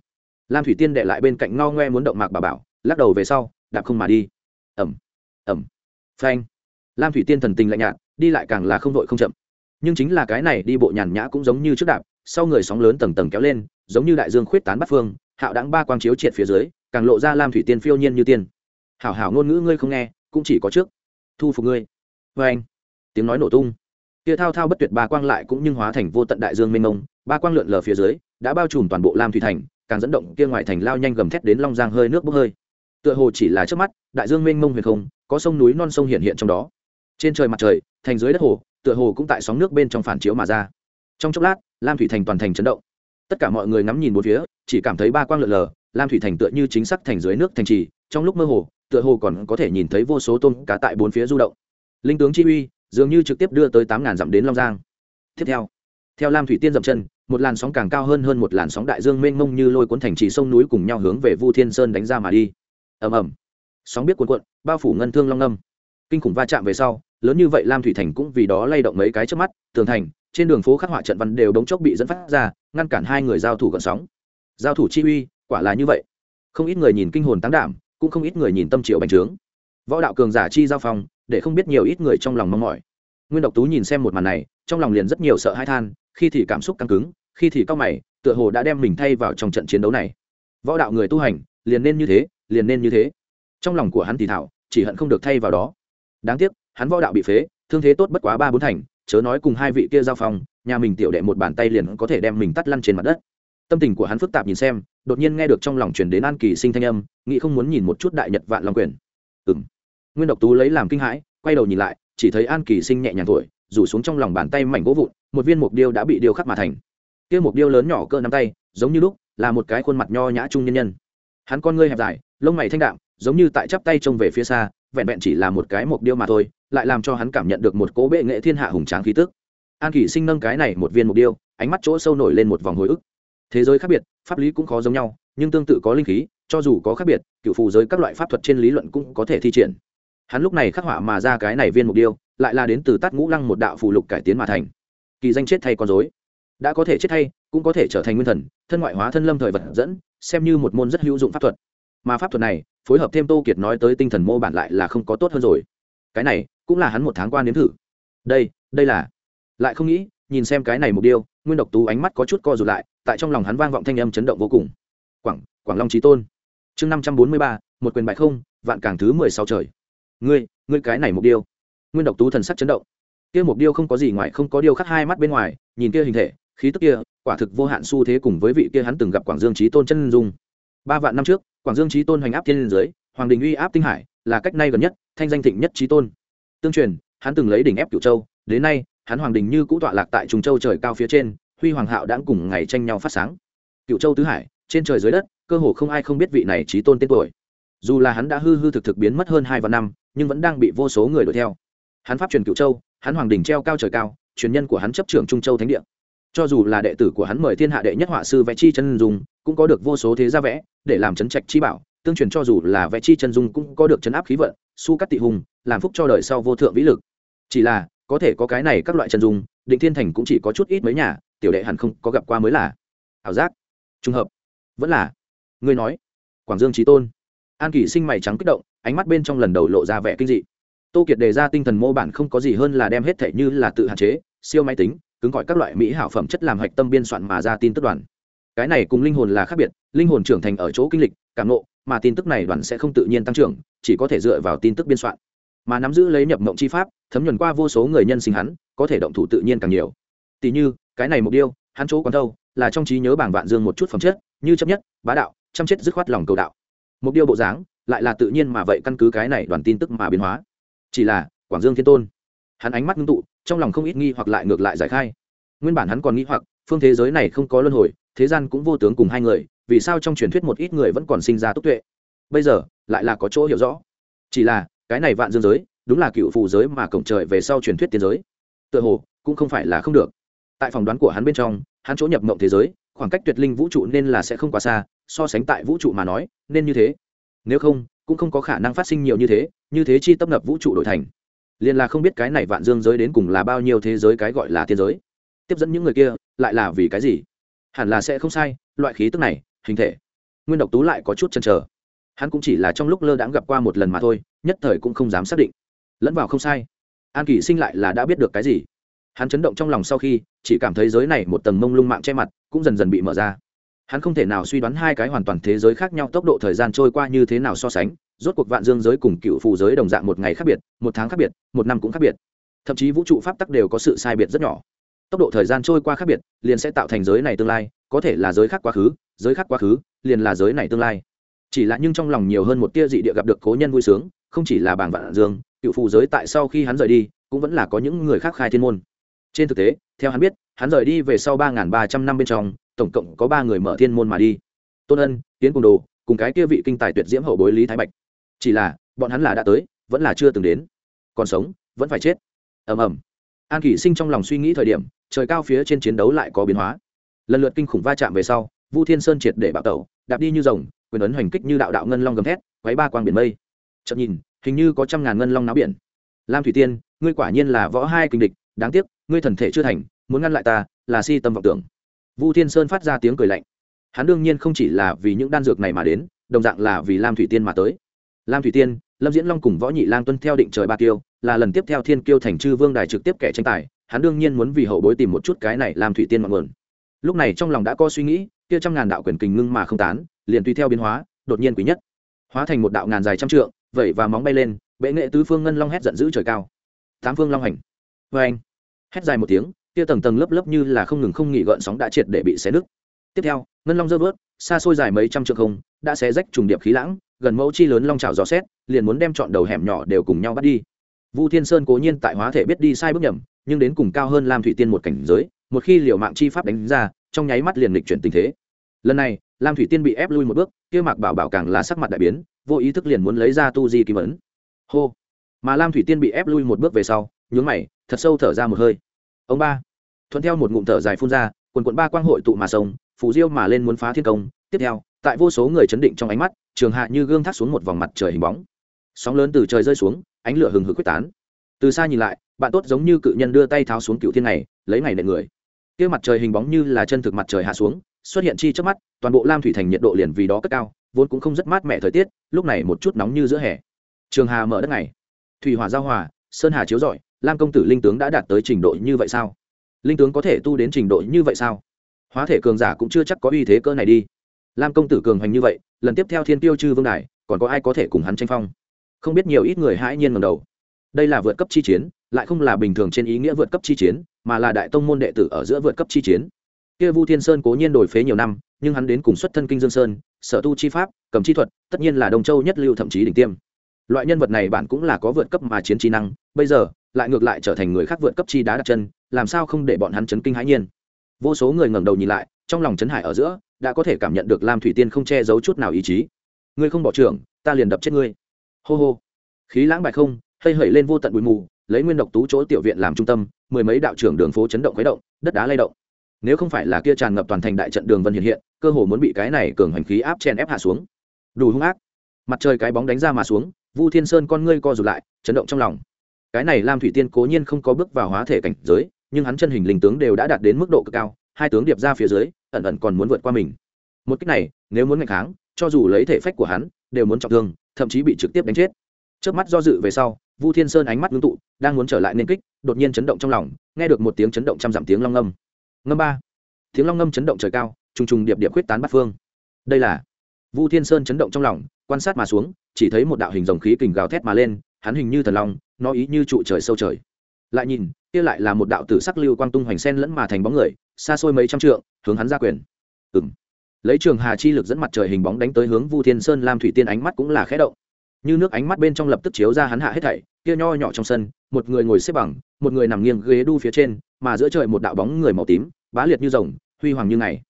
[SPEAKER 1] Lam thủy tiên đệ lại bên cạnh ngao ngoe muốn động mạc bảo bảo, lắc đầu về sau, đạp không mà đi. Ẩm ẩm phanh. Lam thủy tiên thần tình lạnh nhạt, đi lại càng là không vội không chậm. Nhưng chính là cái này đi bộ nhàn nhã cũng giống như trước đạp sau người sóng lớn tầng tầng kéo lên, giống như đại dương khuyết tán bắt phương, hạo đáng ba quang chiếu triệt phía dưới, càng lộ ra lam thủy tiên phiêu nhiên như tiên. Hảo hảo ngôn ngữ ngươi không nghe, cũng chỉ có trước. Thu phục ngươi. Vê anh, tiếng nói nổ tung. Kia thao thao bất tuyệt ba quang lại cũng nhưng hóa thành vô tận đại dương mênh mông, ba quang lượn lờ phía dưới, đã bao trùm toàn bộ lam thủy thành, càng dẫn động kia ngoài thành lao nhanh gầm thét đến long giang hơi nước bốc hơi. Tựa hồ chỉ là trước mắt, đại dương mênh mông huyền không, có sông núi non sông hiện hiện trong đó. Trên trời mặt trời, thành dưới đất hồ, tựa hồ cũng tại sóng nước bên trong phản chiếu mà ra. Trong chốc lát lam thủy thành toàn thành chấn động. Tất cả mọi người ngắm nhìn một phía, chỉ cảm thấy ba quang lượn lờ, lam thủy thành tựa như chính xác thành dưới nước thành trì, trong lúc mơ hồ, tựa hồ còn có thể nhìn thấy vô số tôm cá tại bốn phía du động. Linh tướng chi uy, dường như trực tiếp đưa tới tám ngàn dặm đến long giang. Tiếp theo theo lam thủy tiên dậm chân, một làn sóng càng cao hơn hơn một làn sóng đại dương mênh mông như lôi cuốn thành trì sông núi cùng nhau hướng về vu thiên sơn đánh ra mà đi. Ầm ầm. Sóng biết cuộn cuộn, bao phủ ngân thương long âm kinh khủng va chạm về sau, lớn như vậy lam thủy thành cũng vì đó lay động mấy cái trước mắt, tường thành trên đường phố khắc họa trận văn đều đống chốc bị dẫn phát ra, ngăn cản hai người giao thủ gần sóng. Giao thủ chi uy, quả là như vậy. Không ít người nhìn kinh hồn tán đảm, cũng không ít người nhìn tâm triệu bành trướng. Võ đạo cường giả chi giao phong, để không biết nhiều ít người trong lòng mong mỏi. Nguyên độc tú nhìn xem một màn này, trong lòng liền rất nhiều sợ hãi than, khi thì cảm xúc căng cứng, khi thì cao mày, tựa hồ đã đem mình thay vào trong trận chiến đấu này. Võ đạo người tu hành, liền nên như thế, liền nên như thế. Trong lòng của hắn thì thảo, chỉ hận không được thay vào đó. Đáng tiếc, hắn võ đạo bị phế, thương thế tốt bất quá ba bốn thành chớ nói cùng hai vị kia giao phòng, nhà mình tiểu đệ một bàn tay liền có thể đem mình tắt lăn trên mặt đất. Tâm tình của hắn phức tạp nhìn xem đột nhiên nghe được trong lòng truyền đến an kỳ sinh thanh âm nghĩ không muốn nhìn một chút đại nhật vạn long quyền. Ừng nguyên độc tú lấy làm kinh hãi quay đầu nhìn lại chỉ thấy an kỳ sinh nhẹ nhàng thổi rủ xuống trong lòng bàn tay mảnh gỗ vụn một viên mục điêu đã bị điêu khắc mà thành. Kia mục điêu lớn nhỏ cỡ nắm tay giống như lúc là một cái khuôn mặt nho nhã trung nhân nhân. Hắn con ngươi hẹp dài lông mày thanh đạm giống như tại chắp tay trông về phía xa vẹn vẹn chỉ là một cái mục điêu mà thôi lại làm cho hắn cảm nhận được một cố bệ nghệ thiên hạ hùng tráng khí tức. An kỳ sinh nâng cái này một viên mục điêu, ánh mắt chỗ sâu nổi lên một vòng hồi ức. Thế giới khác biệt, pháp lý cũng khó giống nhau, nhưng tương tự có linh khí, cho dù có khác biệt, cựu phù giới các loại pháp thuật trên lý luận cũng có thể thi triển. Hắn lúc này khắc họa mà ra cái này viên mục điêu, lại là đến từ tát ngũ lăng một đạo phù lục cải tiến mà thành. Kỳ danh chết thay con dối đã có thể chết thay, cũng có thể trở thành nguyên thần, thân ngoại hóa thân lâm thời vật dẫn, xem như một môn rất hữu dụng pháp thuật. Mà pháp thuật này, phối hợp thêm tô kiệt nói tới tinh thần mô bản lại là không có tốt hơn rồi cái này cũng là hắn một tháng qua nếm thử. Đây đây là. Lại không nghĩ, nhìn xem cái này mục điêu, nguyên độc tú ánh mắt có chút co rụt lại, tại trong lòng hắn vang vọng thanh âm chấn động vô cùng. Quảng quảng long trí tôn. Chương năm trăm bốn mươi ba, một quyền bại không, vạn càng thứ mười sáu trời. Ngươi ngươi cái này mục điêu. Nguyên độc tú thần sắc chấn động. Kia mục điêu không có gì ngoài, không có điêu khắc hai mắt bên ngoài, nhìn kia hình thể, khí tức kia, quả thực vô hạn xu thế cùng với vị kia hắn từng gặp quảng dương trí tôn chân dung. Ba vạn năm trước, quảng dương trí tôn hoành áp thiên liên giới, hoàng đình uy áp tinh hải là cách nay gần nhất, thanh danh thịnh nhất trí tôn. Tương truyền, hắn từng lấy đỉnh ép cửu châu, đến nay, hắn hoàng đình như cũ tọa lạc tại trùng châu trời cao phía trên, huy hoàng hạo đãng cùng ngày tranh nhau phát sáng. Cựu châu tứ hải, trên trời dưới đất, cơ hồ không ai không biết vị này trí tôn tên tuổi. Dù là hắn đã hư hư thực thực biến mất hơn hai vạn năm, nhưng vẫn đang bị vô số người đuổi theo. Hắn pháp truyền cựu châu, hắn hoàng đình treo cao trời cao, truyền nhân của hắn chấp trưởng trung châu thánh địa. Cho dù là đệ tử của hắn mời thiên hạ đệ nhất họa sư vẽ chi chân dung, cũng có được vô số thế gia vẽ, để làm chấn trạch chi bảo tương truyền cho dù là vẽ chi chân dung cũng có được chấn áp khí vận, su cắt tị hùng, làm phúc cho đời sau vô thượng vĩ lực. Chỉ là, có thể có cái này các loại chân dung, định thiên thành cũng chỉ có chút ít mấy nhà, tiểu đệ hẳn không có gặp qua mới là. Ảo giác. Trùng hợp. Vẫn là. Ngươi nói. Quảng dương trí tôn. An kỷ sinh mày trắng kích động, ánh mắt bên trong lần đầu lộ ra vẻ kinh dị. Tô kiệt đề ra tinh thần mô bản không có gì hơn là đem hết thể như là tự hạn chế, siêu máy tính, cứng gọi các loại mỹ hảo phẩm chất làm hạch tâm biên soạn mà ra tin tức đoàn. Cái này cùng linh hồn là khác biệt, linh hồn trưởng thành ở chỗ kinh lịch, cảm nộ mà tin tức này đoàn sẽ không tự nhiên tăng trưởng, chỉ có thể dựa vào tin tức biên soạn. Mà nắm giữ lấy nhập mộng chi pháp, thấm nhuần qua vô số người nhân sinh hắn, có thể động thủ tự nhiên càng nhiều. Tỷ như, cái này mục tiêu hắn chỗ còn đâu, là trong trí nhớ bảng vạn dương một chút phẩm chất, như chấp nhất, bá đạo, chăm chết dứt khoát lòng cầu đạo. Mục tiêu bộ dáng, lại là tự nhiên mà vậy căn cứ cái này đoàn tin tức mà biến hóa. Chỉ là, quảng dương thiên tôn. Hắn ánh mắt ngưng tụ, trong lòng không ít nghi hoặc lại ngược lại giải khai. Nguyên bản hắn còn nghĩ hoặc, phương thế giới này không có luân hồi, thế gian cũng vô tướng cùng hai người vì sao trong truyền thuyết một ít người vẫn còn sinh ra túc tuệ? Bây giờ, lại là có chỗ hiểu rõ. Chỉ là, cái này vạn dương giới, đúng là cựu phù giới mà cổng trời về sau truyền thuyết tiên giới. Tựa hồ, cũng không phải là không được. Tại phỏng đoán của hắn bên trong, hắn chỗ nhập mộng thế giới, khoảng cách tuyệt linh vũ trụ nên là sẽ không quá xa, so sánh tại vũ trụ mà nói, nên như thế. Nếu không, cũng không có khả năng phát sinh nhiều như thế như thế chi tấp nập vũ trụ đổi thành. Liền là không biết cái này vạn dương giới đến cùng là bao nhiêu thế giới cái gọi là tiên giới. Tiếp dẫn những người kia, lại là vì cái gì? Hẳn là sẽ không sai, loại khí tức này hình thể. Nguyên độc tú lại có chút chăn trở hắn cũng chỉ là trong lúc lơ đãng gặp qua một lần mà thôi, nhất thời cũng không dám xác định. Lẫn vào không sai. An kỳ sinh lại là đã biết được cái gì. Hắn chấn động trong lòng sau khi, chỉ cảm thấy giới này một tầng mông lung mạng che mặt, cũng dần dần bị mở ra. Hắn không thể nào suy đoán hai cái hoàn toàn thế giới khác nhau tốc độ thời gian trôi qua như thế nào so sánh, rốt cuộc vạn dương giới cùng cựu phù giới đồng dạng một ngày khác biệt, một tháng khác biệt, một năm cũng khác biệt. Thậm chí vũ trụ pháp tắc đều có sự sai biệt rất nhỏ tốc độ thời gian trôi qua khác biệt, liền sẽ tạo thành giới này tương lai, có thể là giới khác quá khứ, giới khác quá khứ, liền là giới này tương lai. Chỉ là nhưng trong lòng nhiều hơn một tia dị địa gặp được cố nhân vui sướng, không chỉ là bảng vạn dương, cựu phù giới tại sau khi hắn rời đi, cũng vẫn là có những người khác khai thiên môn. Trên thực tế, theo hắn biết, hắn rời đi về sau ba ba trăm năm bên trong, tổng cộng có ba người mở thiên môn mà đi. Tôn ân tiến cùng đồ, cùng cái kia vị kinh tài tuyệt diễm hậu bối lý thái bạch. Chỉ là, bọn hắn là đã tới, vẫn là chưa từng đến. Còn sống, vẫn phải chết. Ầm ầm an kỷ sinh trong lòng suy nghĩ thời điểm, trời cao phía trên chiến đấu lại có biến hóa. Lần lượt kinh khủng va chạm về sau, vu thiên sơn triệt để bạo tẩu, đạp đi như rồng, quyền ấn hoành kích như đạo đạo ngân long gầm thét, quấy ba quang biển mây. Chậm nhìn, hình như có trăm ngàn ngân long náo biển. Lam thủy tiên, ngươi quả nhiên là võ hai kinh địch, đáng tiếc, ngươi thần thể chưa thành, muốn ngăn lại ta, là si tâm vọng tưởng. Vu thiên sơn phát ra tiếng cười lạnh. Hắn đương nhiên không chỉ là vì những đan dược này mà đến, đồng dạng là vì lam thủy tiên mà tới. Lam thủy tiên lâm diễn long cùng võ nhị lang tuân theo định trời ba kiêu, là lần tiếp theo thiên kiêu thành chư vương đài trực tiếp kẻ tranh tài, hắn đương nhiên muốn vì hậu bối tìm một chút cái này làm thủy tiên mọi nguồn. Lúc này trong lòng đã có suy nghĩ, kia trăm ngàn đạo quyền kình ngưng mà không tán, liền tùy theo biến hóa, đột nhiên quý nhất. Hóa thành một đạo ngàn dài trăm trượng, vẩy và móng bay lên, bệ nghệ tứ phương ngân long hét giận dữ trời cao. Tám phương long hành. Vê anh, hét dài một tiếng, kia tầng tầng lớp lớp như là không ngừng không nghỉ gợn sóng đã triệt để bị xé nứt. Tiếp theo, ngân long dơ vớt xa xôi dài mấy trăm trượng không, đã xé rách trùng điệp khí lãng, gần mẫu chi lớn long trào gió xét, liền muốn đem chọn đầu hẻm nhỏ đều cùng nhau bắt đi. Vu thiên sơn cố nhiên tại hóa thể biết đi sai bước nhầm, nhưng đến cùng cao hơn lam thủy tiên một cảnh giới, một khi liều mạng chi pháp đánh ra, trong nháy mắt liền lịch chuyển tình thế. Lần này, lam thủy tiên bị ép lui một bước, kia mạc bảo bảo càng là sắc mặt đại biến, vô ý thức liền muốn lấy ra tu di kỳ vấn hô! Mà lam thủy tiên bị ép lui một bước về sau, nhướng mày, thật sâu thở ra một hơi. Ông ba! Thuận theo một ngụm thở dài phun ra, quần quận ba quang hội tụ mà sông phù diêu mà lên muốn phá thiên công. Tiếp theo, tại vô số người chấn định trong ánh mắt, trường hạ như gương thác xuống một vòng mặt trời hình bóng. Sóng lớn từ trời rơi xuống, ánh lửa hừng hực quyết tán. Từ xa nhìn lại, bạn tốt giống như cự nhân đưa tay tháo xuống cựu thiên này, lấy ngày nệ người. Kia mặt trời hình bóng như là chân thực mặt trời hạ xuống, xuất hiện chi trước mắt, toàn bộ lam thủy thành nhiệt độ liền vì đó cất cao, vốn cũng không rất mát mẻ thời tiết, lúc này một chút nóng như giữa hè. Trường hà mở đất này. Thủy hỏa giao hòa, sơn hà chiếu rọi, lam công tử linh tướng đã đạt tới trình độ như vậy sao? Linh tướng có thể tu đến trình độ như vậy sao? Hóa thể cường giả cũng chưa chắc có uy thế cơ này đi. Lam công tử cường hành như vậy, lần tiếp theo thiên tiêu chư vương đài, còn có ai có thể cùng hắn tranh phong? Không biết nhiều ít người hãi nhiên ngầm đầu. Đây là vượt cấp chi chiến, lại không là bình thường trên ý nghĩa vượt cấp chi chiến, mà là đại tông môn đệ tử ở giữa vượt cấp chi chiến. Kia vu thiên sơn cố nhiên đổi phế nhiều năm, nhưng hắn đến cùng xuất thân kinh dương sơn, sở tu chi pháp, cầm chi thuật, tất nhiên là đồng châu nhất lưu thậm chí đỉnh tiêm. Loại nhân vật này bản cũng là có vượt cấp mà chiến trí năng, bây giờ, lại ngược lại trở thành người khác vượt cấp chi đá đặt chân, làm sao không để bọn hắn chấn kinh hãi nhiên? Vô số người ngẩng đầu nhìn lại trong lòng chấn hải ở giữa đã có thể cảm nhận được lam thủy tiên không che giấu chút nào ý chí. Ngươi không bỏ trưởng, ta liền đập chết ngươi. Hô hô. Khí lãng bại không hơi hẩy lên vô tận bụi mù lấy nguyên độc tú chỗ tiểu viện làm trung tâm mười mấy đạo trưởng đường phố chấn động khuấy động đất đá lay động. Nếu không phải là kia tràn ngập toàn thành đại trận đường vân hiện hiện cơ hồ muốn bị cái này cường hành khí áp chen ép hạ xuống. Đủ hung ác. Mặt trời cái bóng đánh ra mà xuống vu thiên sơn con ngươi co rụt lại chấn động trong lòng. Cái này lam thủy tiên cố nhiên không có bước vào hóa thể cảnh giới nhưng hắn chân hình linh tướng đều đã đạt đến mức độ cực cao, hai tướng điệp ra phía dưới, ẩn ẩn còn muốn vượt qua mình. Một cách này, nếu muốn ngạch kháng, cho dù lấy thể phách của hắn, đều muốn trọng thương, thậm chí bị trực tiếp đánh chết. Trước mắt do dự về sau, vu thiên sơn ánh mắt ngưng tụ, đang muốn trở lại nên kích, đột nhiên chấn động trong lòng, nghe được một tiếng chấn động trăm dặm tiếng long ngâm. Ngâm ba. Tiếng long ngâm chấn động trời cao, trùng trùng điệp điệp khuyết tán bắt phương. Đây là vu thiên sơn chấn động trong lòng, quan sát mà xuống, chỉ thấy một đạo hình dòng khí kình gào thét mà lên, hắn hình như thần long, nó ý như trụ trời sâu trời lại nhìn, kia lại là một đạo tử sắc lưu quang tung hoành sen lẫn mà thành bóng người, xa xôi mấy trăm trượng, hướng hắn ra quyền. Ừng lấy trường hà chi lực dẫn mặt trời hình bóng đánh tới hướng vu thiên sơn lam thủy tiên ánh mắt cũng là khẽ động. Như nước ánh mắt bên trong lập tức chiếu ra hắn hạ hết thảy, kia nho nhỏ trong sân, một người ngồi xếp bằng, một người nằm nghiêng ghế đu phía trên, mà giữa trời một đạo bóng người màu tím, bá liệt như rồng, huy hoàng như ngày.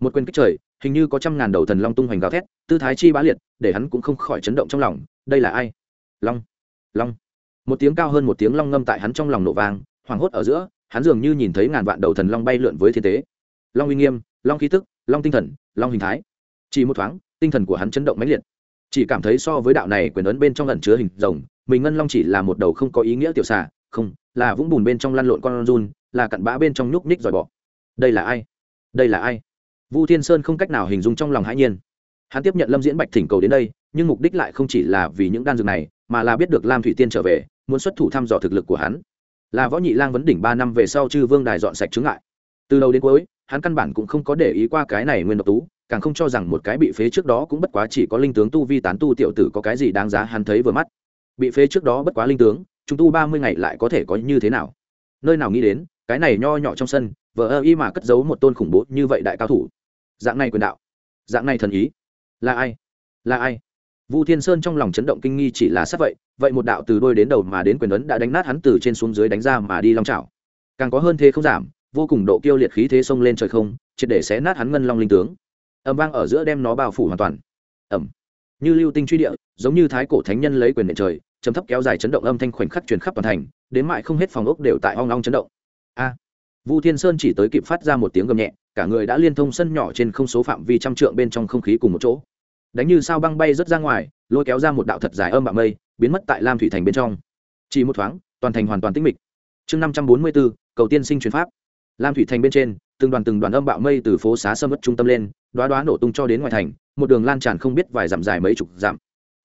[SPEAKER 1] Một quyền kích trời, hình như có trăm ngàn đầu thần long tung hoành gào thét, tư thái chi bá liệt, để hắn cũng không khỏi chấn động trong lòng, đây là ai? Long. Long một tiếng cao hơn một tiếng long ngâm tại hắn trong lòng nổ vang, hoảng hốt ở giữa, hắn dường như nhìn thấy ngàn vạn đầu thần long bay lượn với thiên tế. Long uy nghiêm, long khí tức, long tinh thần, long hình thái. Chỉ một thoáng, tinh thần của hắn chấn động mãnh liệt. Chỉ cảm thấy so với đạo này quyền ấn bên trong lần chứa hình rồng, mình ngân long chỉ là một đầu không có ý nghĩa tiểu xà, không, là vũng bùn bên trong lăn lộn con run, là cặn bã bên trong nhúc ních dòi bỏ đây là ai? Đây là ai? Vu thiên sơn không cách nào hình dung trong lòng hãi nhiên. Hắn tiếp nhận lâm diễn bạch thỉnh cầu đến đây, nhưng mục đích lại không chỉ là vì những đan dược này, mà là biết được lam thủy tiên trở về muốn xuất thủ thăm dò thực lực của hắn. Là võ nhị lang vấn đỉnh ba năm về sau chư vương đài dọn sạch chứng ngại. Từ đầu đến cuối, hắn căn bản cũng không có để ý qua cái này nguyên độc tú, càng không cho rằng một cái bị phế trước đó cũng bất quá chỉ có linh tướng tu vi tán tu tiểu tử có cái gì đáng giá hắn thấy vừa mắt. Bị phế trước đó bất quá linh tướng, chúng tu ba mươi ngày lại có thể có như thế nào? Nơi nào nghĩ đến, cái này nho nhỏ trong sân vợ ơ y mà cất giấu một tôn khủng bố như vậy đại cao thủ. Dạng này quyền đạo. Dạng này thần ý. Là ai? Là ai? Vu thiên sơn trong lòng chấn động kinh nghi chỉ là sát vậy vậy một đạo từ đôi đến đầu mà đến quyền ấn đã đánh nát hắn từ trên xuống dưới đánh ra mà đi long trảo. càng có hơn thế không giảm, vô cùng độ kiêu liệt khí thế xông lên trời không, triệt để xé nát hắn ngân long linh tướng. Âm vang ở giữa đem nó bao phủ hoàn toàn. Ẩm như lưu tinh truy địa, giống như thái cổ thánh nhân lấy quyền nện trời, trầm thấp kéo dài chấn động âm thanh khoảnh khắc truyền khắp toàn thành, đến mại không hết phòng ốc đều tại hoang long chấn động. A. Vu thiên sơn chỉ tới kịp phát ra một tiếng gầm nhẹ, cả người đã liên thông sân nhỏ trên không số phạm vi trăm trượng bên trong không khí cùng một chỗ đánh như sao băng bay rớt ra ngoài, lôi kéo ra một đạo thật dài âm bạc mây, biến mất tại lam thủy thành bên trong. Chỉ một thoáng, toàn thành hoàn toàn tĩnh mịch. Chương năm trăm bốn mươi bốn, cầu tiên sinh truyền pháp. Lam thủy thành bên trên, từng đoàn từng đoàn âm bạo mây từ phố xá sâm ất trung tâm lên đoá đoá nổ tung cho đến ngoài thành, một đường lan tràn không biết vài dặm dài mấy chục dặm.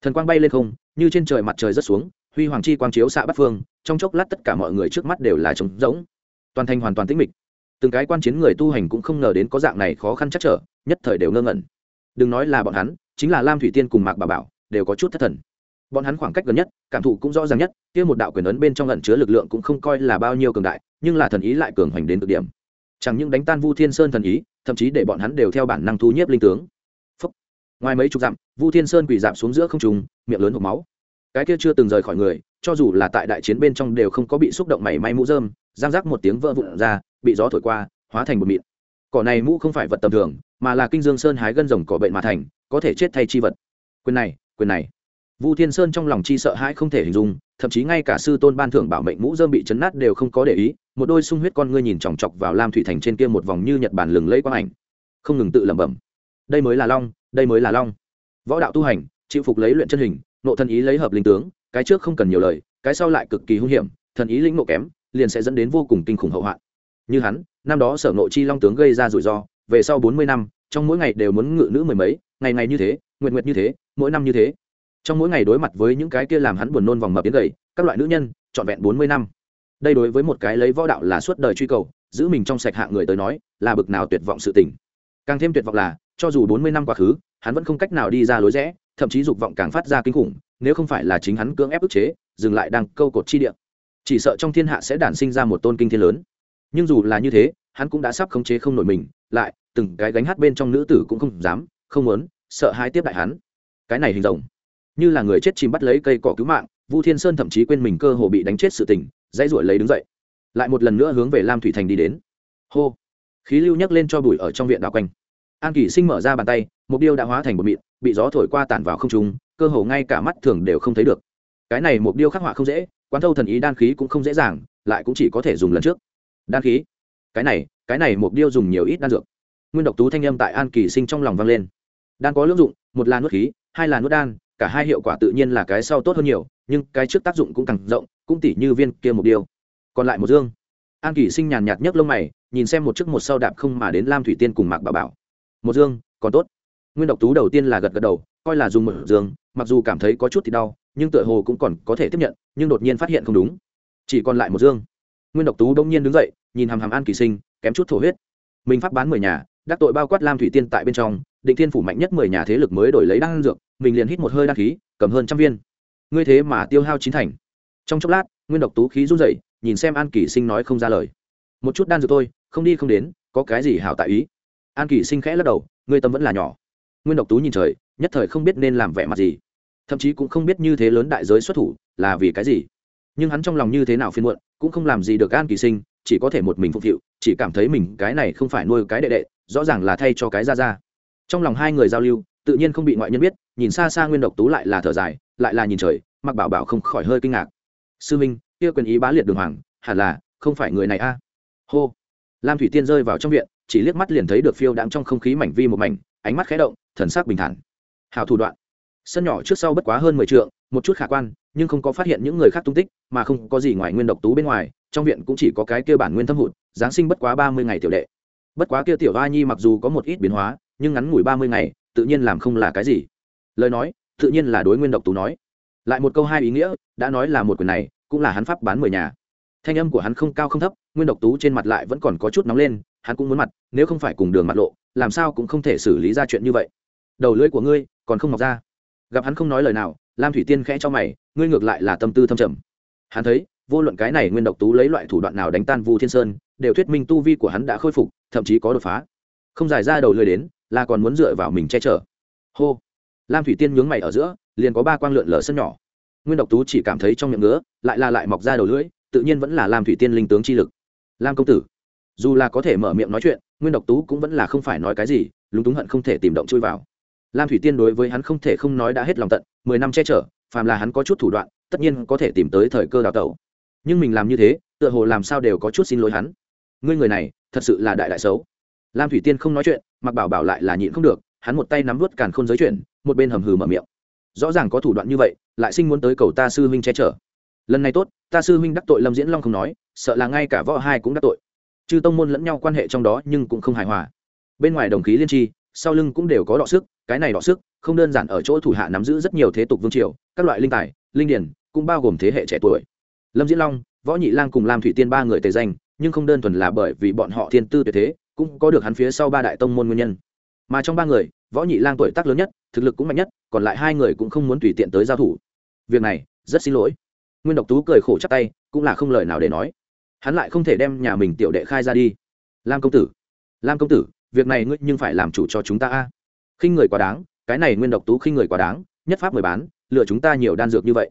[SPEAKER 1] Thần quang bay lên không, như trên trời mặt trời rất xuống, huy hoàng chi quang chiếu xạ bắc phương, trong chốc lát tất cả mọi người trước mắt đều là trống rỗng. Toàn thành hoàn toàn tĩnh mịch. Từng cái quan chiến người tu hành cũng không ngờ đến có dạng này khó khăn chắc trở, nhất thời đều ngơ ngẩn. Đừng nói là bọn hắn chính là lam thủy tiên cùng mạc bà bảo, đều có chút thất thần. Bọn hắn khoảng cách gần nhất, cảm thụ cũng rõ ràng nhất, kia một đạo quyền ấn bên trong lẩn chứa lực lượng cũng không coi là bao nhiêu cường đại, nhưng là thần ý lại cường hoành đến cực điểm. Chẳng những đánh tan vu thiên sơn thần ý, thậm chí để bọn hắn đều theo bản năng thu nhiếp linh tướng. Phúc. ngoài mấy chục dặm, vu thiên sơn quỳ dạp xuống giữa không trùng miệng lớn hộp máu. Cái kia chưa từng rời khỏi người, cho dù là tại đại chiến bên trong đều không có bị xúc động mảy may mũ dơm giang rác một tiếng vỡ vụn ra, bị gió thổi qua, hóa thành một mịn. Cỏ này mũ không phải vật tầm thường mà là kinh dương sơn hái gân rồng cỏ bệnh mà thành, có thể chết thay chi vật. Quyền này quyền này. Vu thiên sơn trong lòng chi sợ hãi không thể hình dung, thậm chí ngay cả sư tôn ban thưởng bảo mệnh mũ dơm bị chấn nát đều không có để ý, một đôi sung huyết con ngươi nhìn chòng chọc vào lam thủy thành trên kia một vòng như nhật bản lừng lẫy quang ảnh. Không ngừng tự lẩm bẩm. Đây mới là long, đây mới là long. Võ đạo tu hành, chịu phục lấy luyện chân hình, nộ thân ý lấy hợp linh tướng, cái trước không cần nhiều lời, cái sau lại cực kỳ hung hiểm, thần ý lĩnh nộ kém, liền sẽ dẫn đến vô cùng kinh khủng hậu hoạn. Như hắn, năm đó sở nộ chi long tướng gây ra rủi ro về sau bốn mươi năm, trong mỗi ngày đều muốn ngự nữ mười mấy, ngày ngày như thế nguyện nguyện như thế, mỗi năm như thế. Trong mỗi ngày đối mặt với những cái kia làm hắn buồn nôn vòng mập biến gầy, các loại nữ nhân, trọn vẹn bốn mươi năm. Đây đối với một cái lấy võ đạo là suốt đời truy cầu, giữ mình trong sạch hạng người tới nói, là bực nào tuyệt vọng sự tình. Càng thêm tuyệt vọng là, cho dù bốn mươi năm quá khứ, hắn vẫn không cách nào đi ra lối rẽ, thậm chí dục vọng càng phát ra kinh khủng, nếu không phải là chính hắn cưỡng ép ức chế, dừng lại đang câu cột chi địa. Chỉ sợ trong thiên hạ sẽ đản sinh ra một tôn kinh thiên lớn. Nhưng dù là như thế, hắn cũng đã sắp khống chế không nổi mình, lại từng cái gánh hát bên trong nữ tử cũng không dám, không muốn, sợ hai tiếp đại hắn. Cái này hình rồng, như là người chết chìm bắt lấy cây cỏ cứu mạng, vu thiên sơn thậm chí quên mình cơ hồ bị đánh chết sự tình, dãy ruổi lấy đứng dậy. Lại một lần nữa hướng về lam thủy thành đi đến. Hô! Khí lưu nhấc lên cho bụi ở trong viện đảo quanh. An kỷ sinh mở ra bàn tay, mục điêu đã hóa thành một mịn, bị gió thổi qua tản vào không trung, cơ hồ ngay cả mắt thường đều không thấy được. Cái này mục điêu khắc họa không dễ, quán thâu thần ý đan khí cũng không dễ dàng, lại cũng chỉ có thể dùng lần trước. Đan khí? Cái này cái này mục điêu dùng nhiều ít đan dược nguyên độc tú thanh âm tại an kỳ sinh trong lòng vang lên. Đan có lưỡng dụng, một là nuốt khí, hai là nuốt đan, cả hai hiệu quả tự nhiên là cái sau tốt hơn nhiều, nhưng cái trước tác dụng cũng càng rộng, cũng tỉ như viên kia một điều còn lại một dương. An Kỳ sinh nhàn nhạt nhấc lông mày, nhìn xem một chiếc một sau đạp không mà đến lam thủy tiên cùng mạc bà bảo. Một dương, còn tốt. Nguyên độc tú đầu tiên là gật gật đầu, coi là dùng một dương, mặc dù cảm thấy có chút thì đau, nhưng tựa hồ cũng còn có thể tiếp nhận, nhưng đột nhiên phát hiện không đúng. Chỉ còn lại một dương. Nguyên độc tú đông nhiên đứng dậy, nhìn hàm hàm an kỳ sinh, kém chút thổ huyết. Mình phát bán mười nhà đắc tội bao quát lam thủy tiên tại bên trong, định thiên phủ mạnh nhất mười nhà thế lực mới đổi lấy đan dược, mình liền hít một hơi đăng khí, cầm hơn trăm viên. Ngươi thế mà tiêu hao chín thành. Trong chốc lát, nguyên độc tú khí run rẩy, nhìn xem an kỳ sinh nói không ra lời. Một chút đan dược thôi, không đi không đến, có cái gì hảo tại ý? An kỳ sinh khẽ lắc đầu, ngươi tâm vẫn là nhỏ. Nguyên độc tú nhìn trời, nhất thời không biết nên làm vẻ mặt gì. Thậm chí cũng không biết như thế lớn đại giới xuất thủ là vì cái gì. Nhưng hắn trong lòng như thế nào phiên muộn, cũng không làm gì được an kỳ sinh chỉ có thể một mình phục vụ chỉ cảm thấy mình cái này không phải nuôi cái đệ đệ, rõ ràng là thay cho cái ra ra trong lòng hai người giao lưu, tự nhiên không bị ngoại nhân biết, nhìn xa xa nguyên độc tú lại là thở dài, lại là nhìn trời, mặc bảo bảo không khỏi hơi kinh ngạc. Sư minh, kia quyền ý bá liệt đường hoàng, hẳn là không phải người này a? Hô. Lam thủy tiên rơi vào trong viện, chỉ liếc mắt liền thấy được phiêu đạm trong không khí mảnh vi một mảnh, ánh mắt khẽ động, thần sắc bình thản. Hào thủ đoạn. Sân nhỏ trước sau bất quá hơn mười t một chút khả quan nhưng không có phát hiện những người khác tung tích, mà không có gì ngoài nguyên độc tú bên ngoài, trong viện cũng chỉ có cái kia bản nguyên thâm hụt, giáng sinh bất quá ba mươi ngày tiểu đệ. Bất quá kia tiểu a nhi mặc dù có một ít biến hóa, nhưng ngắn ngủi ba mươi ngày, tự nhiên làm không là cái gì. Lời nói, tự nhiên là đối nguyên độc tú nói. Lại một câu hai ý nghĩa, đã nói là một quyền này, cũng là hắn pháp bán mười nhà. Thanh âm của hắn không cao không thấp, nguyên độc tú trên mặt lại vẫn còn có chút nóng lên, hắn cũng muốn mặt, nếu không phải cùng đường mặt lộ, làm sao cũng không thể xử lý ra chuyện như vậy. Đầu lưỡi của ngươi còn không mọc ra. Gặp hắn không nói lời nào lam thủy tiên khẽ cho mày, ngươi ngược lại là tâm tư thâm trầm. Hắn thấy, vô luận cái này nguyên độc tú lấy loại thủ đoạn nào đánh tan vu thiên sơn, đều thuyết minh tu vi của hắn đã khôi phục, thậm chí có đột phá. Không dài ra đầu lười đến, là còn muốn dựa vào mình che chở. Hô. Lam thủy tiên nhướng mày ở giữa, liền có ba quang lượn lở sân nhỏ. Nguyên độc tú chỉ cảm thấy trong miệng ngứa, lại là lại mọc ra đầu lưỡi, tự nhiên vẫn là lam thủy tiên linh tướng chi lực. Lam công tử, dù là có thể mở miệng nói chuyện, nguyên độc tú cũng vẫn là không phải nói cái gì, lúng túng hận không thể tìm động chui vào lam thủy tiên đối với hắn không thể không nói đã hết lòng tận, mười năm che chở, phàm là hắn có chút thủ đoạn, tất nhiên có thể tìm tới thời cơ đào tẩu. Nhưng mình làm như thế, tựa hồ làm sao đều có chút xin lỗi hắn. Ngươi người này, thật sự là đại đại xấu. Lam thủy tiên không nói chuyện, mặc bảo bảo lại là nhịn không được, hắn một tay nắm vớt càn khôn giới chuyển, một bên hầm hừ mở miệng. Rõ ràng có thủ đoạn như vậy, lại sinh muốn tới cầu ta sư huynh che chở. Lần này tốt, ta sư huynh đắc tội lâm diễn long không nói, sợ là ngay cả võ hai cũng đắc tội. Chư tông môn lẫn nhau quan hệ trong đó nhưng cũng không hài hòa. Bên ngoài đồng khí liên tri sau lưng cũng đều có đọ sức, cái này đọ sức không đơn giản ở chỗ thủ hạ nắm giữ rất nhiều thế tục vương triều, các loại linh tài, linh điển, cũng bao gồm thế hệ trẻ tuổi. Lâm diễn long, võ nhị lang cùng lam thủy tiên ba người tề danh, nhưng không đơn thuần là bởi vì bọn họ thiên tư tuyệt thế, cũng có được hắn phía sau ba đại tông môn nguyên nhân. Mà trong ba người, võ nhị lang tuổi tác lớn nhất, thực lực cũng mạnh nhất, còn lại hai người cũng không muốn tùy tiện tới giao thủ. Việc này, rất xin lỗi. Nguyên độc tú cười khổ chắc tay, cũng là không lời nào để nói. Hắn lại không thể đem nhà mình tiểu đệ khai ra đi. Lam công tử. Lam công tử việc này ngươi nhưng phải làm chủ cho chúng ta a. Khinh người quá đáng, cái này nguyên độc tú khinh người quá đáng, nhất pháp mời bán lựa chúng ta nhiều đan dược như vậy.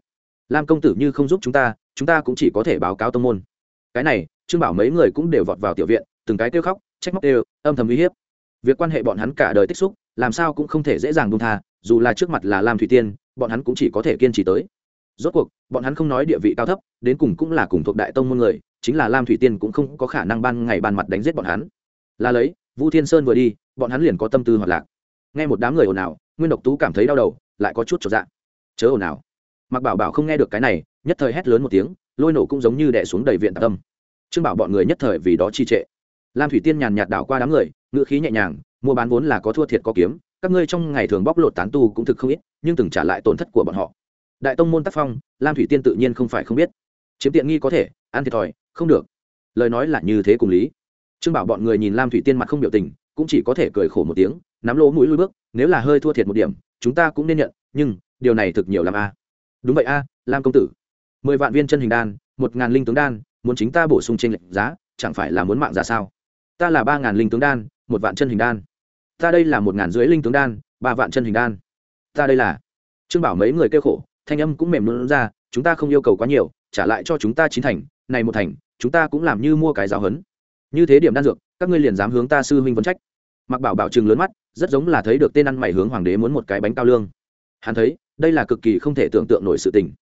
[SPEAKER 1] Lam công tử như không giúp chúng ta chúng ta cũng chỉ có thể báo cáo tông môn. Cái này, trương bảo mấy người cũng đều vọt vào tiểu viện, từng cái kêu khóc, trách móc đều, âm thầm uy hiếp. Việc quan hệ bọn hắn cả đời tích xúc, làm sao cũng không thể dễ dàng buông tha, dù là trước mặt là lam thủy tiên, bọn hắn cũng chỉ có thể kiên trì tới. Rốt cuộc, bọn hắn không nói địa vị cao thấp, đến cùng cũng là cùng thuộc đại tông môn người, chính là lam thủy tiên cũng không có khả năng ban ngày ban mặt đánh giết bọn hắn. Là lấy vu thiên sơn vừa đi, bọn hắn liền có tâm tư hoạt lạc. Nghe một đám người ồn ào, nguyên độc tú cảm thấy đau đầu, lại có chút trọn dạ. Chớ ồn ào. Mặc bảo bảo không nghe được cái này, nhất thời hét lớn một tiếng, lôi nổ cũng giống như đẻ xuống đầy viện tạc tâm. Trương bảo bọn người nhất thời vì đó chi trệ. Lam thủy tiên nhàn nhạt đảo qua đám người ngựa khí nhẹ nhàng, mua bán vốn là có thua thiệt có kiếm, các ngươi trong ngày thường bóc lột tán tu cũng thực không ít, nhưng từng trả lại tổn thất của bọn họ. Đại tông môn tác phong, lam thủy tiên tự nhiên không phải không biết. Chiếm tiện nghi có thể, ăn thiệt thòi, không được. Lời nói là như thế cùng lý trương bảo bọn người nhìn lam thủy tiên mặt không biểu tình, cũng chỉ có thể cười khổ một tiếng, nắm lỗ mũi lui bước, nếu là hơi thua thiệt một điểm, chúng ta cũng nên nhận, nhưng, điều này thực nhiều làm a. Đúng vậy a, lam công tử. Mười vạn viên chân hình đan, một ngàn linh tướng đan, muốn chính ta bổ sung trên lệnh giá, chẳng phải là muốn mạng giả sao? Ta là ba ngàn linh tướng đan, một vạn chân hình đan. Ta đây là một ngàn dưới linh tướng đan, ba vạn chân hình đan. Ta đây là. Trương bảo mấy người kêu khổ, thanh âm cũng mềm luôn ra, chúng ta không yêu cầu quá nhiều, trả lại cho chúng ta chín thành, này một thành, chúng ta cũng làm như mua cái giáo hấn như thế điểm đan dược, các ngươi liền dám hướng ta sư huynh vấn trách. Mặc bảo bảo trừng lớn mắt, rất giống là thấy được tên ăn mày hướng hoàng đế muốn một cái bánh cao lương. Hắn thấy, đây là cực kỳ không thể tưởng tượng nổi sự tình.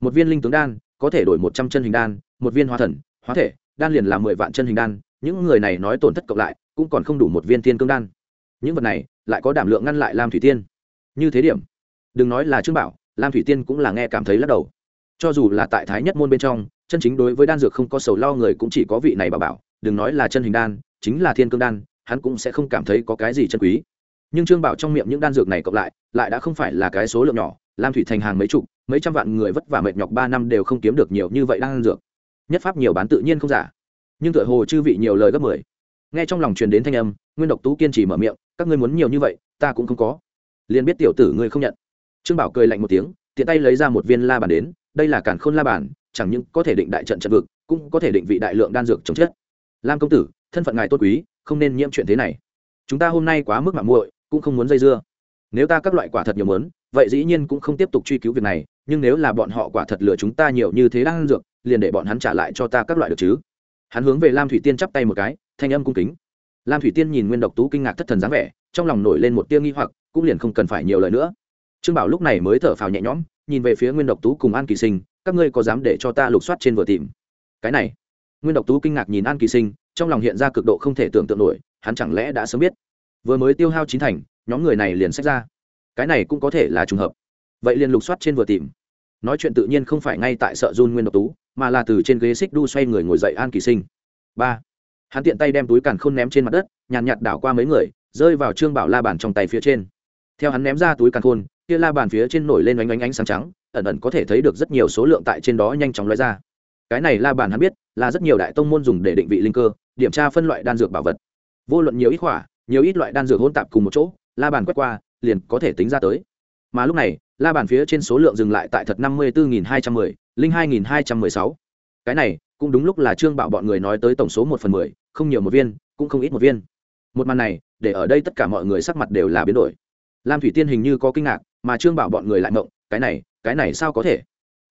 [SPEAKER 1] Một viên linh tướng đan, có thể đổi một trăm chân hình đan, một viên hóa thần, hóa thể, đan liền là mười vạn chân hình đan, những người này nói tổn thất cộng lại, cũng còn không đủ một viên thiên cương đan. Những vật này, lại có đảm lượng ngăn lại lam thủy tiên. Như thế điểm, đừng nói là trương bảo, lam thủy tiên cũng là nghe cảm thấy lắc đầu. Cho dù là tại thái nhất môn bên trong, chân chính đối với đan dược không có sầu lo người cũng chỉ có vị này bảo bảo đừng nói là chân hình đan, chính là thiên cương đan, hắn cũng sẽ không cảm thấy có cái gì chân quý. Nhưng trương bảo trong miệng những đan dược này cộng lại lại đã không phải là cái số lượng nhỏ, lam thủy thành hàng mấy chục, mấy trăm vạn người vất vả mệt nhọc ba năm đều không kiếm được nhiều như vậy đan dược. Nhất pháp nhiều bán tự nhiên không giả. Nhưng tựa hồ chư vị nhiều lời gấp mười. Nghe trong lòng truyền đến thanh âm, nguyên độc tú kiên trì mở miệng, các ngươi muốn nhiều như vậy, ta cũng không có. Liền biết tiểu tử ngươi không nhận. Trương bảo cười lạnh một tiếng, tiện tay lấy ra một viên la bàn đến, đây là cản khôn la bàn, chẳng những có thể định đại trận trận vực, cũng có thể định vị đại lượng đan dược chống chết lam công tử, thân phận ngài tốt quý, không nên nhiễm chuyện thế này. Chúng ta hôm nay quá mức mạng muội, cũng không muốn dây dưa. Nếu ta các loại quả thật nhiều mớn vậy dĩ nhiên cũng không tiếp tục truy cứu việc này, nhưng nếu là bọn họ quả thật lừa chúng ta nhiều như thế đang dược, liền để bọn hắn trả lại cho ta các loại được chứ. Hắn hướng về lam thủy tiên chắp tay một cái, thanh âm cung kính. Lam thủy tiên nhìn nguyên độc tú kinh ngạc thất thần dáng vẻ, trong lòng nổi lên một tia nghi hoặc, cũng liền không cần phải nhiều lời nữa. Trương bảo lúc này mới thở phào nhẹ nhõm, nhìn về phía nguyên độc tú cùng an kỳ sinh, các ngươi có dám để cho ta lục soát trên vừa tìm? Cái này nguyên độc tú kinh ngạc nhìn an kỳ sinh, trong lòng hiện ra cực độ không thể tưởng tượng nổi, hắn chẳng lẽ đã sớm biết? Vừa mới tiêu hao chín thành, nhóm người này liền sách ra. Cái này cũng có thể là trùng hợp. Vậy liền lục soát trên vừa tìm. Nói chuyện tự nhiên không phải ngay tại sợ run nguyên độc tú, mà là từ trên ghế xích đu xoay người ngồi dậy an kỳ sinh. Ba. Hắn tiện tay đem túi càn khôn ném trên mặt đất, nhàn nhạt đảo qua mấy người, rơi vào trương bảo la bàn trong tay phía trên. Theo hắn ném ra túi càn khôn, kia la bàn phía trên nổi lên oanh oanh ánh sáng trắng, ẩn ẩn có thể thấy được rất nhiều số lượng tại trên đó nhanh chóng lóe ra cái này la bàn hắn biết, là rất nhiều đại tông môn dùng để định vị linh cơ, điểm tra phân loại đan dược bảo vật. Vô luận nhiều ít khỏa nhiều ít loại đan dược hỗn tạp cùng một chỗ, la bàn quét qua, liền có thể tính ra tới. Mà lúc này, la bàn phía trên số lượng dừng lại tại thật năm mươi bốn hai trăm mười, linh hai nghìn hai trăm mười sáu. Cái này, cũng đúng lúc là trương bảo bọn người nói tới tổng số một phần mười, không nhiều một viên, cũng không ít một viên. Một màn này, để ở đây tất cả mọi người sắc mặt đều là biến đổi. Lam thủy tiên hình như có kinh ngạc, mà trương bảo bọn người lại mộng cái này cái này sao có thể?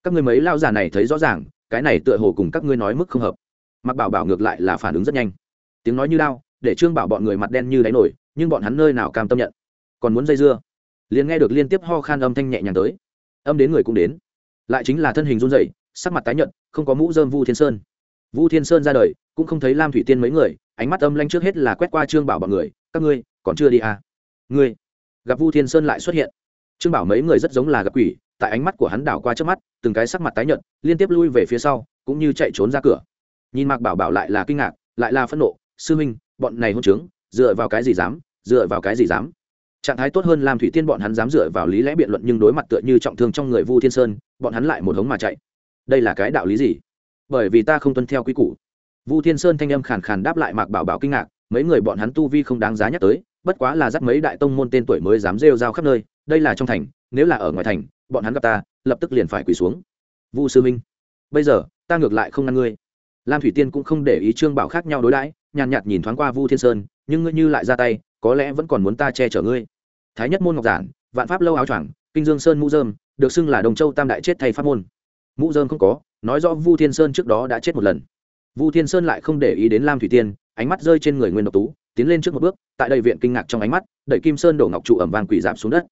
[SPEAKER 1] Các người mấy lao già này thấy rõ ràng cái này tựa hồ cùng các ngươi nói mức không hợp. Mặc bảo bảo ngược lại là phản ứng rất nhanh. Tiếng nói như lao để trương bảo bọn người mặt đen như đáy nổi nhưng bọn hắn nơi nào cam tâm nhận. Còn muốn dây dưa? Liền nghe được liên tiếp ho khan âm thanh nhẹ nhàng tới. Âm đến người cũng đến. Lại chính là thân hình run rẩy, sắc mặt tái nhợt không có mũ dơm vu thiên sơn. Vu thiên sơn ra đời cũng không thấy lam thủy tiên mấy người ánh mắt âm lanh trước hết là quét qua trương bảo bọn người các ngươi còn chưa đi à? Ngươi? Gặp vu thiên sơn lại xuất hiện. Trương bảo mấy người rất giống là gặp quỷ tại ánh mắt của hắn đảo qua trước mắt, từng cái sắc mặt tái nhợt, liên tiếp lui về phía sau, cũng như chạy trốn ra cửa. Nhìn mạc bảo bảo lại là kinh ngạc, lại là phẫn nộ, sư minh bọn này hôn trướng, dựa vào cái gì dám, dựa vào cái gì dám? Trạng thái tốt hơn làm thủy tiên bọn hắn dám dựa vào lý lẽ biện luận nhưng đối mặt tựa như trọng thương trong người vu thiên sơn, bọn hắn lại một hống mà chạy. Đây là cái đạo lý gì? Bởi vì ta không tuân theo quy củ. Vu thiên sơn thanh âm khàn khàn đáp lại mạc bảo bảo kinh ngạc, mấy người bọn hắn tu vi không đáng giá nhắc tới, bất quá là dắt mấy đại tông môn tên tuổi mới dám rêu rao khắp nơi, đây là trong thành nếu là ở ngoài thành, bọn hắn gặp ta, lập tức liền phải quỳ xuống. Vu sư minh bây giờ, ta ngược lại không ngăn ngươi. Lam thủy tiên cũng không để ý trương bảo khác nhau đối đãi, nhàn nhạt nhìn thoáng qua vu thiên sơn, nhưng ngươi như lại ra tay, có lẽ vẫn còn muốn ta che chở ngươi. Thái nhất môn ngọc giản, vạn pháp lâu áo choàng, kinh dương sơn mũ dơm, được xưng là đồng châu tam đại chết thay pháp môn. Mũ dơm không có, nói rõ vu thiên sơn trước đó đã chết một lần. Vu thiên sơn lại không để ý đến lam thủy tiên, ánh mắt rơi trên người nguyên độc tú, tiến lên trước một bước, tại đây viện kinh ngạc trong ánh mắt, đẩy kim sơn đổ ngọc trụ ẩm vàng quỷ giảm xuống đất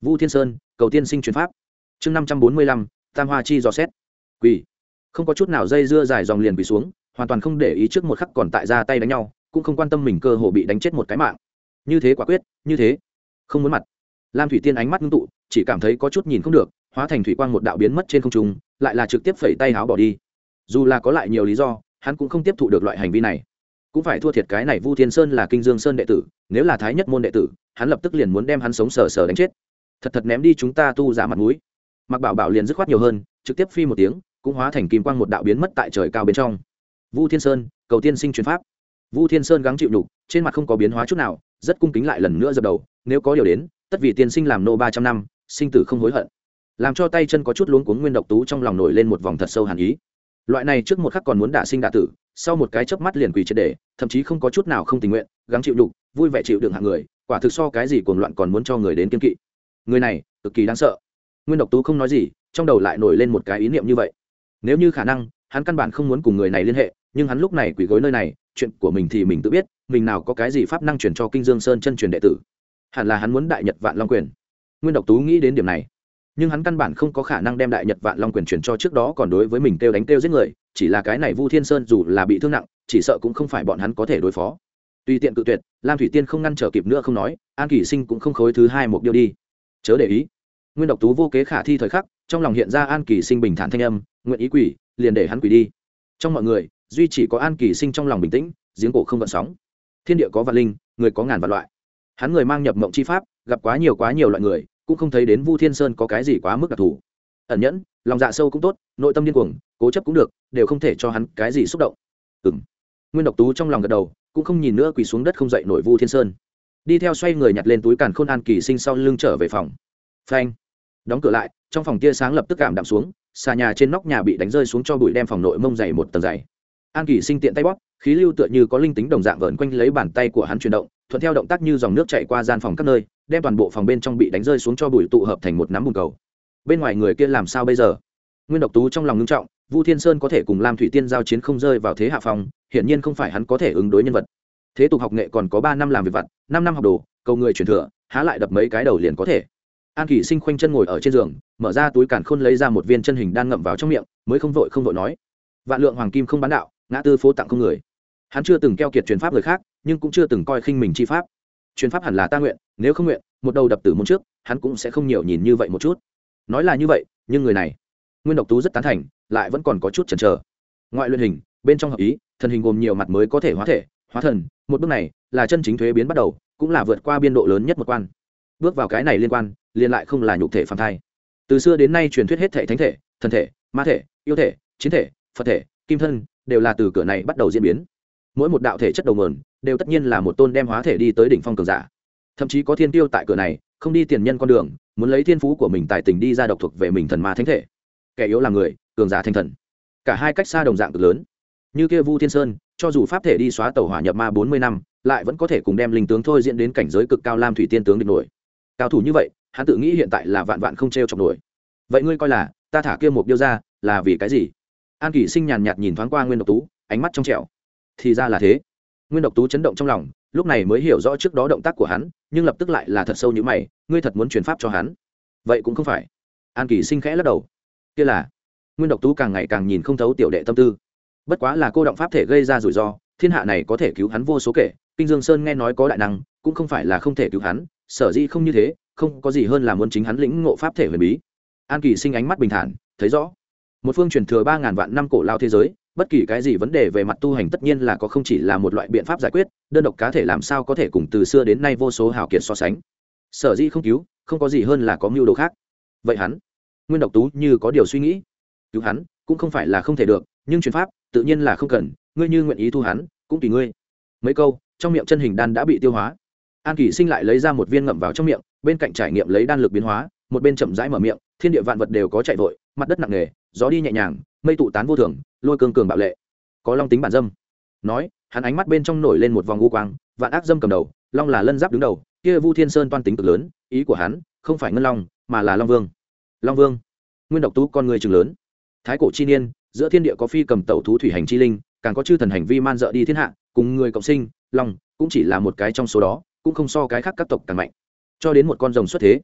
[SPEAKER 1] vu thiên sơn, cầu tiên sinh truyền pháp. Chương năm trăm bốn mươi lăm, tam hoa chi dò xét. Quỷ không có chút nào dây dưa dài dòng liền quỳ xuống, hoàn toàn không để ý trước một khắc còn tại ra tay đánh nhau, cũng không quan tâm mình cơ hồ bị đánh chết một cái mạng. Như thế quả quyết, như thế. Không muốn mặt. Lam thủy tiên ánh mắt ngưng tụ, chỉ cảm thấy có chút nhìn không được, hóa thành thủy quang một đạo biến mất trên không trung, lại là trực tiếp phẩy tay háo bỏ đi. Dù là có lại nhiều lý do, hắn cũng không tiếp thụ được loại hành vi này. Cũng phải thua thiệt cái này vu thiên sơn là kinh dương sơn đệ tử, nếu là thái nhất môn đệ tử, hắn lập tức liền muốn đem hắn sống sờ sờ đánh chết thật thật ném đi chúng ta tu giả mặt mũi. Mặc bảo bảo liền dứt khoát nhiều hơn, trực tiếp phi một tiếng, cũng hóa thành kim quang một đạo biến mất tại trời cao bên trong. Vu thiên sơn, cầu tiên sinh truyền pháp. Vu thiên sơn gắng chịu nhục, trên mặt không có biến hóa chút nào, rất cung kính lại lần nữa dập đầu, nếu có điều đến, tất vì tiên sinh làm nô ba trăm năm, sinh tử không hối hận. Làm cho tay chân có chút luống cuống nguyên độc tú trong lòng nổi lên một vòng thật sâu hàn ý. Loại này trước một khắc còn muốn đả sinh đả tử, sau một cái chớp mắt liền quỳ triệt để thậm chí không có chút nào không tình nguyện, gắng chịu đục vui vẻ chịu đựng hạng người, quả thực so cái gì cuồng loạn còn muốn cho người đến kiên kỵ người này, cực kỳ đáng sợ. Nguyên độc tú không nói gì, trong đầu lại nổi lên một cái ý niệm như vậy. Nếu như khả năng, hắn căn bản không muốn cùng người này liên hệ, nhưng hắn lúc này quỳ gối nơi này, chuyện của mình thì mình tự biết, mình nào có cái gì pháp năng truyền cho kinh dương sơn chân truyền đệ tử. Hẳn là hắn muốn đại nhật vạn long quyền. Nguyên độc tú nghĩ đến điểm này. Nhưng hắn căn bản không có khả năng đem đại nhật vạn long quyền truyền cho trước đó còn đối với mình kêu đánh kêu giết người, chỉ là cái này vu thiên sơn dù là bị thương nặng, chỉ sợ cũng không phải bọn hắn có thể đối phó. Tùy tiện cự tuyệt, lam thủy tiên không ngăn trở kịp nữa không nói, an kỷ sinh cũng không khối thứ hai một điều đi chớ để ý. Nguyên độc tú vô kế khả thi thời khắc, trong lòng hiện ra an kỳ sinh bình thản thanh âm, nguyện ý quỷ, liền để hắn quỷ đi. Trong mọi người, duy chỉ có an kỳ sinh trong lòng bình tĩnh, giếng cổ không vận sóng. Thiên địa có vạn linh, người có ngàn vạn loại. Hắn người mang nhập mộng chi pháp, gặp quá nhiều quá nhiều loại người, cũng không thấy đến vu thiên sơn có cái gì quá mức đặc thù. Ẩn nhẫn, lòng dạ sâu cũng tốt, nội tâm điên cuồng, cố chấp cũng được, đều không thể cho hắn cái gì xúc động. Ừ m nguyên độc tú trong lòng gật đầu, cũng không nhìn nữa quỳ xuống đất không dậy nổi vu thiên sơn đi theo xoay người nhặt lên túi càn khôn an kỳ sinh sau lưng trở về phòng. Phanh. Đóng cửa lại, trong phòng tia sáng lập tức cảm đạm xuống, xà nhà trên nóc nhà bị đánh rơi xuống cho bụi đem phòng nội mông dày một tầng dày. An kỳ sinh tiện tay bóp, khí lưu tựa như có linh tính đồng dạng vờn quanh lấy bàn tay của hắn chuyển động, thuận theo động tác như dòng nước chạy qua gian phòng các nơi, đem toàn bộ phòng bên trong bị đánh rơi xuống cho bụi tụ hợp thành một nắm bùn cầu. Bên ngoài người kia làm sao bây giờ? Nguyên độc tú trong lòng ngưng trọng, vu thiên sơn có thể cùng lam thủy tiên giao chiến không rơi vào thế hạ phòng hiển nhiên không phải hắn có thể ứng đối nhân vật thế tục học nghệ còn có ba năm làm việc vặt, năm năm học đồ, cầu người truyền thừa, há lại đập mấy cái đầu liền có thể. An kỷ sinh khoanh chân ngồi ở trên giường, mở ra túi càn khôn lấy ra một viên chân hình đang ngậm vào trong miệng, mới không vội không vội nói. Vạn lượng hoàng kim không bán đạo, ngã tư phố tặng không người. Hắn chưa từng keo kiệt truyền pháp người khác, nhưng cũng chưa từng coi khinh mình chi pháp. Truyền pháp hẳn là ta nguyện, nếu không nguyện, một đầu đập tử môn trước, hắn cũng sẽ không nhiều nhìn như vậy một chút. Nói là như vậy, nhưng người này, nguyên độc tú rất tán thành, lại vẫn còn có chút chần chờ. Ngoại luyện hình, bên trong hợp ý thần hình gồm nhiều mặt mới có thể hóa thể hóa thần, một bước này là chân chính thuế biến bắt đầu, cũng là vượt qua biên độ lớn nhất một quan. Bước vào cái này liên quan liên lại không là nhục thể phàm thai. Từ xưa đến nay truyền thuyết hết thể thánh thể, thần thể, ma thể, yêu thể, chiến thể, phật thể, kim thân đều là từ cửa này bắt đầu diễn biến. Mỗi một đạo thể chất đầu mườn đều tất nhiên là một tôn đem hóa thể đi tới đỉnh phong cường giả. Thậm chí có thiên tiêu tại cửa này, không đi tiền nhân con đường, muốn lấy thiên phú của mình tài tình đi ra độc thuộc về mình thần ma thánh thể. Kẻ yếu là người, cường giả thanh thần. Cả hai cách xa đồng dạng cực lớn như kia vu thiên sơn, cho dù pháp thể đi xóa tàu hỏa nhập ma bốn mươi năm, lại vẫn có thể cùng đem linh tướng thôi diễn đến cảnh giới cực cao lam thủy tiên tướng địch nổi. Cao thủ như vậy, hắn tự nghĩ hiện tại là vạn vạn không t r e o chọc nổi. Vậy ngươi coi là, ta thả kia một điêu ra, là vì cái gì? An kỷ sinh nhàn nhạt nhìn thoáng qua nguyên độc tú, ánh mắt trong trẻo. Thì ra là thế. Nguyên độc tú chấn động trong lòng, lúc này mới hiểu rõ trước đó động tác của hắn, nhưng lập tức lại là thật sâu như mày, ngươi thật muốn truyền pháp cho hắn? Vậy cũng không phải. An kỷ sinh khẽ lắc đầu. Kia là. Nguyên độc tú càng ngày càng nhìn không thấu tiểu đệ tâm tư bất quá là cô động pháp thể gây ra rủi ro, thiên hạ này có thể cứu hắn vô số kể, kinh dương sơn nghe nói có đại năng, cũng không phải là không thể cứu hắn, sở dĩ không như thế, không có gì hơn là muốn chính hắn lĩnh ngộ pháp thể huyền bí. An kỳ sinh ánh mắt bình thản, thấy rõ. Một phương truyền thừa ba ngàn vạn năm cổ lao thế giới, bất kỳ cái gì vấn đề về mặt tu hành tất nhiên là có không chỉ là một loại biện pháp giải quyết, đơn độc cá thể làm sao có thể cùng từ xưa đến nay vô số hào kiệt so sánh. Sở dĩ không cứu, không có gì hơn là có mưu đồ khác. Vậy hắn, nguyên độc tú như có điều suy nghĩ. Cứu hắn, cũng không phải là không thể được nhưng truyền pháp, tự nhiên là không cần, ngươi như nguyện ý thu hắn, cũng tùy ngươi. Mấy câu, trong miệng chân hình đan đã bị tiêu hóa. An kỷ sinh lại lấy ra một viên ngậm vào trong miệng, bên cạnh trải nghiệm lấy đan lực biến hóa, một bên chậm rãi mở miệng, thiên địa vạn vật đều có chạy vội, mặt đất nặng nề, gió đi nhẹ nhàng, mây tụ tán vô thường, lôi cương cường bạo lệ. Có long tính bản dâm. Nói, hắn ánh mắt bên trong nổi lên một vòng u quang, vạn ác dâm cầm đầu, long là lân giáp đứng đầu, kia vu thiên sơn toan tính cực lớn, ý của hắn không phải ngân long, mà là long vương. Long vương, nguyên độc tú con người trường lớn. Thái cổ chi niên giữa thiên địa có phi cầm tẩu thú thủy hành chi linh, càng có chư thần hành vi man dợ đi thiên hạ, cùng người cộng sinh, long, cũng chỉ là một cái trong số đó, cũng không so cái khác các tộc càng mạnh. Cho đến một con rồng xuất thế,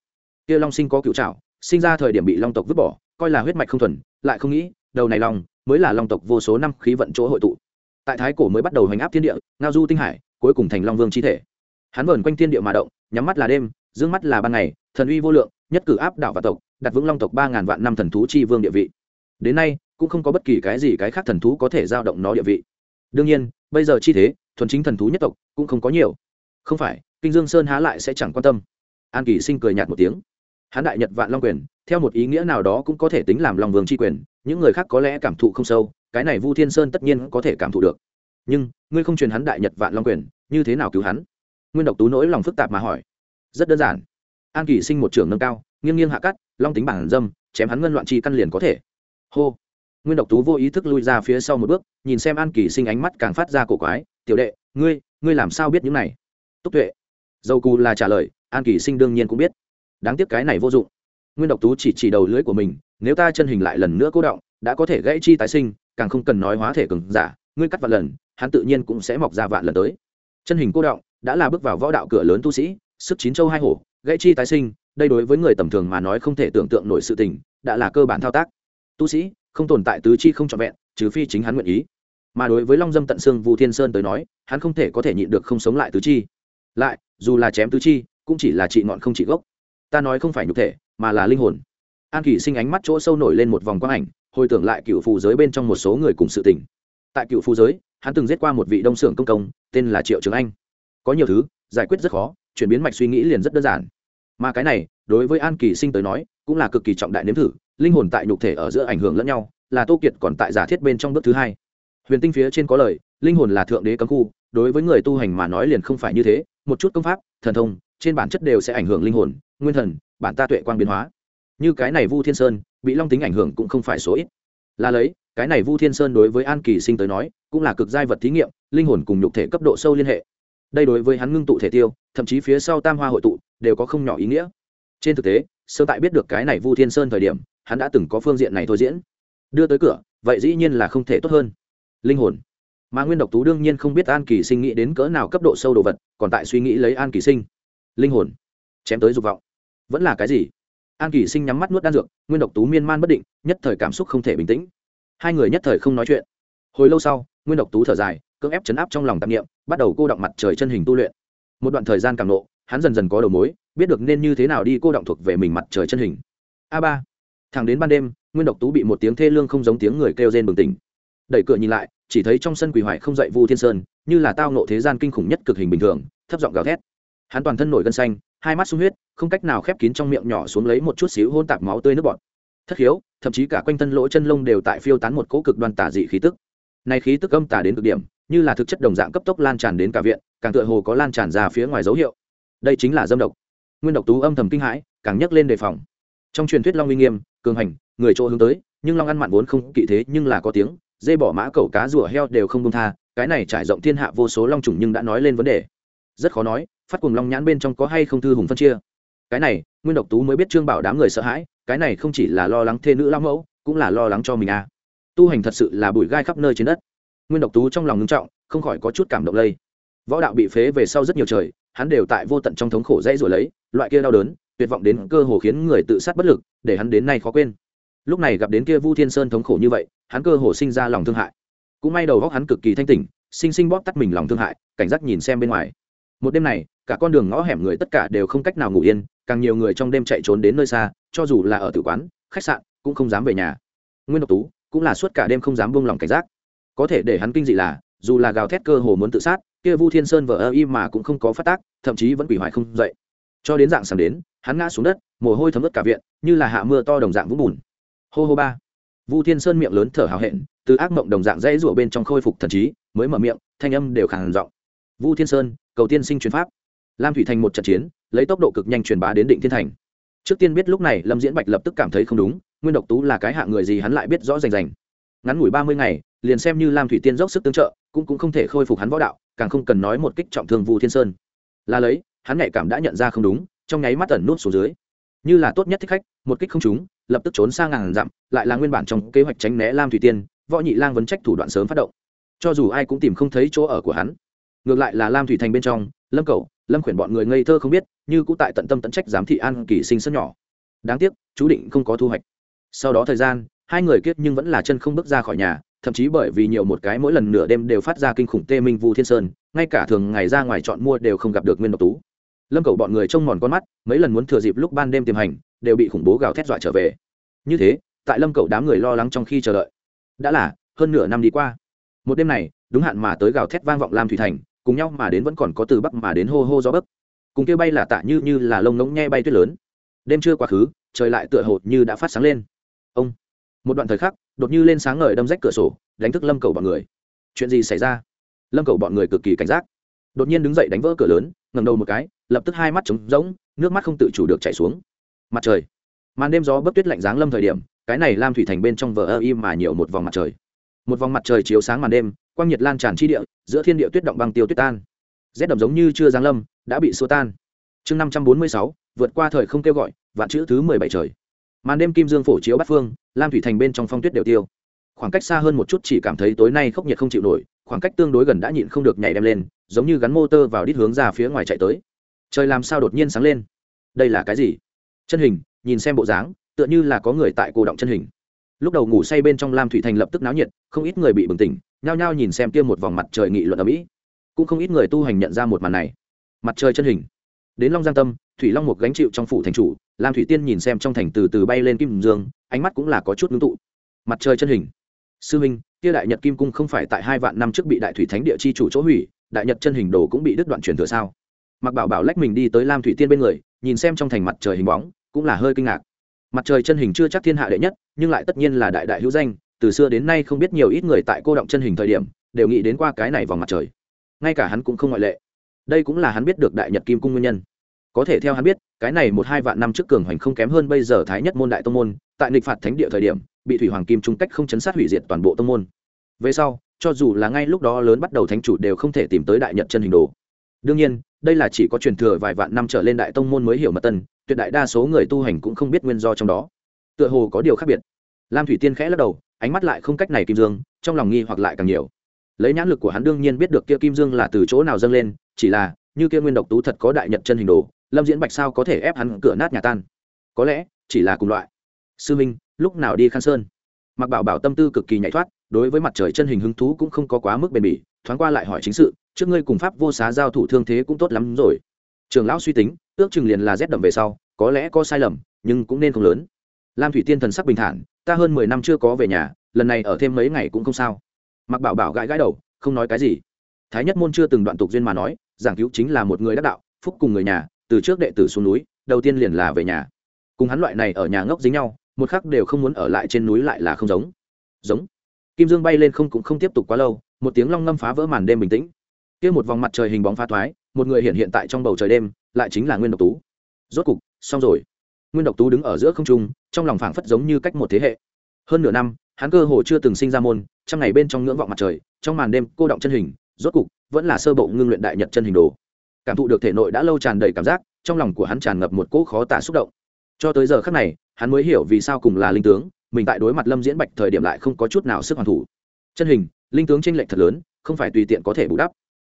[SPEAKER 1] kia long sinh có cựu trảo, sinh ra thời điểm bị long tộc vứt bỏ, coi là huyết mạch không thuần, lại không nghĩ, đầu này long mới là long tộc vô số năm khí vận chỗ hội tụ. Tại thái cổ mới bắt đầu hành áp thiên địa, ngao du tinh hải, cuối cùng thành long vương chi thể. Hắn vờn quanh thiên địa mà động, nhắm mắt là đêm d mắt là ban ngày, thần uy vô lượng, nhất cử áp đảo và tộc, đặt vững long tộc ba ngàn vạn năm thần thú chi vương địa vị đến nay cũng không có bất kỳ cái gì cái khác thần thú có thể giao động nó địa vị. Đương nhiên, bây giờ chi thế, thuần chính thần thú nhất tộc cũng không có nhiều. Không phải, kinh dương sơn há lại sẽ chẳng quan tâm. An kỳ sinh cười nhạt một tiếng. Hán đại nhật vạn long quyền, theo một ý nghĩa nào đó cũng có thể tính làm long vương c quyền, những người khác có lẽ cảm thụ không sâu, cái này vu thiên sơn tất nhiên có thể cảm thụ được. Nhưng, ngươi không truyền hắn đại nhật vạn long quyền, như thế nào cứu hắn? Nguyên độc tú nỗi lòng phức tạp mà hỏi. Rất đơn giản. An kỳ sinh một trưởng nâng cao, nghiêng nghiêng hạ cắt, long tính bản dâm, chém hắn ngân loạn chi căn liền có thể hô. Nguyên độc tú vô ý thức lui ra phía sau một bước, nhìn xem an kỳ sinh ánh mắt càng phát ra cổ quái, tiểu đệ, ngươi ngươi làm sao biết những này? Túc tuệ. Dầu cù là trả lời, an kỳ sinh đương nhiên cũng biết. Đáng tiếc cái này vô dụng. Nguyên độc tú chỉ chỉ đầu lưỡi của mình, nếu ta chân hình lại lần nữa cố động, đã có thể gãy chi tái sinh, càng không cần nói hóa thể cường giả, ngươi cắt vạn lần, hắn tự nhiên cũng sẽ mọc ra vạn lần tới. Chân hình cố động đã là bước vào võ đạo cửa lớn tu sĩ, sức chín châu hai hổ, gãy chi tái sinh, đây đối với người tầm thường mà nói không thể tưởng tượng nổi sự tình, đã là cơ bản thao tác tu sĩ, không tồn tại tứ chi không trọn vẹn, trừ phi chính hắn nguyện ý. Mà đối với long dâm tận xương vu thiên sơn tới nói, hắn không thể có thể nhịn được không sống lại tứ chi. Lại, dù là chém tứ chi, cũng chỉ là trị ngọn không trị gốc. Ta nói không phải nhục thể, mà là linh hồn. An Kỷ sinh ánh mắt chỗ sâu nổi lên một vòng quang ảnh, hồi tưởng lại cựu phù giới bên trong một số người cùng sự tình. Tại cựu phù giới, hắn từng giết qua một vị đông xưởng công công, tên là triệu trường anh. Có nhiều thứ, giải quyết rất khó, chuyển biến mạch suy nghĩ liền rất đơn giản. Mà cái này, đối với an kỳ sinh tới nói, cũng là cực kỳ trọng đại nếm thử linh hồn tại nhục thể ở giữa ảnh hưởng lẫn nhau, là tô kiệt còn tại giả thiết bên trong bước thứ hai. Huyền tinh phía trên có lời, linh hồn là thượng đế cấm khu, đối với người tu hành mà nói liền không phải như thế, một chút công pháp, thần thông, trên bản chất đều sẽ ảnh hưởng linh hồn, nguyên thần, bản ta tuệ quang biến hóa. Như cái này vu thiên sơn, bị long tính ảnh hưởng cũng không phải số ít. Là lấy, cái này vu thiên sơn đối với an kỳ sinh tới nói, cũng là cực giai vật thí nghiệm, linh hồn cùng nhục thể cấp độ sâu liên hệ. Đây đối với hắn ngưng tụ thể tiêu, thậm chí phía sau tam hoa hội tụ, đều có không nhỏ ý nghĩa. Trên thực tế, sơ tại biết được cái này vu thiên sơn thời điểm hắn đã từng có phương diện này thôi diễn. Đưa tới cửa, vậy dĩ nhiên là không thể tốt hơn. Linh hồn. Mà nguyên độc tú đương nhiên không biết an kỳ sinh nghĩ đến cỡ nào cấp độ sâu đồ vật, còn tại suy nghĩ lấy an kỳ sinh. Linh hồn. Chém tới dục vọng. Vẫn là cái gì? An kỳ sinh nhắm mắt nuốt đan dược, nguyên độc tú miên man bất định, nhất thời cảm xúc không thể bình tĩnh. Hai người nhất thời không nói chuyện. Hồi lâu sau, nguyên độc tú thở dài, cưỡng ép chấn áp trong lòng tạp nghiệm bắt đầu cô động mặt trời chân hình tu luyện. Một đoạn thời gian càng nộ hắn dần dần có đầu mối, biết được nên như thế nào đi cô động thuộc về mình mặt trời chân hình. A ba thẳng đến ban đêm, nguyên độc tú bị một tiếng thê lương không giống tiếng người kêu rên bừng tỉnh. Đẩy cửa nhìn lại, chỉ thấy trong sân quỳ hoại không dậy vu thiên sơn, như là tao nộ thế gian kinh khủng nhất cực hình bình thường, thấp giọng gào thét. Hắn toàn thân nổi gân xanh, hai mắt sung huyết, không cách nào khép kín trong miệng nhỏ xuống lấy một chút xíu hôn tạp máu tươi nước bọt. Thất khiếu, thậm chí cả quanh thân lỗ chân lông đều tại phiêu tán một cỗ cực đoan tả dị khí tức. Này khí tức âm tả đến cực điểm, như là thực chất đồng dạng cấp tốc lan tràn đến cả viện, càng tựa hồ có lan tràn ra phía ngoài dấu hiệu. Đây chính là dâm độc. Nguyên độc tú âm thầm kinh hãi, càng nhấc lên đề phòng. Trong truyền thuyết long uy nghiêm cường hành, người chỗ hướng tới, nhưng long ăn mặn vốn không kỵ thế, nhưng là có tiếng, dê bỏ mã cẩu cá rùa heo đều không đông tha, cái này trải rộng thiên hạ vô số long trùng nhưng đã nói lên vấn đề. Rất khó nói, phát cùng long nhãn bên trong có hay không thư hùng phân chia. Cái này, nguyên độc tú mới biết trương bảo đám người sợ hãi, cái này không chỉ là lo lắng thê nữ lão mẫu, cũng là lo lắng cho mình à. Tu hành thật sự là bụi gai khắp nơi trên đất. Nguyên độc tú trong lòng ngưng trọng, không khỏi có chút cảm động lây. Võ đạo bị phế về sau rất nhiều trời, hắn đều tại vô tận trong thống khổ dãy rồi lấy, loại kia đau đớn tuyệt vọng đến cơ hồ khiến người tự sát bất lực, để hắn đến nay khó quên. Lúc này gặp đến kia vu thiên sơn thống khổ như vậy, hắn cơ hồ sinh ra lòng thương hại. Cũng may đầu góc hắn cực kỳ thanh tỉnh, sinh sinh bóp tắt mình lòng thương hại, cảnh giác nhìn xem bên ngoài. Một đêm này, cả con đường ngõ hẻm người tất cả đều không cách nào ngủ yên, càng nhiều người trong đêm chạy trốn đến nơi xa, cho dù là ở tử quán, khách sạn, cũng không dám về nhà. Nguyên độc tú cũng là suốt cả đêm không dám buông lòng cảnh giác. Có thể để hắn kinh dị là, dù là gào thét cơ hồ muốn tự sát, kia vu thiên sơn vợ ơ y mà cũng không có phát tác, thậm chí vẫn quỷ hoại không dậy cho đến dạng sáng đến, hắn ngã xuống đất, mồ hôi thấm ướt cả viện, như là hạ mưa to đồng dạng vũng bùn. Hô hô ba. Vu thiên sơn miệng lớn thở hào hẹn, từ ác mộng đồng dạng dãy rủa bên trong khôi phục thần trí, mới mở miệng, thanh âm đều khàn giọng. Vu thiên sơn, cầu tiên sinh truyền pháp. Lam thủy thành một trận chiến, lấy tốc độ cực nhanh truyền bá đến định thiên thành. Trước tiên biết lúc này lâm diễn bạch lập tức cảm thấy không đúng, nguyên độc tú là cái hạng người gì hắn lại biết rõ rành rành. Ngắn ngủi ba mươi ngày, liền xem như lam thủy tiên dốc sức tương trợ, cũng cũng không thể khôi phục hắn võ đạo, càng không cần nói một kích trọng thương vu thiên sơn. Là lấy hắn nhạy cảm đã nhận ra không đúng, trong nháy mắt tẩn nút xuống dưới. Như là tốt nhất thích khách, một kích không trúng, lập tức trốn sang ngàn dặm, lại là nguyên bản trong kế hoạch tránh né lam thủy tiên, võ nhị lang vấn trách thủ đoạn sớm phát động. Cho dù ai cũng tìm không thấy chỗ ở của hắn. Ngược lại là lam thủy thành bên trong, lâm cầu lâm khuyển bọn người ngây thơ không biết, như cũng tại tận tâm tận trách giám thị an kỳ sinh sân nhỏ. Đáng tiếc, chú định không có thu hoạch. Sau đó thời gian, hai người kiết nhưng vẫn là chân không bước ra khỏi nhà, thậm chí bởi vì nhiều một cái mỗi lần nửa đêm đều phát ra kinh khủng tê minh vu thiên sơn, ngay cả thường ngày ra ngoài chọn mua đều không gặp được nguyên độc tú lâm cầu bọn người trông mòn con mắt, mấy lần muốn thừa dịp lúc ban đêm tiềm hành, đều bị khủng bố gào thét dọa trở về. Như thế, tại lâm cầu đám người lo lắng trong khi chờ đợi, đã là hơn nửa năm đi qua. Một đêm này, đúng hạn mà tới gào thét vang vọng lam thủy thành, cùng nhau mà đến vẫn còn có từ bắc mà đến hô hô gió bấc. Cùng kia bay là tạ như như là lông ngỗng nhe bay tuyết lớn. Đêm chưa quá khứ, trời lại tựa hồ như đã phát sáng lên. Ông! Một đoạn thời khắc, đột như lên sáng ngời đâm rách cửa sổ, đánh thức lâm cầu bọn người. Chuyện gì xảy ra? Lâm cầu bọn người cực kỳ cảnh giác đột nhiên đứng dậy đánh vỡ cửa lớn, ngẩng đầu một cái, lập tức hai mắt trống rỗng, nước mắt không tự chủ được chảy xuống. Mặt trời. Màn đêm gió bấc tuyết lạnh dáng lâm thời điểm, cái này lam thủy thành bên trong vờ ơ im mà nhiều một vòng mặt trời. Một vòng mặt trời chiếu sáng màn đêm, quang nhiệt lan tràn chi địa, giữa thiên địa tuyết động băng tiêu tuyết tan. Rét đậm giống như chưa giáng lâm, đã bị xua tan. Chương năm trăm bốn mươi sáu, vượt qua thời không kêu gọi, vạn chữ thứ mười bảy trời. Màn đêm kim dương phổ chiếu bát phương, lam thủy thành bên trong phong tuyết đều tiêu khoảng cách xa hơn một chút chỉ cảm thấy tối nay khốc nhiệt không chịu nổi, khoảng cách tương đối gần đã nhịn không được nhảy đem lên, giống như gắn motor vào đít hướng ra phía ngoài chạy tới. Trời làm sao đột nhiên sáng lên? Đây là cái gì? Chân hình, nhìn xem bộ dáng, tựa như là có người tại cô động chân hình. Lúc đầu ngủ say bên trong lam thủy thành lập tức náo nhiệt, không ít người bị bừng tỉnh, nhao nhao nhìn xem kia một vòng mặt trời nghị luận ở mỹ cũng không ít người tu hành nhận ra một màn này. Mặt trời chân hình. Đến long giang tâm, thủy long một gánh chịu trong phủ thành chủ, lam thủy tiên nhìn xem trong thành từ từ bay lên kim dương, ánh mắt cũng là có chút ngưng tụ. Mặt trời chân hình sư minh, kia đại nhật kim cung không phải tại hai vạn năm trước bị đại thủy thánh địa chi chủ chỗ hủy, đại nhật chân hình đồ cũng bị đứt đoạn truyền thừa sao? Mặc bảo bảo lách mình đi tới lam thủy tiên bên người, nhìn xem trong thành mặt trời hình bóng, cũng là hơi kinh ngạc. Mặt trời chân hình chưa chắc thiên hạ đệ nhất, nhưng lại tất nhiên là đại đại hữu danh, từ xưa đến nay không biết nhiều ít người tại cô động chân hình thời điểm, đều nghĩ đến qua cái này vào mặt trời. Ngay cả hắn cũng không ngoại lệ. Đây cũng là hắn biết được đại nhật kim cung nguyên nhân. Có thể theo hắn biết, cái này một hai vạn năm trước cường hoành không kém hơn bây giờ thái nhất môn đại tông môn, tại nghịch phạt thánh địa thời điểm bị thủy hoàng kim trung cách không chấn sát hủy diệt toàn bộ tông môn. Về sau, cho dù là ngay lúc đó lớn bắt đầu thánh chủ đều không thể tìm tới đại nhật chân hình đồ. Đương nhiên, đây là chỉ có truyền thừa vài vạn năm trở lên đại tông môn mới hiểu mật tân, tuyệt đại đa số người tu hành cũng không biết nguyên do trong đó. Tựa hồ có điều khác biệt. Lam thủy tiên khẽ lắc đầu, ánh mắt lại không cách này kim dương, trong lòng nghi hoặc lại càng nhiều. Lấy nhãn lực của hắn đương nhiên biết được kia kim dương là từ chỗ nào dâng lên, chỉ là, như kia nguyên độc tú thật có đại nhật chân hình đồ, lâm diễn bạch sao có thể ép hắn cửa nát nhà tan? Có lẽ, chỉ là cùng loại. Sư minh lúc nào đi khan sơn mặc bảo bảo tâm tư cực kỳ nhạy thoát đối với mặt trời chân hình hứng thú cũng không có quá mức bền bỉ thoáng qua lại hỏi chính sự trước ngươi cùng pháp vô xá giao thủ thương thế cũng tốt lắm rồi trường lão suy tính ước chừng liền là rét đậm về sau có lẽ có sai lầm nhưng cũng nên không lớn lam thủy tiên thần sắc bình thản ta hơn mười năm chưa có về nhà lần này ở thêm mấy ngày cũng không sao mặc bảo bảo gãi gãi đầu không nói cái gì thái nhất môn chưa từng đoạn tục duyên mà nói giảng cứu chính là một người đắc đạo phúc cùng người nhà từ trước đệ tử xuống núi đầu tiên liền là về nhà cùng hắn loại này ở nhà ngốc dính nhau một khắc đều không muốn ở lại trên núi lại là không giống. Giống. Kim dương bay lên không cũng không tiếp tục quá lâu, một tiếng long ngâm phá vỡ màn đêm bình tĩnh. Kia một vòng mặt trời hình bóng pha thoái, một người hiện hiện tại trong bầu trời đêm, lại chính là nguyên độc tú. Rốt cục, xong rồi. Nguyên độc tú đứng ở giữa không trung, trong lòng phảng phất giống như cách một thế hệ. Hơn nửa năm, hắn cơ hồ chưa từng sinh ra môn trong ngày bên trong ngưỡng vọng mặt trời, trong màn đêm cô động chân hình, rốt cục, vẫn là sơ bộ ngưng luyện đại nhật chân hình đồ. Cảm thụ được thể nội đã lâu tràn đầy cảm giác, trong lòng của hắn tràn ngập một cỗ khó tả xúc động. Cho tới giờ khắc này hắn mới hiểu vì sao cùng là linh tướng, mình tại đối mặt lâm diễn bạch thời điểm lại không có chút nào sức hoàn thủ. Chân hình, linh tướng tranh lệch thật lớn, không phải tùy tiện có thể bù đắp.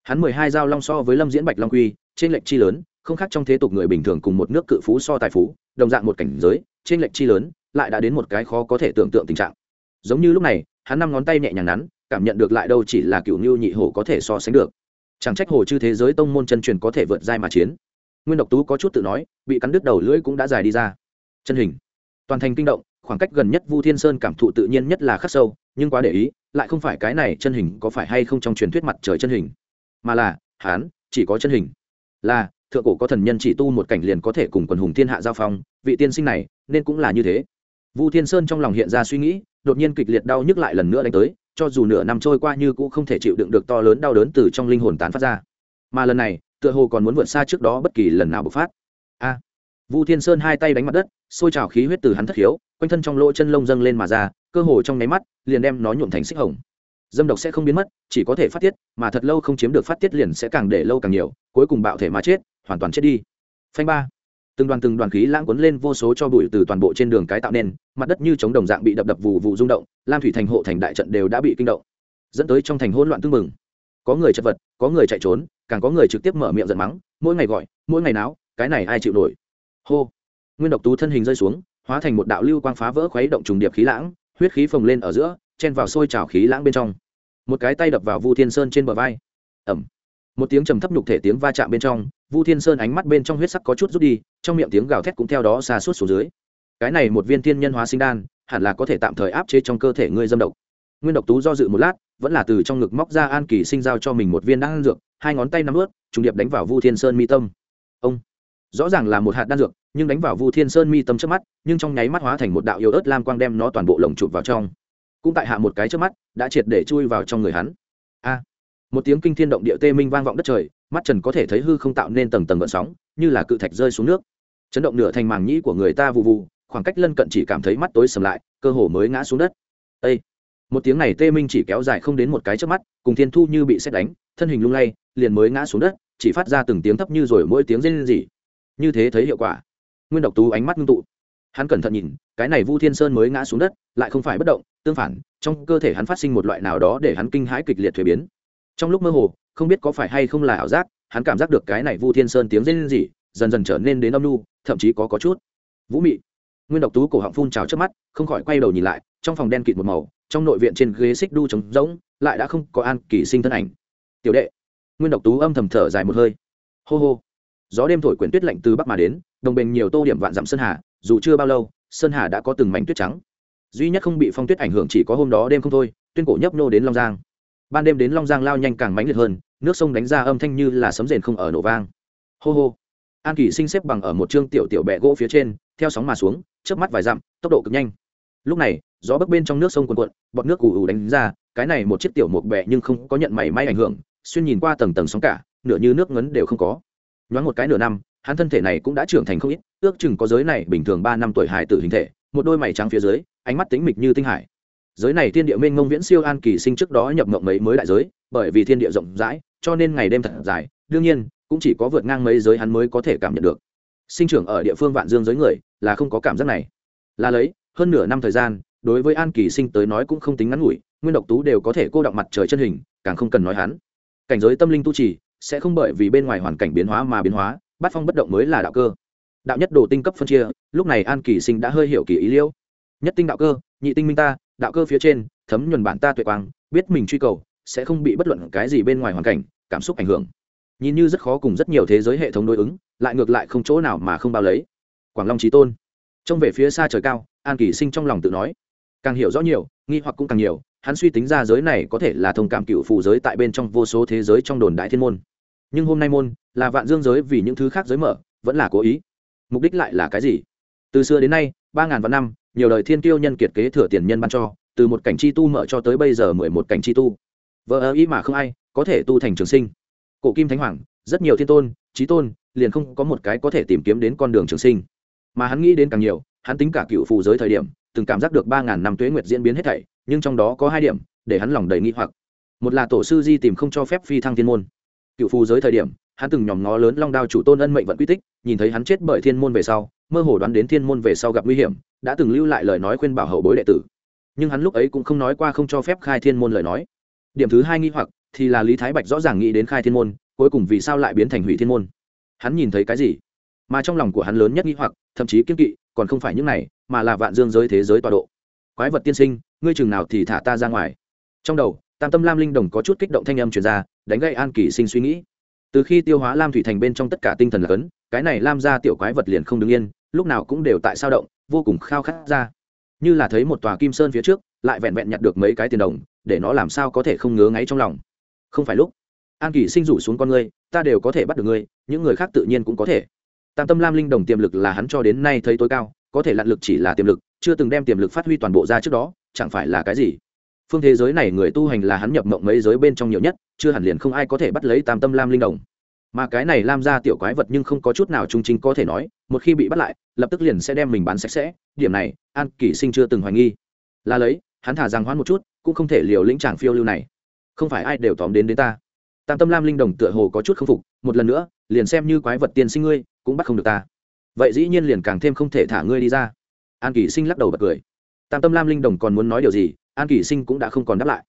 [SPEAKER 1] Hắn mười hai dao long so với lâm diễn bạch long quy tranh lệch chi lớn, không khác trong thế tục người bình thường cùng một nước cự phú so tài phú, đồng dạng một cảnh giới tranh lệch chi lớn, lại đã đến một cái khó có thể tưởng tượng tình trạng. Giống như lúc này, hắn năm ngón tay nhẹ nhàng nắn, cảm nhận được lại đâu chỉ là cựu ngưu nhị hổ có thể so sánh được. Chẳng trách hồ chư thế giới tông môn chân truyền có thể vượt dai mà chiến. Nguyên độc tú có chút tự nói, bị cắn đứt đầu lưỡi cũng đã dài đi ra. Chân hình toàn thành kinh động, khoảng cách gần nhất vu thiên sơn cảm thụ tự nhiên nhất là khắc sâu, nhưng quá để ý, lại không phải cái này chân hình có phải hay không trong truyền thuyết mặt trời chân hình. Mà là, hán, chỉ có chân hình. Là, thượng cổ có thần nhân chỉ tu một cảnh liền có thể cùng quần hùng thiên hạ giao phong, vị tiên sinh này, nên cũng là như thế. Vu thiên sơn trong lòng hiện ra suy nghĩ, đột nhiên kịch liệt đau nhức lại lần nữa đánh tới, cho dù nửa năm trôi qua như cũng không thể chịu đựng được to lớn đau đớn từ trong linh hồn tán phát ra. Mà lần này, tựa hồ còn muốn vượt xa trước đó bất kỳ lần nào bộc phát. A vu thiên sơn hai tay đánh mặt đất xôi trào khí huyết từ hắn thất khiếu, quanh thân trong lỗ chân lông dâng lên mà ra, cơ hồ trong nháy mắt, liền đem nó nhuộm thành xích hồng. Dâm độc sẽ không biến mất, chỉ có thể phát tiết, mà thật lâu không chiếm được phát tiết liền sẽ càng để lâu càng nhiều, cuối cùng bạo thể mà chết, hoàn toàn chết đi. Phanh ba. Từng đoàn từng đoàn khí lãng cuốn lên vô số cho bụi từ toàn bộ trên đường cái tạo nên, mặt đất như chống đồng dạng bị đập đập vụ vụ rung động, lam thủy thành hộ thành đại trận đều đã bị kinh động. Dẫn tới trong thành hỗn loạn tương mừng có người chật vật, có người chạy trốn, càng có người trực tiếp mở miệng giận mắng, mỗi ngày gọi, mỗi ngày náo, cái này ai chịu nổi? Hô. Nguyên độc tú thân hình rơi xuống, hóa thành một đạo lưu quang phá vỡ khuấy động trùng điệp khí lãng, huyết khí phồng lên ở giữa, chen vào sôi trào khí lãng bên trong. Một cái tay đập vào vu thiên sơn trên bờ vai. Ẩm một tiếng trầm thấp nhục thể tiếng va chạm bên trong, vu thiên sơn ánh mắt bên trong huyết sắc có chút rút đi, trong miệng tiếng gào thét cũng theo đó xa suốt xuống dưới. Cái này một viên thiên nhân hóa sinh đan, hẳn là có thể tạm thời áp chế trong cơ thể ngươi dâm độc. Nguyên độc tú do dự một lát, vẫn là từ trong ngực móc ra an kỳ sinh giao cho mình một viên đan dược, hai ngón tay nắm ướt, trùng điệp đánh vào vu thiên sơn mi tâm. Ông rõ ràng là một hạt đan dược, nhưng đánh vào vu thiên sơn mi tâm trước mắt, nhưng trong nháy mắt hóa thành một đạo yếu ớt lam quang đem nó toàn bộ lồng chụp vào trong. Cũng tại hạ một cái trước mắt, đã triệt để chui vào trong người hắn. A! Một tiếng kinh thiên động địa tê minh vang vọng đất trời, mắt trần có thể thấy hư không tạo nên tầng tầng gợn sóng, như là cự thạch rơi xuống nước. Chấn động nửa thành màng nhĩ của người ta vụ vụ khoảng cách lân cận chỉ cảm thấy mắt tối sầm lại, cơ hồ mới ngã xuống đất. Ê! một tiếng này tê minh chỉ kéo dài không đến một cái trước mắt, cùng thiên thu như bị xét đánh, thân hình lung lay, liền mới ngã xuống đất, chỉ phát ra từng tiếng thấp như rồi mỗi tiếng rên rỉ như thế thấy hiệu quả. Nguyên độc tú ánh mắt ngưng tụ. Hắn cẩn thận nhìn, cái này vu thiên sơn mới ngã xuống đất, lại không phải bất động, tương phản, trong cơ thể hắn phát sinh một loại nào đó để hắn kinh hãi kịch liệt thuế biến. Trong lúc mơ hồ, không biết có phải hay không là ảo giác, hắn cảm giác được cái này vu thiên sơn tiếng rên rỉ, dần dần trở nên đến âm nu thậm chí có có chút vũ mị. Nguyên độc tú cổ họng phun trào trước mắt, không khỏi quay đầu nhìn lại, trong phòng đen kịt một màu, trong nội viện trên ghế xích đu trống rỗng, lại đã không có an kỳ sinh thân ảnh. Tiểu đệ. Nguyên độc tú âm thầm thở dài một hơi. Hô hô gió đêm thổi quyển tuyết lạnh từ bắc mà đến, đồng bình nhiều tô điểm vạn dặm sơn hà, dù chưa bao lâu, sơn hà đã có từng mảnh tuyết trắng. Duy nhất không bị phong tuyết ảnh hưởng chỉ có hôm đó đêm không thôi, tuyên cổ nhấp nô đến long giang. Ban đêm đến long giang lao nhanh càng mãnh liệt hơn, nước sông đánh ra âm thanh như là sấm rền không ở nổ vang. Hô hô. An kỳ sinh xếp bằng ở một chương tiểu tiểu bẹ gỗ phía trên, theo sóng mà xuống trước mắt vài dặm, tốc độ cực nhanh. Lúc này, gió bấc bên trong nước sông cuồn cuộn, bọt nước ù ù đánh ra, cái này một chiếc tiểu một bẹ nhưng không có nhận mảy may ảnh hưởng, xuyên nhìn qua tầng tầng sóng cả, nửa như nước ngấn đều không có nhoáng một cái nửa năm, hắn thân thể này cũng đã trưởng thành không ít, ước chừng có giới này bình thường ba năm tuổi hài tử hình thể, một đôi mày trắng phía dưới, ánh mắt tính mịch như tinh hải. Giới này thiên địa mênh mông viễn siêu an kỳ sinh trước đó nhập mộng mấy mới đại giới, bởi vì thiên địa rộng rãi, cho nên ngày đêm thật dài, đương nhiên, cũng chỉ có vượt ngang mấy giới hắn mới có thể cảm nhận được. Sinh trưởng ở địa phương vạn dương giới người, là không có cảm giác này. Là lấy, hơn nửa năm thời gian, đối với an kỳ sinh tới nói cũng không tính ngắn ngủi, nguyên độc tú đều có thể cô động mặt trời chân hình, càng không cần nói hắn. Cảnh giới tâm linh tu trì sẽ không bởi vì bên ngoài hoàn cảnh biến hóa mà biến hóa, bát phong bất động mới là đạo cơ. Đạo nhất đồ tinh cấp phân chia, lúc này an kỳ sinh đã hơi hiểu kỳ ý liễu nhất tinh đạo cơ, nhị tinh minh ta, đạo cơ phía trên, thấm nhuần bản ta tuệ quang, biết mình truy cầu, sẽ không bị bất luận cái gì bên ngoài hoàn cảnh, cảm xúc ảnh hưởng. Nhìn như rất khó cùng rất nhiều thế giới hệ thống đối ứng, lại ngược lại không chỗ nào mà không bao lấy. Quảng long trí tôn. Trông về phía xa trời cao, an kỳ sinh trong lòng tự nói. Càng hiểu rõ nhiều, nghi hoặc cũng càng nhiều, hắn suy tính ra giới này có thể là thông cảm cựu phù giới tại bên trong vô số thế giới trong đồn đại thiên môn nhưng hôm nay môn là vạn dương giới vì những thứ khác giới mở, vẫn là cố ý. Mục đích lại là cái gì? Từ xưa đến nay, ba ngàn vạn năm, nhiều đời thiên tiêu nhân kiệt kế thừa tiền nhân ban cho, từ một cảnh chi tu mở cho tới bây giờ mười một cảnh chi tu. Vợ ơ ý mà không ai có thể tu thành trường sinh. Cổ kim thánh hoàng, rất nhiều thiên tôn trí tôn liền không có một cái có thể tìm kiếm đến con đường trường sinh. Mà hắn nghĩ đến càng nhiều, hắn tính cả cựu phù giới thời điểm, từng cảm giác được ba ngàn năm tuế nguyệt diễn biến hết thảy, nhưng trong đó có hai điểm, để hắn lòng đầy nghi hoặc. Một là tổ sư di tìm không cho phép phi thăng thiên môn cựu phù giới thời điểm, hắn từng nhòm ngó lớn long đao chủ tôn ân mệnh vận quy tích, nhìn thấy hắn chết bởi thiên môn về sau, mơ hồ đoán đến thiên môn về sau gặp nguy hiểm, đã từng lưu lại lời nói khuyên bảo hậu bối đệ tử. Nhưng hắn lúc ấy cũng không nói qua không cho phép khai thiên môn lời nói. Điểm thứ hai nghi hoặc thì là lý thái bạch rõ ràng nghĩ đến khai thiên môn, cuối cùng vì sao lại biến thành hủy thiên môn? Hắn nhìn thấy cái gì? Mà trong lòng của hắn lớn nhất nghi hoặc, thậm chí kiên kỵ, còn không phải những này, mà là vạn dương giới thế giới tọa độ. Quái vật tiên sinh, ngươi chừng nào thì thả ta ra ngoài. Trong đầu tam tâm lam linh đồng có chút kích động thanh âm truyền ra, đánh gây an kỳ sinh suy nghĩ. Từ khi tiêu hóa lam thủy thành bên trong tất cả tinh thần là cấn cái này lam ra tiểu quái vật liền không đứng yên, lúc nào cũng đều tại sao động, vô cùng khao khát ra. Như là thấy một tòa kim sơn phía trước, lại vẹn vẹn nhặt được mấy cái tiền đồng, để nó làm sao có thể không ngứa ngáy trong lòng. Không phải lúc. An kỳ sinh rủ xuống con ngươi, ta đều có thể bắt được ngươi, những người khác tự nhiên cũng có thể. Tam tâm lam linh đồng tiềm lực là hắn cho đến nay thấy tối cao, có thể lặn lực chỉ là tiềm lực, chưa từng đem tiềm lực phát huy toàn bộ ra trước đó, chẳng phải là cái gì? Phương thế giới này người tu hành là hắn nhập mộng mấy giới bên trong nhiều nhất, chưa hẳn liền không ai có thể bắt lấy tam tâm lam linh đồng. Mà cái này lam ra tiểu quái vật nhưng không có chút nào trung chính có thể nói, một khi bị bắt lại, lập tức liền sẽ đem mình bán sạch sẽ. Điểm này, an kỷ sinh chưa từng hoài nghi. Là lấy, hắn thả rằng hoãn một chút, cũng không thể liều lĩnh tràng phiêu lưu này. Không phải ai đều tóm đến đến ta. Tam tâm lam linh đồng tựa hồ có chút k phục, một lần nữa, liền xem như quái vật tiên sinh ngươi, cũng bắt không được ta. Vậy dĩ nhiên liền càng thêm không thể thả ngươi đi ra. An kỷ sinh lắc đầu bật cười. Tam tâm lam linh đồng còn muốn nói điều gì an kỷ sinh cũng đã không còn đáp lại.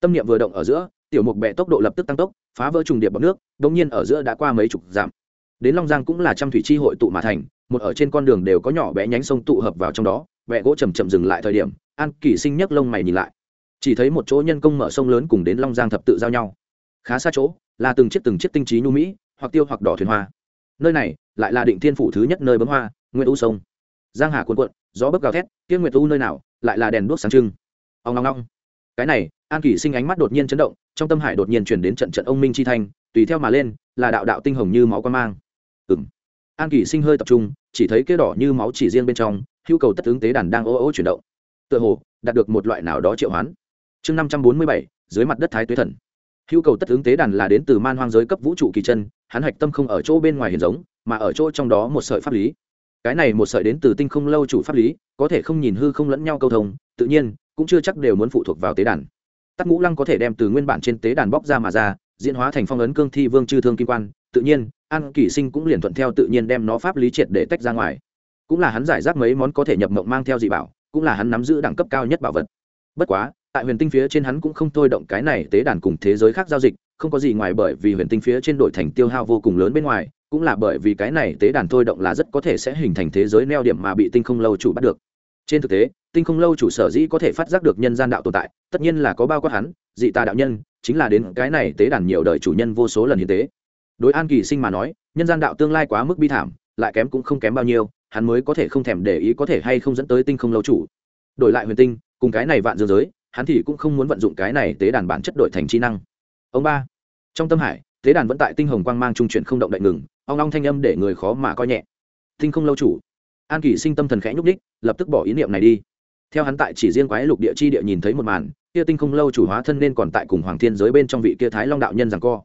[SPEAKER 1] Tâm niệm vừa động ở giữa, tiểu mục bẹ tốc độ lập tức tăng tốc, phá vỡ trùng điệp bọc nước đ ỗ n g nhiên ở giữa đã qua mấy chục dặm. Đến long giang cũng là trăm thủy chi hội tụ mà thành, một ở trên con đường đều có nhỏ bé nhánh sông tụ hợp vào trong đó bẹ gỗ chầm chậm dừng lại thời điểm, an kỷ sinh nhấc lông mày nhìn lại. Chỉ thấy một chỗ nhân công mở sông lớn cùng đến long giang thập tự giao nhau. Khá xa chỗ, là từng chiếc từng chiếc tinh trí nhu mỹ, hoặc tiêu hoặc đỏ thuyền hoa. Nơi này lại là định thiên phủ thứ nhất nơi bấm hoa nguyễn u sông. Giang hà cuộn cuộn, gió bấc gào thét tiếng nguyệt u nơi nào, lại là đèn đuốc sáng trưng ông ngong ngong cái này, an kỷ sinh ánh mắt đột nhiên chấn động, trong tâm hải đột nhiên chuyển đến trận trận ông minh chi thanh, tùy theo mà lên, là đạo đạo tinh hồng như máu quan mang. Ừng an kỷ sinh hơi tập trung, chỉ thấy kia đỏ như máu chỉ riêng bên trong, hữu cầu tất ứng tế đàn đang ô ô chuyển động. Tựa hồ, đạt được một loại nào đó triệu hoán. Chương năm trăm bốn mươi bảy, dưới mặt đất thái tuế thần. Hữu cầu tất ứng tế đàn là đến từ man hoang giới cấp vũ trụ kỳ chân, hắn hạch tâm không ở chỗ bên ngoài hiền giống, mà ở chỗ trong đó một sợi pháp lý. Cái này một sợi đến từ tinh không lâu chủ pháp lý, có thể không nhìn hư không lẫn nhau câu thông, tự nhiên cũng chưa chắc đều muốn phụ thuộc vào tế đàn. Tắc ngũ lăng có thể đem từ nguyên bản trên tế đàn bóc ra mà ra, diễn hóa thành phong ấn cương thi vương chư thương kim quan, tự nhiên, an kỷ sinh cũng liền thuận theo tự nhiên đem nó pháp lý triệt để tách ra ngoài. Cũng là hắn giải rác mấy món có thể nhập mộng mang theo dị bảo, cũng là hắn nắm giữ đẳng cấp cao nhất bảo vật. Bất quá, tại huyền tinh phía trên hắn cũng không thôi động cái này tế đàn cùng thế giới khác giao dịch, không có gì ngoài bởi vì huyền tinh phía trên đổi thành tiêu hao vô cùng lớn bên ngoài, cũng là bởi vì cái này tế đàn thôi động là rất có thể sẽ hình thành thế giới neo điểm mà bị tinh không lâu chủ bắt được trên thực tế, tinh không lâu chủ sở dĩ có thể phát giác được nhân gian đạo tồn tại, tất nhiên là có bao quát hắn, dị tà đạo nhân, chính là đến cái này tế đàn nhiều đời chủ nhân vô số lần hiến tế. Đối an kỳ sinh mà nói, nhân gian đạo tương lai quá mức bi thảm, lại kém cũng không kém bao nhiêu, hắn mới có thể không thèm để ý có thể hay không dẫn tới tinh không lâu chủ. Đổi lại huyền tinh, cùng cái này vạn dương giới, hắn thì cũng không muốn vận dụng cái này tế đàn bản chất đổi thành trí năng. Ông ba, trong tâm hải, tế đàn vẫn tại tinh hồng quang mang trung chuyển không động đậy ngừng, ong long thanh âm để người khó mà coi nhẹ. Tinh không lâu chủ an kỷ sinh tâm thần khẽ nhúc đích lập tức bỏ ý niệm này đi. Theo hắn tại chỉ riêng quái lục địa chi địa nhìn thấy một màn, kia tinh không lâu chủ hóa thân nên còn tại cùng hoàng thiên giới bên trong vị kia thái long đạo nhân rằng co.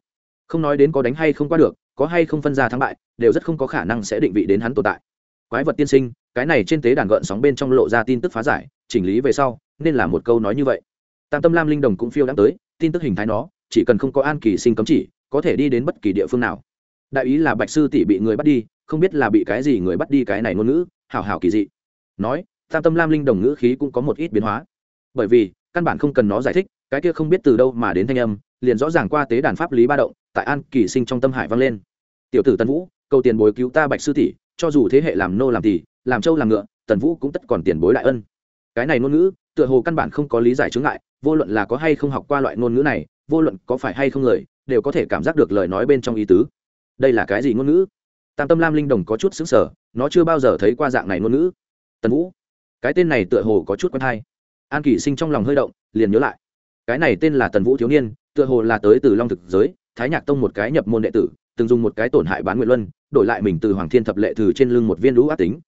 [SPEAKER 1] Không nói đến có đánh hay không qua được, có hay không phân ra thắng bại, đều rất không có khả năng sẽ định vị đến hắn tồn tại. Quái vật tiên sinh, cái này trên tế đàn gợn sóng bên trong lộ ra tin tức phá giải, chỉnh lý về sau, nên là một câu nói như vậy. Tam tâm lam linh đồng cũng phiêu đã tới, tin tức hình thái nó, chỉ cần không có an kỳ sinh cấm chỉ, có thể đi đến bất kỳ địa phương nào. Đại ý là bạch sư tỷ bị người bắt đi, không biết là bị cái gì người bắt đi cái này ngôn ngữ hảo hảo kỳ dị. Nói, tam tâm lam linh đồng ngữ khí cũng có một ít biến hóa. Bởi vì, căn bản không cần nó giải thích, cái kia không biết từ đâu mà đến thanh âm, liền rõ ràng qua tế đàn pháp lý ba động, tại an kỳ sinh trong tâm hải vang lên. Tiểu tử tần vũ, cầu tiền bối cứu ta bạch sư tỷ, cho dù thế hệ làm nô làm tỷ làm trâu làm ngựa, tần vũ cũng tất còn tiền bối đại ân. Cái này ngôn ngữ, tựa hồ căn bản không có lý giải chướng ngại, vô luận là có hay không học qua loại ngôn ngữ này, vô luận có phải hay không người, đều có thể cảm giác được lời nói bên trong ý tứ. Đây là cái gì ngôn ngữ? Tam tâm lam linh đồng có chút xứng sở nó chưa bao giờ thấy qua dạng này ngôn ngữ. Tần vũ, cái tên này tựa hồ có chút quen thai an kỷ sinh trong lòng hơi động, liền nhớ lại. Cái này tên là tần vũ thiếu niên, tựa hồ là tới từ long thực giới, thái nhạc tông một cái nhập môn đệ tử, từng dùng một cái tổn hại bán nguyện luân, đổi lại mình từ hoàng thiên thập lệ thử trên lưng một viên lũ ác tính.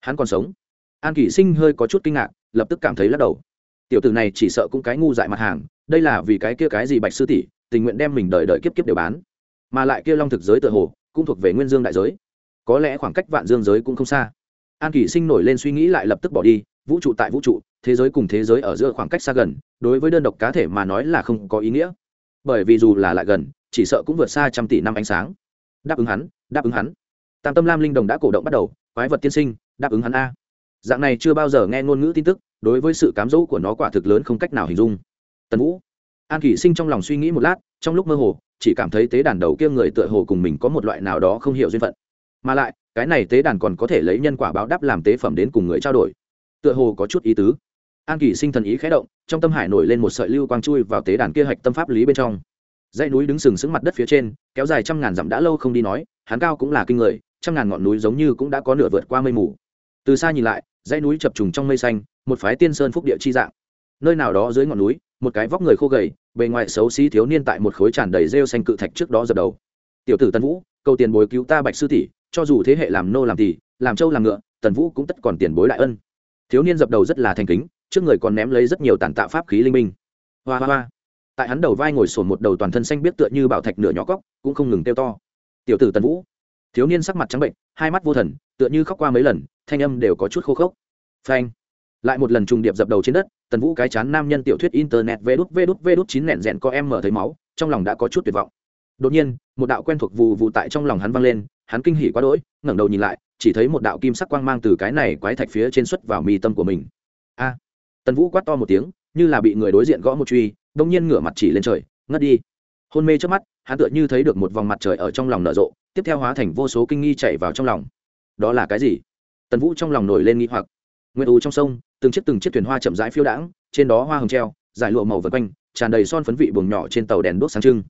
[SPEAKER 1] Hắn còn sống. An kỷ sinh hơi có chút kinh ngạc, lập tức cảm thấy lắc đầu. Tiểu tử này chỉ sợ cũng cái ngu dại mặt hàng, đây là vì cái kia cái gì bạch sư tỷ, tình nguyện đem mình đợi đợi kiếp kiếp đều bán. Mà lại kia long thực giới tựa hồ cũng thuộc về nguyên dương đại giới. Có lẽ khoảng cách vạn dương giới cũng không xa. An kỷ sinh nổi lên suy nghĩ lại lập tức bỏ đi, vũ trụ tại vũ trụ, thế giới cùng thế giới ở giữa khoảng cách xa gần, đối với đơn độc cá thể mà nói là không có ý nghĩa. Bởi vì dù là lại gần, chỉ sợ cũng vượt xa trăm tỷ năm ánh sáng. Đáp ứng hắn, đáp ứng hắn. Tam tâm lam linh đồng đã cổ động bắt đầu, quái vật tiên sinh, đáp ứng hắn a. Dạng này chưa bao giờ nghe ngôn ngữ tin tức, đối với sự cám dỗ của nó quả thực lớn không cách nào hình dung. Tần vũ. An kỷ sinh trong lòng suy nghĩ một lát, trong lúc mơ hồ chỉ cảm thấy tế đàn đầu kia người tựa hồ cùng mình có một loại nào đó không hiểu duyên phận. Mà lại, cái này tế đàn còn có thể lấy nhân quả báo đáp làm tế phẩm đến cùng người trao đổi. Tựa hồ có chút ý tứ. An kỷ sinh thần ý khẽ động, trong tâm hải nổi lên một sợi lưu quang chui vào tế đàn kia hạch tâm pháp lý bên trong. Dãy núi đứng sừng sững mặt đất phía trên, kéo dài trăm ngàn dặm đã lâu không đi nói, hắn cao cũng là kinh người, trăm ngàn ngọn núi giống như cũng đã có nửa vượt qua mây mù. Từ xa nhìn lại, dãy núi chập trùng trong mây xanh, một phái tiên sơn phúc địa chi dạng. Nơi nào đó dưới ngọn núi, một cái vóc người khô gầy bề ngoài xấu xí thiếu niên tại một khối tràn đầy rêu xanh cự thạch trước đó dập đầu. Tiểu tử tân vũ, cầu tiền bối cứu ta bạch sư tỷ, cho dù thế hệ làm nô làm tỷ làm trâu làm ngựa, tần vũ cũng tất còn tiền bối đại ân. Thiếu niên dập đầu rất là thành kính, trước người còn ném lấy rất nhiều tàn tạo pháp khí linh minh. Hoa hoa hoa. Tại hắn đầu vai ngồi sổn một đầu toàn thân xanh biết tựa như bảo thạch nửa nhỏ cóc, cũng không ngừng kêu to. Tiểu tử tần vũ. Thiếu niên sắc mặt trắng bệnh, hai mắt vô thần, tựa như khóc qua mấy lần, thanh âm đều có chút khô khốc. Phanh lại một lần trùng điệp dập đầu trên đất, tần vũ cái chán nam nhân tiểu thuyết internet vê đút vê đút vê đút chín nẹn rẽn có em mở thấy máu, trong lòng đã có chút tuyệt vọng. Đột nhiên, một đạo quen thuộc vù vù tại trong lòng hắn vang lên, hắn kinh hỉ quá đỗi, ngẩng đầu nhìn lại, chỉ thấy một đạo kim sắc quang mang từ cái này quái thạch phía trên xuất vào mi tâm của mình. A! Tần vũ quát to một tiếng, như là bị người đối diện gõ một truy, đông nhiên ngửa mặt chỉ lên trời, ngất đi. Hôn mê trước mắt, hắn tựa như thấy được một vòng mặt trời ở trong lòng nở rộ, tiếp theo hóa thành vô số kinh nghi chạy vào trong lòng. Đó là cái gì? Tần vũ trong lòng nổi lên nghi hoặc nguyệt ù trong sông, từng chiếc từng chiếc thuyền hoa chậm rãi phiêu đãng, trên đó hoa hồng treo, giải lụa màu vật quanh, tràn đầy son phấn vị buồng nhỏ trên tàu đèn đốt sáng trưng.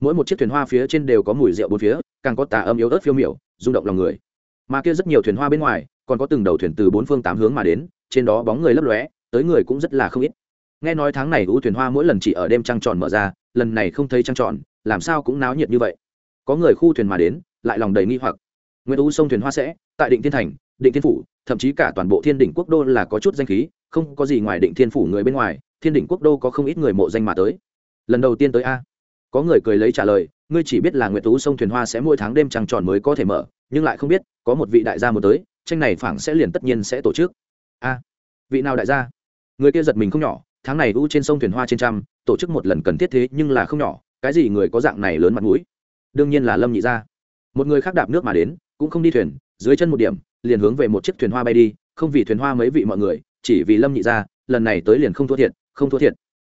[SPEAKER 1] Mỗi một chiếc thuyền hoa phía trên đều có mùi rượu bốn phía, càng có tà âm yếu ớt phiêu miểu, rung động lòng người. Mà kia rất nhiều thuyền hoa bên ngoài, còn có từng đầu thuyền từ bốn phương tám hướng mà đến, trên đó bóng người lấp lóe, tới người cũng rất là không ít. Nghe nói tháng này u thuyền hoa mỗi lần chỉ ở đêm trăng tròn mở ra, lần này không thấy trăng tròn, làm sao cũng náo nhiệt như vậy. Có người khu thuyền mà đến, lại lòng đầy nghi hoặc. Nguyên u sông thuyền hoa sẽ, tại định thiên thành định thiên phủ, thậm chí cả toàn bộ thiên đỉnh quốc đô là có chút danh khí, không có gì ngoài định thiên phủ người bên ngoài, thiên đỉnh quốc đô có không ít người mộ danh mà tới. Lần đầu tiên tới a. Có người cười lấy trả lời, ngươi chỉ biết là nguyệt tú sông thuyền hoa sẽ mỗi tháng đêm trăng tròn mới có thể mở, nhưng lại không biết, có một vị đại gia muốn tới, tranh này phảng sẽ liền tất nhiên sẽ tổ chức. A. Vị nào đại gia? Người kia giật mình không nhỏ, tháng này u trên sông thuyền hoa trên trăm, tổ chức một lần cần thiết thế nhưng là không nhỏ, cái gì người có dạng này lớn mặt mũi? Đương nhiên là lâm nhị gia. Một người khác đạp nước mà đến, cũng không đi thuyền, dưới chân một điểm liền hướng về một chiếc thuyền hoa bay đi, không vì thuyền hoa mấy vị mọi người, chỉ vì lâm nhị gia, lần này tới liền không thua thiệt, không thua thiệt.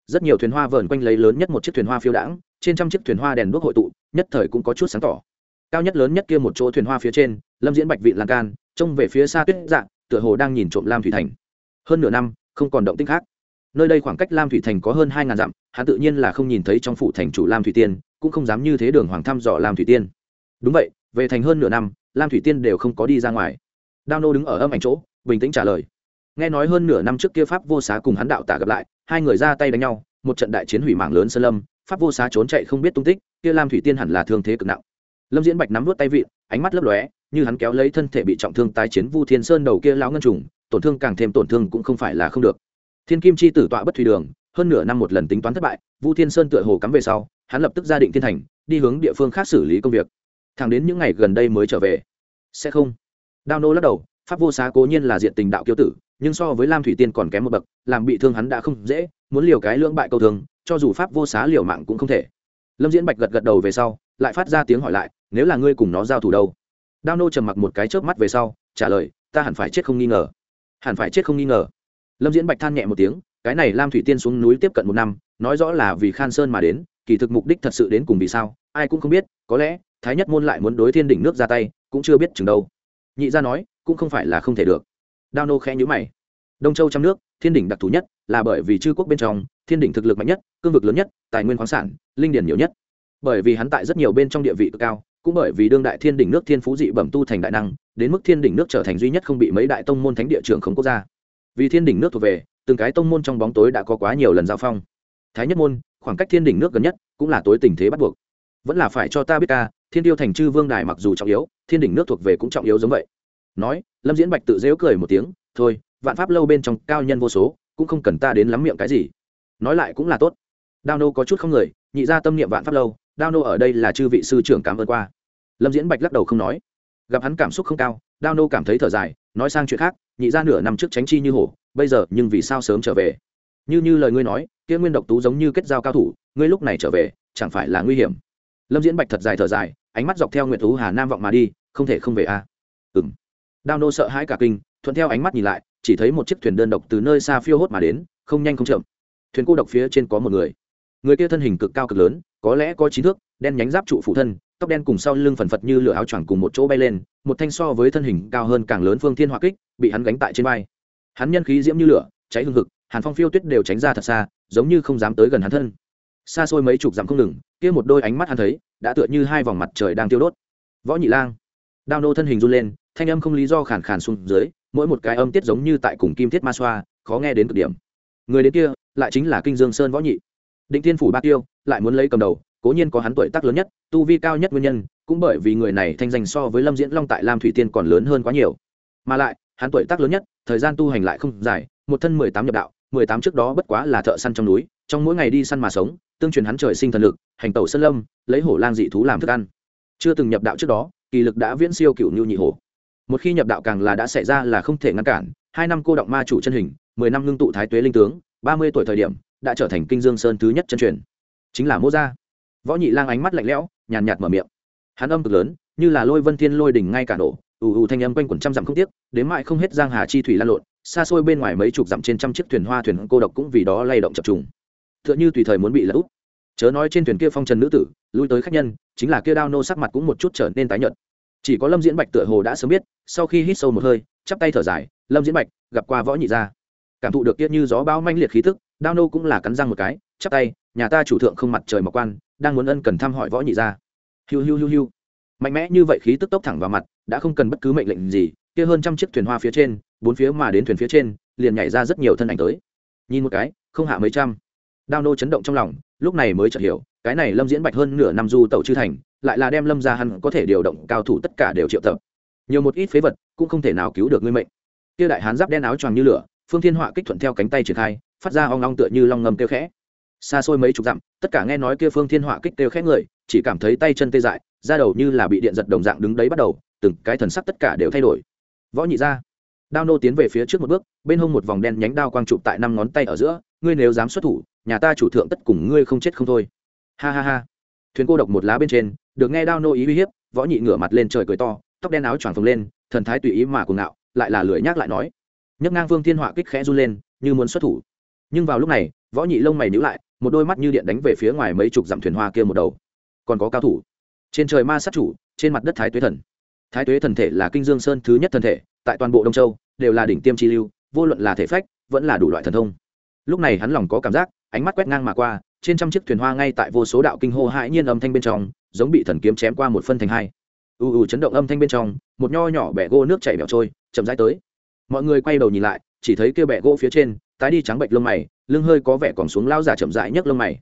[SPEAKER 1] Rất nhiều thuyền hoa vờn quanh lấy lớn nhất một chiếc thuyền hoa phiêu đãng, trên trăm chiếc thuyền hoa đèn đuốc hội tụ, nhất thời cũng có chút sáng tỏ. Cao nhất lớn nhất kia một chỗ thuyền hoa phía trên, lâm diễn bạch vị lan can, trông về phía xa tuyết dạng tựa hồ đang nhìn trộm lam thủy thành. Hơn nửa năm, không còn động tích khác. Nơi đây khoảng cách lam thủy thành có hơn hai ngàn dặm, hắn tự nhiên là không nhìn thấy trong phủ thành chủ lam thủy tiên, cũng không dám như thế đường hoàng thăm dò lam thủy tiên. Đúng vậy, về thành hơn nửa năm, lam thủy tiên đều không có đi ra ngoài đao nô đứng ở âm ảnh chỗ, bình tĩnh trả lời. Nghe nói hơn nửa năm trước kia pháp vô xá cùng hắn đạo tả gặp lại, hai người ra tay đánh nhau, một trận đại chiến hủy mạng lớn sơn lâm, pháp vô xá trốn chạy không biết tung tích, kia lam thủy tiên hẳn là thương thế cực nặng. Lâm diễn bạch nắm vút tay vịn, ánh mắt lấp lóe, như hắn kéo lấy thân thể bị trọng thương tái chiến vu thiên sơn đầu kia lão ngân trùng, tổn thương càng thêm tổn thương cũng không phải là không được. Thiên kim chi tử tọa bất thủy đường, hơn nửa năm một lần tính toán thất bại, vu thiên sơn tựa hồ cắm về sau, hắn lập tức ra định thiên thành, đi hướng địa phương khác xử lý công việc. Thẳng đến những ngày gần đây mới trở về. Sẽ không đao nô lắc đầu, pháp vô xá cố nhiên là diện tình đạo kiêu tử, nhưng so với lam thủy tiên còn kém một bậc, làm bị thương hắn đã không dễ, muốn liều cái lưỡng bại câu thương cho dù pháp vô xá liều mạng cũng không thể. Lâm diễn bạch gật gật đầu về sau, lại phát ra tiếng hỏi lại, nếu là ngươi cùng nó giao thủ đâu? Đao nô trầm mặc một cái chớp mắt về sau, trả lời, ta hẳn phải chết không nghi ngờ. Hẳn phải chết không nghi ngờ. Lâm diễn bạch than nhẹ một tiếng, cái này lam thủy tiên xuống núi tiếp cận một năm, nói rõ là vì khan sơn mà đến, kỳ thực mục đích thật sự đến cùng vì sao, ai cũng không biết, có lẽ thái nhất môn lại muốn đối thiên đỉnh nước ra tay, cũng chưa biết chừng đâu nhị gia nói, cũng không phải là không thể được. Đao nô khẽ nhữ mày. Đông châu trong nước, thiên đỉnh đặc thù nhất là bởi vì chư quốc bên trong, thiên đỉnh thực lực mạnh nhất, cương vực lớn nhất, tài nguyên khoáng sản, linh điển nhiều nhất. Bởi vì hắn tại rất nhiều bên trong địa vị cực cao, cũng bởi vì đương đại thiên đỉnh nước thiên phú dị bẩm tu thành đại năng, đến mức thiên đỉnh nước trở thành duy nhất không bị mấy đại tông môn thánh địa trường không quốc gia. Vì thiên đỉnh nước thuộc về, từng cái tông môn trong bóng tối đã có quá nhiều lần giao phong. Thái nhất môn, khoảng cách thiên đỉnh nước gần nhất, cũng là tối tình thế bắt buộc. Vẫn là phải cho ta biết ca, thiên tiêu thành chư vương đài mặc dù trọng yếu thiên đỉnh nước thuộc về cũng trọng yếu giống vậy. Nói, lâm diễn bạch tự dễu cười một tiếng, thôi, vạn pháp lâu bên trong cao nhân vô số, cũng không cần ta đến lắm miệng cái gì. Nói lại cũng là tốt. Đao nô có chút không người, nhị ra tâm niệm vạn pháp lâu, đao nô ở đây là chư vị sư trưởng cảm ơn qua. Lâm diễn bạch lắc đầu không nói. Gặp hắn cảm xúc không cao, đao nô cảm thấy thở dài, nói sang chuyện khác, nhị ra nửa năm trước tránh chi như hổ, bây giờ nhưng vì sao sớm trở về? Như như lời ngươi nói, kia nguyên độc tú giống như kết giao cao thủ, ngươi lúc này trở về, chẳng phải là nguy hiểm? Lâm diễn bạch thật dài thở dài ánh mắt dọc theo nguyện thú hà nam vọng mà đi, không thể không về a. À. ừ m đao nô sợ hãi cả kinh, thuận theo ánh mắt nhìn lại, chỉ thấy một chiếc thuyền đơn độc từ nơi xa phiêu hốt mà đến, không nhanh không chậm. Thuyền cô độc phía trên có một người. Người kia thân hình cực cao cực lớn, có lẽ có trí thước đen nhánh giáp trụ phụ thân, tóc đen cùng sau lưng phần phật như lửa áo choàng cùng một chỗ bay lên, một thanh so với thân hình cao hơn càng lớn phương thiên hỏa kích, bị hắn gánh tại trên vai. Hắn nhân khí diễm như lửa, cháy hương hực, hàn phong phiêu tuyết đều tránh ra thật xa, giống như không dám tới gần hắn thân. Xa xôi mấy chục dặm không ngừng kia một đôi ánh mắt hắn thấy, đã tựa như hai vòng mặt trời đang tiêu đốt. Võ nhị lang, đao nô thân hình run lên, thanh âm không lý do khàn khàn xuống dưới, mỗi một cái âm tiết giống như tại cùng kim thiết ma xoa, khó nghe đến cực điểm. Người đến kia, lại chính là kinh dương sơn võ nhị. Định thiên phủ ba tiêu, lại muốn lấy cầm đầu, cố nhiên có hắn tuổi tác lớn nhất, tu vi cao nhất nguyên nhân, cũng bởi vì người này thanh danh so với lâm diễn long tại lam thủy tiên còn lớn hơn quá nhiều. Mà lại, hắn tuổi tác lớn nhất, thời gian tu hành lại không dài, một thân mười tám nhập đạo, mười tám trước đó bất quá là thợ săn trong núi, trong mỗi ngày đi săn mà sống tương truyền hắn trời sinh thần lực, hành tẩu sơn lâm, lấy hổ lang dị thú làm thức ăn. Chưa từng nhập đạo trước đó, kỳ lực đã viễn siêu cựu nhu nhị hổ. Một khi nhập đạo càng là đã xảy ra là không thể ngăn cản, hai năm cô động ma chủ chân hình, mười năm ngưng tụ thái tuế linh tướng, ba mươi tuổi thời điểm, đã trở thành kinh dương sơn thứ nhất chân truyền. Chính là mô gia. Võ nhị lang ánh mắt lạnh lẽo, nhàn nhạt mở miệng. Hắn âm cực lớn, như là lôi vân thiên lôi đỉnh ngay cả nổ, ù ù thanh âm quanh quẩn trăm dặm không tiếc, đến mại không hết giang hà chi thủy lan lộn, xa xôi bên ngoài mấy chục dặm trên trăm chiếc thuyền hoa thuyền cô độc cũng vì đó lay động chập trùng tựa như tùy thời muốn bị lật úp. Chớ nói trên thuyền kia phong trần nữ tử, lui tới khách nhân, chính là kia đao nô sắc mặt cũng một chút trở nên tái nhợt. Chỉ có lâm diễn bạch tựa hồ đã sớm biết, sau khi hít sâu một hơi, chắp tay thở dài, lâm diễn bạch, gặp qua võ nhị gia. Cảm thụ được kia như gió bão manh liệt khí tức, đao nô cũng là cắn răng một cái, chắp tay, nhà ta chủ thượng không mặt trời mọc quan, đang muốn ân cần thăm hỏi võ nhị gia. Hiu hiu hiu hiu. Mạnh mẽ như vậy khí tức tốc thẳng vào mặt, đã không cần bất cứ mệnh lệnh gì, kia hơn trăm chiếc thuyền hoa phía trên, bốn phía mà đến thuyền phía trên, liền nhảy ra rất nhiều thân ảnh tới. Nhìn một cái, không hạ mấy trăm đao nô chấn động trong lòng, lúc này mới chợt hiểu, cái này lâm diễn bạch hơn nửa năm du tẩu chư thành, lại là đem lâm ra hắn có thể điều động cao thủ tất cả đều triệu tập. Nhiều một ít phế vật, cũng không thể nào cứu được ngươi mệnh. Kia đại hán giáp đen áo choàng như lửa, phương thiên họa kích thuận theo cánh tay triển khai, phát ra hoang long tựa như long ngầm kêu khẽ. Xa xôi mấy chục dặm, tất cả nghe nói kia phương thiên họa kích kêu khẽ người, chỉ cảm thấy tay chân tê dại ra đầu như là bị điện giật đồng dạng đứng đấy bắt đầu, từng cái thần sắc tất cả đều thay đổi. Võ nhị ra, đao nô tiến về phía trước một bước, bên hông một vòng đen nhánh đao quang chụp tại năm ngón tay ở giữa ngươi nếu dám xuất thủ, nhà ta chủ thượng tất cùng ngươi không chết không thôi. Ha ha ha. Thuyền cô độc một lá bên trên, được nghe đao nô ý uy hiếp, võ nhị ngửa mặt lên trời cười to, tóc đen áo choàng phồng lên, thần thái tùy ý mà cuồng ngạo, lại là lưỡi nhác lại nói. Nhấc ngang vương thiên họa kích khẽ run lên, như muốn xuất thủ. Nhưng vào lúc này, võ nhị lông mày nhíu lại, một đôi mắt như điện đánh về phía ngoài mấy chục dặm thuyền hoa kia một đầu. Còn có cao thủ. Trên trời ma sát chủ, trên mặt đất thái tuế thần. Thái tuế thần thể là kinh dương sơn thứ nhất thần thể, tại toàn bộ đông châu, đều là đỉnh tiêm chi lưu, vô luận là thể phách, vẫn là đủ loại thần thông lúc này hắn lòng có cảm giác, ánh mắt quét ngang mà qua, trên trăm chiếc thuyền hoa ngay tại vô số đạo kinh hô hãi nhiên âm thanh bên trong, giống bị thần kiếm chém qua một phân thành hai. U u chấn động âm thanh bên trong, một nho nhỏ bẻ gỗ nước chảy bẻo trôi, chậm rãi tới. Mọi người quay đầu nhìn lại, chỉ thấy kia bẻ gỗ phía trên, tái đi trắng bệnh lông mày, lưng hơi có vẻ còn xuống lao giả chậm rãi nhấc lông mày.